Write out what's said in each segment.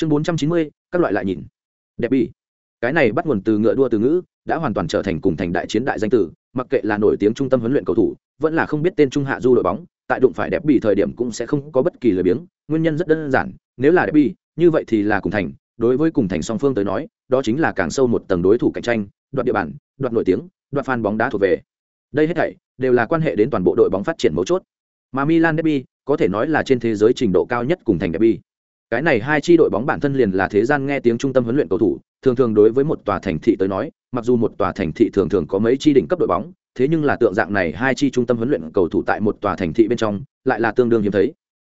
chương bốn trăm chín mươi, các loại lại nhìn. Đẹp bi cái này bắt nguồn từ ngựa đua từ ngữ, đã hoàn toàn trở thành cùng thành đại chiến đại danh tử, mặc kệ là nổi tiếng trung tâm huấn luyện cầu thủ, vẫn là không biết tên trung hạ du đội bóng, tại đụng phải đẹp bị thời điểm cũng sẽ không có bất kỳ lời biếng, nguyên nhân rất đơn giản, nếu là đẹp bị như vậy thì là cùng thành, đối với cùng thành song phương tới nói, đó chính là càng sâu một tầng đối thủ cạnh tranh, đoạt địa bàn, đoạt nổi tiếng, đoạt fan bóng đá thuộc về. Đây hết thảy đều là quan hệ đến toàn bộ đội bóng phát triển mấu chốt. Mà milan derby có thể nói là trên thế giới trình độ cao nhất cùng thành derby cái này hai chi đội bóng bản thân liền là thế gian nghe tiếng trung tâm huấn luyện cầu thủ, thường thường đối với một tòa thành thị tới nói, mặc dù một tòa thành thị thường thường có mấy chi đỉnh cấp đội bóng, thế nhưng là tượng dạng này hai chi trung tâm huấn luyện cầu thủ tại một tòa thành thị bên trong, lại là tương đương hiếm thấy.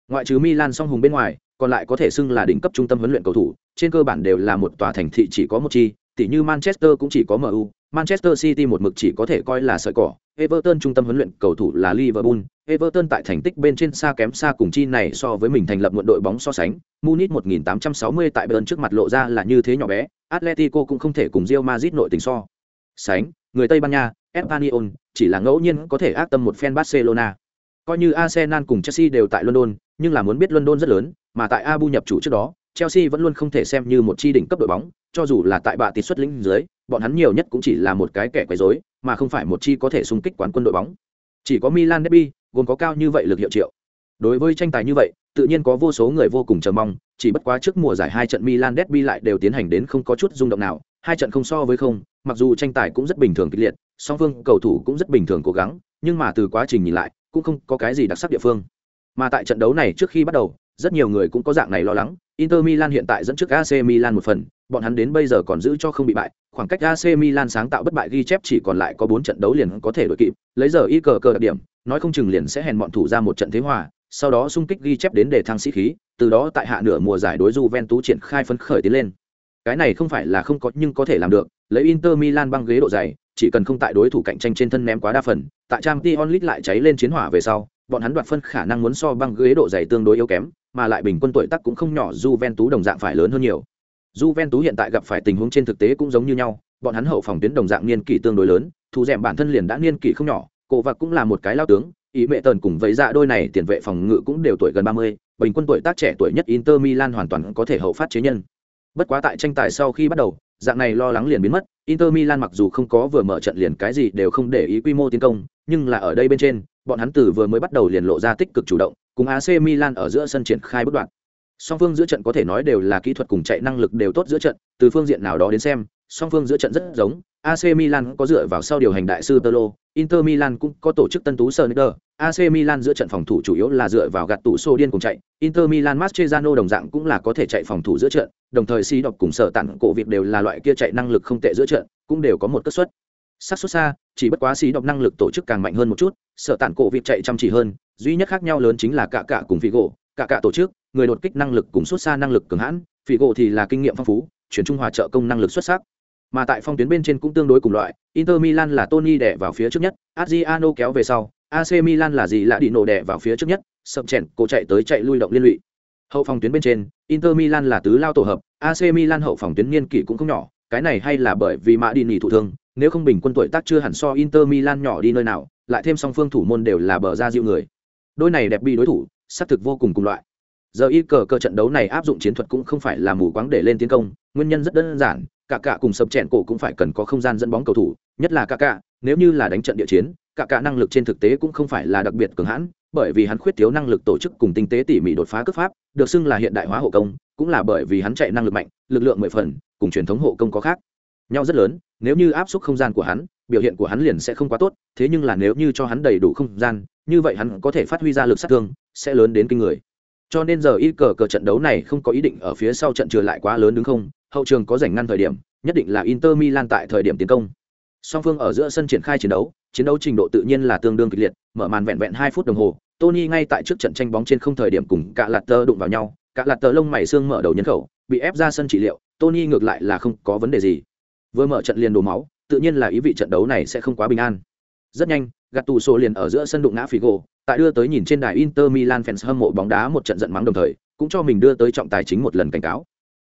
Ngoại trừ milan song hùng bên ngoài, còn lại có thể xưng là đỉnh cấp trung tâm huấn luyện cầu thủ, trên cơ bản đều là một tòa thành thị chỉ có một chi tỷ như manchester cũng chỉ có mu manchester city một mực chỉ có thể coi là sợi cỏ. Everton trung tâm huấn luyện cầu thủ là liverpool. Everton tại thành tích bên trên xa kém xa cùng chi này so với mình thành lập một đội bóng so sánh. Munich 1860 tại bayern trước mặt lộ ra là như thế nhỏ bé. Atletico cũng không thể cùng real madrid nội tình so. Sánh, người tây ban nha, espanyol, chỉ là ngẫu nhiên có thể ác tâm một fan barcelona. Coi như arsenal cùng chelsea đều tại london, nhưng là muốn biết london rất lớn, mà tại abu nhập chủ trước đó chelsea vẫn luôn không thể xem như một chi đỉnh cấp đội bóng, cho dù là tại bạ tịt xuất lĩnh dưới, bọn hắn nhiều nhất cũng chỉ là một cái kẻ quấy rối, mà không phải một chi có thể xung kích quán quân đội bóng. Chỉ có milan derby, gồm có cao như vậy lực hiệu triệu. Đối với tranh tài như vậy, tự nhiên có vô số người vô cùng chờ mong, chỉ bất quá trước mùa giải hai trận milan derby lại đều tiến hành đến không có chút rung động nào, hai trận không so với không, mặc dù tranh tài cũng rất bình thường kịch liệt, song phương cầu thủ cũng rất bình thường cố gắng, nhưng mà từ quá trình nhìn lại, cũng không có cái gì đặc sắc địa phương. Mà tại trận đấu này trước khi bắt đầu rất nhiều người cũng có dạng này lo lắng. Inter milan hiện tại dẫn trước ac milan một phần, bọn hắn đến bây giờ còn giữ cho không bị bại. Khoảng cách ac milan sáng tạo bất bại ghi chép chỉ còn lại có bốn trận đấu liền có thể đội kịp. Lấy giờ y cờ cờ đặc điểm, nói không chừng liền sẽ hèn bọn thủ ra một trận thế hòa, sau đó xung kích ghi chép đến để thăng sĩ khí, từ đó tại hạ nửa mùa giải đối Juventus triển khai phấn khởi tiến lên. Cái này không phải là không có, nhưng có thể làm được. Lấy Inter Milan băng ghế độ dày, chỉ cần không tại đối thủ cạnh tranh trên thân ném quá đa phần, tại Champions League lại cháy lên chiến hỏa về sau bọn hắn đoạt phân khả năng muốn so băng ghế độ dày tương đối yếu kém, mà lại bình quân tuổi tác cũng không nhỏ, Juventus đồng dạng phải lớn hơn nhiều. Juventus hiện tại gặp phải tình huống trên thực tế cũng giống như nhau, bọn hắn hậu phòng tuyến đồng dạng niên kỷ tương đối lớn thủ dẻm bản thân liền đã niên kỷ không nhỏ, cổ và cũng là một cái lao tướng, ý mẹ tần cùng với dạ đôi này tiền vệ phòng ngự cũng đều tuổi gần ba mươi, bình quân tuổi tác trẻ tuổi nhất inter milan hoàn toàn có thể hậu phát chế nhân. Bất quá tại tranh tài sau khi bắt đầu, dạng này lo lắng liền biến mất, inter milan mặc dù không có vừa mở trận liền cái gì đều không để ý quy mô tiến công, nhưng là ở đây bên trên bọn hắn từ vừa mới bắt đầu liền lộ ra tích cực chủ động cùng ac milan ở giữa sân triển khai bất đoạn. Song phương giữa trận có thể nói đều là kỹ thuật cùng chạy năng lực đều tốt giữa trận từ phương diện nào đó đến xem song phương giữa trận rất giống. AC Milan có dựa vào sau điều hành đại sư Tolo, Inter Milan cũng có tổ chức tân tú Sonicer, AC Milan giữa trận phòng thủ chủ yếu là dựa vào gạt tủ xô điên cùng chạy, Inter Milan Mascherano đồng dạng cũng là có thể chạy phòng thủ giữa trận, đồng thời si độc cùng sở tặng cổ việc đều là loại kia chạy năng lực không tệ giữa trận, cũng đều có một cất suất. Sắc xuất xa, chỉ bất quá xí độc năng lực tổ chức càng mạnh hơn một chút, sợ tản cổ việc chạy chăm chỉ hơn, duy nhất khác nhau lớn chính là cả cả cùng Figo, cả cả tổ chức, người đột kích năng lực cùng xuất xa năng lực cường hãn, Figo thì là kinh nghiệm phong phú, chuyển trung hòa trợ công năng lực xuất sắc. Mà tại phong tuyến bên trên cũng tương đối cùng loại, Inter Milan là Tony đẻ vào phía trước nhất, Adriano kéo về sau, AC Milan là gì lạ đi nổ đẻ vào phía trước nhất, sập chèn, cổ chạy tới chạy lui động liên lụy. Hậu phòng tuyến bên trên, Inter Milan là tứ lao tổ hợp, AC Milan hậu phòng tuyến niên kỷ cũng không nhỏ, cái này hay là bởi vì Mã đi nỉ thụ thương, nếu không bình quân tuổi tác chưa hẳn so Inter Milan nhỏ đi nơi nào, lại thêm song phương thủ môn đều là bờ ra dịu người. Đôi này đẹp bị đối thủ, sát thực vô cùng cùng loại. Giờ y cờ cờ trận đấu này áp dụng chiến thuật cũng không phải là mù quáng để lên tiến công, nguyên nhân rất đơn giản, cả cả cùng sập chèn cổ cũng phải cần có không gian dẫn bóng cầu thủ, nhất là cả cả, nếu như là đánh trận địa chiến, cả cả năng lực trên thực tế cũng không phải là đặc biệt cường hãn, bởi vì hắn khuyết thiếu năng lực tổ chức cùng tinh tế tỉ mỉ đột phá cấp pháp, được xưng là hiện đại hóa hộ công, cũng là bởi vì hắn chạy năng lực mạnh, lực lượng mười phần, cùng truyền thống hộ công có khác nhau rất lớn nếu như áp suất không gian của hắn, biểu hiện của hắn liền sẽ không quá tốt, thế nhưng là nếu như cho hắn đầy đủ không gian, như vậy hắn có thể phát huy ra lực sát thương, sẽ lớn đến kinh người. Cho nên giờ y cờ cờ trận đấu này không có ý định ở phía sau trận trừ lại quá lớn đứng không, hậu trường có giành ngăn thời điểm, nhất định là inter milan tại thời điểm tiến công. Song phương ở giữa sân triển khai chiến đấu chiến đấu trình độ tự nhiên là tương đương kịch liệt, mở màn vẹn vẹn hai phút đồng hồ, tony ngay tại trước trận tranh bóng trên không thời điểm cùng cả lạt tơ đụng vào nhau, cả lạt tơ lông mày xương mở đầu nhân khẩu, bị ép ra sân trị liệu, tony ngược lại là không có vấn đề gì vừa mở trận liền đổ máu, tự nhiên là ý vị trận đấu này sẽ không quá bình an. Rất nhanh gạt tù sổ liền ở giữa sân đụng ngã phỉ gỗ tại đưa tới nhìn trên đài inter milan fans hâm mộ bóng đá một trận giận mắng đồng thời, cũng cho mình đưa tới trọng tài chính một lần cảnh cáo.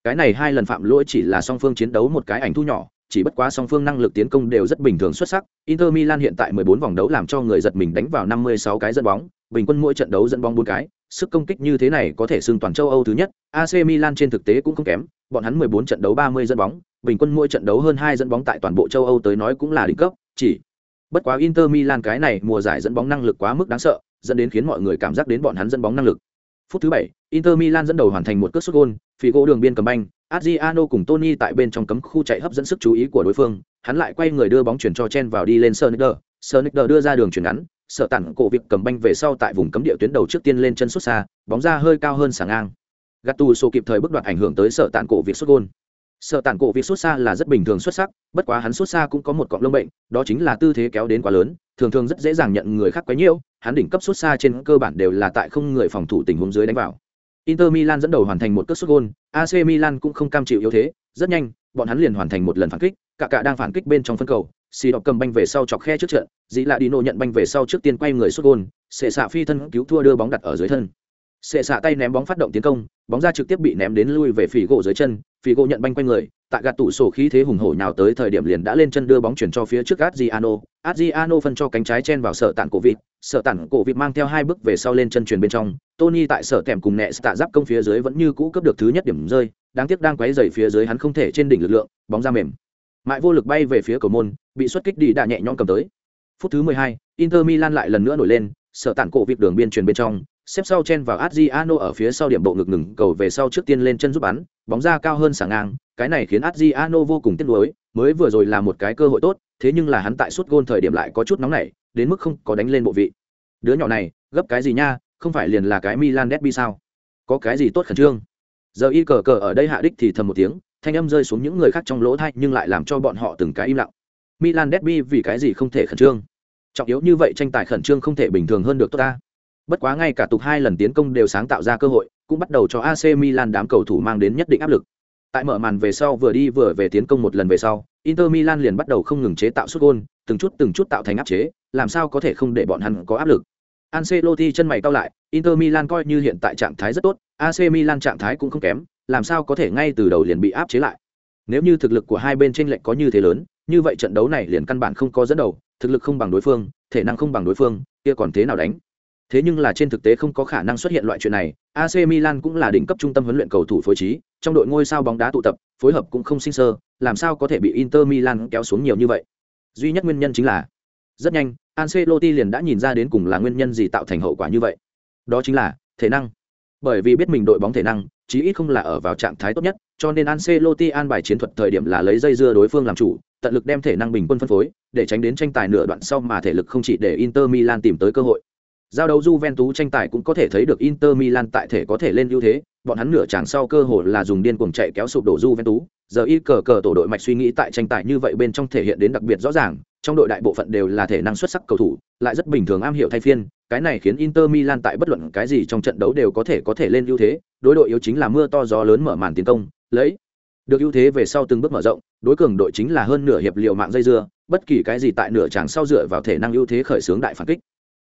Cái này hai lần phạm lỗi chỉ là song phương chiến đấu một cái ảnh thu nhỏ, chỉ bất quá song phương năng lực tiến công đều rất bình thường xuất sắc. Inter milan hiện tại 14 vòng đấu làm cho người giật mình đánh vào 56 cái dẫn bóng bình quân mỗi trận đấu dẫn bóng bốn cái, sức công kích như thế này có thể xưng toàn châu Âu thứ nhất, AC Milan trên thực tế cũng không kém, bọn hắn 14 trận đấu 30 dẫn bóng, bình quân mỗi trận đấu hơn 2 dẫn bóng tại toàn bộ châu Âu tới nói cũng là đỉnh cấp, chỉ bất quá Inter Milan cái này mùa giải dẫn bóng năng lực quá mức đáng sợ, dẫn đến khiến mọi người cảm giác đến bọn hắn dẫn bóng năng lực. Phút thứ 7, Inter Milan dẫn đầu hoàn thành một cú sút gol, Figo đường biên cầm banh, Adriano cùng Tony tại bên trong cấm khu chạy hấp dẫn sức chú ý của đối phương, hắn lại quay người đưa bóng chuyển cho Chen vào đi lên Sonicer, Sonicer đưa ra đường chuyển ngắn, sợ tản cổ việc cầm banh về sau tại vùng cấm địa tuyến đầu trước tiên lên chân xuất xa, bóng ra hơi cao hơn sàng ngang. Gattuso kịp thời bước đoạt ảnh hưởng tới sợ tản cổ việc xuất gôn Sợ tản cổ việc xuất xa là rất bình thường xuất sắc, bất quá hắn xuất xa cũng có một cọng lông bệnh, đó chính là tư thế kéo đến quá lớn, thường thường rất dễ dàng nhận người khác quấy nhiễu, hắn đỉnh cấp xuất xa trên cơ bản đều là tại không người phòng thủ tình huống dưới đánh vào. Inter Milan dẫn đầu hoàn thành một cất xuất gôn AC Milan cũng không cam chịu yếu thế, rất nhanh, bọn hắn liền hoàn thành một lần phản kích, cả cả đang phản kích bên trong phân cầu, xì đọc cầm banh về sau chọc khe trước trận, dĩ Lạ đi nô nhận banh về sau trước tiên quay người xuất gôn sệ xạ phi thân cứu thua đưa bóng đặt ở dưới thân. Sệ xạ tay ném bóng phát động tiến công, bóng ra trực tiếp bị ném đến lui về phỉ gỗ dưới chân, phỉ gỗ nhận banh quay người, tại gạt tủ sổ khí thế hùng hổ nhào tới thời điểm liền đã lên chân đưa bóng chuyển cho phía trước Adriano, Adriano phân cho cánh trái chen vào sở tản cổ vịt, sở tản cổ vịt mang theo hai bước về sau lên chân truyền bên trong, Tony tại sở kèm cùng nẹ tạ giáp công phía dưới vẫn như cũ cướp được thứ nhất điểm rơi, đáng tiếc đang quấy dày phía dưới hắn không thể trên đỉnh lực lượng, bóng ra mềm. Mại vô lực bay về phía cầu môn, bị xuất kích đi đã nhẹ nhõm cầm tới. Phút thứ 12, Inter Milan lại lần nữa nổi lên, sở tản cổ vịt đường biên truyền bên trong, xếp sau chen vào Adriano ở phía sau điểm bộ ngực ngừng cầu về sau trước tiên lên chân giúp bắn, bóng ra cao hơn sảng ngang, cái này khiến Adriano vô cùng tiếc nuối, mới vừa rồi là một cái cơ hội tốt, thế nhưng là hắn tại suốt gôn thời điểm lại có chút nóng nảy, đến mức không có đánh lên bộ vị. Đứa nhỏ này, gấp cái gì nha, không phải liền là cái Milan derby sao? Có cái gì tốt khẩn trương? Giờ y cờ cờ ở đây hạ đích thì thầm một tiếng, thanh âm rơi xuống những người khác trong lỗ thay nhưng lại làm cho bọn họ từng cái im lặng. Milan derby vì cái gì không thể khẩn trương? Trọng yếu như vậy tranh tài khẩn trương không thể bình thường hơn được tốt ta. Bất quá ngay cả tục hai lần tiến công đều sáng tạo ra cơ hội, cũng bắt đầu cho AC Milan đám cầu thủ mang đến nhất định áp lực. Tại mở màn về sau vừa đi vừa về tiến công một lần về sau, Inter Milan liền bắt đầu không ngừng chế tạo sút gôn, từng chút từng chút tạo thành áp chế, làm sao có thể không để bọn hắn có áp lực. Ancelotti chân mày cau lại, Inter Milan coi như hiện tại trạng thái rất tốt, AC Milan trạng thái cũng không kém, làm sao có thể ngay từ đầu liền bị áp chế lại. Nếu như thực lực của hai bên chênh lệch có như thế lớn, như vậy trận đấu này liền căn bản không có dẫn đầu, thực lực không bằng đối phương, thể năng không bằng đối phương, kia còn thế nào đánh? Thế nhưng là trên thực tế không có khả năng xuất hiện loại chuyện này, AC Milan cũng là đỉnh cấp trung tâm huấn luyện cầu thủ phối trí, trong đội ngôi sao bóng đá tụ tập, phối hợp cũng không sinh sơ, làm sao có thể bị Inter Milan kéo xuống nhiều như vậy. Duy nhất nguyên nhân chính là, rất nhanh, Ancelotti liền đã nhìn ra đến cùng là nguyên nhân gì tạo thành hậu quả như vậy. Đó chính là thể năng. Bởi vì biết mình đội bóng thể năng, chí ít không là ở vào trạng thái tốt nhất, cho nên Ancelotti an bài chiến thuật thời điểm là lấy dây dưa đối phương làm chủ, tận lực đem thể năng bình quân phân phối, để tránh đến tranh tài nửa đoạn sau mà thể lực không chỉ để Inter Milan tìm tới cơ hội. Giao đấu Juventus tranh tài cũng có thể thấy được Inter Milan tại thể có thể lên ưu thế, bọn hắn nửa chàng sau cơ hội là dùng điên cuồng chạy kéo sụp đổ Juventus, giờ y cờ cờ tổ đội mạch suy nghĩ tại tranh tài như vậy bên trong thể hiện đến đặc biệt rõ ràng, trong đội đại bộ phận đều là thể năng xuất sắc cầu thủ, lại rất bình thường am hiểu thay phiên, cái này khiến Inter Milan tại bất luận cái gì trong trận đấu đều có thể có thể lên ưu thế, đối đội yếu chính là mưa to gió lớn mở màn tiến công, lấy được ưu thế về sau từng bước mở rộng, đối cường đội chính là hơn nửa hiệp liệu mạng dây dưa, bất kỳ cái gì tại nửa chàng sau dựa vào thể năng ưu thế khởi xướng đại phản kích.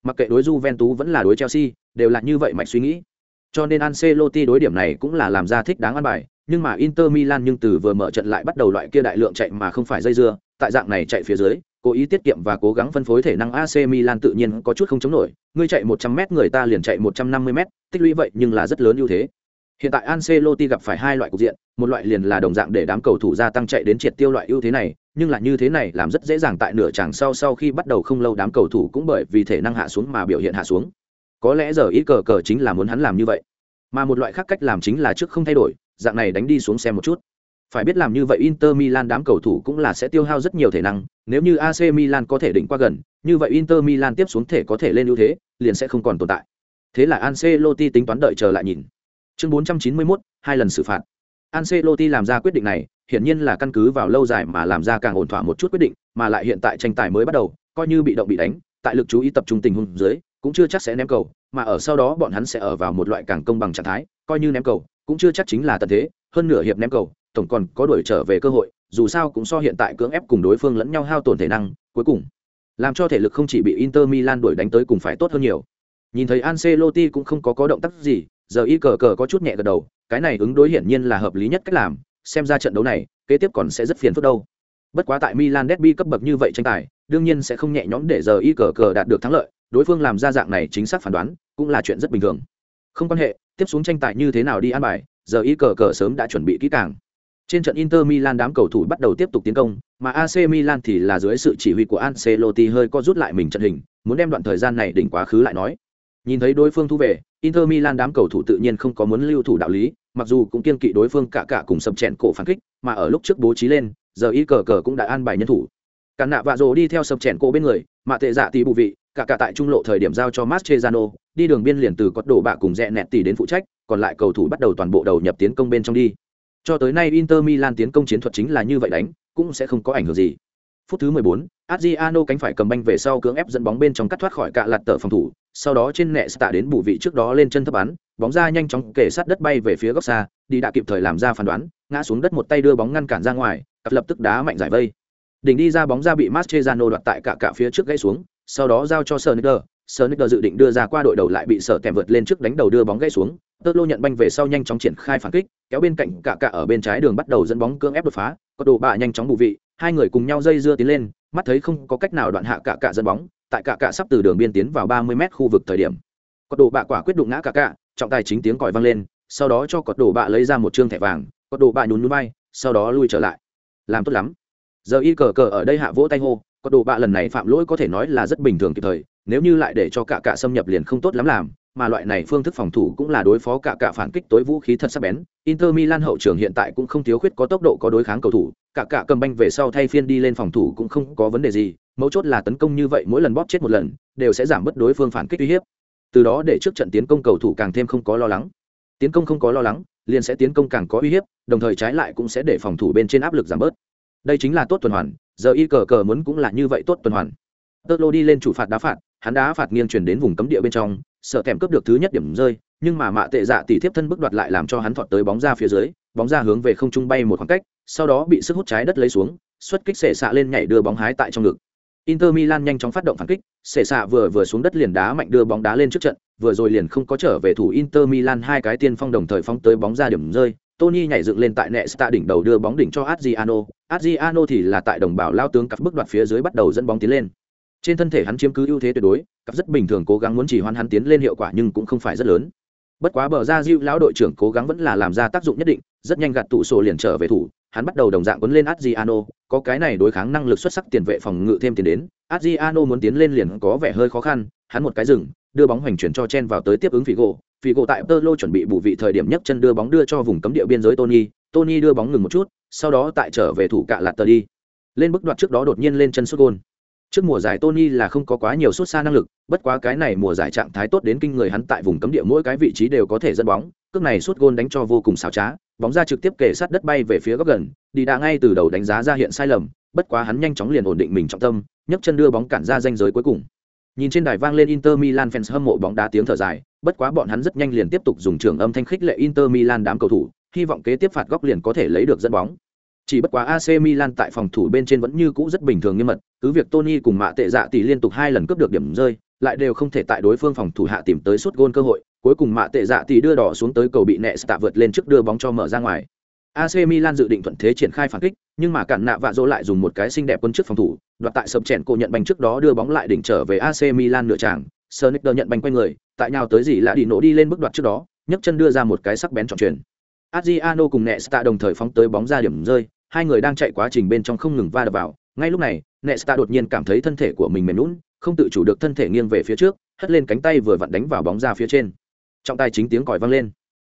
Mặc kệ đối Juventus vẫn là đối Chelsea, đều là như vậy mạch suy nghĩ. Cho nên Ancelotti đối điểm này cũng là làm ra thích đáng ăn bài, nhưng mà Inter Milan nhưng từ vừa mở trận lại bắt đầu loại kia đại lượng chạy mà không phải dây dưa, tại dạng này chạy phía dưới, cố ý tiết kiệm và cố gắng phân phối thể năng AC Milan tự nhiên có chút không chống nổi, người chạy 100m người ta liền chạy 150m, tích lũy vậy nhưng là rất lớn ưu thế. Hiện tại Ancelotti gặp phải hai loại cục diện, một loại liền là đồng dạng để đám cầu thủ gia tăng chạy đến triệt tiêu loại ưu thế này, nhưng là như thế này làm rất dễ dàng tại nửa chàng sau sau khi bắt đầu không lâu đám cầu thủ cũng bởi vì thể năng hạ xuống mà biểu hiện hạ xuống. Có lẽ giờ ít cờ cờ chính là muốn hắn làm như vậy. Mà một loại khác cách làm chính là trước không thay đổi, dạng này đánh đi xuống xem một chút. Phải biết làm như vậy Inter Milan đám cầu thủ cũng là sẽ tiêu hao rất nhiều thể năng, nếu như AC Milan có thể đỉnh qua gần, như vậy Inter Milan tiếp xuống thể có thể lên ưu thế, liền sẽ không còn tồn tại. Thế là Ancelotti tính toán đợi chờ lại nhìn. Chương 491, hai lần xử phạt. Ancelotti làm ra quyết định này, hiển nhiên là căn cứ vào lâu dài mà làm ra càng ổn thỏa một chút quyết định, mà lại hiện tại tranh tài mới bắt đầu, coi như bị động bị đánh, tại lực chú ý tập trung tình huống dưới, cũng chưa chắc sẽ ném cầu, mà ở sau đó bọn hắn sẽ ở vào một loại càng công bằng trạng thái, coi như ném cầu, cũng chưa chắc chính là tận thế, hơn nửa hiệp ném cầu, tổng còn có đuổi trở về cơ hội, dù sao cũng so hiện tại cưỡng ép cùng đối phương lẫn nhau hao tổn thể năng, cuối cùng làm cho thể lực không chỉ bị Inter Milan đuổi đánh tới cùng phải tốt hơn nhiều. Nhìn thấy Ancelotti cũng không có có động tác gì, giờ y cờ cờ có chút nhẹ gật đầu, cái này ứng đối hiển nhiên là hợp lý nhất cách làm, xem ra trận đấu này, kế tiếp còn sẽ rất phiền phức đâu. Bất quá tại Milan derby cấp bậc như vậy tranh tài, đương nhiên sẽ không nhẹ nhõm để giờ y cờ cờ đạt được thắng lợi, đối phương làm ra dạng này chính xác phán đoán cũng là chuyện rất bình thường không quan hệ tiếp xuống tranh tài như thế nào đi an bài giờ y cờ cờ sớm đã chuẩn bị kỹ càng trên trận Inter Milan đám cầu thủ bắt đầu tiếp tục tiến công, mà AC Milan thì là dưới sự chỉ huy của Ancelotti hơi co rút lại mình trận hình, muốn đem đoạn thời gian này đỉnh quá khứ lại nói. Nhìn thấy đối phương thu về, Inter Milan đám cầu thủ tự nhiên không có muốn lưu thủ đạo lý, mặc dù cũng kiên kỵ đối phương cả cả cùng sập chèn cổ phản kích, mà ở lúc trước bố trí lên, giờ y cờ cờ cũng đã an bài nhân thủ. Cả nạ vạ rồ đi theo sập chèn cổ bên người, mà tệ dạ tỷ bù vị, cả cả tại trung lộ thời điểm giao cho Mascherano, đi đường biên liền từ cột đổ bạ cùng rẽ nẹt tỷ đến phụ trách, còn lại cầu thủ bắt đầu toàn bộ đầu nhập tiến công bên trong đi. Cho tới nay Inter Milan tiến công chiến thuật chính là như vậy đánh, cũng sẽ không có ảnh hưởng gì. Phút thứ 14, Adriano cánh phải cầm banh về sau cưỡng ép dẫn bóng bên trong cắt thoát khỏi cả lạt tờ phòng thủ, sau đó trên nẹt tạ đến bù vị trước đó lên chân thấp bắn, bóng ra nhanh chóng kể sát đất bay về phía góc xa, đi đã kịp thời làm ra phán đoán, ngã xuống đất một tay đưa bóng ngăn cản ra ngoài, cặp lập tức đá mạnh giải vây. Đỉnh đi ra bóng ra bị Mascherano đoạt tại cả cả phía trước gãy xuống, sau đó giao cho Sneijder, Sneijder dự định đưa ra qua đội đầu lại bị sợ kèm vượt lên trước đánh đầu đưa bóng gãy xuống, tơ nhận banh về sau nhanh chóng triển khai phản kích kéo bên cạnh cả cả ở bên trái đường bắt đầu dẫn bóng cưỡng ép đột phá. Có đồ bạ nhanh chóng bù vị hai người cùng nhau dây dưa tiến lên mắt thấy không có cách nào đoạn hạ cả cả dẫn bóng tại cả cả sắp từ đường biên tiến vào ba mươi mét khu vực thời điểm. Có đồ bạ quả quyết đụng ngã cả cả trọng tài chính tiếng còi vang lên sau đó cho cột đồ bạ lấy ra một trương thẻ vàng cột đồ bạ nhún nhún bay sau đó lui trở lại. Làm tốt lắm giờ y cờ cờ ở đây hạ vỗ tay hô có đồ bạ lần này phạm lỗi có thể nói là rất bình thường kịp thời nếu như lại để cho cả cả xâm nhập liền không tốt lắm làm mà loại này phương thức phòng thủ cũng là đối phó cả cả phản kích tối vũ khí thật sắc bén. Inter Milan hậu trường hiện tại cũng không thiếu khuyết có tốc độ có đối kháng cầu thủ, cả cả cầm banh về sau thay phiên đi lên phòng thủ cũng không có vấn đề gì, mấu chốt là tấn công như vậy mỗi lần bóp chết một lần, đều sẽ giảm bớt đối phương phản kích uy hiếp. Từ đó để trước trận tiến công cầu thủ càng thêm không có lo lắng. Tiến công không có lo lắng, liền sẽ tiến công càng có uy hiếp, đồng thời trái lại cũng sẽ để phòng thủ bên trên áp lực giảm bớt. Đây chính là tốt tuần hoàn, giờ y cờ cờ muốn cũng là như vậy tốt tuần hoàn. Tơ lô đi lên chủ phạt đá phạt, hắn đá phạt nghiêng chuyển đến vùng cấm địa bên trong, sợ kèm cướp được thứ nhất điểm rơi nhưng mà mạ tệ dạ tỷ thiếp thân bức đoạt lại làm cho hắn thọt tới bóng ra phía dưới bóng ra hướng về không trung bay một khoảng cách sau đó bị sức hút trái đất lấy xuống xuất kích xệ xạ lên nhảy đưa bóng hái tại trong ngực Inter Milan nhanh chóng phát động phản kích, xệ xạ vừa vừa xuống đất liền đá mạnh đưa bóng đá lên trước trận, vừa rồi liền không có trở về thủ Inter Milan hai cái tiên phong đồng thời phóng tới bóng ra điểm rơi, Tony nhảy dựng lên tại Nesta đỉnh đầu đưa bóng đỉnh cho Adriano, Adriano thì là tại đồng bào lao tướng cặp bước đoạt phía dưới bắt đầu dẫn bóng tiến lên. Trên thân thể hắn chiếm cứ ưu thế tuyệt đối cặp rất bình thường cố gắng muốn chỉ hoan hắn tiến lên hiệu quả nhưng cũng không phải rất lớn. Bất quá bờ ra Diu lão đội trưởng cố gắng vẫn là làm ra tác dụng nhất định rất nhanh gạt tụ sổ liền trở về thủ hắn bắt đầu đồng dạng quấn lên adriano có cái này đối kháng năng lực xuất sắc tiền vệ phòng ngự thêm tiền đến. Adriano muốn tiến lên liền có vẻ hơi khó khăn hắn một cái dừng đưa bóng hoành chuyển cho chen vào tới tiếp ứng figo. Figo tại tơ chuẩn bị bù vị thời điểm nhấc chân đưa bóng đưa cho vùng cấm địa biên giới tony. Tony đưa bóng ngừng một chút sau đó tại trở về thủ cạ lạt tờ đi. Lên bước đoạt trước đó đột nhiên lên chân sút gôn. Trước mùa giải Tony là không có quá nhiều sút xa năng lực, bất quá cái này mùa giải trạng thái tốt đến kinh người hắn tại vùng cấm địa mỗi cái vị trí đều có thể dẫn bóng, cước này sút gôn đánh cho vô cùng xảo trá, bóng ra trực tiếp kề sát đất bay về phía góc gần, đi đã ngay từ đầu đánh giá ra hiện sai lầm, bất quá hắn nhanh chóng liền ổn định mình trọng tâm, nhấc chân đưa bóng cản ra ranh giới cuối cùng. Nhìn trên đài vang lên Inter Milan fans hâm mộ bóng đá tiếng thở dài, bất quá bọn hắn rất nhanh liền tiếp tục dùng trường âm thanh khích lệ Inter Milan đám cầu thủ, hy vọng kế tiếp phạt góc liền có thể lấy được dẫn bóng. Chỉ bất quá AC Milan tại phòng thủ bên trên vẫn như cũ rất bình thường nghiêm mật, cứ việc Tony cùng mạ tệ dạ tỷ liên tục hai lần cướp được điểm rơi, lại đều không thể tại đối phương phòng thủ hạ tìm tới suốt gôn cơ hội, cuối cùng mạ tệ dạ tỷ đưa đỏ xuống tới cầu bị nẹ tạ vượt lên trước đưa bóng cho mở ra ngoài. AC Milan dự định thuận thế triển khai phản kích, nhưng mà cản nạ vạ dỗ lại dùng một cái xinh đẹp quân trước phòng thủ, đoạt tại sập chèn cô nhận banh trước đó đưa bóng lại đỉnh trở về AC Milan nửa tràng, Sonicer nhận banh quay người, tại nhào tới gì lại đi nổ đi lên bước đoạt trước đó, nhấc chân đưa ra một cái sắc bén trọng truyền. Adriano cùng Nesta đồng thời phóng tới bóng ra điểm rơi, hai người đang chạy quá trình bên trong không ngừng va đập vào. Ngay lúc này nesta đột nhiên cảm thấy thân thể của mình mềm lún không tự chủ được thân thể nghiêng về phía trước hất lên cánh tay vừa vặn đánh vào bóng ra phía trên. Trọng tài chính tiếng còi vang lên.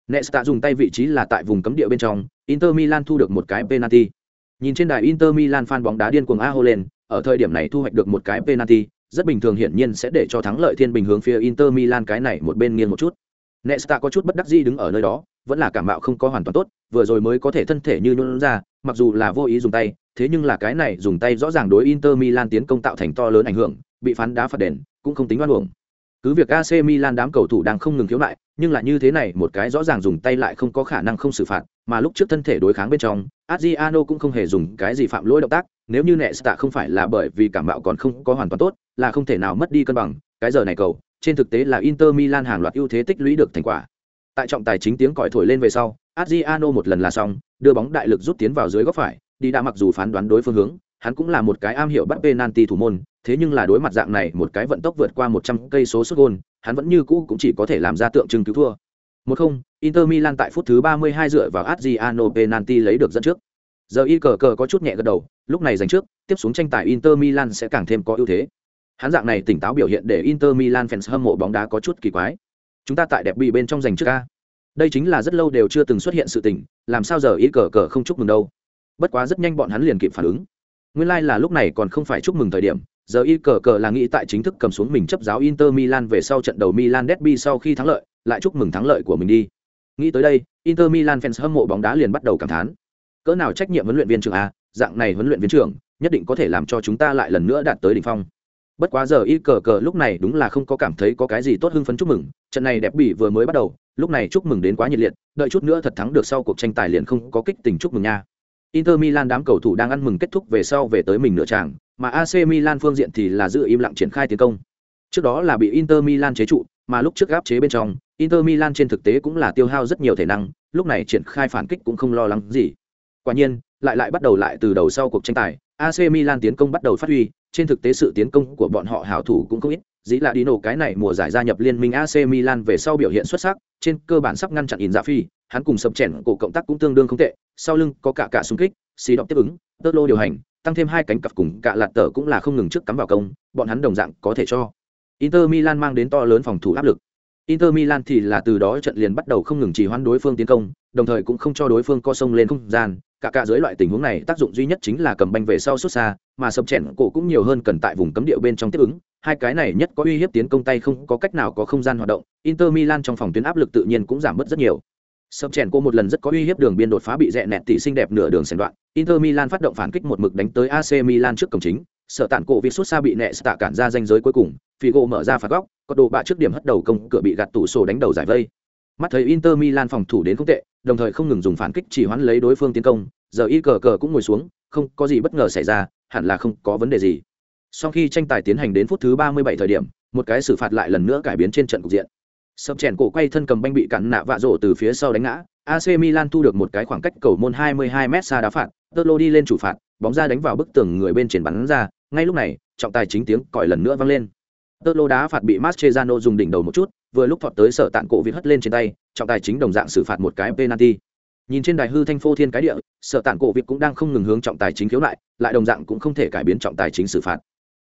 Nesta dùng tay vị trí là tại vùng cấm địa bên trong inter milan thu được một cái penalty. Nhìn trên đài inter milan fan bóng đá điên cuồng a hô lên ở thời điểm này thu hoạch được một cái penalty rất bình thường hiển nhiên sẽ để cho thắng lợi thiên bình hướng phía inter milan cái này một bên nghiêng một chút. Nesta có chút bất đắc dĩ đứng ở nơi đó vẫn là cảm mạo không có hoàn toàn tốt vừa rồi mới có thể thân thể như nhũn ra mặc dù là vô ý dùng tay thế nhưng là cái này dùng tay rõ ràng đối inter milan tiến công tạo thành to lớn ảnh hưởng bị phán đá phạt đền cũng không tính oan uổng. Cứ việc ac milan đám cầu thủ đang không ngừng thiếu lại, nhưng là như thế này một cái rõ ràng dùng tay lại không có khả năng không xử phạt mà lúc trước thân thể đối kháng bên trong adriano cũng không hề dùng cái gì phạm lỗi động tác nếu như nesta không phải là bởi vì cảm bạo còn không có hoàn toàn tốt là không thể nào mất đi cân bằng cái giờ này cầu trên thực tế là inter milan hàng loạt ưu thế tích lũy được thành quả tại trọng tài chính tiếng còi thổi lên về sau adriano một lần là xong đưa bóng đại lực rút tiến vào dưới góc phải đi đã mặc dù phán đoán đối phương hướng hắn cũng là một cái am hiểu bắt penalty thủ môn thế nhưng là đối mặt dạng này một cái vận tốc vượt qua 100 cây số sút gôn, hắn vẫn như cũ cũng chỉ có thể làm ra tượng trưng cứu thua. Một không, Inter Milan tại phút thứ 32 dựa vào Adriano penalty lấy được dẫn trước. Giờ y cờ cờ có chút nhẹ gật đầu, lúc này giành trước, tiếp xuống tranh tài Inter Milan sẽ càng thêm có ưu thế. Hắn dạng này tỉnh táo biểu hiện để Inter Milan fans hâm mộ bóng đá có chút kỳ quái. Chúng ta tại đẹp bị bên trong giành trước a. Đây chính là rất lâu đều chưa từng xuất hiện sự tình, làm sao giờ y cờ cờ không chúc mừng đâu. Bất quá rất nhanh bọn hắn liền kịp phản ứng. Nguyên lai like là lúc này còn không phải chúc mừng thời điểm, giờ y cờ cờ là nghĩ tại chính thức cầm xuống mình chấp giáo Inter Milan về sau trận đầu Milan derby sau khi thắng lợi, lại chúc mừng thắng lợi của mình đi. Nghĩ tới đây, Inter Milan fans hâm mộ bóng đá liền bắt đầu cảm thán. Cỡ nào trách nhiệm huấn luyện viên trưởng a, dạng này huấn luyện viên trưởng, nhất định có thể làm cho chúng ta lại lần nữa đạt tới đỉnh phong. Bất quá giờ y cờ cờ lúc này đúng là không có cảm thấy có cái gì tốt hưng phấn chúc mừng, trận này đẹp bỉ vừa mới bắt đầu, lúc này chúc mừng đến quá nhiệt liệt, đợi chút nữa thật thắng được sau cuộc tranh tài liền không có kích tình chúc mừng nha. Inter Milan đám cầu thủ đang ăn mừng kết thúc về sau về tới mình nửa tràng, mà AC Milan phương diện thì là giữ im lặng triển khai tiến công. Trước đó là bị Inter Milan chế trụ, mà lúc trước áp chế bên trong, Inter Milan trên thực tế cũng là tiêu hao rất nhiều thể năng, lúc này triển khai phản kích cũng không lo lắng gì. Quả nhiên, lại lại bắt đầu lại từ đầu sau cuộc tranh tài, AC Milan tiến công bắt đầu phát huy, trên thực tế sự tiến công của bọn họ hảo thủ cũng không ít, dĩ là đi nổ cái này mùa giải gia nhập liên minh AC Milan về sau biểu hiện xuất sắc, trên cơ bản sắp ngăn chặn In Phi, hắn cùng sập chèn cổ cộng tác cũng tương đương không tệ, sau lưng có cả cả xung kích, xí động tiếp ứng, tơ lô điều hành, tăng thêm hai cánh cặp cùng cả lạt tờ cũng là không ngừng trước cắm vào công, bọn hắn đồng dạng có thể cho. Inter Milan mang đến to lớn phòng thủ áp lực. Inter Milan thì là từ đó trận liền bắt đầu không ngừng trì hoãn đối phương tiến công, đồng thời cũng không cho đối phương co sông lên không gian, cả cả dưới loại tình huống này tác dụng duy nhất chính là cầm banh về sau xuất xa, mà sập chèn cổ cũng nhiều hơn cần tại vùng cấm địa bên trong tiếp ứng, hai cái này nhất có uy hiếp tiến công tay không có cách nào có không gian hoạt động, Inter Milan trong phòng tuyến áp lực tự nhiên cũng giảm bớt rất nhiều. Sập chèn cô một lần rất có uy hiếp đường biên đột phá bị rẽ nẹt tỷ xinh đẹp nửa đường sèn đoạn, Inter Milan phát động phản kích một mực đánh tới AC Milan trước cổng chính, sợ tản cổ việc xuất xa bị nẹ tạ cản ra danh giới cuối cùng, Figo mở ra phạt góc, có đồ bạ trước điểm hất đầu công cửa bị gạt tủ sổ đánh đầu giải vây. Mắt thấy Inter Milan phòng thủ đến không tệ, đồng thời không ngừng dùng phản kích chỉ hoãn lấy đối phương tiến công, giờ y cờ cờ cũng ngồi xuống, không có gì bất ngờ xảy ra, hẳn là không có vấn đề gì. Sau khi tranh tài tiến hành đến phút thứ 37 thời điểm, một cái xử phạt lại lần nữa cải biến trên trận cục diện. Sập chèn cổ quay thân cầm banh bị cản nạ vạ rổ từ phía sau đánh ngã, AC Milan thu được một cái khoảng cách cầu môn 22m xa đá phạt, Totlo đi lên chủ phạt, bóng ra đánh vào bức tường người bên trên bắn ra, ngay lúc này, trọng tài chính tiếng còi lần nữa vang lên. Totlo đá phạt bị Mascherano dùng đỉnh đầu một chút, vừa lúc thọt tới sở tạng cổ vịt hất lên trên tay, trọng tài chính đồng dạng xử phạt một cái penalty. Nhìn trên đài hư thanh phô thiên cái địa, sở tạng cổ vịt cũng đang không ngừng hướng trọng tài chính khiếu lại, lại đồng dạng cũng không thể cải biến trọng tài chính xử phạt.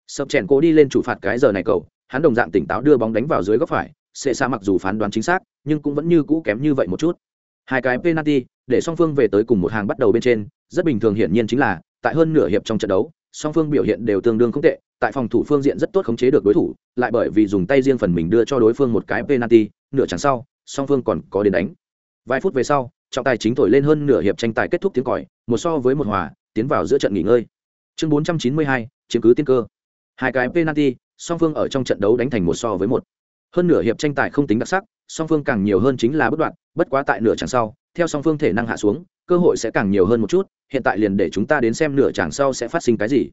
Sập chèn cố đi lên chủ phạt cái giờ này cầu, hắn đồng dạng tỉnh táo đưa bóng đánh vào dưới góc phải, sẽ xa mặc dù phán đoán chính xác, nhưng cũng vẫn như cũ kém như vậy một chút. Hai cái penalty, để song phương về tới cùng một hàng bắt đầu bên trên, rất bình thường hiển nhiên chính là, tại hơn nửa hiệp trong trận đấu, song phương biểu hiện đều tương đương không tệ, tại phòng thủ phương diện rất tốt khống chế được đối thủ, lại bởi vì dùng tay riêng phần mình đưa cho đối phương một cái penalty, nửa chẳng sau, song phương còn có đến đánh. Vài phút về sau, trọng tài chính thổi lên hơn nửa hiệp tranh tài kết thúc tiếng còi, một so với một hòa, tiến vào giữa trận nghỉ ngơi. Chương 492, chiếm cứ tiên cơ. Hai cái penalty, song phương ở trong trận đấu đánh thành một so với một. Hơn nửa hiệp tranh tài không tính đặc sắc, song phương càng nhiều hơn chính là bất đoạn, bất quá tại nửa chẳng sau, theo song phương thể năng hạ xuống, cơ hội sẽ càng nhiều hơn một chút, hiện tại liền để chúng ta đến xem nửa chàng sau sẽ phát sinh cái gì.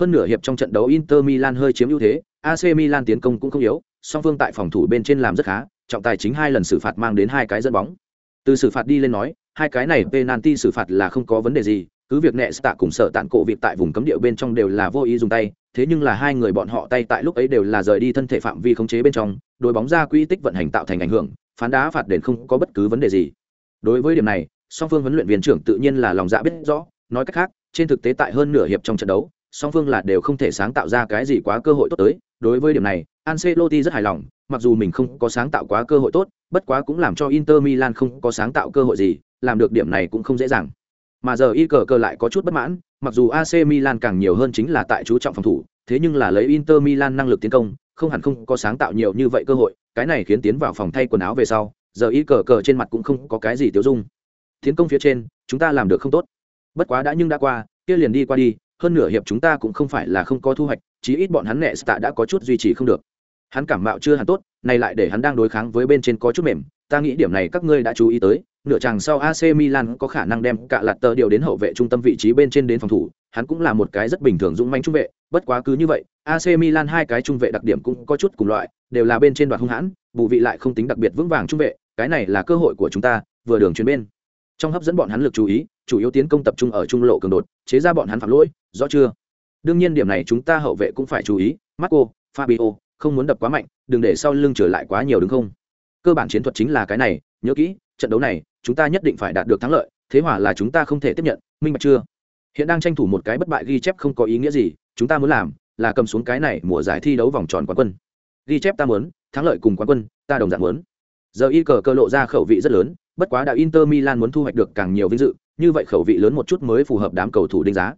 Hơn nửa hiệp trong trận đấu Inter Milan hơi chiếm ưu thế, AC Milan tiến công cũng không yếu, song phương tại phòng thủ bên trên làm rất khá, trọng tài chính hai lần xử phạt mang đến hai cái dẫn bóng. Từ xử phạt đi lên nói, hai cái này penalty xử phạt là không có vấn đề gì, cứ việc nẹ tạ cùng sợ tạn cổ việc tại vùng cấm địa bên trong đều là vô ý dùng tay, thế nhưng là hai người bọn họ tay tại lúc ấy đều là rời đi thân thể phạm vi khống chế bên trong, đội bóng ra quỹ tích vận hành tạo thành ảnh hưởng, phán đá phạt đền không có bất cứ vấn đề gì. Đối với điểm này, song phương huấn luyện viên trưởng tự nhiên là lòng dạ biết rõ, nói cách khác, trên thực tế tại hơn nửa hiệp trong trận đấu, song phương là đều không thể sáng tạo ra cái gì quá cơ hội tốt tới. Đối với điểm này, Ancelotti rất hài lòng, mặc dù mình không có sáng tạo quá cơ hội tốt, bất quá cũng làm cho Inter Milan không có sáng tạo cơ hội gì, làm được điểm này cũng không dễ dàng. Mà giờ y cờ cờ lại có chút bất mãn, mặc dù AC Milan càng nhiều hơn chính là tại chú trọng phòng thủ, thế nhưng là lấy Inter Milan năng lực tiến công, không hẳn không có sáng tạo nhiều như vậy cơ hội, cái này khiến tiến vào phòng thay quần áo về sau, giờ y cờ cờ trên mặt cũng không có cái gì tiêu dung. Tiến công phía trên, chúng ta làm được không tốt. Bất quá đã nhưng đã qua, kia liền đi qua đi, hơn nửa hiệp chúng ta cũng không phải là không có thu hoạch, chí ít bọn hắn nệ tạ đã có chút duy trì không được. Hắn cảm mạo chưa hẳn tốt, này lại để hắn đang đối kháng với bên trên có chút mềm, ta nghĩ điểm này các ngươi đã chú ý tới, nửa chàng sau AC Milan có khả năng đem cả lạt tờ điều đến hậu vệ trung tâm vị trí bên trên đến phòng thủ, hắn cũng là một cái rất bình thường dũng manh trung vệ, bất quá cứ như vậy, AC Milan hai cái trung vệ đặc điểm cũng có chút cùng loại, đều là bên trên đoạn hung hãn, bù vị lại không tính đặc biệt vững vàng trung vệ, cái này là cơ hội của chúng ta, vừa đường chuyển bên. Trong hấp dẫn bọn hắn lực chú ý, chủ yếu tiến công tập trung ở trung lộ cường đột, chế ra bọn hắn phạm lỗi, rõ chưa? Đương nhiên điểm này chúng ta hậu vệ cũng phải chú ý, Marco, Fabio, không muốn đập quá mạnh, đừng để sau lưng trở lại quá nhiều đúng không? Cơ bản chiến thuật chính là cái này, nhớ kỹ, trận đấu này, chúng ta nhất định phải đạt được thắng lợi, thế hòa là chúng ta không thể tiếp nhận, minh bạch chưa? Hiện đang tranh thủ một cái bất bại ghi chép không có ý nghĩa gì, chúng ta muốn làm là cầm xuống cái này mùa giải thi đấu vòng tròn quán quân. Ghi chép ta muốn, thắng lợi cùng quán quân, ta đồng dạng muốn. Giờ y cờ cơ lộ ra khẩu vị rất lớn, bất quá đạo Inter Milan muốn thu hoạch được càng nhiều vinh dự, như vậy khẩu vị lớn một chút mới phù hợp đám cầu thủ đánh giá.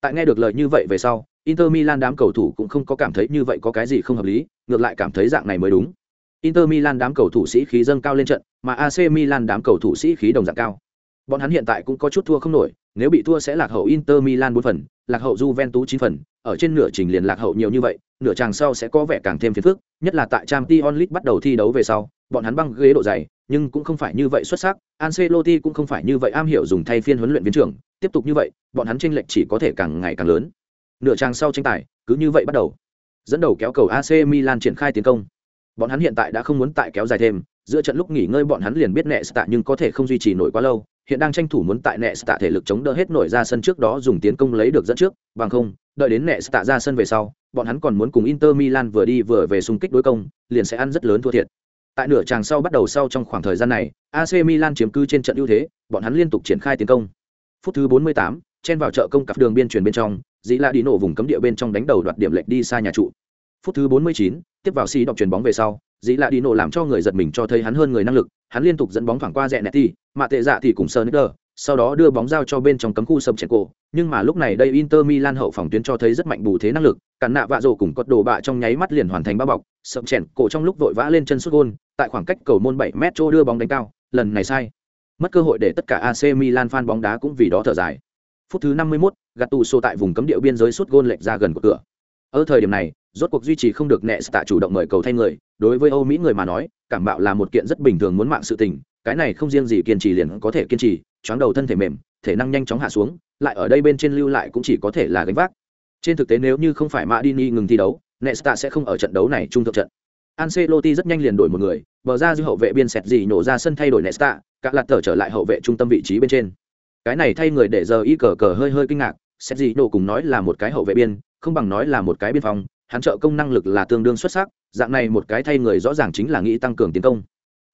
Tại nghe được lời như vậy về sau, Inter Milan đám cầu thủ cũng không có cảm thấy như vậy có cái gì không hợp lý, ngược lại cảm thấy dạng này mới đúng. Inter Milan đám cầu thủ sĩ khí dâng cao lên trận, mà AC Milan đám cầu thủ sĩ khí đồng dạng cao. Bọn hắn hiện tại cũng có chút thua không nổi, nếu bị thua sẽ lạc hậu Inter Milan bốn phần, lạc hậu Juventus 9 phần, ở trên nửa trình liền lạc hậu nhiều như vậy, nửa chàng sau sẽ có vẻ càng thêm phiền phức, nhất là tại Champions League bắt đầu thi đấu về sau, bọn hắn băng ghế độ dày, nhưng cũng không phải như vậy xuất sắc, Ancelotti cũng không phải như vậy am hiểu dùng thay phiên huấn luyện viên trưởng, tiếp tục như vậy, bọn hắn chênh lệch chỉ có thể càng ngày càng lớn. Nửa trang sau tranh tài, cứ như vậy bắt đầu. Dẫn đầu kéo cầu AC Milan triển khai tiến công. Bọn hắn hiện tại đã không muốn tại kéo dài thêm, giữa trận lúc nghỉ ngơi bọn hắn liền biết nệ tạ nhưng có thể không duy trì nổi quá lâu, hiện đang tranh thủ muốn tại nệ tạ thể lực chống đỡ hết nổi ra sân trước đó dùng tiến công lấy được dẫn trước, bằng không, đợi đến nệ tạ ra sân về sau, bọn hắn còn muốn cùng Inter Milan vừa đi vừa về xung kích đối công, liền sẽ ăn rất lớn thua thiệt. Tại nửa tràng sau bắt đầu sau trong khoảng thời gian này, AC Milan chiếm cứ trên trận ưu thế, bọn hắn liên tục triển khai tiến công. Phút thứ 48, chen vào chợ công cặp đường biên chuyển bên trong, dĩ là đi nổ vùng cấm địa bên trong đánh đầu đoạt điểm lệch đi xa nhà trụ. Phút thứ 49, tiếp vào si đọc chuyền bóng về sau, dĩ là đi nổ làm cho người giật mình cho thấy hắn hơn người năng lực, hắn liên tục dẫn bóng thẳng qua rẽ nẹt đi mà tệ dạ thì cùng sơ nơ sau đó đưa bóng giao cho bên trong cấm khu sầm chèn cổ nhưng mà lúc này đây Inter Milan hậu phòng tuyến cho thấy rất mạnh bù thế năng lực cản nạ vạ rổ cùng cột đồ bạ trong nháy mắt liền hoàn thành bao bọc. Sầm chèn cổ trong lúc vội vã lên chân sút gôn tại khoảng cách cầu môn 7 mét chỗ đưa bóng đánh cao lần này sai. Mất cơ hội để tất cả AC Milan fan bóng đá cũng vì đó thở dài. Phút thứ 51, Gattuso tại vùng cấm địa biên giới sút gôn lệch ra gần của cửa. Ở thời điểm này rốt cuộc duy trì không được nẹ tạ chủ động mời cầu thay người đối với Âu Mỹ người mà nói cảm bạo là một kiện rất bình thường muốn mạng sự tình cái này không riêng gì kiên trì liền có thể kiên trì, choáng đầu thân thể mềm, thể năng nhanh chóng hạ xuống, lại ở đây bên trên lưu lại cũng chỉ có thể là gánh vác. Trên thực tế nếu như không phải Madini ngừng thi đấu, Nesta sẽ không ở trận đấu này trung thực trận. Ancelotti rất nhanh liền đổi một người, bờ ra dư hậu vệ biên sẹt gì nổ ra sân thay đổi Nesta các lạt tờ trở lại hậu vệ trung tâm vị trí bên trên. Cái này thay người để giờ y cờ cờ hơi hơi kinh ngạc sẹt gì nổ cùng nói là một cái hậu vệ biên, không bằng nói là một cái biên phòng, hắn trợ công năng lực là tương đương xuất sắc, dạng này một cái thay người rõ ràng chính là nghĩ tăng cường tiến công.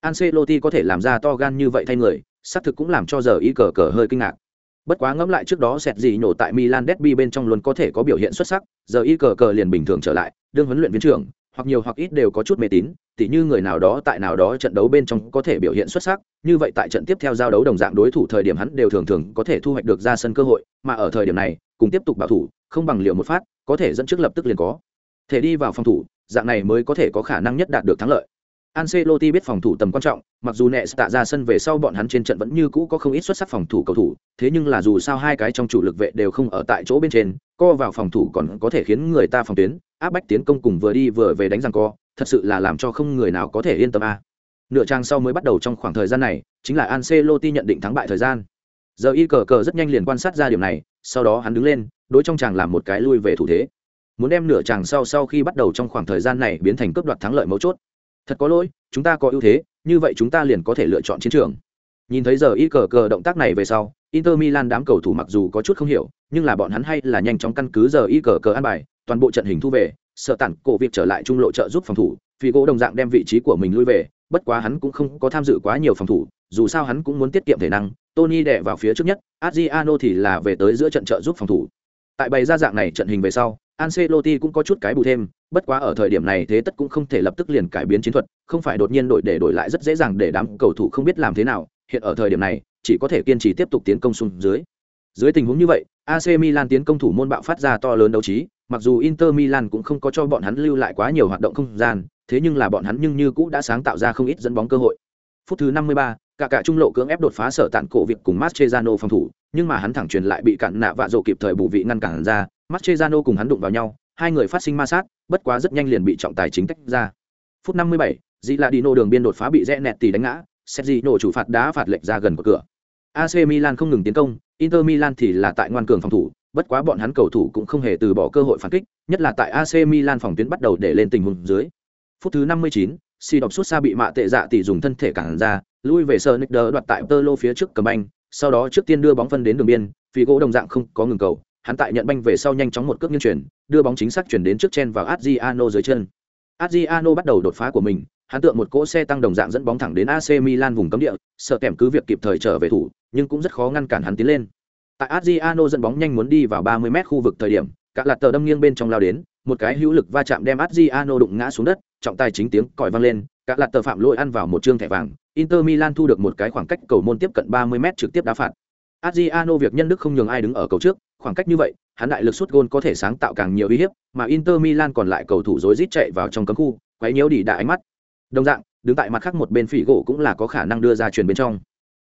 Ancelotti có thể làm ra to gan như vậy thay người, xác thực cũng làm cho giờ ý cờ cờ hơi kinh ngạc. Bất quá ngẫm lại trước đó sẹt gì nổ tại Milan Derby bên trong luôn có thể có biểu hiện xuất sắc, giờ ý cờ cờ liền bình thường trở lại, đương huấn luyện viên trưởng, hoặc nhiều hoặc ít đều có chút mê tín, tỉ như người nào đó tại nào đó trận đấu bên trong có thể biểu hiện xuất sắc, như vậy tại trận tiếp theo giao đấu đồng dạng đối thủ thời điểm hắn đều thường thường có thể thu hoạch được ra sân cơ hội, mà ở thời điểm này, cùng tiếp tục bảo thủ, không bằng liệu một phát, có thể dẫn trước lập tức liền có. Thể đi vào phòng thủ, dạng này mới có thể có khả năng nhất đạt được thắng lợi. Ancelotti biết phòng thủ tầm quan trọng, mặc dù Nets tạ ra sân về sau bọn hắn trên trận vẫn như cũ có không ít xuất sắc phòng thủ cầu thủ, thế nhưng là dù sao hai cái trong chủ lực vệ đều không ở tại chỗ bên trên, co vào phòng thủ còn có thể khiến người ta phòng tuyến, áp bách tiến công cùng vừa đi vừa về đánh răng co, thật sự là làm cho không người nào có thể yên tâm a. Nửa trang sau mới bắt đầu trong khoảng thời gian này, chính là Ancelotti nhận định thắng bại thời gian. Giờ y cờ cờ rất nhanh liền quan sát ra điểm này, sau đó hắn đứng lên, đối trong chàng làm một cái lui về thủ thế. Muốn đem nửa chàng sau sau khi bắt đầu trong khoảng thời gian này biến thành cướp đoạt thắng lợi mấu chốt thật có lỗi, chúng ta có ưu thế, như vậy chúng ta liền có thể lựa chọn chiến trường. Nhìn thấy giờ y cờ cờ động tác này về sau, inter milan đám cầu thủ mặc dù có chút không hiểu, nhưng là bọn hắn hay là nhanh chóng căn cứ giờ y cờ cờ an bài, toàn bộ trận hình thu về, sợ tản cổ việc trở lại trung lộ trợ giúp phòng thủ, vì gỗ đồng dạng đem vị trí của mình lui về, bất quá hắn cũng không có tham dự quá nhiều phòng thủ, dù sao hắn cũng muốn tiết kiệm thể năng. Tony đè vào phía trước nhất, adriano thì là về tới giữa trận trợ giúp phòng thủ tại bày ra dạng này trận hình về sau Ancelotti cũng có chút cái bù thêm, bất quá ở thời điểm này thế tất cũng không thể lập tức liền cải biến chiến thuật, không phải đột nhiên đổi để đổi lại rất dễ dàng để đám cầu thủ không biết làm thế nào, hiện ở thời điểm này, chỉ có thể kiên trì tiếp tục tiến công xuống dưới. Dưới tình huống như vậy, AC Milan tiến công thủ môn bạo phát ra to lớn đấu trí, mặc dù Inter Milan cũng không có cho bọn hắn lưu lại quá nhiều hoạt động không gian, thế nhưng là bọn hắn nhưng như cũng đã sáng tạo ra không ít dẫn bóng cơ hội. Phút thứ 53, cả cả trung lộ cưỡng ép đột phá sở tạn cổ việc cùng Mascherano phòng thủ, nhưng mà hắn thẳng truyền lại bị cản nạ vạ rồ kịp thời bù vị ngăn cản ra, mastrejano cùng hắn đụng vào nhau, hai người phát sinh ma sát, bất quá rất nhanh liền bị trọng tài chính tách ra. Phút 57, Giladino đường biên đột phá bị rẽ nẹt tỷ đánh ngã, Sergio chủ phạt đá phạt lệch ra gần của cửa. AC Milan không ngừng tiến công, Inter Milan thì là tại ngoan cường phòng thủ, bất quá bọn hắn cầu thủ cũng không hề từ bỏ cơ hội phản kích, nhất là tại AC Milan phòng tuyến bắt đầu để lên tình huống dưới. Phút thứ 59, Si đọc suốt xa bị mạ tệ dạ tỷ dùng thân thể cản ra, lui về sờ nick đỡ đoạt tại tơ lô phía trước cầm anh sau đó trước tiên đưa bóng phân đến đường biên, vì gỗ đồng dạng không có ngừng cầu, hắn tại nhận banh về sau nhanh chóng một cước nghiêng chuyển, đưa bóng chính xác chuyển đến trước chen vào adriano dưới chân. Adriano bắt đầu đột phá của mình, hắn tượng một cỗ xe tăng đồng dạng dẫn bóng thẳng đến ac milan vùng cấm địa, sợ kèm cứ việc kịp thời trở về thủ, nhưng cũng rất khó ngăn cản hắn tiến lên. Tại adriano dẫn bóng nhanh muốn đi vào 30 m khu vực thời điểm, cả lạt tờ đâm nghiêng bên trong lao đến, một cái hữu lực va chạm đem adriano đụng ngã xuống đất, trọng tài chính tiếng còi vang lên cả lạt tờ phạm lỗi ăn vào một chương thẻ vàng, inter milan thu được một cái khoảng cách cầu môn tiếp cận 30 m trực tiếp đá phạt. Adriano việc nhân đức không nhường ai đứng ở cầu trước, khoảng cách như vậy, hắn đại lực sút gôn có thể sáng tạo càng nhiều uy hiếp, mà inter milan còn lại cầu thủ rối rít chạy vào trong cấm khu, quấy nhiễu đi đại ánh mắt. Đồng dạng, đứng tại mặt khác một bên phỉ gỗ cũng là có khả năng đưa ra truyền bên trong.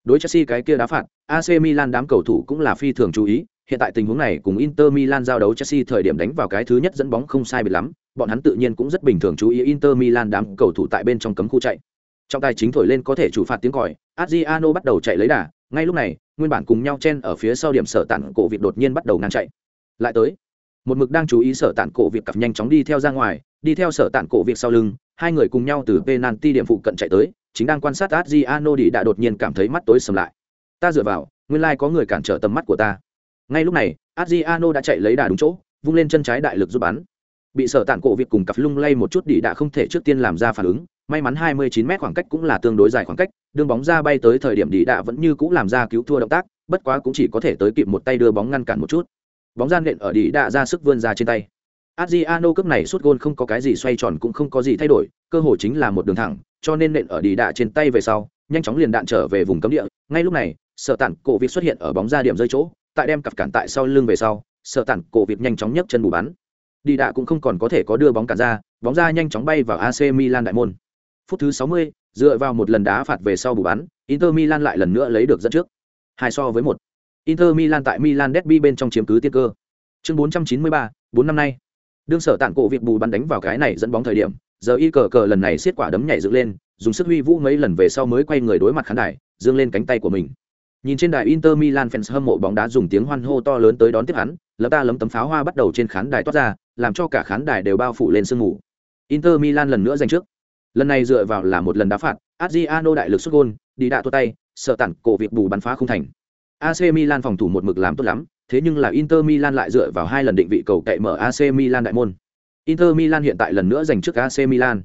Đối chelsea cái kia đá phạt ac milan đám cầu thủ cũng là phi thường chú ý, hiện tại tình huống này cùng inter milan giao đấu chelsea thời điểm đánh vào cái thứ nhất dẫn bóng không sai biệt lắm bọn hắn tự nhiên cũng rất bình thường chú ý inter milan đám cầu thủ tại bên trong cấm khu chạy. Trong tay chính thổi lên có thể chủ phạt tiếng còi, adriano bắt đầu chạy lấy đà. Ngay lúc này, nguyên bản cùng nhau chen ở phía sau điểm sở tản cổ vịt đột nhiên bắt đầu ngang chạy. Lại tới, một mực đang chú ý sở tản cổ vịt cặp nhanh chóng đi theo ra ngoài, đi theo sở tản cổ vịt sau lưng, hai người cùng nhau từ penalty điểm phụ cận chạy tới, chính đang quan sát adriano đi đã đột nhiên cảm thấy mắt tối sầm lại. Ta dựa vào, nguyên lai có người cản trở tầm mắt của ta. Ngay lúc này, adriano đã chạy lấy đà đúng chỗ, vung lên chân trái đại lực giúp bắn bị sở tản cổ việc cùng cặp lung lay một chút đi đã không thể trước tiên làm ra phản ứng may mắn 29 m khoảng cách cũng là tương đối dài khoảng cách đường bóng ra bay tới thời điểm đi đã vẫn như cũ làm ra cứu thua động tác bất quá cũng chỉ có thể tới kịp một tay đưa bóng ngăn cản một chút bóng gian nện ở đi đã ra sức vươn ra trên tay Adriano cướp này suốt gôn không có cái gì xoay tròn cũng không có gì thay đổi, cơ hội chính là một đường thẳng, cho nên nện ở đi đạ trên tay về sau, nhanh chóng liền đạn trở về vùng cấm địa. Ngay lúc này, Sở Tản cổ việc xuất hiện ở bóng ra điểm rơi chỗ, tại đem cặp cản tại sau lưng về sau, Sở Tản cổ việc nhanh chóng nhấc chân bù bắn. Đi đạ cũng không còn có thể có đưa bóng cản ra, bóng ra nhanh chóng bay vào AC Milan đại môn. Phút thứ 60, dựa vào một lần đá phạt về sau bù bắn, Inter Milan lại lần nữa lấy được dẫn trước. Hai so với một. Inter Milan tại Milan derby bên trong chiếm cứ tiên cơ. Chương 493, 4 năm nay đương sở tạng cổ việc bù bắn đánh vào cái này dẫn bóng thời điểm giờ y cờ cờ lần này xiết quả đấm nhảy dựng lên dùng sức huy vũ mấy lần về sau mới quay người đối mặt khán đài dương lên cánh tay của mình nhìn trên đài inter milan fans hâm mộ bóng đá dùng tiếng hoan hô to lớn tới đón tiếp hắn lấm ta lấm tấm pháo hoa bắt đầu trên khán đài toát ra làm cho cả khán đài đều bao phủ lên sương mù inter milan lần nữa giành trước lần này dựa vào là một lần đá phạt adriano đại lực xuất gôn đi đạ tua tay sợ tản. cổ việc bù bắn phá không thành ac milan phòng thủ một mực làm tốt lắm thế nhưng là Inter Milan lại dựa vào hai lần định vị cầu cậy mở AC Milan đại môn. Inter Milan hiện tại lần nữa giành trước AC Milan.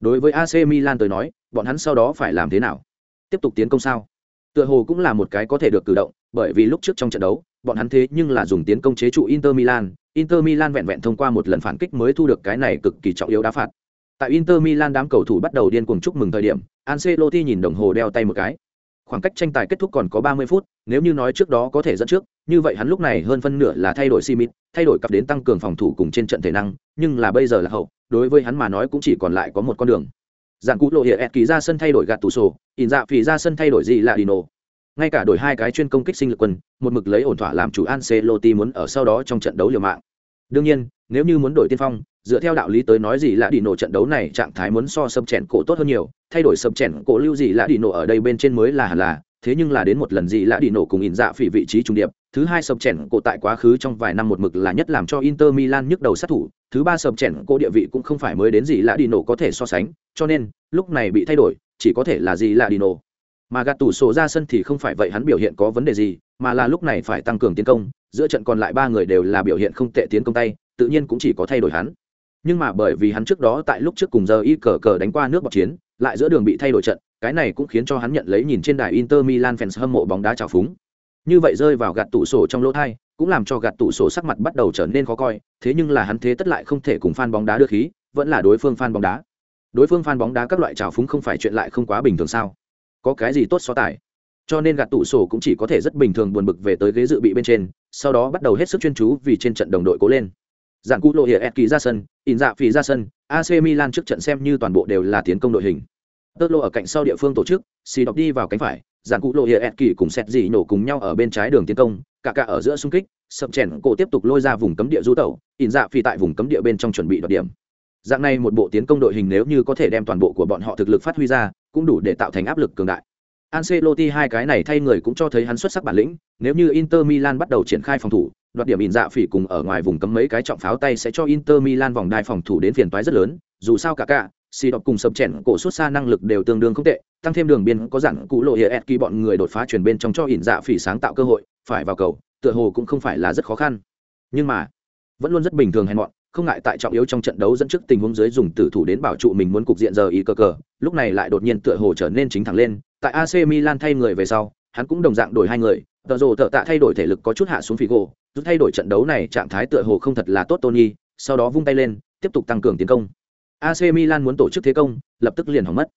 Đối với AC Milan tới nói, bọn hắn sau đó phải làm thế nào? Tiếp tục tiến công sao? Tựa hồ cũng là một cái có thể được cử động, bởi vì lúc trước trong trận đấu, bọn hắn thế nhưng là dùng tiến công chế trụ Inter Milan, Inter Milan vẹn vẹn thông qua một lần phản kích mới thu được cái này cực kỳ trọng yếu đá phạt. Tại Inter Milan đám cầu thủ bắt đầu điên cuồng chúc mừng thời điểm, Ancelotti nhìn đồng hồ đeo tay một cái khoảng cách tranh tài kết thúc còn có 30 phút, nếu như nói trước đó có thể dẫn trước, như vậy hắn lúc này hơn phân nửa là thay đổi Simit, thay đổi cặp đến tăng cường phòng thủ cùng trên trận thể năng, nhưng là bây giờ là hậu, đối với hắn mà nói cũng chỉ còn lại có một con đường. Giản cũ lộ hiện kỳ ra sân thay đổi gạt tủ sổ, in dạ phì ra sân thay đổi gì là Dino. Ngay cả đổi hai cái chuyên công kích sinh lực quân, một mực lấy ổn thỏa làm chủ Ancelotti muốn ở sau đó trong trận đấu liều mạng. Đương nhiên, nếu như muốn đổi tiên phong, dựa theo đạo lý tới nói gì là đi nổ trận đấu này trạng thái muốn so sập chèn cổ tốt hơn nhiều thay đổi sập chèn cổ lưu gì là đi nổ ở đây bên trên mới là hẳn là thế nhưng là đến một lần gì là đi nổ cùng in dạ phỉ vị trí trung điệp thứ hai sập chèn cổ tại quá khứ trong vài năm một mực là nhất làm cho Inter Milan nhức đầu sát thủ thứ ba sập chèn cổ địa vị cũng không phải mới đến gì là đi nổ có thể so sánh cho nên lúc này bị thay đổi chỉ có thể là gì là đi nổ mà gạt tủ sổ ra sân thì không phải vậy hắn biểu hiện có vấn đề gì, mà là lúc này phải tăng cường tiến công, giữa trận còn lại ba người đều là biểu hiện không tệ tiến công tay, tự nhiên cũng chỉ có thay đổi hắn. Nhưng mà bởi vì hắn trước đó tại lúc trước cùng giờ y cờ cờ đánh qua nước bọc chiến, lại giữa đường bị thay đổi trận, cái này cũng khiến cho hắn nhận lấy nhìn trên đài inter milan fans hâm mộ bóng đá trào phúng. Như vậy rơi vào gạt tủ sổ trong lỗ thai, cũng làm cho gạt tủ sổ sắc mặt bắt đầu trở nên khó coi, thế nhưng là hắn thế tất lại không thể cùng fan bóng đá đưa khí, vẫn là đối phương fan bóng đá. Đối phương fan bóng đá các loại trào phúng không phải chuyện lại không quá bình thường sao? Có cái gì tốt so tài cho nên gạt tủ sổ cũng chỉ có thể rất bình thường buồn bực về tới ghế dự bị bên trên sau đó bắt đầu hết sức chuyên chú vì trên trận đồng đội cố lên Giản cụ lộ hiệa kỳ ra sân, in dạ phì ra sân, AC Milan trước trận xem như toàn bộ đều là tiến công đội hình. Tơ lô ở cạnh sau địa phương tổ chức, xì đọc đi vào cánh phải, giản cụ lộ hiệa kỳ cùng xét gì nổ cùng nhau ở bên trái đường tiến công, cả cả ở giữa xung kích, sập chèn cổ tiếp tục lôi ra vùng cấm địa du tẩu, in dạ phì tại vùng cấm địa bên trong chuẩn bị đoạt điểm. Dạng này một bộ tiến công đội hình nếu như có thể đem toàn bộ của bọn họ thực lực phát huy ra, cũng đủ để tạo thành áp lực cường đại. Ancelotti hai cái này thay người cũng cho thấy hắn xuất sắc bản lĩnh, nếu như Inter Milan bắt đầu triển khai phòng thủ, đoạt điểm in dạ phỉ cùng ở ngoài vùng cấm mấy cái trọng pháo tay sẽ cho Inter Milan vòng đai phòng thủ đến phiền toái rất lớn, dù sao cả cả, si đọc cùng sập chèn cổ xuất xa năng lực đều tương đương không tệ, tăng thêm đường biên có dặn cụ lộ hiệp kỳ bọn người đột phá chuyển bên trong cho in dạ phỉ sáng tạo cơ hội, phải vào cầu, tựa hồ cũng không phải là rất khó khăn. nhưng mà vẫn luôn rất bình thường hèn mọn không ngại tại trọng yếu trong trận đấu dẫn trước tình huống dưới dùng tử thủ đến bảo trụ mình muốn cục diện giờ ý cờ cờ, lúc này lại đột nhiên tựa hồ trở nên chính thẳng lên. Tại AC Milan thay người về sau, hắn cũng đồng dạng đổi hai người. Tợ rồ tợ tạ thay đổi thể lực có chút hạ xuống phí gỗ giúp thay đổi trận đấu này trạng thái tựa hồ không thật là tốt Tony, sau đó vung tay lên, tiếp tục tăng cường tiến công. AC Milan muốn tổ chức thế công, lập tức liền hỏng mất.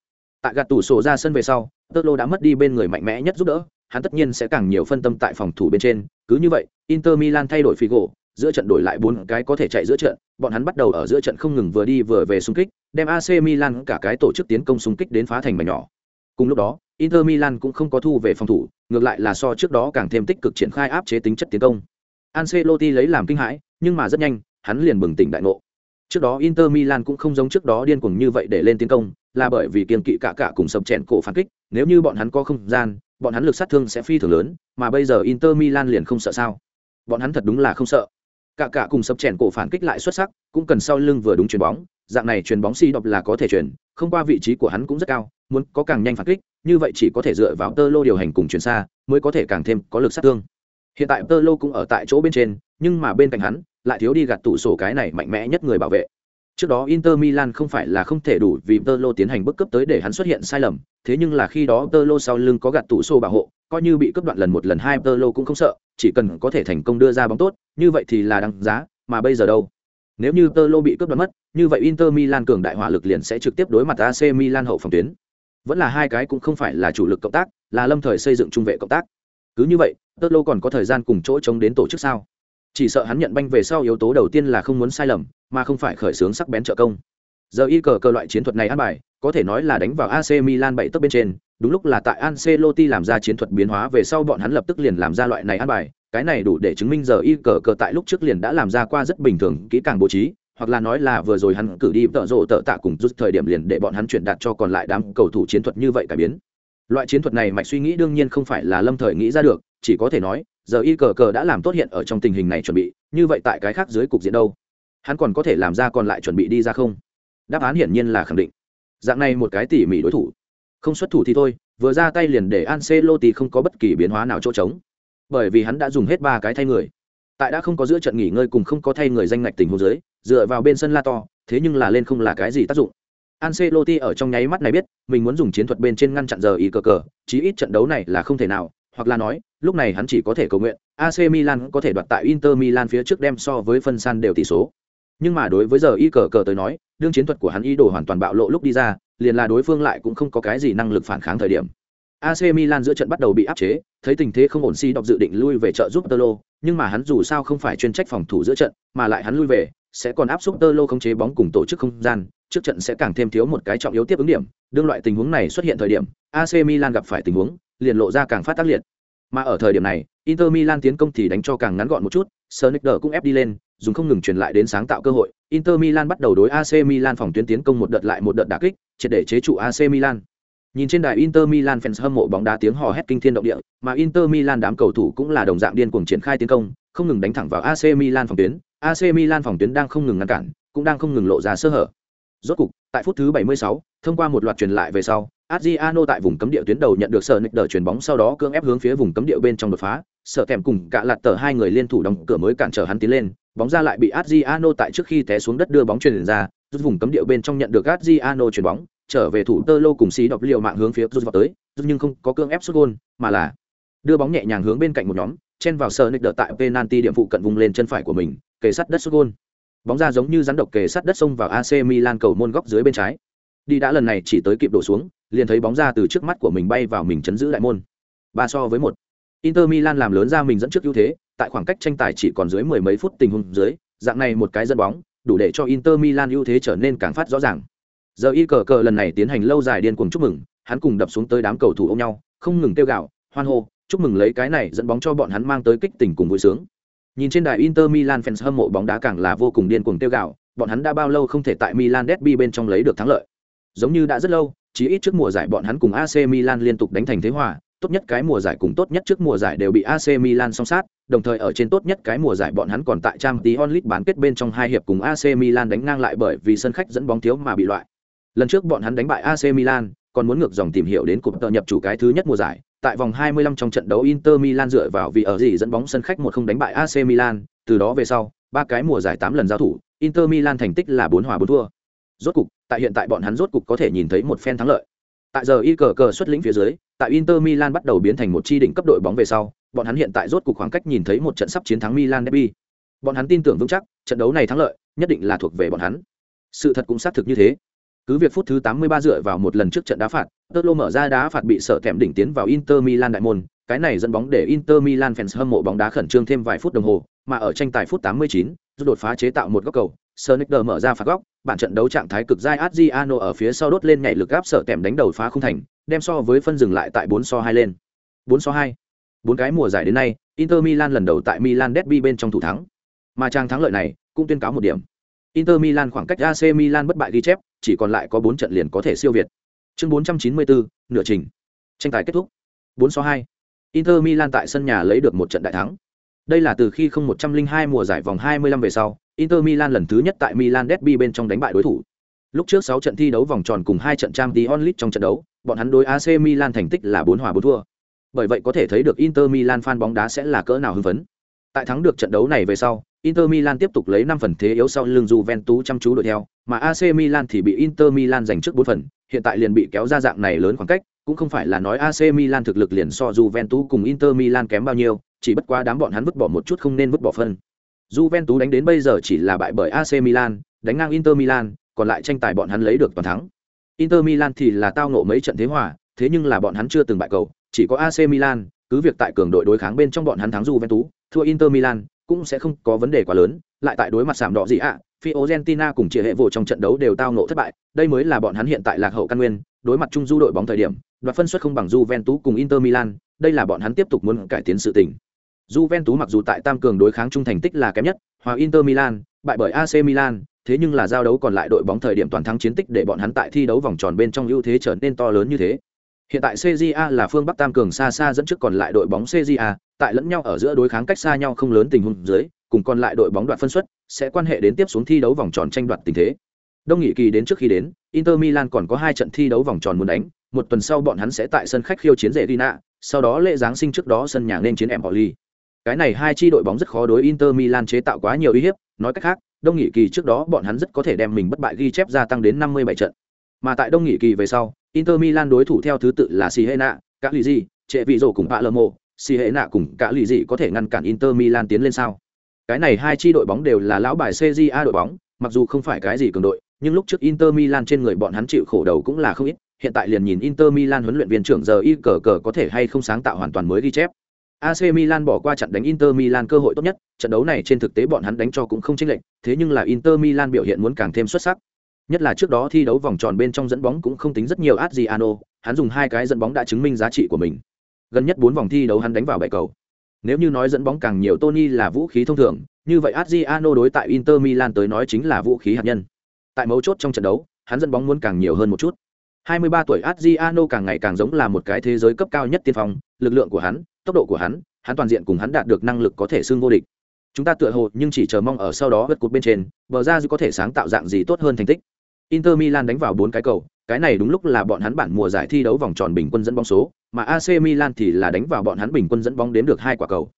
Tại gạt tủ sổ ra sân về sau tơ lô đã mất đi bên người mạnh mẽ nhất giúp đỡ, hắn tất nhiên sẽ càng nhiều phân tâm tại phòng thủ bên trên. Cứ như vậy, Inter Milan thay đổi Figo giữa trận đổi lại bốn cái có thể chạy giữa trận, bọn hắn bắt đầu ở giữa trận không ngừng vừa đi vừa về xung kích, đem AC Milan cả cái tổ chức tiến công xung kích đến phá thành mảnh nhỏ. Cùng lúc đó, Inter Milan cũng không có thu về phòng thủ, ngược lại là so trước đó càng thêm tích cực triển khai áp chế tính chất tiến công. Ancelotti lấy làm kinh hãi, nhưng mà rất nhanh, hắn liền bừng tỉnh đại ngộ. Trước đó Inter Milan cũng không giống trước đó điên cuồng như vậy để lên tiến công, là bởi vì kiên kỵ cả cả cùng sập chèn cổ phản kích, nếu như bọn hắn có không gian, bọn hắn lực sát thương sẽ phi thường lớn, mà bây giờ Inter Milan liền không sợ sao? Bọn hắn thật đúng là không sợ cả cả cùng sập chèn cổ phản kích lại xuất sắc cũng cần sau lưng vừa đúng chuyền bóng. Dạng này chuyền bóng si đọc là có thể chuyển không qua vị trí của hắn cũng rất cao muốn có càng nhanh phản kích như vậy chỉ có thể dựa vào tơ lô điều hành cùng chuyển xa mới có thể càng thêm có lực sát thương. Hiện tại tơ lô cũng ở tại chỗ bên trên nhưng mà bên cạnh hắn lại thiếu đi gạt tủ sổ cái này mạnh mẽ nhất người bảo vệ. Trước đó Inter Milan không phải là không thể đủ vì Pirlo tiến hành bức cấp tới để hắn xuất hiện sai lầm, thế nhưng là khi đó Pirlo sau lưng có gạt tủ sổ bảo hộ, coi như bị cướp đoạn lần một lần hai Pirlo cũng không sợ, chỉ cần có thể thành công đưa ra bóng tốt, như vậy thì là đáng giá, mà bây giờ đâu? Nếu như Pirlo bị cướp đoạn mất, như vậy Inter Milan cường đại hỏa lực liền sẽ trực tiếp đối mặt AC Milan hậu phòng tuyến. Vẫn là hai cái cũng không phải là chủ lực cộng tác, là lâm thời xây dựng trung vệ cộng tác. Cứ như vậy, Pirlo còn có thời gian cùng chỗ chống đến tổ chức sao? chỉ sợ hắn nhận banh về sau yếu tố đầu tiên là không muốn sai lầm mà không phải khởi xướng sắc bén trợ công giờ y cờ cờ loại chiến thuật này ăn bài có thể nói là đánh vào AC Milan bảy tấp bên trên đúng lúc là tại Ancelotti làm ra chiến thuật biến hóa về sau bọn hắn lập tức liền làm ra loại này ăn bài. Cái này đủ để chứng minh giờ y cờ cờ tại lúc trước liền đã làm ra qua rất bình thường kỹ càng bố trí, hoặc là nói là vừa rồi hắn cử đi tợ rộ tợ tạ cùng rút thời điểm liền để bọn hắn chuyển đạt cho còn lại đám cầu thủ chiến thuật như vậy cải biến. Loại chiến thuật này mạch suy nghĩ đương nhiên không phải là lâm thời nghĩ ra được, chỉ có thể nói, giờ y cờ cờ đã làm tốt hiện ở trong tình hình này chuẩn bị, như vậy tại cái khác dưới cục diện đâu? Hắn còn có thể làm ra còn lại chuẩn bị đi ra không? Đáp án hiển nhiên là khẳng định. Dạng này một cái tỉ mỉ đối thủ không xuất thủ thì thôi vừa ra tay liền để Ancelotti không có bất kỳ biến hóa nào chỗ trống. Bởi vì hắn đã dùng hết ba cái thay người. Tại đã không có giữa trận nghỉ ngơi cùng không có thay người danh ngạch tình huống dưới dựa vào bên sân la to thế nhưng là lên không là cái gì tác dụng. Ancelotti ở trong nháy mắt này biết mình muốn dùng chiến thuật bên trên ngăn chặn giờ ý cờ cờ chí ít trận đấu này là không thể nào hoặc là nói, lúc này hắn chỉ có thể cầu nguyện, AC Milan có thể đoạt tại Inter Milan phía trước đem so với phân san đều tỷ số. Nhưng mà đối với giờ y cờ cờ tới nói, đương chiến thuật của hắn ý đồ hoàn toàn bạo lộ lúc đi ra, liền là đối phương lại cũng không có cái gì năng lực phản kháng thời điểm. AC Milan giữa trận bắt đầu bị áp chế, thấy tình thế không ổn si đọc dự định lui về trợ giúp Tolo, nhưng mà hắn dù sao không phải chuyên trách phòng thủ giữa trận, mà lại hắn lui về, sẽ còn áp xúc Tolo khống chế bóng cùng tổ chức không gian, trước trận sẽ càng thêm thiếu một cái trọng yếu tiếp ứng điểm. Đương loại tình huống này xuất hiện thời điểm, AC Milan gặp phải tình huống, liền lộ ra càng phát tác liệt. Mà ở thời điểm này, Inter Milan tiến công thì đánh cho càng ngắn gọn một chút, Sonic cũng ép đi lên, dùng không ngừng truyền lại đến sáng tạo cơ hội. Inter Milan bắt đầu đối AC Milan phòng tuyến tiến công một đợt lại một đợt đả kích, triệt để chế trụ AC Milan. Nhìn trên đài Inter Milan fans hâm mộ bóng đá tiếng hò hét kinh thiên động địa, mà Inter Milan đám cầu thủ cũng là đồng dạng điên cuồng triển khai tiến công, không ngừng đánh thẳng vào AC Milan phòng tuyến. AC Milan phòng tuyến đang không ngừng ngăn cản, cũng đang không ngừng lộ ra sơ hở. Rốt cục, tại phút thứ 76, thông qua một loạt truyền lại về sau, Adriano tại vùng cấm địa tuyến đầu nhận được sở nịch đỡ chuyển bóng sau đó cưỡng ép hướng phía vùng cấm địa bên trong đột phá, sợ kèm cùng cả lạt tờ hai người liên thủ đóng cửa mới cản trở hắn tiến lên, bóng ra lại bị Adriano tại trước khi té xuống đất đưa bóng truyền ra, rút vùng cấm địa bên trong nhận được Adriano chuyển bóng, trở về thủ tơ lô cùng xí đọc liều mạng hướng phía rút vào tới, rút nhưng không có cương ép sút gôn, mà là đưa bóng nhẹ nhàng hướng bên cạnh một nhóm, chen vào sở nick đỡ tại penalty điểm phụ cận vùng lên chân phải của mình, kề sát đất sút gôn. Bóng ra giống như rắn độc kề sát đất xông vào AC Milan cầu môn góc dưới bên trái. Đi đã lần này chỉ tới kịp đổ xuống, liền thấy bóng ra từ trước mắt của mình bay vào mình chấn giữ đại môn ba so với một inter milan làm lớn ra mình dẫn trước ưu thế tại khoảng cách tranh tài chỉ còn dưới mười mấy phút tình huống dưới dạng này một cái dẫn bóng đủ để cho inter milan ưu thế trở nên càng phát rõ ràng. Giờ y cờ cờ lần này tiến hành lâu dài điên cuồng chúc mừng hắn cùng đập xuống tới đám cầu thủ ôm nhau không ngừng kêu gạo hoan hô chúc mừng lấy cái này dẫn bóng cho bọn hắn mang tới kích tình cùng vui sướng. Nhìn trên đài inter milan fans hâm mộ bóng đá càng là vô cùng điên cuồng kêu gạo bọn hắn đã bao lâu không thể tại milan derby bên trong lấy được thắng lợi. Giống như đã rất lâu chỉ ít trước mùa giải bọn hắn cùng AC Milan liên tục đánh thành thế hòa, tốt nhất cái mùa giải cùng tốt nhất trước mùa giải đều bị AC Milan song sát, đồng thời ở trên tốt nhất cái mùa giải bọn hắn còn tại Champions League bán kết bên trong hai hiệp cùng AC Milan đánh ngang lại bởi vì sân khách dẫn bóng thiếu mà bị loại. Lần trước bọn hắn đánh bại AC Milan, còn muốn ngược dòng tìm hiểu đến cục tợ nhập chủ cái thứ nhất mùa giải, tại vòng 25 trong trận đấu Inter Milan dựa vào vì ở gì dẫn bóng sân khách một không đánh bại AC Milan, từ đó về sau, ba cái mùa giải 8 lần giao thủ, Inter Milan thành tích là 4 hòa 4 thua. Rốt cục, tại hiện tại bọn hắn rốt cục có thể nhìn thấy một phen thắng lợi. Tại giờ y cờ cờ xuất lĩnh phía dưới, tại Inter Milan bắt đầu biến thành một chi đỉnh cấp đội bóng về sau, bọn hắn hiện tại rốt cục khoảng cách nhìn thấy một trận sắp chiến thắng Milan derby. Bọn hắn tin tưởng vững chắc, trận đấu này thắng lợi nhất định là thuộc về bọn hắn. Sự thật cũng xác thực như thế. Cứ việc phút thứ 83 dựa vào một lần trước trận đá phạt, Tottenham mở ra đá phạt bị sợ kèm đỉnh tiến vào Inter Milan đại môn, cái này dẫn bóng để Inter Milan fans hâm mộ bóng đá khẩn trương thêm vài phút đồng hồ, mà ở tranh tài phút 89, rút đột phá chế tạo một góc cầu, Sonicer mở ra phạt góc, bản trận đấu trạng thái cực dai Adriano ở phía sau đốt lên nhảy lực áp sợ tèm đánh đầu phá không thành, đem so với phân dừng lại tại 4 so 2 lên. 4 so 2. Bốn cái mùa giải đến nay, Inter Milan lần đầu tại Milan derby bên trong thủ thắng. Mà trang thắng lợi này cũng tuyên cáo một điểm. Inter Milan khoảng cách AC Milan bất bại ghi chép, chỉ còn lại có 4 trận liền có thể siêu việt. Chương 494, nửa trình. Tranh tài kết thúc. 4 so 2. Inter Milan tại sân nhà lấy được một trận đại thắng. Đây là từ khi không 102 mùa giải vòng 25 về sau, Inter Milan lần thứ nhất tại Milan derby bên trong đánh bại đối thủ. Lúc trước 6 trận thi đấu vòng tròn cùng 2 trận Champions League trong trận đấu, bọn hắn đối AC Milan thành tích là 4 hòa 4 thua. Bởi vậy có thể thấy được Inter Milan fan bóng đá sẽ là cỡ nào hưng phấn. Tại thắng được trận đấu này về sau, Inter Milan tiếp tục lấy 5 phần thế yếu sau lưng Juventus chăm chú đuổi theo, mà AC Milan thì bị Inter Milan giành trước 4 phần, hiện tại liền bị kéo ra dạng này lớn khoảng cách, cũng không phải là nói AC Milan thực lực liền so Juventus cùng Inter Milan kém bao nhiêu, chỉ bất quá đám bọn hắn vứt bỏ một chút không nên vứt bỏ phân. Juventus đánh đến bây giờ chỉ là bại bởi AC Milan, đánh ngang Inter Milan, còn lại tranh tài bọn hắn lấy được toàn thắng. Inter Milan thì là tao ngộ mấy trận thế hòa, thế nhưng là bọn hắn chưa từng bại cầu, chỉ có AC Milan, cứ việc tại cường đội đối kháng bên trong bọn hắn thắng Juventus, thua Inter Milan, cũng sẽ không có vấn đề quá lớn, lại tại đối mặt sạm đỏ gì ạ, à, Fiorentina cùng chia hệ vụ trong trận đấu đều tao ngộ thất bại, đây mới là bọn hắn hiện tại lạc hậu căn nguyên, đối mặt chung du đội bóng thời điểm, đoạt phân suất không bằng Juventus cùng Inter Milan, đây là bọn hắn tiếp tục muốn cải tiến sự tình. Juventus mặc dù tại tam cường đối kháng trung thành tích là kém nhất, hòa Inter Milan, bại bởi AC Milan, thế nhưng là giao đấu còn lại đội bóng thời điểm toàn thắng chiến tích để bọn hắn tại thi đấu vòng tròn bên trong ưu thế trở nên to lớn như thế. Hiện tại CJA là phương Bắc tam cường xa xa dẫn trước còn lại đội bóng CJA, tại lẫn nhau ở giữa đối kháng cách xa nhau không lớn tình huống dưới, cùng còn lại đội bóng đoạt phân suất, sẽ quan hệ đến tiếp xuống thi đấu vòng tròn tranh đoạt tình thế. Đông nghị kỳ đến trước khi đến, Inter Milan còn có hai trận thi đấu vòng tròn muốn đánh, một tuần sau bọn hắn sẽ tại sân khách khiêu chiến rể sau đó lễ giáng sinh trước đó sân nhà nên chiến Empoli. Cái này hai chi đội bóng rất khó đối Inter Milan chế tạo quá nhiều uy hiếp, nói cách khác, đông nghị kỳ trước đó bọn hắn rất có thể đem mình bất bại ghi chép gia tăng đến 57 trận. Mà tại đông nghị kỳ về sau, Inter Milan đối thủ theo thứ tự là Siena, Cagliari, trệ vị rổ cùng Palermo, Siena cùng Cagliari có thể ngăn cản Inter Milan tiến lên sao? Cái này hai chi đội bóng đều là lão bài CJA đội bóng, mặc dù không phải cái gì cường đội, nhưng lúc trước Inter Milan trên người bọn hắn chịu khổ đầu cũng là không ít, hiện tại liền nhìn Inter Milan huấn luyện viên trưởng giờ y cờ cờ có thể hay không sáng tạo hoàn toàn mới ghi chép. AC Milan bỏ qua trận đánh Inter Milan cơ hội tốt nhất, trận đấu này trên thực tế bọn hắn đánh cho cũng không chênh lệch, thế nhưng là Inter Milan biểu hiện muốn càng thêm xuất sắc. Nhất là trước đó thi đấu vòng tròn bên trong dẫn bóng cũng không tính rất nhiều Adriano, hắn dùng hai cái dẫn bóng đã chứng minh giá trị của mình. Gần nhất bốn vòng thi đấu hắn đánh vào bảy cầu. Nếu như nói dẫn bóng càng nhiều Tony là vũ khí thông thường, như vậy Adriano đối tại Inter Milan tới nói chính là vũ khí hạt nhân. Tại mấu chốt trong trận đấu, hắn dẫn bóng muốn càng nhiều hơn một chút. 23 tuổi Adriano càng ngày càng giống là một cái thế giới cấp cao nhất tiên phong, lực lượng của hắn, tốc độ của hắn, hắn toàn diện cùng hắn đạt được năng lực có thể xưng vô địch. Chúng ta tựa hồ nhưng chỉ chờ mong ở sau đó vượt cột bên trên, bờ ra có thể sáng tạo dạng gì tốt hơn thành tích. Inter Milan đánh vào 4 cái cầu, cái này đúng lúc là bọn hắn bản mùa giải thi đấu vòng tròn bình quân dẫn bóng số, mà AC Milan thì là đánh vào bọn hắn bình quân dẫn bóng đến được hai quả cầu.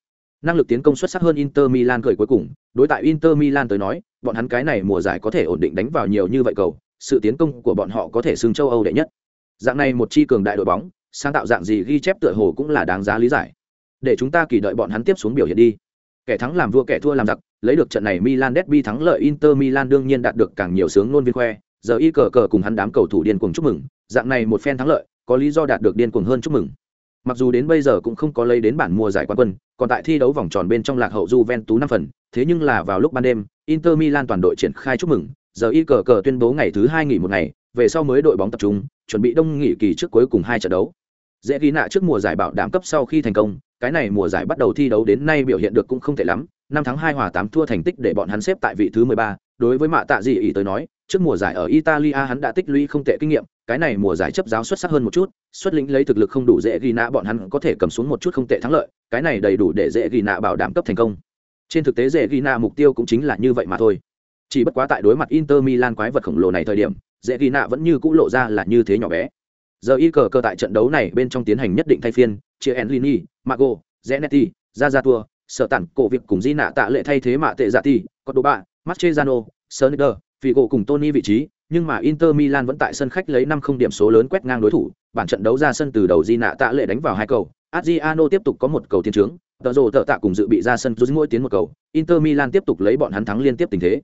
Năng lực tiến công xuất sắc hơn Inter Milan cười cuối cùng, đối tại Inter Milan tới nói, bọn hắn cái này mùa giải có thể ổn định đánh vào nhiều như vậy cầu, sự tiến công của bọn họ có thể xứng châu Âu đệ nhất. Dạng này một chi cường đại đội bóng, sáng tạo dạng gì ghi chép tựa hồ cũng là đáng giá lý giải. Để chúng ta kỳ đợi bọn hắn tiếp xuống biểu hiện đi. Kẻ thắng làm vua kẻ thua làm giặc, lấy được trận này Milan derby thắng lợi Inter Milan đương nhiên đạt được càng nhiều sướng luôn viên khoe, giờ y cờ cờ cùng hắn đám cầu thủ điên cuồng chúc mừng, dạng này một phen thắng lợi, có lý do đạt được điên cuồng hơn chúc mừng. Mặc dù đến bây giờ cũng không có lấy đến bản mùa giải quán quân, còn tại thi đấu vòng tròn bên trong lạc hậu Juventus năm phần, thế nhưng là vào lúc ban đêm, Inter Milan toàn đội triển khai chúc mừng, giờ y cờ cờ tuyên bố ngày thứ hai nghỉ một ngày, về sau mới đội bóng tập trung, chuẩn bị đông nghỉ kỳ trước cuối cùng hai trận đấu. Dễ ghi nạ trước mùa giải bảo đảm cấp sau khi thành công, cái này mùa giải bắt đầu thi đấu đến nay biểu hiện được cũng không tệ lắm, năm tháng hai hòa tám thua thành tích để bọn hắn xếp tại vị thứ mười ba. đối với mạ tạ gì ý tới nói, trước mùa giải ở Italia hắn đã tích lũy không tệ kinh nghiệm, cái này mùa giải chấp giáo xuất sắc hơn một chút, xuất lĩnh lấy thực lực không đủ dễ ghi nạ bọn hắn có thể cầm xuống một chút không tệ thắng lợi, cái này đầy đủ để dễ ghi nạ bảo đảm cấp thành công. Trên thực tế dễ ghi nạ mục tiêu cũng chính là như vậy mà thôi. Chỉ bất quá tại đối mặt Inter Milan quái vật khổng lồ này thời điểm, dễ ghi nạ vẫn như cũ lộ ra là như thế nhỏ bé. Giờ y cờ cơ tại trận đấu này bên trong tiến hành nhất định thay phiên, chia enlini mago Zanetti, Zazatua, sở tản cổ việc cùng di nạ tạ lệ thay thế mạ tệ giả tỷ, có độ bạ Mascherano, vì gỗ cùng Tony vị trí nhưng mà Inter Milan vẫn tại sân khách lấy 5 không điểm số lớn quét ngang đối thủ bản trận đấu ra sân từ đầu di nạ tạ lệ đánh vào hai cầu Adriano tiếp tục có một cầu tiến trướng tờ rồ tờ tạ cùng dự bị ra sân rút mỗi tiến một cầu Inter Milan tiếp tục lấy bọn hắn thắng liên tiếp tình thế.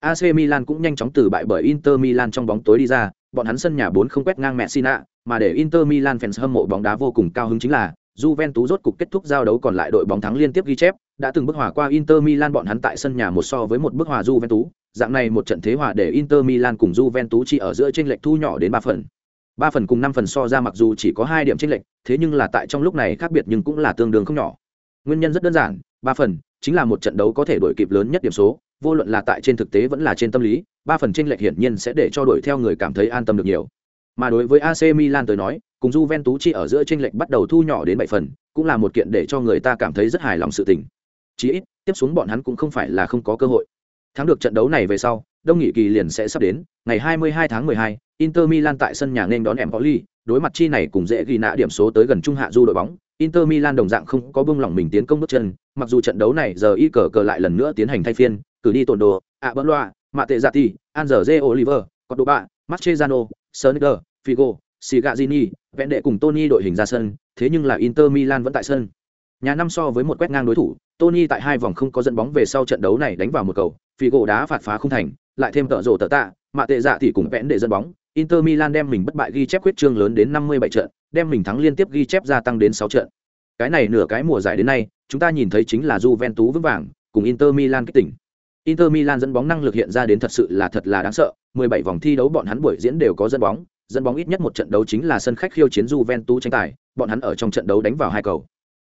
AC Milan cũng nhanh chóng từ bại bởi Inter Milan trong bóng tối đi ra bọn hắn sân nhà 4 không quét ngang Messina mà để Inter Milan fans hâm mộ bóng đá vô cùng cao hứng chính là Juventus rốt cục kết thúc giao đấu còn lại đội bóng thắng liên tiếp ghi chép, đã từng bước hòa qua Inter Milan bọn hắn tại sân nhà một so với một bước hòa Juventus, dạng này một trận thế hòa để Inter Milan cùng Juventus chỉ ở giữa chênh lệch thu nhỏ đến 3 phần. 3 phần cùng 5 phần so ra mặc dù chỉ có 2 điểm chênh lệch, thế nhưng là tại trong lúc này khác biệt nhưng cũng là tương đương không nhỏ. Nguyên nhân rất đơn giản, 3 phần chính là một trận đấu có thể đổi kịp lớn nhất điểm số, vô luận là tại trên thực tế vẫn là trên tâm lý, 3 phần chênh lệch hiển nhiên sẽ để cho đội theo người cảm thấy an tâm được nhiều. Mà đối với AC Milan tới nói, cùng Juventus chỉ ở giữa chênh lệch bắt đầu thu nhỏ đến 7 phần, cũng là một kiện để cho người ta cảm thấy rất hài lòng sự tình. Chỉ ít, tiếp xuống bọn hắn cũng không phải là không có cơ hội. Thắng được trận đấu này về sau, đông nghị kỳ liền sẽ sắp đến, ngày 22 tháng 12, Inter Milan tại sân nhà nên đón Empoli, đối mặt chi này cùng dễ ghi nã điểm số tới gần trung hạ du đội bóng, Inter Milan đồng dạng không có bưng lỏng mình tiến công bước chân, mặc dù trận đấu này giờ y cờ cờ lại lần nữa tiến hành thay phiên, cử đi tổn đồ, ạ bỡn loa, mạ tệ giả ti, Anzer Oliver, Cordoba, Mascherano, Sonicer, Figo, Sigazini, vẹn đệ cùng Tony đội hình ra sân, thế nhưng là Inter Milan vẫn tại sân. Nhà năm so với một quét ngang đối thủ, Tony tại hai vòng không có dẫn bóng về sau trận đấu này đánh vào một cầu, Figo đá phạt phá không thành, lại thêm tợ rổ tợ tạ, mạ tệ dạ thì cùng vẽn để dẫn bóng, Inter Milan đem mình bất bại ghi chép quyết trương lớn đến 57 trận, đem mình thắng liên tiếp ghi chép gia tăng đến sáu trận. Cái này nửa cái mùa giải đến nay, chúng ta nhìn thấy chính là Juventus vững vàng, cùng Inter Milan kích tỉnh. Inter Milan dẫn bóng năng lực hiện ra đến thật sự là thật là đáng sợ, 17 vòng thi đấu bọn hắn buổi diễn đều có dẫn bóng, dẫn bóng ít nhất một trận đấu chính là sân khách khiêu chiến Juventus tranh tài, bọn hắn ở trong trận đấu đánh vào hai cầu.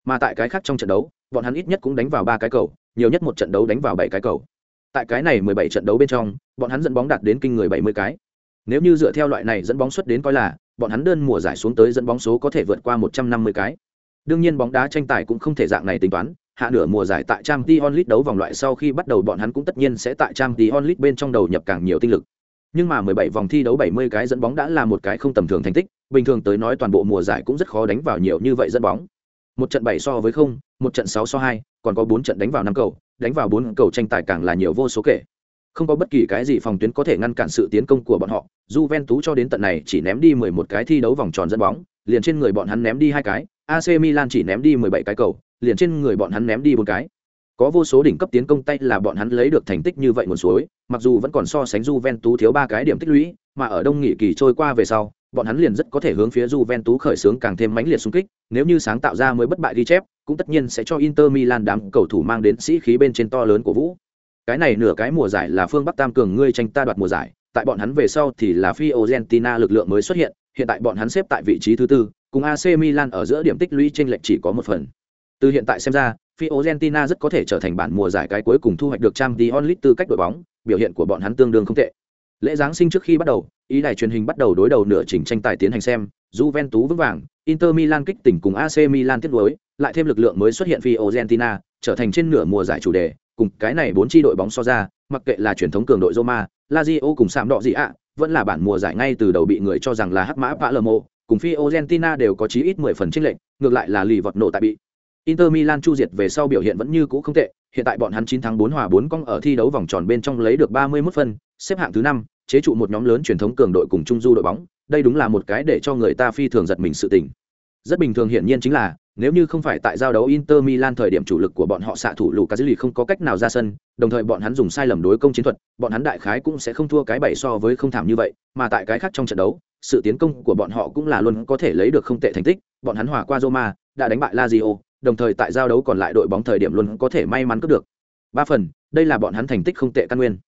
Mà tại cái khác trong trận đấu, bọn hắn ít nhất cũng đánh vào ba cái cầu, nhiều nhất một trận đấu đánh vào bảy cái cầu. Tại cái này 17 trận đấu bên trong, bọn hắn dẫn bóng đạt đến kinh người 70 cái. Nếu như dựa theo loại này dẫn bóng xuất đến coi là, bọn hắn đơn mùa giải xuống tới dẫn bóng số có thể vượt qua 150 cái. Đương nhiên bóng đá tranh tài cũng không thể dạng này tính toán, hạ nửa mùa giải tại Champions League đấu vòng loại sau khi bắt đầu bọn hắn cũng tất nhiên sẽ tại Champions League bên trong đầu nhập càng nhiều tinh lực. Nhưng mà 17 vòng thi đấu 70 cái dẫn bóng đã là một cái không tầm thường thành tích, bình thường tới nói toàn bộ mùa giải cũng rất khó đánh vào nhiều như vậy dẫn bóng. Một trận 7 so với không, một trận 6 so 2, còn có 4 trận đánh vào 5 cầu, đánh vào bốn cầu tranh tài càng là nhiều vô số kể. Không có bất kỳ cái gì phòng tuyến có thể ngăn cản sự tiến công của bọn họ, Juventus cho đến tận này chỉ ném đi 11 cái thi đấu vòng tròn dẫn bóng, liền trên người bọn hắn ném đi hai cái, AC Milan chỉ ném đi 17 cái cầu, liền trên người bọn hắn ném đi bốn cái. Có vô số đỉnh cấp tiến công tay là bọn hắn lấy được thành tích như vậy nguồn suối, mặc dù vẫn còn so sánh Juventus thiếu ba cái điểm tích lũy, mà ở đông nghị kỳ trôi qua về sau, bọn hắn liền rất có thể hướng phía Juventus khởi xướng càng thêm mãnh liệt xung kích, nếu như sáng tạo ra mới bất bại ghi chép, cũng tất nhiên sẽ cho Inter Milan đám cầu thủ mang đến sĩ khí bên trên to lớn của vũ. Cái này nửa cái mùa giải là phương Bắc Tam cường ngươi tranh ta đoạt mùa giải, tại bọn hắn về sau thì là Fiorentina lực lượng mới xuất hiện, hiện tại bọn hắn xếp tại vị trí thứ tư, cùng AC Milan ở giữa điểm tích lũy chênh lệch chỉ có một phần. Từ hiện tại xem ra, Fiorentina rất có thể trở thành bản mùa giải cái cuối cùng thu hoạch được Champions League tư cách đội bóng, biểu hiện của bọn hắn tương đương không tệ. Lễ giáng sinh trước khi bắt đầu, ý đài truyền hình bắt đầu đối đầu nửa chỉnh tranh tài tiến hành xem, Juventus vững vàng, Inter Milan kích tỉnh cùng AC Milan tiếp nối, lại thêm lực lượng mới xuất hiện Fiorentina, trở thành trên nửa mùa giải chủ đề, cùng cái này bốn chi đội bóng so ra, mặc kệ là truyền thống cường đội Roma, Lazio cùng Sạm Đỏ gì ạ, vẫn là bản mùa giải ngay từ đầu bị người cho rằng là hắc mã Palermo, cùng Fiorentina đều có chí ít 10 phần chênh lệch, ngược lại là lì vọt nổ tại bị. Inter Milan chu diệt về sau biểu hiện vẫn như cũ không tệ, hiện tại bọn hắn 9 thắng 4 hòa 4 cong ở thi đấu vòng tròn bên trong lấy được 31 phân, xếp hạng thứ 5, chế trụ một nhóm lớn truyền thống cường đội cùng trung du đội bóng, đây đúng là một cái để cho người ta phi thường giật mình sự tình. Rất bình thường hiển nhiên chính là, nếu như không phải tại giao đấu Inter Milan thời điểm chủ lực của bọn họ xạ thủ Lucas không có cách nào ra sân, đồng thời bọn hắn dùng sai lầm đối công chiến thuật, bọn hắn đại khái cũng sẽ không thua cái bảy so với không thảm như vậy, mà tại cái khác trong trận đấu, sự tiến công của bọn họ cũng là luôn có thể lấy được không tệ thành tích, bọn hắn hòa qua Roma, đã đánh bại Lazio, đồng thời tại giao đấu còn lại đội bóng thời điểm luôn có thể may mắn cướp được. Ba phần, đây là bọn hắn thành tích không tệ căn nguyên.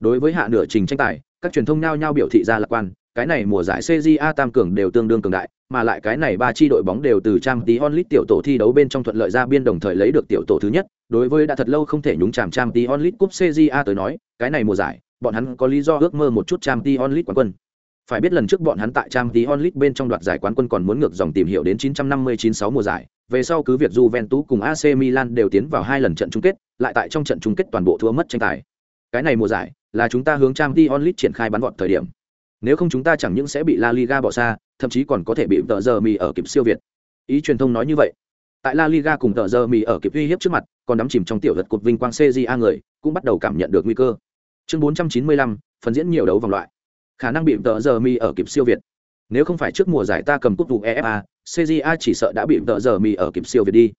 Đối với hạ nửa trình tranh tài, các truyền thông nhao nhao biểu thị ra lạc quan, cái này mùa giải CJA tam cường đều tương đương cường đại, mà lại cái này ba chi đội bóng đều từ trang tí onlit tiểu tổ thi đấu bên trong thuận lợi ra biên đồng thời lấy được tiểu tổ thứ nhất, đối với đã thật lâu không thể nhúng chàm trang tí onlit cúp CJA tới nói, cái này mùa giải, bọn hắn có lý do ước mơ một chút trang tí onlit quán quân. Phải biết lần trước bọn hắn tại trang tí onlit bên trong đoạt giải quán quân còn muốn ngược dòng tìm hiểu đến 959-6 mùa giải, về sau cứ việc Juventus cùng AC Milan đều tiến vào hai lần trận chung kết, lại tại trong trận chung kết toàn bộ thua mất tranh tài. Cái này mùa giải là chúng ta hướng Champions League triển khai bắn vọt thời điểm. Nếu không chúng ta chẳng những sẽ bị La Liga bỏ xa, thậm chí còn có thể bị tờ giờ mì ở kịp siêu việt. ý truyền thông nói như vậy. Tại la liga cùng tờ giờ mì ở kịp uy hiếp trước mặt còn đắm chìm trong tiểu vật cột vinh quang cja người cũng bắt đầu cảm nhận được nguy cơ. Chương 495, phần diễn nhiều đấu vòng loại. Khả năng bị tờ giờ mì ở kịp siêu việt. Nếu không phải trước mùa giải ta cầm cúp vụ efa cja chỉ sợ đã bị tờ giờ mì ở kịp siêu việt đi.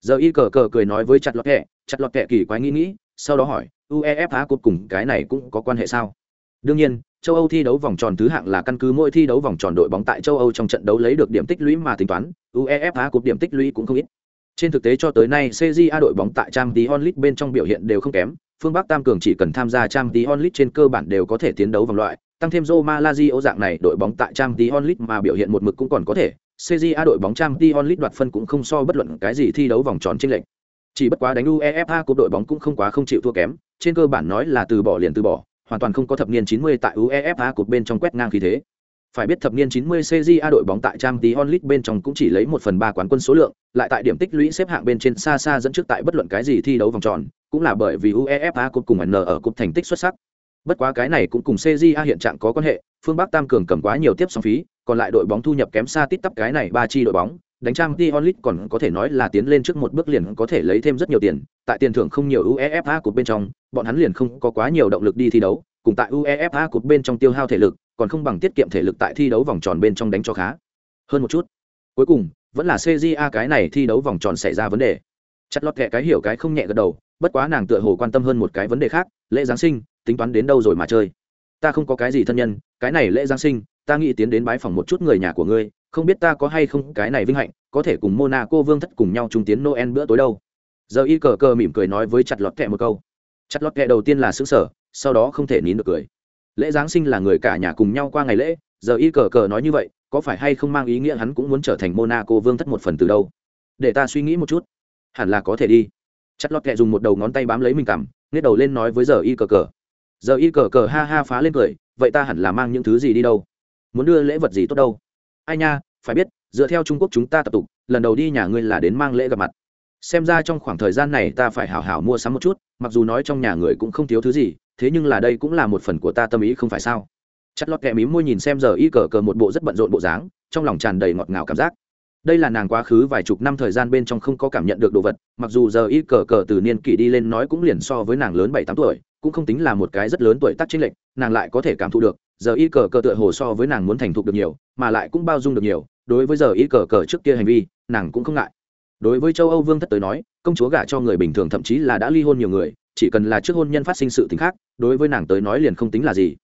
Giờ y cờ cờ cười nói với chặt lọt kẹ chặt lọt kẹ kỳ quái nghĩ nghĩ sau đó hỏi uefa cúp cùng cái này cũng có quan hệ sao? Đương nhiên châu âu thi đấu vòng tròn thứ hạng là căn cứ mỗi thi đấu vòng tròn đội bóng tại châu âu trong trận đấu lấy được điểm tích lũy mà tính toán, uefa cúp điểm tích lũy cũng không ít. Trên thực tế cho tới nay cja đội bóng tại Champions League bên trong biểu hiện đều không kém, phương bắc tam cường chỉ cần tham gia Champions League trên cơ bản đều có thể tiến đấu vòng loại, tăng thêm Roma, Lazio dạng này đội bóng tại Champions League mà biểu hiện một mực cũng còn có thể cja đội bóng Champions League đoạt phân cũng không so bất luận cái gì thi đấu vòng tròn trên lệnh chỉ bất quá đánh uefa cúp đội bóng cũng không quá không chịu thua kém, trên cơ bản nói là từ bỏ liền từ bỏ hoàn toàn không có thập niên 90 tại UEFA cột bên trong quét ngang khí thế. Phải biết thập niên 90 CJA đội bóng tại Champions League bên trong cũng chỉ lấy 1 phần 3 quán quân số lượng, lại tại điểm tích lũy xếp hạng bên trên xa xa dẫn trước tại bất luận cái gì thi đấu vòng tròn, cũng là bởi vì UEFA cột cùng N ở cột thành tích xuất sắc. Bất quá cái này cũng cùng CJA hiện trạng có quan hệ, phương Bắc Tam cường cầm quá nhiều tiếp sóng phí, còn lại đội bóng thu nhập kém xa tít tắp cái này ba chi đội bóng, đánh trang t còn có thể nói là tiến lên trước một bước liền có thể lấy thêm rất nhiều tiền tại tiền thưởng không nhiều uefa cột bên trong bọn hắn liền không có quá nhiều động lực đi thi đấu, cùng tại uefa cột bên trong tiêu hao thể lực, còn không bằng tiết kiệm thể lực tại thi đấu vòng tròn bên trong đánh cho khá. Hơn một chút, cuối cùng, vẫn là cja cái này thi đấu vòng tròn xảy ra vấn đề. Chặt lọt kẹ cái hiểu cái không nhẹ gật đầu, bất quá nàng tựa hồ quan tâm hơn một cái vấn đề khác, lễ giáng sinh, tính toán đến đâu rồi mà chơi. Ta không có cái gì thân nhân, cái này lễ giáng sinh, ta nghĩ tiến đến bái phòng một chút người nhà của ngươi, không biết ta có hay không cái này vinh hạnh, có thể cùng monaco vương thất cùng nhau trung tiến noel bữa tối đâu. Giờ y cờ cờ mỉm cười nói với chặt lọt kẹ một câu chặt lọt kẹ đầu tiên là xứng sở, sau đó không thể nín được cười. Lễ giáng sinh là người cả nhà cùng nhau qua ngày lễ, giờ y cờ cờ nói như vậy, có phải hay không mang ý nghĩa hắn cũng muốn trở thành monaco vương thất một phần từ đâu? Để ta suy nghĩ một chút. Hẳn là có thể đi. Chặt lọt kẹ dùng một đầu ngón tay bám lấy mình cằm nghe đầu lên nói với giờ y cờ cờ. Giờ y cờ cờ ha ha phá lên cười, vậy ta hẳn là mang những thứ gì đi đâu? Muốn đưa lễ vật gì tốt đâu? Ai nha, phải biết, dựa theo trung quốc chúng ta tập tục, lần đầu đi nhà ngươi là đến mang lễ gặp mặt xem ra trong khoảng thời gian này ta phải hảo hảo mua sắm một chút, mặc dù nói trong nhà người cũng không thiếu thứ gì, thế nhưng là đây cũng là một phần của ta tâm ý không phải sao? Chất lót kẹ mím môi nhìn xem giờ y cờ cờ một bộ rất bận rộn bộ dáng, trong lòng tràn đầy ngọt ngào cảm giác. Đây là nàng quá khứ vài chục năm thời gian bên trong không có cảm nhận được đồ vật, mặc dù giờ y cờ cờ từ niên kỷ đi lên nói cũng liền so với nàng lớn bảy tám tuổi, cũng không tính là một cái rất lớn tuổi tác chính lệnh nàng lại có thể cảm thụ được, giờ y cờ cờ tựa hồ so với nàng muốn thành thục được nhiều, mà lại cũng bao dung được nhiều, đối với giờ y cờ cờ trước kia hành vi, nàng cũng không ngại đối với châu âu vương thất tới nói, công chúa gả cho người bình thường thậm chí là đã ly hôn nhiều người, chỉ cần là trước hôn nhân phát sinh sự t khác, đối với nàng tới nói liền không tính là gì.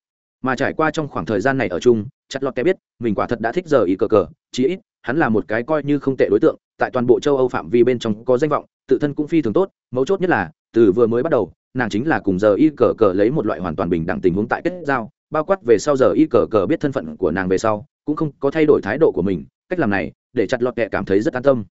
Mà trải qua trong khoảng thời gian này ở chung, chặt lọt kẻ biết, mình quả thật đã thích giờ y cờ cờ, chí ít, hắn là một cái coi như không tệ đối tượng, tại toàn bộ châu âu phạm vi bên trong có danh vọng, tự thân cũng phi thường tốt, mấu chốt nhất là, từ vừa mới bắt đầu, nàng chính là cùng giờ y cờ cờ lấy một loại hoàn toàn bình đẳng tình huống tại kết giao, bao quát về sau giờ y cờ cờ biết thân phận của nàng về sau, cũng không có thay đổi thái độ của mình, cách làm này, để chặt lọt kẹ cảm thấy rất an tâm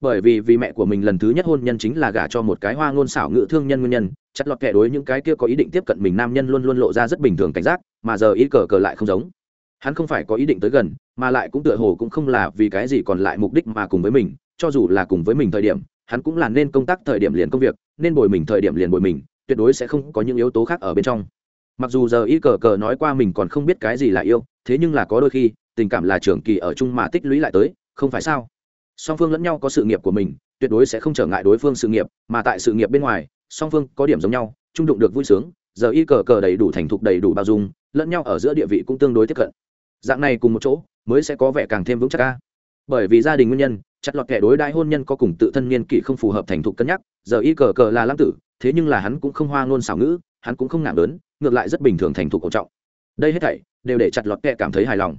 bởi vì vì mẹ của mình lần thứ nhất hôn nhân chính là gả cho một cái hoa ngôn xảo ngự thương nhân nguyên nhân, chặt lọt kẻ đối những cái kia có ý định tiếp cận mình nam nhân luôn luôn lộ ra rất bình thường cảnh giác, mà giờ y cờ cờ lại không giống. Hắn không phải có ý định tới gần, mà lại cũng tựa hồ cũng không là vì cái gì còn lại mục đích mà cùng với mình, cho dù là cùng với mình thời điểm, hắn cũng là nên công tác thời điểm liền công việc, nên bồi mình thời điểm liền bồi mình, tuyệt đối sẽ không có những yếu tố khác ở bên trong. Mặc dù giờ y cờ cờ nói qua mình còn không biết cái gì là yêu, thế nhưng là có đôi khi, tình cảm là trường kỳ ở chung mà tích lũy lại tới, không phải sao? Song phương lẫn nhau có sự nghiệp của mình, tuyệt đối sẽ không trở ngại đối phương sự nghiệp, mà tại sự nghiệp bên ngoài, song phương có điểm giống nhau trung đụng được vui sướng, giờ y cờ cờ đầy đủ thành thục đầy đủ bao dung, lẫn nhau ở giữa địa vị cũng tương đối tiếp cận. Dạng này cùng một chỗ, mới sẽ có vẻ càng thêm vững chắc ca bởi vì gia đình nguyên nhân, chặt lọt kẻ đối đại hôn nhân có cùng tự thân niên kỷ không phù hợp thành thục cân nhắc, giờ y cờ cờ là lãng tử, thế nhưng là hắn cũng không hoa ngôn xảo ngữ, hắn cũng không nặng lớn, ngược lại rất bình thường thành thục cổ trọng. Đây hết thảy đều để chặt lọt kẻ cảm thấy hài lòng.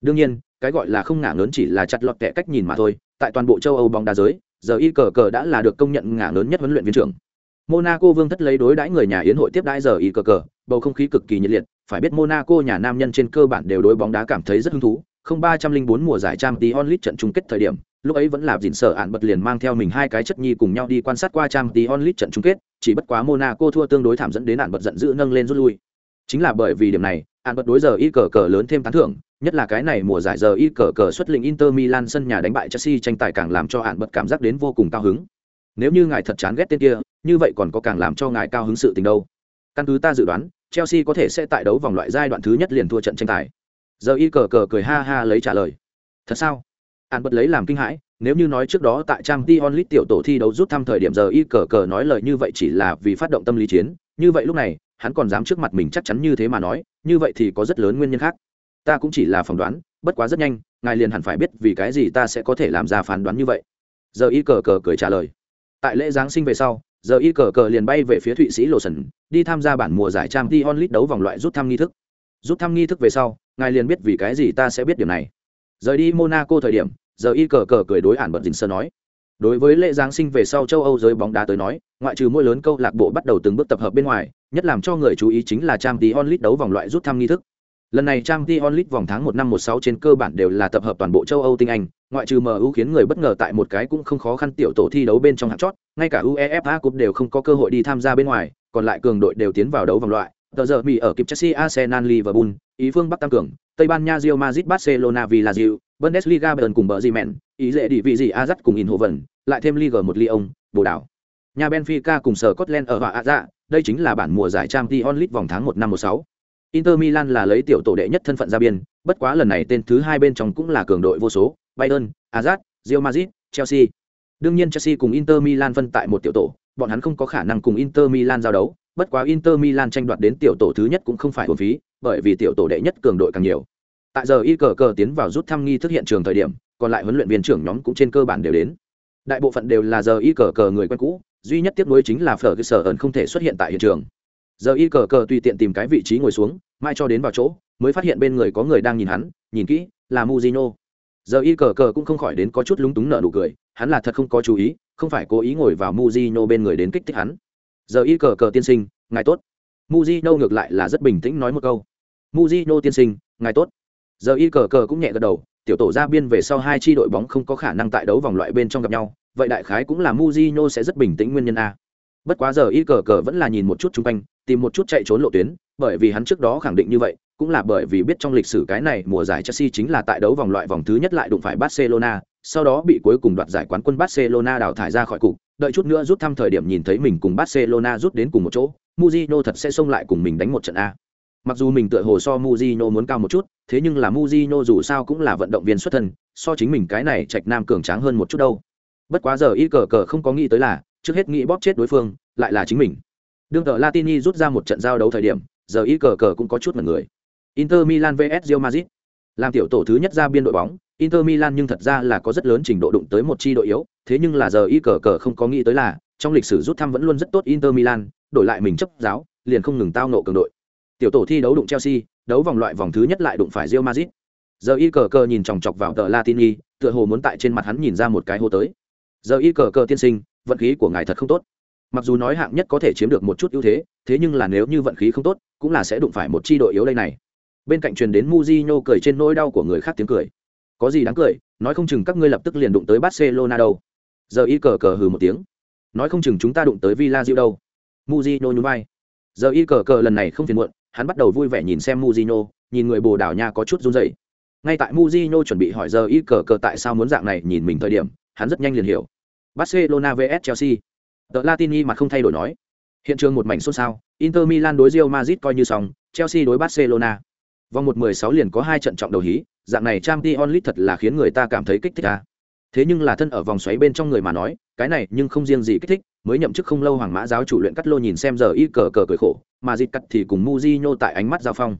Đương nhiên, cái gọi là không ngả lớn chỉ là chặt lọt kẻ cách nhìn mà thôi tại toàn bộ châu âu bóng đá giới, giờ y cờ cờ đã là được công nhận ngả lớn nhất huấn luyện viên trưởng. Monaco vương thất lấy đối đãi người nhà yến hội tiếp đãi giờ y cờ cờ, bầu không khí cực kỳ nhiệt liệt, phải biết monaco nhà nam nhân trên cơ bản đều đối bóng đá cảm thấy rất hứng thú, không ba trăm linh bốn mùa giải trang League trận chung kết thời điểm, lúc ấy vẫn là dịn sở ạn bật liền mang theo mình hai cái chất nhi cùng nhau đi quan sát qua trang League trận chung kết, chỉ bất quá monaco thua tương đối thảm dẫn đến ạn bật giận dữ nâng lên rút lui. Chính là bởi vì điểm này ạn bật đối giờ y cờ cờ lớn thêm tán thưởng nhất là cái này mùa giải giờ y cờ cờ xuất lĩnh inter milan sân nhà đánh bại chelsea tranh tài càng làm cho ạn bật cảm giác đến vô cùng cao hứng. Nếu như ngài thật chán ghét tên kia như vậy còn có càng làm cho ngài cao hứng sự tình đâu. Căn cứ ta dự đoán chelsea có thể sẽ tại đấu vòng loại giai đoạn thứ nhất liền thua trận tranh tài. Giờ y cờ cờ cười ha ha lấy trả lời. Thật sao? An bật lấy làm kinh hãi, nếu như nói trước đó tại trang Dion Lit tiểu tổ thi đấu rút thăm thời điểm giờ y cờ cờ nói lời như vậy chỉ là vì phát động tâm lý chiến, như vậy lúc này, hắn còn dám trước mặt mình chắc chắn như thế mà nói, như vậy thì có rất lớn nguyên nhân khác. Ta cũng chỉ là phỏng đoán, bất quá rất nhanh, ngài liền hẳn phải biết vì cái gì ta sẽ có thể làm ra phán đoán như vậy. Giờ y cờ cờ cười trả lời. Tại lễ giáng sinh về sau, giờ y cờ cờ liền bay về phía Thụy Sĩ Lộ Sần, đi tham gia bản mùa giải trang t Lit đấu vòng loại rút thăm nghi thức. Rút thăm nghi thức về sau, ngài liền biết vì cái gì ta sẽ biết điều này. Rời đi Monaco thời điểm, giờ y cờ cờ cười đối ản bật dình sơ nói đối với lễ giáng sinh về sau châu âu giới bóng đá tới nói, ngoại trừ mỗi lớn câu lạc bộ bắt đầu từng bước tập hợp bên ngoài, nhất làm cho người chú ý chính là trang tí onlit đấu vòng loại rút thăm nghi thức. Lần này trang tí onlit vòng tháng một năm một sáu trên cơ bản đều là tập hợp toàn bộ châu âu tinh anh, ngoại trừ mu khiến người bất ngờ tại một cái cũng không khó khăn tiểu tổ thi đấu bên trong hạt chót, ngay cả uefa cup đều không có cơ hội đi tham gia bên ngoài, còn lại cường đội đều tiến vào đấu vòng loại. Tờ giờ mỹ ở kịp chelsea, arsenal, liverpool, ý phương bắc tăng cường, tây ban nha, real madrid, barcelona, villarreal Bundesliga Bayern cùng bờ Bremen, ý dễ đi vị gì Azat cùng Eindhoven, lại thêm Liga một Lyon, Bồ Đào. Nhà Benfica cùng sở Scotland ở và Aza, đây chính là bản mùa giải Champions League vòng tháng 1 năm 16. Inter Milan là lấy tiểu tổ đệ nhất thân phận ra biên, bất quá lần này tên thứ hai bên trong cũng là cường đội vô số, Bayern, Azat, Real Madrid, Chelsea. Đương nhiên Chelsea cùng Inter Milan phân tại một tiểu tổ, bọn hắn không có khả năng cùng Inter Milan giao đấu, bất quá Inter Milan tranh đoạt đến tiểu tổ thứ nhất cũng không phải uổng phí, bởi vì tiểu tổ đệ nhất cường đội càng nhiều tại giờ y cờ cờ tiến vào rút thăm nghi thức hiện trường thời điểm, còn lại huấn luyện viên trưởng nhóm cũng trên cơ bản đều đến. Đại bộ phận đều là giờ y cờ cờ người quen cũ, duy nhất tiếp nối chính là phở cơ sở ẩn không thể xuất hiện tại hiện trường. Giờ y cờ cờ tùy tiện tìm cái vị trí ngồi xuống, mai cho đến vào chỗ, mới phát hiện bên người có người đang nhìn hắn, nhìn kỹ, là muzino. Giờ y cờ cờ cũng không khỏi đến có chút lúng túng nợ nụ cười, hắn là thật không có chú ý, không phải cố ý ngồi vào muzino bên người đến kích thích hắn. Giờ y cờ cờ tiên sinh, ngài tốt. Muzino ngược lại là rất bình tĩnh nói một câu. Muzino tiên sinh, ngài tốt giờ y cờ cờ cũng nhẹ gật đầu tiểu tổ ra biên về sau hai chi đội bóng không có khả năng tại đấu vòng loại bên trong gặp nhau vậy đại khái cũng là Mujino sẽ rất bình tĩnh nguyên nhân a bất quá giờ y cờ cờ vẫn là nhìn một chút chung quanh tìm một chút chạy trốn lộ tuyến bởi vì hắn trước đó khẳng định như vậy cũng là bởi vì biết trong lịch sử cái này mùa giải Chelsea chính là tại đấu vòng loại vòng thứ nhất lại đụng phải Barcelona, sau đó bị cuối cùng đoạt giải quán quân Barcelona đào thải ra khỏi cục, đợi chút nữa rút thăm thời điểm nhìn thấy mình cùng Barcelona rút đến cùng một chỗ, Mujino thật sẽ xông lại cùng mình đánh một trận a. Mặc dù mình tựa hồ so Mujino muốn cao một chút, thế nhưng là Mujino dù sao cũng là vận động viên xuất thân, so chính mình cái này Trạch Nam cường tráng hơn một chút đâu. Bất quá giờ y cờ cờ không có nghĩ tới là, trước hết nghĩ bóp chết đối phương, lại là chính mình. Đương tờ Latini rút ra một trận giao đấu thời điểm, giờ y cờ cờ cũng có chút mặt người. Inter Milan vs Real Madrid. Làm tiểu tổ thứ nhất ra biên đội bóng, Inter Milan nhưng thật ra là có rất lớn trình độ đụng tới một chi đội yếu, thế nhưng là giờ y cờ cờ không có nghĩ tới là, trong lịch sử rút thăm vẫn luôn rất tốt Inter Milan, đổi lại mình chấp giáo, liền không ngừng tao nộ cường đội. Tiểu tổ thi đấu đụng Chelsea, đấu vòng loại vòng thứ nhất lại đụng phải Real Madrid. Giờ y cờ cờ nhìn chòng chọc vào tờ Latini, tựa hồ muốn tại trên mặt hắn nhìn ra một cái hô tới. Giờ y cờ cờ tiên sinh, vận khí của ngài thật không tốt. Mặc dù nói hạng nhất có thể chiếm được một chút ưu thế, thế nhưng là nếu như vận khí không tốt, cũng là sẽ đụng phải một chi đội yếu đây này. Bên cạnh truyền đến Mujinho cười trên nỗi đau của người khác tiếng cười. Có gì đáng cười, nói không chừng các ngươi lập tức liền đụng tới Barcelona đâu. Giờ y cờ cờ hừ một tiếng. Nói không chừng chúng ta đụng tới Villa đâu. Mujinho nhún vai. Giờ y cờ cờ lần này không phiền muộn, hắn bắt đầu vui vẻ nhìn xem Mujino, nhìn người Bồ Đào Nha có chút run rẩy. Ngay tại Mujino chuẩn bị hỏi giờ y cờ cờ tại sao muốn dạng này nhìn mình thời điểm, hắn rất nhanh liền hiểu. Barcelona vs Chelsea. The Latini mà không thay đổi nói. Hiện trường một mảnh xôn xao, Inter Milan đối Real Madrid coi như xong, Chelsea đối Barcelona. Vòng 1-16 liền có hai trận trọng đầu hí, dạng này Champions League thật là khiến người ta cảm thấy kích thích a. Thế nhưng là thân ở vòng xoáy bên trong người mà nói, cái này nhưng không riêng gì kích thích, mới nhậm chức không lâu hoàng mã giáo chủ luyện cắt lô nhìn xem giờ y cờ cờ cười khổ, mà dịt cắt thì cùng mu di nhô tại ánh mắt giao phong.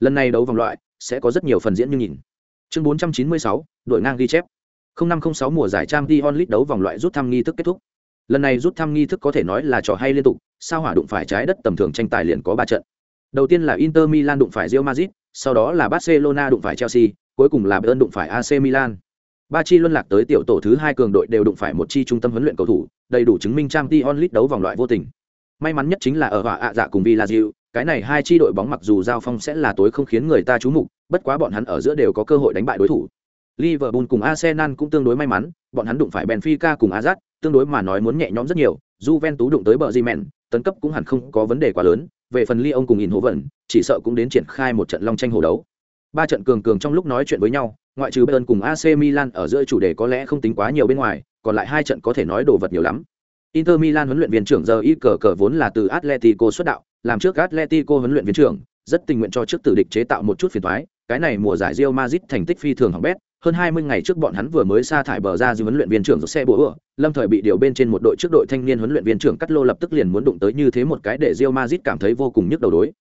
Lần này đấu vòng loại sẽ có rất nhiều phần diễn như nhìn. Chương 496, đội ngang ghi chép. 0506 mùa giải trang t onlit đấu vòng loại rút thăm nghi thức kết thúc. Lần này rút thăm nghi thức có thể nói là trò hay liên tục, sao hỏa đụng phải trái đất tầm thường tranh tài liền có ba trận. Đầu tiên là Inter Milan đụng phải Real Madrid, sau đó là Barcelona đụng phải Chelsea, cuối cùng là bern đụng phải AC Milan. Ba chi luân lạc tới tiểu tổ thứ hai cường đội đều đụng phải một chi trung tâm huấn luyện cầu thủ, đầy đủ chứng minh Trang t onlit đấu vòng loại vô tình. May mắn nhất chính là ở hỏa ạ dạ cùng Villarreal, cái này hai chi đội bóng mặc dù giao phong sẽ là tối không khiến người ta chú mục, bất quá bọn hắn ở giữa đều có cơ hội đánh bại đối thủ. Liverpool cùng Arsenal cũng tương đối may mắn, bọn hắn đụng phải Benfica cùng Ajax, tương đối mà nói muốn nhẹ nhõm rất nhiều, Juventus đụng tới bờ Mẹn, tấn cấp cũng hẳn không có vấn đề quá lớn, về phần Lyon cùng Eindhoven, chỉ sợ cũng đến triển khai một trận long tranh hồ đấu. Ba trận cường cường trong lúc nói chuyện với nhau, ngoại trừ Bayern cùng AC Milan ở giữa chủ đề có lẽ không tính quá nhiều bên ngoài, còn lại hai trận có thể nói đồ vật nhiều lắm. Inter Milan huấn luyện viên trưởng giờ y cờ cờ vốn là từ Atletico xuất đạo, làm trước Atletico huấn luyện viên trưởng, rất tình nguyện cho trước tử địch chế tạo một chút phiền toái, cái này mùa giải Real Madrid thành tích phi thường hỏng bét, hơn 20 ngày trước bọn hắn vừa mới sa thải bờ ra dư huấn luyện viên trưởng xe búa lâm thời bị điều bên trên một đội trước đội thanh niên huấn luyện viên trưởng cắt lô lập tức liền muốn đụng tới như thế một cái để Real Madrid cảm thấy vô cùng nhức đầu đối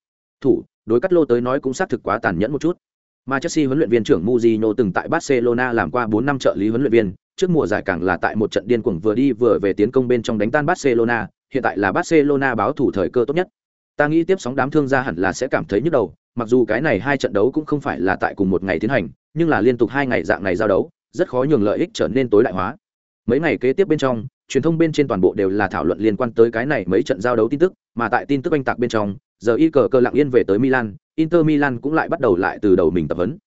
thủ đối cắt lô tới nói cũng xác thực quá tàn nhẫn một chút mà Chelsea huấn luyện viên trưởng Mourinho từng tại Barcelona làm qua 4 năm trợ lý huấn luyện viên, trước mùa giải càng là tại một trận điên cuồng vừa đi vừa về tiến công bên trong đánh tan Barcelona, hiện tại là Barcelona báo thủ thời cơ tốt nhất. Ta nghĩ tiếp sóng đám thương gia hẳn là sẽ cảm thấy nhức đầu, mặc dù cái này hai trận đấu cũng không phải là tại cùng một ngày tiến hành, nhưng là liên tục hai ngày dạng này giao đấu, rất khó nhường lợi ích trở nên tối đại hóa. Mấy ngày kế tiếp bên trong, truyền thông bên trên toàn bộ đều là thảo luận liên quan tới cái này mấy trận giao đấu tin tức, mà tại tin tức anh tạc bên trong, giờ y cờ cơ lặng yên về tới Milan, Inter Milan cũng lại bắt đầu lại từ đầu mình tập huấn.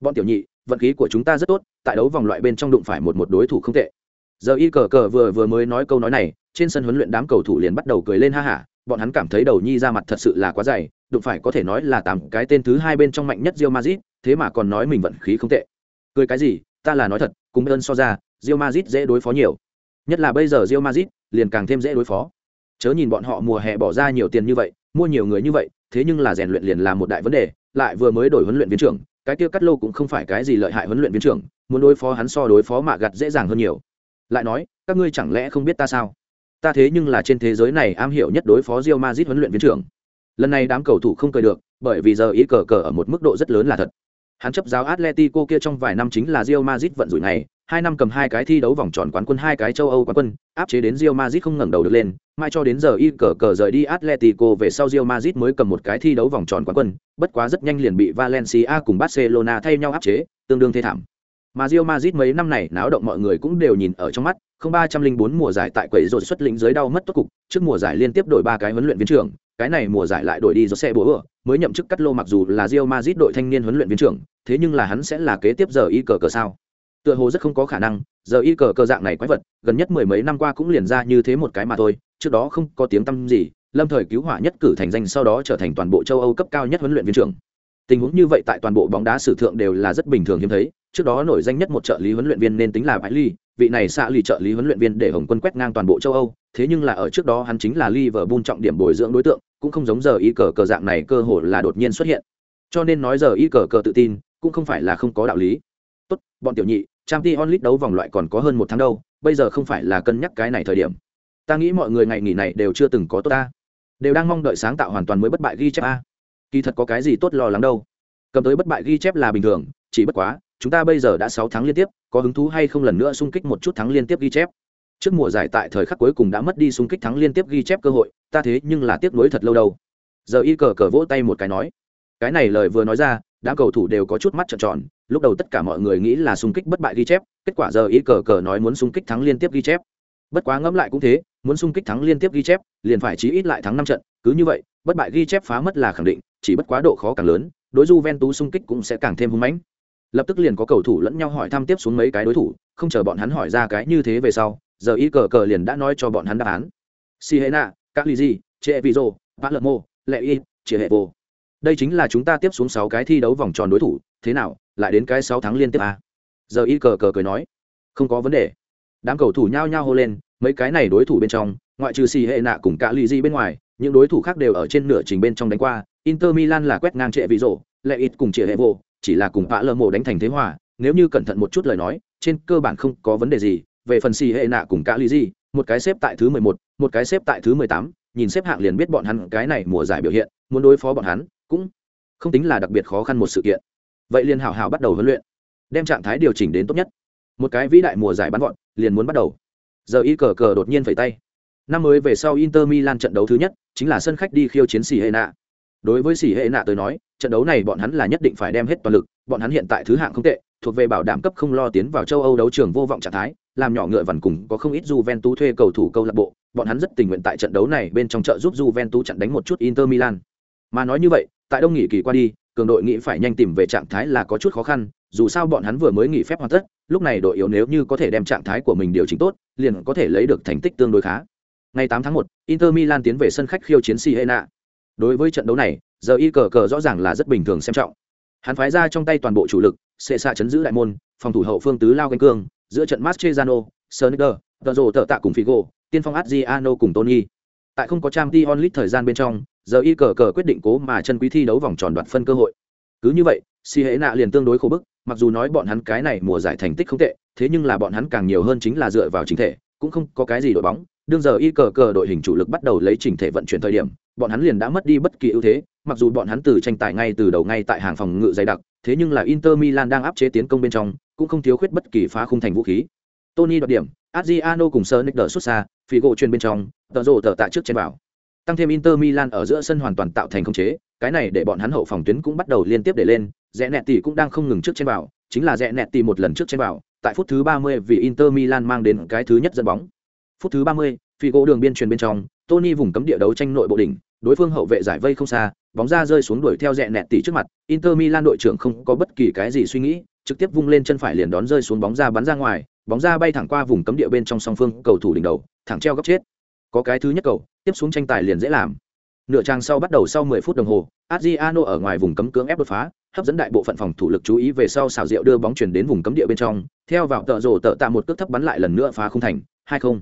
Bọn tiểu nhị, vận khí của chúng ta rất tốt, tại đấu vòng loại bên trong đụng phải một một đối thủ không tệ. Giờ y cờ cờ vừa vừa mới nói câu nói này, trên sân huấn luyện đám cầu thủ liền bắt đầu cười lên ha hả, bọn hắn cảm thấy đầu nhi ra mặt thật sự là quá dày, đụng phải có thể nói là tám cái tên thứ hai bên trong mạnh nhất Real Madrid, thế mà còn nói mình vận khí không tệ. Cười cái gì, ta là nói thật, cùng ơn so ra, Real Madrid dễ đối phó nhiều. Nhất là bây giờ Real Madrid liền càng thêm dễ đối phó. Chớ nhìn bọn họ mùa hè bỏ ra nhiều tiền như vậy, mua nhiều người như vậy, thế nhưng là rèn luyện liền là một đại vấn đề, lại vừa mới đổi huấn luyện viên trưởng, cái kia cắt lô cũng không phải cái gì lợi hại huấn luyện viên trưởng, muốn đối phó hắn so đối phó mạ gặt dễ dàng hơn nhiều. Lại nói, các ngươi chẳng lẽ không biết ta sao? Ta thế nhưng là trên thế giới này am hiểu nhất đối phó Real Madrid huấn luyện viên trưởng. Lần này đám cầu thủ không cười được, bởi vì giờ ý cờ cờ ở một mức độ rất lớn là thật. Hắn chấp giáo Atletico kia trong vài năm chính là Real Madrid vận rủi này, hai năm cầm hai cái thi đấu vòng tròn quán quân hai cái châu Âu quán quân, áp chế đến Real Madrid không ngẩng đầu được lên, mai cho đến giờ y cờ cờ rời đi Atletico về sau Real Madrid mới cầm một cái thi đấu vòng tròn quán quân, bất quá rất nhanh liền bị Valencia cùng Barcelona thay nhau áp chế, tương đương thế thảm. Mà Real Madrid mấy năm này náo động mọi người cũng đều nhìn ở trong mắt, không ba trăm linh bốn mùa giải tại quầy rồi xuất lĩnh dưới đau mất tốt cục, trước mùa giải liên tiếp đổi ba cái huấn luyện viên trưởng, cái này mùa giải lại đổi đi Jose Boer, mới nhậm chức cắt lô mặc dù là Real Madrid đội thanh niên huấn luyện viên trưởng, thế nhưng là hắn sẽ là kế tiếp giờ y cờ cờ sao? Tựa hồ rất không có khả năng, giờ y cờ cờ dạng này quái vật, gần nhất mười mấy năm qua cũng liền ra như thế một cái mà thôi, trước đó không có tiếng tăm gì, lâm thời cứu hỏa nhất cử thành danh sau đó trở thành toàn bộ châu Âu cấp cao nhất huấn luyện viên trưởng. Tình huống như vậy tại toàn bộ bóng đá sử thượng đều là rất bình thường hiếm thấy, trước đó nổi danh nhất một trợ lý huấn luyện viên nên tính là Bãi Ly, vị này xạ lì trợ lý huấn luyện viên để Hồng Quân quét ngang toàn bộ châu Âu, thế nhưng là ở trước đó hắn chính là Liverpool trọng điểm bồi dưỡng đối tượng, cũng không giống giờ y cờ cờ dạng này cơ hội là đột nhiên xuất hiện. Cho nên nói giờ y cờ cờ tự tin, cũng không phải là không có đạo lý. Tốt, bọn tiểu nhị, Champions League đấu vòng loại còn có hơn một tháng đâu, bây giờ không phải là cân nhắc cái này thời điểm. Ta nghĩ mọi người ngày nghỉ này đều chưa từng có tốt ta, đều đang mong đợi sáng tạo hoàn toàn mới bất bại ghi chép a. Kỳ thật có cái gì tốt lo lắng đâu. Cầm tới bất bại ghi chép là bình thường, chỉ bất quá, chúng ta bây giờ đã sáu tháng liên tiếp, có hứng thú hay không lần nữa xung kích một chút thắng liên tiếp ghi chép. Trước mùa giải tại thời khắc cuối cùng đã mất đi xung kích thắng liên tiếp ghi chép cơ hội, ta thế nhưng là tiếc nuối thật lâu đâu. Giờ y cờ cờ vỗ tay một cái nói, cái này lời vừa nói ra, đám cầu thủ đều có chút mắt trợn tròn, lúc đầu tất cả mọi người nghĩ là xung kích bất bại ghi chép, kết quả giờ ý cờ cờ nói muốn xung kích thắng liên tiếp ghi chép. Bất quá ngẫm lại cũng thế, muốn xung kích thắng liên tiếp ghi chép, liền phải chí ít lại thắng năm trận, cứ như vậy, bất bại ghi chép phá mất là khẳng định, chỉ bất quá độ khó càng lớn, đối Juventus xung kích cũng sẽ càng thêm hung mãnh. Lập tức liền có cầu thủ lẫn nhau hỏi thăm tiếp xuống mấy cái đối thủ không chờ bọn hắn hỏi ra cái như thế về sau giờ y cờ cờ liền đã nói cho bọn hắn đáp án. Si hệ nạ các lì gì vị rô lệ y chia hệ vô đây chính là chúng ta tiếp xuống sáu cái thi đấu vòng tròn đối thủ, thế nào, lại đến cái sáu tháng liên tiếp à? giờ y cờ cờ cười nói, không có vấn đề. Đám cầu thủ nhao nhao hô lên, mấy cái này đối thủ bên trong, ngoại trừ xì hệ nạ cùng cả lì di bên ngoài, những đối thủ khác đều ở trên nửa trình bên trong đánh qua, inter milan là quét ngang trệ vị rổ, lệ ít cùng trệ hệ vô, chỉ là cùng vã lơ mộ đánh thành thế hòa, nếu như cẩn thận một chút lời nói, trên cơ bản không có vấn đề gì. Về phần xì hệ nạ cùng cả lì di, một cái xếp tại thứ mười một một cái xếp tại thứ mười tám, nhìn xếp hạng liền biết bọn hắn cái này mùa giải biểu hiện, muốn đối phó bọn hắn cũng không tính là đặc biệt khó khăn một sự kiện. Vậy liền hảo hảo bắt đầu huấn luyện, đem trạng thái điều chỉnh đến tốt nhất. Một cái vĩ đại mùa giải bắn gọn liền muốn bắt đầu. Giờ y cờ cờ đột nhiên phẩy tay. Năm mới về sau inter milan trận đấu thứ nhất, chính là sân khách đi khiêu chiến xì hệ nạ đối với xì hệ nạ tới nói, trận đấu này bọn hắn là nhất định phải đem hết toàn lực, bọn hắn hiện tại thứ hạng không tệ, thuộc về bảo đảm cấp không lo tiến vào châu âu đấu trường vô vọng trạng thái, làm nhỏ ngựa vằn cùng có không ít Juventus thuê cầu thủ câu lạc bộ, bọn hắn rất tình nguyện tại trận đấu này bên trong trợ giúp Juventus chặn đánh một chút Inter Milan. Mà nói như vậy tại đông nghỉ kỳ qua đi cường đội nghĩ phải nhanh tìm về trạng thái là có chút khó khăn dù sao bọn hắn vừa mới nghỉ phép hoàn tất lúc này đội yếu nếu như có thể đem trạng thái của mình điều chỉnh tốt liền có thể lấy được thành tích tương đối khá. Ngày 8 tháng 1, Inter Milan tiến về sân khách khiêu chiến Siena. Đối với trận đấu này giờ y cờ cờ rõ ràng là rất bình thường xem trọng. Hắn phái ra trong tay toàn bộ chủ lực sẽ xạ chấn giữ đại môn phòng thủ hậu phương tứ lao ganh cương giữa trận mastrezano sonicer tờ rồ tờ tạ cùng figo tiên phong adriano cùng tony. Tại không có trang t onlit thời gian bên trong giờ y cờ cờ quyết định cố mà chân quý thi đấu vòng tròn đoạt phân cơ hội cứ như vậy si hễ nạ liền tương đối khổ bức mặc dù nói bọn hắn cái này mùa giải thành tích không tệ, thế nhưng là bọn hắn càng nhiều hơn chính là dựa vào chính thể, cũng không có cái gì đội bóng. Đương giờ y cờ cờ đội hình chủ lực bắt đầu lấy chỉnh thể vận chuyển thời điểm, bọn hắn liền đã mất đi bất kỳ ưu thế, mặc dù bọn hắn từ tranh tài ngay từ đầu ngay tại hàng phòng ngự dày đặc, thế nhưng là Inter Milan đang áp chế tiến công bên trong, cũng không thiếu khuyết bất kỳ phá khung thành vũ khí. Tony đoạt điểm, Adriano cùng Sonic đỡ xuất xa, phí gỗ truyền bên trong, tờ rộ tờ tại trước trên bảo. Tăng thêm Inter Milan ở giữa sân hoàn toàn tạo thành không chế, cái này để bọn hắn hậu phòng tuyến cũng bắt đầu liên tiếp để lên, rẽ nẹt tỷ cũng đang không ngừng trước trên bảo, chính là rẽ nẹt tỷ một lần trước trên bảo, tại phút thứ 30 vì Inter Milan mang đến cái thứ nhất dẫn bóng. Phút thứ 30, Figo đường biên truyền bên trong, Tony vùng cấm địa đấu tranh nội bộ đỉnh, đối phương hậu vệ giải vây không xa, bóng ra rơi xuống đuổi theo rẽ nẹt tỷ trước mặt, Inter Milan đội trưởng không có bất kỳ cái gì suy nghĩ, trực tiếp vung lên chân phải liền đón rơi xuống bóng ra bắn ra ngoài, bóng ra bay thẳng qua vùng cấm địa bên trong song phương, cầu thủ đỉnh đầu, thẳng treo góc chết. Có cái thứ nhất cầu, tiếp xuống tranh tài liền dễ làm. Nửa trang sau bắt đầu sau 10 phút đồng hồ, Adriano ở ngoài vùng cấm cưỡng ép đột phá, hấp dẫn đại bộ phận phòng thủ lực chú ý về sau xảo diệu đưa bóng chuyển đến vùng cấm địa bên trong, theo vào tợ rổ tợ tạ một cước thấp bắn lại lần nữa phá không thành, 2-0.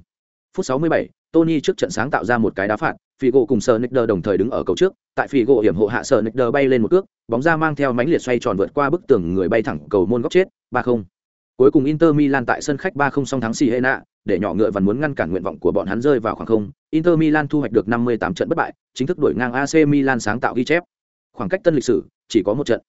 Phút 67, Tony trước trận sáng tạo ra một cái đá phạt, Figo cùng Sonicer đồng thời đứng ở cầu trước, tại Figo hiểm hộ hạ Sonicer bay lên một cước, bóng ra mang theo mánh liệt xoay tròn vượt qua bức tường người bay thẳng cầu môn góc chết, 3-0. Cuối cùng Inter Milan tại sân khách 3-0 song thắng Siena, để nhỏ ngựa vằn muốn ngăn cản nguyện vọng của bọn hắn rơi vào khoảng không. Inter Milan thu hoạch được 58 trận bất bại, chính thức đuổi ngang AC Milan sáng tạo ghi chép. Khoảng cách tân lịch sử chỉ có một trận.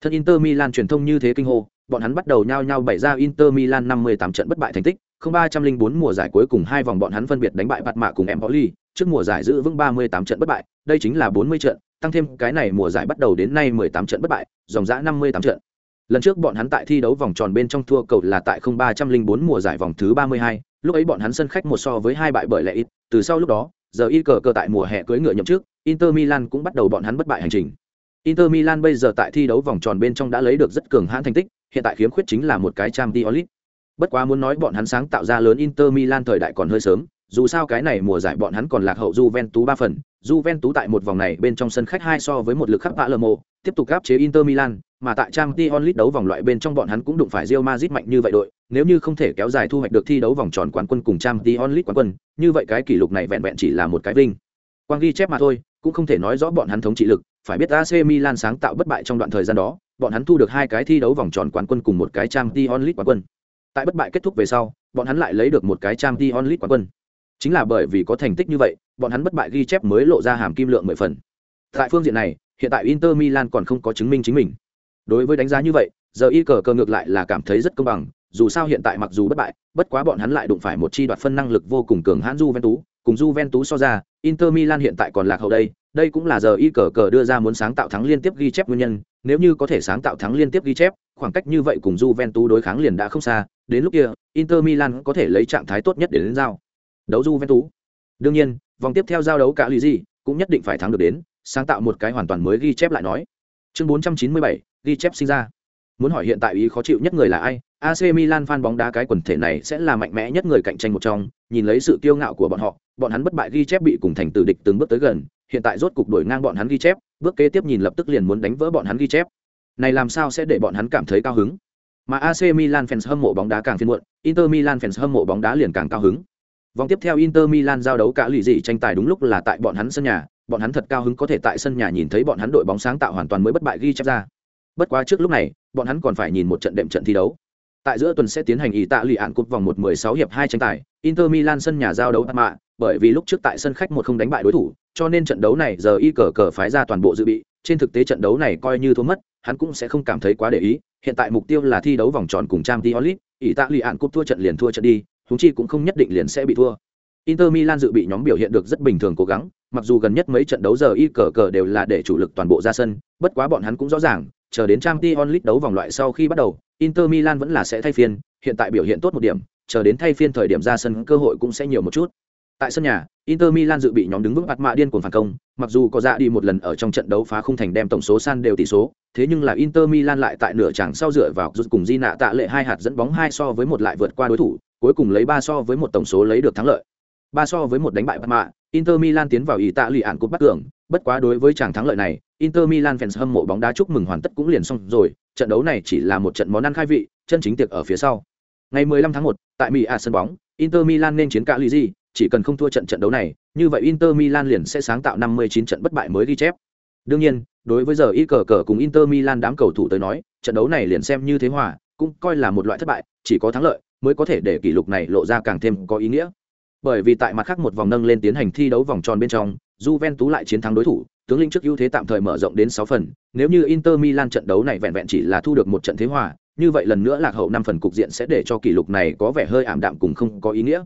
Thân Inter Milan truyền thông như thế kinh hô, bọn hắn bắt đầu nhao nhao bày ra Inter Milan 58 trận bất bại thành tích, không 304 mùa giải cuối cùng hai vòng bọn hắn phân biệt đánh bại Bạt Mạ cùng Empoli, trước mùa giải giữ vững 38 trận bất bại, đây chính là 40 trận, tăng thêm cái này mùa giải bắt đầu đến nay 18 trận bất bại, dòng dã 58 trận. Lần trước bọn hắn tại thi đấu vòng tròn bên trong thua cầu là tại 0304 mùa giải vòng thứ 32, lúc ấy bọn hắn sân khách một so với hai bại bởi lệ ít, từ sau lúc đó, giờ y cờ cờ tại mùa hè cưới ngựa nhậm trước, Inter Milan cũng bắt đầu bọn hắn bất bại hành trình. Inter Milan bây giờ tại thi đấu vòng tròn bên trong đã lấy được rất cường hãn thành tích, hiện tại khiếm khuyết chính là một cái Champions League. Bất quá muốn nói bọn hắn sáng tạo ra lớn Inter Milan thời đại còn hơi sớm, dù sao cái này mùa giải bọn hắn còn lạc hậu Juventus 3 phần, Juventus tại một vòng này bên trong sân khách hai so với một lực khắc Palermo, tiếp tục áp chế Inter Milan, mà tại Champions League đấu vòng loại bên trong bọn hắn cũng đụng phải Real Madrid mạnh như vậy đội, nếu như không thể kéo dài thu hoạch được thi đấu vòng tròn quán quân cùng Champions League quán quân, như vậy cái kỷ lục này vẹn vẹn chỉ là một cái vinh. Quang ghi chép mà thôi, cũng không thể nói rõ bọn hắn thống trị lực, phải biết AC Milan sáng tạo bất bại trong đoạn thời gian đó, bọn hắn thu được hai cái thi đấu vòng tròn quán quân cùng một cái Champions League quán quân. Tại bất bại kết thúc về sau, bọn hắn lại lấy được một cái Champions League quán quân. Chính là bởi vì có thành tích như vậy, bọn hắn bất bại ghi chép mới lộ ra hàm kim lượng mười phần. Tại phương diện này, hiện tại Inter Milan còn không có chứng minh chính mình. Đối với đánh giá như vậy, giờ y cờ cờ ngược lại là cảm thấy rất công bằng, dù sao hiện tại mặc dù bất bại, bất quá bọn hắn lại đụng phải một chi đoạt phân năng lực vô cùng cường hãn Juventus, cùng Juventus so ra, Inter Milan hiện tại còn lạc hậu đây, đây cũng là giờ y cờ cờ đưa ra muốn sáng tạo thắng liên tiếp ghi chép nguyên nhân, nếu như có thể sáng tạo thắng liên tiếp ghi chép, khoảng cách như vậy cùng Juventus đối kháng liền đã không xa, đến lúc kia, Inter Milan có thể lấy trạng thái tốt nhất để đến giao. Đấu du vén tú. Đương nhiên, vòng tiếp theo giao đấu cả lì gì, cũng nhất định phải thắng được đến, sáng tạo một cái hoàn toàn mới ghi chép lại nói. Chương 497, ghi chép sinh ra. Muốn hỏi hiện tại ý khó chịu nhất người là ai? AC Milan fan bóng đá cái quần thể này sẽ là mạnh mẽ nhất người cạnh tranh một trong, nhìn lấy sự kiêu ngạo của bọn họ, bọn hắn bất bại ghi chép bị cùng thành tử địch từng bước tới gần, hiện tại rốt cục đổi ngang bọn hắn ghi chép, bước kế tiếp nhìn lập tức liền muốn đánh vỡ bọn hắn ghi chép. Này làm sao sẽ để bọn hắn cảm thấy cao hứng? Mà AC Milan fans hâm mộ bóng đá càng phiền muộn, Inter Milan fans hâm mộ bóng đá liền càng cao hứng. Vòng tiếp theo Inter Milan giao đấu cả lì dị tranh tài đúng lúc là tại bọn hắn sân nhà, bọn hắn thật cao hứng có thể tại sân nhà nhìn thấy bọn hắn đội bóng sáng tạo hoàn toàn mới bất bại ghi chép ra. Bất quá trước lúc này, bọn hắn còn phải nhìn một trận đệm trận thi đấu. Tại giữa tuần sẽ tiến hành ý tạ lì án cúp vòng 1-16 hiệp 2 tranh tài, Inter Milan sân nhà giao đấu Parma, bởi vì lúc trước tại sân khách một không đánh bại đối thủ, cho nên trận đấu này giờ y cờ cờ phái ra toàn bộ dự bị, trên thực tế trận đấu này coi như thua mất, hắn cũng sẽ không cảm thấy quá để ý, hiện tại mục tiêu là thi đấu vòng tròn cùng Champions League, ý tạ lì án cúp thua trận liền thua trận đi, huống chi cũng không nhất định liền sẽ bị thua. Inter Milan dự bị nhóm biểu hiện được rất bình thường cố gắng, mặc dù gần nhất mấy trận đấu giờ y cờ cờ đều là để chủ lực toàn bộ ra sân, bất quá bọn hắn cũng rõ ràng, chờ đến Champions League đấu vòng loại sau khi bắt đầu, Inter Milan vẫn là sẽ thay phiên, hiện tại biểu hiện tốt một điểm, chờ đến thay phiên thời điểm ra sân cơ hội cũng sẽ nhiều một chút. Tại sân nhà, Inter Milan dự bị nhóm đứng vững mặt mạ điên cuồng phản công, mặc dù có dạ đi một lần ở trong trận đấu phá không thành đem tổng số san đều tỷ số, thế nhưng là Inter Milan lại tại nửa chẳng sau dựa vào rút cùng Di nạ tạ lệ hai hạt dẫn bóng hai so với một lại vượt qua đối thủ, cuối cùng lấy ba so với một tổng số lấy được thắng lợi. ba so với một đánh bại Parma, Inter Milan tiến vào ý tạ lì ạn cúp bắt cường, bất quá đối với chàng thắng lợi này, Inter Milan fans hâm mộ bóng đá chúc mừng hoàn tất cũng liền xong rồi, trận đấu này chỉ là một trận món ăn khai vị, chân chính tiệc ở phía sau. Ngày 15 tháng 1, tại Mỹ à sân bóng, Inter Milan nên chiến cả Ligi, chỉ cần không thua trận trận đấu này, như vậy Inter Milan liền sẽ sáng tạo 59 trận bất bại mới ghi chép. Đương nhiên, đối với giờ ít cờ cờ cùng Inter Milan đám cầu thủ tới nói, trận đấu này liền xem như thế hòa, cũng coi là một loại thất bại, chỉ có thắng lợi mới có thể để kỷ lục này lộ ra càng thêm có ý nghĩa. Bởi vì tại mặt khác một vòng nâng lên tiến hành thi đấu vòng tròn bên trong, Juventus lại chiến thắng đối thủ, tướng lĩnh trước ưu thế tạm thời mở rộng đến 6 phần, nếu như Inter Milan trận đấu này vẹn vẹn chỉ là thu được một trận thế hòa, như vậy lần nữa lạc hậu 5 phần cục diện sẽ để cho kỷ lục này có vẻ hơi ảm đạm cùng không có ý nghĩa.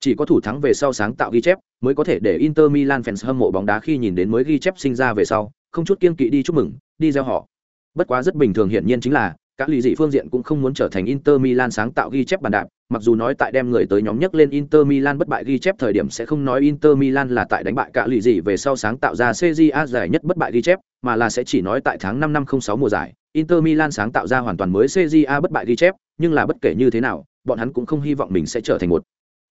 Chỉ có thủ thắng về sau sáng tạo ghi chép, mới có thể để Inter Milan fans hâm mộ bóng đá khi nhìn đến mới ghi chép sinh ra về sau, không chút kiên kỵ đi chúc mừng, đi gieo họ. Bất quá rất bình thường hiển nhiên chính là, các lý dị phương diện cũng không muốn trở thành Inter Milan sáng tạo ghi chép bàn đạp, mặc dù nói tại đem người tới nhóm nhất lên Inter Milan bất bại ghi chép thời điểm sẽ không nói Inter Milan là tại đánh bại cả lý dị về sau sáng tạo ra CJA giải nhất bất bại ghi chép, mà là sẽ chỉ nói tại tháng 5 năm 06 mùa giải, Inter Milan sáng tạo ra hoàn toàn mới CJA bất bại ghi chép, nhưng là bất kể như thế nào, bọn hắn cũng không hy vọng mình sẽ trở thành một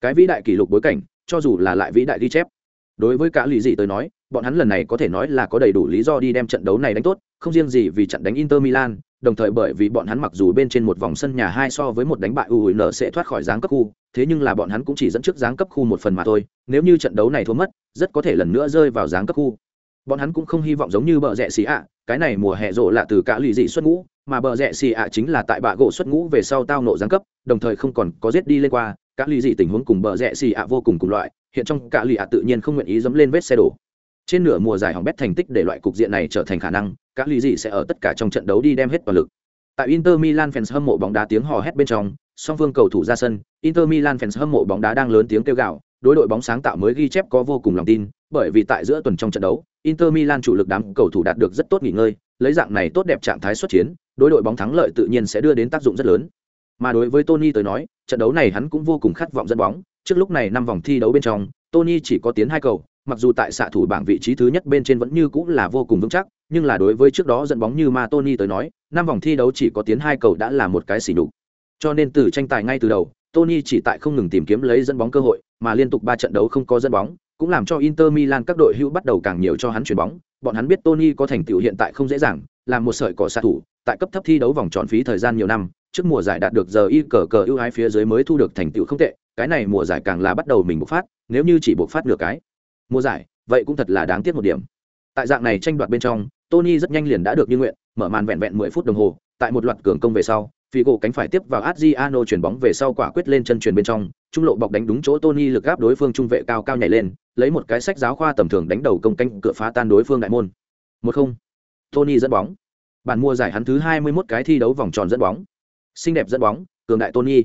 cái vĩ đại kỷ lục bối cảnh, cho dù là lại vĩ đại ghi chép. Đối với cả lý dị tới nói, bọn hắn lần này có thể nói là có đầy đủ lý do đi đem trận đấu này đánh tốt, không riêng gì vì trận đánh Inter Milan, đồng thời bởi vì bọn hắn mặc dù bên trên một vòng sân nhà hai so với một đánh bại UUN sẽ thoát khỏi giáng cấp khu, thế nhưng là bọn hắn cũng chỉ dẫn trước giáng cấp khu một phần mà thôi, nếu như trận đấu này thua mất, rất có thể lần nữa rơi vào giáng cấp khu. Bọn hắn cũng không hy vọng giống như bờ rẹ xì ạ, cái này mùa hè rộ là từ cả lì dị xuất ngũ, mà bờ rẹ xì ạ chính là tại bạ gỗ xuất ngũ về sau tao nộ giáng cấp, đồng thời không còn có giết đi lên qua, các lì dị tình huống cùng bờ rẹ xì ạ vô cùng cùng loại, hiện trong cả lì ạ tự nhiên không nguyện ý dẫm lên vết xe đổ trên nửa mùa giải hỏng bét thành tích để loại cục diện này trở thành khả năng các lý dị sẽ ở tất cả trong trận đấu đi đem hết toàn lực. Tại inter milan fans hâm mộ bóng đá tiếng hò hét bên trong, song phương cầu thủ ra sân, inter milan fans hâm mộ bóng đá đang lớn tiếng kêu gào, đối đội bóng sáng tạo mới ghi chép có vô cùng lòng tin, bởi vì tại giữa tuần trong trận đấu, inter milan chủ lực đám cầu thủ đạt được rất tốt nghỉ ngơi, lấy dạng này tốt đẹp trạng thái xuất chiến, đối đội bóng thắng lợi tự nhiên sẽ đưa đến tác dụng rất lớn. Mà đối với tony tới nói, trận đấu này hắn cũng vô cùng khát vọng dẫn bóng, trước lúc này năm vòng thi đấu bên trong, tony chỉ có tiến hai cầu mặc dù tại xạ thủ bảng vị trí thứ nhất bên trên vẫn như cũng là vô cùng vững chắc, nhưng là đối với trước đó dẫn bóng như Ma Tony tới nói, năm vòng thi đấu chỉ có tiến hai cầu đã là một cái xỉ nhục. Cho nên từ tranh tài ngay từ đầu, Tony chỉ tại không ngừng tìm kiếm lấy dẫn bóng cơ hội, mà liên tục ba trận đấu không có dẫn bóng, cũng làm cho Inter Milan các đội hữu bắt đầu càng nhiều cho hắn chuyển bóng. Bọn hắn biết Tony có thành tựu hiện tại không dễ dàng, làm một sợi cỏ xạ thủ, tại cấp thấp thi đấu vòng tròn phí thời gian nhiều năm, trước mùa giải đạt được giờ y cờ cờ ưu ái phía dưới mới thu được thành tựu không tệ, cái này mùa giải càng là bắt đầu mình bộc phát, nếu như chỉ bộc phát nửa cái mùa giải, vậy cũng thật là đáng tiếc một điểm. Tại dạng này tranh đoạt bên trong tony rất nhanh liền đã được như nguyện mở màn vẹn vẹn mười phút đồng hồ tại một loạt cường công về sau phi gỗ cánh phải tiếp vào adriano chuyển bóng về sau quả quyết lên chân truyền bên trong trung lộ bọc đánh đúng chỗ tony lực gáp đối phương trung vệ cao cao nhảy lên lấy một cái sách giáo khoa tầm thường đánh đầu công canh cửa phá tan đối phương đại môn. Một không. Tony dẫn bóng. Bản mua giải hắn thứ hai mươi 21 cái thi đấu vòng tròn dẫn bóng. Xinh đẹp dẫn bóng cường đại tony.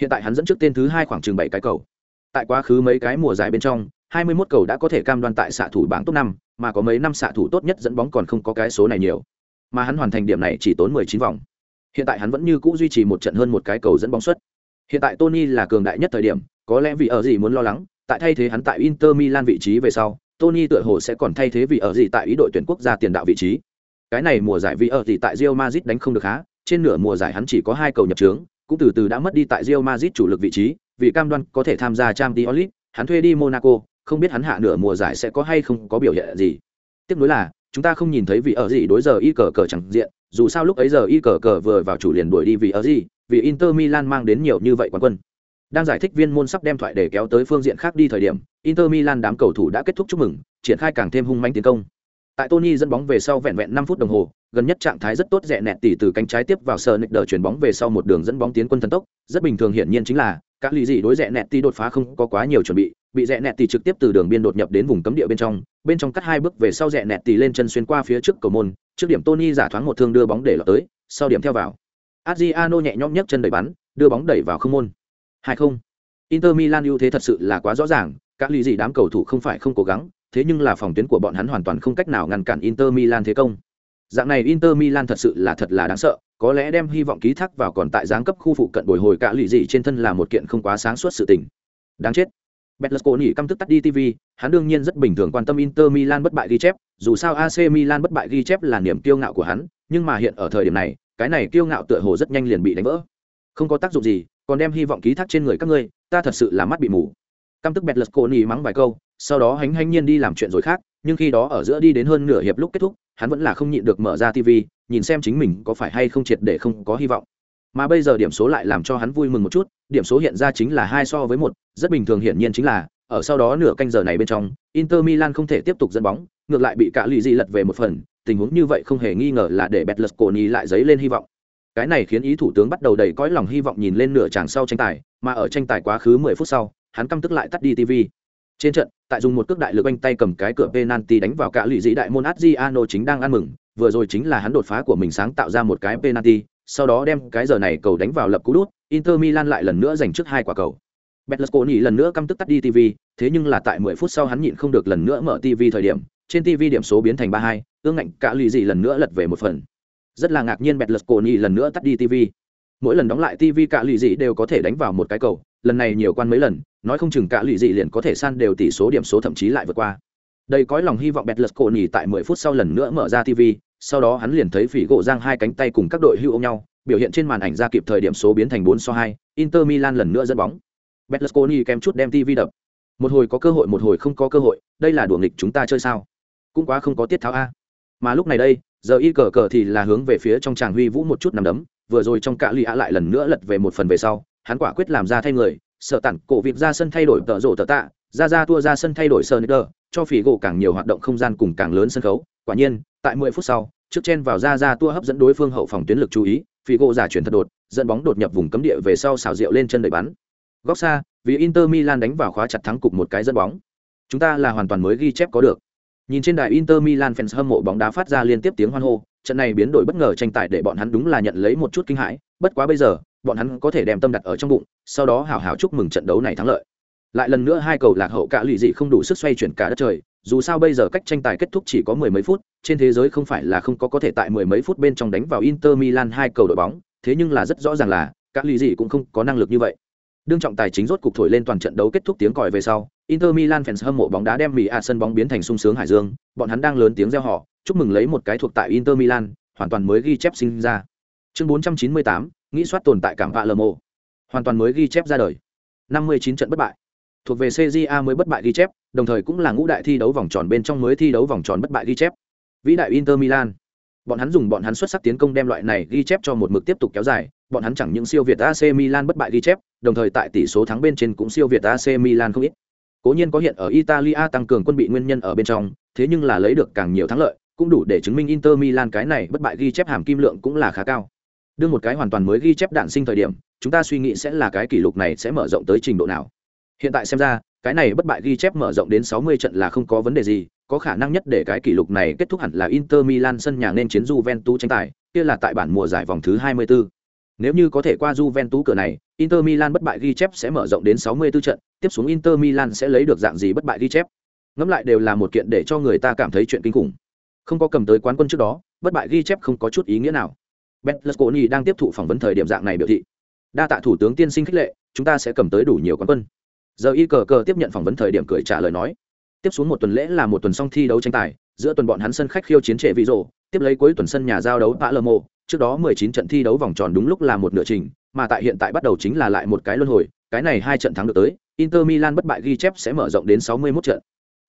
Hiện tại hắn dẫn trước tên thứ hai khoảng chừng bảy cái cầu. Tại quá khứ mấy cái mùa giải bên trong 21 cầu đã có thể cam đoan tại xạ thủ bảng top 5, mà có mấy năm xạ thủ tốt nhất dẫn bóng còn không có cái số này nhiều. Mà hắn hoàn thành điểm này chỉ tốn 19 vòng. Hiện tại hắn vẫn như cũ duy trì một trận hơn một cái cầu dẫn bóng suất. Hiện tại Tony là cường đại nhất thời điểm, có lẽ vì ở gì muốn lo lắng, tại thay thế hắn tại Inter Milan vị trí về sau, Tony tựa hồ sẽ còn thay thế vì ở gì tại ý đội tuyển quốc gia tiền đạo vị trí. Cái này mùa giải vì ở gì tại Real Madrid đánh không được há, trên nửa mùa giải hắn chỉ có hai cầu nhập trướng, cũng từ từ đã mất đi tại Real Madrid chủ lực vị trí, vì cam đoan có thể tham gia Champions League, hắn thuê đi Monaco, không biết hắn hạ nửa mùa giải sẽ có hay không có biểu hiện gì. Tiếp nối là, chúng ta không nhìn thấy vị ở gì đối giờ y cờ cờ chẳng diện, dù sao lúc ấy giờ y cờ cờ vừa vào chủ liền đuổi đi vì ở gì, vì inter milan mang đến nhiều như vậy quán quân. Đang giải thích viên môn sắp đem thoại để kéo tới phương diện khác đi thời điểm, inter milan đám cầu thủ đã kết thúc chúc mừng, triển khai càng thêm hung manh tiến công. Tại tony dẫn bóng về sau vẹn vẹn năm phút đồng hồ, gần nhất trạng thái rất tốt rẻ nẹt tỉ từ cánh trái tiếp vào sờ nịch đờ chuyển bóng về sau một đường dẫn bóng tiến quân thần tốc. Rất bình thường hiển nhiên chính là các lý dị đối rẻ nẹt tỉ đột phá không có quá nhiều chuẩn bị bị rẽ nẹt tì trực tiếp từ đường biên đột nhập đến vùng cấm địa bên trong bên trong cắt hai bước về sau rẽ nẹt tì lên chân xuyên qua phía trước cầu môn, trước điểm tony giả thoáng một thương đưa bóng để lọt tới, sau điểm theo vào. Adriano nhẹ nhõm nhấc chân đẩy bắn, đưa bóng đẩy vào không môn. hai không. Inter milan ưu thế thật sự là quá rõ ràng các lý dị đám cầu thủ không phải không cố gắng, thế nhưng là phòng tuyến của bọn hắn hoàn toàn không cách nào ngăn cản inter milan thế công. Dạng này inter milan thật sự là thật là đáng sợ, có lẽ đem hy vọng ký thác vào còn tại giáng cấp khu phụ cận bồi hồi cả lụy dị trên thân là một kiện không quá sáng suốt sự tình. Đáng chết. Betlesconi căm tức tắt đi TV, hắn đương nhiên rất bình thường quan tâm Inter Milan bất bại ghi chép, dù sao AC Milan bất bại ghi chép là niềm kiêu ngạo của hắn, nhưng mà hiện ở thời điểm này, cái này kiêu ngạo tựa hồ rất nhanh liền bị đánh vỡ. Không có tác dụng gì, còn đem hy vọng ký thác trên người các ngươi, ta thật sự là mắt bị mù. Căm tức Betlesconi mắng vài câu, sau đó hánh hánh nhiên đi làm chuyện rồi khác, nhưng khi đó ở giữa đi đến hơn nửa hiệp lúc kết thúc, hắn vẫn là không nhịn được mở ra TV, nhìn xem chính mình có phải hay không triệt để không có hy vọng mà bây giờ điểm số lại làm cho hắn vui mừng một chút, điểm số hiện ra chính là hai so với một, rất bình thường hiển nhiên chính là, ở sau đó nửa canh giờ này bên trong, inter milan không thể tiếp tục dẫn bóng, ngược lại bị cả lì dị lật về một phần, tình huống như vậy không hề nghi ngờ là để Betlesconi lại dấy lên hy vọng. Cái này khiến ý thủ tướng bắt đầu đầy cõi lòng hy vọng nhìn lên nửa tràng sau tranh tài, mà ở tranh tài quá khứ 10 phút sau, hắn căm tức lại tắt đi TV trên trận, tại dùng một cước đại lực anh tay cầm cái cửa penalty đánh vào cả lì dị đại môn Adriano chính đang ăn mừng, vừa rồi chính là hắn đột phá của mình sáng tạo ra một cái penalty sau đó đem cái giờ này cầu đánh vào lập cú đút Inter Milan lại lần nữa giành trước hai quả cầu Betlesconi lần nữa căm tức tắt đi TV, thế nhưng là tại 10 phút sau hắn nhịn không được lần nữa mở TV thời điểm, trên TV điểm số biến thành 32, ương ngạnh cả lì gì lần nữa lật về một phần. Rất là ngạc nhiên Betlesconi lần nữa tắt đi TV. Mỗi lần đóng lại TV cả lì gì đều có thể đánh vào một cái cầu, lần này nhiều quan mấy lần, nói không chừng cả lì gì liền có thể san đều tỷ số điểm số thậm chí lại vượt qua. Đây cõi lòng hy vọng Betlesconi tại 10 phút sau lần nữa mở ra TV, sau đó hắn liền thấy phỉ gỗ giang hai cánh tay cùng các đội hưu ôm nhau, biểu hiện trên màn ảnh ra kịp thời điểm số biến thành 4 so 2, Inter Milan lần nữa dẫn bóng. Berlusconi kém chút đem TV đập. Một hồi có cơ hội một hồi không có cơ hội, đây là đùa nghịch chúng ta chơi sao? Cũng quá không có tiết tháo a. Mà lúc này đây, giờ y cờ cờ thì là hướng về phía trong tràng huy vũ một chút nằm đấm, vừa rồi trong cạ lì ạ lại lần nữa lật về một phần về sau, hắn quả quyết làm ra thay người, sợ tặng cổ việc ra sân thay đổi tợ rổ tợ tạ, ra ra tua ra sân thay đổi sơ nơ, cho phỉ gỗ càng nhiều hoạt động không gian cùng càng lớn sân khấu. Quả nhiên, tại 10 phút sau, trước chen vào ra ra tua hấp dẫn đối phương hậu phòng tuyến lực chú ý, phi gỗ giả chuyển thật đột, dẫn bóng đột nhập vùng cấm địa về sau xào rượu lên chân đẩy bắn. Góc xa vì inter milan đánh vào khóa chặt thắng cục một cái dẫn bóng. Chúng ta là hoàn toàn mới ghi chép có được. Nhìn trên đài inter milan fans hâm mộ bóng đá phát ra liên tiếp tiếng hoan hô trận này biến đổi bất ngờ tranh tài để bọn hắn đúng là nhận lấy một chút kinh hãi bất quá bây giờ bọn hắn có thể đem tâm đặt ở trong bụng sau đó hào hào chúc mừng trận đấu này thắng lợi. Lại lần nữa hai cầu lạc hậu cả lụy dị không đủ sức xoay chuyển cả đất trời dù sao bây giờ cách tranh tài kết thúc chỉ có mười mấy phút trên thế giới không phải là không có có thể tại mười mấy phút bên trong đánh vào inter milan hai cầu đội bóng thế nhưng là rất rõ ràng là các lì dị cũng không có năng lực như vậy. Đương trọng tài chính rốt cục thổi lên toàn trận đấu kết thúc tiếng còi về sau inter milan fans hâm mộ bóng đá đem mỹ a sân bóng biến thành sung sướng hải dương bọn hắn đang lớn tiếng reo họ chúc mừng lấy một cái thuộc tại inter milan hoàn toàn mới ghi chép sinh ra. Chương 498, nghĩ soát tồn tại cảm vạ lờ mộ hoàn toàn mới ghi chép ra đời. 59 trận bất bại. Thuộc về cja mới bất bại ghi chép đồng thời cũng là ngũ đại thi đấu vòng tròn bên trong mới thi đấu vòng tròn bất bại ghi chép vĩ đại inter milan bọn hắn dùng bọn hắn xuất sắc tiến công đem loại này ghi chép cho một mực tiếp tục kéo dài bọn hắn chẳng những siêu việt AC Milan bất bại ghi chép, đồng thời tại tỷ số thắng bên trên cũng siêu việt AC Milan không ít. Cố nhiên có hiện ở Italia tăng cường quân bị nguyên nhân ở bên trong, thế nhưng là lấy được càng nhiều thắng lợi, cũng đủ để chứng minh Inter Milan cái này bất bại ghi chép hàm kim lượng cũng là khá cao. Đưa một cái hoàn toàn mới ghi chép đạn sinh thời điểm, chúng ta suy nghĩ sẽ là cái kỷ lục này sẽ mở rộng tới trình độ nào. Hiện tại xem ra, cái này bất bại ghi chép mở rộng đến 60 trận là không có vấn đề gì, có khả năng nhất để cái kỷ lục này kết thúc hẳn là Inter Milan sân nhà nên chiến Juventus tranh tài, kia là tại bản mùa giải vòng thứ 24. Nếu như có thể qua Juventus cửa này, Inter Milan bất bại ghi chép sẽ mở rộng đến 64 trận, tiếp xuống Inter Milan sẽ lấy được dạng gì bất bại ghi chép. Ngẫm lại đều là một kiện để cho người ta cảm thấy chuyện kinh khủng. Không có cầm tới quán quân trước đó, bất bại ghi chép không có chút ý nghĩa nào. Berlusconi đang tiếp thụ phỏng vấn thời điểm dạng này biểu thị. Đa tạ thủ tướng tiên sinh khích lệ, chúng ta sẽ cầm tới đủ nhiều quán quân. Giờ y cờ cờ tiếp nhận phỏng vấn thời điểm cười trả lời nói. Tiếp xuống một tuần lễ là một tuần song thi đấu tranh tài, giữa tuần bọn hắn sân khách khiêu chiến trệ vị rộ tiếp lấy cuối tuần sân nhà giao đấu Palermo, trước đó 19 trận thi đấu vòng tròn đúng lúc là một nửa trình, mà tại hiện tại bắt đầu chính là lại một cái luân hồi, cái này hai trận thắng được tới, Inter Milan bất bại ghi chép sẽ mở rộng đến 61 trận.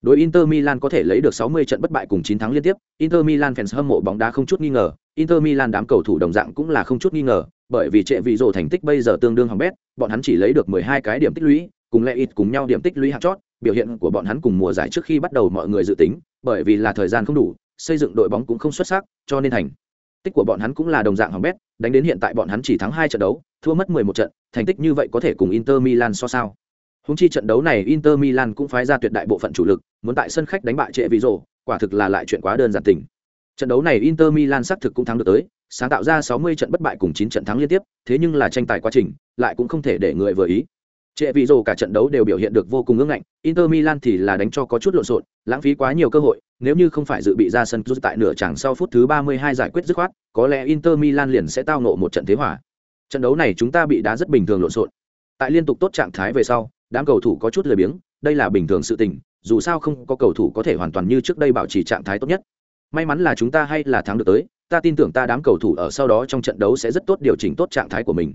Đối Inter Milan có thể lấy được 60 trận bất bại cùng 9 thắng liên tiếp, Inter Milan fans hâm mộ bóng đá không chút nghi ngờ, Inter Milan đám cầu thủ đồng dạng cũng là không chút nghi ngờ, bởi vì trệ vị rộ thành tích bây giờ tương đương hỏng bét, bọn hắn chỉ lấy được 12 cái điểm tích lũy, cùng lệ ít cùng nhau điểm tích lũy hạt chót, biểu hiện của bọn hắn cùng mùa giải trước khi bắt đầu mọi người dự tính, bởi vì là thời gian không đủ, xây dựng đội bóng cũng không xuất sắc, cho nên thành tích của bọn hắn cũng là đồng dạng hỏng bét, đánh đến hiện tại bọn hắn chỉ thắng hai trận đấu, thua mất 11 trận, thành tích như vậy có thể cùng Inter Milan so sao? Húng chi trận đấu này Inter Milan cũng phái ra tuyệt đại bộ phận chủ lực, muốn tại sân khách đánh bại trệ ví dụ quả thực là lại chuyện quá đơn giản tình. Trận đấu này Inter Milan xác thực cũng thắng được tới, sáng tạo ra 60 trận bất bại cùng 9 trận thắng liên tiếp, thế nhưng là tranh tài quá trình, lại cũng không thể để người vừa ý. Trệ vị rồ cả trận đấu đều biểu hiện được vô cùng ngưỡng ngạnh, Inter Milan thì là đánh cho có chút lộn xộn, lãng phí quá nhiều cơ hội, nếu như không phải dự bị ra sân rút tại nửa chẳng sau phút thứ 32 giải quyết dứt khoát, có lẽ Inter Milan liền sẽ tao ngộ một trận thế hỏa. Trận đấu này chúng ta bị đá rất bình thường lộn xộn. Tại liên tục tốt trạng thái về sau, đám cầu thủ có chút lười biếng, đây là bình thường sự tình, dù sao không có cầu thủ có thể hoàn toàn như trước đây bảo trì trạng thái tốt nhất. May mắn là chúng ta hay là thắng được tới, ta tin tưởng ta đám cầu thủ ở sau đó trong trận đấu sẽ rất tốt điều chỉnh tốt trạng thái của mình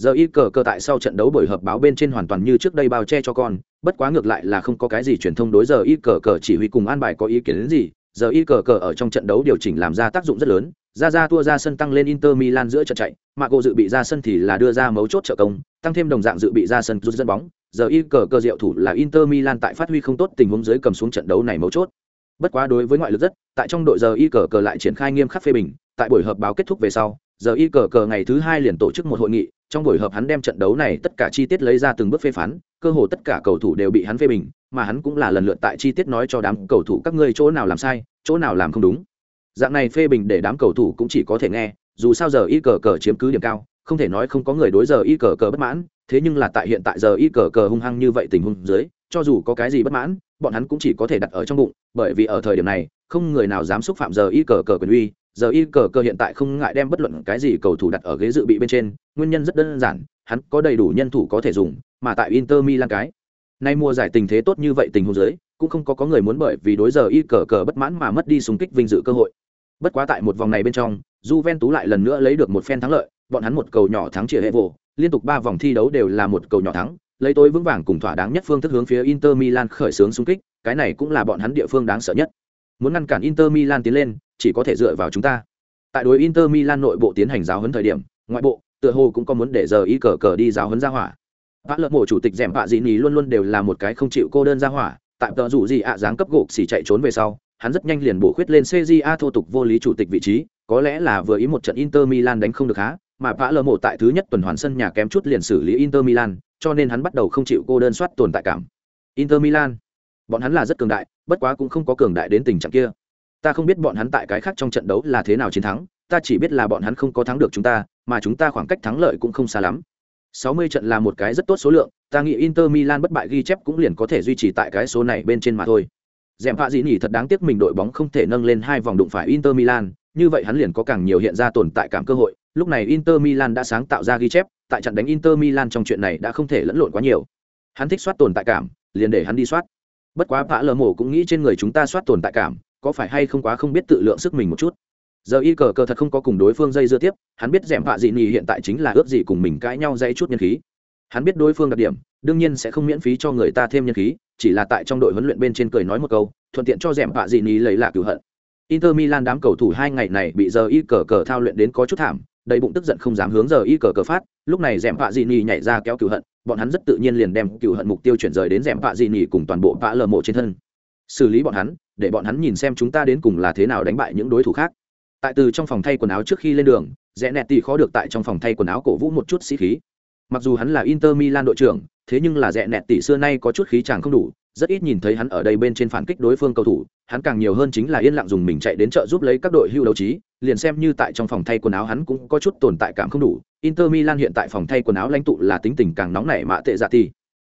giờ y cờ cờ tại sau trận đấu buổi họp báo bên trên hoàn toàn như trước đây bao che cho con bất quá ngược lại là không có cái gì truyền thông đối giờ y cờ cờ chỉ huy cùng an bài có ý kiến đến gì. Giờ y cờ cờ ở trong trận đấu điều chỉnh làm ra tác dụng rất lớn. Ra ra tua ra sân tăng lên inter milan giữa trận chạy. Mà cô dự bị ra sân thì là đưa ra mấu chốt trợ công tăng thêm đồng dạng dự bị ra sân rút dẫn bóng. Giờ y cờ cờ diệu thủ là inter milan tại phát huy không tốt tình huống dưới cầm xuống trận đấu này mấu chốt. Bất quá đối với ngoại lực rất, tại trong đội giờ y cờ cờ lại triển khai nghiêm khắc phê bình, tại buổi họp báo kết thúc về sau, giờ y cờ cờ ngày thứ hai liền tổ chức một hội nghị, trong buổi họp hắn đem trận đấu này tất cả chi tiết lấy ra từng bước phê phán, cơ hồ tất cả cầu thủ đều bị hắn phê bình, mà hắn cũng là lần lượt tại chi tiết nói cho đám cầu thủ các ngươi chỗ nào làm sai, chỗ nào làm không đúng. Dạng này phê bình để đám cầu thủ cũng chỉ có thể nghe, dù sao giờ y cờ cờ chiếm cứ điểm cao, không thể nói không có người đối giờ y cờ cờ bất mãn, thế nhưng là tại hiện tại giờ y cờ cờ hung hăng như vậy tình huống dưới, cho dù có cái gì bất mãn, bọn hắn cũng chỉ có thể đặt ở trong bụng, bởi vì ở thời điểm này, không người nào dám xúc phạm giờ y cờ cờ quyền uy, giờ y cờ cờ hiện tại không ngại đem bất luận cái gì cầu thủ đặt ở ghế dự bị bên trên, nguyên nhân rất đơn giản, hắn có đầy đủ nhân thủ có thể dùng, mà tại Inter Milan cái nay mùa giải tình thế tốt như vậy tình huống dưới, cũng không có có người muốn bởi vì đối giờ y cờ cờ bất mãn mà mất đi súng kích vinh dự cơ hội. Bất quá tại một vòng này bên trong, Juventus lại lần nữa lấy được một phen thắng lợi, bọn hắn một cầu nhỏ thắng chia hệ vụ, liên tục ba vòng thi đấu đều là một cầu nhỏ thắng, lấy tối vững vàng cùng thỏa đáng nhất phương thức hướng phía Inter Milan khởi xướng xung kích, cái này cũng là bọn hắn địa phương đáng sợ nhất. Muốn ngăn cản Inter Milan tiến lên, chỉ có thể dựa vào chúng ta. Tại đối Inter Milan nội bộ tiến hành giáo huấn thời điểm, ngoại bộ, tựa hồ cũng có muốn để giờ ý cờ cờ đi giáo huấn ra hỏa. Vã lợn mổ chủ tịch dẻm bạ dĩ ní luôn luôn đều là một cái không chịu cô đơn ra hỏa, tại tờ rủ gì ạ dáng cấp gục xỉ chạy trốn về sau, hắn rất nhanh liền bổ khuyết lên CJA thô tục vô lý chủ tịch vị trí, có lẽ là vừa ý một trận Inter Milan đánh không được há, mà Vã lợn mổ tại thứ nhất tuần hoàn sân nhà kém chút liền xử lý Inter Milan, cho nên hắn bắt đầu không chịu cô đơn soát tồn tại cảm. Inter Milan, bọn hắn là rất cường đại, bất quá cũng không có cường đại đến tình trạng kia. Ta không biết bọn hắn tại cái khác trong trận đấu là thế nào chiến thắng, ta chỉ biết là bọn hắn không có thắng được chúng ta, mà chúng ta khoảng cách thắng lợi cũng không xa lắm. 60 trận là một cái rất tốt số lượng, ta nghĩ Inter Milan bất bại ghi chép cũng liền có thể duy trì tại cái số này bên trên mà thôi. dèm Phạ Dĩ Nhỉ thật đáng tiếc mình đội bóng không thể nâng lên hai vòng đụng phải Inter Milan, như vậy hắn liền có càng nhiều hiện ra tồn tại cảm cơ hội. Lúc này Inter Milan đã sáng tạo ra ghi chép, tại trận đánh Inter Milan trong chuyện này đã không thể lẫn lộn quá nhiều. Hắn thích soát tồn tại cảm, liền để hắn đi soát. Bất quá Phạ lờ mổ cũng nghĩ trên người chúng ta soát tồn tại cảm, có phải hay không quá không biết tự lượng sức mình một chút? Giờ y cờ cờ thật không có cùng đối phương dây dưa tiếp, hắn biết dẻm vạ dị nhì hiện tại chính là ướp gì cùng mình cãi nhau dây chút nhân khí. Hắn biết đối phương đặc điểm, đương nhiên sẽ không miễn phí cho người ta thêm nhân khí, chỉ là tại trong đội huấn luyện bên trên cười nói một câu, thuận tiện cho dẻm vạ dị nhì lấy là cửu hận. Inter milan đám cầu thủ hai ngày này bị giờ y cờ cờ thao luyện đến có chút thảm, đầy bụng tức giận không dám hướng giờ y cờ cờ phát, lúc này dẻm vạ dị nhì nhảy ra kéo cửu hận, bọn hắn rất tự nhiên liền đem cửu hận mục tiêu chuyển rời đến dẻm vạ dị nhì cùng toàn bộ vạ lờ mộ trên thân. Xử lý bọn hắn để bọn hắn nhìn xem chúng ta đến cùng là thế nào đánh bại những đối thủ khác. Tại từ trong phòng thay quần áo trước khi lên đường, rẽ nẹt tì khó được tại trong phòng thay quần áo cổ vũ một chút sĩ khí. Mặc dù hắn là inter milan đội trưởng, thế nhưng là rẽ nẹt tỷ xưa nay có chút khí chàng không đủ, rất ít nhìn thấy hắn ở đây bên trên phản kích đối phương cầu thủ, hắn càng nhiều hơn chính là yên lặng dùng mình chạy đến chợ giúp lấy các đội hưu đấu trí, liền xem như tại trong phòng thay quần áo hắn cũng có chút tồn tại cảm không đủ. Inter milan hiện tại phòng thay quần áo lãnh tụ là tính tình càng nóng nảy mạ tệ dạ thì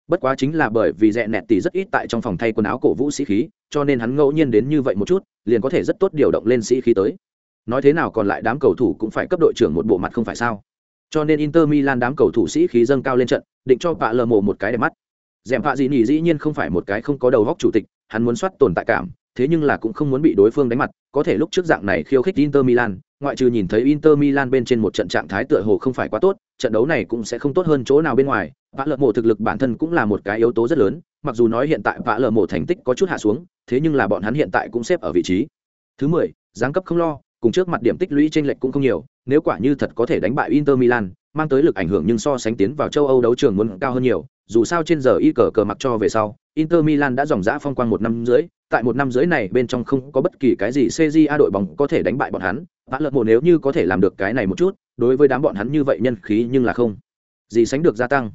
bất quá chính là bởi vì rẽ nẹt tỷ rất ít tại trong phòng thay quần áo cổ vũ sĩ khí, cho nên hắn ngẫu nhiên đến như vậy một chút, liền có thể rất tốt điều động lên sĩ khí tới. Nói thế nào còn lại đám cầu thủ cũng phải cấp đội trưởng một bộ mặt không phải sao? Cho nên inter milan đám cầu thủ sĩ khí dâng cao lên trận, định cho vạ lờ mộ một cái đẹp mắt. Dèm vạ gì nhỉ dĩ nhiên không phải một cái không có đầu góc chủ tịch, hắn muốn soát tồn tại cảm thế nhưng là cũng không muốn bị đối phương đánh mặt có thể lúc trước dạng này khiêu khích inter milan ngoại trừ nhìn thấy inter milan bên trên một trận trạng thái tựa hồ không phải quá tốt trận đấu này cũng sẽ không tốt hơn chỗ nào bên ngoài. Vạ lợn mộ thực lực bản thân cũng là một cái yếu tố rất lớn mặc dù nói hiện tại vạ lợn mộ thành tích có chút hạ xuống thế nhưng là bọn hắn hiện tại cũng xếp ở vị trí thứ mười giáng cấp không lo cùng trước mặt điểm tích lũy trên lệch cũng không nhiều, nếu quả như thật có thể đánh bại Inter Milan, mang tới lực ảnh hưởng nhưng so sánh tiến vào châu Âu đấu trường muốn cao hơn nhiều, dù sao trên giờ y cờ cờ mặc cho về sau, Inter Milan đã dòng dã phong quang một năm rưỡi, tại một năm rưỡi này bên trong không có bất kỳ cái gì CJA đội bóng có thể đánh bại bọn hắn, Vã Lật Mộ nếu như có thể làm được cái này một chút, đối với đám bọn hắn như vậy nhân khí nhưng là không gì sánh được gia tăng.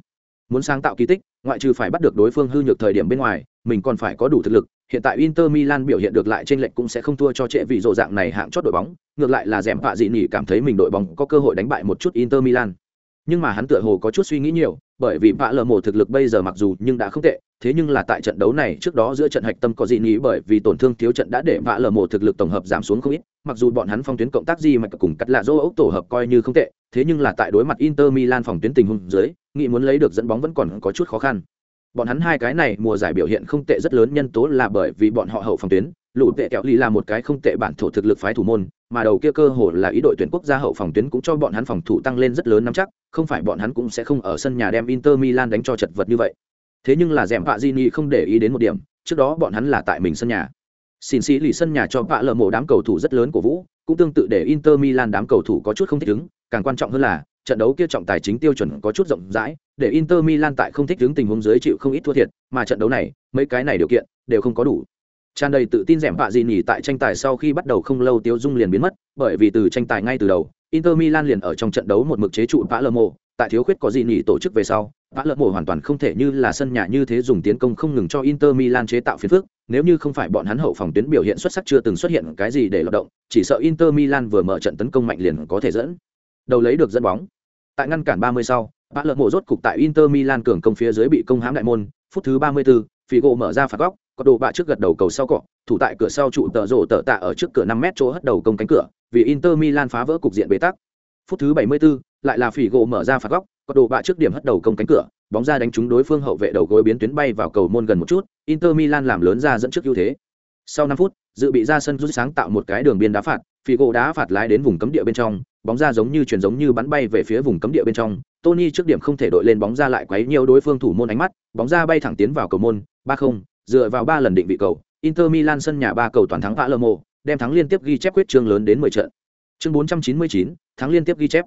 Muốn sáng tạo kỳ tích, ngoại trừ phải bắt được đối phương hư nhược thời điểm bên ngoài, mình còn phải có đủ thực lực, hiện tại Inter Milan biểu hiện được lại trên lệnh cũng sẽ không thua cho trệ vì dội dạng này hạng chót đội bóng, ngược lại là dẻm vạ dị nhỉ cảm thấy mình đội bóng có cơ hội đánh bại một chút Inter Milan. Nhưng mà hắn tựa hồ có chút suy nghĩ nhiều, bởi vì vạ lờ mổ thực lực bây giờ mặc dù nhưng đã không tệ, thế nhưng là tại trận đấu này trước đó giữa trận hạch tâm có dị nghĩ bởi vì tổn thương thiếu trận đã để vạ lờ mổ thực lực tổng hợp giảm xuống không ít, mặc dù bọn hắn phong tuyến cộng tác gì mà cùng cắt lạ dỗ ốc tổ hợp coi như không tệ, thế nhưng là tại đối mặt Inter Milan phòng tuyến tình huống dưới, nghĩ muốn lấy được dẫn bóng vẫn còn có chút khó khăn. Bọn hắn hai cái này mùa giải biểu hiện không tệ rất lớn nhân tố là bởi vì bọn họ hậu phòng tuyến lũ tệ kẹo ly là một cái không tệ bản thổ thực lực phái thủ môn mà đầu kia cơ hồ là ý đội tuyển quốc gia hậu phòng tuyến cũng cho bọn hắn phòng thủ tăng lên rất lớn nắm chắc không phải bọn hắn cũng sẽ không ở sân nhà đem inter milan đánh cho chật vật như vậy thế nhưng là dẻm vạ Gini không để ý đến một điểm trước đó bọn hắn là tại mình sân nhà xin sĩ lì sân nhà cho vạ lờ mổ đám cầu thủ rất lớn của vũ cũng tương tự để inter milan đám cầu thủ có chút không thích ứng càng quan trọng hơn là trận đấu kia trọng tài chính tiêu chuẩn có chút rộng rãi, để Inter Milan tại không thích ứng tình huống dưới chịu không ít thua thiệt, mà trận đấu này, mấy cái này điều kiện đều không có đủ tràn đầy tự tin rèm vạ gì nhỉ tại tranh tài sau khi bắt đầu không lâu tiêu dung liền biến mất bởi vì từ tranh tài ngay từ đầu inter milan liền ở trong trận đấu một mực chế trụ vã lơ mộ tại thiếu khuyết có gì nhỉ tổ chức về sau vã lơ mộ hoàn toàn không thể như là sân nhà như thế dùng tiến công không ngừng cho inter milan chế tạo phiền phức nếu như không phải bọn hắn hậu phòng tuyến biểu hiện xuất sắc chưa từng xuất hiện cái gì để lọt động chỉ sợ inter milan vừa mở trận tấn công mạnh liền có thể dẫn đầu lấy được dẫn bóng. Tại ngăn cản 30 sau vã lơ mộ rốt cục tại inter milan cường công phía dưới bị công hãm đại môn phút thứ 34, Figo mở ra phạt góc, có đồ bạ trước gật đầu cầu sau cọ, thủ tại cửa sau trụ tợ rổ tợ tạ ở trước cửa năm mét chỗ hất đầu công cánh cửa, vì Inter Milan phá vỡ cục diện bế tắc. Phút thứ 74, lại là Figo mở ra phạt góc, có đồ bạ trước điểm hất đầu công cánh cửa, bóng ra đánh trúng đối phương hậu vệ đầu gối biến tuyến bay vào cầu môn gần một chút, Inter Milan làm lớn ra dẫn trước ưu thế. Sau 5 phút, dự bị ra sân rút sáng tạo một cái đường biên đá phạt, Figo đá phạt lái đến vùng cấm địa bên trong, bóng ra giống như chuyển giống như bắn bay về phía vùng cấm địa bên trong, Tony trước điểm không thể đội lên bóng ra lại quấy nhiều đối phương thủ môn ánh mắt, bóng ra bay thẳng tiến vào cầu môn, 3-0, dựa vào 3 lần định vị cầu, Inter Milan sân nhà 3 cầu toàn thắng Palermo, đem thắng liên tiếp ghi chép quyết trương lớn đến 10 trận. Chương 499, thắng liên tiếp ghi chép.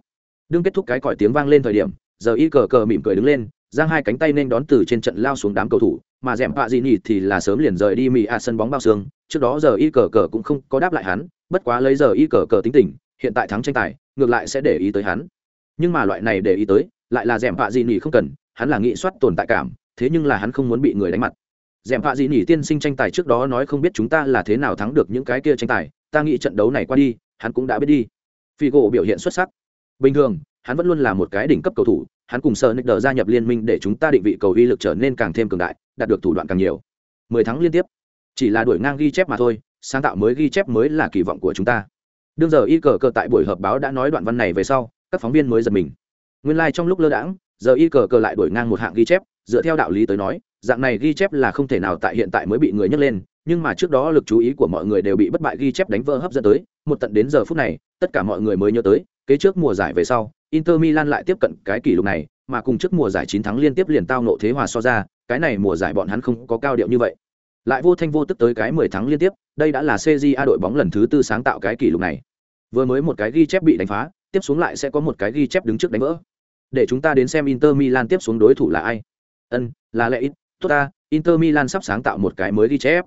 Đương kết thúc cái còi tiếng vang lên thời điểm, giờ y cờ cờ mỉm cười đứng lên, giang hai cánh tay nên đón từ trên trận lao xuống đám cầu thủ, mà dẻm pạ gì nhỉ thì là sớm liền rời đi mì à sân bóng bao sương. trước đó giờ y cờ cờ cũng không có đáp lại hắn, bất quá lấy giờ y cờ cờ tính tình, hiện tại thắng tranh tài, ngược lại sẽ để ý tới hắn. Nhưng mà loại này để ý tới, lại là dẻm pạ gì nhỉ không cần, hắn là nghị soát tồn tại cảm, thế nhưng là hắn không muốn bị người đánh mặt dèm phạ dị nỉ tiên sinh tranh tài trước đó nói không biết chúng ta là thế nào thắng được những cái kia tranh tài, ta nghĩ trận đấu này qua đi, hắn cũng đã biết đi. Phi gỗ biểu hiện xuất sắc. Bình thường, hắn vẫn luôn là một cái đỉnh cấp cầu thủ, hắn cùng sợ nick đờ gia nhập liên minh để chúng ta định vị cầu uy lực trở nên càng thêm cường đại, đạt được thủ đoạn càng nhiều. Mười tháng liên tiếp. Chỉ là đuổi ngang ghi chép mà thôi, sáng tạo mới ghi chép mới là kỳ vọng của chúng ta. Đương giờ y cờ cờ tại buổi họp báo đã nói đoạn văn này về sau, các phóng viên mới giật mình. Nguyên lai、like、trong lúc lơ đãng, giờ y cờ cờ lại đuổi ngang một hạng ghi chép, dựa theo đạo lý tới nói dạng này ghi chép là không thể nào tại hiện tại mới bị người nhắc lên, nhưng mà trước đó lực chú ý của mọi người đều bị bất bại ghi chép đánh vỡ hấp dẫn tới, một tận đến giờ phút này, tất cả mọi người mới nhớ tới, kế trước mùa giải về sau, inter milan lại tiếp cận cái kỷ lục này, mà cùng trước mùa giải chín thắng liên tiếp liền tao nộ thế hòa so ra, cái này mùa giải bọn hắn không có cao điệu như vậy. Lại vô thanh vô tức tới cái mười thắng liên tiếp, đây đã là cja đội bóng lần thứ tư sáng tạo cái kỷ lục này. Vừa mới một cái ghi chép bị đánh phá, tiếp xuống lại sẽ có một cái ghi chép đứng trước đánh vỡ. Để chúng ta đến xem inter milan tiếp xuống đối thủ là ai. Ân, là lẽ ít tốt ta, inter milan sắp sáng tạo một cái mới ghi chép.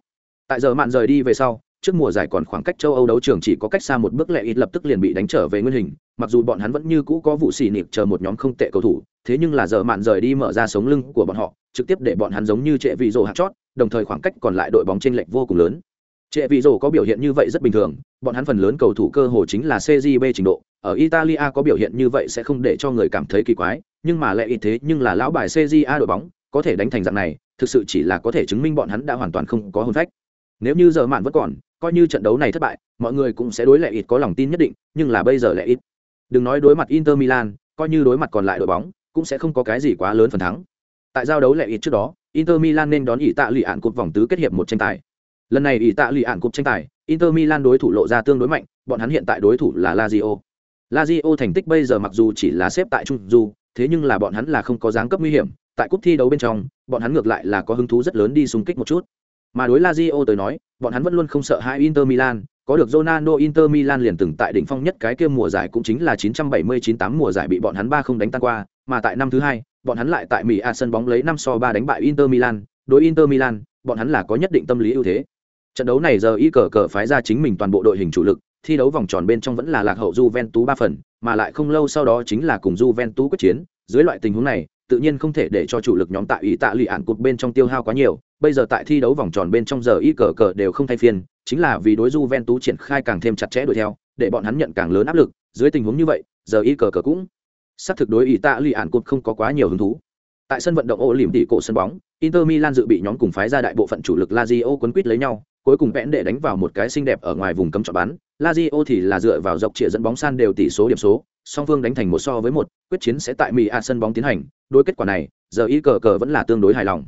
Tại giờ mạn rời đi về sau, trước mùa giải còn khoảng cách châu âu đấu trường chỉ có cách xa một bước lệ ít lập tức liền bị đánh trở về nguyên hình, mặc dù bọn hắn vẫn như cũ có vụ xỉ nịp chờ một nhóm không tệ cầu thủ, thế nhưng là giờ mạn rời đi mở ra sống lưng của bọn họ, trực tiếp để bọn hắn giống như trệ vị rồ hạt chót, đồng thời khoảng cách còn lại đội bóng trên lệch vô cùng lớn. Trệ vị rồ có biểu hiện như vậy rất bình thường, bọn hắn phần lớn cầu thủ cơ hồ chính là CJB trình độ, ở italia có biểu hiện như vậy sẽ không để cho người cảm thấy kỳ quái, nhưng mà lệ ít thế nhưng là lão bài CJA đội bóng có thể đánh thành dạng này, thực sự chỉ là có thể chứng minh bọn hắn đã hoàn toàn không có hồn phách. Nếu như giờ mạn vẫn còn, coi như trận đấu này thất bại, mọi người cũng sẽ đối lệ ít có lòng tin nhất định, nhưng là bây giờ lệ ít, đừng nói đối mặt inter milan, coi như đối mặt còn lại đội bóng, cũng sẽ không có cái gì quá lớn phần thắng. Tại giao đấu lệ ít trước đó, inter milan nên đón ỷ tạ lụy ạn cột vòng tứ kết hiệp một tranh tài. Lần này ỷ tạ lụy ạn cột tranh tài, inter milan đối thủ lộ ra tương đối mạnh, bọn hắn hiện tại đối thủ là lazio. Lazio thành tích bây giờ mặc dù chỉ là xếp tại trung du, thế nhưng là bọn hắn là không có dáng cấp nguy hiểm tại cúp thi đấu bên trong, bọn hắn ngược lại là có hứng thú rất lớn đi xung kích một chút. Mà đối La Lazio tới nói, bọn hắn vẫn luôn không sợ hai Inter Milan, có được Ronaldo, Inter Milan liền từng tại đỉnh phong nhất cái kia mùa giải cũng chính là 979-8 mùa giải bị bọn hắn ba không đánh tan qua, mà tại năm thứ hai, bọn hắn lại tại Mỹ A sân bóng lấy năm so ba đánh bại Inter Milan. Đối Inter Milan, bọn hắn là có nhất định tâm lý ưu thế. Trận đấu này giờ y cờ cờ phái ra chính mình toàn bộ đội hình chủ lực, thi đấu vòng tròn bên trong vẫn là lạc hậu Juventus ba phần, mà lại không lâu sau đó chính là cùng Juventus quyết chiến. Dưới loại tình huống này tự nhiên không thể để cho chủ lực nhóm tại ý tạ lụy ạn cột bên trong tiêu hao quá nhiều, bây giờ tại thi đấu vòng tròn bên trong giờ y cờ cờ đều không thay phiên, chính là vì đối ven tú triển khai càng thêm chặt chẽ đuổi theo, để bọn hắn nhận càng lớn áp lực, dưới tình huống như vậy, giờ y cờ cờ cũng xác thực đối ý tạ lụy ạn cột không có quá nhiều hứng thú. Tại sân vận động ô liềm tỉ cổ sân bóng, inter milan dự bị nhóm cùng phái ra đại bộ phận chủ lực lazio quấn quýt lấy nhau, cuối cùng vẽn để đánh vào một cái xinh đẹp ở ngoài vùng cấm chọn bắn. Lazio thì là dựa vào dọc chĩa dẫn bóng san đều tỷ số điểm số, song phương đánh thành một so với một quyết chiến sẽ tại mỹ a sân bóng tiến hành. Đối kết quả này, giờ y cờ cờ vẫn là tương đối hài lòng.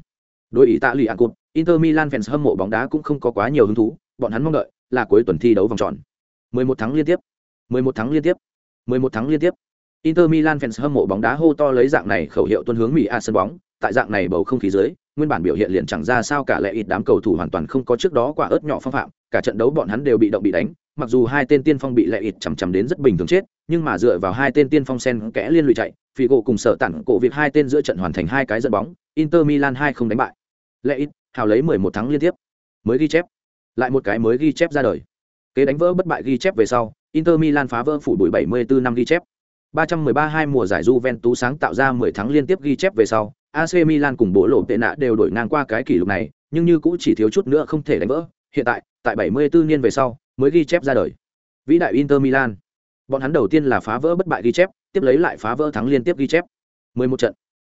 Đội ý tạ Lì a cụt, inter milan fans hâm mộ bóng đá cũng không có quá nhiều hứng thú, bọn hắn mong đợi là cuối tuần thi đấu vòng tròn. 11 tháng liên tiếp. 11 tháng liên tiếp. 11 tháng liên tiếp. Inter milan fans hâm mộ bóng đá hô to lấy dạng này khẩu hiệu tuân hướng mỹ a sân bóng. Tại dạng này bầu không khí dưới, nguyên bản biểu hiện liền chẳng ra sao cả lẽ ít đám cầu thủ hoàn toàn không có trước đó quả ớt nhỏ phong phạm, cả trận đấu bọn hắn đều bị động bị đánh mặc dù hai tên tiên phong bị lệ ịt chằm chằm đến rất bình thường chết, nhưng mà dựa vào hai tên tiên phong sen kẽ liên lụy chạy, phi gỗ cùng sở tặng cổ việc hai tên giữa trận hoàn thành hai cái dẫn bóng, inter milan hai không đánh bại. Lệ ịt, hào lấy 11 thắng liên tiếp. Mới ghi chép. Lại một cái mới ghi chép ra đời. Kế đánh vỡ bất bại ghi chép về sau, inter milan phá vỡ phủ đuổi 74 năm ghi chép. 313 hai mùa giải Juventus sáng tạo ra 10 tháng liên tiếp ghi chép về sau AC Milan cùng bộ lộ tệ nạ đều đổi ngang qua cái kỷ lục này, nhưng như cũng chỉ thiếu chút nữa không thể đánh vỡ. Hiện tại tại 74 niên về sau mới ghi chép ra đời. Vĩ đại Inter Milan. Bọn hắn đầu tiên là phá vỡ bất bại ghi chép, tiếp lấy lại phá vỡ thắng liên tiếp ghi chép. 11 trận.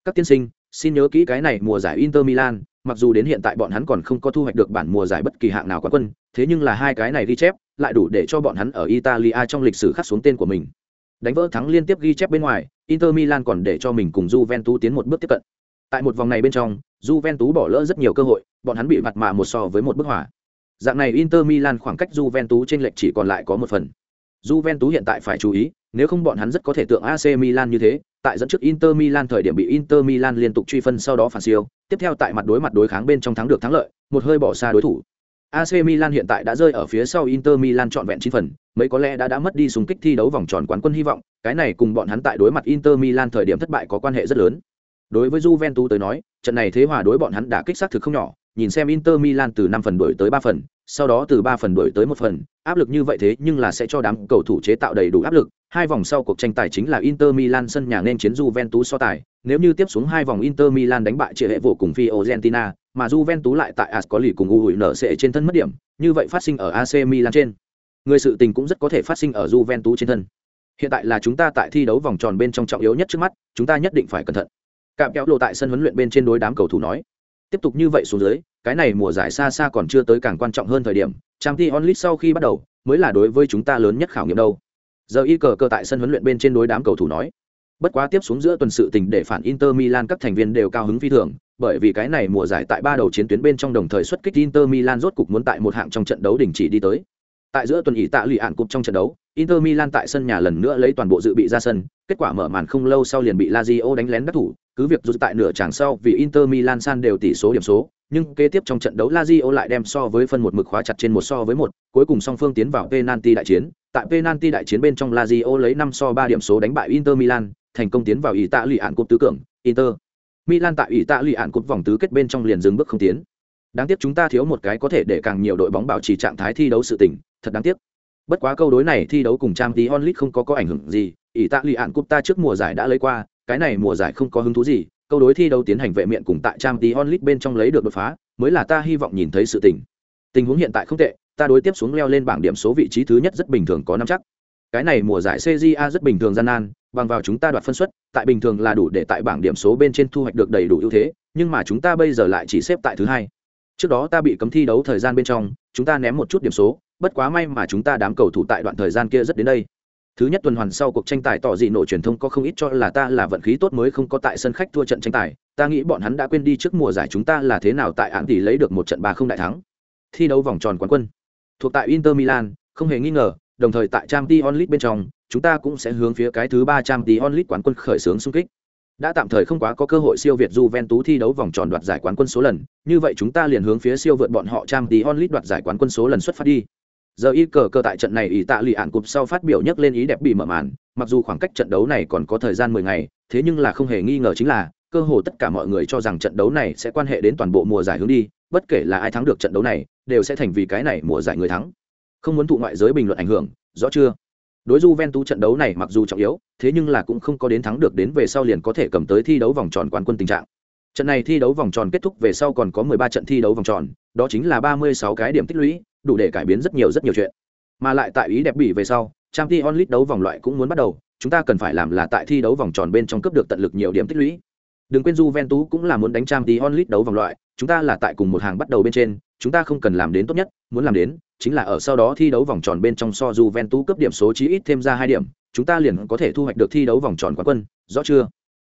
Các tiên sinh, xin nhớ kỹ cái này, mùa giải Inter Milan, mặc dù đến hiện tại bọn hắn còn không có thu hoạch được bản mùa giải bất kỳ hạng nào quán quân, thế nhưng là hai cái này ghi chép lại đủ để cho bọn hắn ở Italia trong lịch sử khắc xuống tên của mình. Đánh vỡ thắng liên tiếp ghi chép bên ngoài, Inter Milan còn để cho mình cùng Juventus tiến một bước tiếp cận. Tại một vòng này bên trong, Juventus bỏ lỡ rất nhiều cơ hội, bọn hắn bị mặt mạ một so với một bức hỏa dạng này Inter Milan khoảng cách Juventus trên lệch chỉ còn lại có một phần Juventus hiện tại phải chú ý nếu không bọn hắn rất có thể tượng AC Milan như thế tại dẫn trước Inter Milan thời điểm bị Inter Milan liên tục truy phân sau đó phản siêu, tiếp theo tại mặt đối mặt đối kháng bên trong thắng được thắng lợi, một hơi bỏ xa đối thủ. AC Milan hiện tại đã rơi ở phía sau Inter Milan trọn vẹn 9 phần, mấy có lẽ đã đã mất đi xung kích thi đấu vòng tròn quán quân hy vọng, cái này cùng bọn hắn tại đối mặt Inter Milan thời điểm thất bại có quan hệ rất lớn. Đối với Juventus tới nói, trận này thế hòa đối bọn hắn đã kích sát thực không nhỏ, nhìn xem Inter Milan từ 5 phần đổi tới 3 phần, sau đó từ 3 phần đổi tới 1 phần, áp lực như vậy thế nhưng là sẽ cho đám cầu thủ chế tạo đầy đủ áp lực. Hai vòng sau cuộc tranh tài chính là Inter Milan sân nhà nên chiến Juventus so tài, nếu như tiếp xuống hai vòng Inter Milan đánh bại trẻ hệ vụ cùng Fiorentina, mà Juventus lại tại Ascoli cùng UNC trên thân mất điểm, như vậy phát sinh ở AC Milan trên. Người sự tình cũng rất có thể phát sinh ở Juventus trên thân. Hiện tại là chúng ta tại thi đấu vòng tròn bên trong trọng yếu nhất trước mắt, chúng ta nhất định phải cẩn thận. Cạm kéo lộ tại sân huấn luyện bên trên đối đám cầu thủ nói tiếp tục như vậy xuống dưới, cái này mùa giải xa xa còn chưa tới càng quan trọng hơn thời điểm, Champions League sau khi bắt đầu, mới là đối với chúng ta lớn nhất khảo nghiệm đâu. Giờ y cờ cơ tại sân huấn luyện bên trên đối đám cầu thủ nói, bất quá tiếp xuống giữa tuần sự tình để phản inter milan các thành viên đều cao hứng phi thường, bởi vì cái này mùa giải tại ba đầu chiến tuyến bên trong đồng thời xuất kích inter milan rốt cục muốn tại một hạng trong trận đấu đình chỉ đi tới tại giữa tuần Ý tạ lụy ạn cục trong trận đấu inter milan tại sân nhà lần nữa lấy toàn bộ dự bị ra sân kết quả mở màn không lâu sau liền bị lazio đánh lén đắc thủ cứ việc rút tại nửa tràng sau vì Inter Milan san đều tỷ số điểm số, nhưng kế tiếp trong trận đấu Lazio lại đem so với phân một mực khóa chặt trên một so với một, cuối cùng song phương tiến vào penalty đại chiến. Tại penalty đại chiến bên trong Lazio lấy 5 so 3 điểm số đánh bại Inter Milan, thành công tiến vào Italy ạn cúp tứ cường, Inter. Milan tại Italy ạn cúp vòng tứ kết bên trong liền dừng bước không tiến. Đáng tiếc chúng ta thiếu một cái có thể để càng nhiều đội bóng bảo trì trạng thái thi đấu sự tình, thật đáng tiếc. Bất quá câu đối này thi đấu cùng trang tí onlit không có có ảnh hưởng gì, Italy án cúp ta trước mùa giải đã lấy qua, cái này mùa giải không có hứng thú gì, câu đối thi đấu tiến hành vệ miệng cùng tại trang tí onlit bên trong lấy được đột phá, mới là ta hy vọng nhìn thấy sự tình. Tình huống hiện tại không tệ, ta đối tiếp xuống leo lên bảng điểm số vị trí thứ nhất rất bình thường có năm chắc. Cái này mùa giải CJA rất bình thường gian nan, bằng vào chúng ta đoạt phân suất, tại bình thường là đủ để tại bảng điểm số bên trên thu hoạch được đầy đủ ưu thế, nhưng mà chúng ta bây giờ lại chỉ xếp tại thứ hai. Trước đó ta bị cấm thi đấu thời gian bên trong, chúng ta ném một chút điểm số, bất quá may mà chúng ta đám cầu thủ tại đoạn thời gian kia rất đến đây. Thứ nhất tuần hoàn sau cuộc tranh tài tỏ dị nổ truyền thông có không ít cho là ta là vận khí tốt mới không có tại sân khách thua trận tranh tài. Ta nghĩ bọn hắn đã quên đi trước mùa giải chúng ta là thế nào tại án tỷ lấy được một trận ba không đại thắng. Thi đấu vòng tròn quán quân. Thuộc tại inter milan không hề nghi ngờ đồng thời tại trang t onlit bên trong chúng ta cũng sẽ hướng phía cái thứ ba trang t onlit quán quân khởi xướng xung kích đã tạm thời không quá có cơ hội siêu việt Juventus thi đấu vòng tròn đoạt giải quán quân số lần, như vậy chúng ta liền hướng phía siêu vượt bọn họ Trang tí onlit đoạt giải quán quân số lần xuất phát đi. Giờ y cờ cơ tại trận này ý tạ lì ản cụp sau phát biểu nhắc lên ý đẹp bị mở màn. Mặc dù khoảng cách trận đấu này còn có thời gian mười ngày thế nhưng là không hề nghi ngờ chính là cơ hồ tất cả mọi người cho rằng trận đấu này sẽ quan hệ đến toàn bộ mùa giải hướng đi bất kể là ai thắng được trận đấu này đều sẽ thành vì cái này mùa giải người thắng. Không muốn thụ ngoại giới bình luận ảnh hưởng rõ chưa? Đối du ven trận đấu này mặc dù trọng yếu, thế nhưng là cũng không có đến thắng được đến về sau liền có thể cầm tới thi đấu vòng tròn quán quân tình trạng. Trận này thi đấu vòng tròn kết thúc về sau còn có mười ba trận thi đấu vòng tròn, đó chính là ba mươi sáu cái điểm tích lũy, đủ để cải biến rất nhiều rất nhiều chuyện. Mà lại tại ý đẹp bỉ về sau trang t onlit đấu vòng loại cũng muốn bắt đầu, chúng ta cần phải làm là tại thi đấu vòng tròn bên trong cấp được tận lực nhiều điểm tích lũy đừng quên Juventus cũng là muốn đánh trang tí onlit đấu vòng loại, chúng ta là tại cùng một hàng bắt đầu bên trên, chúng ta không cần làm đến tốt nhất, muốn làm đến chính là ở sau đó thi đấu vòng tròn bên trong so Juventus cấp điểm số chí ít thêm ra hai điểm, chúng ta liền có thể thu hoạch được thi đấu vòng tròn quán quân, rõ chưa?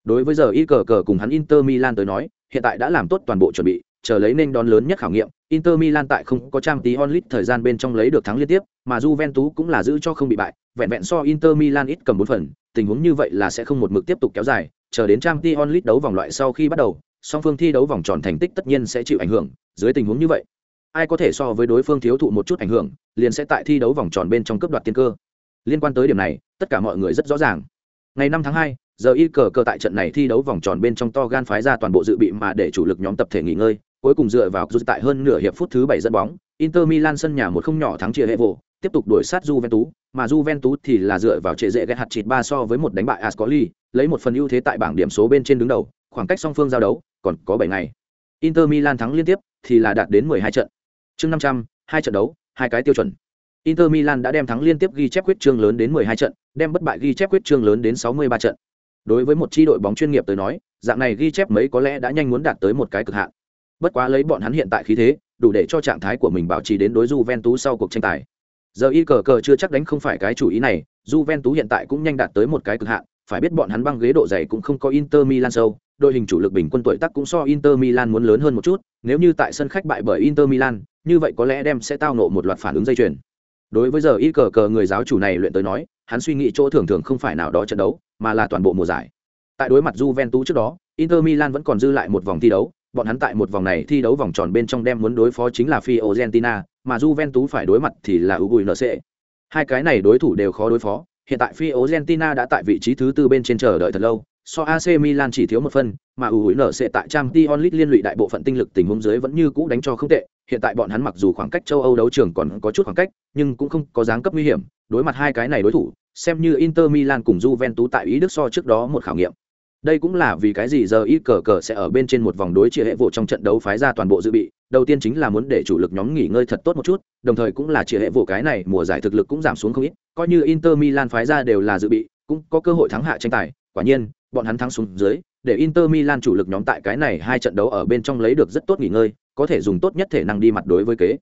Đối với giờ y cờ cờ cùng hắn Inter Milan tới nói, hiện tại đã làm tốt toàn bộ chuẩn bị chờ lấy nên đón lớn nhất khảo nghiệm Inter Milan tại không có trang tí onlit thời gian bên trong lấy được thắng liên tiếp, mà Juventus cũng là giữ cho không bị bại, vẹn vẹn so Inter Milan ít cầm 4 phần, tình huống như vậy là sẽ không một mực tiếp tục kéo dài, chờ đến trang tí onlit đấu vòng loại sau khi bắt đầu, song phương thi đấu vòng tròn thành tích tất nhiên sẽ chịu ảnh hưởng, dưới tình huống như vậy, ai có thể so với đối phương thiếu thụ một chút ảnh hưởng, liền sẽ tại thi đấu vòng tròn bên trong cấp đoạt tiên cơ. Liên quan tới điểm này, tất cả mọi người rất rõ ràng. Ngày 5 tháng 2, giờ y cờ cờ tại trận này thi đấu vòng tròn bên trong to gan phái ra toàn bộ dự bị mà để chủ lực nhóm tập thể nghỉ ngơi cuối cùng dựa vào rút tại hơn nửa hiệp phút thứ bảy dẫn bóng inter milan sân nhà một không nhỏ thắng chia hệ vụ tiếp tục đuổi sát Juventus, mà Juventus thì là dựa vào trệ dễ ghét hạt chịt ba so với một đánh bại Ascoli, lấy một phần ưu thế tại bảng điểm số bên trên đứng đầu, khoảng cách song phương giao đấu còn có 7 ngày. Inter Milan thắng liên tiếp thì là đạt đến 12 trận. Chương 500, hai trận đấu, hai cái tiêu chuẩn. Inter Milan đã đem thắng liên tiếp ghi chép quyết trương lớn đến 12 trận, đem bất bại ghi chép quyết trương lớn đến 63 trận. Đối với một chi đội bóng chuyên nghiệp tới nói, dạng này ghi chép mấy có lẽ đã nhanh muốn đạt tới một cái cực hạn. Bất quá lấy bọn hắn hiện tại khí thế, đủ để cho trạng thái của mình bảo trì đến đối Juventus sau cuộc tranh tài. Giờ y cờ cờ chưa chắc đánh không phải cái chủ ý này, Juventus hiện tại cũng nhanh đạt tới một cái cực hạn, phải biết bọn hắn băng ghế độ dày cũng không có Inter Milan sâu, đội hình chủ lực bình quân tuổi tác cũng so Inter Milan muốn lớn hơn một chút, nếu như tại sân khách bại bởi Inter Milan, như vậy có lẽ đem sẽ tao nộ một loạt phản ứng dây chuyền. Đối với giờ y cờ cờ người giáo chủ này luyện tới nói, hắn suy nghĩ chỗ thường thường không phải nào đó trận đấu, mà là toàn bộ mùa giải. Tại đối mặt Juventus trước đó, Inter Milan vẫn còn dư lại một vòng thi đấu, bọn hắn tại một vòng này thi đấu vòng tròn bên trong đem muốn đối phó chính là Fiorentina, mà Juventus phải đối mặt thì là UGNC. Hai cái này đối thủ đều khó đối phó, hiện tại Fiorentina đã tại vị trí thứ tư bên trên chờ đợi thật lâu, so AC Milan chỉ thiếu một phân, mà UGNC tại Champions League liên lụy đại bộ phận tinh lực tình huống dưới vẫn như cũ đánh cho không tệ, hiện tại bọn hắn mặc dù khoảng cách châu Âu đấu trường còn có chút khoảng cách, nhưng cũng không có dáng cấp nguy hiểm, đối mặt hai cái này đối thủ, xem như Inter Milan cùng Juventus tại ý Đức so trước đó một khảo nghiệm đây cũng là vì cái gì giờ ít cờ cờ sẽ ở bên trên một vòng đối chia hệ vụ trong trận đấu phái ra toàn bộ dự bị, đầu tiên chính là muốn để chủ lực nhóm nghỉ ngơi thật tốt một chút, đồng thời cũng là chia hệ vụ cái này mùa giải thực lực cũng giảm xuống không ít, coi như inter milan phái ra đều là dự bị, cũng có cơ hội thắng hạ tranh tài, quả nhiên, bọn hắn thắng xuống dưới, để inter milan chủ lực nhóm tại cái này hai trận đấu ở bên trong lấy được rất tốt nghỉ ngơi, có thể dùng tốt nhất thể năng đi mặt đối với kế.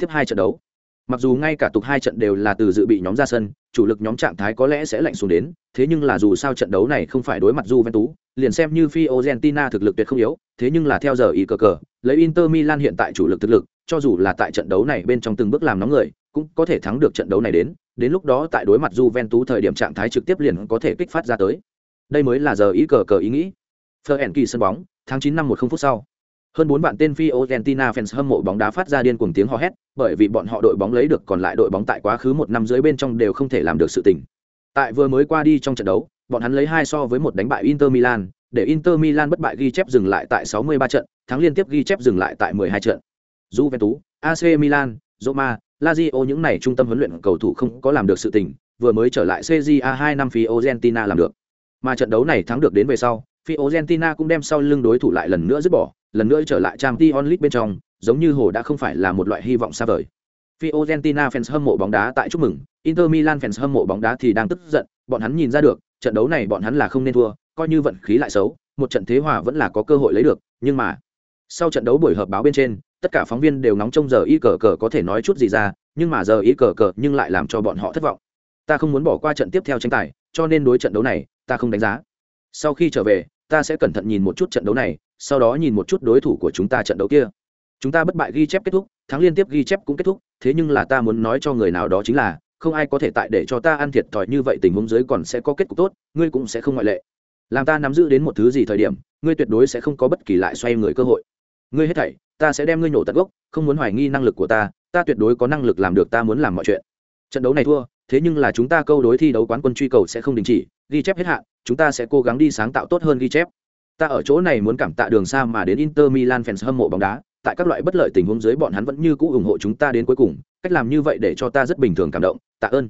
Tiếp hai trận đấu. Mặc dù ngay cả tục hai trận đều là từ dự bị nhóm ra sân, chủ lực nhóm trạng thái có lẽ sẽ lạnh xuống đến, thế nhưng là dù sao trận đấu này không phải đối mặt Juventus, liền xem như Fiorentina thực lực tuyệt không yếu, thế nhưng là theo giờ ý cờ cờ, lấy Inter Milan hiện tại chủ lực thực lực, cho dù là tại trận đấu này bên trong từng bước làm nóng người, cũng có thể thắng được trận đấu này đến, đến lúc đó tại đối mặt Juventus thời điểm trạng thái trực tiếp liền có thể kích phát ra tới. Đây mới là giờ ý cờ cờ ý nghĩ. Florent kỳ sân bóng, tháng 9 năm 10 phút sau. Hơn bốn vạn tên Fiorentina fans hâm mộ bóng đá phát ra điên cuồng tiếng hò hét, bởi vì bọn họ đội bóng lấy được còn lại đội bóng tại quá khứ một năm dưới bên trong đều không thể làm được sự tình. Tại vừa mới qua đi trong trận đấu, bọn hắn lấy hai so với một đánh bại Inter Milan, để Inter Milan bất bại ghi chép dừng lại tại 63 trận, thắng liên tiếp ghi chép dừng lại tại 12 trận. Juventus, AC Milan, Roma, Lazio những này trung tâm huấn luyện cầu thủ không có làm được sự tình, vừa mới trở lại CJA 2 năm Fiorentina làm được. Mà trận đấu này thắng được đến về sau, Fiorentina cũng đem sau lưng đối thủ lại lần nữa dứt bỏ, lần nữa trở lại Champions League bên trong, giống như hồ đã không phải là một loại hy vọng xa vời. Fiorentina fans hâm mộ bóng đá tại chúc mừng, Inter Milan fans hâm mộ bóng đá thì đang tức giận, bọn hắn nhìn ra được, trận đấu này bọn hắn là không nên thua, coi như vận khí lại xấu, một trận thế hòa vẫn là có cơ hội lấy được, nhưng mà sau trận đấu buổi họp báo bên trên, tất cả phóng viên đều nóng trông giờ y cờ cờ có thể nói chút gì ra, nhưng mà giờ y cờ cờ nhưng lại làm cho bọn họ thất vọng. Ta không muốn bỏ qua trận tiếp theo tranh tài, cho nên đối trận đấu này, ta không đánh giá. Sau khi trở về, ta sẽ cẩn thận nhìn một chút trận đấu này, sau đó nhìn một chút đối thủ của chúng ta trận đấu kia. Chúng ta bất bại ghi chép kết thúc thắng liên tiếp ghi chép cũng kết thúc thế nhưng là ta muốn nói cho người nào đó chính là không ai có thể tại để cho ta ăn thiệt thòi như vậy tình huống dưới còn sẽ có kết cục tốt ngươi cũng sẽ không ngoại lệ. Làm ta nắm giữ đến một thứ gì thời điểm ngươi tuyệt đối sẽ không có bất kỳ lại xoay người cơ hội. Ngươi hết thảy ta sẽ đem ngươi nổ tận gốc không muốn hoài nghi năng lực của ta ta tuyệt đối có năng lực làm được ta muốn làm mọi chuyện. Trận đấu này thua thế nhưng là chúng ta câu đối thi đấu quán quân truy cầu sẽ không đình chỉ ghi chép hết hạn chúng ta sẽ cố gắng đi sáng tạo tốt hơn ghi chép. Ta ở chỗ này muốn cảm tạ đường xa mà đến inter milan fans hâm mộ bóng đá, tại các loại bất lợi tình huống dưới bọn hắn vẫn như cũ ủng hộ chúng ta đến cuối cùng, cách làm như vậy để cho ta rất bình thường cảm động, tạ ơn.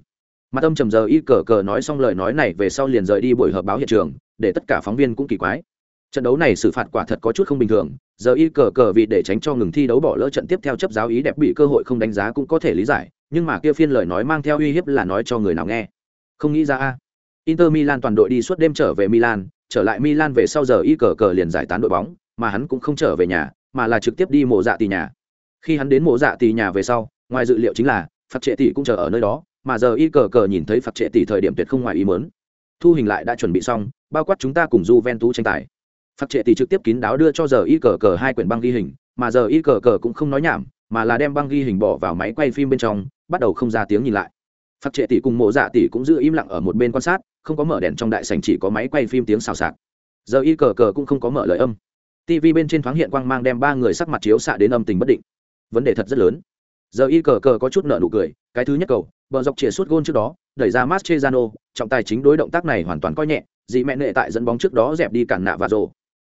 Mặt âm trầm giờ y cờ cờ nói xong lời nói này về sau liền rời đi buổi họp báo hiện trường, để tất cả phóng viên cũng kỳ quái. Trận đấu này xử phạt quả thật có chút không bình thường, giờ y cờ cờ vì để tránh cho ngừng thi đấu bỏ lỡ trận tiếp theo chấp giáo ý đẹp bị cơ hội không đánh giá cũng có thể lý giải, nhưng mà kia phiên lời nói mang theo uy hiếp là nói cho người nào nghe. Không nghĩ ra a inter milan toàn đội đi suốt đêm trở về milan, trở lại milan về sau giờ y cờ cờ liền giải tán đội bóng, mà hắn cũng không trở về nhà, mà là trực tiếp đi mộ dạ tỷ nhà. Khi hắn đến mộ dạ tỷ nhà về sau, ngoài dự liệu chính là Phật trệ tỷ cũng chờ ở nơi đó, mà giờ y cờ cờ nhìn thấy Phật trệ tỷ thời điểm tuyệt không ngoài ý muốn. thu hình lại đã chuẩn bị xong, bao quát chúng ta cùng Juventus tranh tài. Phật trệ tỷ trực tiếp kín đáo đưa cho giờ y cờ cờ hai quyển băng ghi hình, mà giờ y cờ cờ cũng không nói nhảm, mà là đem băng ghi hình bỏ vào máy quay phim bên trong, bắt đầu không ra tiếng nhìn lại. Phật trệ tỷ cùng mộ dạ tỷ cũng giữ im lặng ở một bên quan sát không có mở đèn trong đại sảnh, chỉ có máy quay phim tiếng xào xạc. Giờ y cờ cờ cũng không có mở lời âm. Tv bên trên thoáng hiện quang mang đem ba người sắc mặt chiếu xạ đến âm tình bất định. Vấn đề thật rất lớn. Giờ y cờ cờ có chút nợ nụ cười, cái thứ nhất cầu, bờ dọc chĩa suốt gôn trước đó, đẩy ra mastrejano trọng tài chính đối động tác này hoàn toàn coi nhẹ dị mẹ nệ tại dẫn bóng trước đó dẹp đi cản nạ và rồ.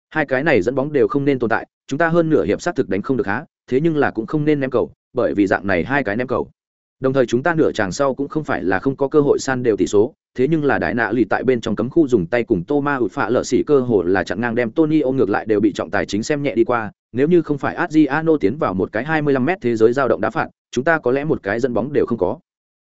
Hai cái này dẫn bóng đều không nên tồn tại, chúng ta hơn nửa hiệp xác thực đánh không được há, thế nhưng là cũng không nên ném cầu, bởi vì dạng này hai cái ném cầu đồng thời chúng ta nửa chàng sau cũng không phải là không có cơ hội san đều tỷ số, thế nhưng là đại nạ lì tại bên trong cấm khu dùng tay cùng tô ma ụt phạ lợ xỉ cơ hồ là chặn ngang đem tony ôm ngược lại đều bị trọng tài chính xem nhẹ đi qua, nếu như không phải adriano tiến vào một cái 25 m thế giới giao động đá phạt, chúng ta có lẽ một cái dẫn bóng đều không có.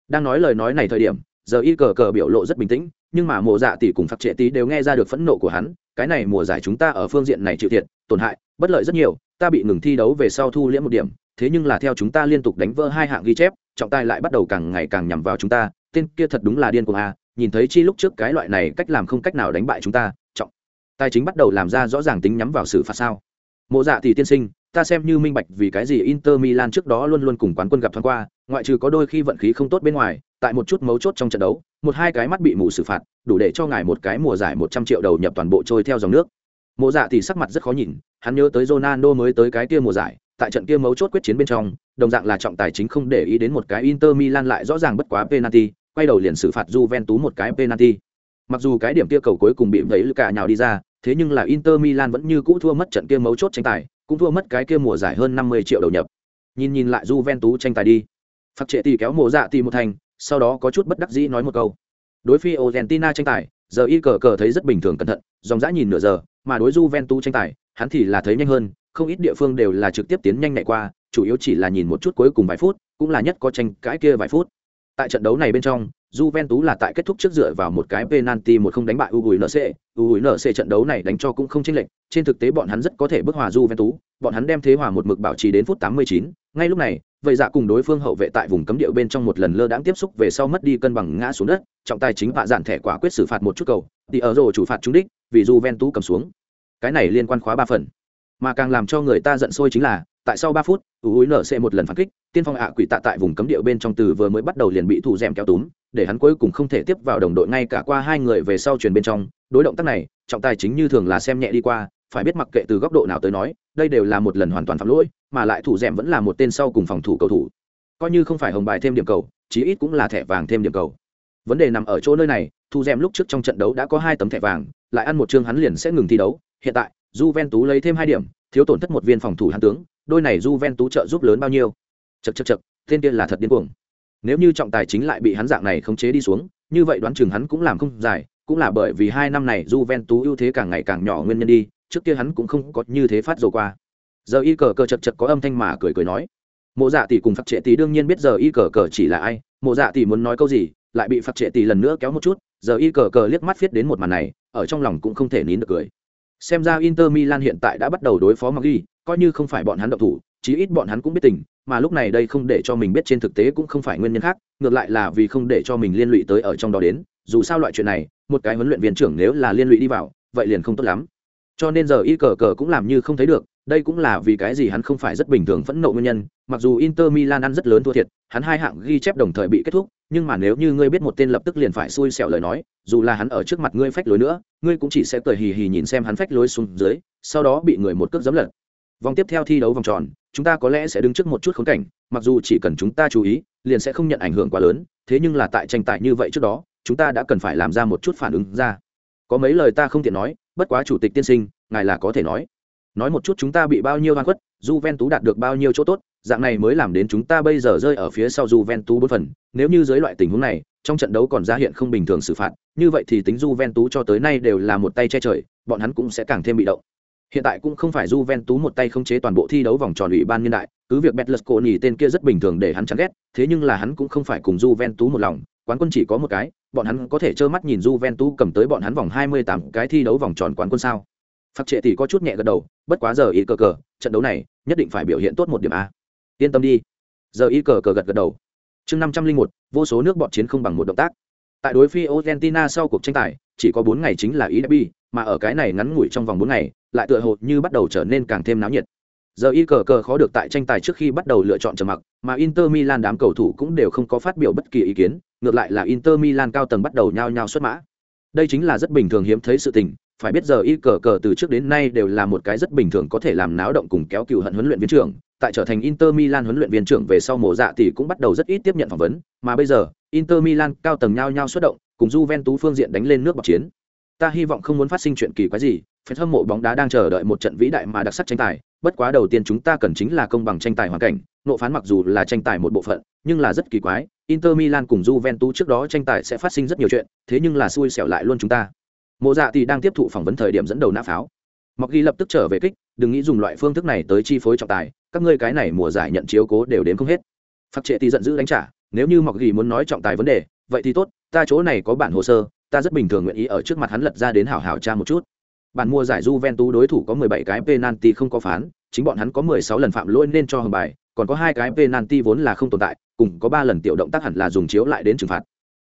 Đang nói lời nói này thời điểm, giờ y cờ cờ biểu lộ rất bình tĩnh, nhưng mà mùa dạ tỷ cùng phạt trệ tí đều nghe ra được phẫn nộ của hắn, cái này mùa giải chúng ta ở phương diện này chịu thiệt, tổn hại, bất lợi rất nhiều, ta bị ngừng thi đấu về sau thu liễm một điểm, thế nhưng là theo chúng ta liên tục đánh vỡ hai hạng ghi chép trọng tài lại bắt đầu càng ngày càng nhằm vào chúng ta, tên kia thật đúng là điên cuồng a, nhìn thấy chi lúc trước cái loại này cách làm không cách nào đánh bại chúng ta, trọng tài chính bắt đầu làm ra rõ ràng tính nhắm vào sự phạt sao. Mộ dạ thì tiên sinh, ta xem như minh bạch vì cái gì inter milan trước đó luôn luôn cùng quán quân gặp thoáng qua, ngoại trừ có đôi khi vận khí không tốt bên ngoài, tại một chút mấu chốt trong trận đấu, một hai cái mắt bị mù xử phạt, đủ để cho ngài một cái mùa giải một trăm triệu đầu nhập toàn bộ trôi theo dòng nước. Mộ dạ thì sắc mặt rất khó nhìn, hắn nhớ tới ronaldo mới tới cái kia mùa giải tại trận kia mấu chốt quyết chiến bên trong đồng dạng là trọng tài chính không để ý đến một cái inter milan lại rõ ràng bất quá penalty quay đầu liền xử phạt Juventus một cái penalty. Mặc dù cái điểm kia cầu cuối cùng bị thấy cả nhào đi ra, thế nhưng là Inter Milan vẫn như cũ thua mất trận kia mấu chốt tranh tài, cũng thua mất cái kia mùa giải hơn 50 triệu đầu nhập. Nhìn nhìn lại Juventus tranh tài đi. phật trệ tỷ kéo mồ dạ tỷ một thành, sau đó có chút bất đắc dĩ nói một câu. Đối phi Argentina tranh tài, giờ y cờ cờ thấy rất bình thường cẩn thận, dòng dã nhìn nửa giờ, mà đối Juventus tranh tài, hắn thì là thấy nhanh hơn, không ít địa phương đều là trực tiếp tiến nhanh nhẹ qua, chủ yếu chỉ là nhìn một chút cuối cùng vài phút, cũng là nhất có tranh cãi kia vài phút. Tại trận đấu này bên trong, Juventus là tại kết thúc trước dựa vào một cái penalty một không đánh bại UGNC, UGNC trận đấu này đánh cho cũng không chênh lệch, trên thực tế bọn hắn rất có thể bức hòa Juventus, bọn hắn đem thế hòa một mực bảo trì đến phút 89, ngay lúc này, vậy dạ cùng đối phương hậu vệ tại vùng cấm địa bên trong một lần lơ đãng tiếp xúc về sau mất đi cân bằng ngã xuống đất, trọng tài chính vạ dạn thẻ quả quyết xử phạt một chút cầu, thì ở rồ chủ phạt trúng đích, vì Juventus cầm xuống. Cái này liên quan khóa ba phần. Mà càng làm cho người ta giận sôi chính là, tại sau ba phút, UNC một lần phản kích, tiên phong ạ quỷ tạ tại vùng cấm địa bên trong từ vừa mới bắt đầu liền bị thủ dẻm kéo túm, để hắn cuối cùng không thể tiếp vào đồng đội ngay cả qua hai người về sau truyền bên trong. Đối động tác này trọng tài chính như thường là xem nhẹ đi qua phải biết mặc kệ từ góc độ nào tới nói đây đều là một lần hoàn toàn phạm lỗi mà lại thủ dẻm vẫn là một tên sau cùng phòng thủ cầu thủ. Coi như không phải hồng bài thêm điểm cầu chí ít cũng là thẻ vàng thêm điểm cầu. Vấn đề nằm ở chỗ nơi này thủ dẻm lúc trước trong trận đấu đã có hai tấm thẻ vàng lại ăn một chương hắn liền sẽ ngừng thi đấu. Hiện tại Juventus lấy thêm hai điểm thiếu tổn thất một viên phòng thủ hắn tướng đôi này Juventus trợ giúp lớn bao nhiêu chật chật chật tên kia là thật điên cuồng nếu như trọng tài chính lại bị hắn dạng này khống chế đi xuống, như vậy đoán chừng hắn cũng làm không dài, cũng là bởi vì hai năm này Juventus ưu thế càng ngày càng nhỏ nguyên nhân đi, trước kia hắn cũng không có như thế phát rồi qua. Giờ y cờ cờ chật chật có âm thanh mà cười cười nói. Mộ Dạ tỷ cùng Phật Trệ tỷ đương nhiên biết giờ y cờ cờ chỉ là ai, Mộ Dạ tỷ muốn nói câu gì, lại bị Phật Trệ tỷ lần nữa kéo một chút, giờ y cờ cờ liếc mắt viết đến một màn này, ở trong lòng cũng không thể nín được cười. Xem ra Inter Milan hiện tại đã bắt đầu đối phó Maggi, coi như không phải bọn hắn động thủ, chí ít bọn hắn cũng biết tình, mà lúc này đây không để cho mình biết trên thực tế cũng không phải nguyên nhân khác ngược lại là vì không để cho mình liên lụy tới ở trong đó đến dù sao loại chuyện này một cái huấn luyện viên trưởng nếu là liên lụy đi vào vậy liền không tốt lắm. Cho nên giờ y cờ cờ cũng làm như không thấy được đây cũng là vì cái gì hắn không phải rất bình thường phẫn nộ nguyên nhân mặc dù inter milan ăn rất lớn thua thiệt hắn hai hạng ghi chép đồng thời bị kết thúc nhưng mà nếu như ngươi biết một tên lập tức liền phải xui xẻo lời nói, dù là hắn ở trước mặt ngươi phách lối nữa, ngươi cũng chỉ sẽ cười hì hì nhìn xem hắn phách lối xuống dưới, sau đó bị người một cước dấm lật. Vòng tiếp theo thi đấu vòng tròn, chúng ta có lẽ sẽ đứng trước một chút khốn cảnh, mặc dù chỉ cần chúng ta chú ý, liền sẽ không nhận ảnh hưởng quá lớn, thế nhưng là tại tranh tài như vậy trước đó, chúng ta đã cần phải làm ra một chút phản ứng ra. Có mấy lời ta không tiện nói, bất quá chủ tịch tiên sinh, ngài là có thể nói. Nói một chút chúng ta bị bao nhiêu oan khuất, Juventus đạt được bao nhiêu chỗ tốt, dạng này mới làm đến chúng ta bây giờ rơi ở phía sau Juventus bốn phần nếu như dưới loại tình huống này trong trận đấu còn ra hiện không bình thường xử phạt như vậy thì tính Juventus cho tới nay đều là một tay che trời bọn hắn cũng sẽ càng thêm bị động Hiện tại cũng không phải Juventus một tay không chế toàn bộ thi đấu vòng tròn ủy ban nhân đại, cứ việc Betlesconi tên kia rất bình thường để hắn chán ghét, thế nhưng là hắn cũng không phải cùng Juventus một lòng, quán quân chỉ có một cái, bọn hắn có thể trơ mắt nhìn Juventus cầm tới bọn hắn vòng 28 cái thi đấu vòng tròn quán quân sao? Phật Trệ tỷ có chút nhẹ gật đầu, bất quá giờ ý cờ cờ, trận đấu này nhất định phải biểu hiện tốt một điểm a. Yên tâm đi. Giờ ý cờ cờ gật gật đầu. Chương 501, vô số nước bọn chiến không bằng một động tác. Tại đối phi Argentina sau cuộc tranh tài, chỉ có 4 ngày chính là ý derby, mà ở cái này ngắn ngủi trong vòng 4 ngày, lại tựa hồ như bắt đầu trở nên càng thêm náo nhiệt giờ y cờ cờ khó được tại tranh tài trước khi bắt đầu lựa chọn trầm mặc mà inter milan đám cầu thủ cũng đều không có phát biểu bất kỳ ý kiến ngược lại là inter milan cao tầng bắt đầu nhao nhao xuất mã đây chính là rất bình thường hiếm thấy sự tình, phải biết giờ y cờ cờ từ trước đến nay đều là một cái rất bình thường có thể làm náo động cùng kéo cựu hận huấn luyện viên trưởng. Tại trở thành inter milan huấn luyện viên trưởng về sau mùa dạ thì cũng bắt đầu rất ít tiếp nhận phỏng vấn, mà bây giờ, inter milan cao tầng nhao nhao xuất động, cùng Juventus phương diện đánh lên nước bọc chiến. Ta hy vọng không muốn phát sinh chuyện kỳ quái gì, phải hâm mộ bóng đá đang chờ đợi một trận vĩ đại mà đặc sắc tranh tài, bất quá đầu tiên chúng ta cần chính là công bằng tranh tài hoàn cảnh nộ phán mặc dù là tranh tài một bộ phận, nhưng là rất kỳ quái, inter milan cùng juventus trước đó tranh tài sẽ phát sinh rất nhiều chuyện, thế nhưng là xui xẻo lại luôn chúng ta. Mộ dạ thì đang tiếp thụ phỏng vấn thời điểm dẫn đầu nã pháo. Mặc ghi lập tức trở về kích, đừng nghĩ dùng loại phương thức này tới chi phối trọng tài, các ngươi cái này mùa giải nhận chiếu cố đều đến không hết. Phát trệ thì giận dữ đánh trả, nếu như Mặc ghi muốn nói trọng tài vấn đề, vậy thì tốt, ta chỗ này có bản hồ sơ, ta rất bình thường nguyện ý ở trước mặt hắn lật ra đến hảo hảo tra một chút. Bản mua giải Juventus đối thủ có 17 cái penalty không có phán, chính bọn hắn có 16 lần phạm lỗi nên cho hưởng bài còn có hai cái penalty vốn là không tồn tại, cùng có ba lần tiểu động tác hẳn là dùng chiếu lại đến trừng phạt.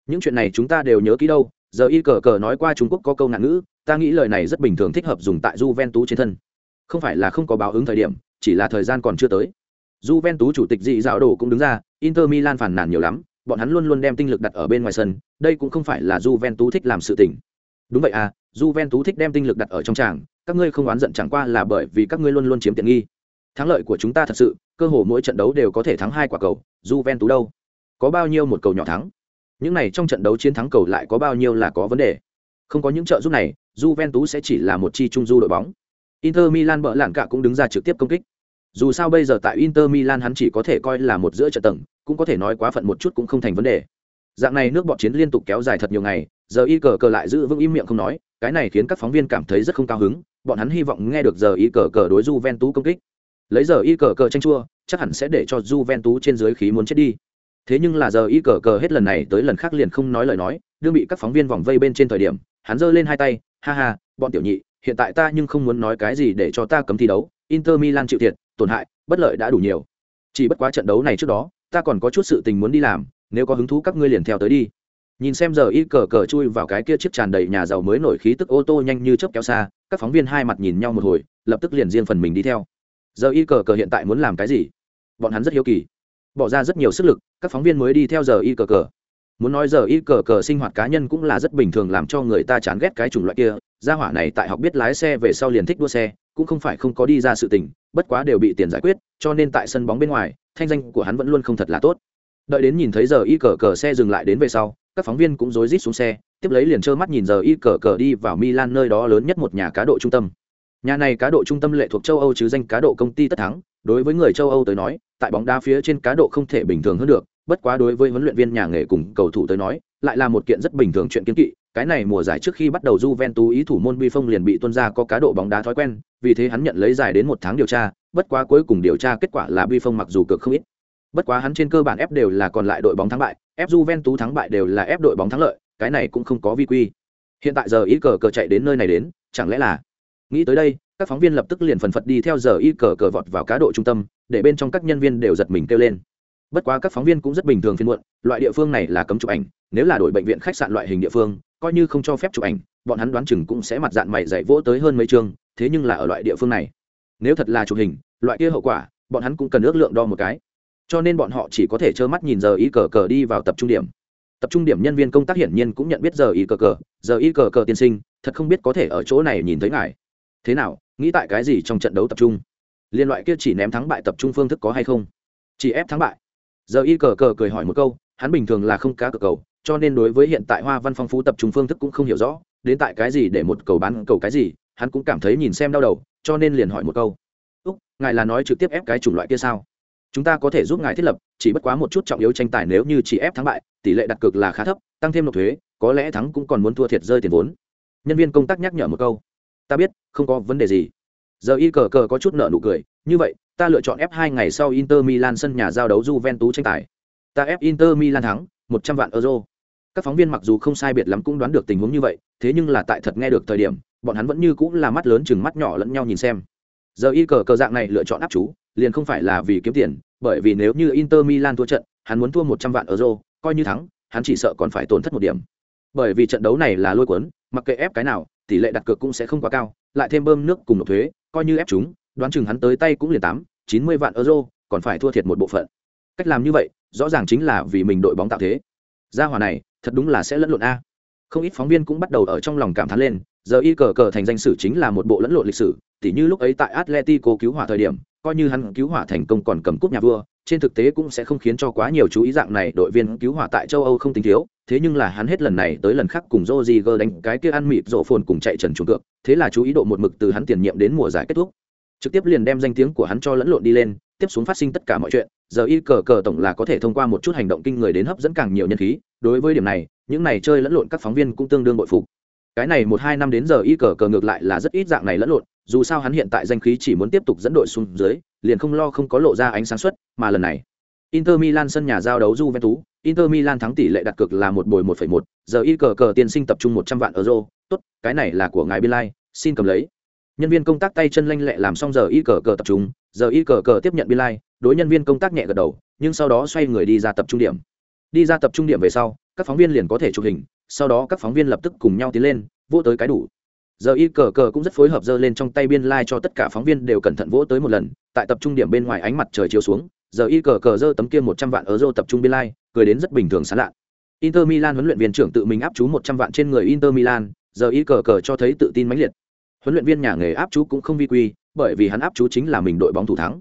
Những chuyện này chúng ta đều nhớ kỹ đâu, giờ y cờ cờ nói qua trung quốc có câu ngạn ngữ, ta nghĩ lời này rất bình thường thích hợp dùng tại Juventus trên thân. Không phải là không có báo ứng thời điểm, chỉ là thời gian còn chưa tới. Juventus chủ tịch dị dạo đồ cũng đứng ra, Inter Milan phản nàn nhiều lắm, bọn hắn luôn luôn đem tinh lực đặt ở bên ngoài sân, đây cũng không phải là Juventus thích làm sự tình. Đúng vậy à Juventus thích đem tinh lực đặt ở trong tràng, các ngươi không oán giận chẳng qua là bởi vì các ngươi luôn luôn chiếm tiện nghi thắng lợi của chúng ta thật sự, cơ hồ mỗi trận đấu đều có thể thắng hai quả cầu, Juventus đâu? Có bao nhiêu một cầu nhỏ thắng? Những này trong trận đấu chiến thắng cầu lại có bao nhiêu là có vấn đề? Không có những trợ giúp này, Juventus sẽ chỉ là một chi trung du đội bóng. Inter Milan bỡ lạn cả cũng đứng ra trực tiếp công kích. Dù sao bây giờ tại Inter Milan hắn chỉ có thể coi là một giữa trận tầng, cũng có thể nói quá phận một chút cũng không thành vấn đề. Dạng này nước bọn chiến liên tục kéo dài thật nhiều ngày, giờ y cờ cờ lại giữ vững im miệng không nói, cái này khiến các phóng viên cảm thấy rất không cao hứng, bọn hắn hy vọng nghe được giờ y cờ cờ đối tú công kích lấy giờ y cờ cờ tranh chua, chắc hẳn sẽ để cho Juventus trên dưới khí muốn chết đi. Thế nhưng là giờ y cờ cờ hết lần này tới lần khác liền không nói lời nói, đương bị các phóng viên vòng vây bên trên thời điểm, hắn giơ lên hai tay, ha ha, bọn tiểu nhị, hiện tại ta nhưng không muốn nói cái gì để cho ta cấm thi đấu, inter milan chịu thiệt, tổn hại, bất lợi đã đủ nhiều. Chỉ bất quá trận đấu này trước đó, ta còn có chút sự tình muốn đi làm, nếu có hứng thú các ngươi liền theo tới đi. Nhìn xem giờ y cờ cờ chui vào cái kia chiếc tràn đầy nhà giàu mới nổi khí tức ô tô nhanh như chớp kéo xa, các phóng viên hai mặt nhìn nhau một hồi, lập tức liền riêng phần mình đi theo giờ y cờ cờ hiện tại muốn làm cái gì? Bọn hắn rất hiếu kỳ. Bỏ ra rất nhiều sức lực, các phóng viên mới đi theo giờ y cờ cờ. Muốn nói giờ y cờ cờ sinh hoạt cá nhân cũng là rất bình thường làm cho người ta chán ghét cái chủng loại kia. Gia hỏa này tại học biết lái xe về sau liền thích đua xe, cũng không phải không có đi ra sự tình, bất quá đều bị tiền giải quyết, cho nên tại sân bóng bên ngoài, thanh danh của hắn vẫn luôn không thật là tốt. Đợi đến nhìn thấy giờ y cờ cờ xe dừng lại đến về sau, các phóng viên cũng rối rít xuống xe, tiếp lấy liền trơ mắt nhìn giờ y cờ cờ đi vào milan nơi đó lớn nhất một nhà cá độ trung tâm nhà này cá độ trung tâm lệ thuộc châu âu chứ danh cá độ công ty tất thắng đối với người châu âu tới nói tại bóng đá phía trên cá độ không thể bình thường hơn được bất quá đối với huấn luyện viên nhà nghề cùng cầu thủ tới nói lại là một kiện rất bình thường chuyện kiến kỵ cái này mùa giải trước khi bắt đầu Juventus ý thủ môn Bi liền bị tuân ra có cá độ bóng đá thói quen, vì thế hắn nhận lấy dài đến một tháng điều tra, bất quá cuối cùng điều tra kết quả là Bi Phong mặc dù cực không ít. Bất quá hắn trên cơ bản ép đều là còn lại đội bóng thắng bại, ép Juventus thắng bại đều là ép đội bóng thắng lợi, cái này cũng không có vi quy. Hiện tại giờ ý cờ cờ chạy đến nơi này đến, chẳng lẽ là Nghĩ tới đây, các phóng viên lập tức liền phần phật đi theo giờ y cờ cờ vọt vào cá độ trung tâm, để bên trong các nhân viên đều giật mình kêu lên. Bất quá các phóng viên cũng rất bình thường phiên muộn, loại địa phương này là cấm chụp ảnh, nếu là đội bệnh viện khách sạn loại hình địa phương, coi như không cho phép chụp ảnh bọn hắn đoán chừng cũng sẽ mặt dạng mày dạy vỗ tới hơn mấy chương thế nhưng là ở loại địa phương này nếu thật là chụp hình loại kia hậu quả bọn hắn cũng cần ước lượng đo một cái. Cho nên bọn họ chỉ có thể trơ mắt nhìn giờ y cờ cờ đi vào tập trung điểm. Tập trung điểm nhân viên công tác hiển nhiên cũng nhận biết giờ y cờ cờ giờ y cờ cờ tiên sinh thật không biết có thể ở chỗ này nhìn thấy ngài thế nào, nghĩ tại cái gì trong trận đấu tập trung? Liên loại kia chỉ ném thắng bại tập trung phương thức có hay không? Chỉ ép thắng bại. Giờ y cờ cờ cười hỏi một câu, hắn bình thường là không cá cờ cầu, cho nên đối với hiện tại hoa văn phong phú tập trung phương thức cũng không hiểu rõ, đến tại cái gì để một cầu bán cầu cái gì, hắn cũng cảm thấy nhìn xem đau đầu, cho nên liền hỏi một câu. Úc, ngài là nói trực tiếp ép cái chủng loại kia sao? Chúng ta có thể giúp ngài thiết lập, chỉ bất quá một chút trọng yếu tranh tài nếu như chỉ ép thắng bại, tỷ lệ đặt cược là khá thấp, tăng thêm nộp thuế, có lẽ thắng cũng còn muốn thua thiệt rơi tiền vốn. Nhân viên công tác nhắc nhở một câu ta biết, không có vấn đề gì. Giờ y cờ cờ có chút nợ nụ cười, như vậy, ta lựa chọn ép hai ngày sau inter milan sân nhà giao đấu juventus tranh tài. Ta ép inter milan thắng, một trăm vạn euro. Các phóng viên mặc dù không sai biệt lắm cũng đoán được tình huống như vậy, thế nhưng là tại thật nghe được thời điểm, bọn hắn vẫn như cũng là mắt lớn chừng mắt nhỏ lẫn nhau nhìn xem. Giờ y cờ cờ dạng này lựa chọn áp chú, liền không phải là vì kiếm tiền, bởi vì nếu như inter milan thua trận, hắn muốn thua một trăm vạn euro, coi như thắng, hắn chỉ sợ còn phải tổn thất một điểm. Bởi vì trận đấu này là lôi cuốn, mặc kệ ép cái nào tỷ lệ đặt cược cũng sẽ không quá cao, lại thêm bơm nước cùng nộp thuế, coi như ép chúng, đoán chừng hắn tới tay cũng liền tám, chín mươi vạn euro, còn phải thua thiệt một bộ phận. Cách làm như vậy, rõ ràng chính là vì mình đội bóng tạo thế. Gia hòa này, thật đúng là sẽ lẫn lộn a. Không ít phóng viên cũng bắt đầu ở trong lòng cảm thán lên, giờ y cờ cờ thành danh sử chính là một bộ lẫn lộn lịch sử, tỉ như lúc ấy tại atletico cứu hỏa thời điểm, coi như hắn cứu hỏa thành công còn cầm cúp nhà vua, trên thực tế cũng sẽ không khiến cho quá nhiều chú ý dạng này đội viên cứu hỏa tại châu âu không tính thiếu thế nhưng là hắn hết lần này tới lần khác cùng Rodriguez đánh cái kia ăn mịt rộ phồn cùng chạy trần chuồng cược thế là chú ý độ một mực từ hắn tiền nhiệm đến mùa giải kết thúc. Trực tiếp liền đem danh tiếng của hắn cho lẫn lộn đi lên tiếp xuống phát sinh tất cả mọi chuyện giờ y cờ cờ tổng là có thể thông qua một chút hành động kinh người đến hấp dẫn càng nhiều nhân khí đối với điểm này những này chơi lẫn lộn các phóng viên cũng tương đương bội phục. Cái này một hai năm đến giờ y cờ cờ ngược lại là rất ít dạng này lẫn lộn dù sao hắn hiện tại danh khí chỉ muốn tiếp tục dẫn đội xuống dưới liền không lo không có lộ ra ánh sáng xuất mà lần này Inter Milan sân nhà giao đấu Juventus, Inter Milan thắng tỷ lệ đặt cược là một bồi 1,1, giờ y cờ cờ tiền sinh tập trung 100 vạn euro, tốt, cái này là của ngài Biên Lai, xin cầm lấy. Nhân viên công tác tay chân lanh lẹ làm xong giờ y cờ cờ tập trung, giờ y cờ cờ tiếp nhận Biên Lai, đối nhân viên công tác nhẹ gật đầu, nhưng sau đó xoay người đi ra tập trung điểm. Đi ra tập trung điểm về sau, các phóng viên liền có thể chụp hình, sau đó các phóng viên lập tức cùng nhau tiến lên, vỗ tới cái đủ. Giờ y cờ cờ cũng rất phối hợp giơ lên trong tay Biên Lai cho tất cả phóng viên đều cẩn thận vỗ tới một lần, tại tập trung điểm bên ngoài ánh mặt trời chiếu xuống, giờ y cờ cờ dơ tấm kia một trăm vạn euro tập trung biên lai, cười đến rất bình thường sán lạ inter milan huấn luyện viên trưởng tự mình áp chú một trăm vạn trên người inter milan, giờ y cờ cờ cho thấy tự tin mãnh liệt. Huấn luyện viên nhà nghề áp chú cũng không vi quy, bởi vì hắn áp chú chính là mình đội bóng thủ thắng.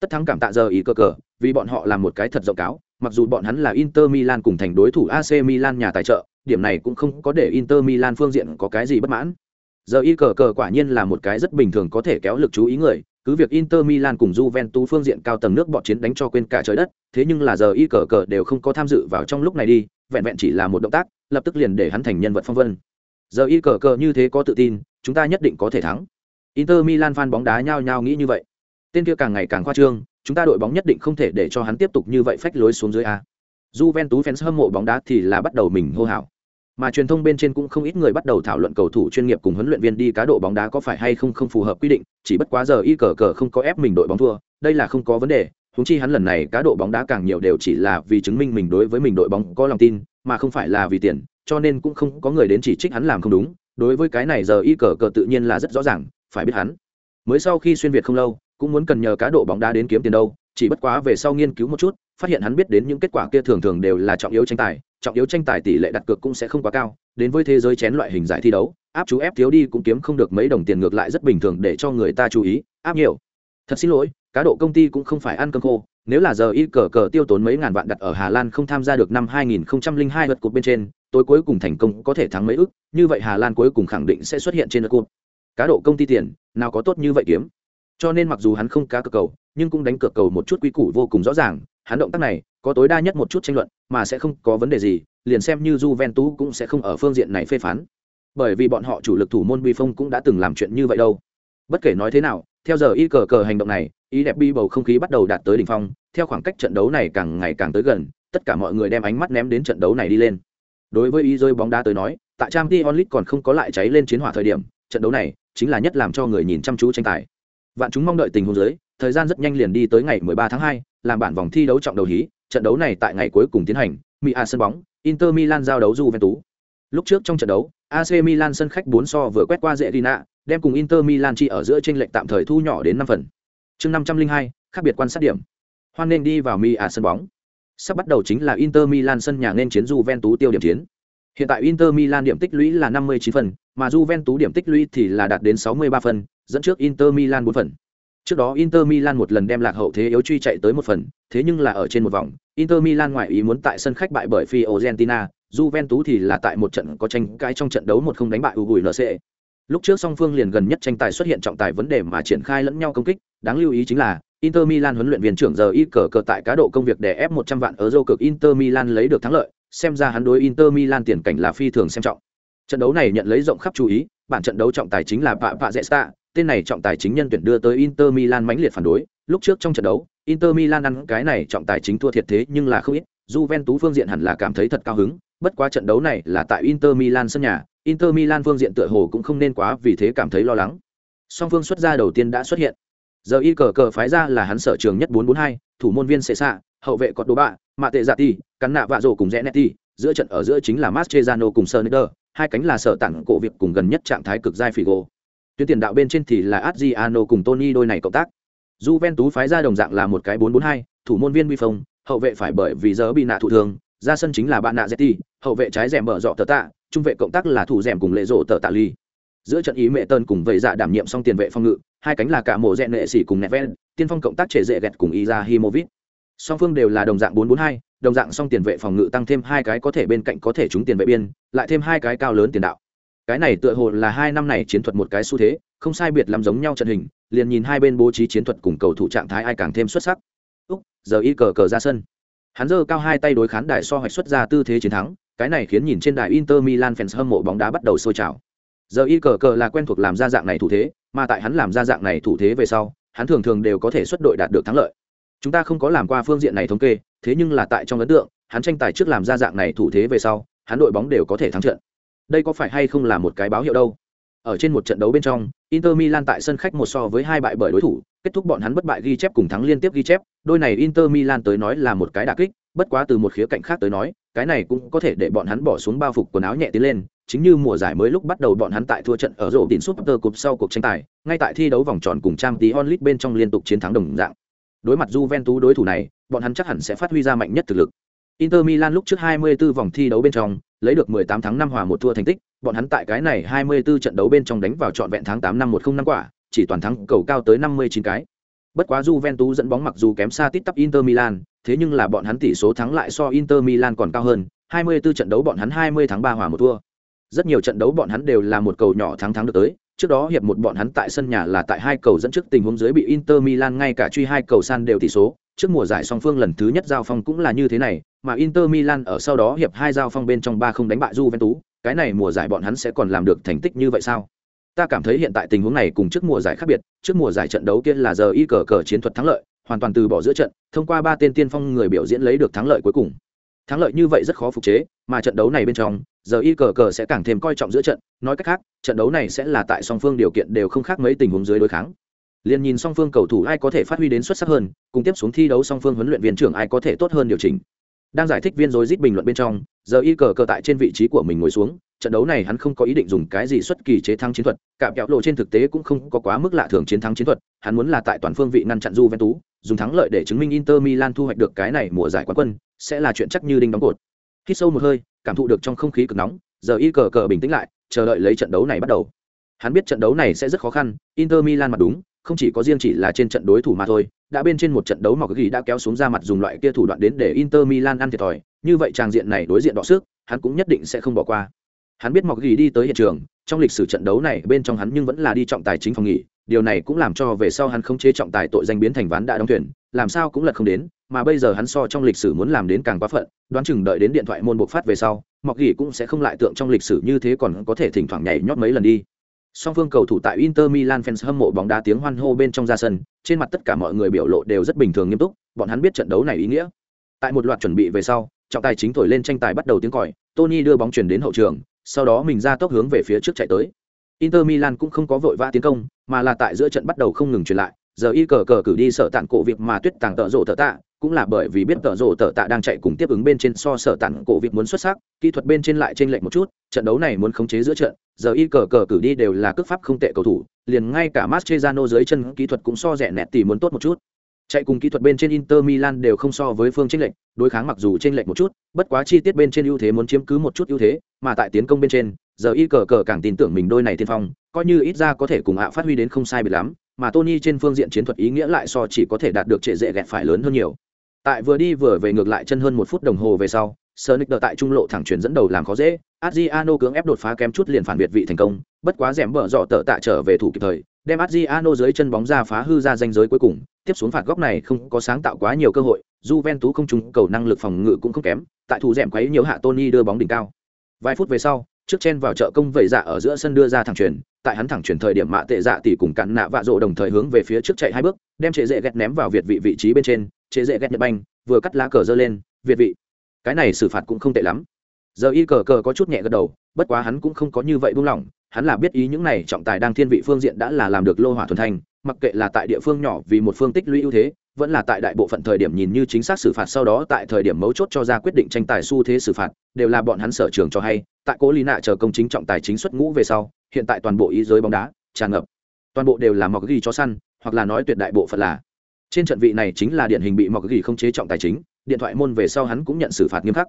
Tất thắng cảm tạ giờ y cờ cờ, vì bọn họ làm một cái thật rộng cáo, mặc dù bọn hắn là inter milan cùng thành đối thủ ac milan nhà tài trợ, điểm này cũng không có để inter milan phương diện có cái gì bất mãn. Giờ y cờ cờ quả nhiên là một cái rất bình thường có thể kéo lực chú ý người cứ việc Inter Milan cùng Juventus phương diện cao tầng nước bọt chiến đánh cho quên cả trời đất, thế nhưng là giờ y cờ cờ đều không có tham dự vào trong lúc này đi, vẹn vẹn chỉ là một động tác, lập tức liền để hắn thành nhân vật phong vân. Giờ y cờ cờ như thế có tự tin, chúng ta nhất định có thể thắng. Inter Milan fan bóng đá nhao nhao nghĩ như vậy. Tên kia càng ngày càng khoa trương, chúng ta đội bóng nhất định không thể để cho hắn tiếp tục như vậy phách lối xuống dưới a. Juventus fans hâm mộ bóng đá thì là bắt đầu mình hô hào mà truyền thông bên trên cũng không ít người bắt đầu thảo luận cầu thủ chuyên nghiệp cùng huấn luyện viên đi cá độ bóng đá có phải hay không không phù hợp quy định, chỉ bất quá giờ y cờ cờ không có ép mình đội bóng thua, đây là không có vấn đề húng chi hắn lần này cá độ bóng đá càng nhiều đều chỉ là vì chứng minh mình đối với mình đội bóng có lòng tin, mà không phải là vì tiền, cho nên cũng không có người đến chỉ trích hắn làm không đúng, đối với cái này giờ y cờ cờ tự nhiên là rất rõ ràng, phải biết hắn. Mới sau khi xuyên việt không lâu, cũng muốn cần nhờ cá độ bóng đá đến kiếm tiền đâu, chỉ bất quá về sau nghiên cứu một chút, phát hiện hắn biết đến những kết quả kia thường thường đều là trọng yếu tranh tài trọng yếu tranh tài tỷ lệ đặt cược cũng sẽ không quá cao đến với thế giới chén loại hình giải thi đấu áp chú ép thiếu đi cũng kiếm không được mấy đồng tiền ngược lại rất bình thường để cho người ta chú ý áp nhiều thật xin lỗi cá độ công ty cũng không phải ăn cơm khô nếu là giờ y cờ cờ tiêu tốn mấy ngàn vạn đặt ở Hà Lan không tham gia được năm 2002 lượt cột bên trên, tối cuối cùng thành công có thể thắng mấy ức, như vậy Hà Lan cuối cùng khẳng định sẽ xuất hiện trên lượt cột. Cá độ công ty tiền, nào có tốt như vậy kiếm. Cho nên mặc dù hắn không cá cược cầu, nhưng cũng đánh cược cầu một chút quy củ vô cùng rõ ràng, hắn động tác này có tối đa nhất một chút tranh luận, mà sẽ không có vấn đề gì, liền xem như Juventus cũng sẽ không ở phương diện này phê phán. Bởi vì bọn họ chủ lực thủ môn Bi Phong cũng đã từng làm chuyện như vậy đâu. Bất kể nói thế nào, theo giờ y cờ cờ hành động này, ý đẹp bi bầu không khí bắt đầu đạt tới đỉnh phong, theo khoảng cách trận đấu này càng ngày càng tới gần, tất cả mọi người đem ánh mắt ném đến trận đấu này đi lên. Đối với ý rơi bóng đá tới nói, tại Champions League còn không có lại cháy lên chiến hỏa thời điểm, trận đấu này chính là nhất làm cho người nhìn chăm chú tranh tài. Vạn chúng mong đợi tình huống dưới, thời gian rất nhanh liền đi tới ngày 13 tháng 2, làm bản vòng thi đấu trọng đầu hí, trận đấu này tại ngày cuối cùng tiến hành, Mia sân bóng, Inter Milan giao đấu Juventus. Lúc trước trong trận đấu, AC Milan sân khách 4 so vừa quét qua dễ Rena, đem cùng Inter Milan chỉ ở giữa chênh lệch tạm thời thu nhỏ đến 5 phần. Chương 502, khác biệt quan sát điểm. Hoan nên đi vào Mia sân bóng. Sắp bắt đầu chính là Inter Milan sân nhà nên chiến Juventus tiêu điểm chiến. Hiện tại Inter Milan điểm tích lũy là 59 phần, mà Juventus điểm tích lũy thì là đạt đến 63 phần, dẫn trước Inter Milan 4 phần. Trước đó Inter Milan một lần đem lạc hậu thế yếu truy chạy tới một phần, thế nhưng là ở trên một vòng, Inter Milan ngoại ý muốn tại sân khách bại bởi Fiorentina, Juventus thì là tại một trận có tranh cãi trong trận đấu một không đánh bại UGNC. Lúc trước song phương liền gần nhất tranh tài xuất hiện trọng tài vấn đề mà triển khai lẫn nhau công kích, đáng lưu ý chính là Inter Milan huấn luyện viên trưởng giờ ít cờ cờ tại cá độ công việc để ép 100 vạn euro cực Inter Milan lấy được thắng lợi, xem ra hắn đối Inter Milan tiền cảnh là phi thường xem trọng. Trận đấu này nhận lấy rộng khắp chú ý, bản trận đấu trọng tài chính là Pạ Pạ Zeta, tên này trọng tài chính nhân tuyển đưa tới Inter Milan mãnh liệt phản đối, lúc trước trong trận đấu, Inter Milan ăn cái này trọng tài chính thua thiệt thế nhưng là không ít, Juventus phương diện hẳn là cảm thấy thật cao hứng, bất quá trận đấu này là tại Inter Milan sân nhà, Inter Milan phương diện tựa hồ cũng không nên quá vì thế cảm thấy lo lắng. Song phương xuất ra đầu tiên đã xuất hiện. Giờ y cờ cờ phái ra là hắn sở trường nhất 442, thủ môn viên Cesa, hậu vệ Cọt Đồ Bạ, Mạ Tệ Dạ Ti, cắn nạ vạ rổ cùng Zenetti, giữa trận ở giữa chính là Mascherano cùng Sneijder, hai cánh là sở tặng cổ việc cùng gần nhất trạng thái cực giai Figo. Tuyến tiền đạo bên trên thì là Adriano cùng Tony đôi này cộng tác. Juventus phái ra đồng dạng là một cái 442, thủ môn viên vi phong, hậu vệ phải bởi vì giờ bị nạ thụ thường, ra sân chính là bạn nạ Zetti, hậu vệ trái rèm mở rọ tờ tạ, trung vệ cộng tác là thủ rèm cùng lệ rộ tờ tạ ly. Giữa trận ý mẹ tân cùng vậy dạ đảm nhiệm xong tiền vệ phòng ngự, hai cánh là cả mộ rèn nệ sĩ cùng Neves, tiên phong cộng tác trẻ dễ gẹt cùng Iza Himovic. Song phương đều là đồng dạng 442, đồng dạng song tiền vệ phòng ngự tăng thêm hai cái có thể bên cạnh có thể trúng tiền vệ biên, lại thêm hai cái cao lớn tiền đạo. Cái này tựa hồ là hai năm này chiến thuật một cái xu thế, không sai biệt làm giống nhau trận hình, liền nhìn hai bên bố trí chiến thuật cùng cầu thủ trạng thái ai càng thêm xuất sắc. Úc giờ y cờ cờ ra sân. Hắn giơ cao hai tay đối khán đài so hoạch xuất ra tư thế chiến thắng cái này khiến nhìn trên đài inter milan fans hâm mộ bóng đá bắt đầu sôi trào. Giờ y cờ cờ là quen thuộc làm ra dạng này thủ thế mà tại hắn làm ra dạng này thủ thế về sau hắn thường thường đều có thể xuất đội đạt được thắng lợi. Chúng ta không có làm qua phương diện này thống kê thế nhưng là tại trong ấn tượng hắn tranh tài trước làm ra dạng này thủ thế về sau hắn đội bóng đều có thể thắng trận đây có phải hay không là một cái báo hiệu đâu? Ở trên một trận đấu bên trong, inter milan tại sân khách một so với hai bại bởi đối thủ, kết thúc bọn hắn bất bại ghi chép cùng thắng liên tiếp ghi chép. Đôi này inter milan tới nói là một cái đà kích, bất quá từ một khía cạnh khác tới nói, cái này cũng có thể để bọn hắn bỏ xuống bao phục quần áo nhẹ tiến lên. Chính như mùa giải mới lúc bắt đầu bọn hắn tại thua trận ở rổ tín tơ cụp sau cuộc tranh tài, ngay tại thi đấu vòng tròn cùng trang tí onlit bên trong liên tục chiến thắng đồng dạng. Đối mặt Juventus đối thủ này, bọn hắn chắc hẳn sẽ phát huy ra mạnh nhất thực lực. Inter Milan lúc trước 24 vòng thi đấu bên trong lấy được 18 tháng 5 hòa một thua thành tích, bọn hắn tại cái này 24 trận đấu bên trong đánh vào trọn vẹn tháng 8 năm 10 năm quả, chỉ toàn thắng cầu cao tới 59 cái. Bất quá Juventus dẫn bóng mặc dù kém xa tít tắp Inter Milan, thế nhưng là bọn hắn tỷ số thắng lại so Inter Milan còn cao hơn 24 trận đấu bọn hắn 20 tháng 3 hòa một thua. Rất nhiều trận đấu bọn hắn đều là một cầu nhỏ thắng thắng được tới, trước đó hiệp một bọn hắn tại sân nhà là tại hai cầu dẫn trước, tình huống dưới bị Inter Milan ngay cả truy hai cầu san đều tỷ số, trước mùa giải song phương lần thứ nhất giao phong cũng là như thế này mà Inter Milan ở sau đó hiệp hai giao phong bên trong ba không đánh bại Juventus, cái này mùa giải bọn hắn sẽ còn làm được thành tích như vậy sao? Ta cảm thấy hiện tại tình huống này cùng trước mùa giải khác biệt, trước mùa giải trận đấu kia là giờ y cờ cờ chiến thuật thắng lợi, hoàn toàn từ bỏ giữa trận, thông qua ba tên tiên phong người biểu diễn lấy được thắng lợi cuối cùng. Thắng lợi như vậy rất khó phục chế, mà trận đấu này bên trong, giờ y cờ cờ sẽ càng thêm coi trọng giữa trận, nói cách khác, trận đấu này sẽ là tại song phương điều kiện đều không khác mấy tình huống dưới đối kháng. Liên nhìn song phương cầu thủ ai có thể phát huy đến xuất sắc hơn, cùng tiếp xuống thi đấu song phương huấn luyện viên trưởng ai có thể tốt hơn điều chỉnh đang giải thích viên rối rít bình luận bên trong, giờ y cờ cờ tại trên vị trí của mình ngồi xuống, trận đấu này hắn không có ý định dùng cái gì xuất kỳ chế thắng chiến thuật cạm kẹo lộ trên thực tế cũng không có quá mức lạ thường chiến thắng chiến thuật, hắn muốn là tại toàn phương vị ngăn chặn Juventus, dùng thắng lợi để chứng minh Inter Milan thu hoạch được cái này mùa giải quán quân, sẽ là chuyện chắc như đinh đóng cột. Khi sâu một hơi, cảm thụ được trong không khí cực nóng, giờ y cờ cờ bình tĩnh lại, chờ đợi lấy trận đấu này bắt đầu. Hắn biết trận đấu này sẽ rất khó khăn, Inter Milan mặt đúng, không chỉ có riêng chỉ là trên trận đối thủ mà thôi đã bên trên một trận đấu mà ghi đã kéo xuống ra mặt dùng loại kia thủ đoạn đến để Inter Milan ăn thiệt thòi. Như vậy tràng diện này đối diện đọ sức, hắn cũng nhất định sẽ không bỏ qua. Hắn biết mọc ghi đi tới hiện trường, trong lịch sử trận đấu này bên trong hắn nhưng vẫn là đi trọng tài chính phòng nghỉ. Điều này cũng làm cho về sau hắn không chế trọng tài tội danh biến thành ván đã đóng thuyền, làm sao cũng lật không đến, mà bây giờ hắn so trong lịch sử muốn làm đến càng quá phận, đoán chừng đợi đến điện thoại môn buộc phát về sau, mọc ghi cũng sẽ không lại tượng trong lịch sử như thế còn có thể thỉnh thoảng nhảy nhót mấy lần đi song phương cầu thủ tại inter milan fans hâm mộ bóng đá tiếng hoan hô bên trong ra sân, trên mặt tất cả mọi người biểu lộ đều rất bình thường nghiêm túc, bọn hắn biết trận đấu này ý nghĩa. Tại một loạt chuẩn bị về sau, trọng tài chính thổi lên tranh tài bắt đầu tiếng còi, tony đưa bóng chuyển đến hậu trường, sau đó mình ra tốc hướng về phía trước chạy tới. Inter milan cũng không có vội vã tiến công, mà là tại giữa trận bắt đầu không ngừng truyền lại, giờ y cờ cờ cử đi sợ tản cổ việc mà tuyết tàng tợ rộ tợ tạ cũng là bởi vì biết tợ rồ tợ tạ đang chạy cùng tiếp ứng bên trên so sở tản cổ việc muốn xuất sắc kỹ thuật bên trên lại trên lệch một chút trận đấu này muốn khống chế giữa trận giờ y cờ cờ cử đi đều là cước pháp không tệ cầu thủ liền ngay cả Mascherano dưới chân kỹ thuật cũng so rẻ nẹt tỉ muốn tốt một chút chạy cùng kỹ thuật bên trên Inter Milan đều không so với phương chênh lệch, đối kháng mặc dù chênh lệch một chút, bất quá chi tiết bên trên ưu thế muốn chiếm cứ một chút ưu thế, mà tại tiến công bên trên, giờ y cờ cờ càng tin tưởng mình đôi này tiên phong, coi như ít ra có thể cùng ạ phát huy đến không sai bị lắm, mà Tony trên phương diện chiến thuật ý nghĩa lại so chỉ có thể đạt được trệ dễ ghẹt phải lớn hơn nhiều. Tại vừa đi vừa về ngược lại chân hơn một phút đồng hồ về sau, Sonic tại trung lộ thẳng chuyển dẫn đầu làm khó dễ, Adriano cưỡng ép đột phá kém chút liền phản biệt vị thành công, bất quá rèm bở dọ tợ tạ trở về thủ kịp thời, đem Adriano dưới chân bóng ra phá hư ra danh giới cuối cùng, tiếp xuống phạt góc này không có sáng tạo quá nhiều cơ hội, Juventus không trúng cầu năng lực phòng ngự cũng không kém, tại thủ dẻm quấy nhiều hạ Tony đưa bóng đỉnh cao. Vài phút về sau, trước chen vào trợ công vẩy dạ ở giữa sân đưa ra thẳng chuyển, tại hắn thẳng chuyển thời điểm mạ tệ dạ tỷ cùng cặn nạ vạ rộ đồng thời hướng về phía trước chạy hai bước, đem trệ dễ ghét ném vào việt vị vị trí bên trên, chế dễ ghét nhật banh, vừa cắt lá cờ dơ lên, việt vị. Cái này xử phạt cũng không tệ lắm. Giờ y cờ cờ có chút nhẹ gật đầu, bất quá hắn cũng không có như vậy buông lỏng, hắn là biết ý những này trọng tài đang thiên vị phương diện đã là làm được lô hỏa thuần thành, mặc kệ là tại địa phương nhỏ vì một phương tích lũy ưu thế vẫn là tại đại bộ phận thời điểm nhìn như chính xác xử phạt sau đó tại thời điểm mấu chốt cho ra quyết định tranh tài xu thế xử phạt đều là bọn hắn sở trường cho hay tại cố lý nạ chờ công chính trọng tài chính xuất ngũ về sau hiện tại toàn bộ ý giới bóng đá tràn ngập toàn bộ đều là mọc ghi cho săn hoặc là nói tuyệt đại bộ phận là trên trận vị này chính là điển hình bị mọc gỉ không chế trọng tài chính điện thoại môn về sau hắn cũng nhận xử phạt nghiêm khắc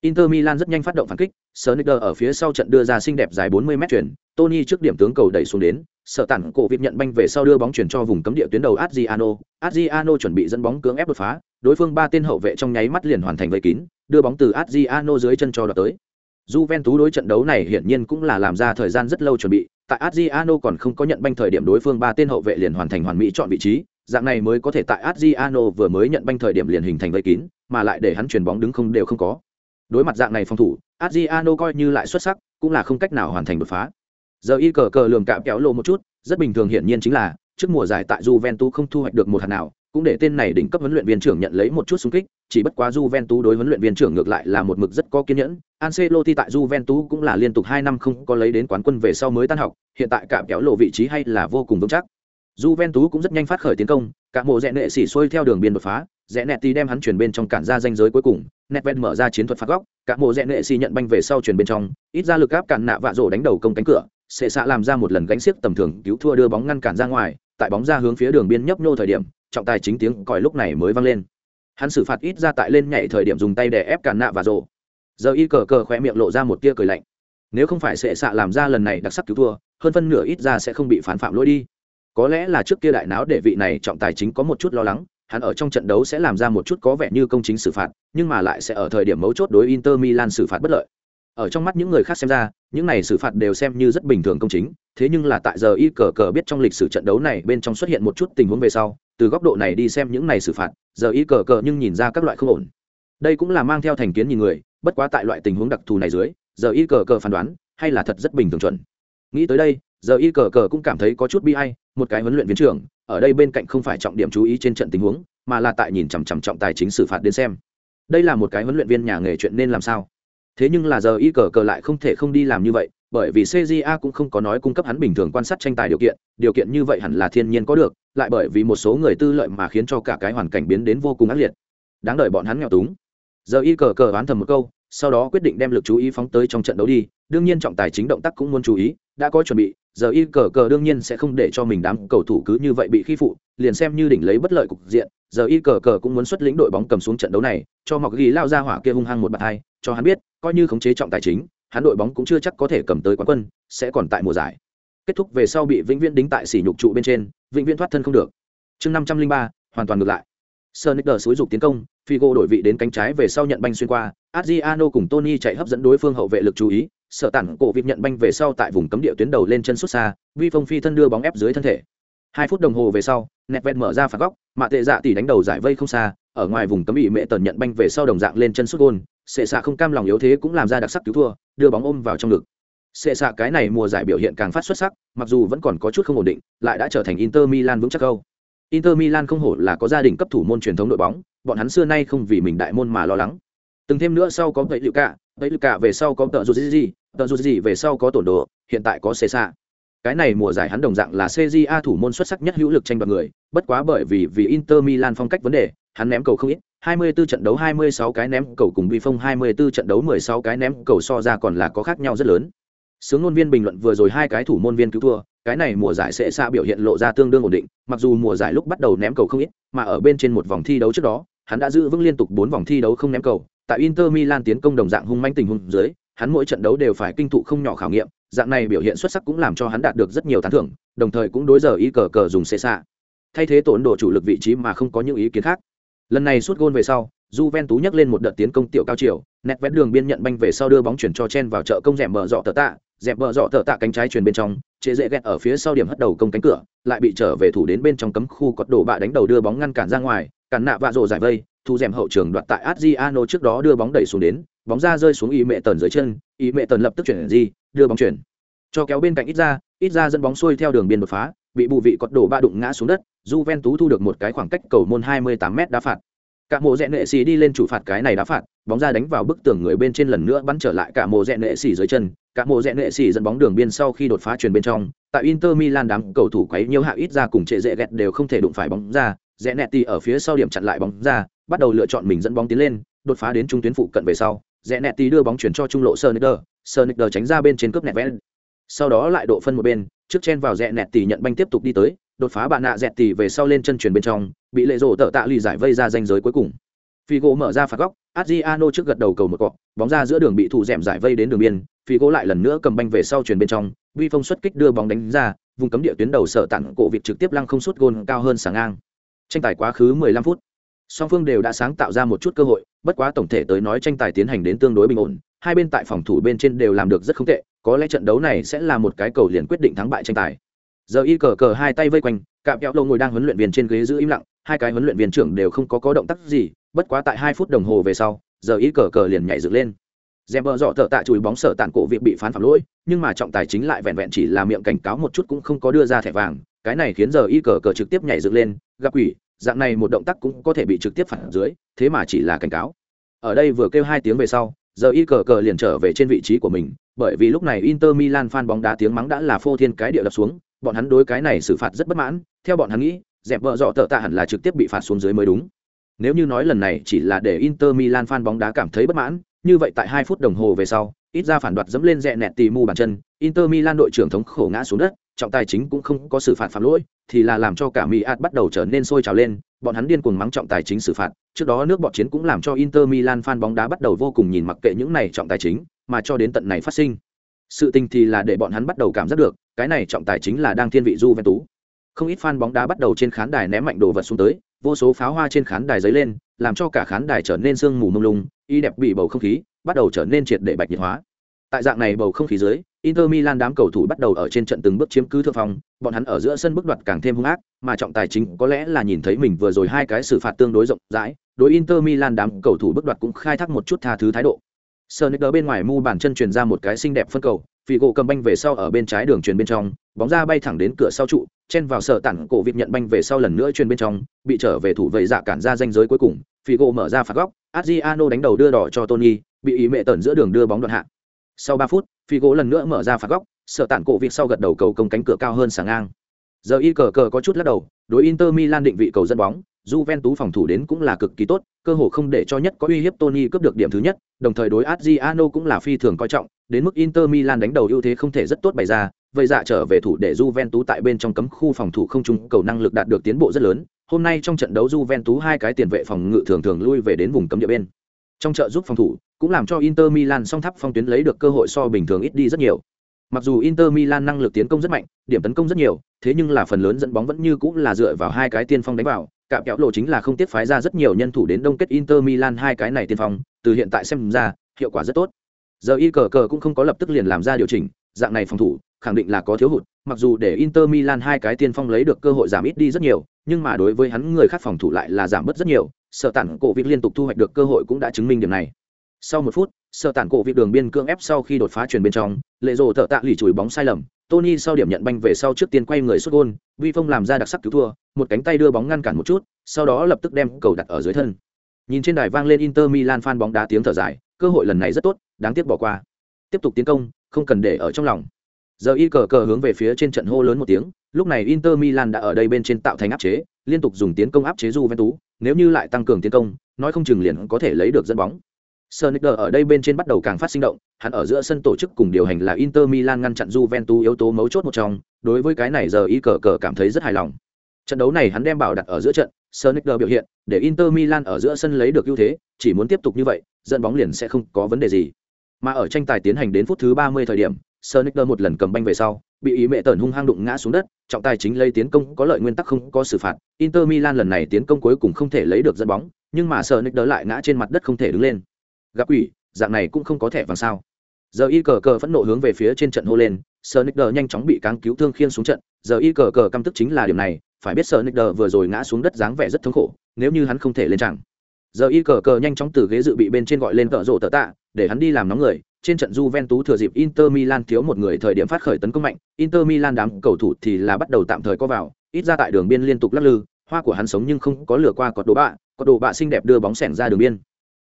Inter Milan rất nhanh phát động phản kích, Sneijder ở phía sau trận đưa ra xinh đẹp dài 40 mét chuyển, Tony trước điểm tướng cầu đẩy xuống đến, sợ tản cổ việc nhận banh về sau đưa bóng chuyển cho vùng cấm địa tuyến đầu Adriano, Adriano chuẩn bị dẫn bóng cưỡng ép đột phá, đối phương ba tên hậu vệ trong nháy mắt liền hoàn thành vây kín, đưa bóng từ Adriano dưới chân cho đoạt tới. Juventus đối trận đấu này hiển nhiên cũng là làm ra thời gian rất lâu chuẩn bị, tại Adriano còn không có nhận banh thời điểm đối phương ba tên hậu vệ liền hoàn thành hoàn mỹ chọn vị trí, dạng này mới có thể tại Adriano vừa mới nhận banh thời điểm liền hình thành vây kín, mà lại để hắn chuyển bóng đứng không đều không có. Đối mặt dạng này phòng thủ, Adriano coi như lại xuất sắc, cũng là không cách nào hoàn thành đột phá. Giờ y cờ cờ lườm cạm kéo lộ một chút, rất bình thường hiển nhiên chính là trước mùa giải tại Juventus không thu hoạch được một hạt nào, cũng để tên này đỉnh cấp huấn luyện viên trưởng nhận lấy một chút xung kích, chỉ bất quá Juventus đối huấn luyện viên trưởng ngược lại là một mực rất có kiên nhẫn. Ancelotti tại Juventus cũng là liên tục 2 năm không có lấy đến quán quân về sau mới tan học, hiện tại cạm kéo lộ vị trí hay là vô cùng vững chắc. Juventus cũng rất nhanh phát khởi tiến công, cả mộ rẽ nệ xỉ xuôi theo đường biên đột phá, rẽ nẹt tí đem hắn chuyển bên trong cản ra danh giới cuối cùng, nẹt ven mở ra chiến thuật phạt góc, cả mộ rẽ nệ xỉ nhận banh về sau chuyển bên trong, ít ra lực áp cản nạ vạ rổ đánh đầu công cánh cửa, sẽ xạ làm ra một lần gánh xiếc tầm thường cứu thua đưa bóng ngăn cản ra ngoài, tại bóng ra hướng phía đường biên nhấp nhô thời điểm, trọng tài chính tiếng còi lúc này mới vang lên. Hắn xử phạt ít ra tại lên nhảy thời điểm dùng tay để ép cản nạ vạ rổ. Giờ y cờ cờ khóe miệng lộ ra một tia cười lạnh. Nếu không phải sẽ xạ làm ra lần này đặc sắc cứu thua, hơn phân nửa ít ra sẽ không bị phán phạm lỗi đi có lẽ là trước kia đại náo để vị này trọng tài chính có một chút lo lắng, hắn ở trong trận đấu sẽ làm ra một chút có vẻ như công chính xử phạt, nhưng mà lại sẽ ở thời điểm mấu chốt đối inter milan xử phạt bất lợi. Ở trong mắt những người khác xem ra, những này xử phạt đều xem như rất bình thường công chính, thế nhưng là tại giờ y cờ cờ biết trong lịch sử trận đấu này bên trong xuất hiện một chút tình huống về sau, từ góc độ này đi xem những này xử phạt, giờ y cờ cờ nhưng nhìn ra các loại không ổn. Đây cũng là mang theo thành kiến nhìn người, bất quá tại loại tình huống đặc thù này dưới, giờ y cờ cờ phán đoán, hay là thật rất bình thường chuẩn. Nghĩ tới đây giờ y cờ cờ cũng cảm thấy có chút bi ai, một cái huấn luyện viên trưởng ở đây bên cạnh không phải trọng điểm chú ý trên trận tình huống mà là tại nhìn chằm chằm trọng tài chính xử phạt đến xem. Đây là một cái huấn luyện viên nhà nghề chuyện nên làm sao? Thế nhưng là giờ y cờ cờ lại không thể không đi làm như vậy bởi vì cja cũng không có nói cung cấp hắn bình thường quan sát tranh tài điều kiện điều kiện như vậy hẳn là thiên nhiên có được lại bởi vì một số người tư lợi mà khiến cho cả cái hoàn cảnh biến đến vô cùng ác liệt. Đáng đợi bọn hắn nghèo túng. Giờ y cờ cờ oán thầm một câu sau đó quyết định đem lực chú ý phóng tới trong trận đấu đi đương nhiên trọng tài chính động tác cũng muốn chú ý đã có chuẩn bị giờ y cờ cờ đương nhiên sẽ không để cho mình đám cầu thủ cứ như vậy bị khi phụ liền xem như đỉnh lấy bất lợi cục diện giờ y cờ cờ cũng muốn xuất lĩnh đội bóng cầm xuống trận đấu này cho mọc ghi lao ra hỏa kia hung hăng một bàn hai cho hắn biết coi như khống chế trọng tài chính hắn đội bóng cũng chưa chắc có thể cầm tới quán quân sẽ còn tại mùa giải. Kết thúc về sau bị vĩnh viễn đính tại sỉ nhục trụ bên trên vĩnh viễn thoát thân không được. Chương năm trăm linh ba hoàn toàn ngược lại. Sonic xúi dục tiến công, Figo đổi vị đến cánh trái về sau nhận banh xuyên qua, Adriano cùng Tony chạy hấp dẫn đối phương hậu vệ lực chú ý, sợ tản cổ vịt nhận banh về sau tại vùng cấm địa tuyến đầu lên chân xuất xa, vi phong phi thân đưa bóng ép dưới thân thể. Hai phút đồng hồ về sau, nẹt vẹt mở ra phạt góc, mạ tệ dạ tỷ đánh đầu giải vây không xa, ở ngoài vùng cấm bị mẹ tần nhận banh về sau đồng dạng lên chân xuất gôn, Sệ xạ không cam lòng yếu thế cũng làm ra đặc sắc cứu thua, đưa bóng ôm vào trong ngực. Sệ xạ cái này mùa giải biểu hiện càng phát xuất sắc, mặc dù vẫn còn có chút không ổn định, lại đã trở thành Inter Milan vững chắc câu. Inter Milan không hổ là có gia đình cấp thủ môn truyền thống đội bóng, bọn hắn xưa nay không vì mình đại môn mà lo lắng. Từng thêm nữa sau có vậy liệu cả, vậy lực cả về sau có tợ dù gì, tợ dù gì về sau có tổn đồ, hiện tại có Cesa. Cái này mùa giải hắn đồng dạng là CJA thủ môn xuất sắc nhất hữu lực tranh đoạt người, bất quá bởi vì vì Inter Milan phong cách vấn đề, hắn ném cầu không ít, 24 trận đấu 26 cái ném cầu cùng bị phong 24 trận đấu 16 cái ném cầu so ra còn là có khác nhau rất lớn. Sướng ngôn viên bình luận vừa rồi hai cái thủ môn viên cứu thua, cái này mùa giải sẽ xa biểu hiện lộ ra tương đương ổn định, mặc dù mùa giải lúc bắt đầu ném cầu không ít, mà ở bên trên một vòng thi đấu trước đó, hắn đã giữ vững liên tục 4 vòng thi đấu không ném cầu, tại Inter Milan tiến công đồng dạng hung manh tình huống dưới, hắn mỗi trận đấu đều phải kinh thụ không nhỏ khảo nghiệm, dạng này biểu hiện xuất sắc cũng làm cho hắn đạt được rất nhiều tán thưởng, đồng thời cũng đối giờ ý cờ cờ dùng xe xạ. Thay thế tổn độ chủ lực vị trí mà không có những ý kiến khác. Lần này suốt gôn về sau, Juventus nhắc lên một đợt tiến công tiểu cao chiều, nẹt vẽ đường biên nhận banh về sau đưa bóng chuyển cho Chen vào chợ công rèm mở rọ tờ tạ, dẹp bờ dọ tờ tạ cánh trái truyền bên trong chế dễ ghét ở phía sau điểm hất đầu công cánh cửa lại bị trở về thủ đến bên trong cấm khu cọt đổ bạ đánh đầu đưa bóng ngăn cản ra ngoài cản nạ vạ rộ giải vây, thu dèm hậu trường đoạt tại adriano trước đó đưa bóng đẩy xuống đến, bóng ra rơi xuống ý mẹ tần dưới chân ý mẹ tần lập tức chuyển di, đưa bóng chuyển. Cho kéo bên cạnh ít ra ít ra dẫn bóng xuôi theo đường biên đột phá, bị bù vị cọt đổ ba đụng ngã xuống đất, Juventus thu được một cái khoảng cách cầu môn 28 m đá phạt. Cả mộ rẽ nệ xì đi lên chủ phạt cái này đá phạt, bóng ra đánh vào bức tường người bên trên lần nữa bắn trở lại cả mộ rẽ nệ xì dưới chân. Cả mộ rẽ nệ xì dẫn bóng đường biên sau khi đột phá truyền bên trong, tại inter milan đám cầu thủ quấy nhiều hạ ít ra cùng trệ dễ ghẹt đều không thể đụng phải bóng ra rẽ nẹt tì ở phía sau điểm chặn lại bóng ra bắt đầu lựa chọn mình dẫn bóng tiến lên đột phá đến trung tuyến phụ cận về sau. Rẽ nẹt tì đưa bóng chuyển cho trung lộ sơ nicker sơ nicker tránh ra bên trên cướp nẹt vẽ sau đó lại độ phân một bên trước chen vào rẽ nẹt tì nhận banh tiếp tục đi tới đột phá bạn nạ dẹt tì về sau lên chân chuyển bên trong bị lệ rổ tợ tạ lì giải vây ra danh giới cuối cùng. Figo mở ra phạt góc, Adriano trước gật đầu cầu một cọ, bóng ra giữa đường bị thủ dẻm giải vây đến đường biên, Figo lại lần nữa cầm banh về sau chuyển bên trong, Vi Phong xuất kích đưa bóng đánh ra, vùng cấm địa tuyến đầu sở tặng cổ vịt trực tiếp lăng không sút gôn cao hơn sáng ngang. Tranh tài quá khứ 15 phút. Song phương đều đã sáng tạo ra một chút cơ hội, bất quá tổng thể tới nói tranh tài tiến hành đến tương đối bình ổn, hai bên tại phòng thủ bên trên đều làm được rất không tệ, có lẽ trận đấu này sẽ là một cái cầu liền quyết định thắng bại tranh tài giờ y cờ cờ hai tay vây quanh cạm kéo lô ngồi đang huấn luyện viên trên ghế giữ im lặng hai cái huấn luyện viên trưởng đều không có có động tác gì bất quá tại hai phút đồng hồ về sau giờ y cờ cờ liền nhảy dựng lên dèm bờ dọ thợ tạ chùi bóng sở tàn cổ việc bị phán phạm lỗi nhưng mà trọng tài chính lại vẹn vẹn chỉ là miệng cảnh cáo một chút cũng không có đưa ra thẻ vàng cái này khiến giờ y cờ cờ trực tiếp nhảy dựng lên gặp quỷ, dạng này một động tác cũng có thể bị trực tiếp phản dưới, thế mà chỉ là cảnh cáo. Ở đây vừa kêu hai tiếng về sau, giờ y cờ cờ liền trở về trên vị trí của mình, bởi vì lúc này inter milan fan bóng đá tiếng mắng đã là phô thiên cái địa đập xuống, bọn hắn đối cái này xử phạt rất bất mãn, theo bọn hắn nghĩ, dẹp vợ dọ tợ tạ hẳn là trực tiếp bị phạt xuống dưới mới đúng. Nếu như nói lần này chỉ là để inter milan fan bóng đá cảm thấy bất mãn, như vậy tại hai phút đồng hồ về sau, ít ra phản đoạt dẫm lên dẹ nẹt tì mu bàn chân, inter milan đội trưởng thống khổ ngã xuống đất trọng tài chính cũng không có xử phạt phạm lỗi, thì là làm cho cả mỹ ạt bắt đầu trở nên sôi trào lên, bọn hắn điên cuồng mắng trọng tài chính xử phạt. Trước đó nước bọt chiến cũng làm cho inter milan fan bóng đá bắt đầu vô cùng nhìn mặc kệ những này trọng tài chính, mà cho đến tận này phát sinh. Sự tình thì là để bọn hắn bắt đầu cảm giác được, cái này trọng tài chính là đang thiên vị du ven tú không ít fan bóng đá bắt đầu trên khán đài ném mạnh đồ vật xuống tới, vô số pháo hoa trên khán đài dấy lên, làm cho cả khán đài trở nên sương mù mông lung, y đẹp bị bầu không khí bắt đầu trở nên triệt để bạch nhiệt hóa. Tại dạng này bầu không khí dưới inter milan đám cầu thủ bắt đầu ở trên trận từng bước chiếm cứ thượng phong bọn hắn ở giữa sân bước đoạt càng thêm hung ác mà trọng tài chính có lẽ là nhìn thấy mình vừa rồi hai cái xử phạt tương đối rộng rãi đối inter milan đám cầu thủ bước đoạt cũng khai thác một chút tha thứ thái độ Sonic bên ngoài mu bàn chân truyền ra một cái xinh đẹp phân cầu, figo cầm banh về sau ở bên trái đường truyền bên trong, bóng ra bay thẳng đến cửa sau trụ, chen vào sở tản cổ vịt nhận banh về sau lần nữa truyền bên trong, bị trở về thủ vệ dạ cản ra danh giới cuối cùng, figo mở ra phạt góc, Adriano đánh đầu đưa đỏ cho Tony, bị ý mẹ tẩn giữa đường đưa bóng đoạn hạ. Sau 3 phút, phi gỗ lần nữa mở ra phạt góc, sợ tản cổ việc sau gật đầu cầu công cánh cửa cao hơn sáng ngang. Giờ y cờ cờ có chút lắc đầu, đối Inter Milan định vị cầu dẫn bóng, Juventus phòng thủ đến cũng là cực kỳ tốt, cơ hội không để cho nhất có uy hiếp Tony cướp được điểm thứ nhất, đồng thời đối Adriano cũng là phi thường coi trọng, đến mức Inter Milan đánh đầu ưu thế không thể rất tốt bày ra, vậy dạ trở về thủ để Juventus tại bên trong cấm khu phòng thủ không trung cầu năng lực đạt được tiến bộ rất lớn. Hôm nay trong trận đấu Juventus hai cái tiền vệ phòng ngự thường thường lui về đến vùng cấm địa bên. Trong trợ giúp phòng thủ, cũng làm cho Inter Milan song tháp phong tuyến lấy được cơ hội so bình thường ít đi rất nhiều. Mặc dù Inter Milan năng lực tiến công rất mạnh, điểm tấn công rất nhiều, thế nhưng là phần lớn dẫn bóng vẫn như cũng là dựa vào hai cái tiên phong đánh vào, cạm kẹo lộ chính là không tiết phái ra rất nhiều nhân thủ đến đông kết Inter Milan hai cái này tiên phong, từ hiện tại xem ra, hiệu quả rất tốt. Giờ y cờ cờ cũng không có lập tức liền làm ra điều chỉnh, dạng này phòng thủ, khẳng định là có thiếu hụt, mặc dù để Inter Milan hai cái tiên phong lấy được cơ hội giảm ít đi rất nhiều, nhưng mà đối với hắn người khác phòng thủ lại là giảm bớt rất nhiều, sở tản cổ vịt liên tục thu hoạch được cơ hội cũng đã chứng minh điểm này. Sau một phút, sở tản cổ vịt đường biên cương ép sau khi đột phá truyền bên trong, lệ rồ thợ tạ lì chùi bóng sai lầm, Tony sau điểm nhận banh về sau trước tiên quay người xuất gôn, Vi Phong làm ra đặc sắc cứu thua, một cánh tay đưa bóng ngăn cản một chút, sau đó lập tức đem cầu đặt ở dưới thân. Nhìn trên đài vang lên Inter Milan fan bóng đá tiếng thở dài, cơ hội lần này rất tốt, đáng tiếc bỏ qua. Tiếp tục tiến công, không cần để ở trong lòng. Giờ y cờ cờ hướng về phía trên trận hô lớn một tiếng, lúc này Inter Milan đã ở đây bên trên tạo thành áp chế, liên tục dùng tiến công áp chế Juventus, nếu như lại tăng cường tiến công, nói không chừng liền có thể lấy được dẫn bóng. Sonicer ở đây bên trên bắt đầu càng phát sinh động, hắn ở giữa sân tổ chức cùng điều hành là Inter Milan ngăn chặn Juventus yếu tố mấu chốt một trong, đối với cái này giờ y cờ cờ cảm thấy rất hài lòng. Trận đấu này hắn đem bảo đặt ở giữa trận, Sonicer biểu hiện, để Inter Milan ở giữa sân lấy được ưu thế, chỉ muốn tiếp tục như vậy, dẫn bóng liền sẽ không có vấn đề gì. Mà ở tranh tài tiến hành đến phút thứ 30 thời điểm, Sonicer một lần cầm banh về sau, bị ý mẹ tẩn hung hăng đụng ngã xuống đất, trọng tài chính lấy tiến công có lợi nguyên tắc không có xử phạt, Inter Milan lần này tiến công cuối cùng không thể lấy được dẫn bóng, nhưng mà Sonicer lại ngã trên mặt đất không thể đứng lên. Gặp quỷ dạng này cũng không có thẻ vàng sao. Giờ y cờ cờ phẫn nộ hướng về phía trên trận hô lên sơ nhanh chóng bị cáng cứu thương khiên xuống trận. Giờ y cờ cờ căm tức chính là điểm này phải biết sơ vừa rồi ngã xuống đất dáng vẻ rất thống khổ nếu như hắn không thể lên chẳng giờ y cờ cờ nhanh chóng từ ghế dự bị bên trên gọi lên cờ rộ tờ tạ để hắn đi làm nóng người trên trận Juventus thừa dịp Inter Milan thiếu một người thời điểm phát khởi tấn công mạnh, Inter Milan đám cầu thủ thì là bắt đầu tạm thời có vào, ít ra tại đường biên liên tục lắc lư, hoa của hắn sống nhưng không có lửa qua cột đồ bạ, cột đồ bạ xinh đẹp đưa bóng xẻng ra đường biên.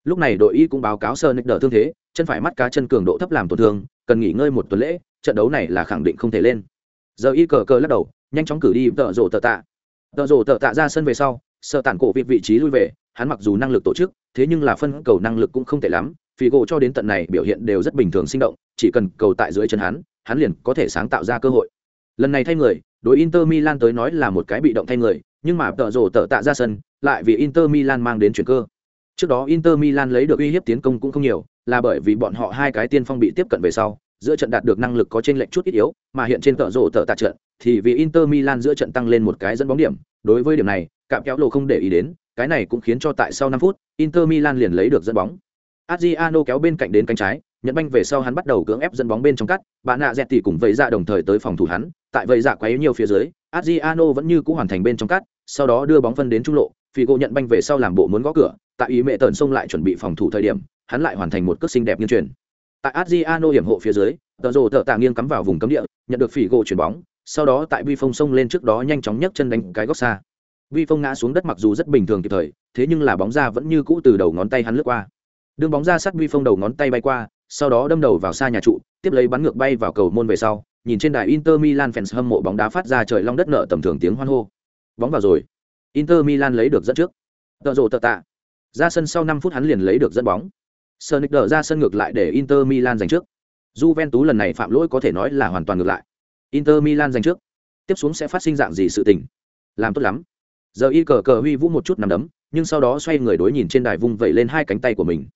Lúc này đội y cũng báo cáo sơ nick đỡ thương thế chân phải mắt cá chân cường độ thấp làm tổn thương cần nghỉ ngơi một tuần lễ trận đấu này là khẳng định không thể lên. Giờ y cờ cờ lắc đầu nhanh chóng cử đi tợ rồ tợ tạ. Tợ rồ tợ tạ ra sân về sau sợ tản cổ vị vị trí lui về hắn mặc dù năng lực tổ chức thế nhưng là phân cầu năng lực cũng không tệ lắm vì gỗ cho đến tận này biểu hiện đều rất bình thường sinh động chỉ cần cầu tại dưới chân hắn hắn liền có thể sáng tạo ra cơ hội. Lần này thay người đối inter milan tới nói là một cái bị động thay người nhưng mà tợ rổ tợ tạ ra sân lại vì inter milan mang đến chuyển cơ. Trước đó Inter Milan lấy được uy hiếp tiến công cũng không nhiều, là bởi vì bọn họ hai cái tiên phong bị tiếp cận về sau, giữa trận đạt được năng lực có trên lệnh chút ít yếu, mà hiện trên tợ rổ tợ tạ trận, thì vì Inter Milan giữa trận tăng lên một cái dẫn bóng điểm, đối với điểm này, cạm kéo lộ không để ý đến, cái này cũng khiến cho tại sau năm phút, Inter Milan liền lấy được dẫn bóng. Adriano kéo bên cạnh đến cánh trái, nhận banh về sau hắn bắt đầu cưỡng ép dẫn bóng bên trong cắt. Bạn nạ dẹt tỉ cùng vây ra dạ đồng thời tới phòng thủ hắn. Tại vây dạ quấy nhiều phía dưới adriano vẫn như cũ hoàn thành bên trong cắt sau đó đưa bóng phân đến trung lộ. Figo nhận banh về sau làm bộ muốn gõ cửa. Tại ý mẹ tần xông lại chuẩn bị phòng thủ thời điểm hắn lại hoàn thành một cước xinh đẹp như truyền. tại adriano hiểm hộ phía dưới tờ rồ tờ tạ nghiêng cắm vào vùng cấm địa nhận được Figo chuyển bóng. Sau đó tại vi phong xông lên trước đó nhanh chóng nhấc chân đánh cái góc xa. Vi phong ngã xuống đất mặc dù rất bình thường kịp thời thế nhưng là bóng ra vẫn như cũ từ đầu ngón tay hắn lướt qua đương bóng ra sát vi phong đầu ngón tay bay qua, sau đó đâm đầu vào xa nhà trụ, tiếp lấy bắn ngược bay vào cầu môn về sau, nhìn trên đài inter milan fans hâm mộ bóng đá phát ra trời long đất nợ tầm thường tiếng hoan hô bóng vào rồi inter milan lấy được dẫn trước tợ rộ tợ tạ ra sân sau năm phút hắn liền lấy được dẫn bóng Sonic đỡ ra sân ngược lại để Inter Milan giành trước. Juventus lần này phạm lỗi có thể nói là hoàn toàn ngược lại. Inter Milan giành trước. Tiếp xuống sẽ phát sinh dạng gì sự tình? Làm tốt lắm giờ y cờ cờ huy vũ một chút nằm đấm, nhưng sau đó xoay người đối nhìn trên đài vung vẩy lên hai cánh tay của mình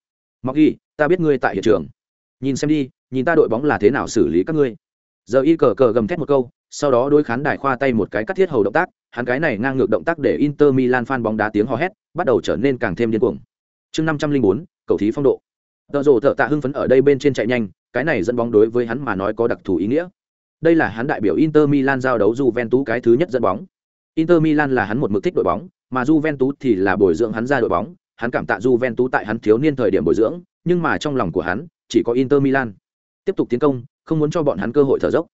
mặc ghi ta biết ngươi tại hiện trường. Nhìn xem đi nhìn ta đội bóng là thế nào xử lý các ngươi. Giờ y cờ cờ gầm thét một câu sau đó đôi khán đài khoa tay một cái cắt thiết hầu động tác hắn cái này ngang ngược động tác để inter milan fan bóng đá tiếng hò hét bắt đầu trở nên càng thêm điên cuồng. Chương năm trăm linh bốn cầu thí phong độ. Tợ rồ thợ tạ hưng phấn ở đây bên trên chạy nhanh cái này dẫn bóng đối với hắn mà nói có đặc thù ý nghĩa. Đây là hắn đại biểu inter milan giao đấu juventus cái thứ nhất dẫn bóng. Inter Milan là hắn một mực thích đội bóng, mà Juventus thì là bồi dưỡng hắn ra đội bóng, hắn cảm tạ Juventus tại hắn thiếu niên thời điểm bồi dưỡng, nhưng mà trong lòng của hắn chỉ có Inter Milan. Tiếp tục tiến công, không muốn cho bọn hắn cơ hội thở dốc.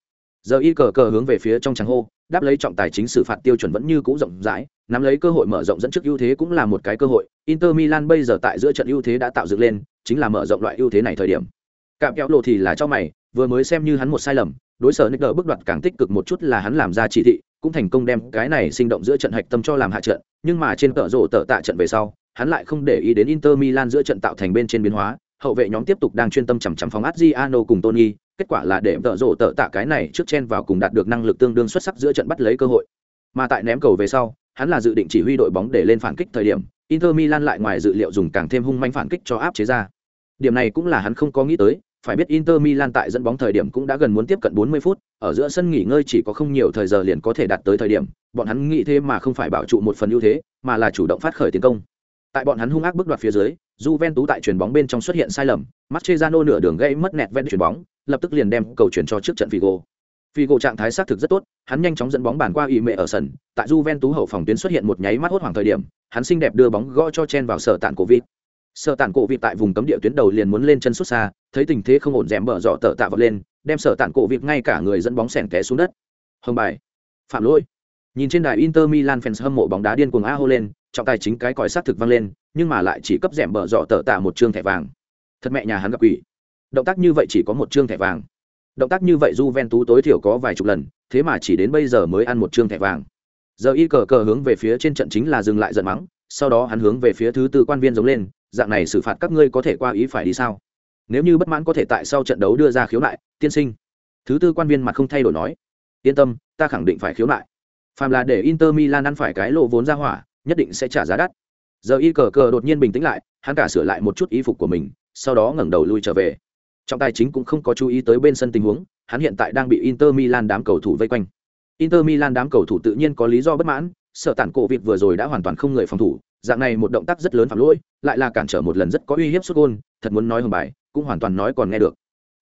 Giờ y cờ cờ hướng về phía trong tràng hô, đáp lấy trọng tài chính xử phạt tiêu chuẩn vẫn như cũ rộng rãi, nắm lấy cơ hội mở rộng dẫn trước ưu thế cũng là một cái cơ hội. Inter Milan bây giờ tại giữa trận ưu thế đã tạo dựng lên, chính là mở rộng loại ưu thế này thời điểm. Cạm kéo lộ thì là cho mày, vừa mới xem như hắn một sai lầm, đối sở Nick bước đoạt càng tích cực một chút là hắn làm ra chỉ thị, cũng thành công đem cái này sinh động giữa trận hạch tâm cho làm hạ trận, nhưng mà trên cỡ rổ tợ tạ trận về sau, hắn lại không để ý đến Inter Milan giữa trận tạo thành bên trên biến hóa, hậu vệ nhóm tiếp tục đang chuyên tâm chằm chằm phóng Adriano cùng Tony, kết quả là để tợ rổ tợ tạ cái này trước chen vào cùng đạt được năng lực tương đương xuất sắc giữa trận bắt lấy cơ hội. Mà tại ném cầu về sau, hắn là dự định chỉ huy đội bóng để lên phản kích thời điểm, Inter Milan lại ngoài dự liệu dùng càng thêm hung manh phản kích cho áp chế ra. Điểm này cũng là hắn không có nghĩ tới, phải biết Inter Milan tại dẫn bóng thời điểm cũng đã gần muốn tiếp cận 40 phút, ở giữa sân nghỉ ngơi chỉ có không nhiều thời giờ liền có thể đạt tới thời điểm, bọn hắn nghĩ thế mà không phải bảo trụ một phần ưu thế, mà là chủ động phát khởi tiến công. Tại bọn hắn hung ác bước đoạt phía dưới, Juventus tại chuyển bóng bên trong xuất hiện sai lầm, Mascherano nửa đường gây mất nẹt ven chuyển bóng, lập tức liền đem cầu chuyển cho trước trận Figo. Figo trạng thái xác thực rất tốt, hắn nhanh chóng dẫn bóng bàn qua ủy mẹ ở sân, tại Juventus hậu phòng tuyến xuất hiện một nháy mắt hốt hoảng thời điểm, hắn xinh đẹp đưa bóng gõ cho chen vào sở tạn cổ vịt. Sở tản cổ vịt tại vùng cấm địa tuyến đầu liền muốn lên chân xuất xa thấy tình thế không ổn dẻm bở dọ tở tạ vọt lên đem Sở tản cổ vịt ngay cả người dẫn bóng sèn té xuống đất. Hồng bài. Phạm lỗi. Nhìn trên đài inter milan fans hâm mộ bóng đá điên cuồng a hô lên trọng tài chính cái còi sát thực vang lên, nhưng mà lại chỉ cấp rẻm bở dọ tờ tạ một chương thẻ vàng. Thật mẹ nhà hắn gặp quỷ. Động tác như vậy chỉ có một chương thẻ vàng. Động tác như vậy Juventus tối thiểu có vài chục lần, thế mà chỉ đến bây giờ mới ăn một chương thẻ vàng. Giờ y cờ cờ hướng về phía trên trận chính là dừng lại giận mắng, sau đó hắn hướng về phía thứ tư quan viên giống lên, dạng này xử phạt các ngươi có thể qua ý phải đi sao? Nếu như bất mãn có thể tại sau trận đấu đưa ra khiếu nại, tiên sinh. Thứ tư quan viên mặt không thay đổi nói. Yên tâm, ta khẳng định phải khiếu nại. Phàm là để inter milan ăn phải cái lộ vốn ra hỏa nhất định sẽ trả giá đắt. Giờ y cờ cờ đột nhiên bình tĩnh lại, hắn cả sửa lại một chút y phục của mình, sau đó ngẩng đầu lui trở về. Trọng tài chính cũng không có chú ý tới bên sân tình huống, hắn hiện tại đang bị inter milan đám cầu thủ vây quanh. Inter milan đám cầu thủ tự nhiên có lý do bất mãn sợ tản cổ vịt vừa rồi đã hoàn toàn không người phòng thủ, dạng này một động tác rất lớn phạm lỗi, lại là cản trở một lần rất có uy hiếp xuất gôn, thật muốn nói hồng bài, cũng hoàn toàn nói còn nghe được.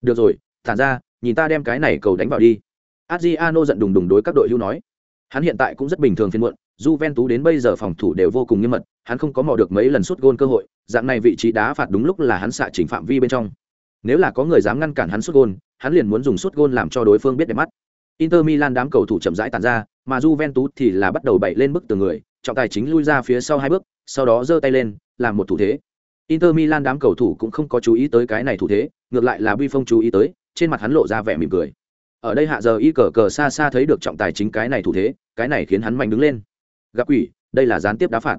Được rồi thản ra, nhìn ta đem cái này cầu đánh vào đi. Adriano giận đùng đùng đối các đội hưu nói. Hắn hiện tại cũng rất bình thường phiên muộn Juventus đến bây giờ phòng thủ đều vô cùng nghiêm mật, hắn không có mò được mấy lần sút gôn cơ hội, dạng này vị trí đá phạt đúng lúc là hắn xạ chỉnh phạm vi bên trong. Nếu là có người dám ngăn cản hắn sút gôn, hắn liền muốn dùng sút gôn làm cho đối phương biết đẹp mắt. Inter Milan đám cầu thủ chậm rãi tàn ra, mà Juventus thì là bắt đầu bậy lên bức tường người, trọng tài chính lui ra phía sau hai bước, sau đó giơ tay lên, làm một thủ thế. Inter Milan đám cầu thủ cũng không có chú ý tới cái này thủ thế, ngược lại là Buffon chú ý tới, trên mặt hắn lộ ra vẻ mỉm cười. Ở đây hạ giờ y cờ cờ xa xa thấy được trọng tài chính cái này thủ thế, cái này khiến hắn mạnh đứng lên. Gặp quỷ, đây là gián tiếp đá phạt.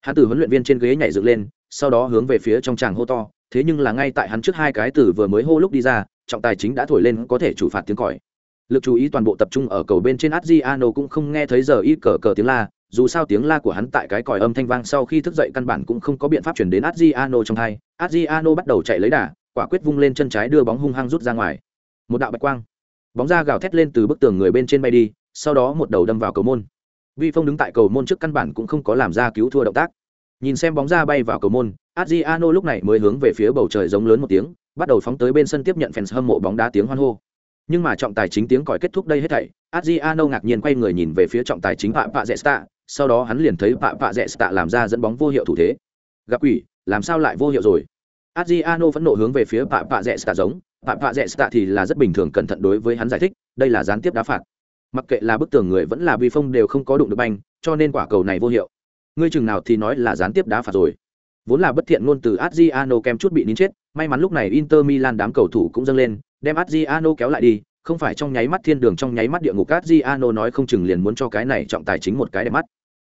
Hắn từ huấn luyện viên trên ghế nhảy dựng lên, sau đó hướng về phía trong tràng hô to, thế nhưng là ngay tại hắn trước hai cái từ vừa mới hô lúc đi ra, trọng tài chính đã thổi lên có thể chủ phạt tiếng còi lực chú ý toàn bộ tập trung ở cầu bên trên Adriano cũng không nghe thấy giờ y cờ cờ tiếng la, dù sao tiếng la của hắn tại cái còi âm thanh vang sau khi thức dậy căn bản cũng không có biện pháp chuyển đến Adriano trong hai. Adriano bắt đầu chạy lấy đà, quả quyết vung lên chân trái đưa bóng hung hăng rút ra ngoài. Một đạo bạch quang, bóng ra gào thét lên từ bức tường người bên trên bay đi, sau đó một đầu đâm vào cầu môn. Vi Phong đứng tại cầu môn trước căn bản cũng không có làm ra cứu thua động tác. Nhìn xem bóng ra bay vào cầu môn, Adriano lúc này mới hướng về phía bầu trời giống lớn một tiếng, bắt đầu phóng tới bên sân tiếp nhận fans hâm mộ bóng đá tiếng hoan hô. Nhưng mà trọng tài chính tiếng còi kết thúc đây hết thảy adriano ngạc nhiên quay người nhìn về phía trọng tài chính pạ pạ dẹ stạ sau đó hắn liền thấy pạ pạ dẹ stạ làm ra dẫn bóng vô hiệu thủ thế. Gặp quỷ làm sao lại vô hiệu rồi? Adriano vẫn nộ hướng về phía pạ pạ dẹ stạ giống pạ pạ dẹ stạ thì là rất bình thường cẩn thận đối với hắn giải thích đây là gián tiếp đá phạt mặc kệ là bức tường người vẫn là vi phong đều không có đụng được banh cho nên quả cầu này vô hiệu ngươi chừng nào thì nói là gián tiếp đá phạt rồi vốn là bất thiện ngôn từ Adriano kem chút bị nín chết, may mắn lúc này Inter Milan đám cầu thủ cũng dâng lên, đem Adriano kéo lại đi, không phải trong nháy mắt thiên đường trong nháy mắt địa ngục Adriano nói không chừng liền muốn cho cái này trọng tài chính một cái đẹp mắt.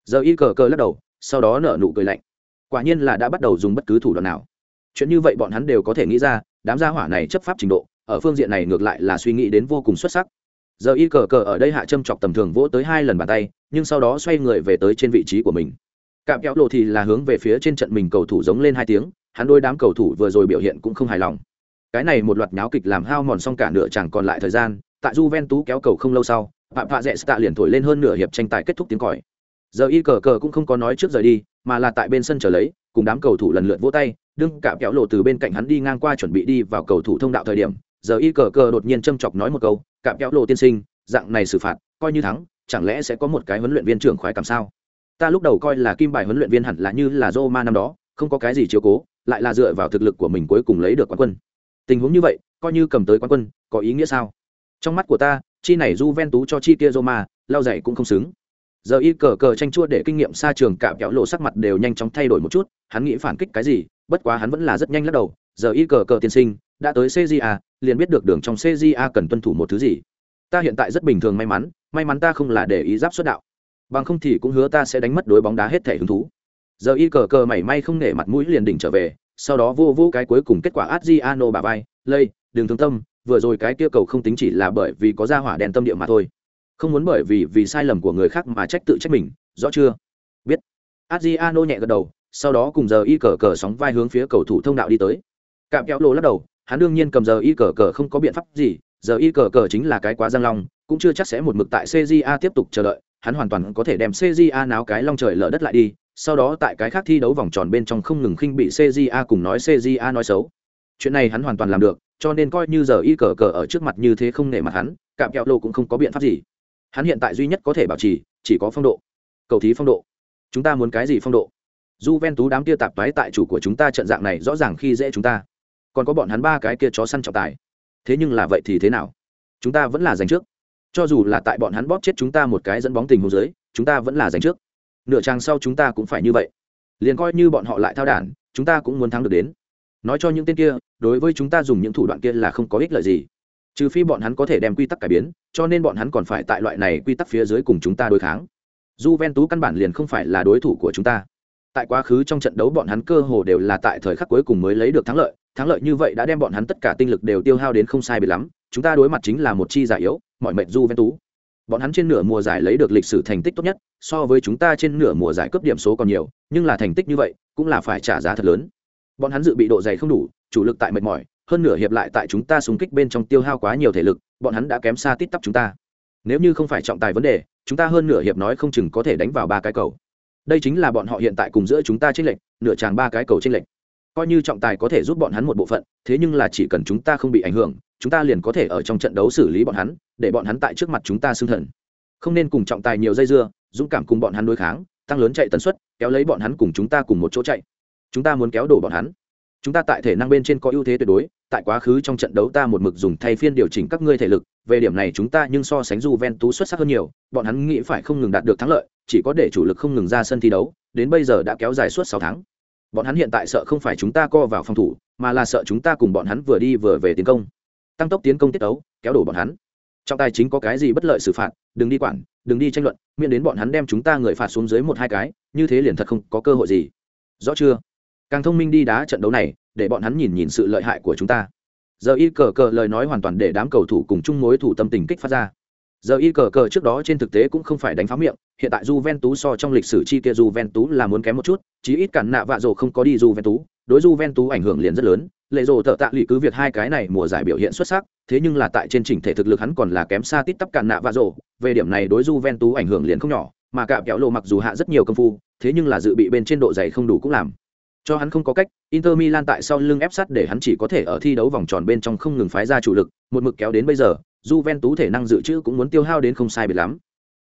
Giờ y cờ cờ lắc đầu, sau đó nở nụ cười lạnh. Quả nhiên là đã bắt đầu dùng bất cứ thủ đoạn nào. Chuyện như vậy bọn hắn đều có thể nghĩ ra, đám gia hỏa này chấp pháp trình độ, ở phương diện này ngược lại là suy nghĩ đến vô cùng xuất sắc. Giờ y cờ cờ ở đây hạ châm chọc tầm thường vỗ tới hai lần bàn tay, nhưng sau đó xoay người về tới trên vị trí của mình. Cạm kéo lộ thì là hướng về phía trên trận mình cầu thủ giống lên hai tiếng hắn đôi đám cầu thủ vừa rồi biểu hiện cũng không hài lòng. Cái này một loạt nháo kịch làm hao mòn xong cả nửa chẳng còn lại thời gian tại Juventus kéo cầu không lâu sau phạm phạ dẹt tạ liền thổi lên hơn nửa hiệp tranh tài kết thúc tiếng còi. Giờ y cờ cờ cũng không có nói trước rời đi mà là tại bên sân chờ lấy cùng đám cầu thủ lần lượt vỗ tay đương cả kéo lộ từ bên cạnh hắn đi ngang qua chuẩn bị đi vào cầu thủ thông đạo thời điểm giờ y cờ cờ đột nhiên châm chọc nói một câu cạm kéo lộ tiên sinh dạng này xử phạt coi như thắng chẳng lẽ sẽ có một cái huấn luyện viên trưởng khoái cảm sao ta lúc đầu coi là kim bài huấn luyện viên hẳn là như là Roma năm đó, không có cái gì chiếu cố, lại là dựa vào thực lực của mình cuối cùng lấy được quán quân. Tình huống như vậy, coi như cầm tới quán quân, có ý nghĩa sao? Trong mắt của ta, chi này Juventus cho chi kia Roma, lao dạy cũng không xứng. Giờ y cờ cờ tranh chua để kinh nghiệm xa trường cạm kéo lộ sắc mặt đều nhanh chóng thay đổi một chút, hắn nghĩ phản kích cái gì, bất quá hắn vẫn là rất nhanh lắc đầu, giờ y cờ cờ tiên sinh, đã tới CJA, liền biết được đường trong CJA cần tuân thủ một thứ gì. Ta hiện tại rất bình thường may mắn, may mắn ta không là để ý giáp xuất đạo. Bằng không thì cũng hứa ta sẽ đánh mất đối bóng đá hết thể hứng thú. Giờ y cờ cờ mảy may không nể mặt mũi liền đỉnh trở về sau đó vô vô cái cuối cùng kết quả adriano bà vai lây đường thương tâm vừa rồi cái kia cầu không tính chỉ là bởi vì có ra hỏa đèn tâm địa mà thôi. Không muốn bởi vì vì sai lầm của người khác mà trách tự trách mình rõ chưa? Biết. Adriano nhẹ gật đầu sau đó cùng giờ y cờ cờ sóng vai hướng phía cầu thủ thông đạo đi tới. Cạm kéo lô lắc đầu hắn đương nhiên cầm giờ y cờ cờ không có biện pháp gì giờ y cờ cờ chính là cái quá giang long cũng chưa chắc sẽ một mực tại cja tiếp tục chờ đợi hắn hoàn toàn có thể đem CJA náo cái long trời lở đất lại đi, sau đó tại cái khác thi đấu vòng tròn bên trong không ngừng khinh bị CJA cùng nói CJA nói xấu. Chuyện này hắn hoàn toàn làm được, cho nên coi như giờ y cờ cờ ở trước mặt như thế không nể mặt hắn, cạm kẹo lô cũng không có biện pháp gì. Hắn hiện tại duy nhất có thể bảo trì, chỉ có phong độ. Cầu thí phong độ. Chúng ta muốn cái gì phong độ? Juventus đám kia tạp toái tại chủ của chúng ta trận dạng này rõ ràng khi dễ chúng ta. Còn có bọn hắn ba cái kia chó săn trọng tài. Thế nhưng là vậy thì thế nào? Chúng ta vẫn là giành trước. Cho dù là tại bọn hắn bóp chết chúng ta một cái dẫn bóng tình hồ dưới, chúng ta vẫn là giành trước. Nửa trang sau chúng ta cũng phải như vậy. Liền coi như bọn họ lại thao đản, chúng ta cũng muốn thắng được đến. Nói cho những tên kia, đối với chúng ta dùng những thủ đoạn kia là không có ích lợi gì. Trừ phi bọn hắn có thể đem quy tắc cải biến, cho nên bọn hắn còn phải tại loại này quy tắc phía dưới cùng chúng ta đối kháng. J ven tú căn bản liền không phải là đối thủ của chúng ta. Tại quá khứ trong trận đấu bọn hắn cơ hồ đều là tại thời khắc cuối cùng mới lấy được thắng lợi thắng lợi như vậy đã đem bọn hắn tất cả tinh lực đều tiêu hao đến không sai bị lắm, chúng ta đối mặt chính là một chi giải yếu, mọi mệnh du ven tú. Bọn hắn trên nửa mùa giải lấy được lịch sử thành tích tốt nhất, so với chúng ta trên nửa mùa giải cấp điểm số còn nhiều, nhưng là thành tích như vậy, cũng là phải trả giá thật lớn. Bọn hắn dự bị độ dày không đủ, chủ lực tại mệt mỏi, hơn nửa hiệp lại tại chúng ta xung kích bên trong tiêu hao quá nhiều thể lực, bọn hắn đã kém xa tít tắp chúng ta. Nếu như không phải trọng tài vấn đề, chúng ta hơn nửa hiệp nói không chừng có thể đánh vào ba cái cầu. Đây chính là bọn họ hiện tại cùng giữa chúng ta trên lệnh nửa tràng ba cái cầu trên lệnh coi như trọng tài có thể giúp bọn hắn một bộ phận, thế nhưng là chỉ cần chúng ta không bị ảnh hưởng, chúng ta liền có thể ở trong trận đấu xử lý bọn hắn, để bọn hắn tại trước mặt chúng ta xưng thần. Không nên cùng trọng tài nhiều dây dưa, dũng cảm cùng bọn hắn đối kháng, tăng lớn chạy tần suất, kéo lấy bọn hắn cùng chúng ta cùng một chỗ chạy. Chúng ta muốn kéo đổ bọn hắn. Chúng ta tại thể năng bên trên có ưu thế tuyệt đối, tại quá khứ trong trận đấu ta một mực dùng thay phiên điều chỉnh các ngươi thể lực, về điểm này chúng ta nhưng so sánh dù ven tú xuất sắc hơn nhiều, bọn hắn nghĩ phải không ngừng đạt được thắng lợi, chỉ có để chủ lực không ngừng ra sân thi đấu, đến bây giờ đã kéo dài suốt sáu tháng bọn hắn hiện tại sợ không phải chúng ta co vào phòng thủ mà là sợ chúng ta cùng bọn hắn vừa đi vừa về tiến công. Tăng tốc tiến công tiết tấu, kéo đổ bọn hắn. Trọng tài chính có cái gì bất lợi xử phạt đừng đi quản đừng đi tranh luận miễn đến bọn hắn đem chúng ta người phạt xuống dưới một hai cái như thế liền thật không có cơ hội gì. Rõ chưa? Càng thông minh đi đá trận đấu này để bọn hắn nhìn nhìn sự lợi hại của chúng ta. Giờ y cờ cờ lời nói hoàn toàn để đám cầu thủ cùng chung mối thủ tâm tình kích phát ra giờ y cờ cờ trước đó trên thực tế cũng không phải đánh phá miệng hiện tại Juventus so trong lịch sử chi kia Juventus là muốn kém một chút chí ít cản nạ vạ rồ không có đi Juventus đối Juventus ảnh hưởng liền rất lớn. Lệ rồ thợ tạ lụy cứ việc hai cái này mùa giải biểu hiện xuất sắc thế nhưng là tại trên chỉnh thể thực lực hắn còn là kém xa tít tắp cản nạ vạ rồ về điểm này đối Juventus ảnh hưởng liền không nhỏ mà cả kéo lộ mặc dù hạ rất nhiều công phu thế nhưng là dự bị bên trên độ dày không đủ cũng làm. Cho hắn không có cách, Inter Milan tại sau lưng ép sát để hắn chỉ có thể ở thi đấu vòng tròn bên trong không ngừng phái ra chủ lực, một mực kéo đến bây giờ, Juventus thể năng dự trữ cũng muốn tiêu hao đến không sai biệt lắm.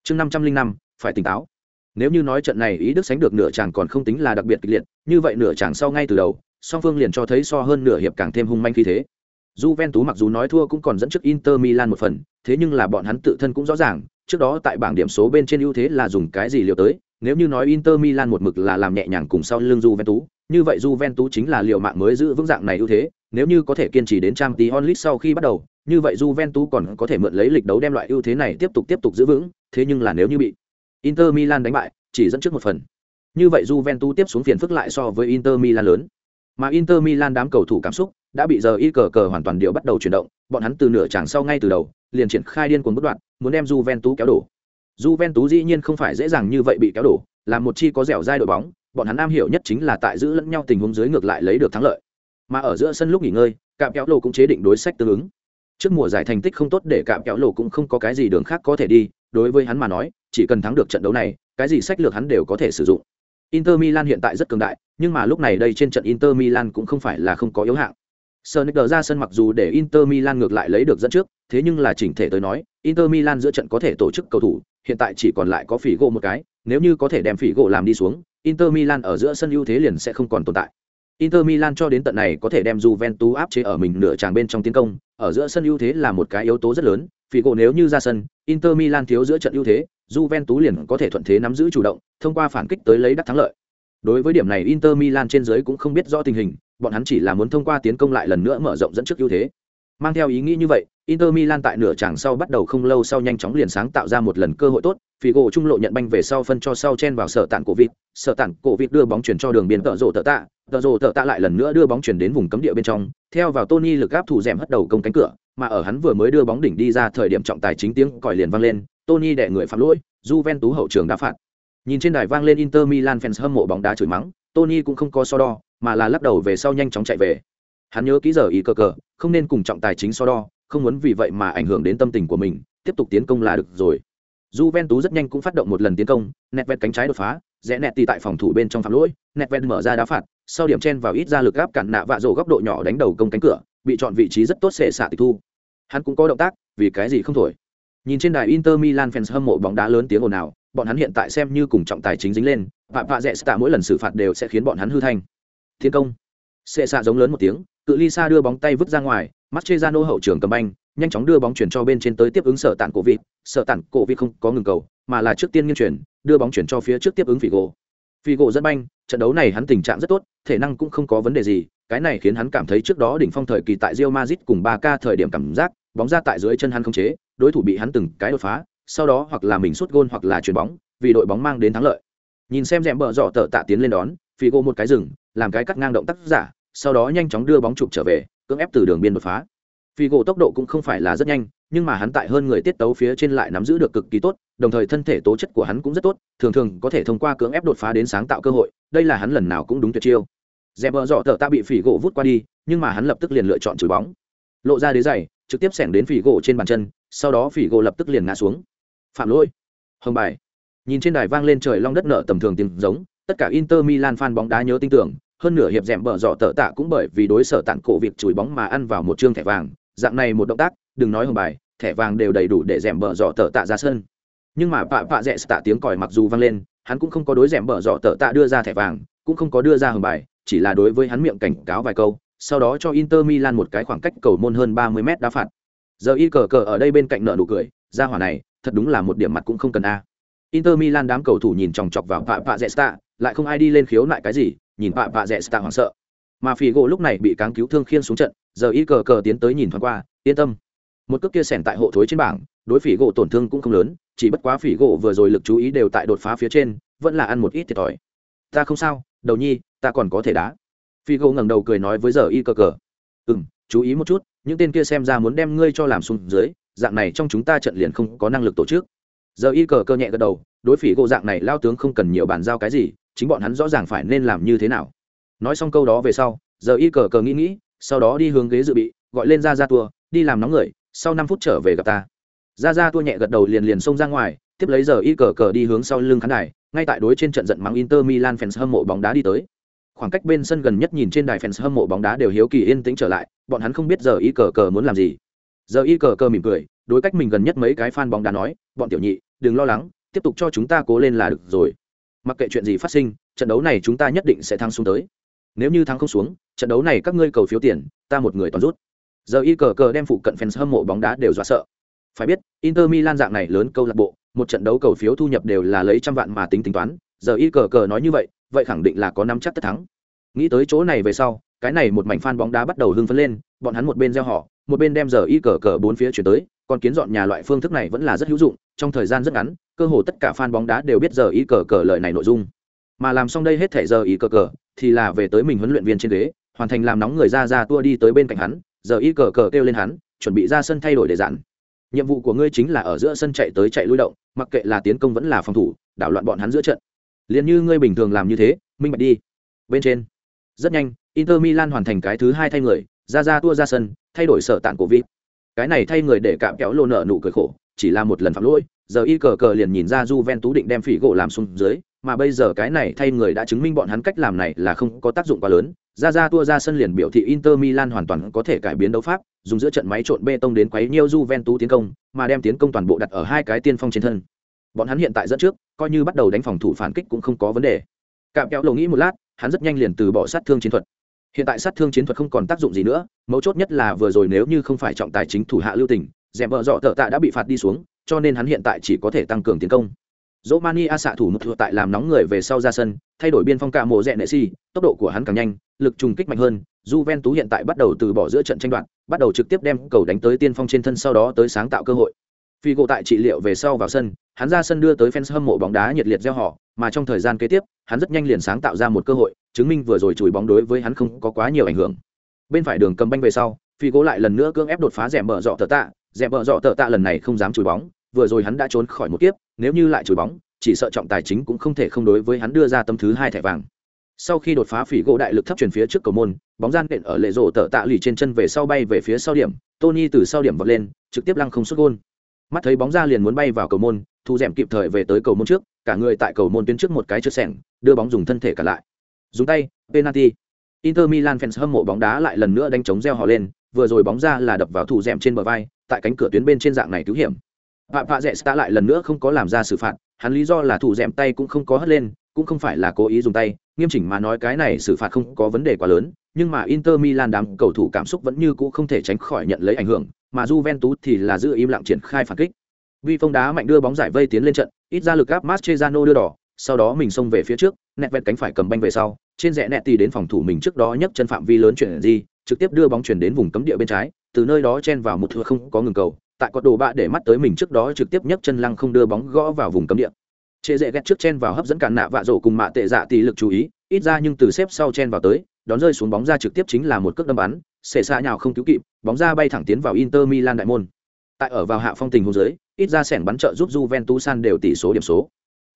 Chương 505, phải tỉnh táo. Nếu như nói trận này ý đức sánh được nửa chàng còn không tính là đặc biệt kịch liệt, như vậy nửa chàng sau ngay từ đầu, song phương liền cho thấy so hơn nửa hiệp càng thêm hung manh khí thế. Juventus mặc dù nói thua cũng còn dẫn trước Inter Milan một phần, thế nhưng là bọn hắn tự thân cũng rõ ràng, trước đó tại bảng điểm số bên trên ưu thế là dùng cái gì liều tới, nếu như nói Inter Milan một mực là làm nhẹ nhàng cùng sau lưng Juventus, như vậy Juventus chính là liều mạng mới giữ vững dạng này ưu thế, nếu như có thể kiên trì đến Champions League sau khi bắt đầu, như vậy Juventus còn có thể mượn lấy lịch đấu đem loại ưu thế này tiếp tục tiếp tục giữ vững, thế nhưng là nếu như bị Inter Milan đánh bại, chỉ dẫn trước một phần. Như vậy Juventus tiếp xuống phiền phức lại so với Inter Milan lớn. Mà Inter Milan đám cầu thủ cảm xúc đã bị giờ y cờ cờ hoàn toàn điều bắt đầu chuyển động, bọn hắn từ nửa chàng sau ngay từ đầu, liền triển khai điên cuồng bất đoạn, muốn đem Juventus kéo đổ. Juventus dĩ nhiên không phải dễ dàng như vậy bị kéo đổ, là một chi có dẻo dai đội bóng, bọn hắn am hiểu nhất chính là tại giữ lẫn nhau tình huống dưới ngược lại lấy được thắng lợi. Mà ở giữa sân lúc nghỉ ngơi, cạm kéo lộ cũng chế định đối sách tương ứng. Trước mùa giải thành tích không tốt để cạm kéo lộ cũng không có cái gì đường khác có thể đi, đối với hắn mà nói, chỉ cần thắng được trận đấu này, cái gì sách lược hắn đều có thể sử dụng. Inter Milan hiện tại rất cường đại, nhưng mà lúc này đây trên trận Inter Milan cũng không phải là không có yếu hạng. Sonic ra sân mặc dù để Inter Milan ngược lại lấy được dẫn trước, thế nhưng là chỉnh thể tới nói, Inter Milan giữa trận có thể tổ chức cầu thủ, hiện tại chỉ còn lại có phỉ gỗ một cái, nếu như có thể đem phỉ gỗ làm đi xuống, Inter Milan ở giữa sân ưu thế liền sẽ không còn tồn tại. Inter Milan cho đến tận này có thể đem Juventus áp chế ở mình nửa tràng bên trong tiến công, ở giữa sân ưu thế là một cái yếu tố rất lớn, Vì gỗ nếu như ra sân, Inter Milan thiếu giữa trận ưu thế, Juventus liền có thể thuận thế nắm giữ chủ động, thông qua phản kích tới lấy đắc thắng lợi. Đối với điểm này Inter Milan trên dưới cũng không biết rõ tình hình, bọn hắn chỉ là muốn thông qua tiến công lại lần nữa mở rộng dẫn trước ưu thế. Mang theo ý nghĩ như vậy, Inter Milan tại nửa chặng sau bắt đầu không lâu sau nhanh chóng liền sáng tạo ra một lần cơ hội tốt, Figo trung lộ nhận banh về sau phân cho sau chen vào sở tản cổ vịt, sở tản cổ vịt đưa bóng chuyển cho đường biên tợ rồ tợ tạ, tợ rồ tợ tạ lại lần nữa đưa bóng chuyển đến vùng cấm địa bên trong, theo vào Tony lực áp thủ rèm hất đầu công cánh cửa, mà ở hắn vừa mới đưa bóng đỉnh đi ra thời điểm trọng tài chính tiếng còi liền vang lên, Tony đè người phạm lỗi, Juventus hậu trường đã phạt. Nhìn trên đài vang lên Inter Milan fans hâm mộ bóng đá chửi mắng, Tony cũng không có so đo, mà là lắc đầu về sau nhanh chóng chạy về. Hắn nhớ kỹ giờ ý cơ cờ, không nên cùng trọng tài chính so đo, không muốn vì vậy mà ảnh hưởng đến tâm tình của mình, tiếp tục tiến công là được rồi. Juventus rất nhanh cũng phát động một lần tiến công, Nedved cánh trái đột phá, rẽ nẹt tì tại phòng thủ bên trong phạm lỗi, Nedved mở ra đá phạt, sau điểm chen vào ít ra lực áp cản nạ vạ rổ góc độ nhỏ đánh đầu công cánh cửa, bị chọn vị trí rất tốt sẽ xạ tịch thu. Hắn cũng có động tác, vì cái gì không thổi. Nhìn trên đài Inter Milan fans hâm mộ bóng đá lớn tiếng ồn ào, bọn hắn hiện tại xem như cùng trọng tài chính dính lên, vạ vạ rẽ tạ mỗi lần xử phạt đều sẽ khiến bọn hắn hư thanh. Thiên công. Sẽ xạ giống lớn một tiếng, cự ly xa đưa bóng tay vứt ra ngoài, Mascherano hậu trường cầm banh, nhanh chóng đưa bóng chuyển cho bên trên tới tiếp ứng sở tản cổ vịt, sở tản cổ vịt không có ngừng cầu, mà là trước tiên nghiêng chuyển, đưa bóng chuyển cho phía trước tiếp ứng Figo. Figo dẫn banh, trận đấu này hắn tình trạng rất tốt, thể năng cũng không có vấn đề gì, cái này khiến hắn cảm thấy trước đó đỉnh phong thời kỳ tại Real Madrid cùng Barca thời điểm cảm giác, bóng ra tại dưới chân hắn không chế, đối thủ bị hắn từng cái đột phá, sau đó hoặc là mình sút gôn hoặc là chuyền bóng, vì đội bóng mang đến thắng lợi. Nhìn xem rèm bờ rọ tở tạ tiến lên đón, Figo một cái dừng, làm cái cắt ngang động tác giả, sau đó nhanh chóng đưa bóng chụp trở về, cưỡng ép từ đường biên đột phá. Figo tốc độ cũng không phải là rất nhanh, nhưng mà hắn tại hơn người tiết tấu phía trên lại nắm giữ được cực kỳ tốt, đồng thời thân thể tố chất của hắn cũng rất tốt, thường thường có thể thông qua cưỡng ép đột phá đến sáng tạo cơ hội, đây là hắn lần nào cũng đúng tuyệt chiêu. Dẹp bờ dọ thợ ta bị phỉ gỗ vút qua đi, nhưng mà hắn lập tức liền lựa chọn chửi bóng. Lộ ra đế giày, trực tiếp xẻng đến phỉ gỗ trên bàn chân, sau đó phỉ gỗ lập tức liền ngã xuống. Phạm lỗi. Hồng bài. Nhìn trên đài vang lên trời long đất nợ tầm thường tiếng giống, tất cả Inter Milan fan bóng đá nhớ tin tưởng, hơn nửa hiệp dẹm bờ dọ tở tạ cũng bởi vì đối sở tặng cổ việc chùi bóng mà ăn vào một trương thẻ vàng, dạng này một động tác, đừng nói hồng bài, thẻ vàng đều đầy đủ để dẹm bờ dọ tở tạ ra sân. Nhưng mà vạ vạ rẽ tạ tiếng còi mặc dù vang lên, hắn cũng không có đối dẹm bờ dọ tở tạ đưa ra thẻ vàng, cũng không có đưa ra hồng bài, chỉ là đối với hắn miệng cảnh cáo vài câu, sau đó cho Inter Milan một cái khoảng cách cầu môn hơn 30 mét đá phạt. Giờ y cờ cờ ở đây bên cạnh nợ nụ cười, ra hỏa này, thật đúng là một điểm mặt cũng không cần a. Inter Milan đám cầu thủ nhìn chòng chọc vào Pạ Pạ tạ, lại không ai đi lên khiếu nại cái gì, nhìn bạ bạ rẽ Zesta hoảng sợ. Mà Figo lúc này bị cáng cứu thương khiên xuống trận, giờ y cờ cờ tiến tới nhìn thoáng qua, yên tâm. Một cước kia sẻn tại hộ thối trên bảng, đối phỉ gỗ tổn thương cũng không lớn, chỉ bất quá phỉ gỗ vừa rồi lực chú ý đều tại đột phá phía trên, vẫn là ăn một ít thiệt thòi. Ta không sao, đầu nhi, ta còn có thể đá. gỗ ngẩng đầu cười nói với giờ y cờ cờ. Ừm, chú ý một chút, những tên kia xem ra muốn đem ngươi cho làm xuống dưới, dạng này trong chúng ta trận liền không có năng lực tổ chức giờ y cờ cơ nhẹ gật đầu đối phỉ gỗ dạng này lao tướng không cần nhiều bàn giao cái gì chính bọn hắn rõ ràng phải nên làm như thế nào. Nói xong câu đó về sau, giờ y cờ cờ nghĩ nghĩ, sau đó đi hướng ghế dự bị, gọi lên ra ra tua, đi làm nóng người, sau năm phút trở về gặp ta. Ra ra tua nhẹ gật đầu liền liền xông ra ngoài, tiếp lấy giờ y cờ cờ đi hướng sau lưng khán đài, ngay tại đối trên trận giận mắng inter milan fans hâm mộ bóng đá đi tới. Khoảng cách bên sân gần nhất nhìn trên đài fans hâm mộ bóng đá đều hiếu kỳ yên tĩnh trở lại, bọn hắn không biết giờ y cờ cờ muốn làm gì. Giờ y cờ cờ mỉm cười, đối cách mình gần nhất mấy cái fan bóng đá nói, bọn tiểu nhị, đừng lo lắng, tiếp tục cho chúng ta cố lên là được rồi mặc kệ chuyện gì phát sinh, trận đấu này chúng ta nhất định sẽ thắng xuống tới. Nếu như thắng không xuống, trận đấu này các ngươi cầu phiếu tiền, ta một người toàn rút. Giờ y cờ cờ đem phụ cận fans hâm mộ bóng đá đều dọa sợ. Phải biết, inter milan dạng này lớn câu lạc bộ, một trận đấu cầu phiếu thu nhập đều là lấy trăm vạn mà tính tính toán. Giờ y cờ cờ nói như vậy vậy khẳng định là có năm chắc tất thắng. Nghĩ tới chỗ này về sau, cái này một mảnh fan bóng đá bắt đầu hưng phấn lên, bọn hắn một bên gieo họ, một bên đem giờ y cờ cờ bốn phía chuyển tới còn kiến dọn nhà loại phương thức này vẫn là rất hữu dụng, trong thời gian rất ngắn, cơ hồ tất cả fan bóng đá đều biết giờ y cờ cờ lời này nội dung. Mà làm xong đây hết thể giờ y cờ cờ, thì là về tới mình huấn luyện viên trên ghế, hoàn thành làm nóng người ra ra tua đi tới bên cạnh hắn, giờ y cờ cờ kêu lên hắn, chuẩn bị ra sân thay đổi để dặn. Nhiệm vụ của ngươi chính là ở giữa sân chạy tới chạy lui động, mặc kệ là tiến công vẫn là phòng thủ, đảo loạn bọn hắn giữa trận. Liền như ngươi bình thường làm như thế, minh bạch đi. Bên trên. Rất nhanh, inter milan hoàn thành cái thứ hai thay người, ra ra tua ra sân, thay đổi sở tạng của vip cái này thay người để cạm kéo lô nợ nụ cười khổ, chỉ là một lần phạm lỗi, giờ y cờ cờ liền nhìn ra j ven tú định đem phỉ gỗ làm xuống dưới, mà bây giờ cái này thay người đã chứng minh bọn hắn cách làm này là không có tác dụng quá lớn. Ra ra tua ra sân liền biểu thị inter milan hoàn toàn có thể cải biến đấu pháp, dùng giữa trận máy trộn bê tông đến quấy nhiêu j ven tú tiến công, mà đem tiến công toàn bộ đặt ở hai cái tiên phong trên thân. Bọn hắn hiện tại dẫn trước, coi như bắt đầu đánh phòng thủ phản kích cũng không có vấn đề. Cạm kéo lộ nghĩ một lát, hắn rất nhanh liền từ bỏ sát thương chiến thuật hiện tại sát thương chiến thuật không còn tác dụng gì nữa, mấu chốt nhất là vừa rồi nếu như không phải trọng tài chính thủ hạ lưu tình dẹp vợ dọ thợ tạ đã bị phạt đi xuống, cho nên hắn hiện tại chỉ có thể tăng cường tiến công. Dỗ mani a xạ thủ một tại làm nóng người về sau ra sân, thay đổi biên phong ca mộ rẽ nệ si tốc độ của hắn càng nhanh, lực trùng kích mạnh hơn j tú hiện tại bắt đầu từ bỏ giữa trận tranh đoạt, bắt đầu trực tiếp đem cầu đánh tới tiên phong trên thân sau đó tới sáng tạo cơ hội phi gỗ tại trị liệu về sau vào sân, hắn ra sân đưa tới fans hâm mộ bóng đá nhiệt liệt reo hò. mà trong thời gian kế tiếp, hắn rất nhanh liền sáng tạo ra một cơ hội, chứng minh vừa rồi chùi bóng đối với hắn không có quá nhiều ảnh hưởng bên phải đường cầm banh về sau, phi gỗ lại lần nữa cưỡng ép đột phá rẻ mở dọ tờ tạ, rẻ mở dọ tờ tạ lần này không dám chùi bóng, vừa rồi hắn đã trốn khỏi một kiếp, nếu như lại chùi bóng, chỉ sợ trọng tài chính cũng không thể không đối với hắn đưa ra tấm thứ hai thẻ vàng sau khi đột phá phỉ gỗ đại lực thấp chuyển phía trước cầu môn, bóng gian đện ở lệ rổ tở tạ lì trên chân về sau bay về phía sau điểm, tony từ sau điểm vọt lên, trực tiếp lăng không xuất gôn mắt thấy bóng ra liền muốn bay vào cầu môn thu rèm kịp thời về tới cầu môn trước cả người tại cầu môn tuyến trước một cái chớp sẻng đưa bóng dùng thân thể cả lại. Dùng tay penalty. Inter milan fans hâm mộ bóng đá lại lần nữa đánh chống reo họ lên vừa rồi bóng ra là đập vào thủ rèm trên bờ vai tại cánh cửa tuyến bên trên dạng này cứu hiểm. Vạ vạ dẹ đã lại lần nữa không có làm ra xử phạt, hắn lý do là thủ dẹm tay cũng không có hất lên, cũng không phải là cố ý dùng tay, nghiêm chỉnh mà nói cái này xử phạt không có vấn đề quá lớn, nhưng mà Inter Milan đám cầu thủ cảm xúc vẫn như cũ không thể tránh khỏi nhận lấy ảnh hưởng, mà Juventus thì là giữ im lặng triển khai phản kích. Vi phong đá mạnh đưa bóng giải vây tiến lên trận, ít ra lực áp Mascherano đưa đỏ, sau đó mình xông về phía trước, nẹt vẹt cánh phải cầm banh về sau, trên rẽ nẹt tì đến phòng thủ mình trước đó nhấc chân phạm vi lớn chuyển gì, trực tiếp đưa bóng chuyển đến vùng cấm địa bên trái, từ nơi đó chen vào một thua không có ngừng cầu, tại cột đồ bạ để mắt tới mình trước đó trực tiếp nhấc chân lăng không đưa bóng gõ vào vùng cấm địa chệ dễ ghét trước chen vào hấp dẫn cản nạ vạ rổ cùng mạ tệ dạ tỷ lực chú ý ít ra nhưng từ xếp sau chen vào tới đón rơi xuống bóng ra trực tiếp chính là một cước đâm bắn xệ xa nhào không cứu kịp bóng ra bay thẳng tiến vào inter milan đại môn tại ở vào hạ phong tình hồ dưới ít ra sẻn bắn trợ giúp Juventus san đều tỷ số điểm số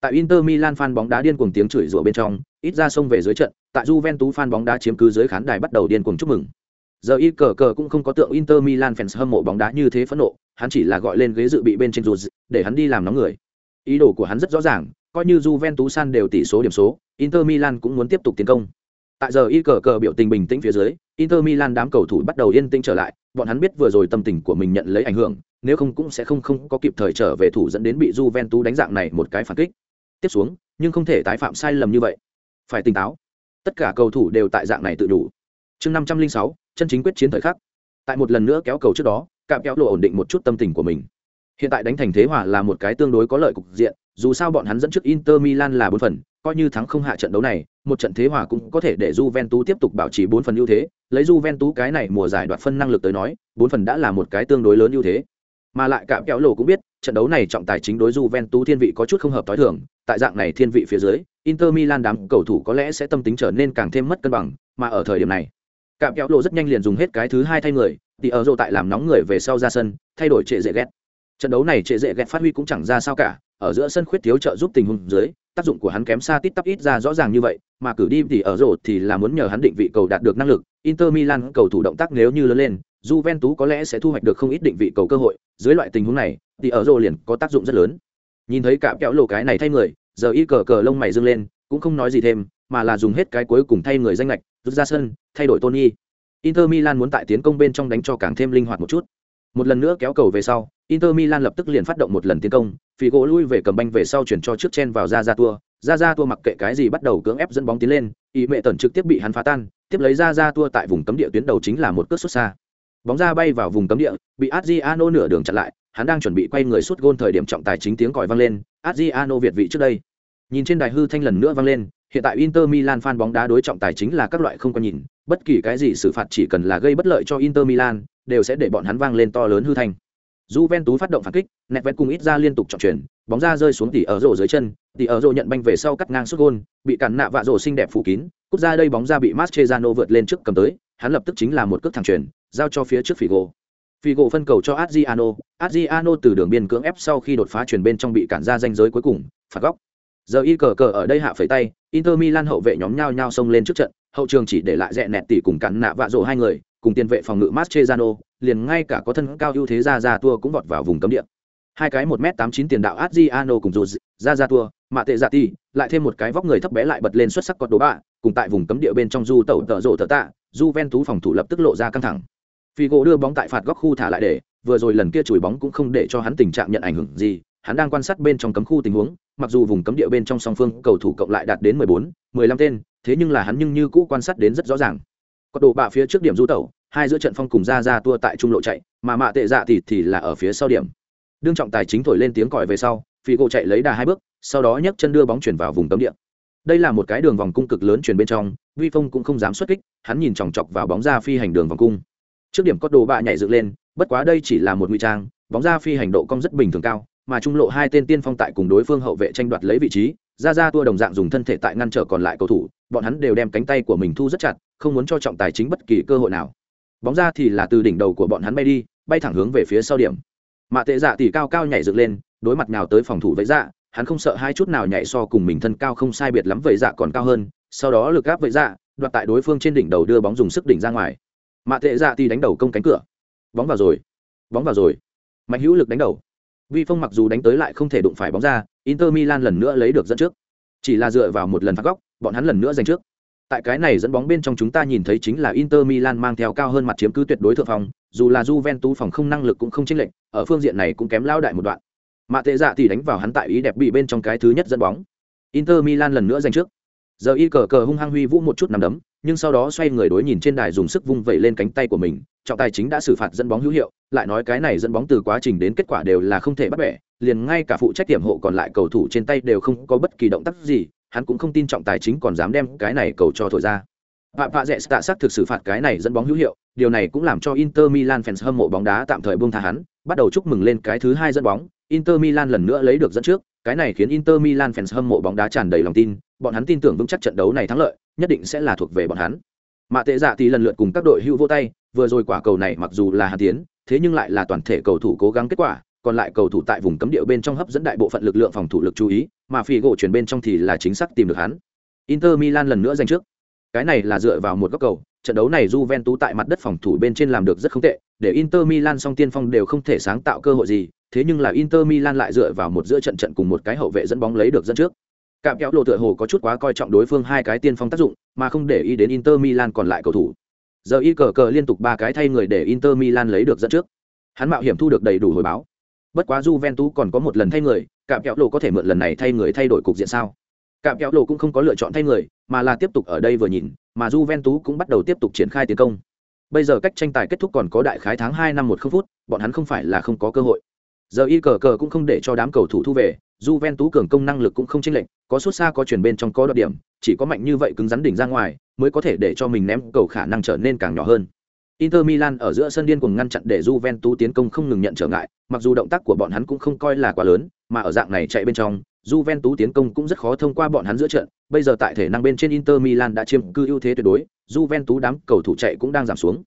tại Inter Milan fan bóng đá điên cuồng tiếng chửi rủa bên trong, ít ra xông về dưới trận, tại Juventus fan bóng đá chiếm cứ dưới khán đài bắt đầu điên cuồng chúc mừng. Giờ y cờ cờ cũng không có tượng Inter Milan fans hâm mộ bóng đá như thế phẫn nộ, hắn chỉ là gọi lên ghế dự bị bên trên dù để hắn đi làm nóng người. Ý đồ của hắn rất rõ ràng, coi như Juventus san đều tỷ số điểm số, Inter Milan cũng muốn tiếp tục tiến công. Tại giờ y cờ cờ biểu tình bình tĩnh phía dưới, Inter Milan đám cầu thủ bắt đầu yên tĩnh trở lại, bọn hắn biết vừa rồi tâm tình của mình nhận lấy ảnh hưởng, nếu không cũng sẽ không không có kịp thời trở về thủ dẫn đến bị Juventus đánh dạng này một cái phản kích. Tiếp xuống, nhưng không thể tái phạm sai lầm như vậy. Phải tỉnh táo. Tất cả cầu thủ đều tại dạng này tự đủ. Chương năm trăm linh sáu chân chính quyết chiến thời khắc tại một lần nữa kéo cầu trước đó cạm kéo lộ ổn định một chút tâm tình của mình hiện tại đánh thành thế hòa là một cái tương đối có lợi cục diện, dù sao bọn hắn dẫn trước inter milan là bốn phần, coi như thắng không hạ trận đấu này, một trận thế hòa cũng có thể để Juventus tiếp tục bảo trì bốn phần ưu thế. Lấy Juventus cái này mùa giải đoạt phân năng lực tới nói, bốn phần đã là một cái tương đối lớn ưu thế. Mà lại cạm kéo lộ cũng biết, trận đấu này trọng tài chính đối Juventus thiên vị có chút không hợp tối thường. Tại dạng này thiên vị phía dưới, Inter Milan đám cầu thủ có lẽ sẽ tâm tính trở nên càng thêm mất cân bằng, mà ở thời điểm này cạm kéo lộ rất nhanh liền dùng hết cái thứ hai thay người. Thì ở rộ tại làm nóng người về sau ra sân, thay đổi trệ dễ ghét trận đấu này trệ dễ ghét phát huy cũng chẳng ra sao cả, ở giữa sân khuyết thiếu trợ giúp tình huống dưới, tác dụng của hắn kém xa tít tắp ít ra rõ ràng như vậy, mà cử đi thì ở rổ thì là muốn nhờ hắn định vị cầu đạt được năng lực. Inter milan cầu thủ động tác nếu như lớn lên, Juventus có lẽ sẽ thu hoạch được không ít định vị cầu cơ hội. Dưới loại tình huống này, thì ở rộ liền có tác dụng rất lớn. Nhìn thấy cạm kéo lộ cái này thay người, giờ y cờ cờ lông mày dâng lên, cũng không nói gì thêm, mà là dùng hết cái cuối cùng thay người danh lệch rút ra sân, thay đổi tony. Inter milan muốn tại tiến công bên trong đánh cho càng thêm linh hoạt một chút. Một lần nữa kéo cầu về sau inter milan lập tức liền phát động một lần tiến công, Figo lui về cầm banh về sau chuyển cho trước chen vào ra ra tua ra ra tua mặc kệ cái gì bắt đầu cưỡng ép dẫn bóng tiến lên ý mẹ tần trực tiếp bị hắn phá tan, tiếp lấy ra ra tua tại vùng cấm địa tuyến đầu chính là một cước xuất xa. Bóng ra bay vào vùng cấm địa, bị adriano nửa đường chặn lại, hắn đang chuẩn bị quay người suốt gôn thời điểm trọng tài chính tiếng còi vang lên, adriano việt vị trước đây. Nhìn trên đài hư thanh lần nữa vang lên, hiện tại inter milan fan bóng đá đối trọng tài chính là các loại không có nhìn, bất kỳ cái gì xử phạt chỉ cần là gây bất lợi cho inter milan, đều sẽ để bọn hắn vang lên to lớn hư thanh. Juventus phát động phản kích, Nedved cùng ít ra liên tục trọng chuyển, bóng ra rơi xuống tỉ ở rổ dưới chân, tỉ ở rổ nhận banh về sau cắt ngang sút gôn, bị cản nạ vạ rổ xinh đẹp phủ kín, cút ra đây bóng ra bị Mascherano vượt lên trước cầm tới, hắn lập tức chính là một cước thẳng chuyển, giao cho phía trước Figo. Figo phân cầu cho Adriano, Adriano từ đường biên cưỡng ép sau khi đột phá chuyển bên trong bị cản ra danh giới cuối cùng, phạt góc. Giờ y cờ cờ ở đây hạ phẩy tay, Inter Milan hậu vệ nhóm nhau nhau xông lên trước trận, hậu trường chỉ để lại rẽ nẹt tỉ cùng cản nạ vạ rổ hai người, cùng tiền vệ phòng ngự Mascherano, liền ngay cả có thân cao ưu thế ra ra tua cũng vọt vào vùng cấm địa. Hai cái một m tám chín tiền đạo Adriano cùng dù ra ra tua, mạ tệ dạ ti, lại thêm một cái vóc người thấp bé lại bật lên xuất sắc cột đồ bạ, cùng tại vùng cấm địa bên trong du tẩu tợ rộ tợ tạ, Juventus phòng thủ lập tức lộ ra căng thẳng. Figo đưa bóng tại phạt góc khu thả lại để, vừa rồi lần kia chùi bóng cũng không để cho hắn tình trạng nhận ảnh hưởng gì, hắn đang quan sát bên trong cấm khu tình huống, mặc dù vùng cấm địa bên trong song phương cầu thủ cộng lại đạt đến 14, 15 tên, thế nhưng là hắn nhưng như cũ quan sát đến rất rõ ràng. Có đồ bạ phía trước điểm du tẩu, hai giữa trận phong cùng ra ra tua tại trung lộ chạy, mà mạ tệ dạ thì thì là ở phía sau điểm. Đương trọng tài chính thổi lên tiếng còi về sau, phi gỗ chạy lấy đà hai bước, sau đó nhấc chân đưa bóng chuyển vào vùng cấm địa. Đây là một cái đường vòng cung cực lớn chuyển bên trong, Vi Phong cũng không dám xuất kích, hắn nhìn chòng chọc vào bóng ra phi hành đường vòng cung. Trước điểm có đồ bạ nhảy dựng lên, bất quá đây chỉ là một ngụy trang, bóng ra phi hành độ cong rất bình thường cao, mà trung lộ hai tên tiên phong tại cùng đối phương hậu vệ tranh đoạt lấy vị trí, ra ra tua đồng dạng dùng thân thể tại ngăn trở còn lại cầu thủ, bọn hắn đều đem cánh tay của mình thu rất chặt, không muốn cho trọng tài chính bất kỳ cơ hội nào. Bóng ra thì là từ đỉnh đầu của bọn hắn bay đi, bay thẳng hướng về phía sau điểm. Mạ Tệ Dạ tỷ cao cao nhảy dựng lên, đối mặt nào tới phòng thủ với dạ, hắn không sợ hai chút nào nhảy so cùng mình thân cao không sai biệt lắm vẫy dạ còn cao hơn, sau đó lực áp vẫy dạ, đoạt tại đối phương trên đỉnh đầu đưa bóng dùng sức đỉnh ra ngoài. Mạ Tệ Dạ tỷ đánh đầu công cánh cửa. Bóng vào rồi. Bóng vào rồi. Mạnh hữu lực đánh đầu. Vi Phong mặc dù đánh tới lại không thể đụng phải bóng ra, Inter Milan lần nữa lấy được dẫn trước. Chỉ là dựa vào một lần phạt góc, bọn hắn lần nữa giành trước. Tại cái này dẫn bóng bên trong chúng ta nhìn thấy chính là Inter Milan mang theo cao hơn mặt chiếm cứ tuyệt đối thượng phòng, dù là Juventus phòng không năng lực cũng không chênh lệch, ở phương diện này cũng kém lao đại một đoạn. Mạ Tệ Dạ thì đánh vào hắn tại ý đẹp bị bên trong cái thứ nhất dẫn bóng. Inter Milan lần nữa giành trước. Giờ y cờ cờ hung hăng huy vũ một chút nằm đấm, nhưng sau đó xoay người đối nhìn trên đài dùng sức vung vẩy lên cánh tay của mình, trọng tài chính đã xử phạt dẫn bóng hữu hiệu, lại nói cái này dẫn bóng từ quá trình đến kết quả đều là không thể bắt bẻ, liền ngay cả phụ trách tiệm hộ còn lại cầu thủ trên tay đều không có bất kỳ động tác gì, hắn cũng không tin trọng tài chính còn dám đem cái này cầu cho thổi ra. Phạm Phạ Rẽ tạ sắc thực xử phạt cái này dẫn bóng hữu hiệu, điều này cũng làm cho Inter Milan fans hâm mộ bóng đá tạm thời buông tha hắn, bắt đầu chúc mừng lên cái thứ hai dẫn bóng, Inter Milan lần nữa lấy được dẫn trước, cái này khiến Inter Milan fans hâm mộ bóng đá tràn đầy lòng tin, bọn hắn tin tưởng vững chắc trận đấu này thắng lợi, nhất định sẽ là thuộc về bọn hắn. Mạ Tệ Dạ thì lần lượt cùng các đội hưu vô tay, vừa rồi quả cầu này mặc dù là hạt tiến, thế nhưng lại là toàn thể cầu thủ cố gắng kết quả, còn lại cầu thủ tại vùng cấm địa bên trong hấp dẫn đại bộ phận lực lượng phòng thủ lực chú ý, mà phi gỗ chuyển bên trong thì là chính xác tìm được hắn. Inter Milan lần nữa giành trước. Cái này là dựa vào một góc cầu, trận đấu này Juventus tại mặt đất phòng thủ bên trên làm được rất không tệ, để Inter Milan song tiên phong đều không thể sáng tạo cơ hội gì, thế nhưng là Inter Milan lại dựa vào một giữa trận trận cùng một cái hậu vệ dẫn bóng lấy được dẫn trước. Cạm kéo lộ tựa hồ có chút quá coi trọng đối phương hai cái tiên phong tác dụng, mà không để ý đến Inter Milan còn lại cầu thủ. Giờ y cờ cờ liên tục ba cái thay người để Inter Milan lấy được dẫn trước. Hắn mạo hiểm thu được đầy đủ hồi báo. Bất quá Juventus còn có một lần thay người, cạm kẹo lộ có thể mượn lần này thay người thay đổi cục diện sao? Cạm kẹo lộ cũng không có lựa chọn thay người, mà là tiếp tục ở đây vừa nhìn, mà Juventus cũng bắt đầu tiếp tục triển khai tiến công. Bây giờ cách tranh tài kết thúc còn có đại khái tháng hai năm một phút, bọn hắn không phải là không có cơ hội. Giờ y cờ cờ cũng không để cho đám cầu thủ thu về, Juventus cường công năng lực cũng không chênh lệch, có suốt xa có chuyển bên trong có đoạt điểm, chỉ có mạnh như vậy cứng rắn đỉnh ra ngoài, mới có thể để cho mình ném cầu khả năng trở nên càng nhỏ hơn. Inter Milan ở giữa sân điên cuồng ngăn chặn để Juventus tiến công không ngừng nhận trở ngại, mặc dù động tác của bọn hắn cũng không coi là quá lớn, mà ở dạng này chạy bên trong, Juventus tiến công cũng rất khó thông qua bọn hắn giữa trận, bây giờ tại thể năng bên trên Inter Milan đã chiếm cư ưu thế tuyệt đối, Juventus đám cầu thủ chạy cũng đang giảm xuống.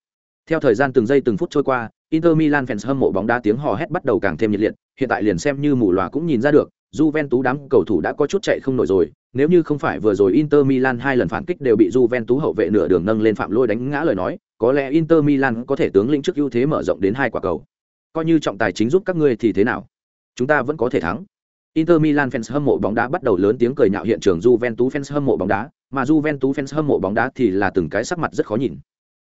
Theo thời gian từng giây từng phút trôi qua, Inter Milan fans hâm mộ bóng đá tiếng hò hét bắt đầu càng thêm nhiệt liệt, hiện tại liền xem như mù lòa cũng nhìn ra được, Juventus đám cầu thủ đã có chút chạy không nổi rồi, nếu như không phải vừa rồi Inter Milan hai lần phản kích đều bị Juventus hậu vệ nửa đường nâng lên phạm lôi đánh ngã lời nói, có lẽ Inter Milan có thể tướng lĩnh trước ưu thế mở rộng đến hai quả cầu. Coi như trọng tài chính giúp các ngươi thì thế nào? Chúng ta vẫn có thể thắng. Inter Milan fans hâm mộ bóng đá bắt đầu lớn tiếng cười nhạo hiện trường Juventus fans hâm mộ bóng đá, mà Juventus fans hâm mộ bóng đá thì là từng cái sắc mặt rất khó nhìn.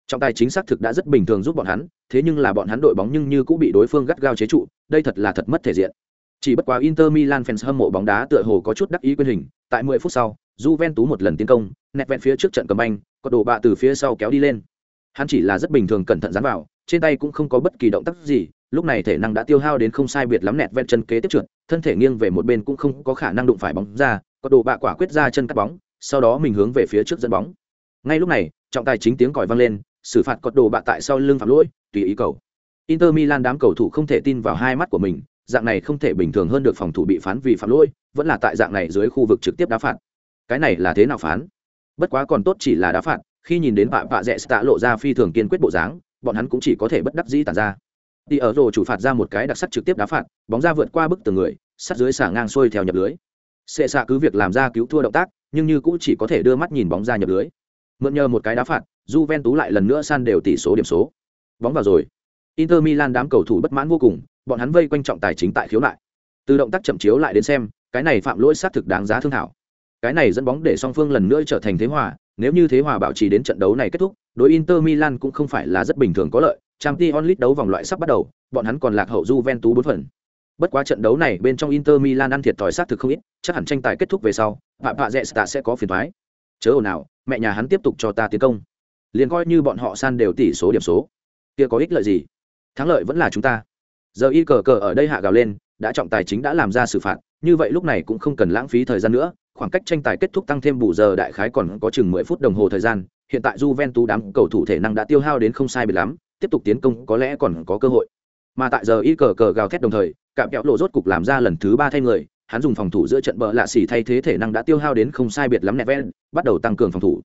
Trọng tài chính xác thực đã rất bình thường giúp bọn hắn, thế nhưng là bọn hắn đội bóng nhưng như cũng bị đối phương gắt gao chế trụ, đây thật là thật mất thể diện. Chỉ bất quá Inter Milan fans hâm mộ bóng đá tựa hồ có chút đắc ý quyền hình, tại 10 phút sau, Juventus một lần tiến công, nẹt vẹn phía trước trận cầm anh, có đồ bạ từ phía sau kéo đi lên. Hắn chỉ là rất bình thường cẩn thận dán vào, trên tay cũng không có bất kỳ động tác gì, lúc này thể năng đã tiêu hao đến không sai biệt lắm nẹt vẹn chân kế tiếp trượt, thân thể nghiêng về một bên cũng không có khả năng đụng phải bóng ra, có đồ bạ quả quyết ra chân cắt bóng, sau đó mình hướng về phía trước dẫn bóng. Ngay lúc này, trọng tài chính tiếng còi vang lên, xử phạt cột đồ bạ tại sau lưng phạm lỗi, tùy ý cầu. Inter Milan đám cầu thủ không thể tin vào hai mắt của mình, dạng này không thể bình thường hơn được phòng thủ bị phán vì phạm lỗi, vẫn là tại dạng này dưới khu vực trực tiếp đá phạt. Cái này là thế nào phán? Bất quá còn tốt chỉ là đá phạt, khi nhìn đến bạ bạ rẽ tạ lộ ra phi thường kiên quyết bộ dáng, bọn hắn cũng chỉ có thể bất đắc dĩ tản ra. Đi ở rồ chủ phạt ra một cái đặc sắc trực tiếp đá phạt, bóng ra vượt qua bức tường người, sát dưới xả ngang xuôi theo nhập lưới. Xệ xạ cứ việc làm ra cứu thua động tác, nhưng như cũng chỉ có thể đưa mắt nhìn bóng ra nhập lưới. Mượn nhờ một cái đá phạt, Juventus lại lần nữa san đều tỷ số điểm số. Bóng vào rồi. Inter Milan đám cầu thủ bất mãn vô cùng, bọn hắn vây quanh trọng tài chính tại khiếu nại. Từ động tác chậm chiếu lại đến xem, cái này phạm lỗi xác thực đáng giá thương thảo. Cái này dẫn bóng để song phương lần nữa trở thành thế hòa, nếu như thế hòa bảo trì đến trận đấu này kết thúc, đối Inter Milan cũng không phải là rất bình thường có lợi, trang t onlit đấu vòng loại sắp bắt đầu, bọn hắn còn lạc hậu Juventus 4 phần. Bất quá trận đấu này bên trong Inter Milan ăn thiệt thòi sát thực không ít, chắc hẳn tranh tài kết thúc về sau, Phạm Phạ dẹt sẽ có phiền thoái Chớ ồn nào, mẹ nhà hắn tiếp tục cho ta tiến công. Liền coi như bọn họ san đều tỷ số điểm số. Kia có ích lợi gì? Thắng lợi vẫn là chúng ta. Giờ y cờ cờ ở đây hạ gào lên, đã trọng tài chính đã làm ra xử phạt, như vậy lúc này cũng không cần lãng phí thời gian nữa, khoảng cách tranh tài kết thúc tăng thêm bù giờ đại khái còn có chừng 10 phút đồng hồ thời gian, hiện tại Juventus đám cầu thủ thể năng đã tiêu hao đến không sai biệt lắm, tiếp tục tiến công có lẽ còn có cơ hội. Mà tại giờ y cờ cờ gào thét đồng thời, cạm kẹo lộ rốt cục làm ra lần thứ ba thay người, hắn dùng phòng thủ giữa trận bờ lạ xỉ thay thế thể năng đã tiêu hao đến không sai biệt lắm Neves, bắt đầu tăng cường phòng thủ.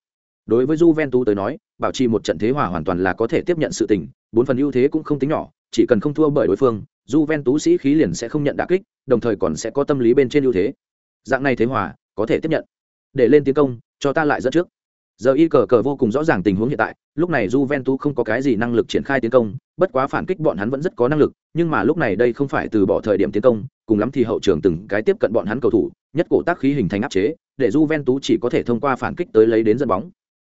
Đối với Juventus tới nói, bảo trì một trận thế hòa hoàn toàn là có thể tiếp nhận sự tình, bốn phần ưu thế cũng không tính nhỏ, chỉ cần không thua bởi đối phương, Juventus sĩ khí liền sẽ không nhận đả kích, đồng thời còn sẽ có tâm lý bên trên ưu thế. Dạng này thế hòa, có thể tiếp nhận. Để lên tiến công, cho ta lại dẫn trước. Giờ y cờ cờ vô cùng rõ ràng tình huống hiện tại, lúc này Juventus không có cái gì năng lực triển khai tiến công, bất quá phản kích bọn hắn vẫn rất có năng lực, nhưng mà lúc này đây không phải từ bỏ thời điểm tiến công, cùng lắm thì hậu trường từng cái tiếp cận bọn hắn cầu thủ, nhất cổ tác khí hình thành áp chế, để Juventus chỉ có thể thông qua phản kích tới lấy đến dẫn bóng.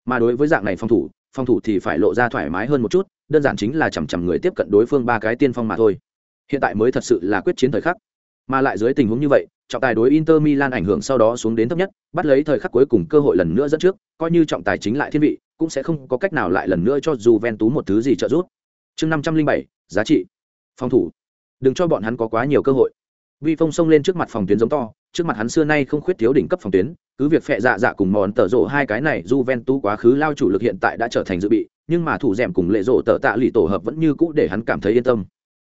Mà đối với dạng này phòng thủ, phòng thủ thì phải lộ ra thoải mái hơn một chút, đơn giản chính là chằm chằm người tiếp cận đối phương ba cái tiên phong mà thôi. Hiện tại mới thật sự là quyết chiến thời khắc. Mà lại dưới tình huống như vậy, trọng tài đối Inter Milan ảnh hưởng sau đó xuống đến thấp nhất, bắt lấy thời khắc cuối cùng cơ hội lần nữa dẫn trước, coi như trọng tài chính lại thiên vị, cũng sẽ không có cách nào lại lần nữa cho dù Ven tú một thứ gì trợ giúp. Chương 507, giá trị. Phòng thủ. Đừng cho bọn hắn có quá nhiều cơ hội. Vi Phong xông lên trước mặt phòng tuyến giống to, trước mặt hắn xưa nay không khuyết thiếu đỉnh cấp phòng tuyến, cứ việc phệ dạ dạ cùng mòn tở rộ hai cái này Juventus quá khứ lao chủ lực hiện tại đã trở thành dự bị, nhưng mà thủ dẻm cùng lệ rộ tở tạ lì tổ hợp vẫn như cũ để hắn cảm thấy yên tâm.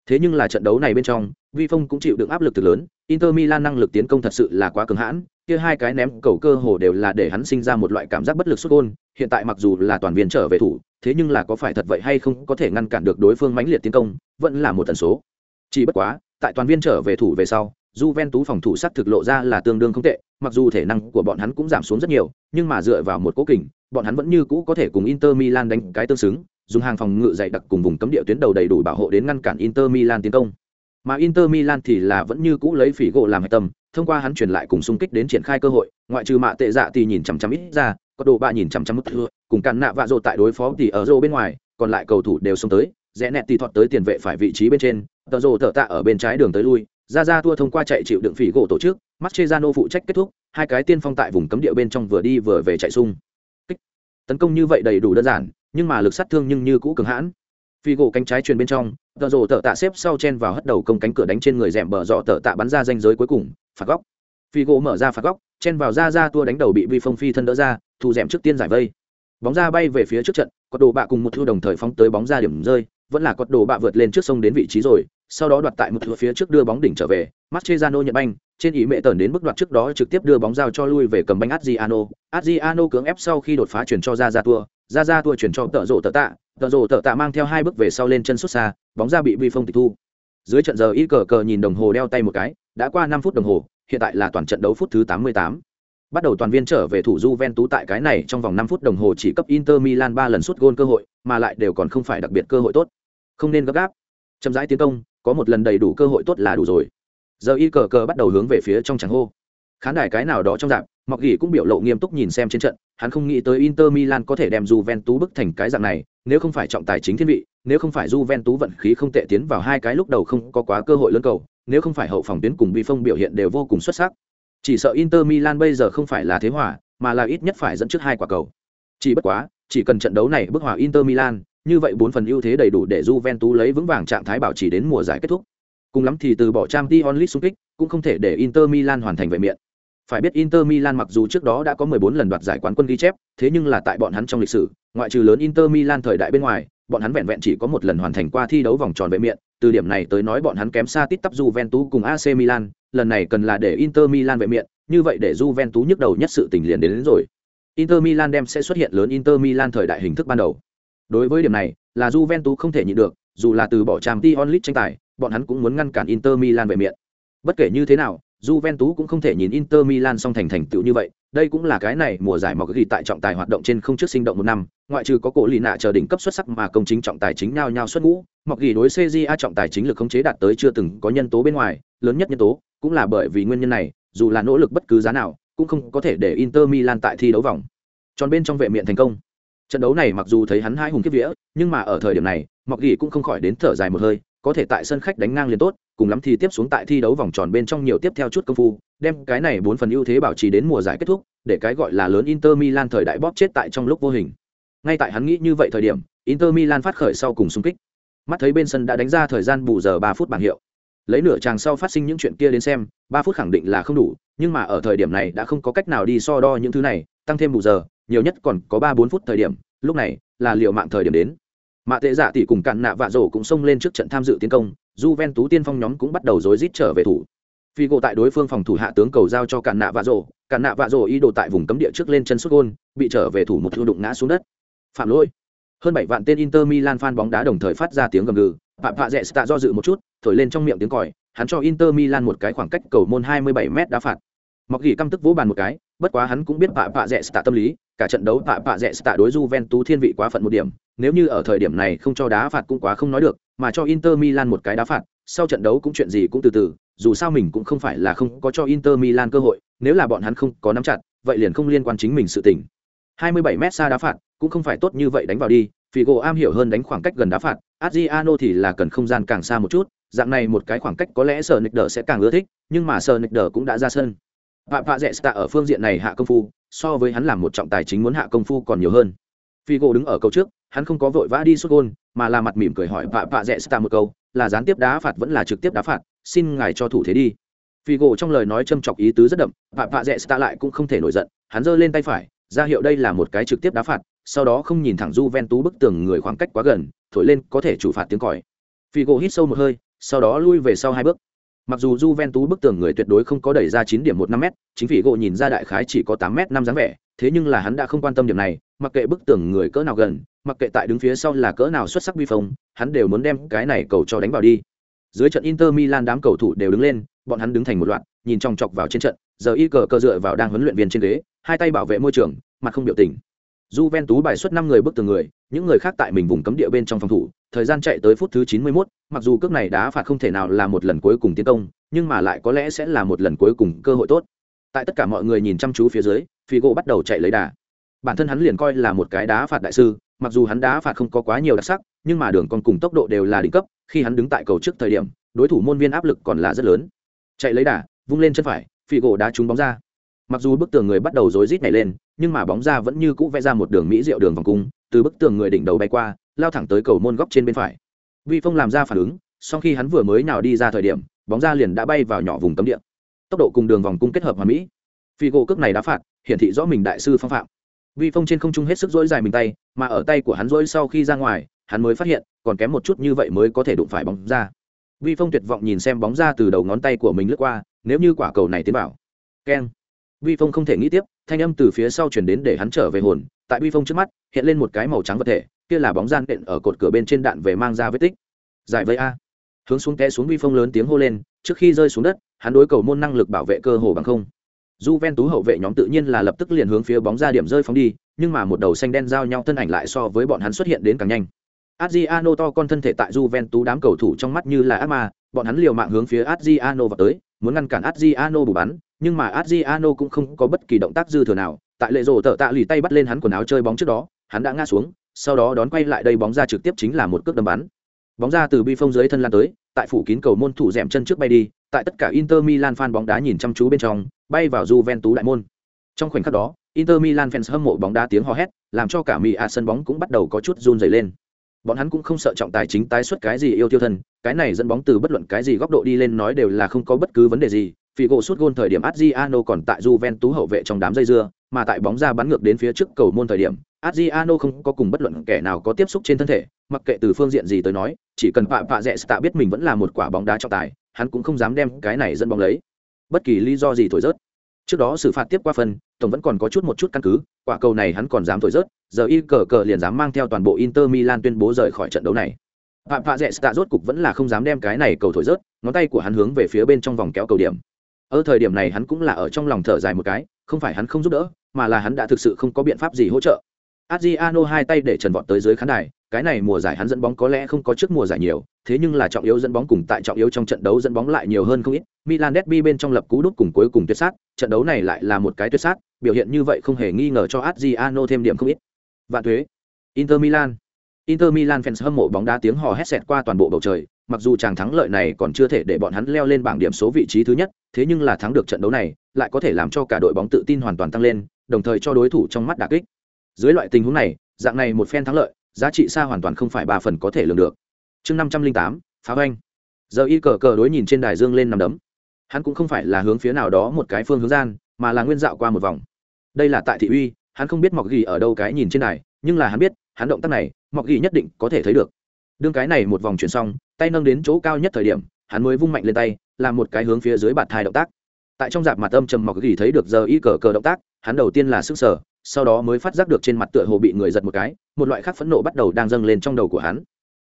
Thế nhưng là trận đấu này bên trong, Vi Phong cũng chịu đựng áp lực từ lớn, Inter Milan năng lực tiến công thật sự là quá cường hãn, kia hai cái ném cầu cơ hồ đều là để hắn sinh ra một loại cảm giác bất lực xuất gôn, hiện tại mặc dù là toàn viên trở về thủ, thế nhưng là có phải thật vậy hay không có thể ngăn cản được đối phương mãnh liệt tiến công, vẫn là một tần số. Chỉ bất quá, tại toàn viên trở về thủ về sau, Juventus phòng thủ sắc thực lộ ra là tương đương không tệ, mặc dù thể năng của bọn hắn cũng giảm xuống rất nhiều, nhưng mà dựa vào một cố kình, bọn hắn vẫn như cũ có thể cùng Inter Milan đánh cái tương xứng, dùng hàng phòng ngự dày đặc cùng vùng cấm địa tuyến đầu đầy đủ bảo hộ đến ngăn cản Inter Milan tiến công. Mà Inter Milan thì là vẫn như cũ lấy phỉ gỗ làm hệ tâm, thông qua hắn truyền lại cùng xung kích đến triển khai cơ hội, ngoại trừ mạ tệ dạ thì nhìn chằm chằm ít ra, có đồ bạ nhìn chằm chằm mức thưa, cùng cản nạ vạ rồ tại đối phó thì ở rồ bên ngoài, còn lại cầu thủ đều xông tới, rẽ nẹt thì thọt tới tiền vệ phải vị trí bên trên, tờ rồ thở tạ ở bên trái đường tới lui, ra ra tua thông qua chạy chịu đựng phỉ gỗ tổ chức, Mascherano phụ trách kết thúc, hai cái tiên phong tại vùng cấm địa bên trong vừa đi vừa về chạy sung. Kích. Tấn công như vậy đầy đủ đơn giản, nhưng mà lực sát thương nhưng như cũ cường hãn. Phi gỗ cánh trái truyền bên trong, tợ rồ tở tạ xếp sau chen vào hất đầu công cánh cửa đánh trên người rèm bờ dọ tở tạ bắn ra danh giới cuối cùng, phạt góc. Phi gỗ mở ra phạt góc, chen vào ra ra tua đánh đầu bị Vi Phong phi thân đỡ ra, thu rèm trước tiên giải vây. Bóng ra bay về phía trước trận, có đồ bạ cùng một thu đồng thời phóng tới bóng ra điểm rơi, vẫn là có đồ bạ vượt lên trước sông đến vị trí rồi, sau đó đoạt tại một thua phía trước đưa bóng đỉnh trở về, Mascherano nhận banh, trên ý mẹ tẩn đến bước đoạt trước đó trực tiếp đưa bóng giao cho lui về cầm banh Adriano, Adriano cưỡng ép sau khi đột phá chuyển cho ra ra tua, ra ra tua chuyển cho tợ rộ tợ tạ, tợ rộ tợ tạ mang theo hai bước về sau lên chân xuất xa, bóng ra bị Vi Phong tịch thu. Dưới trận giờ ít cờ cờ nhìn đồng hồ đeo tay một cái, đã qua năm phút đồng hồ, hiện tại là toàn trận đấu phút thứ 88. Bắt đầu toàn viên trở về thủ Juventus tại cái này trong vòng năm phút đồng hồ chỉ cấp Inter Milan ba lần sút gôn cơ hội, mà lại đều còn không phải đặc biệt cơ hội tốt. Không nên gấp gáp. Chậm rãi tiến công, có một lần đầy đủ cơ hội tốt là đủ rồi. Giờ y cờ cờ bắt đầu hướng về phía trong tràng hô. Khán đài cái nào đó trong dạng, Mọc Gỉ cũng biểu lộ nghiêm túc nhìn xem trên trận, hắn không nghĩ tới Inter Milan có thể đem Juventus bức thành cái dạng này, nếu không phải trọng tài chính thiên vị, nếu không phải Juventus vận khí không tệ tiến vào hai cái lúc đầu không có quá cơ hội lớn cầu, nếu không phải hậu phòng tuyến cùng vi phong biểu hiện đều vô cùng xuất sắc. Chỉ sợ Inter Milan bây giờ không phải là thế hòa, mà là ít nhất phải dẫn trước hai quả cầu. Chỉ bất quá, chỉ cần trận đấu này bức hòa Inter Milan, như vậy bốn phần ưu thế đầy đủ để Juventus lấy vững vàng trạng thái bảo trì đến mùa giải kết thúc. Cùng lắm thì từ bỏ Champions League xung kích, cũng không thể để Inter Milan hoàn thành vậy miệng. Phải biết Inter Milan mặc dù trước đó đã có 14 lần đoạt giải quán quân ghi chép, thế nhưng là tại bọn hắn trong lịch sử, ngoại trừ lớn Inter Milan thời đại bên ngoài, bọn hắn vẹn vẹn chỉ có một lần hoàn thành qua thi đấu vòng tròn vệ miệng. từ điểm này tới nói bọn hắn kém xa tít tắp Juventus cùng AC Milan, lần này cần là để Inter Milan vệ miệng. như vậy để Juventus nhức đầu nhất sự tình liền đến, đến rồi. Inter Milan đem sẽ xuất hiện lớn Inter Milan thời đại hình thức ban đầu. Đối với điểm này, là Juventus không thể nhịn được, dù là từ bỏ Champions League tranh tài, bọn hắn cũng muốn ngăn cản Inter Milan về miệng. Bất kể như thế nào, Juventus cũng không thể nhìn Inter Milan song thành thành tựu như vậy, đây cũng là cái này mùa giải mọc ghi tại trọng tài hoạt động trên không trước sinh động một năm, ngoại trừ có cổ lì nạ chờ đỉnh cấp xuất sắc mà công chính trọng tài chính nhau nhau xuất ngũ, mọc ghi đối CJA trọng tài chính lực khống chế đạt tới chưa từng có nhân tố bên ngoài, lớn nhất nhân tố, cũng là bởi vì nguyên nhân này, dù là nỗ lực bất cứ giá nào, cũng không có thể để Inter Milan tại thi đấu vòng. Tròn bên trong vệ miệng thành công. Trận đấu này mặc dù thấy hắn hai hùng kiếp vía, nhưng mà ở thời điểm này, Mọc Gỉ cũng không khỏi đến thở dài một hơi, có thể tại sân khách đánh ngang liền tốt, cùng lắm thì tiếp xuống tại thi đấu vòng tròn bên trong nhiều tiếp theo chút công phu, đem cái này bốn phần ưu thế bảo trì đến mùa giải kết thúc, để cái gọi là lớn Inter Milan thời đại bóp chết tại trong lúc vô hình. Ngay tại hắn nghĩ như vậy thời điểm, Inter Milan phát khởi sau cùng xung kích. Mắt thấy bên sân đã đánh ra thời gian bù giờ ba phút bảng hiệu. Lấy nửa chàng sau phát sinh những chuyện kia đến xem, ba phút khẳng định là không đủ, nhưng mà ở thời điểm này đã không có cách nào đi so đo những thứ này, tăng thêm bù giờ, nhiều nhất còn có ba bốn phút thời điểm, lúc này là liệu mạng thời điểm đến. Mạ tệ dạ tỷ cùng cạn nạ vạ rổ cũng xông lên trước trận tham dự tiến công j ven tú tiên phong nhóm cũng bắt đầu rối rít trở về thủ. Phi gộ tại đối phương phòng thủ hạ tướng cầu giao cho cạn nạ vạ rổ cạn nạ vạ rổ ý đồ tại vùng cấm địa trước lên chân xuất gôn bị trở về thủ một thư đụng ngã xuống đất. Phạm lỗi. Hơn bảy vạn tên inter milan fan bóng đá đồng thời phát ra tiếng gầm gừ. Phạm phạ rẽ tạ do dự một chút thổi lên trong miệng tiếng còi hắn cho inter milan một cái khoảng cách cầu môn 27 m đá phạt. Mọc gỉ căm tức vỗ bàn một cái bất quá hắn cũng biết phạm phạ rẽ tạ tâm lý cả trận đấu tạ phạ rẽ tạ đối Juventus thiên vị quá phận một điểm nếu như ở thời điểm này không cho đá phạt cũng quá không nói được, mà cho Inter Milan một cái đá phạt, sau trận đấu cũng chuyện gì cũng từ từ, dù sao mình cũng không phải là không có cho Inter Milan cơ hội, nếu là bọn hắn không có nắm chặt, vậy liền không liên quan chính mình sự tình. 27 mét xa đá phạt, cũng không phải tốt như vậy đánh vào đi, Figo am hiểu hơn đánh khoảng cách gần đá phạt, Adriano thì là cần không gian càng xa một chút, dạng này một cái khoảng cách có lẽ Sonicer sẽ càng ưa thích, nhưng mà Sonicer cũng đã ra sân vạ vạ Phạ ta ở phương diện này hạ công phu, so với hắn làm một trọng tài chính muốn hạ công phu còn nhiều hơn. Figo đứng ở cầu trước, hắn không có vội vã đi xuất gôn mà là mặt mỉm cười hỏi vạ vạ rẽ ta một câu là gián tiếp đá phạt vẫn là trực tiếp đá phạt xin ngài cho thủ thế đi. Phi gỗ trong lời nói châm chọc ý tứ rất đậm vạ vạ rẽ ta lại cũng không thể nổi giận hắn giơ lên tay phải ra hiệu đây là một cái trực tiếp đá phạt sau đó không nhìn thẳng du ven tú bức tường người khoảng cách quá gần thổi lên có thể chủ phạt tiếng còi. Phi gỗ hít sâu một hơi sau đó lui về sau hai bước mặc dù j ven bức tường người tuyệt đối không có đẩy ra chín điểm một năm m chính vì gỗ nhìn ra đại khái chỉ có tám m năm dáng vẻ, thế nhưng là hắn đã không quan tâm điểm này, mặc kệ bức tường người cỡ nào gần, mặc kệ tại đứng phía sau là cỡ nào xuất sắc vi phong, hắn đều muốn đem cái này cầu cho đánh vào đi. Dưới trận inter milan đám cầu thủ đều đứng lên, bọn hắn đứng thành một loạt, nhìn chòng chọc vào trên trận, giờ y cờ cờ dựa vào đang huấn luyện viên trên ghế, hai tay bảo vệ môi trường, mặt không biểu tình. Juventus bài xuất năm người bước từ người, những người khác tại mình vùng cấm địa bên trong phòng thủ, thời gian chạy tới phút thứ 91, mặc dù cước này đá phạt không thể nào là một lần cuối cùng tiến công, nhưng mà lại có lẽ sẽ là một lần cuối cùng cơ hội tốt. Tại tất cả mọi người nhìn chăm chú phía dưới, Figo bắt đầu chạy lấy đà. Bản thân hắn liền coi là một cái đá phạt đại sư, mặc dù hắn đá phạt không có quá nhiều đặc sắc nhưng mà đường còn cùng tốc độ đều là đỉnh cấp khi hắn đứng tại cầu trước thời điểm đối thủ môn viên áp lực còn là rất lớn chạy lấy đà vung lên chân phải phi đá trúng bóng ra mặc dù bức tường người bắt đầu rối rít nhảy lên nhưng mà bóng ra vẫn như cũ vẽ ra một đường mỹ diệu đường vòng cung, từ bức tường người đỉnh đầu bay qua, lao thẳng tới cầu môn góc trên bên phải. Vi phong làm ra phản ứng, sau khi hắn vừa mới nào đi ra thời điểm, bóng ra liền đã bay vào nhỏ vùng cấm địa. Tốc độ cùng đường vòng cung kết hợp hòa mỹ. Phi gỗ cước này đá phạt, hiển thị rõ mình đại sư phong phạm. Vi phong trên không trung hết sức dỗi dài mình tay, mà ở tay của hắn dỗi sau khi ra ngoài, hắn mới phát hiện, còn kém một chút như vậy mới có thể đụng phải bóng ra. Vi phong tuyệt vọng nhìn xem bóng ra từ đầu ngón tay của mình lướt qua, nếu như quả cầu này tiến vào. Keng vi phong không thể nghĩ tiếp thanh âm từ phía sau chuyển đến để hắn trở về hồn tại vi phong trước mắt hiện lên một cái màu trắng vật thể kia là bóng gian đện ở cột cửa bên trên đạn về mang ra vết tích. Giải vây a. Hướng xuống té xuống vi phong lớn tiếng hô lên trước khi rơi xuống đất hắn đối cầu môn năng lực bảo vệ cơ hồ bằng không. Juventus hậu vệ nhóm tự nhiên là lập tức liền hướng phía bóng ra điểm rơi phóng đi, nhưng mà một đầu xanh đen giao nhau thân ảnh lại so với bọn hắn xuất hiện đến càng nhanh. Adriano to con thân thể tại Juventus đám cầu thủ trong mắt như là ác ma, bọn hắn liều mạng hướng phía Adriano vào tới, muốn ngăn cản Adriano bù bắn, nhưng mà Adriano cũng không có bất kỳ động tác dư thừa nào, tại lệ rổ tở tạ lì tay bắt lên hắn quần áo chơi bóng trước đó hắn đã ngã xuống sau đó đón quay lại đây bóng ra trực tiếp chính là một cước đâm bắn. Bóng ra từ bi phong dưới thân lan tới tại phủ kín cầu môn thủ dẻm chân trước bay đi tại tất cả inter milan fan bóng đá nhìn chăm chú bên trong bay vào juventus đại môn. Trong khoảnh khắc đó inter milan fans hâm mộ bóng đá tiếng hò hét làm cho cả mì à sân bóng cũng bắt đầu có chút run rẩy lên. Bọn hắn cũng không sợ trọng tài chính tái xuất cái gì yêu tiêu thần, cái này dẫn bóng từ bất luận cái gì góc độ đi lên nói đều là không có bất cứ vấn đề gì Figo sút gôn thời điểm Adriano còn tại Juventus hậu vệ trong đám dây dưa, mà tại bóng ra bắn ngược đến phía trước cầu môn thời điểm, Adriano không có cùng bất luận kẻ nào có tiếp xúc trên thân thể, mặc kệ từ phương diện gì tới nói, chỉ cần Pạ Pạ Rẽ tạ biết mình vẫn là một quả bóng đá trọng tài, hắn cũng không dám đem cái này dẫn bóng lấy. Bất kỳ lý do gì thổi rớt. Trước đó xử phạt tiếp qua phần, tổng vẫn còn có chút một chút căn cứ, quả cầu này hắn còn dám thổi rớt, giờ y cờ cờ liền dám mang theo toàn bộ Inter Milan tuyên bố rời khỏi trận đấu này. Pạ Pạ Rẽ tạ rốt cục vẫn là không dám đem cái này cầu thổi rớt, ngón tay của hắn hướng về phía bên trong vòng kéo cầu điểm ở thời điểm này hắn cũng là ở trong lòng thở dài một cái, không phải hắn không giúp đỡ, mà là hắn đã thực sự không có biện pháp gì hỗ trợ. Adriano hai tay để trần vọt tới dưới khán đài, cái này mùa giải hắn dẫn bóng có lẽ không có trước mùa giải nhiều, thế nhưng là trọng yếu dẫn bóng cùng tại trọng yếu trong trận đấu dẫn bóng lại nhiều hơn không ít. Milan derby bên trong lập cú đúc cùng cuối cùng tuyệt sát, trận đấu này lại là một cái tuyệt sát, biểu hiện như vậy không hề nghi ngờ cho adriano thêm điểm không ít. Vạn thuế. Inter milan inter milan fans hâm mộ bóng đá tiếng hò hét xẹt qua toàn bộ bầu trời, mặc dù chàng thắng lợi này còn chưa thể để bọn hắn leo lên bảng điểm số vị trí thứ nhất, thế nhưng là thắng được trận đấu này, lại có thể làm cho cả đội bóng tự tin hoàn toàn tăng lên, đồng thời cho đối thủ trong mắt đả kích. Dưới loại tình huống này, dạng này một phen thắng lợi, giá trị xa hoàn toàn không phải ba phần có thể lường được. Chương năm trăm linh tám, phá hoành. giờ y cờ cờ đối nhìn trên đài dương lên nằm đấm. Hắn cũng không phải là hướng phía nào đó một cái phương hướng gian, mà là nguyên dạo qua một vòng. Đây là tại thị uy, hắn không biết mọc gì ở đâu cái nhìn trên đài, nhưng là hắn biết, hắn động tác này mọc ghi nhất định có thể thấy được. Đương cái này một vòng chuyển xong, tay nâng đến chỗ cao nhất thời điểm, hắn mới vung mạnh lên tay, làm một cái hướng phía dưới bạt thai động tác. Tại trong dạp mặt âm trầm mọc gỉ thấy được giờ y cờ cờ động tác, hắn đầu tiên là sức sở, sau đó mới phát giác được trên mặt tựa hồ bị người giật một cái, một loại khác phẫn nộ bắt đầu đang dâng lên trong đầu của hắn.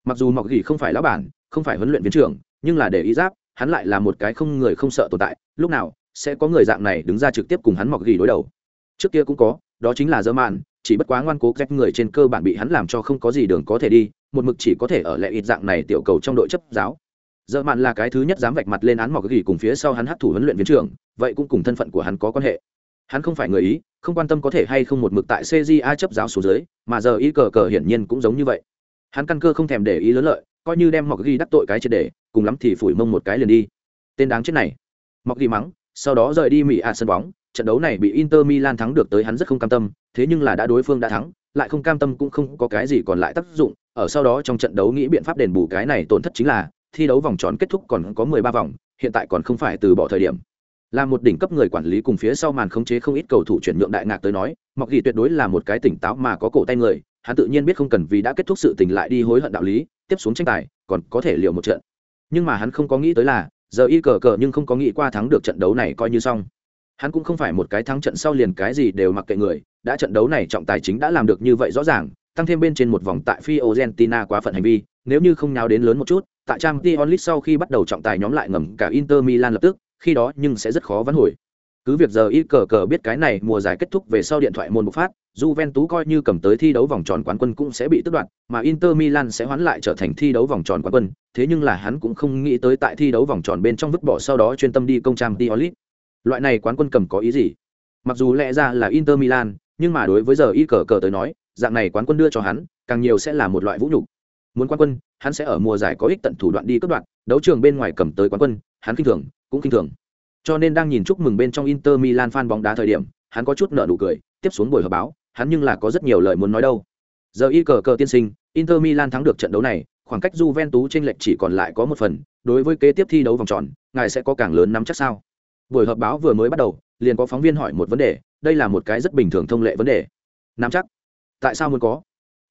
Mặc dù mọc gỉ không phải lão bản, không phải huấn luyện viên trưởng, nhưng là để ý giáp, hắn lại là một cái không người không sợ tồn tại, lúc nào sẽ có người dạng này đứng ra trực tiếp cùng hắn mọc gỉ đối đầu. Trước kia cũng có, đó chính là dơ mạn chỉ bất quá ngoan cố ghét người trên cơ bản bị hắn làm cho không có gì đường có thể đi, một mực chỉ có thể ở lại ít dạng này tiểu cầu trong đội chấp giáo. Dợ mạn là cái thứ nhất dám vạch mặt lên án mọc gỉ cùng phía sau hắn hát thủ huấn luyện viên trưởng, vậy cũng cùng thân phận của hắn có quan hệ. Hắn không phải người ý, không quan tâm có thể hay không một mực tại cja chấp giáo số dưới, mà giờ y cờ cờ hiển nhiên cũng giống như vậy. Hắn căn cơ không thèm để ý lớn lợi, coi như đem mọc ghi đắc tội cái triệt để, cùng lắm thì phủi mông một cái liền đi. Tên đáng chết này. Mọc ghi mắng, sau đó rời đi mỹ a sân bóng trận đấu này bị inter milan thắng được tới hắn rất không cam tâm, thế nhưng là đã đối phương đã thắng, lại không cam tâm cũng không có cái gì còn lại tác dụng. Ở sau đó trong trận đấu nghĩ biện pháp đền bù cái này tổn thất chính là, thi đấu vòng tròn kết thúc còn có mười ba vòng, hiện tại còn không phải từ bỏ thời điểm. Là một đỉnh cấp người quản lý cùng phía sau màn khống chế không ít cầu thủ chuyển nhượng đại ngạc tới nói mọc gì tuyệt đối là một cái tỉnh táo mà có cổ tay người, hắn tự nhiên biết không cần vì đã kết thúc sự tình lại đi hối hận đạo lý, tiếp xuống tranh tài, còn có thể liều một trận. Nhưng mà hắn không có nghĩ tới là, giờ y cờ cờ nhưng không có nghĩ qua thắng được trận đấu này coi như xong hắn cũng không phải một cái thắng trận sau liền cái gì đều mặc kệ người đã trận đấu này trọng tài chính đã làm được như vậy rõ ràng tăng thêm bên trên một vòng tại phi argentina quá phận hành vi nếu như không nháo đến lớn một chút tại trang t onlit sau khi bắt đầu trọng tài nhóm lại ngầm cả inter milan lập tức khi đó nhưng sẽ rất khó vãn hồi cứ việc giờ y cờ cờ biết cái này mùa giải kết thúc về sau điện thoại môn bộc phát Juventus coi như cầm tới thi đấu vòng tròn quán quân cũng sẽ bị tước đoạt, mà Inter Milan sẽ hoán lại trở thành thi đấu vòng tròn quán quân, thế nhưng là hắn cũng không nghĩ tới tại thi đấu vòng tròn bên trong vứt bỏ sau đó chuyên tâm đi công trang Diolit. Loại này quán quân cầm có ý gì? Mặc dù lẽ ra là Inter Milan, nhưng mà đối với giờ y cờ cờ tới nói, dạng này quán quân đưa cho hắn, càng nhiều sẽ là một loại vũ nhục. Muốn quán quân, hắn sẽ ở mùa giải có ích tận thủ đoạn đi cướp đoạn, đấu trường bên ngoài cầm tới quán quân, hắn kinh thường, cũng kinh thường. Cho nên đang nhìn chúc mừng bên trong Inter Milan fan bóng đá thời điểm, hắn có chút nợ nụ cười, tiếp xuống buổi họp báo, hắn nhưng là có rất nhiều lời muốn nói đâu. Giờ y cờ cờ tiên sinh, Inter Milan thắng được trận đấu này, khoảng cách Juventus trên lệch chỉ còn lại có một phần, đối với kế tiếp thi đấu vòng tròn, ngài sẽ có càng lớn nắm chắc sao? Buổi họp báo vừa mới bắt đầu, liền có phóng viên hỏi một vấn đề, đây là một cái rất bình thường thông lệ vấn đề. Nắm chắc? Tại sao muốn có?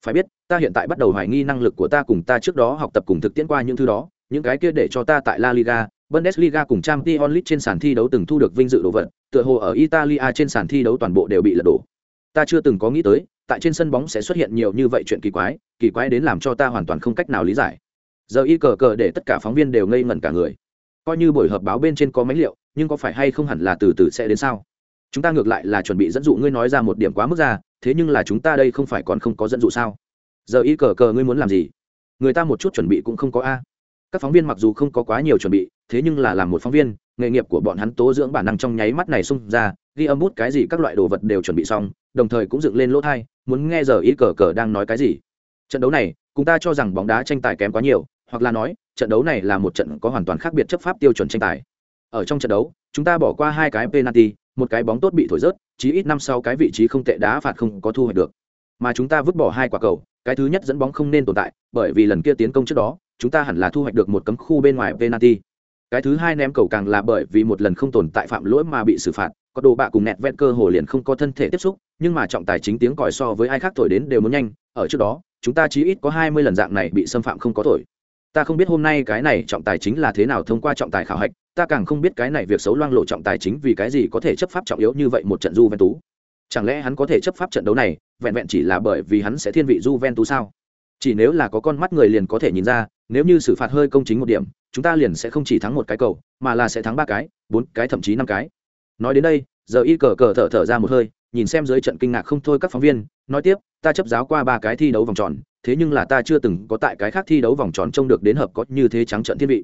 Phải biết, ta hiện tại bắt đầu hoài nghi năng lực của ta cùng ta trước đó học tập cùng thực tiễn qua những thứ đó, những cái kia để cho ta tại La Liga, Bundesliga cùng Champions League trên sàn thi đấu từng thu được vinh dự đồ vật, tựa hồ ở Italia trên sàn thi đấu toàn bộ đều bị lật đổ. Ta chưa từng có nghĩ tới, tại trên sân bóng sẽ xuất hiện nhiều như vậy chuyện kỳ quái, kỳ quái đến làm cho ta hoàn toàn không cách nào lý giải. Giờ y cờ cờ để tất cả phóng viên đều ngây ngẩn cả người. Coi như buổi họp báo bên trên có máy liệu, nhưng có phải hay không hẳn là từ từ sẽ đến sao? Chúng ta ngược lại là chuẩn bị dẫn dụ ngươi nói ra một điểm quá mức ra, thế nhưng là chúng ta đây không phải còn không có dẫn dụ sao? Giờ y cờ cờ ngươi muốn làm gì? Người ta một chút chuẩn bị cũng không có a các phóng viên mặc dù không có quá nhiều chuẩn bị thế nhưng là làm một phóng viên nghề nghiệp của bọn hắn tố dưỡng bản năng trong nháy mắt này xung ra ghi âm bút cái gì các loại đồ vật đều chuẩn bị xong đồng thời cũng dựng lên lỗ thai muốn nghe giờ ý cờ cờ đang nói cái gì trận đấu này chúng ta cho rằng bóng đá tranh tài kém quá nhiều hoặc là nói trận đấu này là một trận có hoàn toàn khác biệt chấp pháp tiêu chuẩn tranh tài ở trong trận đấu, chúng ta bỏ qua hai cái penalty, một cái bóng tốt bị thổi rớt, chí ít năm sau cái vị trí không tệ đá phạt không có thu hoạch được. Mà chúng ta vứt bỏ hai quả cầu, cái thứ nhất dẫn bóng không nên tồn tại, bởi vì lần kia tiến công trước đó, chúng ta hẳn là thu hoạch được một cấm khu bên ngoài penalty. Cái thứ hai ném cầu càng là bởi vì một lần không tồn tại phạm lỗi mà bị xử phạt, có đồ bạ cùng nẹt vẹn cơ hồ liền không có thân thể tiếp xúc, nhưng mà trọng tài chính tiếng còi so với ai khác thổi đến đều muốn nhanh, ở trước đó, chúng ta chí ít có hai mươi lần dạng này bị xâm phạm không có thổi ta không biết hôm nay cái này trọng tài chính là thế nào thông qua trọng tài khảo hạch, ta càng không biết cái này việc xấu loang lộ trọng tài chính vì cái gì có thể chấp pháp trọng yếu như vậy một trận du ven tú chẳng lẽ hắn có thể chấp pháp trận đấu này, vẹn vẹn chỉ là bởi vì hắn sẽ thiên vị du ven tú sao? Chỉ nếu là có con mắt người liền có thể nhìn ra, nếu như xử phạt hơi công chính một điểm, chúng ta liền sẽ không chỉ thắng một cái cầu, mà là sẽ thắng ba cái, bốn cái, thậm chí năm cái. Nói đến đây, giờ y cờ cờ thở thở ra một hơi, nhìn xem dưới trận kinh ngạc không thôi các phóng viên, nói tiếp, ta chấp giáo qua ba cái thi đấu vòng tròn thế nhưng là ta chưa từng có tại cái khác thi đấu vòng tròn trông được đến hợp có như thế trắng trận thiên vị.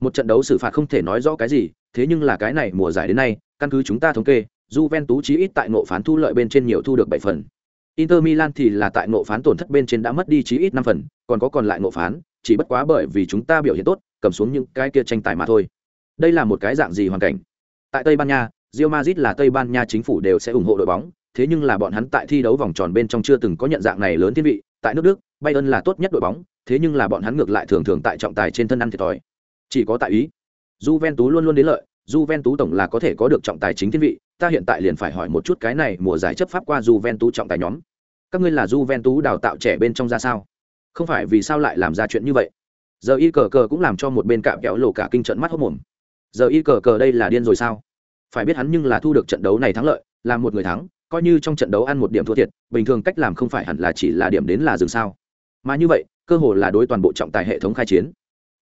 Một trận đấu xử phạt không thể nói rõ cái gì, thế nhưng là cái này mùa giải đến nay, căn cứ chúng ta thống kê, Juventus chí ít tại nộ phán thu lợi bên trên nhiều thu được bảy phần. Inter Milan thì là tại nộ phán tổn thất bên trên đã mất đi chí ít năm phần, còn có còn lại nộ phán, chỉ bất quá bởi vì chúng ta biểu hiện tốt, cầm xuống những cái kia tranh tài mà thôi. Đây là một cái dạng gì hoàn cảnh? Tại tây ban nha, Real Madrid là tây ban nha chính phủ đều sẽ ủng hộ đội bóng, thế nhưng là bọn hắn tại thi đấu vòng tròn bên trong chưa từng có nhận dạng này lớn thiên vị tại nước đức, bayern là tốt nhất đội bóng, thế nhưng là bọn hắn ngược lại thường thường tại trọng tài trên thân ăn thiệt thòi. Chỉ có tại ý. Juventus luôn luôn đến lợi, Juventus tổng là có thể có được trọng tài chính thiên vị, ta hiện tại liền phải hỏi một chút cái này mùa giải chấp pháp qua Juventus trọng tài nhóm. Các ngươi là Juventus đào tạo trẻ bên trong ra sao? Không phải vì sao lại làm ra chuyện như vậy? Giờ y cờ cờ cũng làm cho một bên cạm kéo lộ cả kinh trận mắt hốc mồm. Giờ y cờ cờ đây là điên rồi sao? Phải biết hắn nhưng là thu được trận đấu này thắng lợi, là một người thắng coi như trong trận đấu ăn một điểm thua thiệt, bình thường cách làm không phải hẳn là chỉ là điểm đến là dừng sao. Mà như vậy, cơ hội là đối toàn bộ trọng tài hệ thống khai chiến.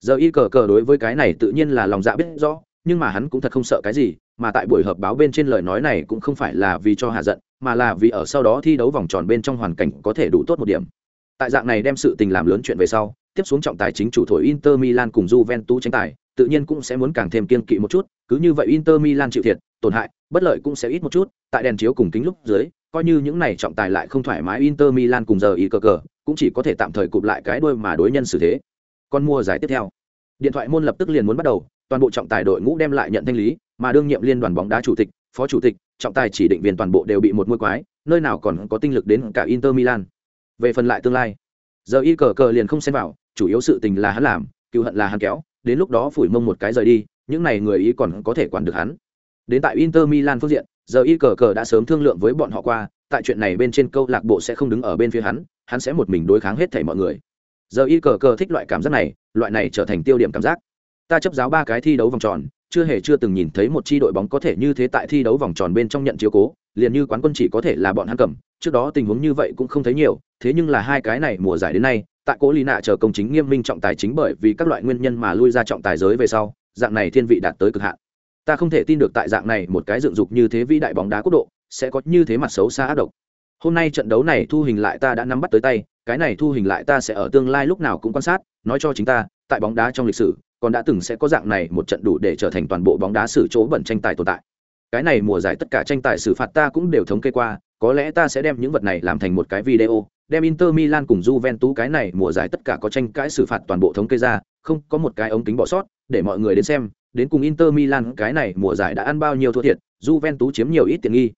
Giờ y cờ cờ đối với cái này tự nhiên là lòng dạ biết rõ, nhưng mà hắn cũng thật không sợ cái gì, mà tại buổi họp báo bên trên lời nói này cũng không phải là vì cho hạ giận, mà là vì ở sau đó thi đấu vòng tròn bên trong hoàn cảnh có thể đủ tốt một điểm. Tại dạng này đem sự tình làm lớn chuyện về sau, tiếp xuống trọng tài chính chủ thổi inter milan cùng juventus tranh tài, tự nhiên cũng sẽ muốn càng thêm kiên kỵ một chút, cứ như vậy inter milan chịu thiệt, tổn hại bất lợi cũng sẽ ít một chút, tại đèn chiếu cùng kính lúc dưới, coi như những này trọng tài lại không thoải mái inter milan cùng giờ ý cờ cờ, cũng chỉ có thể tạm thời cụp lại cái đuôi mà đối nhân xử thế. Còn mua giải tiếp theo, điện thoại môn lập tức liền muốn bắt đầu, toàn bộ trọng tài đội ngũ đem lại nhận thanh lý, mà đương nhiệm liên đoàn bóng đá chủ tịch, phó chủ tịch, trọng tài chỉ định viên toàn bộ đều bị một môi quái, nơi nào còn có tinh lực đến cả inter milan. Về phần lại tương lai, giờ y cờ cờ liền không xem vào, chủ yếu sự tình là hắn làm cứu hận là hắn kéo, đến lúc đó phủi mông một cái rời đi, những này người ý còn có thể quản được hắn đến tại inter milan phương diện, giờ y cờ cờ đã sớm thương lượng với bọn họ qua, tại chuyện này bên trên câu lạc bộ sẽ không đứng ở bên phía hắn hắn sẽ một mình đối kháng hết thảy mọi người. Giờ y cờ cờ thích loại cảm giác này, loại này trở thành tiêu điểm cảm giác. Ta chấp giáo ba cái thi đấu vòng tròn, chưa hề chưa từng nhìn thấy một chi đội bóng có thể như thế tại thi đấu vòng tròn bên trong nhận chiếu cố, liền như quán quân chỉ có thể là bọn hắn cầm. Trước đó tình huống như vậy cũng không thấy nhiều, thế nhưng là hai cái này mùa giải đến nay, tại cố lý nạ chờ công chính nghiêm minh trọng tài chính bởi vì các loại nguyên nhân mà lui ra trọng tài giới về sau, dạng này thiên vị đạt tới cực hạn ta không thể tin được tại dạng này một cái dựng dục như thế vĩ đại bóng đá quốc độ, sẽ có như thế mặt xấu xa ác độc. Hôm nay trận đấu này thu hình lại ta đã nắm bắt tới tay, cái này thu hình lại ta sẽ ở tương lai lúc nào cũng quan sát, nói cho chính ta, tại bóng đá trong lịch sử, còn đã từng sẽ có dạng này một trận đủ để trở thành toàn bộ bóng đá sử chỗ bẩn tranh tài tồn tại. Cái này mùa giải tất cả tranh tài xử phạt ta cũng đều thống kê qua, có lẽ ta sẽ đem những vật này làm thành một cái video, đem Inter Milan cùng Juventus cái này mùa giải tất cả có tranh cãi xử phạt toàn bộ thống kê ra, không có một cái ống kính bỏ sót, để mọi người đến xem đến cùng Inter Milan cái này mùa giải đã ăn bao nhiêu thua thiệt, Juventus chiếm nhiều ít tiền nghi.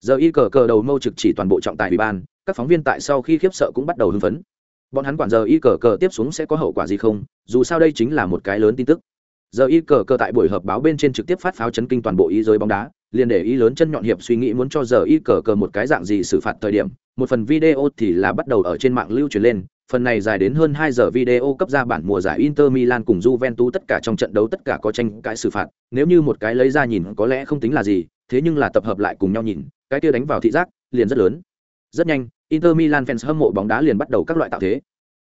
Giờ y cờ cờ đầu mâu trực chỉ toàn bộ trọng tài ủy ban, các phóng viên tại sau khi khiếp sợ cũng bắt đầu hưng phấn. Bọn hắn quản giờ y cờ cờ tiếp xuống sẽ có hậu quả gì không, dù sao đây chính là một cái lớn tin tức. Giờ y cờ cờ tại buổi họp báo bên trên trực tiếp phát pháo chấn kinh toàn bộ ý giới bóng đá, liền để ý lớn chân nhọn hiệp suy nghĩ muốn cho giờ y cờ cờ một cái dạng gì xử phạt thời điểm. Một phần video thì là bắt đầu ở trên mạng lưu truyền lên phần này dài đến hơn hai giờ video cấp ra bản mùa giải Inter Milan cùng Juventus tất cả trong trận đấu tất cả có tranh cãi xử phạt, nếu như một cái lấy ra nhìn có lẽ không tính là gì, thế nhưng là tập hợp lại cùng nhau nhìn, cái kia đánh vào thị giác, liền rất lớn. Rất nhanh, Inter Milan fans hâm mộ bóng đá liền bắt đầu các loại tạo thế.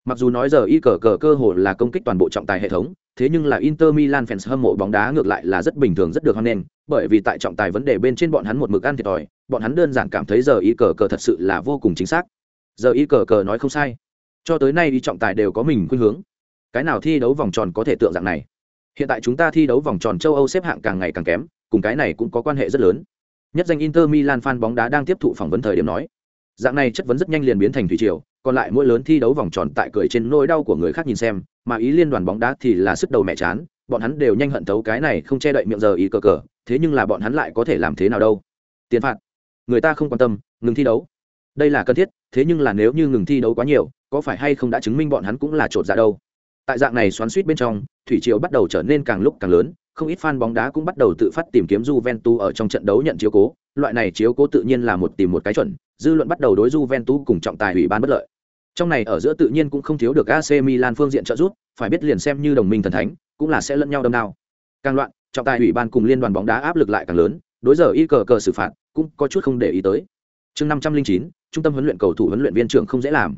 Mặc dù nói giờ y cờ cờ cơ hội là công kích toàn bộ trọng tài hệ thống, thế nhưng là Inter Milan fans hâm mộ bóng đá ngược lại là rất bình thường rất được hoan nghênh, bởi vì tại trọng tài vấn đề bên trên bọn hắn một mực ăn thiệt thòi, bọn hắn đơn giản cảm thấy giờ y cờ cờ thật sự là vô cùng chính xác. Giờ y cờ cờ nói không sai. Cho tới nay đi trọng tài đều có mình khuynh hướng. cái nào thi đấu vòng tròn có thể tượng dạng này? Hiện tại chúng ta thi đấu vòng tròn châu âu xếp hạng càng ngày càng kém, cùng cái này cũng có quan hệ rất lớn. Nhất danh inter milan fan bóng đá đang tiếp thụ phỏng vấn thời điểm nói, dạng này chất vấn rất nhanh liền biến thành thủy triều, còn lại mỗi lớn thi đấu vòng tròn tại cười trên nỗi đau của người khác nhìn xem, mà ý liên đoàn bóng đá thì là sức đầu mẹ chán, bọn hắn đều nhanh hận thấu cái này không che đậy miệng giờ ý cờ cờ, thế nhưng là bọn hắn lại có thể làm thế nào đâu? Tiền phạt, người ta không quan tâm, ngừng thi đấu. Đây là cần thiết, thế nhưng là nếu như ngừng thi đấu quá nhiều có phải hay không đã chứng minh bọn hắn cũng là trột dạ đâu tại dạng này xoắn suýt bên trong thủy triều bắt đầu trở nên càng lúc càng lớn không ít fan bóng đá cũng bắt đầu tự phát tìm kiếm Juventus ở trong trận đấu nhận chiếu cố, loại này chiếu cố tự nhiên là một tìm một cái chuẩn, dư luận bắt đầu đối Juventus cùng trọng tài ủy ban bất lợi. Trong này ở giữa tự nhiên cũng không thiếu được AC Milan phương diện trợ giúp, phải biết liền xem như đồng minh thần thánh, cũng là sẽ lẫn nhau đâm nào. Càng loạn, trọng tài ủy ban cùng liên đoàn bóng đá áp lực lại càng lớn, đối giờ y cờ cờ xử phạt, cũng có chút không để ý tới. Chương 509, trung tâm huấn luyện cầu thủ huấn luyện viên trưởng không dễ làm.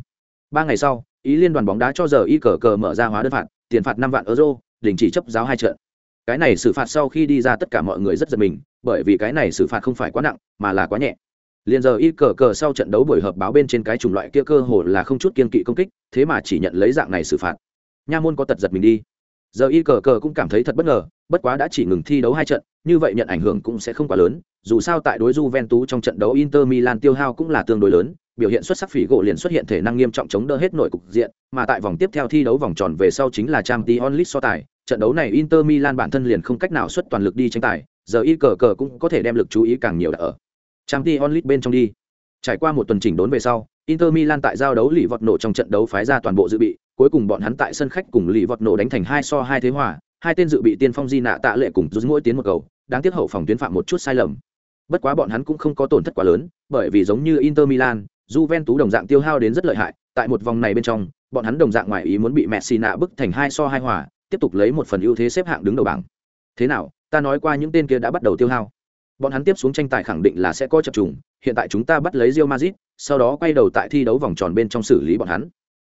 Ba ngày sau, ý liên đoàn bóng đá cho giờ y cờ cờ mở ra hóa đơn phạt, tiền phạt 5 vạn euro, đình chỉ chấp giáo hai trận. Cái này xử phạt sau khi đi ra tất cả mọi người rất giật mình bởi vì cái này xử phạt không phải quá nặng mà là quá nhẹ. Liền giờ y cờ cờ sau trận đấu buổi họp báo bên trên cái chủng loại kia cơ hồ là không chút kiên kỵ công kích thế mà chỉ nhận lấy dạng này xử phạt. Nha môn có tật giật mình đi. Giờ y cờ cờ cũng cảm thấy thật bất ngờ bất quá đã chỉ ngừng thi đấu hai trận như vậy nhận ảnh hưởng cũng sẽ không quá lớn dù sao tại đối Juventus trong trận đấu Inter Milan tiêu hao cũng là tương đối lớn biểu hiện xuất sắc phỉ gỗ liền xuất hiện thể năng nghiêm trọng chống đỡ hết nội cục diện mà tại vòng tiếp theo thi đấu vòng tròn về sau chính là Champions League so tài trận đấu này Inter Milan bản thân liền không cách nào xuất toàn lực đi tranh tài, giờ y cờ cờ cũng có thể đem lực chú ý càng nhiều ở. Champions League bên trong đi. Trải qua một tuần chỉnh đốn về sau, Inter Milan tại giao đấu lì vọt nổ trong trận đấu phái ra toàn bộ dự bị, cuối cùng bọn hắn tại sân khách cùng lì vọt nổ đánh thành hai so hai thế hòa, hai tên dự bị tiên phong di nạ tạ lệ cùng rút mỗi tiến một cầu, đáng tiếc hậu phòng tuyến phạm một chút sai lầm. Bất quá bọn hắn cũng không có tổn thất quá lớn, bởi vì giống như Inter Milan, Juventus đồng dạng tiêu hao đến rất lợi hại, tại một vòng này bên trong, bọn hắn đồng dạng ngoài ý muốn bị Messi nạ bức thành hai so hai hòa, tiếp tục lấy một phần ưu thế xếp hạng đứng đầu bảng. Thế nào ta nói qua những tên kia đã bắt đầu tiêu hao. Bọn hắn tiếp xuống tranh tài khẳng định là sẽ có chập trùng hiện tại chúng ta bắt lấy Real Madrid sau đó quay đầu tại thi đấu vòng tròn bên trong xử lý bọn hắn.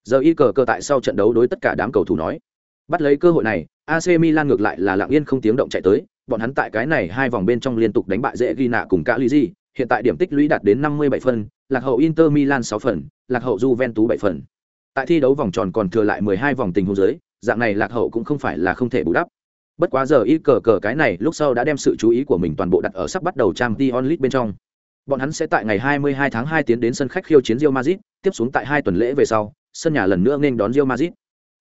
Giờ y cờ cờ tại sau trận đấu đối tất cả đám cầu thủ nói bắt lấy cơ hội này AC Milan ngược lại là lặng yên không tiếng động chạy tới bọn hắn tại cái này hai vòng bên trong liên tục đánh bại dễ ghi nạ cùng cả Ligi hiện tại điểm tích lũy đạt đến 57 phần, lạc hậu Inter Milan 6 phần lạc hậu Juventus 7 phần. Tại thi đấu vòng tròn còn thừa lại 12 vòng tình huống dưới dạng này lạc hậu cũng không phải là không thể bù đắp. Bất quá giờ ít cờ cờ cái này lúc sau đã đem sự chú ý của mình toàn bộ đặt ở sắp bắt đầu trang Dion League bên trong. Bọn hắn sẽ tại ngày 22 tháng 2 tiến đến sân khách khiêu chiến Real Madrid tiếp xuống tại hai tuần lễ về sau sân nhà lần nữa nên đón Real Madrid.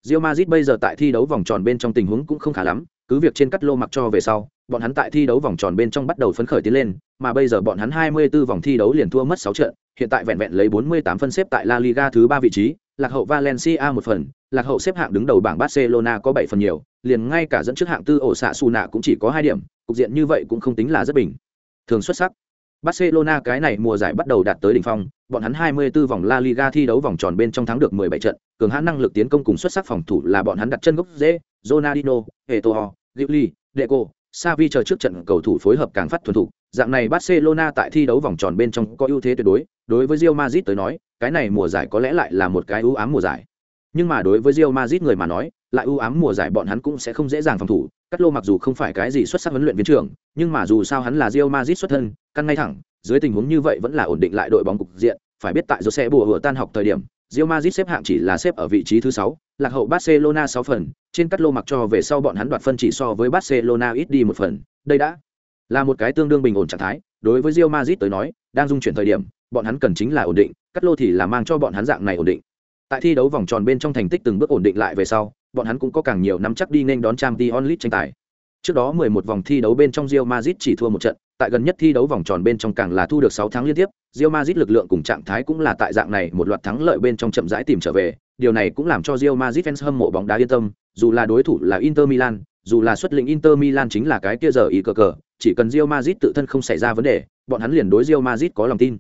Real Madrid bây giờ tại thi đấu vòng tròn bên trong tình huống cũng không khá lắm cứ việc trên cắt lô mặc cho về sau bọn hắn tại thi đấu vòng tròn bên trong bắt đầu phấn khởi tiến lên mà bây giờ bọn hắn 24 vòng thi đấu liền thua mất 6 trận hiện tại vẹn vẹn lấy 48 phân xếp tại La Liga thứ ba vị trí lạc hậu Valencia một phần, lạc hậu xếp hạng đứng đầu bảng Barcelona có 7 phần nhiều, liền ngay cả dẫn trước hạng tư ổ xạ Suna cũng chỉ có 2 điểm, cục diện như vậy cũng không tính là rất bình. Thường xuất sắc. Barcelona cái này mùa giải bắt đầu đạt tới đỉnh phong, bọn hắn 24 vòng La Liga thi đấu vòng tròn bên trong thắng được 17 trận, cường hãn năng lực tiến công cùng xuất sắc phòng thủ là bọn hắn đặt chân gốc dễ, Ronaldinho, Eto'o, Gigli, Deco, Xavi chờ trước trận cầu thủ phối hợp càng phát thuần thủ, dạng này Barcelona tại thi đấu vòng tròn bên trong có ưu thế tuyệt đối, đối với Real Madrid tới nói, cái này mùa giải có lẽ lại là một cái ưu ám mùa giải. Nhưng mà đối với Real Madrid người mà nói, lại ưu ám mùa giải bọn hắn cũng sẽ không dễ dàng phòng thủ. Cát lô mặc dù không phải cái gì xuất sắc huấn luyện viên trưởng, nhưng mà dù sao hắn là Real Madrid xuất thân, căn ngay thẳng, dưới tình huống như vậy vẫn là ổn định lại đội bóng cục diện, phải biết tại Jose bùa vừa tan học thời điểm, Real Madrid xếp hạng chỉ là xếp ở vị trí thứ 6, lạc hậu Barcelona 6 phần, trên Cát lô mặc cho về sau bọn hắn đoạt phân chỉ so với Barcelona ít đi một phần, đây đã là một cái tương đương bình ổn trạng thái, đối với Real Madrid tới nói, đang dung chuyển thời điểm, bọn hắn cần chính là ổn định, cắt lô thì là mang cho bọn hắn dạng này ổn định. Tại thi đấu vòng tròn bên trong thành tích từng bước ổn định lại về sau, bọn hắn cũng có càng nhiều nắm chắc đi nên đón trang t onlit tranh tài. Trước đó 11 vòng thi đấu bên trong Real Madrid chỉ thua một trận, tại gần nhất thi đấu vòng tròn bên trong càng là thu được 6 tháng liên tiếp, Real Madrid lực lượng cùng trạng thái cũng là tại dạng này một loạt thắng lợi bên trong chậm rãi tìm trở về, điều này cũng làm cho Real Madrid fans hâm mộ bóng đá yên tâm, dù là đối thủ là Inter Milan, dù là xuất lĩnh Inter Milan chính là cái kia giờ ý cờ cờ, chỉ cần Real Madrid tự thân không xảy ra vấn đề, bọn hắn liền đối Real Madrid có lòng tin.